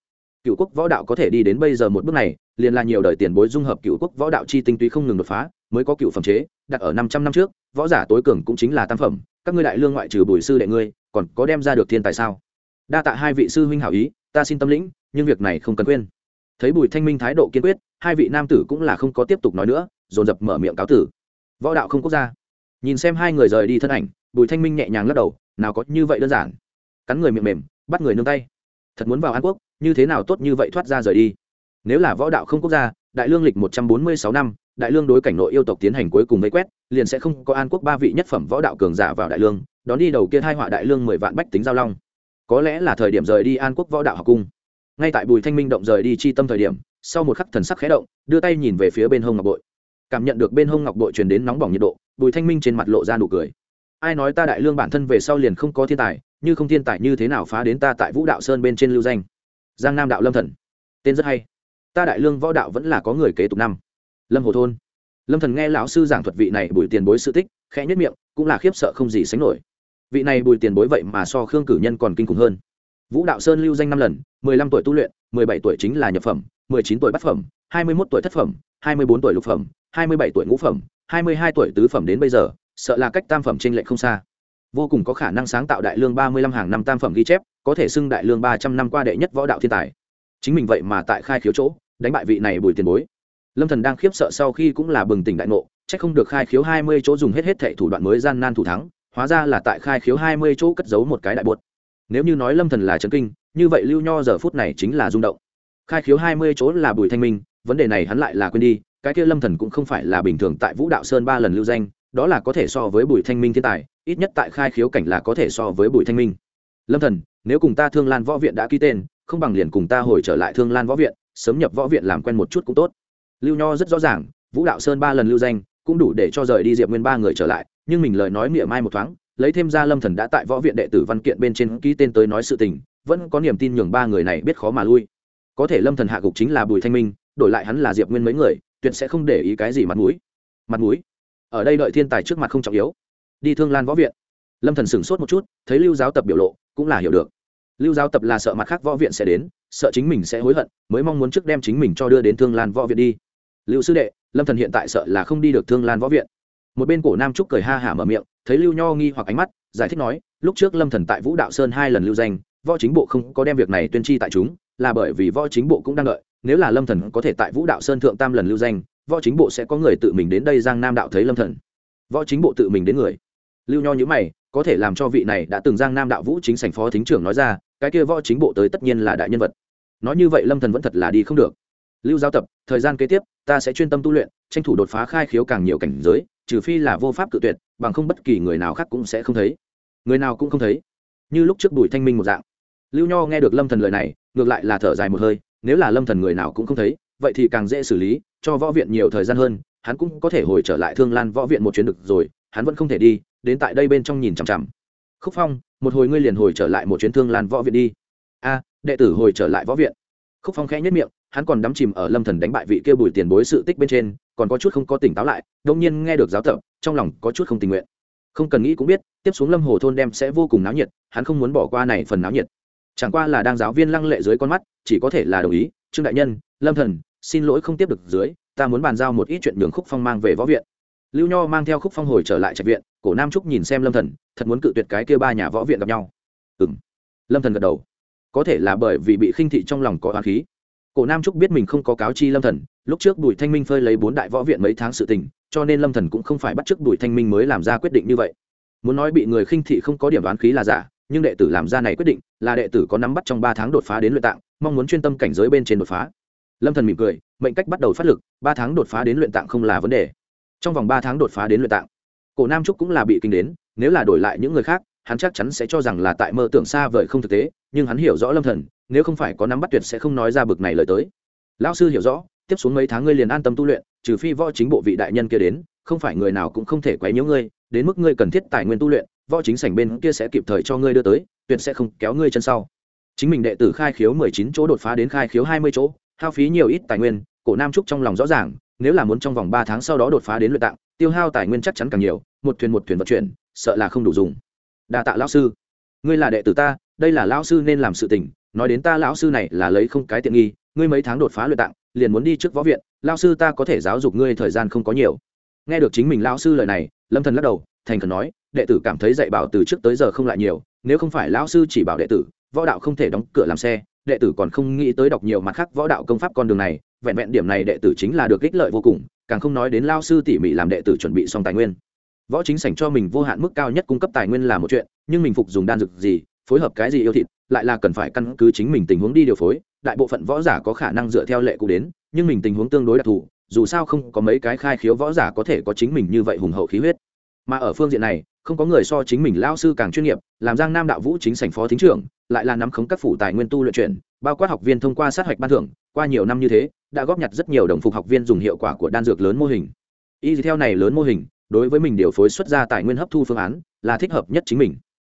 Cựu quốc võ đạo có thể đi đến bây giờ một bước này, liền là nhiều đời tiền bối dung hợp cựu quốc võ đạo chi tinh túy không ngừng đột phá, mới có cựu phẩm chế, đặt ở năm trăm năm trước, võ giả tối cường cũng chính là tam phẩm. Các ngươi đại lương ngoại trừ bùi sư đệ ngươi, còn có đem ra được thiên tài sao? Đa tạ hai vị sư huynh hảo ý, ta xin tâm lĩnh, nhưng việc này không cần quên. Thấy bùi thanh minh thái độ kiên quyết, hai vị nam tử cũng là không có tiếp tục nói nữa, dồn dập mở miệng cáo tử. Võ đạo không quốc gia. Nhìn xem hai người rời đi thân ảnh, bùi thanh minh nhẹ nhàng lắc đầu, nào có như vậy đơn giản. Cắn người miệng mềm, bắt người nương tay thật muốn vào an quốc, như thế nào tốt như vậy thoát ra rời đi. Nếu là võ đạo không quốc gia, đại lương lịch một trăm bốn mươi sáu năm, đại lương đối cảnh nội yêu tộc tiến hành cuối cùng vây quét, liền sẽ không có an quốc ba vị nhất phẩm võ đạo cường giả vào đại lương, đón đi đầu kia hai họa đại lương mười vạn bách tính giao long. Có lẽ là thời điểm rời đi an quốc võ đạo học cung. Ngay tại bùi thanh minh động rời đi chi tâm thời điểm, sau một khắc thần sắc khẽ động, đưa tay nhìn về phía bên hông ngọc bội. Cảm nhận được bên hông ngọc bội truyền đến nóng bỏng nhiệt độ, bùi thanh minh trên mặt lộ ra nụ cười ai nói ta đại lương bản thân về sau liền không có thiên tài, như không thiên tài như thế nào phá đến ta tại vũ đạo sơn bên trên lưu danh? Giang nam đạo lâm thần. Tên rất hay. Ta đại lương võ đạo vẫn là có người kế tục năm. Lâm hồ thôn. Lâm thần nghe lão sư giảng thuật vị này bùi tiền bối sự tích, khẽ nhất miệng, cũng là khiếp sợ không gì sánh nổi. Vị này bùi tiền bối vậy mà so khương cử nhân còn kinh khủng hơn. Vũ đạo sơn lưu danh năm lần, mười lăm tuổi tu luyện, mười bảy tuổi chính là nhập phẩm, mười chín tuổi bát phẩm, hai mươi 21 tuổi thất phẩm, hai mươi bốn tuổi lục phẩm, hai mươi bảy tuổi ngũ phẩm, hai mươi hai tuổi tứ phẩm đến bây giờ sợ là cách tam phẩm trên lệnh không xa. Vô cùng có khả năng sáng tạo đại lương ba mươi lăm hàng năm tam phẩm ghi chép, có thể xưng đại lương ba trăm năm qua đệ nhất võ đạo thiên tài. Chính mình vậy mà tại khai khiếu chỗ, đánh bại vị này bùi tiền bối. Lâm thần đang khiếp sợ sau khi cũng là bừng tỉnh đại ngộ, chắc không được khai khiếu hai mươi chỗ dùng hết hết thệ thủ đoạn mới gian nan thủ thắng, hóa ra là tại khai khiếu hai mươi chỗ cất giấu một cái đại bột. Nếu như nói lâm thần là trấn kinh, như vậy lưu nho giờ phút này chính là rung động. Khai khiếu hai mươi chỗ là bùi thanh minh, vấn đề này hắn lại là quên đi, cái kia lâm thần cũng không phải là bình thường tại vũ đạo sơn ba lần lưu danh đó là có thể so với bùi thanh minh thiên tài, ít nhất tại khai khiếu cảnh là có thể so với bùi thanh minh. Lâm thần, nếu cùng ta thương lan võ viện đã ký tên, không bằng liền cùng ta hồi trở lại thương lan võ viện, sớm nhập võ viện làm quen một chút cũng tốt. Lưu nho rất rõ ràng, vũ đạo sơn ba lần lưu danh, cũng đủ để cho rời đi diệp nguyên ba người trở lại, nhưng mình lời nói miệng mai một thoáng, lấy thêm ra lâm thần đã tại võ viện đệ tử văn kiện bên trên ký tên tới nói sự tình, vẫn có niềm tin nhường ba người này biết khó mà lui. Có thể lâm thần hạ gục chính là bùi thanh minh, đổi lại hắn là diệp nguyên mấy người, tuyệt sẽ không để ý cái gì mặt mũi. Mặt mũi? Ở đây đợi thiên tài trước mặt không trọng yếu. Đi thương lan võ viện. Lâm thần sửng sốt một chút, thấy lưu giáo tập biểu lộ, cũng là hiểu được. Lưu giáo tập là sợ mặt khác võ viện sẽ đến, sợ chính mình sẽ hối hận, mới mong muốn trước đem chính mình cho đưa đến thương lan võ viện đi. Lưu sư đệ, lâm thần hiện tại sợ là không đi được thương lan võ viện. Một bên cổ nam trúc cười ha hả mở miệng, thấy lưu nho nghi hoặc ánh mắt, giải thích nói, lúc trước lâm thần tại vũ đạo sơn hai lần lưu danh, võ chính bộ không có đem việc này tuyên chi tại chúng, là bởi vì võ chính bộ cũng đang đợi, nếu là lâm thần có thể tại vũ đạo sơn thượng tam lần lưu danh võ chính bộ sẽ có người tự mình đến đây giang nam đạo thấy lâm thần. Võ chính bộ tự mình đến người. Lưu nho nhữ mày, có thể làm cho vị này đã từng giang nam đạo vũ chính sành phó thính trưởng nói ra, cái kia võ chính bộ tới tất nhiên là đại nhân vật. Nói như vậy lâm thần vẫn thật là đi không được. Lưu giao tập, thời gian kế tiếp, ta sẽ chuyên tâm tu luyện, tranh thủ đột phá khai khiếu càng nhiều cảnh giới, trừ phi là vô pháp cự tuyệt, bằng không bất kỳ người nào khác cũng sẽ không thấy. Người nào cũng không thấy. Như lúc trước bùi thanh minh một dạng. Lưu nho nghe được lâm thần lời này, ngược lại là thở dài một hơi, nếu là lâm thần người nào cũng không thấy vậy thì càng dễ xử lý, cho võ viện nhiều thời gian hơn, hắn cũng có thể hồi trở lại thương lan võ viện một chuyến được rồi, hắn vẫn không thể đi, đến tại đây bên trong nhìn chằm chằm. Khúc phong, một hồi ngươi liền hồi trở lại một chuyến thương lan võ viện đi. A, đệ tử hồi trở lại võ viện. Khúc phong khẽ nhất miệng, hắn còn đắm chìm ở lâm thần đánh bại vị kia bùi tiền bối sự tích bên trên, còn có chút không có tỉnh táo lại, đông nhiên nghe được giáo tập, trong lòng có chút không tình nguyện. Không cần nghĩ cũng biết, tiếp xuống lâm hồ thôn đem sẽ vô cùng náo nhiệt, hắn không muốn bỏ qua này phần náo nhiệt. Chẳng qua là đang giáo viên lăng lệ dưới con mắt, chỉ có thể là đồng ý. Trương đại nhân, lâm thần xin lỗi không tiếp được dưới, ta muốn bàn giao một ít chuyện nhường khúc phong mang về võ viện. Lưu nho mang theo khúc phong hồi trở lại trạch viện, cổ nam trúc nhìn xem lâm thần, thật muốn cự tuyệt cái kia ba nhà võ viện gặp nhau. Ừm. Lâm thần gật đầu. Có thể là bởi vì bị khinh thị trong lòng có oán khí. Cổ nam trúc biết mình không có cáo chi lâm thần, lúc trước bùi thanh minh phơi lấy bốn đại võ viện mấy tháng sự tình, cho nên lâm thần cũng không phải bắt chước bùi thanh minh mới làm ra quyết định như vậy. Muốn nói bị người khinh thị không có điểm đoán khí là giả, nhưng đệ tử làm ra này quyết định, là đệ tử có nắm bắt trong ba tháng đột phá đến luyện tạng, mong muốn chuyên tâm cảnh giới bên trên đột phá lâm thần mỉm cười, mệnh cách bắt đầu phát lực, ba tháng đột phá đến luyện tạng không là vấn đề. Trong vòng ba tháng đột phá đến luyện tạng, cổ nam trúc cũng là bị kinh đến, nếu là đổi lại những người khác, hắn chắc chắn sẽ cho rằng là tại mơ tưởng xa vời không thực tế, nhưng hắn hiểu rõ lâm thần, nếu không phải có nắm bắt tuyệt sẽ không nói ra bực này lời tới. Lão sư hiểu rõ, tiếp xuống mấy tháng ngươi liền an tâm tu luyện, trừ phi võ chính bộ vị đại nhân kia đến, không phải người nào cũng không thể quấy nhiễu ngươi, đến mức ngươi cần thiết tài nguyên tu luyện, võ chính sảnh bên kia sẽ kịp thời cho ngươi đưa tới, tuyệt sẽ không kéo ngươi chân sau. Chính mình đệ tử khai khiếu mười chín chỗ đột phá đến khai khiếu hai mươi chỗ hao phí nhiều ít tài nguyên, cổ nam trúc trong lòng rõ ràng, nếu là muốn trong vòng ba tháng sau đó đột phá đến luyện tạng, tiêu hao tài nguyên chắc chắn càng nhiều, một thuyền một thuyền vận chuyển, sợ là không đủ dùng. Đa tạ lão sư. Ngươi là đệ tử ta, đây là lão sư nên làm sự tình, nói đến ta lão sư này là lấy không cái tiện nghi, ngươi mấy tháng đột phá luyện tạng, liền muốn đi trước võ viện, lão sư ta có thể giáo dục ngươi thời gian không có nhiều. Nghe được chính mình lão sư lời này, lâm thần lắc đầu, thành khẩn nói, đệ tử cảm thấy dạy bảo từ trước tới giờ không lại nhiều, nếu không phải lão sư chỉ bảo đệ tử, võ đạo không thể đóng cửa làm xe đệ tử còn không nghĩ tới đọc nhiều mặt khác võ đạo công pháp con đường này, vẹn vẹn điểm này đệ tử chính là được ích lợi vô cùng, càng không nói đến lao sư tỉ mỉ làm đệ tử chuẩn bị xong tài nguyên. Võ chính sảnh cho mình vô hạn mức cao nhất cung cấp tài nguyên là một chuyện, nhưng mình phục dùng đan dược gì, phối hợp cái gì yêu thịt, lại là cần phải căn cứ chính mình tình huống đi điều phối, đại bộ phận võ giả có khả năng dựa theo lệ cũ đến, nhưng mình tình huống tương đối đặc thù, dù sao không có mấy cái khai khiếu võ giả có thể có chính mình như vậy hùng hậu khí huyết. Mà ở phương diện này, không có người so chính mình lao sư càng chuyên nghiệp, làm giang nam đạo vũ chính sảnh phó thính trưởng lại là nắm khống các phủ tài nguyên tu luyện chuyển, bao quát học viên thông qua sát hạch ban thưởng, qua nhiều năm như thế, đã góp nhặt rất nhiều đồng phục học viên dùng hiệu quả của đan dược lớn mô hình. Y theo này lớn mô hình, đối với mình điều phối xuất ra tài nguyên hấp thu phương án, là thích hợp nhất chính mình.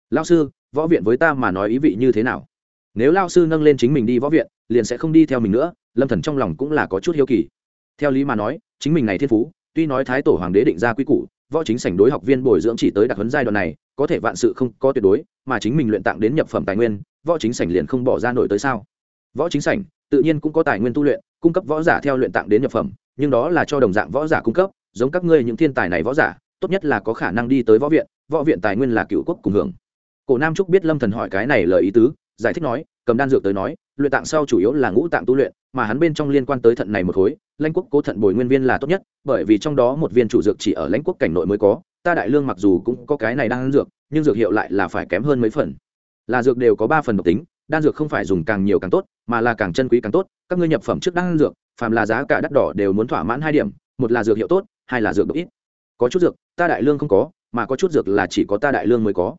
Lao sư, võ viện với ta mà nói ý vị như thế nào? Nếu lao sư nâng lên chính mình đi võ viện, liền sẽ không đi theo mình nữa, lâm thần trong lòng cũng là có chút hiếu kỳ. Theo lý mà nói, chính mình này thiên phú, tuy nói thái tổ hoàng đế định ra quy củ võ chính sảnh đối học viên bồi dưỡng chỉ tới đặc huấn giai đoạn này, có thể vạn sự không có tuyệt đối, mà chính mình luyện tạng đến nhập phẩm tài nguyên, võ chính sảnh liền không bỏ ra nổi tới sao? Võ chính sảnh, tự nhiên cũng có tài nguyên tu luyện, cung cấp võ giả theo luyện tạng đến nhập phẩm, nhưng đó là cho đồng dạng võ giả cung cấp, giống các ngươi những thiên tài này võ giả, tốt nhất là có khả năng đi tới võ viện võ viện tài nguyên là cựu quốc cùng hưởng. Cổ nam trúc biết lâm thần hỏi cái này lời ý tứ, giải thích nói, cầm đan dược tới nói, luyện tạng sau chủ yếu là ngũ tạng tu luyện, mà hắn bên trong liên quan tới thận này một khối lãnh quốc cố thận bồi nguyên viên là tốt nhất, bởi vì trong đó một viên chủ dược chỉ ở lãnh quốc cảnh nội mới có, ta đại lương mặc dù cũng có cái này đang dược, nhưng dược hiệu lại là phải kém hơn mấy phần. Là dược đều có ba phần độc tính, đan dược không phải dùng càng nhiều càng tốt, mà là càng chân quý càng tốt, các ngươi nhập phẩm trước đan dược, phàm là giá cả đắt đỏ đều muốn thỏa mãn hai điểm, một là dược hiệu tốt, hai là dược độc ít. Có chút dược, ta đại lương không có, mà có chút dược là chỉ có ta đại lương mới có.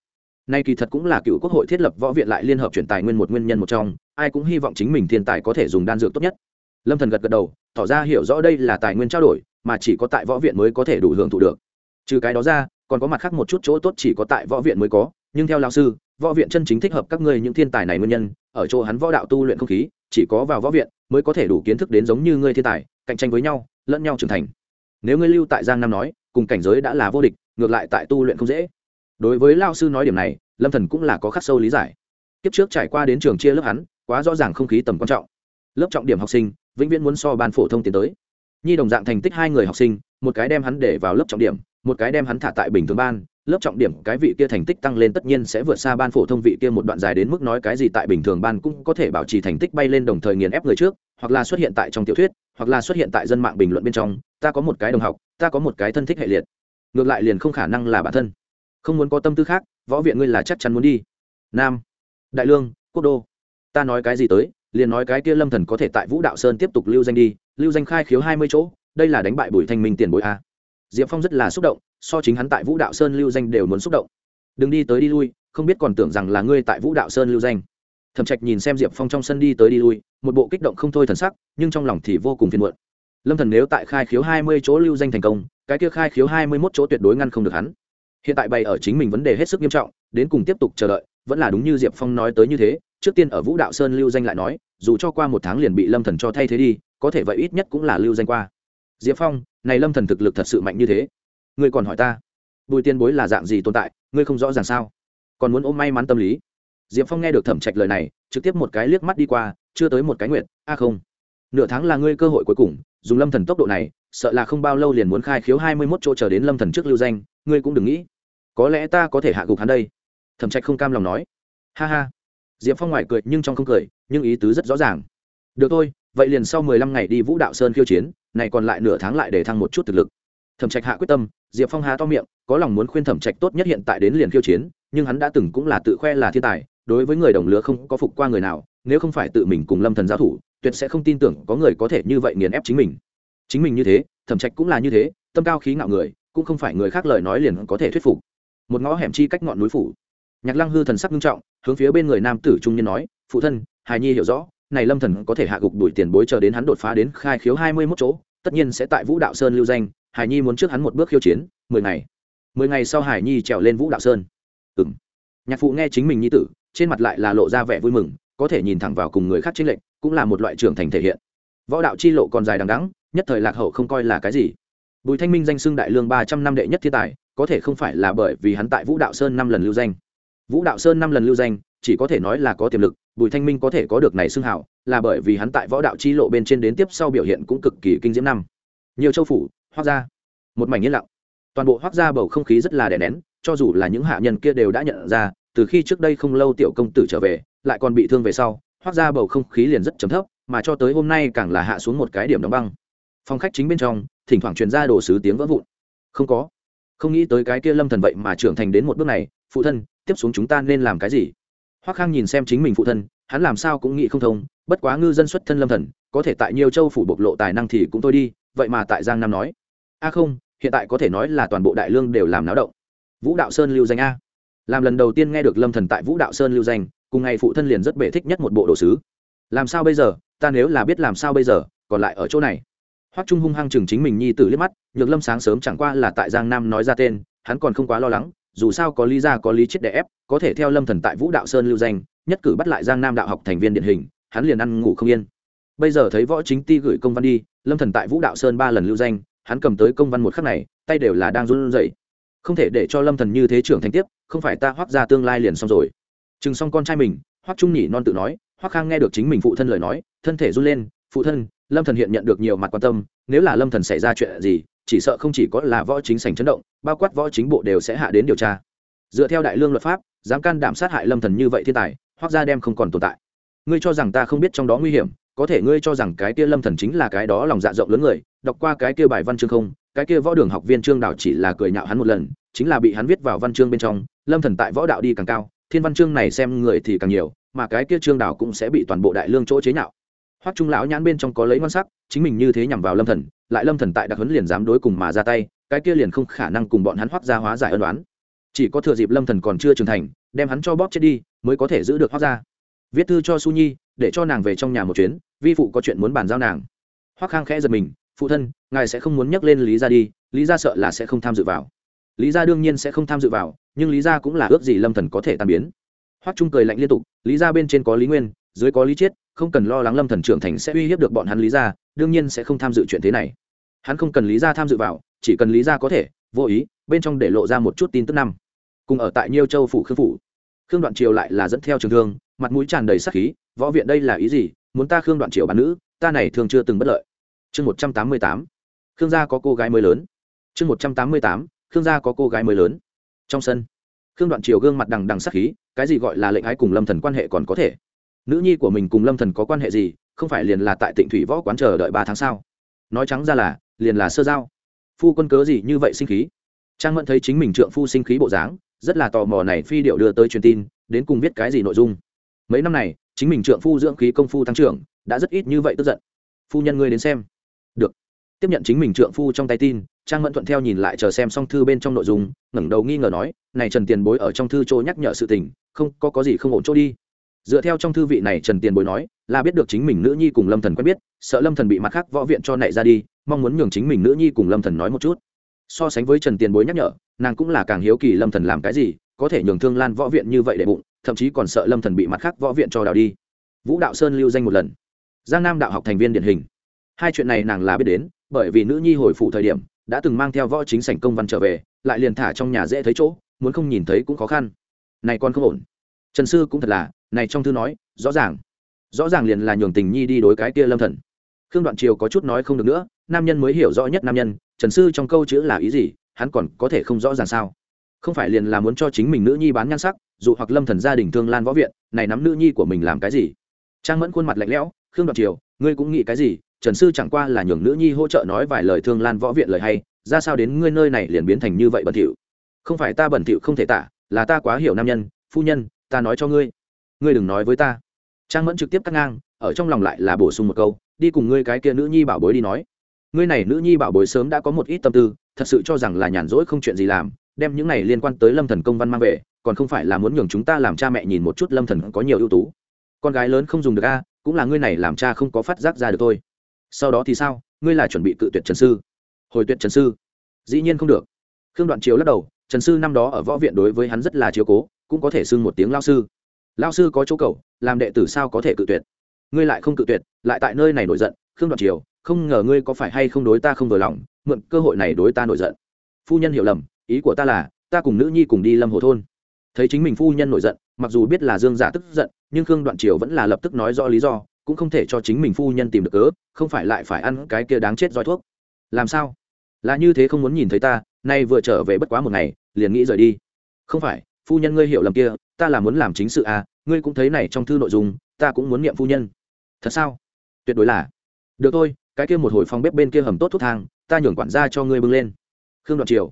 Nay kỳ thật cũng là cựu quốc hội thiết lập võ viện lại liên hợp chuyển tài nguyên một nguyên nhân một trong, ai cũng hy vọng chính mình thiên tài có thể dùng đan dược tốt nhất lâm thần gật gật đầu, tỏ ra hiểu rõ đây là tài nguyên trao đổi, mà chỉ có tại võ viện mới có thể đủ hưởng thụ được. Trừ cái đó ra, còn có mặt khác một chút chỗ tốt chỉ có tại võ viện mới có, nhưng theo lão sư, võ viện chân chính thích hợp các ngươi những thiên tài này nguyên nhân, ở chỗ hắn võ đạo tu luyện không khí, chỉ có vào võ viện mới có thể đủ kiến thức đến giống như ngươi thiên tài, cạnh tranh với nhau, lẫn nhau trưởng thành. Nếu ngươi lưu tại giang nam nói, cùng cảnh giới đã là vô địch, ngược lại tại tu luyện không dễ. Đối với lao sư nói điểm này, lâm thần cũng là có khắc sâu lý giải. Kiếp trước trải qua đến trường chia lớp hắn, quá rõ ràng không khí tầm quan trọng. Lớp trọng điểm học sinh vĩnh viễn muốn so ban phổ thông tiến tới. Nhi đồng dạng thành tích hai người học sinh, một cái đem hắn để vào lớp trọng điểm, một cái đem hắn thả tại bình thường ban. Lớp trọng điểm, cái vị kia thành tích tăng lên tất nhiên sẽ vượt xa ban phổ thông vị kia một đoạn dài đến mức nói cái gì tại bình thường ban cũng có thể bảo trì thành tích bay lên đồng thời nghiền ép người trước, hoặc là xuất hiện tại trong tiểu thuyết, hoặc là xuất hiện tại dân mạng bình luận bên trong. Ta có một cái đồng học, ta có một cái thân thích hệ liệt. Ngược lại liền không khả năng là bản thân. Không muốn có tâm tư khác, võ viện ngươi là chắc chắn muốn đi. Nam, đại lương, quốc đô. Ta nói cái gì tới liền nói cái kia lâm thần có thể tại vũ đạo sơn tiếp tục lưu danh đi, lưu danh khai khiếu hai mươi chỗ, đây là đánh bại bùi thanh minh tiền bối a. Diệp phong rất là xúc động, so chính hắn tại vũ đạo sơn lưu danh đều muốn xúc động. Đừng đi tới đi lui, không biết còn tưởng rằng là ngươi tại vũ đạo sơn lưu danh. Thẩm trạch nhìn xem diệp phong trong sân đi tới đi lui, một bộ kích động không thôi thần sắc, nhưng trong lòng thì vô cùng phiền muộn. Lâm thần nếu tại khai khiếu hai mươi chỗ lưu danh thành công, cái kia khai khiếu hai mươi mốt chỗ tuyệt đối ngăn không được hắn. Hiện tại bày ở chính mình vấn đề hết sức nghiêm trọng, đến cùng tiếp tục chờ đợi, vẫn là đúng như diệp phong nói tới như thế trước tiên ở vũ đạo sơn lưu danh lại nói, dù cho qua một tháng liền bị lâm thần cho thay thế đi, có thể vậy ít nhất cũng là lưu danh qua. Diệp phong, này lâm thần thực lực thật sự mạnh như thế. Ngươi còn hỏi ta, bùi tiên bối là dạng gì tồn tại, ngươi không rõ ràng sao? Còn muốn ôm may mắn tâm lý. Diệp phong nghe được thẩm trạch lời này, trực tiếp một cái liếc mắt đi qua, chưa tới một cái nguyện, a không, nửa tháng là ngươi cơ hội cuối cùng, dùng lâm thần tốc độ này, sợ là không bao lâu liền muốn khai khiếu hai mươi mốt chỗ chờ đến lâm thần trước lưu danh, ngươi cũng đừng nghĩ. Có lẽ ta có thể hạ gục hắn đây. Thẩm trạch không cam lòng nói. Ha ha diệp phong ngoài cười nhưng trong không cười, nhưng ý tứ rất rõ ràng. Được thôi, vậy liền sau mười lăm ngày đi vũ đạo sơn khiêu chiến, này còn lại nửa tháng lại để thăng một chút thực lực. Thẩm trạch hạ quyết tâm, diệp phong há to miệng, có lòng muốn khuyên thẩm trạch tốt nhất hiện tại đến liền khiêu chiến, nhưng hắn đã từng cũng là tự khoe là thiên tài, đối với người đồng lứa không có phục qua người nào, nếu không phải tự mình cùng lâm thần giao thủ, tuyệt sẽ không tin tưởng có người có thể như vậy nghiền ép chính mình. Chính mình như thế, thẩm trạch cũng là như thế, tâm cao khí ngạo người, cũng không phải người khác lời nói liền có thể thuyết phục. Một ngõ hẻm chi cách ngọn núi phủ. Nhạc lăng hư thần sắc nghiêm trọng hướng phía bên người nam tử trung niên nói, phụ thân hài nhi hiểu rõ, này lâm thần có thể hạ gục đuổi tiền bối chờ đến hắn đột phá đến khai khiếu hai mươi 21 chỗ, tất nhiên sẽ tại vũ đạo sơn lưu danh, hải nhi muốn trước hắn một bước khiêu chiến, mười ngày. Mười ngày sau hải nhi trèo lên vũ đạo sơn. Ừ m nhạc phụ nghe chính mình nhi tử, trên mặt lại là lộ ra vẻ vui mừng, có thể nhìn thẳng vào cùng người khác chính lệnh cũng là một loại trưởng thành thể hiện. Võ đạo chi lộ còn dài đằng đắng nhất thời lạc hậu không coi là cái gì. Bùi thanh minh danh xưng đại lương ba trăm năm đệ nhất thiên tài, có thể không phải là bởi vì hắn tại vũ đạo sơn năm lần lưu danh vũ đạo sơn năm lần lưu danh, chỉ có thể nói là có tiềm lực, bùi thanh minh có thể có được này xưng hảo là bởi vì hắn tại võ đạo chi lộ bên trên đến tiếp sau biểu hiện cũng cực kỳ kinh diễm năm. Nhiều châu phủ, hoác gia. Một mảnh yên lặng. Toàn bộ hoác gia bầu không khí rất là đè nén, cho dù là những hạ nhân kia đều đã nhận ra, từ khi trước đây không lâu tiểu công tử trở về, lại còn bị thương về sau, hoác gia bầu không khí liền rất chấm thấp, mà cho tới hôm nay càng là hạ xuống một cái điểm đóng băng. Phòng khách chính bên trong, thỉnh thoảng truyền ra đồ sứ tiếng vỡ vụn. Không có. Không nghĩ tới cái kia lâm thần vậy mà trưởng thành đến một bước này, phụ thân tiếp xuống chúng ta nên làm cái gì? Hoắc khang nhìn xem chính mình phụ thân, hắn làm sao cũng nghĩ không thông, bất quá ngư dân xuất thân lâm thần, có thể tại nhiều châu phủ bộc lộ tài năng thì cũng thôi đi, vậy mà tại giang nam nói. A không, hiện tại có thể nói là toàn bộ đại lương đều làm náo động. Vũ đạo sơn lưu danh a. Làm lần đầu tiên nghe được lâm thần tại vũ đạo sơn lưu danh, cùng ngày phụ thân liền rất bể thích nhất một bộ đồ sứ. Làm sao bây giờ, ta nếu là biết làm sao bây giờ, còn lại ở chỗ này. Hoắc trung hung hăng chừng chính mình nhi tử liếc mắt, nhược lâm sáng sớm chẳng qua là tại giang nam nói ra tên, hắn còn không quá lo lắng dù sao có lý ra có lý chết đẻ ép, có thể theo lâm thần tại vũ đạo sơn lưu danh, nhất cử bắt lại giang nam đạo học thành viên điển hình, hắn liền ăn ngủ không yên. Bây giờ thấy võ chính ti gửi công văn đi, lâm thần tại vũ đạo sơn ba lần lưu danh, hắn cầm tới công văn một khắc này, tay đều là đang run rẩy. Không thể để cho lâm thần như thế trưởng thành tiếp, không phải ta hoác ra tương lai liền xong rồi. Chừng xong con trai mình hoác trung nhỉ non tự nói hoác khang nghe được chính mình phụ thân lời nói, thân thể run lên, phụ thân, lâm thần hiện nhận được nhiều mặt quan tâm, nếu là lâm thần xảy ra chuyện gì chỉ sợ không chỉ có là võ chính sành chấn động, bao quát võ chính bộ đều sẽ hạ đến điều tra. Dựa theo đại lương luật pháp, dám can đảm sát hại lâm thần như vậy thiên tài hoặc ra đem không còn tồn tại. Ngươi cho rằng ta không biết trong đó nguy hiểm, có thể ngươi cho rằng cái kia lâm thần chính là cái đó lòng dạ rộng lớn người, đọc qua cái kia bài văn chương không, cái kia võ đường học viên trương đào chỉ là cười nhạo hắn một lần, chính là bị hắn viết vào văn chương bên trong, lâm thần tại võ đạo đi càng cao, thiên văn chương này xem người thì càng nhiều, mà cái kia trương đào cũng sẽ bị toàn bộ đại lương chỗ chế nhạo. Hoắc trung lão nhãn bên trong có lấy ngon sắc, chính mình như thế nhằm vào lâm thần lại lâm thần tại đặc huấn liền dám đối cùng mà ra tay, cái kia liền không khả năng cùng bọn hắn hoác ra hóa giải ân đoán chỉ có thừa dịp lâm thần còn chưa trưởng thành, đem hắn cho bóp chết đi, mới có thể giữ được hoác ra viết thư cho su nhi, để cho nàng về trong nhà một chuyến, vi phụ có chuyện muốn bàn giao nàng. Hoắc khang khẽ giật mình, phụ thân, ngài sẽ không muốn nhắc lên lý ra đi, lý ra sợ là sẽ không tham dự vào. Lý ra đương nhiên sẽ không tham dự vào, nhưng lý ra cũng là ước gì lâm thần có thể tan biến. Hoắc trung cười lạnh liên tục, lý ra bên trên có lý nguyên, dưới có lý chiết không cần lo lắng lâm thần trưởng thành sẽ uy hiếp được bọn hắn lý ra đương nhiên sẽ không tham dự chuyện thế này. Hắn không cần lý ra tham dự vào, chỉ cần lý ra có thể, vô ý, bên trong để lộ ra một chút tin tức năm. Cùng ở tại nhiêu châu phủ khương phủ. Khương đoạn triều lại là dẫn theo trường thương, mặt mũi tràn đầy sắc khí, võ viện đây là ý gì? Muốn ta khương đoạn triều bán nữ, ta này thường chưa từng bất lợi. Chương một trăm tám mươi tám. Khương gia có cô gái mới lớn. Chương một trăm tám mươi tám. Khương gia có cô gái mới lớn. Trong sân, khương đoạn triều gương mặt đằng đằng sắc khí, cái gì gọi là lệnh ái cùng lâm thần quan hệ còn có thể nữ nhi của mình cùng lâm thần có quan hệ gì không phải liền là tại tịnh thủy võ quán chờ đợi ba tháng sau nói trắng ra là liền là sơ giao phu quân cớ gì như vậy sinh khí trang mẫn thấy chính mình trượng phu sinh khí bộ dáng rất là tò mò này phi điệu đưa tới truyền tin đến cùng biết cái gì nội dung mấy năm này chính mình trượng phu dưỡng khí công phu tăng trưởng đã rất ít như vậy tức giận phu nhân ngươi đến xem được tiếp nhận chính mình trượng phu trong tay tin trang mẫn thuận theo nhìn lại chờ xem xong thư bên trong nội dung ngẩng đầu nghi ngờ nói này trần tiền bối ở trong thư chỗ nhắc nhở sự tình không có có gì không ổn chỗ đi dựa theo trong thư vị này trần tiền bối nói, là biết được chính mình nữ nhi cùng lâm thần quen biết, sợ lâm thần bị mặt khác võ viện cho nảy ra đi, mong muốn nhường chính mình nữ nhi cùng lâm thần nói một chút. So sánh với trần tiền bối nhắc nhở, nàng cũng là càng hiếu kỳ lâm thần làm cái gì, có thể nhường thương lan võ viện như vậy để bụng, thậm chí còn sợ lâm thần bị mặt khác võ viện cho đào đi. Vũ đạo sơn lưu danh một lần. Giang nam đạo học thành viên điển hình. Hai chuyện này nàng là biết đến, bởi vì nữ nhi hồi phụ thời điểm, đã từng mang theo võ chính sảnh công văn trở về, lại liền thả trong nhà dễ thấy chỗ, muốn không nhìn thấy cũng khó khăn. Này con không ổn trần sư cũng thật là, này trong thư nói, rõ ràng. Rõ ràng liền là nhường tình nhi đi đối cái kia lâm thần. Khương đoạn triều có chút nói không được nữa, nam nhân mới hiểu rõ nhất nam nhân, trần sư trong câu chữ là ý gì, hắn còn có thể không rõ ràng sao? Không phải liền là muốn cho chính mình nữ nhi bán nhan sắc, dù hoặc lâm thần gia đình thương lan võ viện, này nắm nữ nhi của mình làm cái gì? Trang mẫn khuôn mặt lạnh lẽo, khương đoạn triều, ngươi cũng nghĩ cái gì? Trần sư chẳng qua là nhường nữ nhi hỗ trợ nói vài lời thương lan võ viện lời hay, ra sao đến ngươi nơi này liền biến thành như vậy bẩn thỉu? Không phải ta bẩn thỉu không thể tả, là ta quá hiểu nam nhân, phu nhân ta nói cho ngươi. Ngươi đừng nói với ta. Trang mẫn trực tiếp cắt ngang, ở trong lòng lại là bổ sung một câu, đi cùng ngươi cái kia nữ nhi bảo bối đi nói. Ngươi này nữ nhi bảo bối sớm đã có một ít tâm tư, thật sự cho rằng là nhàn rỗi không chuyện gì làm, đem những này liên quan tới lâm thần công văn mang về, còn không phải là muốn nhường chúng ta làm cha mẹ nhìn một chút lâm thần có nhiều ưu tú. Con gái lớn không dùng được a, cũng là ngươi này làm cha không có phát giác ra được thôi. Sau đó thì sao? Ngươi là chuẩn bị cự tuyệt trần sư. Hồi tuyệt trần sư. Dĩ nhiên không được. Khương đoạn chiếu lắc đầu, trần sư năm đó ở võ viện đối với hắn rất là chiếu cố cũng có thể xưng một tiếng lao sư. Lao sư có chỗ cầu, làm đệ tử sao có thể cự tuyệt? Ngươi lại không cự tuyệt, lại tại nơi này nổi giận, khương đoạn triều, không ngờ ngươi có phải hay không đối ta không vừa lòng, mượn cơ hội này đối ta nổi giận. Phu nhân hiểu lầm, ý của ta là, ta cùng nữ nhi cùng đi lâm hồ thôn. Thấy chính mình phu nhân nổi giận, mặc dù biết là dương giả tức giận, nhưng khương đoạn triều vẫn là lập tức nói rõ lý do, cũng không thể cho chính mình phu nhân tìm được cớ, không phải lại phải ăn cái kia đáng chết roi thuốc. Làm sao? Là như thế không muốn nhìn thấy ta, nay vừa trở về bất quá một ngày, liền nghĩ rời đi. Không phải phu nhân ngươi hiểu lầm kia, ta là muốn làm chính sự à ngươi cũng thấy này trong thư nội dung, ta cũng muốn niệm phu nhân. Thật sao? Tuyệt đối là. Được thôi, cái kia một hồi phòng bếp bên kia hầm tốt thuốc thang, ta nhường quản gia cho ngươi bưng lên. Khương đoạn triều.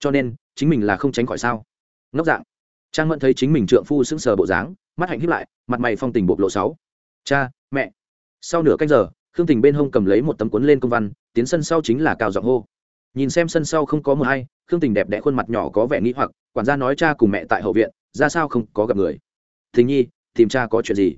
Cho nên, chính mình là không tránh khỏi sao? Ngốc dạng. Trang mẫn thấy chính mình trượng phu sững sờ bộ dáng, mắt hạnh hiếp lại, mặt mày phong tình bộc lộ sáu. Cha, mẹ. Sau nửa canh giờ, khương tình bên hông cầm lấy một tấm cuốn lên công văn, tiến sân sau chính là cao giọng hô nhìn xem sân sau không có mờ hay, khương tình đẹp đẽ khuôn mặt nhỏ có vẻ nghĩ hoặc, quản gia nói cha cùng mẹ tại hậu viện, ra sao không có gặp người. Thình nhi, tìm cha có chuyện gì?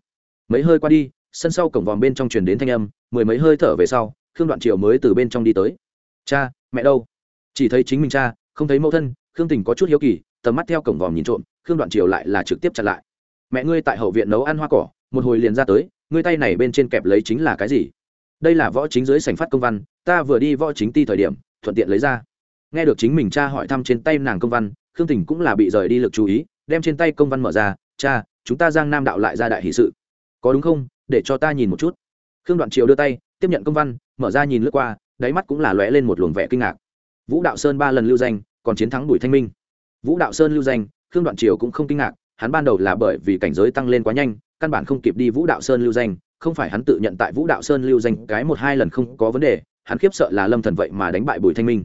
Mấy hơi qua đi, sân sau cổng vòm bên trong truyền đến thanh âm, mười mấy hơi thở về sau, khương đoạn triều mới từ bên trong đi tới. Cha, mẹ đâu? Chỉ thấy chính mình cha, không thấy mẫu thân, khương tình có chút hiếu kỳ, tầm mắt theo cổng vòm nhìn trộm, khương đoạn triều lại là trực tiếp chặn lại. Mẹ ngươi tại hậu viện nấu ăn hoa cỏ, một hồi liền ra tới, ngươi tay này bên trên kẹp lấy chính là cái gì? Đây là võ chính dưới sành phát công văn, ta vừa đi võ chính ti thời điểm thuận tiện lấy ra. Nghe được chính mình cha hỏi thăm trên tay nàng công văn, khương tình cũng là bị rời đi lực chú ý, đem trên tay công văn mở ra, cha, chúng ta giang nam đạo lại ra đại hỷ sự. Có đúng không? Để cho ta nhìn một chút. Khương đoạn triều đưa tay, tiếp nhận công văn, mở ra nhìn lướt qua, đáy mắt cũng là lóe lên một luồng vẻ kinh ngạc. Vũ đạo sơn ba lần lưu danh, còn chiến thắng bùi thanh minh. Vũ đạo sơn lưu danh, khương đoạn triều cũng không kinh ngạc, hắn ban đầu là bởi vì cảnh giới tăng lên quá nhanh, căn bản không kịp đi vũ đạo sơn lưu danh, không phải hắn tự nhận tại vũ đạo sơn lưu danh cái một hai lần không có vấn đề hắn khiếp sợ là lâm thần vậy mà đánh bại bùi thanh minh.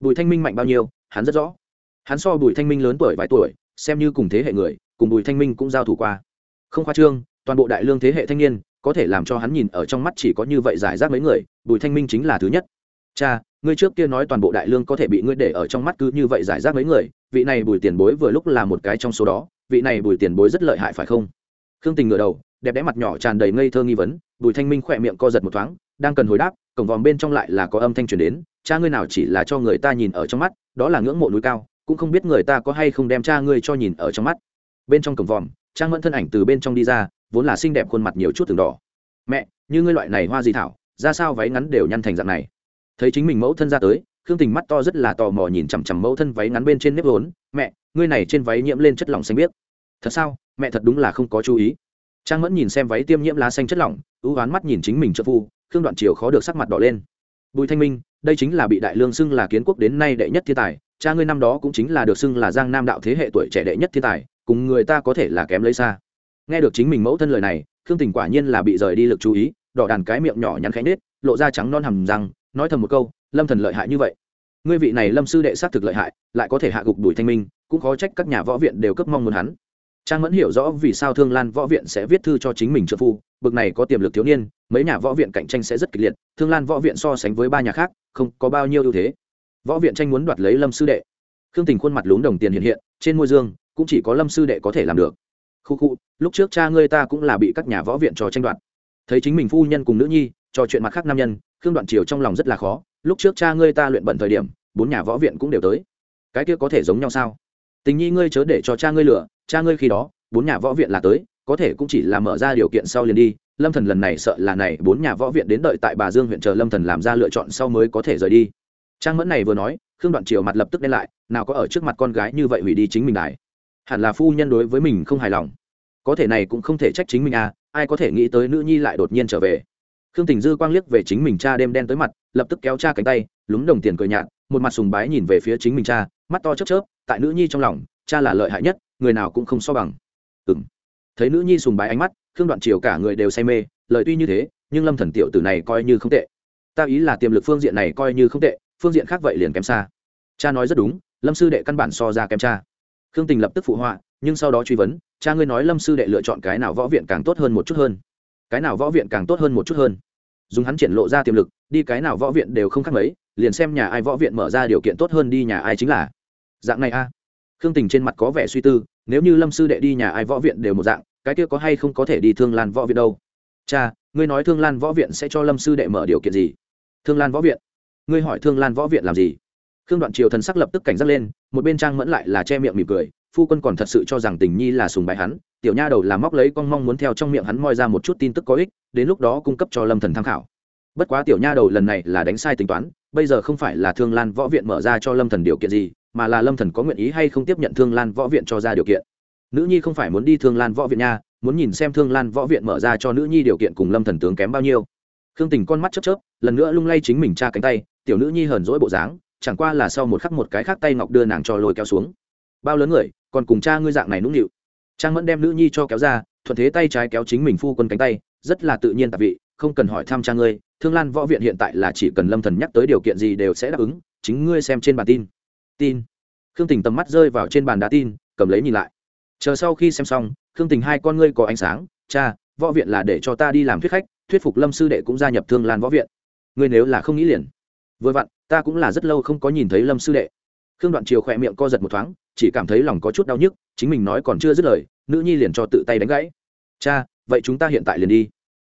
Bùi thanh minh mạnh bao nhiêu, hắn rất rõ. Hắn so bùi thanh minh lớn tuổi vài tuổi, xem như cùng thế hệ người, cùng bùi thanh minh cũng giao thủ qua. Không khoa trương, toàn bộ đại lương thế hệ thanh niên, có thể làm cho hắn nhìn ở trong mắt chỉ có như vậy giải rác mấy người, bùi thanh minh chính là thứ nhất. Cha, ngươi trước kia nói toàn bộ đại lương có thể bị ngươi để ở trong mắt cứ như vậy giải rác mấy người, vị này bùi tiền bối vừa lúc là một cái trong số đó, vị này bùi tiền bối rất lợi hại phải không? Khương tình ngửa đầu, đẹp đẽ mặt nhỏ tràn đầy ngây thơ nghi vấn, bùi thanh minh khỏe miệng co giật một thoáng, đang cần hồi đáp cổng vòm bên trong lại là có âm thanh truyền đến, cha ngươi nào chỉ là cho người ta nhìn ở trong mắt, đó là ngưỡng mộ núi cao, cũng không biết người ta có hay không đem cha ngươi cho nhìn ở trong mắt. Bên trong cổng vòm, trang mẫn thân ảnh từ bên trong đi ra, vốn là xinh đẹp khuôn mặt nhiều chút từng đỏ. Mẹ, như ngươi loại này hoa gì thảo, ra sao váy ngắn đều nhăn thành dạng này? Thấy chính mình mẫu thân ra tới, khương tình mắt to rất là tò mò nhìn chằm chằm mẫu thân váy ngắn bên trên nếp vốn, mẹ, ngươi này trên váy nhiễm lên chất lỏng xanh biếc. Thật sao? Mẹ thật đúng là không có chú ý. Trang mẫn nhìn xem váy tiêm nhiễm lá xanh chất lỏng, ưu oán mắt nhìn chính mình trợ phu khương đoạn triều khó được sắc mặt đỏ lên. Bùi thanh minh, đây chính là bị đại lương xưng là kiến quốc đến nay đệ nhất thiên tài, cha ngươi năm đó cũng chính là được xưng là giang nam đạo thế hệ tuổi trẻ đệ nhất thiên tài, cùng người ta có thể là kém lấy xa. Nghe được chính mình mẫu thân lời này, khương tình quả nhiên là bị rời đi lực chú ý, đỏ đàn cái miệng nhỏ nhắn khánh nết lộ ra trắng non hầm răng, nói thầm một câu, lâm thần lợi hại như vậy. Ngươi vị này lâm sư đệ xác thực lợi hại, lại có thể hạ gục đuổi thanh minh, cũng khó trách các nhà võ viện đều cấp mong muốn hắn trang mẫn hiểu rõ vì sao thương lan võ viện sẽ viết thư cho chính mình trợ phu, bực này có tiềm lực thiếu niên, mấy nhà võ viện cạnh tranh sẽ rất kịch liệt, thương lan võ viện so sánh với ba nhà khác, không có bao nhiêu ưu thế. Võ viện tranh muốn đoạt lấy lâm sư đệ. Khương tình khuôn mặt lún đồng tiền hiện hiện, trên môi dương, cũng chỉ có lâm sư đệ có thể làm được. Khu khu, lúc trước cha ngươi ta cũng là bị các nhà võ viện trò tranh đoạt. Thấy chính mình phu nhân cùng nữ nhi, trò chuyện mặt khác nam nhân, khương đoạn triều trong lòng rất là khó, lúc trước cha ngươi ta luyện bẩn thời điểm, bốn nhà võ viện cũng đều tới. Cái kia có thể giống nhau sao? Tình nhi ngươi chớ để cho cha ngươi lửa cha ngươi khi đó, bốn nhà võ viện là tới, có thể cũng chỉ là mở ra điều kiện sau liền đi. Lâm thần lần này sợ là này, bốn nhà võ viện đến đợi tại bà dương huyện chờ lâm thần làm ra lựa chọn sau mới có thể rời đi. Trang mẫn này vừa nói, khương đoạn triều mặt lập tức đen lại, nào có ở trước mặt con gái như vậy hủy đi chính mình đài hẳn là phu nhân đối với mình không hài lòng. Có thể này cũng không thể trách chính mình à ai có thể nghĩ tới nữ nhi lại đột nhiên trở về. Khương tình dư quang liếc về chính mình cha đêm đen tới mặt, lập tức kéo cha cánh tay, lúng đồng tiền cười nhạt, một mặt sùng bái nhìn về phía chính mình cha, mắt to chớp chớp, tại nữ nhi trong lòng, cha là lợi hại nhất người nào cũng không so bằng. Ừng thấy nữ nhi sùng bái ánh mắt, khương đoạn triều cả người đều say mê, lời tuy như thế, nhưng lâm thần tiểu tử này coi như không tệ. Ta ý là tiềm lực phương diện này coi như không tệ, phương diện khác vậy liền kém xa. Cha nói rất đúng, lâm sư đệ căn bản so ra kém cha. Khương tình lập tức phụ họa, nhưng sau đó truy vấn, cha ngươi nói lâm sư đệ lựa chọn cái nào võ viện càng tốt hơn một chút hơn? Cái nào võ viện càng tốt hơn một chút hơn? Dùng hắn triển lộ ra tiềm lực, đi cái nào võ viện đều không khác mấy, liền xem nhà ai võ viện mở ra điều kiện tốt hơn đi nhà ai chính là. Dạng này a khương tình trên mặt có vẻ suy tư, nếu như lâm sư đệ đi nhà ai võ viện đều một dạng, cái kia có hay không có thể đi thương lan võ viện đâu? Cha, ngươi nói thương lan võ viện sẽ cho lâm sư đệ mở điều kiện gì? Thương lan võ viện? Ngươi hỏi thương lan võ viện làm gì? Khương đoạn triều thần sắc lập tức cảnh giác lên, một bên trang mẫn lại là che miệng mỉm cười, phu quân còn thật sự cho rằng tình nhi là sùng bái hắn, tiểu nha đầu là móc lấy con mong muốn theo trong miệng hắn moi ra một chút tin tức có ích, đến lúc đó cung cấp cho lâm thần tham khảo. Bất quá tiểu nha đầu lần này là đánh sai tính toán, bây giờ không phải là thương lan võ viện mở ra cho lâm thần điều kiện gì mà là lâm thần có nguyện ý hay không tiếp nhận thương lan võ viện cho ra điều kiện nữ nhi không phải muốn đi thương lan võ viện nha muốn nhìn xem thương lan võ viện mở ra cho nữ nhi điều kiện cùng lâm thần tướng kém bao nhiêu khương tình con mắt chớp chớp lần nữa lung lay chính mình tra cánh tay tiểu nữ nhi hờn dỗi bộ dáng chẳng qua là sau một khắc một cái khác tay ngọc đưa nàng cho lôi kéo xuống bao lớn người còn cùng cha ngươi dạng này nũng nịu trang mẫn đem nữ nhi cho kéo ra thuận thế tay trái kéo chính mình phu quân cánh tay rất là tự nhiên tạp vị không cần hỏi thăm cha ngươi thương lan võ viện hiện tại là chỉ cần lâm thần nhắc tới điều kiện gì đều sẽ đáp ứng chính ngươi xem trên bản tin tin. Khương tình tầm mắt rơi vào trên bàn đá tin, cầm lấy nhìn lại. Chờ sau khi xem xong, khương tình hai con ngươi có ánh sáng. Cha, võ viện là để cho ta đi làm thuyết khách, thuyết phục lâm sư đệ cũng gia nhập thương lan võ viện. Ngươi nếu là không nghĩ liền. Vừa vặn, ta cũng là rất lâu không có nhìn thấy lâm sư đệ. Khương đoạn chiều khỏe miệng co giật một thoáng, chỉ cảm thấy lòng có chút đau nhức, chính mình nói còn chưa dứt lời, nữ nhi liền cho tự tay đánh gãy. Cha, vậy chúng ta hiện tại liền đi.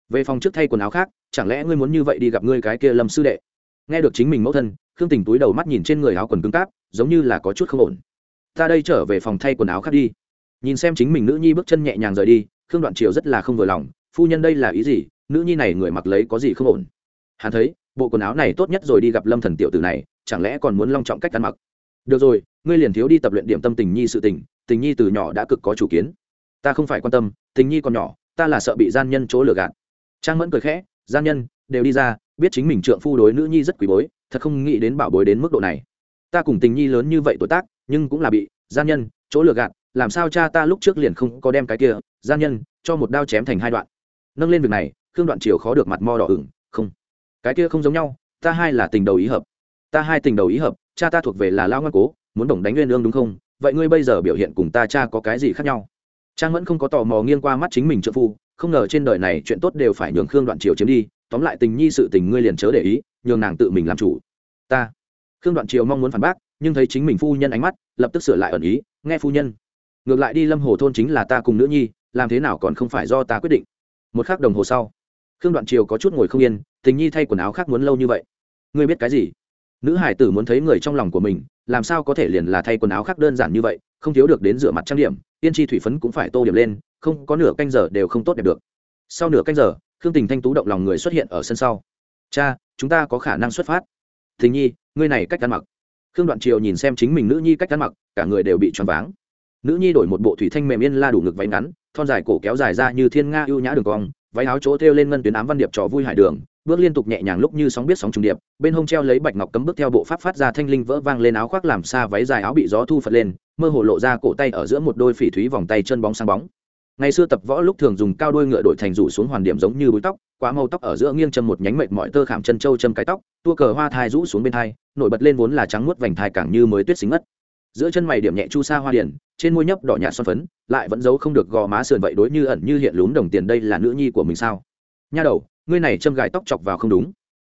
Về phòng trước thay quần áo khác, chẳng lẽ ngươi muốn như vậy đi gặp ngươi cái kia lâm sư đệ? Nghe được chính mình mẫu thân khương tình túi đầu mắt nhìn trên người áo quần cứng cáp, giống như là có chút không ổn. Ta đây trở về phòng thay quần áo khác đi. Nhìn xem chính mình nữ nhi bước chân nhẹ nhàng rời đi, khương đoạn triều rất là không vừa lòng, phu nhân đây là ý gì? Nữ nhi này người mặc lấy có gì không ổn? Hắn thấy, bộ quần áo này tốt nhất rồi đi gặp lâm thần tiểu tử này, chẳng lẽ còn muốn long trọng cách ăn mặc? Được rồi, ngươi liền thiếu đi tập luyện điểm tâm tình nhi sự tình tình nhi từ nhỏ đã cực có chủ kiến. Ta không phải quan tâm, tình nhi còn nhỏ, ta là sợ bị gian nhân chỗ lừa gạt. Trang mẫn cười khẽ, gian nhân đều đi ra, biết chính mình trượng phu đối nữ nhi rất quý bối, thật không nghĩ đến bảo bối đến mức độ này. Ta cùng tình nhi lớn như vậy tuổi tác, nhưng cũng là bị, gian nhân, chỗ lừa gạt, làm sao cha ta lúc trước liền không có đem cái kia, gian nhân, cho một đao chém thành hai đoạn. Nâng lên việc này, khương đoạn triều khó được mặt mo đỏ ửng, không, cái kia không giống nhau, ta hai là tình đầu ý hợp. Ta hai tình đầu ý hợp, cha ta thuộc về là lao ngoan cố, muốn đồng đánh nguyên lương đúng không? Vậy ngươi bây giờ biểu hiện cùng ta cha có cái gì khác nhau? Trang vẫn không có tò mò nghiêng qua mắt chính mình trợ phu, không ngờ trên đời này chuyện tốt đều phải nhường khương đoạn triều chiếm đi tóm lại tình nhi sự tình ngươi liền chớ để ý, nhường nàng tự mình làm chủ. Ta. Khương đoạn triều mong muốn phản bác, nhưng thấy chính mình phu nhân ánh mắt, lập tức sửa lại ẩn ý, nghe phu nhân. Ngược lại đi lâm hồ thôn chính là ta cùng nữ nhi, làm thế nào còn không phải do ta quyết định. Một k h ắ c đồng hồ sau, khương đoạn triều có chút ngồi không yên, tình nhi thay quần áo khác muốn lâu như vậy. Ngươi biết cái gì? Nữ hải tử muốn thấy người trong lòng của mình, làm sao có thể liền là thay quần áo khác đơn giản như vậy, không thiếu được đến rửa mặt trang điểm, yên chi thủy phấn cũng phải tô điểm lên, không có nửa canh giờ đều không tốt đẹp được. Sau nửa canh giờ khương tình thanh tú động lòng người xuất hiện ở sân sau. Cha, chúng ta có khả năng xuất phát. Thình nhi, ngươi này cách ăn mặc. Khương đoạn triều nhìn xem chính mình nữ nhi cách ăn mặc, cả người đều bị choáng váng. Nữ nhi đổi một bộ thủy thanh mềm yên la đủ ngực váy ngắn, thon dài cổ kéo dài ra như thiên nga ưu nhã đường cong, váy áo chỗ thêu lên ngân tuyến ám văn điệp trò vui hải đường, bước liên tục nhẹ nhàng lúc như sóng biết sóng trùng điệp, bên hông treo lấy bạch ngọc cấm bước theo bộ pháp phát ra thanh linh vỡ vang lên áo khoác làm xa váy dài áo bị gió thu phật lên, mơ hồ lộ ra cổ tay ở giữa một đôi phỉ thúy vòng tay chân bóng sáng bóng ngày xưa tập võ lúc thường dùng cao đôi ngựa đổi thành rủ xuống hoàn điểm giống như búi tóc, quá màu tóc ở giữa nghiêng châm một nhánh mệt mọi tơ khảm chân trâu châm cái tóc, tua cờ hoa thai rũ xuống bên thai, nổi bật lên vốn là trắng muốt vành thai càng như mới tuyết xính mất giữa chân mày điểm nhẹ chu sa hoa điển, trên môi nhấp đỏ nhạt son phấn, lại vẫn giấu không được gò má sườn vậy đối như ẩn như hiện lún đồng tiền đây là nữ nhi của mình sao? Nha đầu, ngươi này châm gài tóc chọc vào không đúng.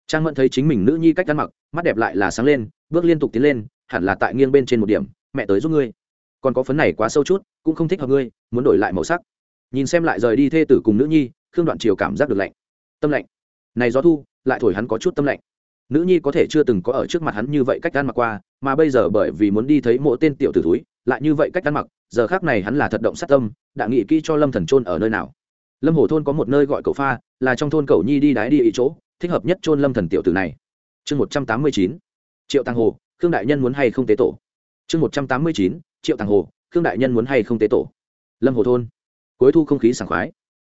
Trang mẫn thấy chính mình nữ nhi cách ăn mặc, mắt đẹp lại là sáng lên, bước liên tục tiến lên, hẳn là tại nghiêng bên trên một điểm, mẹ tới giúp ngươi. Còn có phấn này quá sâu chút cũng không thích hợp ngươi, muốn đổi lại màu sắc. Nhìn xem lại rời đi thê tử cùng nữ nhi, khương đoạn triều cảm giác được lạnh. Tâm lạnh. Này gió thu, lại thổi hắn có chút tâm lạnh. Nữ nhi có thể chưa từng có ở trước mặt hắn như vậy cách ăn mặc qua, mà bây giờ bởi vì muốn đi thấy mộ tên tiểu tử túi lại như vậy cách ăn mặc, giờ khác này hắn là thật động sát tâm, đã nghĩ kỹ cho lâm thần trôn ở nơi nào. Lâm hồ thôn có một nơi gọi cậu pha, là trong thôn cậu nhi đi đái đi ý chỗ, thích hợp nhất trôn lâm thần tiểu tử này. Chương một trăm tám mươi chín. Triệu tàng hồ, khương đại nhân muốn hay không tế tổ? Chương một trăm tám mươi chín. Triệu tàng hồ khương đại nhân muốn hay không tế tổ? Lâm hồ thôn. Cuối thu không khí sảng khoái.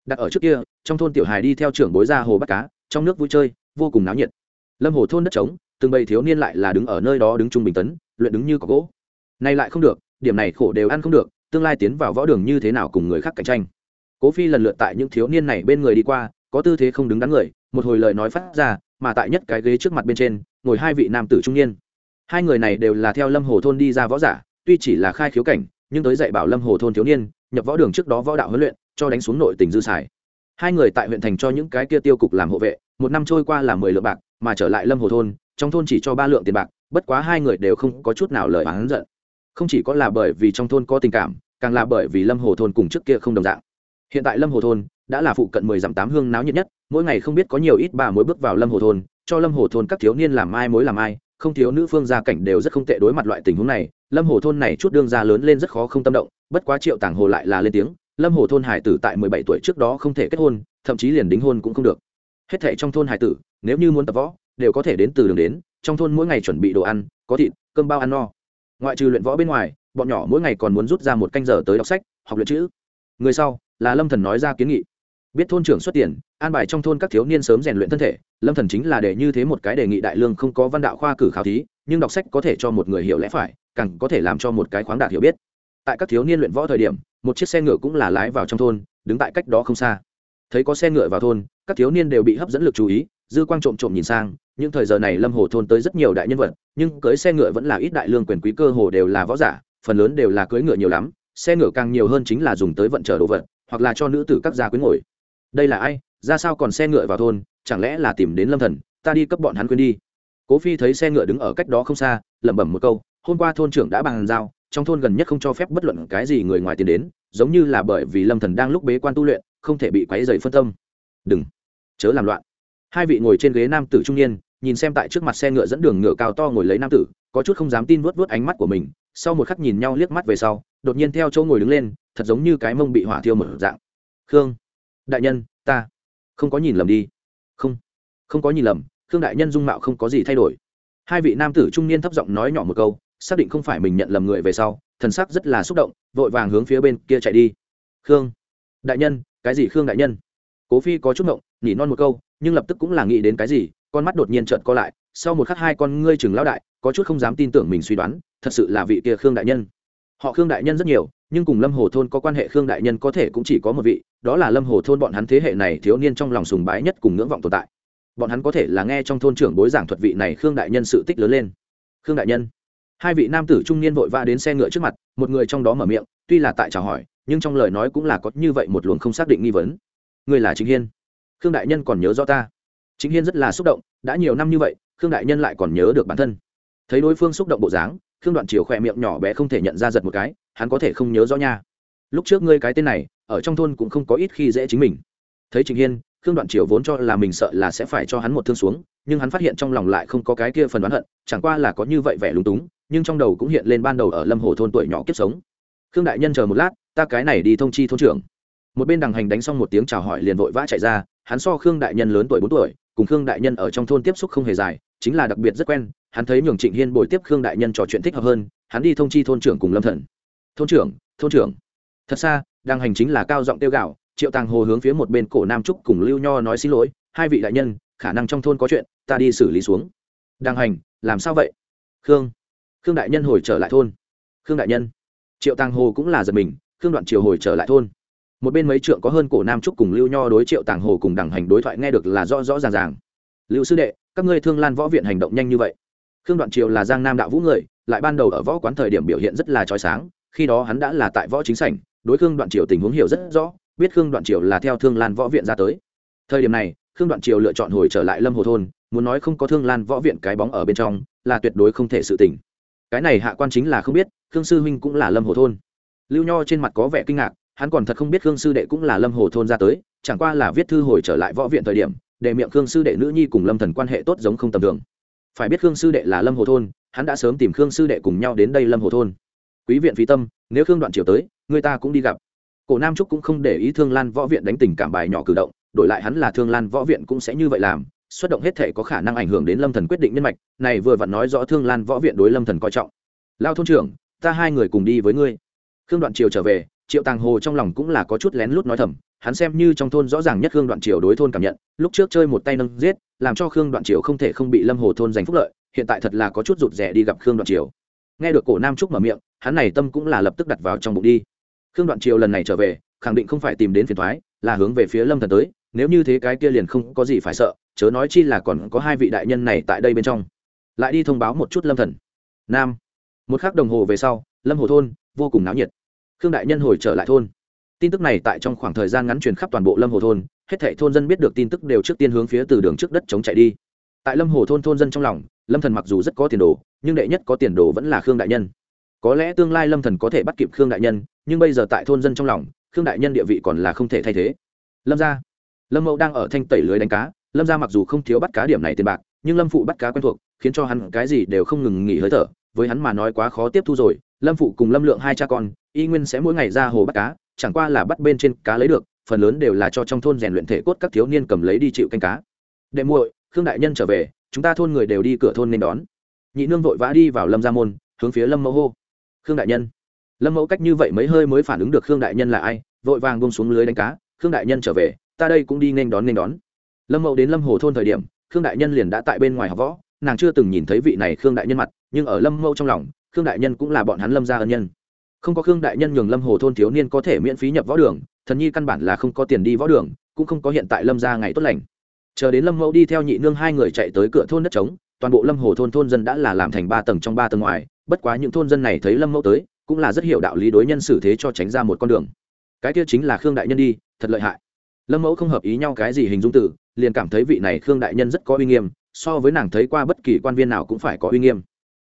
Đặt ở trước kia, trong thôn tiểu hài đi theo trưởng bối ra hồ bắt cá, trong nước vui chơi, vô cùng náo nhiệt. Lâm hồ thôn đất trống, từng bầy thiếu niên lại là đứng ở nơi đó đứng trung bình tấn, luyện đứng như có gỗ. Nay lại không được, điểm này khổ đều ăn không được, tương lai tiến vào võ đường như thế nào cùng người khác cạnh tranh. Cố phi lần lượt tại những thiếu niên này bên người đi qua, có tư thế không đứng đắn người, một hồi lời nói phát ra, mà tại nhất cái ghế trước mặt bên trên, ngồi hai vị nam tử trung niên. Hai người này đều là theo lâm hồ thôn đi ra võ giả, tuy chỉ là khai khiếu cảnh nhưng tới dạy bảo lâm hồ thôn thiếu niên, nhập võ đường trước đó võ đạo huấn luyện, cho đánh xuống nội tỉnh dư xài. Hai người tại huyện thành cho những cái kia tiêu cục làm hộ vệ, một năm trôi qua là mười lượng bạc, mà trở lại lâm hồ thôn, trong thôn chỉ cho ba lượng tiền bạc, bất quá hai người đều không có chút nào lời oán giận. Không chỉ có là bởi vì trong thôn có tình cảm, càng là bởi vì lâm hồ thôn cùng trước kia không đồng dạng. Hiện tại lâm hồ thôn đã là phụ cận mười dặm tám hương náo nhiệt nhất, mỗi ngày không biết có nhiều ít bà mối bước vào lâm hồ thôn, cho lâm hồ thôn các thiếu niên làm ai mối làm ai không thiếu nữ phương gia cảnh đều rất không tệ đối mặt loại tình huống này, lâm hồ thôn này chút đương gia lớn lên rất khó không tâm động, bất quá triệu tàng hồ lại là lên tiếng, lâm hồ thôn hải tử tại mười bảy tuổi trước đó không thể kết hôn, thậm chí liền đính hôn cũng không được. Hết thệ trong thôn hải tử, nếu như muốn tập võ, đều có thể đến từ đường đến, trong thôn mỗi ngày chuẩn bị đồ ăn, có thịt, cơm bao ăn no. Ngoại trừ luyện võ bên ngoài, bọn nhỏ mỗi ngày còn muốn rút ra một canh giờ tới đọc sách, học luyện chữ. Người sau là lâm thần nói ra kiến nghị biết thôn trưởng xuất tiền, an bài trong thôn các thiếu niên sớm rèn luyện thân thể, lâm thần chính là để như thế một cái đề nghị đại lương không có văn đạo khoa cử khảo thí, nhưng đọc sách có thể cho một người hiểu lẽ phải, càng có thể làm cho một cái khoáng đạt hiểu biết. Tại các thiếu niên luyện võ thời điểm, một chiếc xe ngựa cũng là lái vào trong thôn, đứng tại cách đó không xa. Thấy có xe ngựa vào thôn, các thiếu niên đều bị hấp dẫn lực chú ý, dư quang trộm trộm nhìn sang, những thời giờ này lâm hồ thôn tới rất nhiều đại nhân vật, nhưng cưới xe ngựa vẫn là ít đại lương quyền quý cơ hồ đều là võ giả, phần lớn đều là cưới ngựa nhiều lắm, xe ngựa càng nhiều hơn chính là dùng tới vận chở đồ vật, hoặc là cho nữ tử các gia quyến ngồi đây là ai? Ra sao còn xe ngựa vào thôn? Chẳng lẽ là tìm đến lâm thần? Ta đi cấp bọn hắn quên đi. Cố phi thấy xe ngựa đứng ở cách đó không xa, lẩm bẩm một câu, hôm qua thôn trưởng đã bàn giao, trong thôn gần nhất không cho phép bất luận cái gì người ngoài tiến đến, giống như là bởi vì lâm thần đang lúc bế quan tu luyện, không thể bị quấy dày phân tâm. Đừng, chớ làm loạn. Hai vị ngồi trên ghế nam tử trung niên, nhìn xem tại trước mặt xe ngựa dẫn đường ngựa cao to ngồi lấy nam tử, có chút không dám tin vuốt vuốt ánh mắt của mình, sau một khắc nhìn nhau liếc mắt về sau, đột nhiên theo chỗ ngồi đứng lên, thật giống như cái mông bị hỏa thiêu mở dạng. Khương đại nhân, ta không có nhìn lầm đi. Không không có nhìn lầm, khương đại nhân dung mạo không có gì thay đổi. Hai vị nam tử trung niên thấp giọng nói nhỏ một câu, xác định không phải mình nhận lầm người về sau, thần sắc rất là xúc động, vội vàng hướng phía bên kia chạy đi. Khương đại nhân, cái gì khương đại nhân? Cố phi có chút ngộng nỉ non một câu, nhưng lập tức cũng là nghĩ đến cái gì, con mắt đột nhiên trợn co lại, sau một khắc hai con ngươi chừng lão đại, có chút không dám tin tưởng mình suy đoán, thật sự là vị kia khương đại nhân. Họ khương đại nhân rất nhiều nhưng cùng lâm hồ thôn có quan hệ khương đại nhân có thể cũng chỉ có một vị, đó là lâm hồ thôn bọn hắn thế hệ này thiếu niên trong lòng sùng bái nhất cùng ngưỡng vọng tồn tại. Bọn hắn có thể là nghe trong thôn trưởng bối giảng thuật vị này khương đại nhân sự tích lớn lên. Khương đại nhân. Hai vị nam tử trung niên vội vã đến xe ngựa trước mặt, một người trong đó mở miệng, tuy là tại chào hỏi, nhưng trong lời nói cũng là có như vậy một luồng không xác định nghi vấn. Người là chính hiên. Khương đại nhân còn nhớ rõ ta. Chính hiên rất là xúc động, đã nhiều năm như vậy, khương đại nhân lại còn nhớ được bản thân. Thấy đối phương xúc động bộ dáng khương đoạn triều khỏe miệng nhỏ bé không thể nhận ra giật một cái, hắn có thể không nhớ rõ nha. Lúc trước ngươi cái tên này, ở trong thôn cũng không có ít khi dễ chính mình. Thấy trịnh hiên, khương đoạn triều vốn cho là mình sợ là sẽ phải cho hắn một thương xuống, nhưng hắn phát hiện trong lòng lại không có cái kia phần đoán hận, chẳng qua là có như vậy vẻ lúng túng, nhưng trong đầu cũng hiện lên ban đầu ở lâm hồ thôn tuổi nhỏ kiếp sống. Khương đại nhân chờ một lát, ta cái này đi thông chi thôn trưởng. Một bên đằng hành đánh xong một tiếng chào hỏi liền vội vã chạy ra, hắn so khương đại nhân lớn tuổi bốn tuổi, cùng khương đại nhân ở trong thôn tiếp xúc không hề dài chính là đặc biệt rất quen, hắn thấy nhường trịnh hiên bồi tiếp khương đại nhân trò chuyện thích hợp hơn, hắn đi thông chi thôn trưởng cùng lâm thần. Thôn trưởng thôn trưởng. Thật xa, đang hành chính là cao giọng tiêu gạo triệu tàng hồ hướng phía một bên cổ nam trúc cùng lưu nho nói xin lỗi, hai vị đại nhân, khả năng trong thôn có chuyện, ta đi xử lý xuống. Đang hành, làm sao vậy? Khương khương đại nhân hồi trở lại thôn. Khương đại nhân. Triệu tàng hồ cũng là giật mình, khương đoạn triều hồi trở lại thôn. Một bên mấy trượng có hơn cổ nam trúc cùng lưu nho đối triệu tàng hồ cùng đằng hành đối thoại nghe được là rõ rõ ràng ràng. Lưu sư đệ các ngươi thương lan võ viện hành động nhanh như vậy. Khương đoạn triều là giang nam đạo vũ người, lại ban đầu ở võ quán thời điểm biểu hiện rất là trói sáng, khi đó hắn đã là tại võ chính sảnh, đối khương đoạn triều tình huống hiểu rất rõ, biết khương đoạn triều là theo thương lan võ viện ra tới. Thời điểm này, khương đoạn triều lựa chọn hồi trở lại lâm hồ thôn, muốn nói không có thương lan võ viện cái bóng ở bên trong, là tuyệt đối không thể sự tỉnh cái này hạ quan chính là không biết, khương sư huynh cũng là lâm hồ thôn. Lưu nho trên mặt có vẻ kinh ngạc, hắn còn thật không biết khương sư đệ cũng là lâm hồ thôn ra tới, chẳng qua là viết thư hồi trở lại võ viện thời điểm để miệng khương sư đệ nữ nhi cùng lâm thần quan hệ tốt giống không tầm thường. Phải biết khương sư đệ là lâm hồ thôn, hắn đã sớm tìm khương sư đệ cùng nhau đến đây lâm hồ thôn. Quý viện phí tâm, nếu khương đoạn triều tới, người ta cũng đi gặp. Cổ nam trúc cũng không để ý thương lan võ viện đánh tình cảm bài nhỏ cử động, đổi lại hắn là thương lan võ viện cũng sẽ như vậy làm, xuất động hết thể có khả năng ảnh hưởng đến lâm thần quyết định nhân mạch, này vừa vặn nói rõ thương lan võ viện đối lâm thần coi trọng. Lao thôn trưởng, ta hai người cùng đi với ngươi. Khương đoạn triều trở về triệu tàng hồ trong lòng cũng là có chút lén lút nói thầm, hắn xem như trong thôn rõ ràng nhất khương đoạn triều đối thôn cảm nhận, lúc trước chơi một tay nâng giết, làm cho khương đoạn triều không thể không bị lâm hồ thôn giành phúc lợi, hiện tại thật là có chút rụt rè đi gặp khương đoạn triều. Nghe được cổ nam trúc mở miệng, hắn này tâm cũng là lập tức đặt vào trong bụng đi. Khương đoạn triều lần này trở về, khẳng định không phải tìm đến phiền thoái là hướng về phía lâm thần tới, nếu như thế cái kia liền không có gì phải sợ, chớ nói chi là còn có hai vị đại nhân này tại đây bên trong. Lại đi thông báo một chút lâm thần. Nam. Một khắc đồng hồ về sau, lâm hồ thôn vô cùng náo nhiệt khương đại nhân hồi trở lại thôn. Tin tức này tại trong khoảng thời gian ngắn truyền khắp toàn bộ lâm hồ thôn, hết thảy thôn dân biết được tin tức đều trước tiên hướng phía từ đường trước đất chống chạy đi. Tại lâm hồ thôn thôn dân trong lòng, lâm thần mặc dù rất có tiền đồ, nhưng đệ nhất có tiền đồ vẫn là khương đại nhân. Có lẽ tương lai lâm thần có thể bắt kịp khương đại nhân, nhưng bây giờ tại thôn dân trong lòng, khương đại nhân địa vị còn là không thể thay thế. Lâm gia. Lâm mẫu đang ở thanh tẩy lưới đánh cá, lâm gia mặc dù không thiếu bắt cá điểm này tiền bạc, nhưng lâm phụ bắt cá quen thuộc, khiến cho hắn cái gì đều không ngừng nghỉ hơi thở, với hắn mà nói quá khó tiếp thu rồi lâm phụ cùng lâm lượng hai cha con, y nguyên sẽ mỗi ngày ra hồ bắt cá, chẳng qua là bắt bên trên cá lấy được, phần lớn đều là cho trong thôn rèn luyện thể cốt các thiếu niên cầm lấy đi chịu canh cá. Đệ muội, khương đại nhân trở về, chúng ta thôn người đều đi cửa thôn nên đón. Nhị nương vội vã đi vào lâm gia môn, hướng phía lâm mẫu hô. Khương đại nhân. Lâm mẫu cách như vậy mấy hơi mới phản ứng được khương đại nhân là ai, vội vàng bông xuống lưới đánh cá. Khương đại nhân trở về, ta đây cũng đi nên đón nên đón. Lâm mẫu đến lâm hồ thôn thời điểm, khương đại nhân liền đã tại bên ngoài học võ, nàng chưa từng nhìn thấy vị này khương đại nhân mặt, nhưng ở lâm mẫu trong lòng khương đại nhân cũng là bọn hắn lâm gia ân nhân. Không có khương đại nhân nhường lâm hồ thôn thiếu niên có thể miễn phí nhập võ đường, thần nhi căn bản là không có tiền đi võ đường, cũng không có hiện tại lâm gia ngày tốt lành. Chờ đến lâm mẫu đi theo nhị nương hai người chạy tới cửa thôn đất trống, toàn bộ lâm hồ thôn thôn dân đã là làm thành ba tầng trong ba tầng ngoài, bất quá những thôn dân này thấy lâm mẫu tới, cũng là rất hiểu đạo lý đối nhân xử thế cho tránh ra một con đường. Cái kia chính là khương đại nhân đi, thật lợi hại. Lâm mẫu không hợp ý nhau cái gì hình dung tử liền cảm thấy vị này khương đại nhân rất có uy nghiêm, so với nàng thấy qua bất kỳ quan viên nào cũng phải có uy nghiêm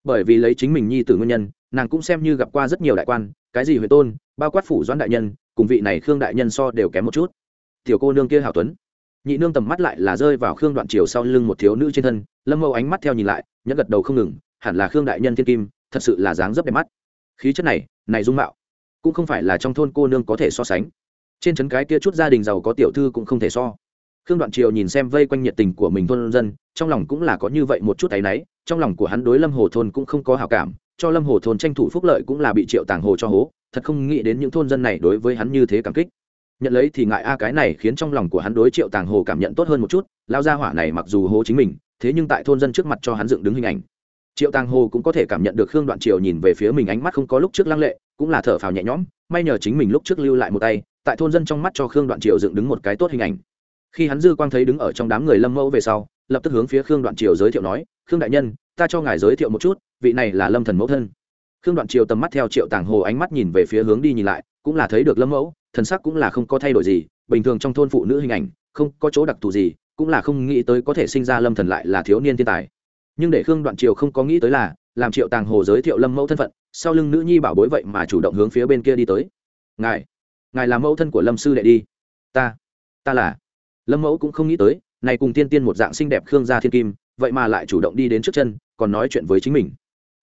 bởi vì lấy chính mình nhi tử nguyên nhân, nàng cũng xem như gặp qua rất nhiều đại quan, cái gì huệ tôn, bao quát phủ doãn đại nhân, cùng vị này khương đại nhân so đều kém một chút. Tiểu cô nương kia hảo tuấn. Nhị nương tầm mắt lại là rơi vào khương đoạn triều sau lưng một thiếu nữ trên thân, lâm mẫu ánh mắt theo nhìn lại, nhẫn gật đầu không ngừng, hẳn là khương đại nhân thiên kim, thật sự là dáng dấp đẹp mắt. Khí chất này này dung mạo, cũng không phải là trong thôn cô nương có thể so sánh. Trên trấn cái kia chút gia đình giàu có tiểu thư cũng không thể so. Khương đoạn triều nhìn xem vây quanh nhiệt tình của mình thôn dân, trong lòng cũng là có như vậy một chút áy náy trong lòng của hắn đối lâm hồ thôn cũng không có hào cảm, cho lâm hồ thôn tranh thủ phúc lợi cũng là bị triệu tàng hồ cho hố, thật không nghĩ đến những thôn dân này đối với hắn như thế cảm kích. Nhận lấy thì ngại a, cái này khiến trong lòng của hắn đối triệu tàng hồ cảm nhận tốt hơn một chút lao gia hỏa này mặc dù hố chính mình, thế nhưng tại thôn dân trước mặt cho hắn dựng đứng hình ảnh. Triệu tàng hồ cũng có thể cảm nhận được khương đoạn triều nhìn về phía mình ánh mắt không có lúc trước lăng lệ, cũng là thở phào nhẹ nhõm, may nhờ chính mình lúc trước lưu lại một tay, tại thôn dân trong mắt cho khương đoạn triều dựng đứng một cái tốt hình ảnh. Khi hắn dư quang thấy đứng ở trong đám người lâm mẫu về sau, lập tức hướng phía khương đoạn triều giới thiệu nói khương đại nhân, ta cho ngài giới thiệu một chút, vị này là lâm thần mẫu thân. Khương đoạn triều tầm mắt theo triệu tàng hồ ánh mắt nhìn về phía hướng đi nhìn lại, cũng là thấy được lâm mẫu, thần sắc cũng là không có thay đổi gì, bình thường trong thôn phụ nữ hình ảnh, không có chỗ đặc thù gì, cũng là không nghĩ tới có thể sinh ra lâm thần lại là thiếu niên thiên tài. Nhưng để khương đoạn triều không có nghĩ tới là, làm triệu tàng hồ giới thiệu lâm mẫu thân phận, sau lưng nữ nhi bảo bối vậy mà chủ động hướng phía bên kia đi tới. Ngài ngài là mẫu thân của lâm sư đệ đi. Ta ta là. Lâm mẫu cũng không nghĩ tới, này cùng tiên tiên một dạng xinh đẹp khương gia thiên kim vậy mà lại chủ động đi đến trước chân, còn nói chuyện với chính mình.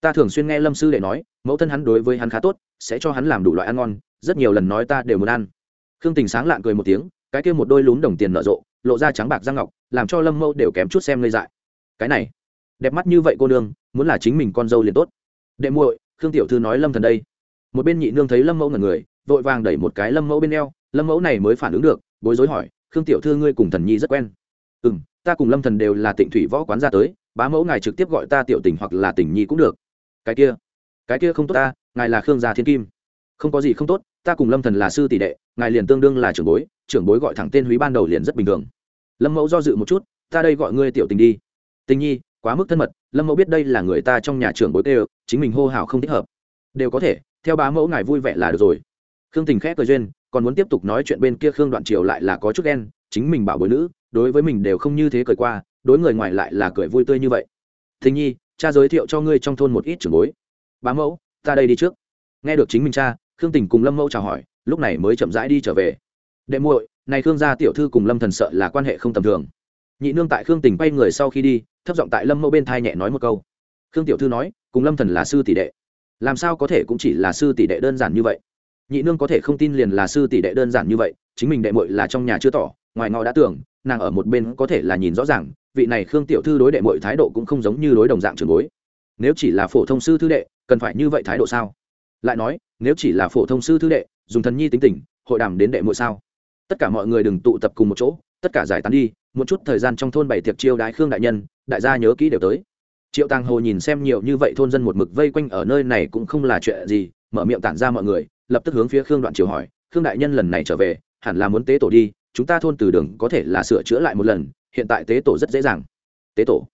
Ta thường xuyên nghe lâm sư đệ nói, mẫu thân hắn đối với hắn khá tốt, sẽ cho hắn làm đủ loại ăn ngon, rất nhiều lần nói ta đều muốn ăn. Khương tình sáng lạn cười một tiếng, cái kia một đôi lún đồng tiền nở rộ, lộ ra trắng bạc răng ngọc, làm cho lâm mẫu đều kém chút xem ngây dại. Cái này, đẹp mắt như vậy cô nương, muốn là chính mình con dâu liền tốt. Đệ muội, khương tiểu thư nói lâm thần đây. Một bên nhị nương thấy lâm mẫu ngẩn người, vội vàng đẩy một cái lâm mẫu bên eo, lâm mẫu này mới phản ứng được, bối rối hỏi, khương tiểu thư ngươi cùng thần nhi rất quen? Ừ m ta cùng lâm thần đều là tịnh thủy võ quán ra tới, bá mẫu ngài trực tiếp gọi ta tiểu tình hoặc là tình nhi cũng được. Cái kia cái kia không tốt ta, ngài là khương gia thiên kim. Không có gì không tốt, ta cùng lâm thần là sư tỷ đệ, ngài liền tương đương là trưởng bối trưởng bối gọi thẳng tên húy ban đầu liền rất bình thường. Lâm mẫu do dự một chút, ta đây gọi ngươi tiểu tình đi. Tình nhi, quá mức thân mật, lâm mẫu biết đây là người ta trong nhà trưởng bối kêu, chính mình hô hào không thích hợp. Đều có thể, theo bá mẫu ngài vui vẻ là được rồi. Khương tình khẽ cười duyên, còn muốn tiếp tục nói chuyện bên kia khương đoạn triều lại là có chút ghen chính mình bảo bối nữ, đối với mình đều không như thế cười qua, đối người ngoài lại là cười vui tươi như vậy. Thình nhi, cha giới thiệu cho ngươi trong thôn một ít trưởng bối. Bá mẫu, ta đây đi trước. Nghe được chính mình cha, khương tình cùng lâm mẫu chào hỏi, lúc này mới chậm rãi đi trở về. Đệ muội, này khương gia tiểu thư cùng lâm thần sợ là quan hệ không tầm thường. Nhị nương tại khương tình quay người sau khi đi, thấp giọng tại lâm mẫu bên thai nhẹ nói một câu. Khương tiểu thư nói, cùng lâm thần là sư tỷ đệ. Làm sao có thể cũng chỉ là sư tỷ đệ đơn giản như vậy? Nhị nương có thể không tin liền là sư tỷ đệ đơn giản như vậy, chính mình đệ muội là trong nhà chưa tỏ ngoài ngõ đã tưởng, nàng ở một bên có thể là nhìn rõ ràng, vị này khương tiểu thư đối đệ muội thái độ cũng không giống như đối đồng dạng trường bối. Nếu chỉ là phổ thông sư thư đệ, cần phải như vậy thái độ sao? Lại nói, nếu chỉ là phổ thông sư thư đệ, dùng thần nhi tính tình, hội đàm đến đệ muội sao? Tất cả mọi người đừng tụ tập cùng một chỗ, tất cả giải tán đi, một chút thời gian trong thôn bảy tiệc chiêu đái khương đại nhân, đại gia nhớ kỹ đều tới. Triệu tàng hồ nhìn xem nhiều như vậy thôn dân một mực vây quanh ở nơi này cũng không là chuyện gì, mở miệng tản ra mọi người, lập tức hướng phía khương đoạn triều hỏi, khương đại nhân lần này trở về, hẳn là muốn tế tổ đi chúng ta thôn từ đường có thể là sửa chữa lại một lần, hiện tại tế tổ rất dễ dàng. Tế tổ.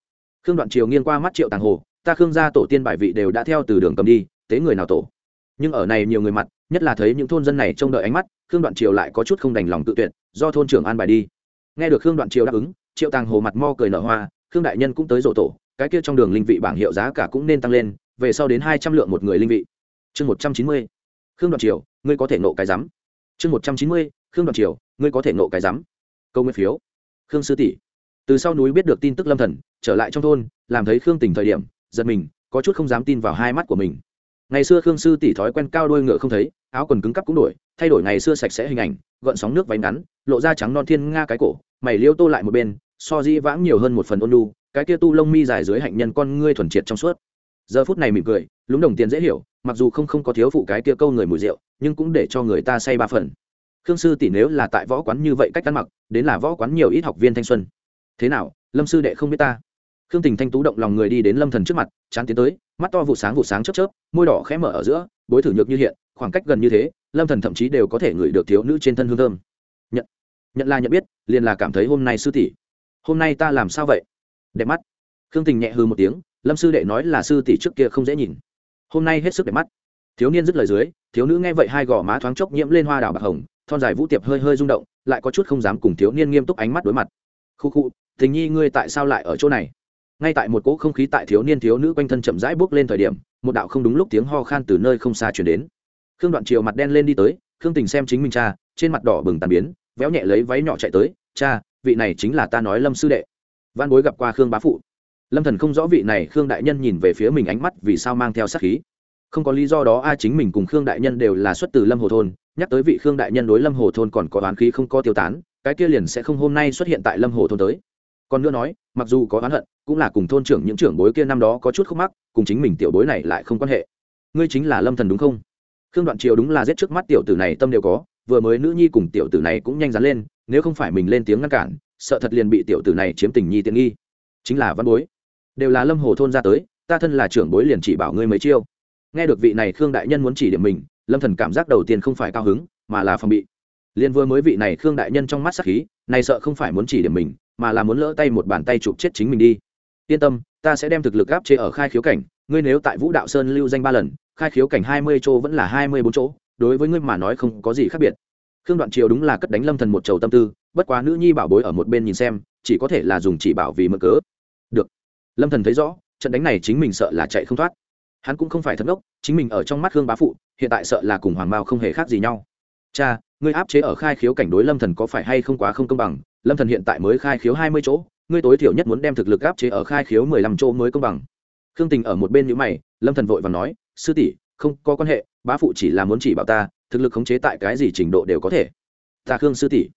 Khương đoạn triều nghiêng qua mắt triệu tàng hồ, ta khương gia tổ tiên bài vị đều đã theo từ đường cầm đi, tế người nào tổ? Nhưng ở này nhiều người mặt, nhất là thấy những thôn dân này trông đợi ánh mắt, khương đoạn triều lại có chút không đành lòng tự tuyệt, do thôn trưởng an bài đi. Nghe được khương đoạn triều đáp ứng, triệu tàng hồ mặt mo cười nở hoa, khương đại nhân cũng tới rộ tổ, cái kia trong đường linh vị bảng hiệu giá cả cũng nên tăng lên, về sau đến hai trăm lượng một người linh vị. Chương một trăm chín mươi, khương đoạn triều, ngươi có thể nộ cái rắm. Chương một trăm chín mươi, khương đoạn triều ngươi có thể nộ cái rắm câu nguyên phiếu. Khương sư tỷ. Từ sau núi biết được tin tức lâm thần, trở lại trong thôn, làm thấy khương tình thời điểm, giật mình, có chút không dám tin vào hai mắt của mình. Ngày xưa khương sư tỷ thói quen cao đôi ngựa không thấy, áo quần cứng cắp cũng đổi, thay đổi ngày xưa sạch sẽ hình ảnh gợn sóng nước váy ngắn, lộ ra trắng non thiên nga cái cổ, mày liêu tô lại một bên, so di vãng nhiều hơn một phần ôn lu cái kia tu lông mi dài dưới hạnh nhân con ngươi thuần triệt trong suốt. Giờ phút này mỉm cười, lúng đồng tiền dễ hiểu, mặc dù không không có thiếu phụ cái kia câu người mùi rượu, nhưng cũng để cho người ta say ba phần khương sư tỷ nếu là tại võ quán như vậy cách ăn mặc, đến là võ quán nhiều ít học viên thanh xuân. Thế nào, lâm sư đệ không biết ta? Khương tình thanh tú động lòng người đi đến lâm thần trước mặt, chán tiến tới, mắt to vụ sáng vụ sáng chớp chớp, môi đỏ khẽ mở ở giữa, bối thử nhược như hiện, khoảng cách gần như thế, lâm thần thậm chí đều có thể ngửi được thiếu nữ trên thân hương thơm. Nhận nhận là nhận biết, liền là cảm thấy hôm nay sư tỷ. Hôm nay ta làm sao vậy? Đẹp mắt. Khương tình nhẹ hư một tiếng, lâm sư đệ nói là sư tỷ trước kia không dễ nhìn. Hôm nay hết sức đẹp mắt. Thiếu niên dứt lời dưới, thiếu nữ nghe vậy hai gò má thoáng chốc nhiễm lên hoa đào bạc hồng thon dài vũ tiệp hơi hơi rung động, lại có chút không dám cùng thiếu niên nghiêm túc ánh mắt đối mặt. Khu khu, tình nhi ngươi tại sao lại ở chỗ này? Ngay tại một cỗ không khí tại thiếu niên thiếu nữ quanh thân chậm rãi bước lên thời điểm, một đạo không đúng lúc tiếng ho khan từ nơi không xa chuyển đến. Khương đoạn triều mặt đen lên đi tới, khương tình xem chính mình cha, trên mặt đỏ bừng tàn biến, véo nhẹ lấy váy nhỏ chạy tới, cha, vị này chính là ta nói lâm sư đệ. Văn bối gặp qua khương bá phụ. Lâm thần không rõ vị này khương đại nhân nhìn về phía mình ánh mắt vì sao mang theo sát khí không có lý do đó, a, chính mình cùng khương đại nhân đều là xuất từ lâm hồ thôn, nhắc tới vị khương đại nhân đối lâm hồ thôn còn có oán khí không có tiêu tán, cái kia liền sẽ không hôm nay xuất hiện tại lâm hồ thôn tới. Còn nữa nói, mặc dù có oán hận, cũng là cùng thôn trưởng những trưởng bối kia năm đó có chút khúc mắc, cùng chính mình tiểu bối này lại không quan hệ. Ngươi chính là lâm thần đúng không? Khương đoạn triều đúng là giết trước mắt tiểu tử này, tâm đều có, vừa mới nữ nhi cùng tiểu tử này cũng nhanh dán lên, nếu không phải mình lên tiếng ngăn cản, sợ thật liền bị tiểu tử này chiếm tình nhi tiện nghi. Chính là văn bối. Đều là lâm hồ thôn ra tới, ta thân là trưởng bối liền chỉ bảo ngươi mấy chiêu nghe được vị này khương đại nhân muốn chỉ điểm mình, lâm thần cảm giác đầu tiên không phải cao hứng, mà là phòng bị. Liên vừa mới vị này khương đại nhân trong mắt sắc khí, này sợ không phải muốn chỉ điểm mình, mà là muốn lỡ tay một bàn tay chụp chết chính mình đi. Yên tâm, ta sẽ đem thực lực áp chế ở khai khiếu cảnh, ngươi nếu tại vũ đạo sơn lưu danh ba lần, khai khiếu cảnh hai mươi chỗ vẫn là hai mươi bốn chỗ, đối với ngươi mà nói không có gì khác biệt. Khương đoạn triều đúng là cất đánh lâm thần một trầu tâm tư, bất quá nữ nhi bảo bối ở một bên nhìn xem, chỉ có thể là dùng chỉ bảo vì mơ cớ. Được. Lâm thần thấy rõ, trận đánh này chính mình sợ là chạy không thoát hắn cũng không phải thật ngốc, chính mình ở trong mắt hương bá phụ, hiện tại sợ là cùng hoàng mao không hề khác gì nhau. Cha, ngươi áp chế ở khai khiếu cảnh đối lâm thần có phải hay không quá không công bằng? Lâm thần hiện tại mới khai khiếu hai mươi chỗ, ngươi tối thiểu nhất muốn đem thực lực áp chế ở khai khiếu mười lăm chỗ mới công bằng. Khương tình ở một bên nhíu mày, lâm thần vội và nói, sư tỷ, không có quan hệ, bá phụ chỉ là muốn chỉ bảo ta, thực lực khống chế tại cái gì trình độ đều có thể. Ta khương sư tỷ,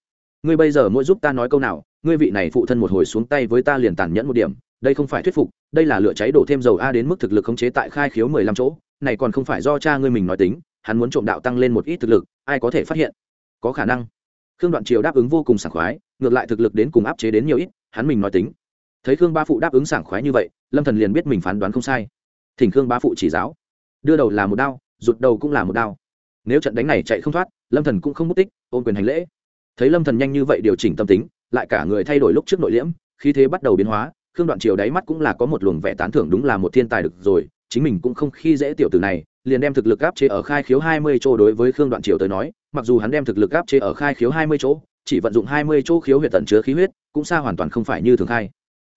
ngươi bây giờ mỗi giúp ta nói câu nào, ngươi vị này phụ thân một hồi xuống tay với ta liền tàn nhẫn một điểm đây không phải thuyết phục, đây là lửa cháy đổ thêm dầu a đến mức thực lực khống chế tại khai khiếu mười lăm chỗ, này còn không phải do cha ngươi mình nói tính, hắn muốn trộm đạo tăng lên một ít thực lực, ai có thể phát hiện? Có khả năng. Khương đoạn triều đáp ứng vô cùng sảng khoái, ngược lại thực lực đến cùng áp chế đến nhiều ít, hắn mình nói tính. Thấy khương ba phụ đáp ứng sảng khoái như vậy, lâm thần liền biết mình phán đoán không sai. Thỉnh khương ba phụ chỉ giáo. Đưa đầu là một đao, rụt đầu cũng là một đao. Nếu trận đánh này chạy không thoát, lâm thần cũng không mất tích ôm quyền hành lễ. Thấy lâm thần nhanh như vậy điều chỉnh tâm tính, lại cả người thay đổi lúc trước nội liễm, khí thế bắt đầu biến hóa khương đoạn triều đáy mắt cũng là có một luồng vẻ tán thưởng đúng là một thiên tài được rồi, chính mình cũng không khi dễ tiểu tử này, liền đem thực lực áp chế ở khai khiếu hai mươi chỗ đối với khương đoạn triều tới nói, mặc dù hắn đem thực lực áp chế ở khai khiếu hai mươi chỗ, chỉ vận dụng hai mươi chỗ khiếu huyệt tận chứa khí huyết, cũng xa hoàn toàn không phải như thường khai.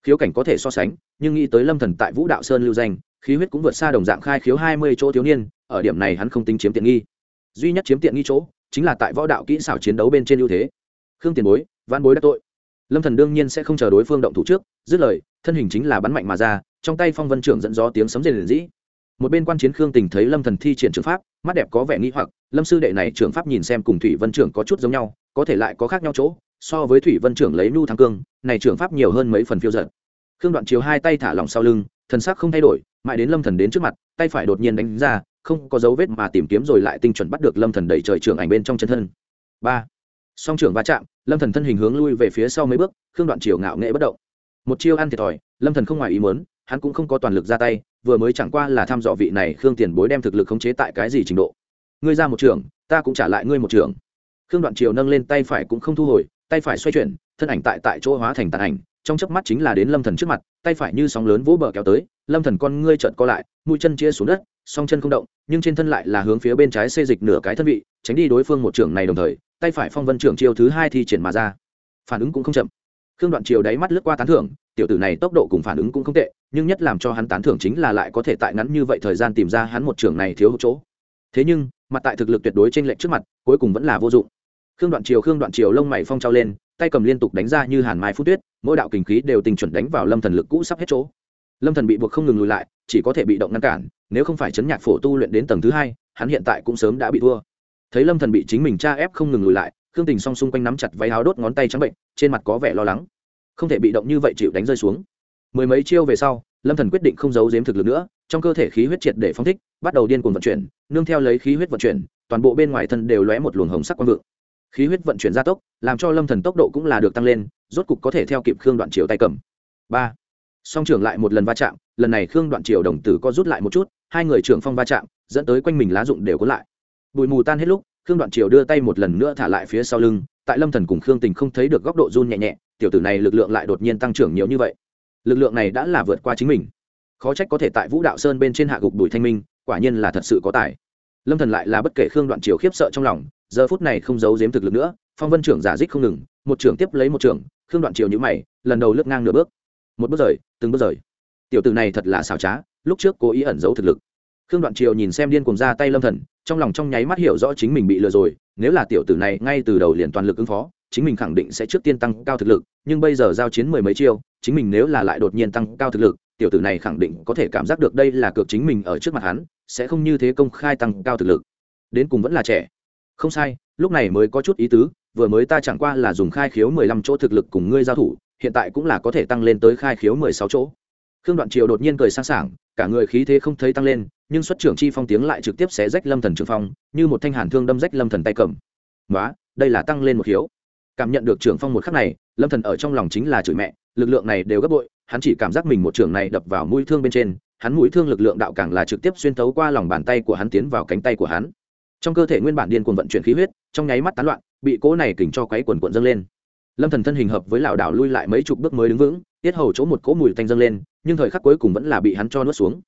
Khiếu cảnh có thể so sánh, nhưng nghĩ tới lâm thần tại vũ đạo sơn lưu danh, khí huyết cũng vượt xa đồng dạng khai khiếu hai mươi chỗ thiếu niên, ở điểm này hắn không tính chiếm tiện nghi. Duy nhất chiếm tiện nghi chỗ, chính là tại võ đạo kỹ xảo chiến đấu bên trên ưu thế. Khương tiền bối văn bối đã tội lâm thần đương nhiên sẽ không chờ đối phương động thủ trước, dứt lời, thân hình chính là bắn mạnh mà ra, trong tay phong vân trưởng dẫn gió tiếng sấm rền rĩ. Một bên quan chiến khương tình thấy lâm thần thi triển trường pháp, mắt đẹp có vẻ nghi hoặc, lâm sư đệ này trường pháp nhìn xem cùng thủy vân trưởng có chút giống nhau, có thể lại có khác nhau chỗ, so với thủy vân trưởng lấy nu thắng cương, này trường pháp nhiều hơn mấy phần phiêu giận. khương đoạn chiếu hai tay thả lỏng sau lưng, thần sắc không thay đổi, mãi đến lâm thần đến trước mặt, tay phải đột nhiên đánh ra, không có dấu vết mà tìm kiếm rồi lại tinh chuẩn bắt được lâm thần đẩy trời trưởng ảnh bên trong chân thân. Ba song trưởng va chạm, lâm thần thân hình hướng lui về phía sau mấy bước, khương đoạn triều ngạo nghệ bất động. Một chiêu ăn thiệt thòi, lâm thần không ngoài ý muốn, hắn cũng không có toàn lực ra tay, vừa mới chẳng qua là thăm dò vị này khương tiền bối đem thực lực khống chế tại cái gì trình độ. Ngươi ra một trường ta cũng trả lại ngươi một trường khương đoạn triều nâng lên tay phải cũng không thu hồi, tay phải xoay chuyển, thân ảnh tại tại chỗ hóa thành tàn ảnh, trong chớp mắt chính là đến lâm thần trước mặt, tay phải như sóng lớn vỗ bờ kéo tới, lâm thần con ngươi trợn co lại, mũi chân chia xuống đất, song chân không động, nhưng trên thân lại là hướng phía bên trái xê dịch nửa cái thân vị, tránh đi đối phương một trường này đồng thời tay phải phong vân trưởng chiêu thứ hai thi triển mà ra. Phản ứng cũng không chậm. Khương đoạn triều đáy mắt lướt qua tán thưởng, tiểu tử này tốc độ cùng phản ứng cũng không tệ, nhưng nhất làm cho hắn tán thưởng chính là lại có thể tại ngắn như vậy thời gian tìm ra hắn một trường này thiếu hụt chỗ. Thế nhưng, mặt tại thực lực tuyệt đối trên lệnh trước mặt, cuối cùng vẫn là vô dụng. Khương đoạn triều, khương đoạn triều lông mày phong trao lên, tay cầm liên tục đánh ra như hàn mai phút tuyết, mỗi đạo kinh khí đều tình chuẩn đánh vào lâm thần lực cũ sắp hết chỗ. Lâm thần bị buộc không ngừng lùi lại, chỉ có thể bị động ngăn cản, nếu không phải chấn nhạc phổ tu luyện đến tầng thứ hai, hắn hiện tại cũng sớm đã bị thua thấy lâm thần bị chính mình tra ép không ngừng lùi lại, khương tình song xung quanh nắm chặt váy áo đốt ngón tay trắng bệnh, trên mặt có vẻ lo lắng. Không thể bị động như vậy chịu đánh rơi xuống. Mười mấy chiêu về sau, lâm thần quyết định không giấu giếm thực lực nữa, trong cơ thể khí huyết triệt để phóng thích, bắt đầu điên cuồng vận chuyển, nương theo lấy khí huyết vận chuyển, toàn bộ bên ngoài thân đều lóe một luồng hồng sắc quang vượng. Khí huyết vận chuyển gia tốc, làm cho lâm thần tốc độ cũng là được tăng lên, rốt cục có thể theo kịp khương đoạn triều tay cầm. Ba. Song trưởng lại một lần va chạm, lần này khương đoạn triều đồng tử co rút lại một chút, hai người trưởng phong va chạm, dẫn tới quanh mình lá dụng đều có lại bụi mù tan hết lúc, khương đoạn triều đưa tay một lần nữa thả lại phía sau lưng, tại lâm thần cùng khương tình không thấy được góc độ run nhẹ nhẹ, tiểu tử này lực lượng lại đột nhiên tăng trưởng nhiều như vậy. Lực lượng này đã là vượt qua chính mình. Khó trách có thể tại vũ đạo sơn bên trên hạ gục bùi thanh minh, quả nhiên là thật sự có tài. Lâm thần lại là bất kể khương đoạn triều khiếp sợ trong lòng, giờ phút này không giấu giếm thực lực nữa, phong vân trưởng giả dích không ngừng, một trưởng tiếp lấy một trưởng, khương đoạn triều nhữ mày, lần đầu lướt ngang nửa bước. Một bước rời, từng bước rời. Tiểu tử này thật là xảo trá, lúc trước cố ý ẩn giấu thực lực khương đoạn triều nhìn xem điên cùng ra tay lâm thần, trong lòng trong nháy mắt hiểu rõ chính mình bị lừa rồi, nếu là tiểu tử này ngay từ đầu liền toàn lực ứng phó, chính mình khẳng định sẽ trước tiên tăng cao thực lực, nhưng bây giờ giao chiến mười mấy chiêu, chính mình nếu là lại đột nhiên tăng cao thực lực, tiểu tử này khẳng định có thể cảm giác được đây là cược chính mình ở trước mặt hắn, sẽ không như thế công khai tăng cao thực lực. Đến cùng vẫn là trẻ. Không sai, lúc này mới có chút ý tứ, vừa mới ta chẳng qua là dùng khai khiếu mười lăm chỗ thực lực cùng ngươi giao thủ, hiện tại cũng là có thể tăng lên tới khai khiếu mười sáu chỗ. Khương đoạn triều đột nhiên cười sang sảng, cả người khí thế không thấy tăng lên nhưng xuất trưởng chi phong tiếng lại trực tiếp xé rách lâm thần trường phong, như một thanh hàn thương đâm rách lâm thần tay cầm. Quá đây là tăng lên một hiếu cảm nhận được trưởng phong một khắc này, lâm thần ở trong lòng chính là chửi mẹ, lực lượng này đều gấp bội, hắn chỉ cảm giác mình một trường này đập vào mũi thương bên trên, hắn mũi thương lực lượng đạo càng là trực tiếp xuyên thấu qua lòng bàn tay của hắn tiến vào cánh tay của hắn. Trong cơ thể nguyên bản điên cuồng vận chuyển khí huyết, trong nháy mắt tán loạn, bị cỗ này kình cho quấy quần cuộn dâng lên. Lâm thần thân hình hợp với lão đảo lui lại mấy chục bước mới đứng vững, tiết hầu chỗ một cỗ mùi tanh dâng lên, nhưng thời khắc cuối cùng vẫn là bị hắn cho nuốt xuống.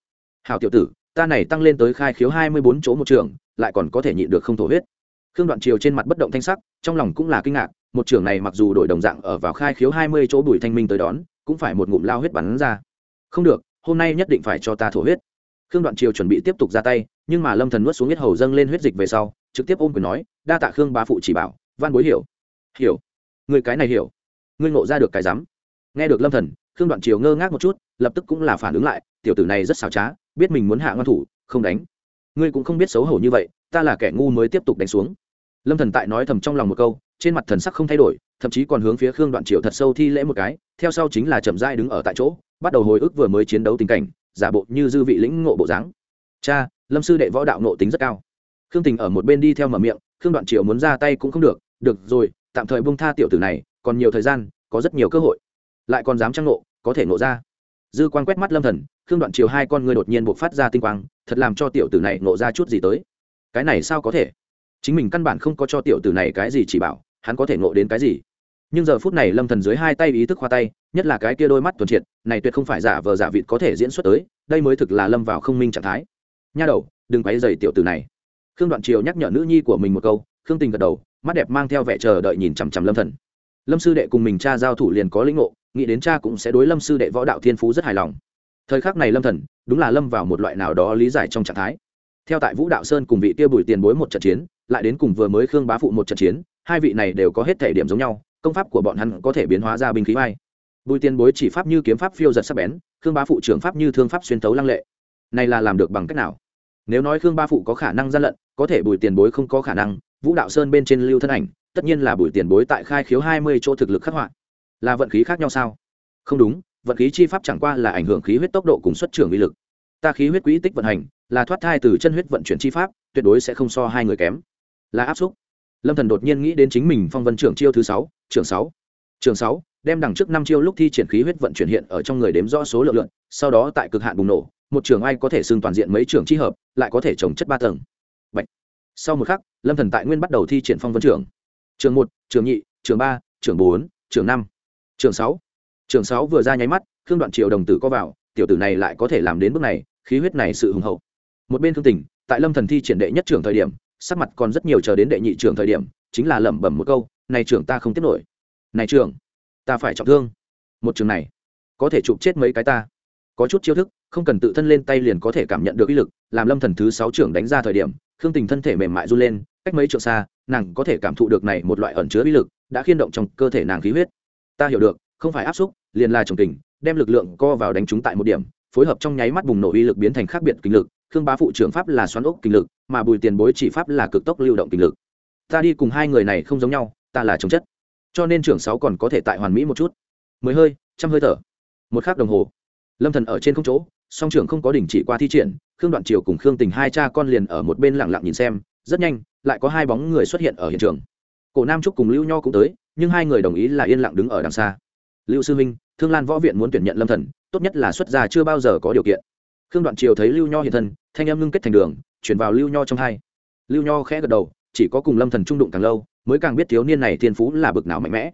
Hào tiểu tử ta này tăng lên tới khai khiếu hai mươi bốn chỗ một trường, lại còn có thể nhịn được không thổ huyết. Khương đoạn triều trên mặt bất động thanh sắc, trong lòng cũng là kinh ngạc, một trường này mặc dù đổi đồng dạng ở vào khai khiếu hai mươi chỗ bùi thanh minh tới đón, cũng phải một ngụm lao huyết bắn ra. Không được, hôm nay nhất định phải cho ta thổ huyết. Khương đoạn triều chuẩn bị tiếp tục ra tay, nhưng mà lâm thần nuốt xuống huyết hầu dâng lên huyết dịch về sau, trực tiếp ôm quyền nói, đa tạ khương bá phụ chỉ bảo, văn bối hiểu. Hiểu? Người cái này hiểu? Ngươi ngộ ra được cái rắm? Nghe được lâm thần, khương đoạn triều ngơ ngác một chút, lập tức cũng là phản ứng lại, tiểu tử này rất xảo trá biết mình muốn hạ ngoan thủ, không đánh. Ngươi cũng không biết xấu hổ như vậy, ta là kẻ ngu mới tiếp tục đánh xuống. Lâm thần tại nói thầm trong lòng một câu, trên mặt thần sắc không thay đổi, thậm chí còn hướng phía khương đoạn triều thật sâu thi lễ một cái, theo sau chính là chậm rãi đứng ở tại chỗ, bắt đầu hồi ức vừa mới chiến đấu tình cảnh, giả bộ như dư vị lĩnh ngộ bộ dáng. Cha, lâm sư đệ võ đạo nộ tính rất cao. Khương tình ở một bên đi theo mở miệng, khương đoạn triều muốn ra tay cũng không được được rồi, tạm thời bông tha tiểu tử này, còn nhiều thời gian, có rất nhiều cơ hội. Lại còn dám trang nộ có thể nộ ra dư quan quét mắt lâm thần, khương đoạn triều hai con ngươi đột nhiên buộc phát ra tinh quang, thật làm cho tiểu tử này nộ ra chút gì tới. Cái này sao có thể? Chính mình căn bản không có cho tiểu tử này cái gì chỉ bảo, hắn có thể nộ đến cái gì? Nhưng giờ phút này lâm thần dưới hai tay ý thức khoa tay, nhất là cái kia đôi mắt tuần triệt, này tuyệt không phải giả vờ giả vịt có thể diễn xuất tới, đây mới thực là lâm vào không minh trạng thái. Nha đầu, đừng quấy dày tiểu tử này. Khương đoạn triều nhắc nhở nữ nhi của mình một câu, khương tình gật đầu, mắt đẹp mang theo vẻ chờ đợi nhìn chằm chằm lâm thần. Lâm sư đệ cùng mình cha giao thủ liền có lĩnh ngộ nghĩ đến cha cũng sẽ đối lâm sư đệ võ đạo thiên phú rất hài lòng. Thời khắc này lâm thần, đúng là lâm vào một loại nào đó lý giải trong trạng thái. Theo tại vũ đạo sơn cùng vị kia bùi tiền bối một trận chiến, lại đến cùng vừa mới khương bá phụ một trận chiến, hai vị này đều có hết thể điểm giống nhau, công pháp của bọn hắn có thể biến hóa ra binh khí vai. Bùi tiền bối chỉ pháp như kiếm pháp phiêu giật sắc bén, khương bá phụ trưởng pháp như thương pháp xuyên tấu lăng lệ. Này là làm được bằng cách nào? Nếu nói khương ba phụ có khả năng gian lận, có thể bùi tiền bối không có khả năng, vũ đạo sơn bên trên lưu thân ảnh, tất nhiên là bùi tiền bối tại khai khiếu hai mươi chỗ thực lực khắc họa là vận khí khác nhau sao? Không đúng, vận khí chi pháp chẳng qua là ảnh hưởng khí huyết tốc độ cùng xuất trưởng uy lực. Ta khí huyết quỹ tích vận hành, là thoát thai từ chân huyết vận chuyển chi pháp, tuyệt đối sẽ không so hai người kém. Là áp xúc. Lâm thần đột nhiên nghĩ đến chính mình phong vân trưởng chiêu thứ sáu, trưởng sáu. Trưởng sáu, đem đằng trước năm chiêu lúc thi triển khí huyết vận chuyển hiện ở trong người đếm rõ số lượng lượng, sau đó tại cực hạn bùng nổ, một trường ai có thể xưng toàn diện mấy trường chi hợp, lại có thể trồng chất ba tầng. Bạch. sau một khắc, lâm thần tại nguyên bắt đầu thi triển phong vân trưởng. Trường một trường nhị trường ba trường bốn trường năm trường sáu. Trường sáu vừa ra nháy mắt, khương đoạn triều đồng tử có vào, tiểu tử này lại có thể làm đến bước này, khí huyết này sự hùng hậu. Một bên thương tình, tại lâm thần thi triển đệ nhất trưởng thời điểm, sắc mặt còn rất nhiều chờ đến đệ nhị trưởng thời điểm, chính là lẩm bẩm một câu, này trường ta không tiếp nổi. Này trường ta phải trọng thương. Một trường này, có thể chụp chết mấy cái ta? Có chút chiêu thức, không cần tự thân lên tay liền có thể cảm nhận được uy lực. Làm lâm thần thứ sáu trưởng đánh ra thời điểm, khương tình thân thể mềm mại run lên, cách mấy trượng xa, nàng có thể cảm thụ được này một loại ẩn chứa uy lực, đã khiên động trong cơ thể nàng khí huyết ta hiểu được, không phải áp xúc, liền là trồng tình đem lực lượng co vào đánh chúng tại một điểm, phối hợp trong nháy mắt bùng nổ uy lực biến thành khác biệt kinh lực, khương bá phụ trưởng pháp là xoắn ốc kinh lực, mà bùi tiền bối chỉ pháp là cực tốc lưu động kinh lực. Ta đi cùng hai người này không giống nhau, ta là chống chất. Cho nên trưởng sáu còn có thể tại hoàn mỹ một chút. Mười hơi, trăm hơi thở. Một khắc đồng hồ. Lâm thần ở trên không chỗ, song trưởng không có đình chỉ qua thi triển, khương đoạn triều cùng khương tình hai cha con liền ở một bên lặng lặng nhìn xem, rất nhanh, lại có hai bóng người xuất hiện ở hiện trường. Cổ nam trúc cùng lưu nho cũng tới nhưng hai người đồng ý là yên lặng đứng ở đằng xa. Lưu sư minh, thương lan võ viện muốn tuyển nhận lâm thần, tốt nhất là xuất gia chưa bao giờ có điều kiện. Khương đoạn triều thấy lưu nho hiện thân, thanh em ngưng kết thành đường, chuyển vào lưu nho trong hai. Lưu nho khẽ gật đầu, chỉ có cùng lâm thần trung đụng càng lâu, mới càng biết thiếu niên này thiên phú là bực nào mạnh mẽ.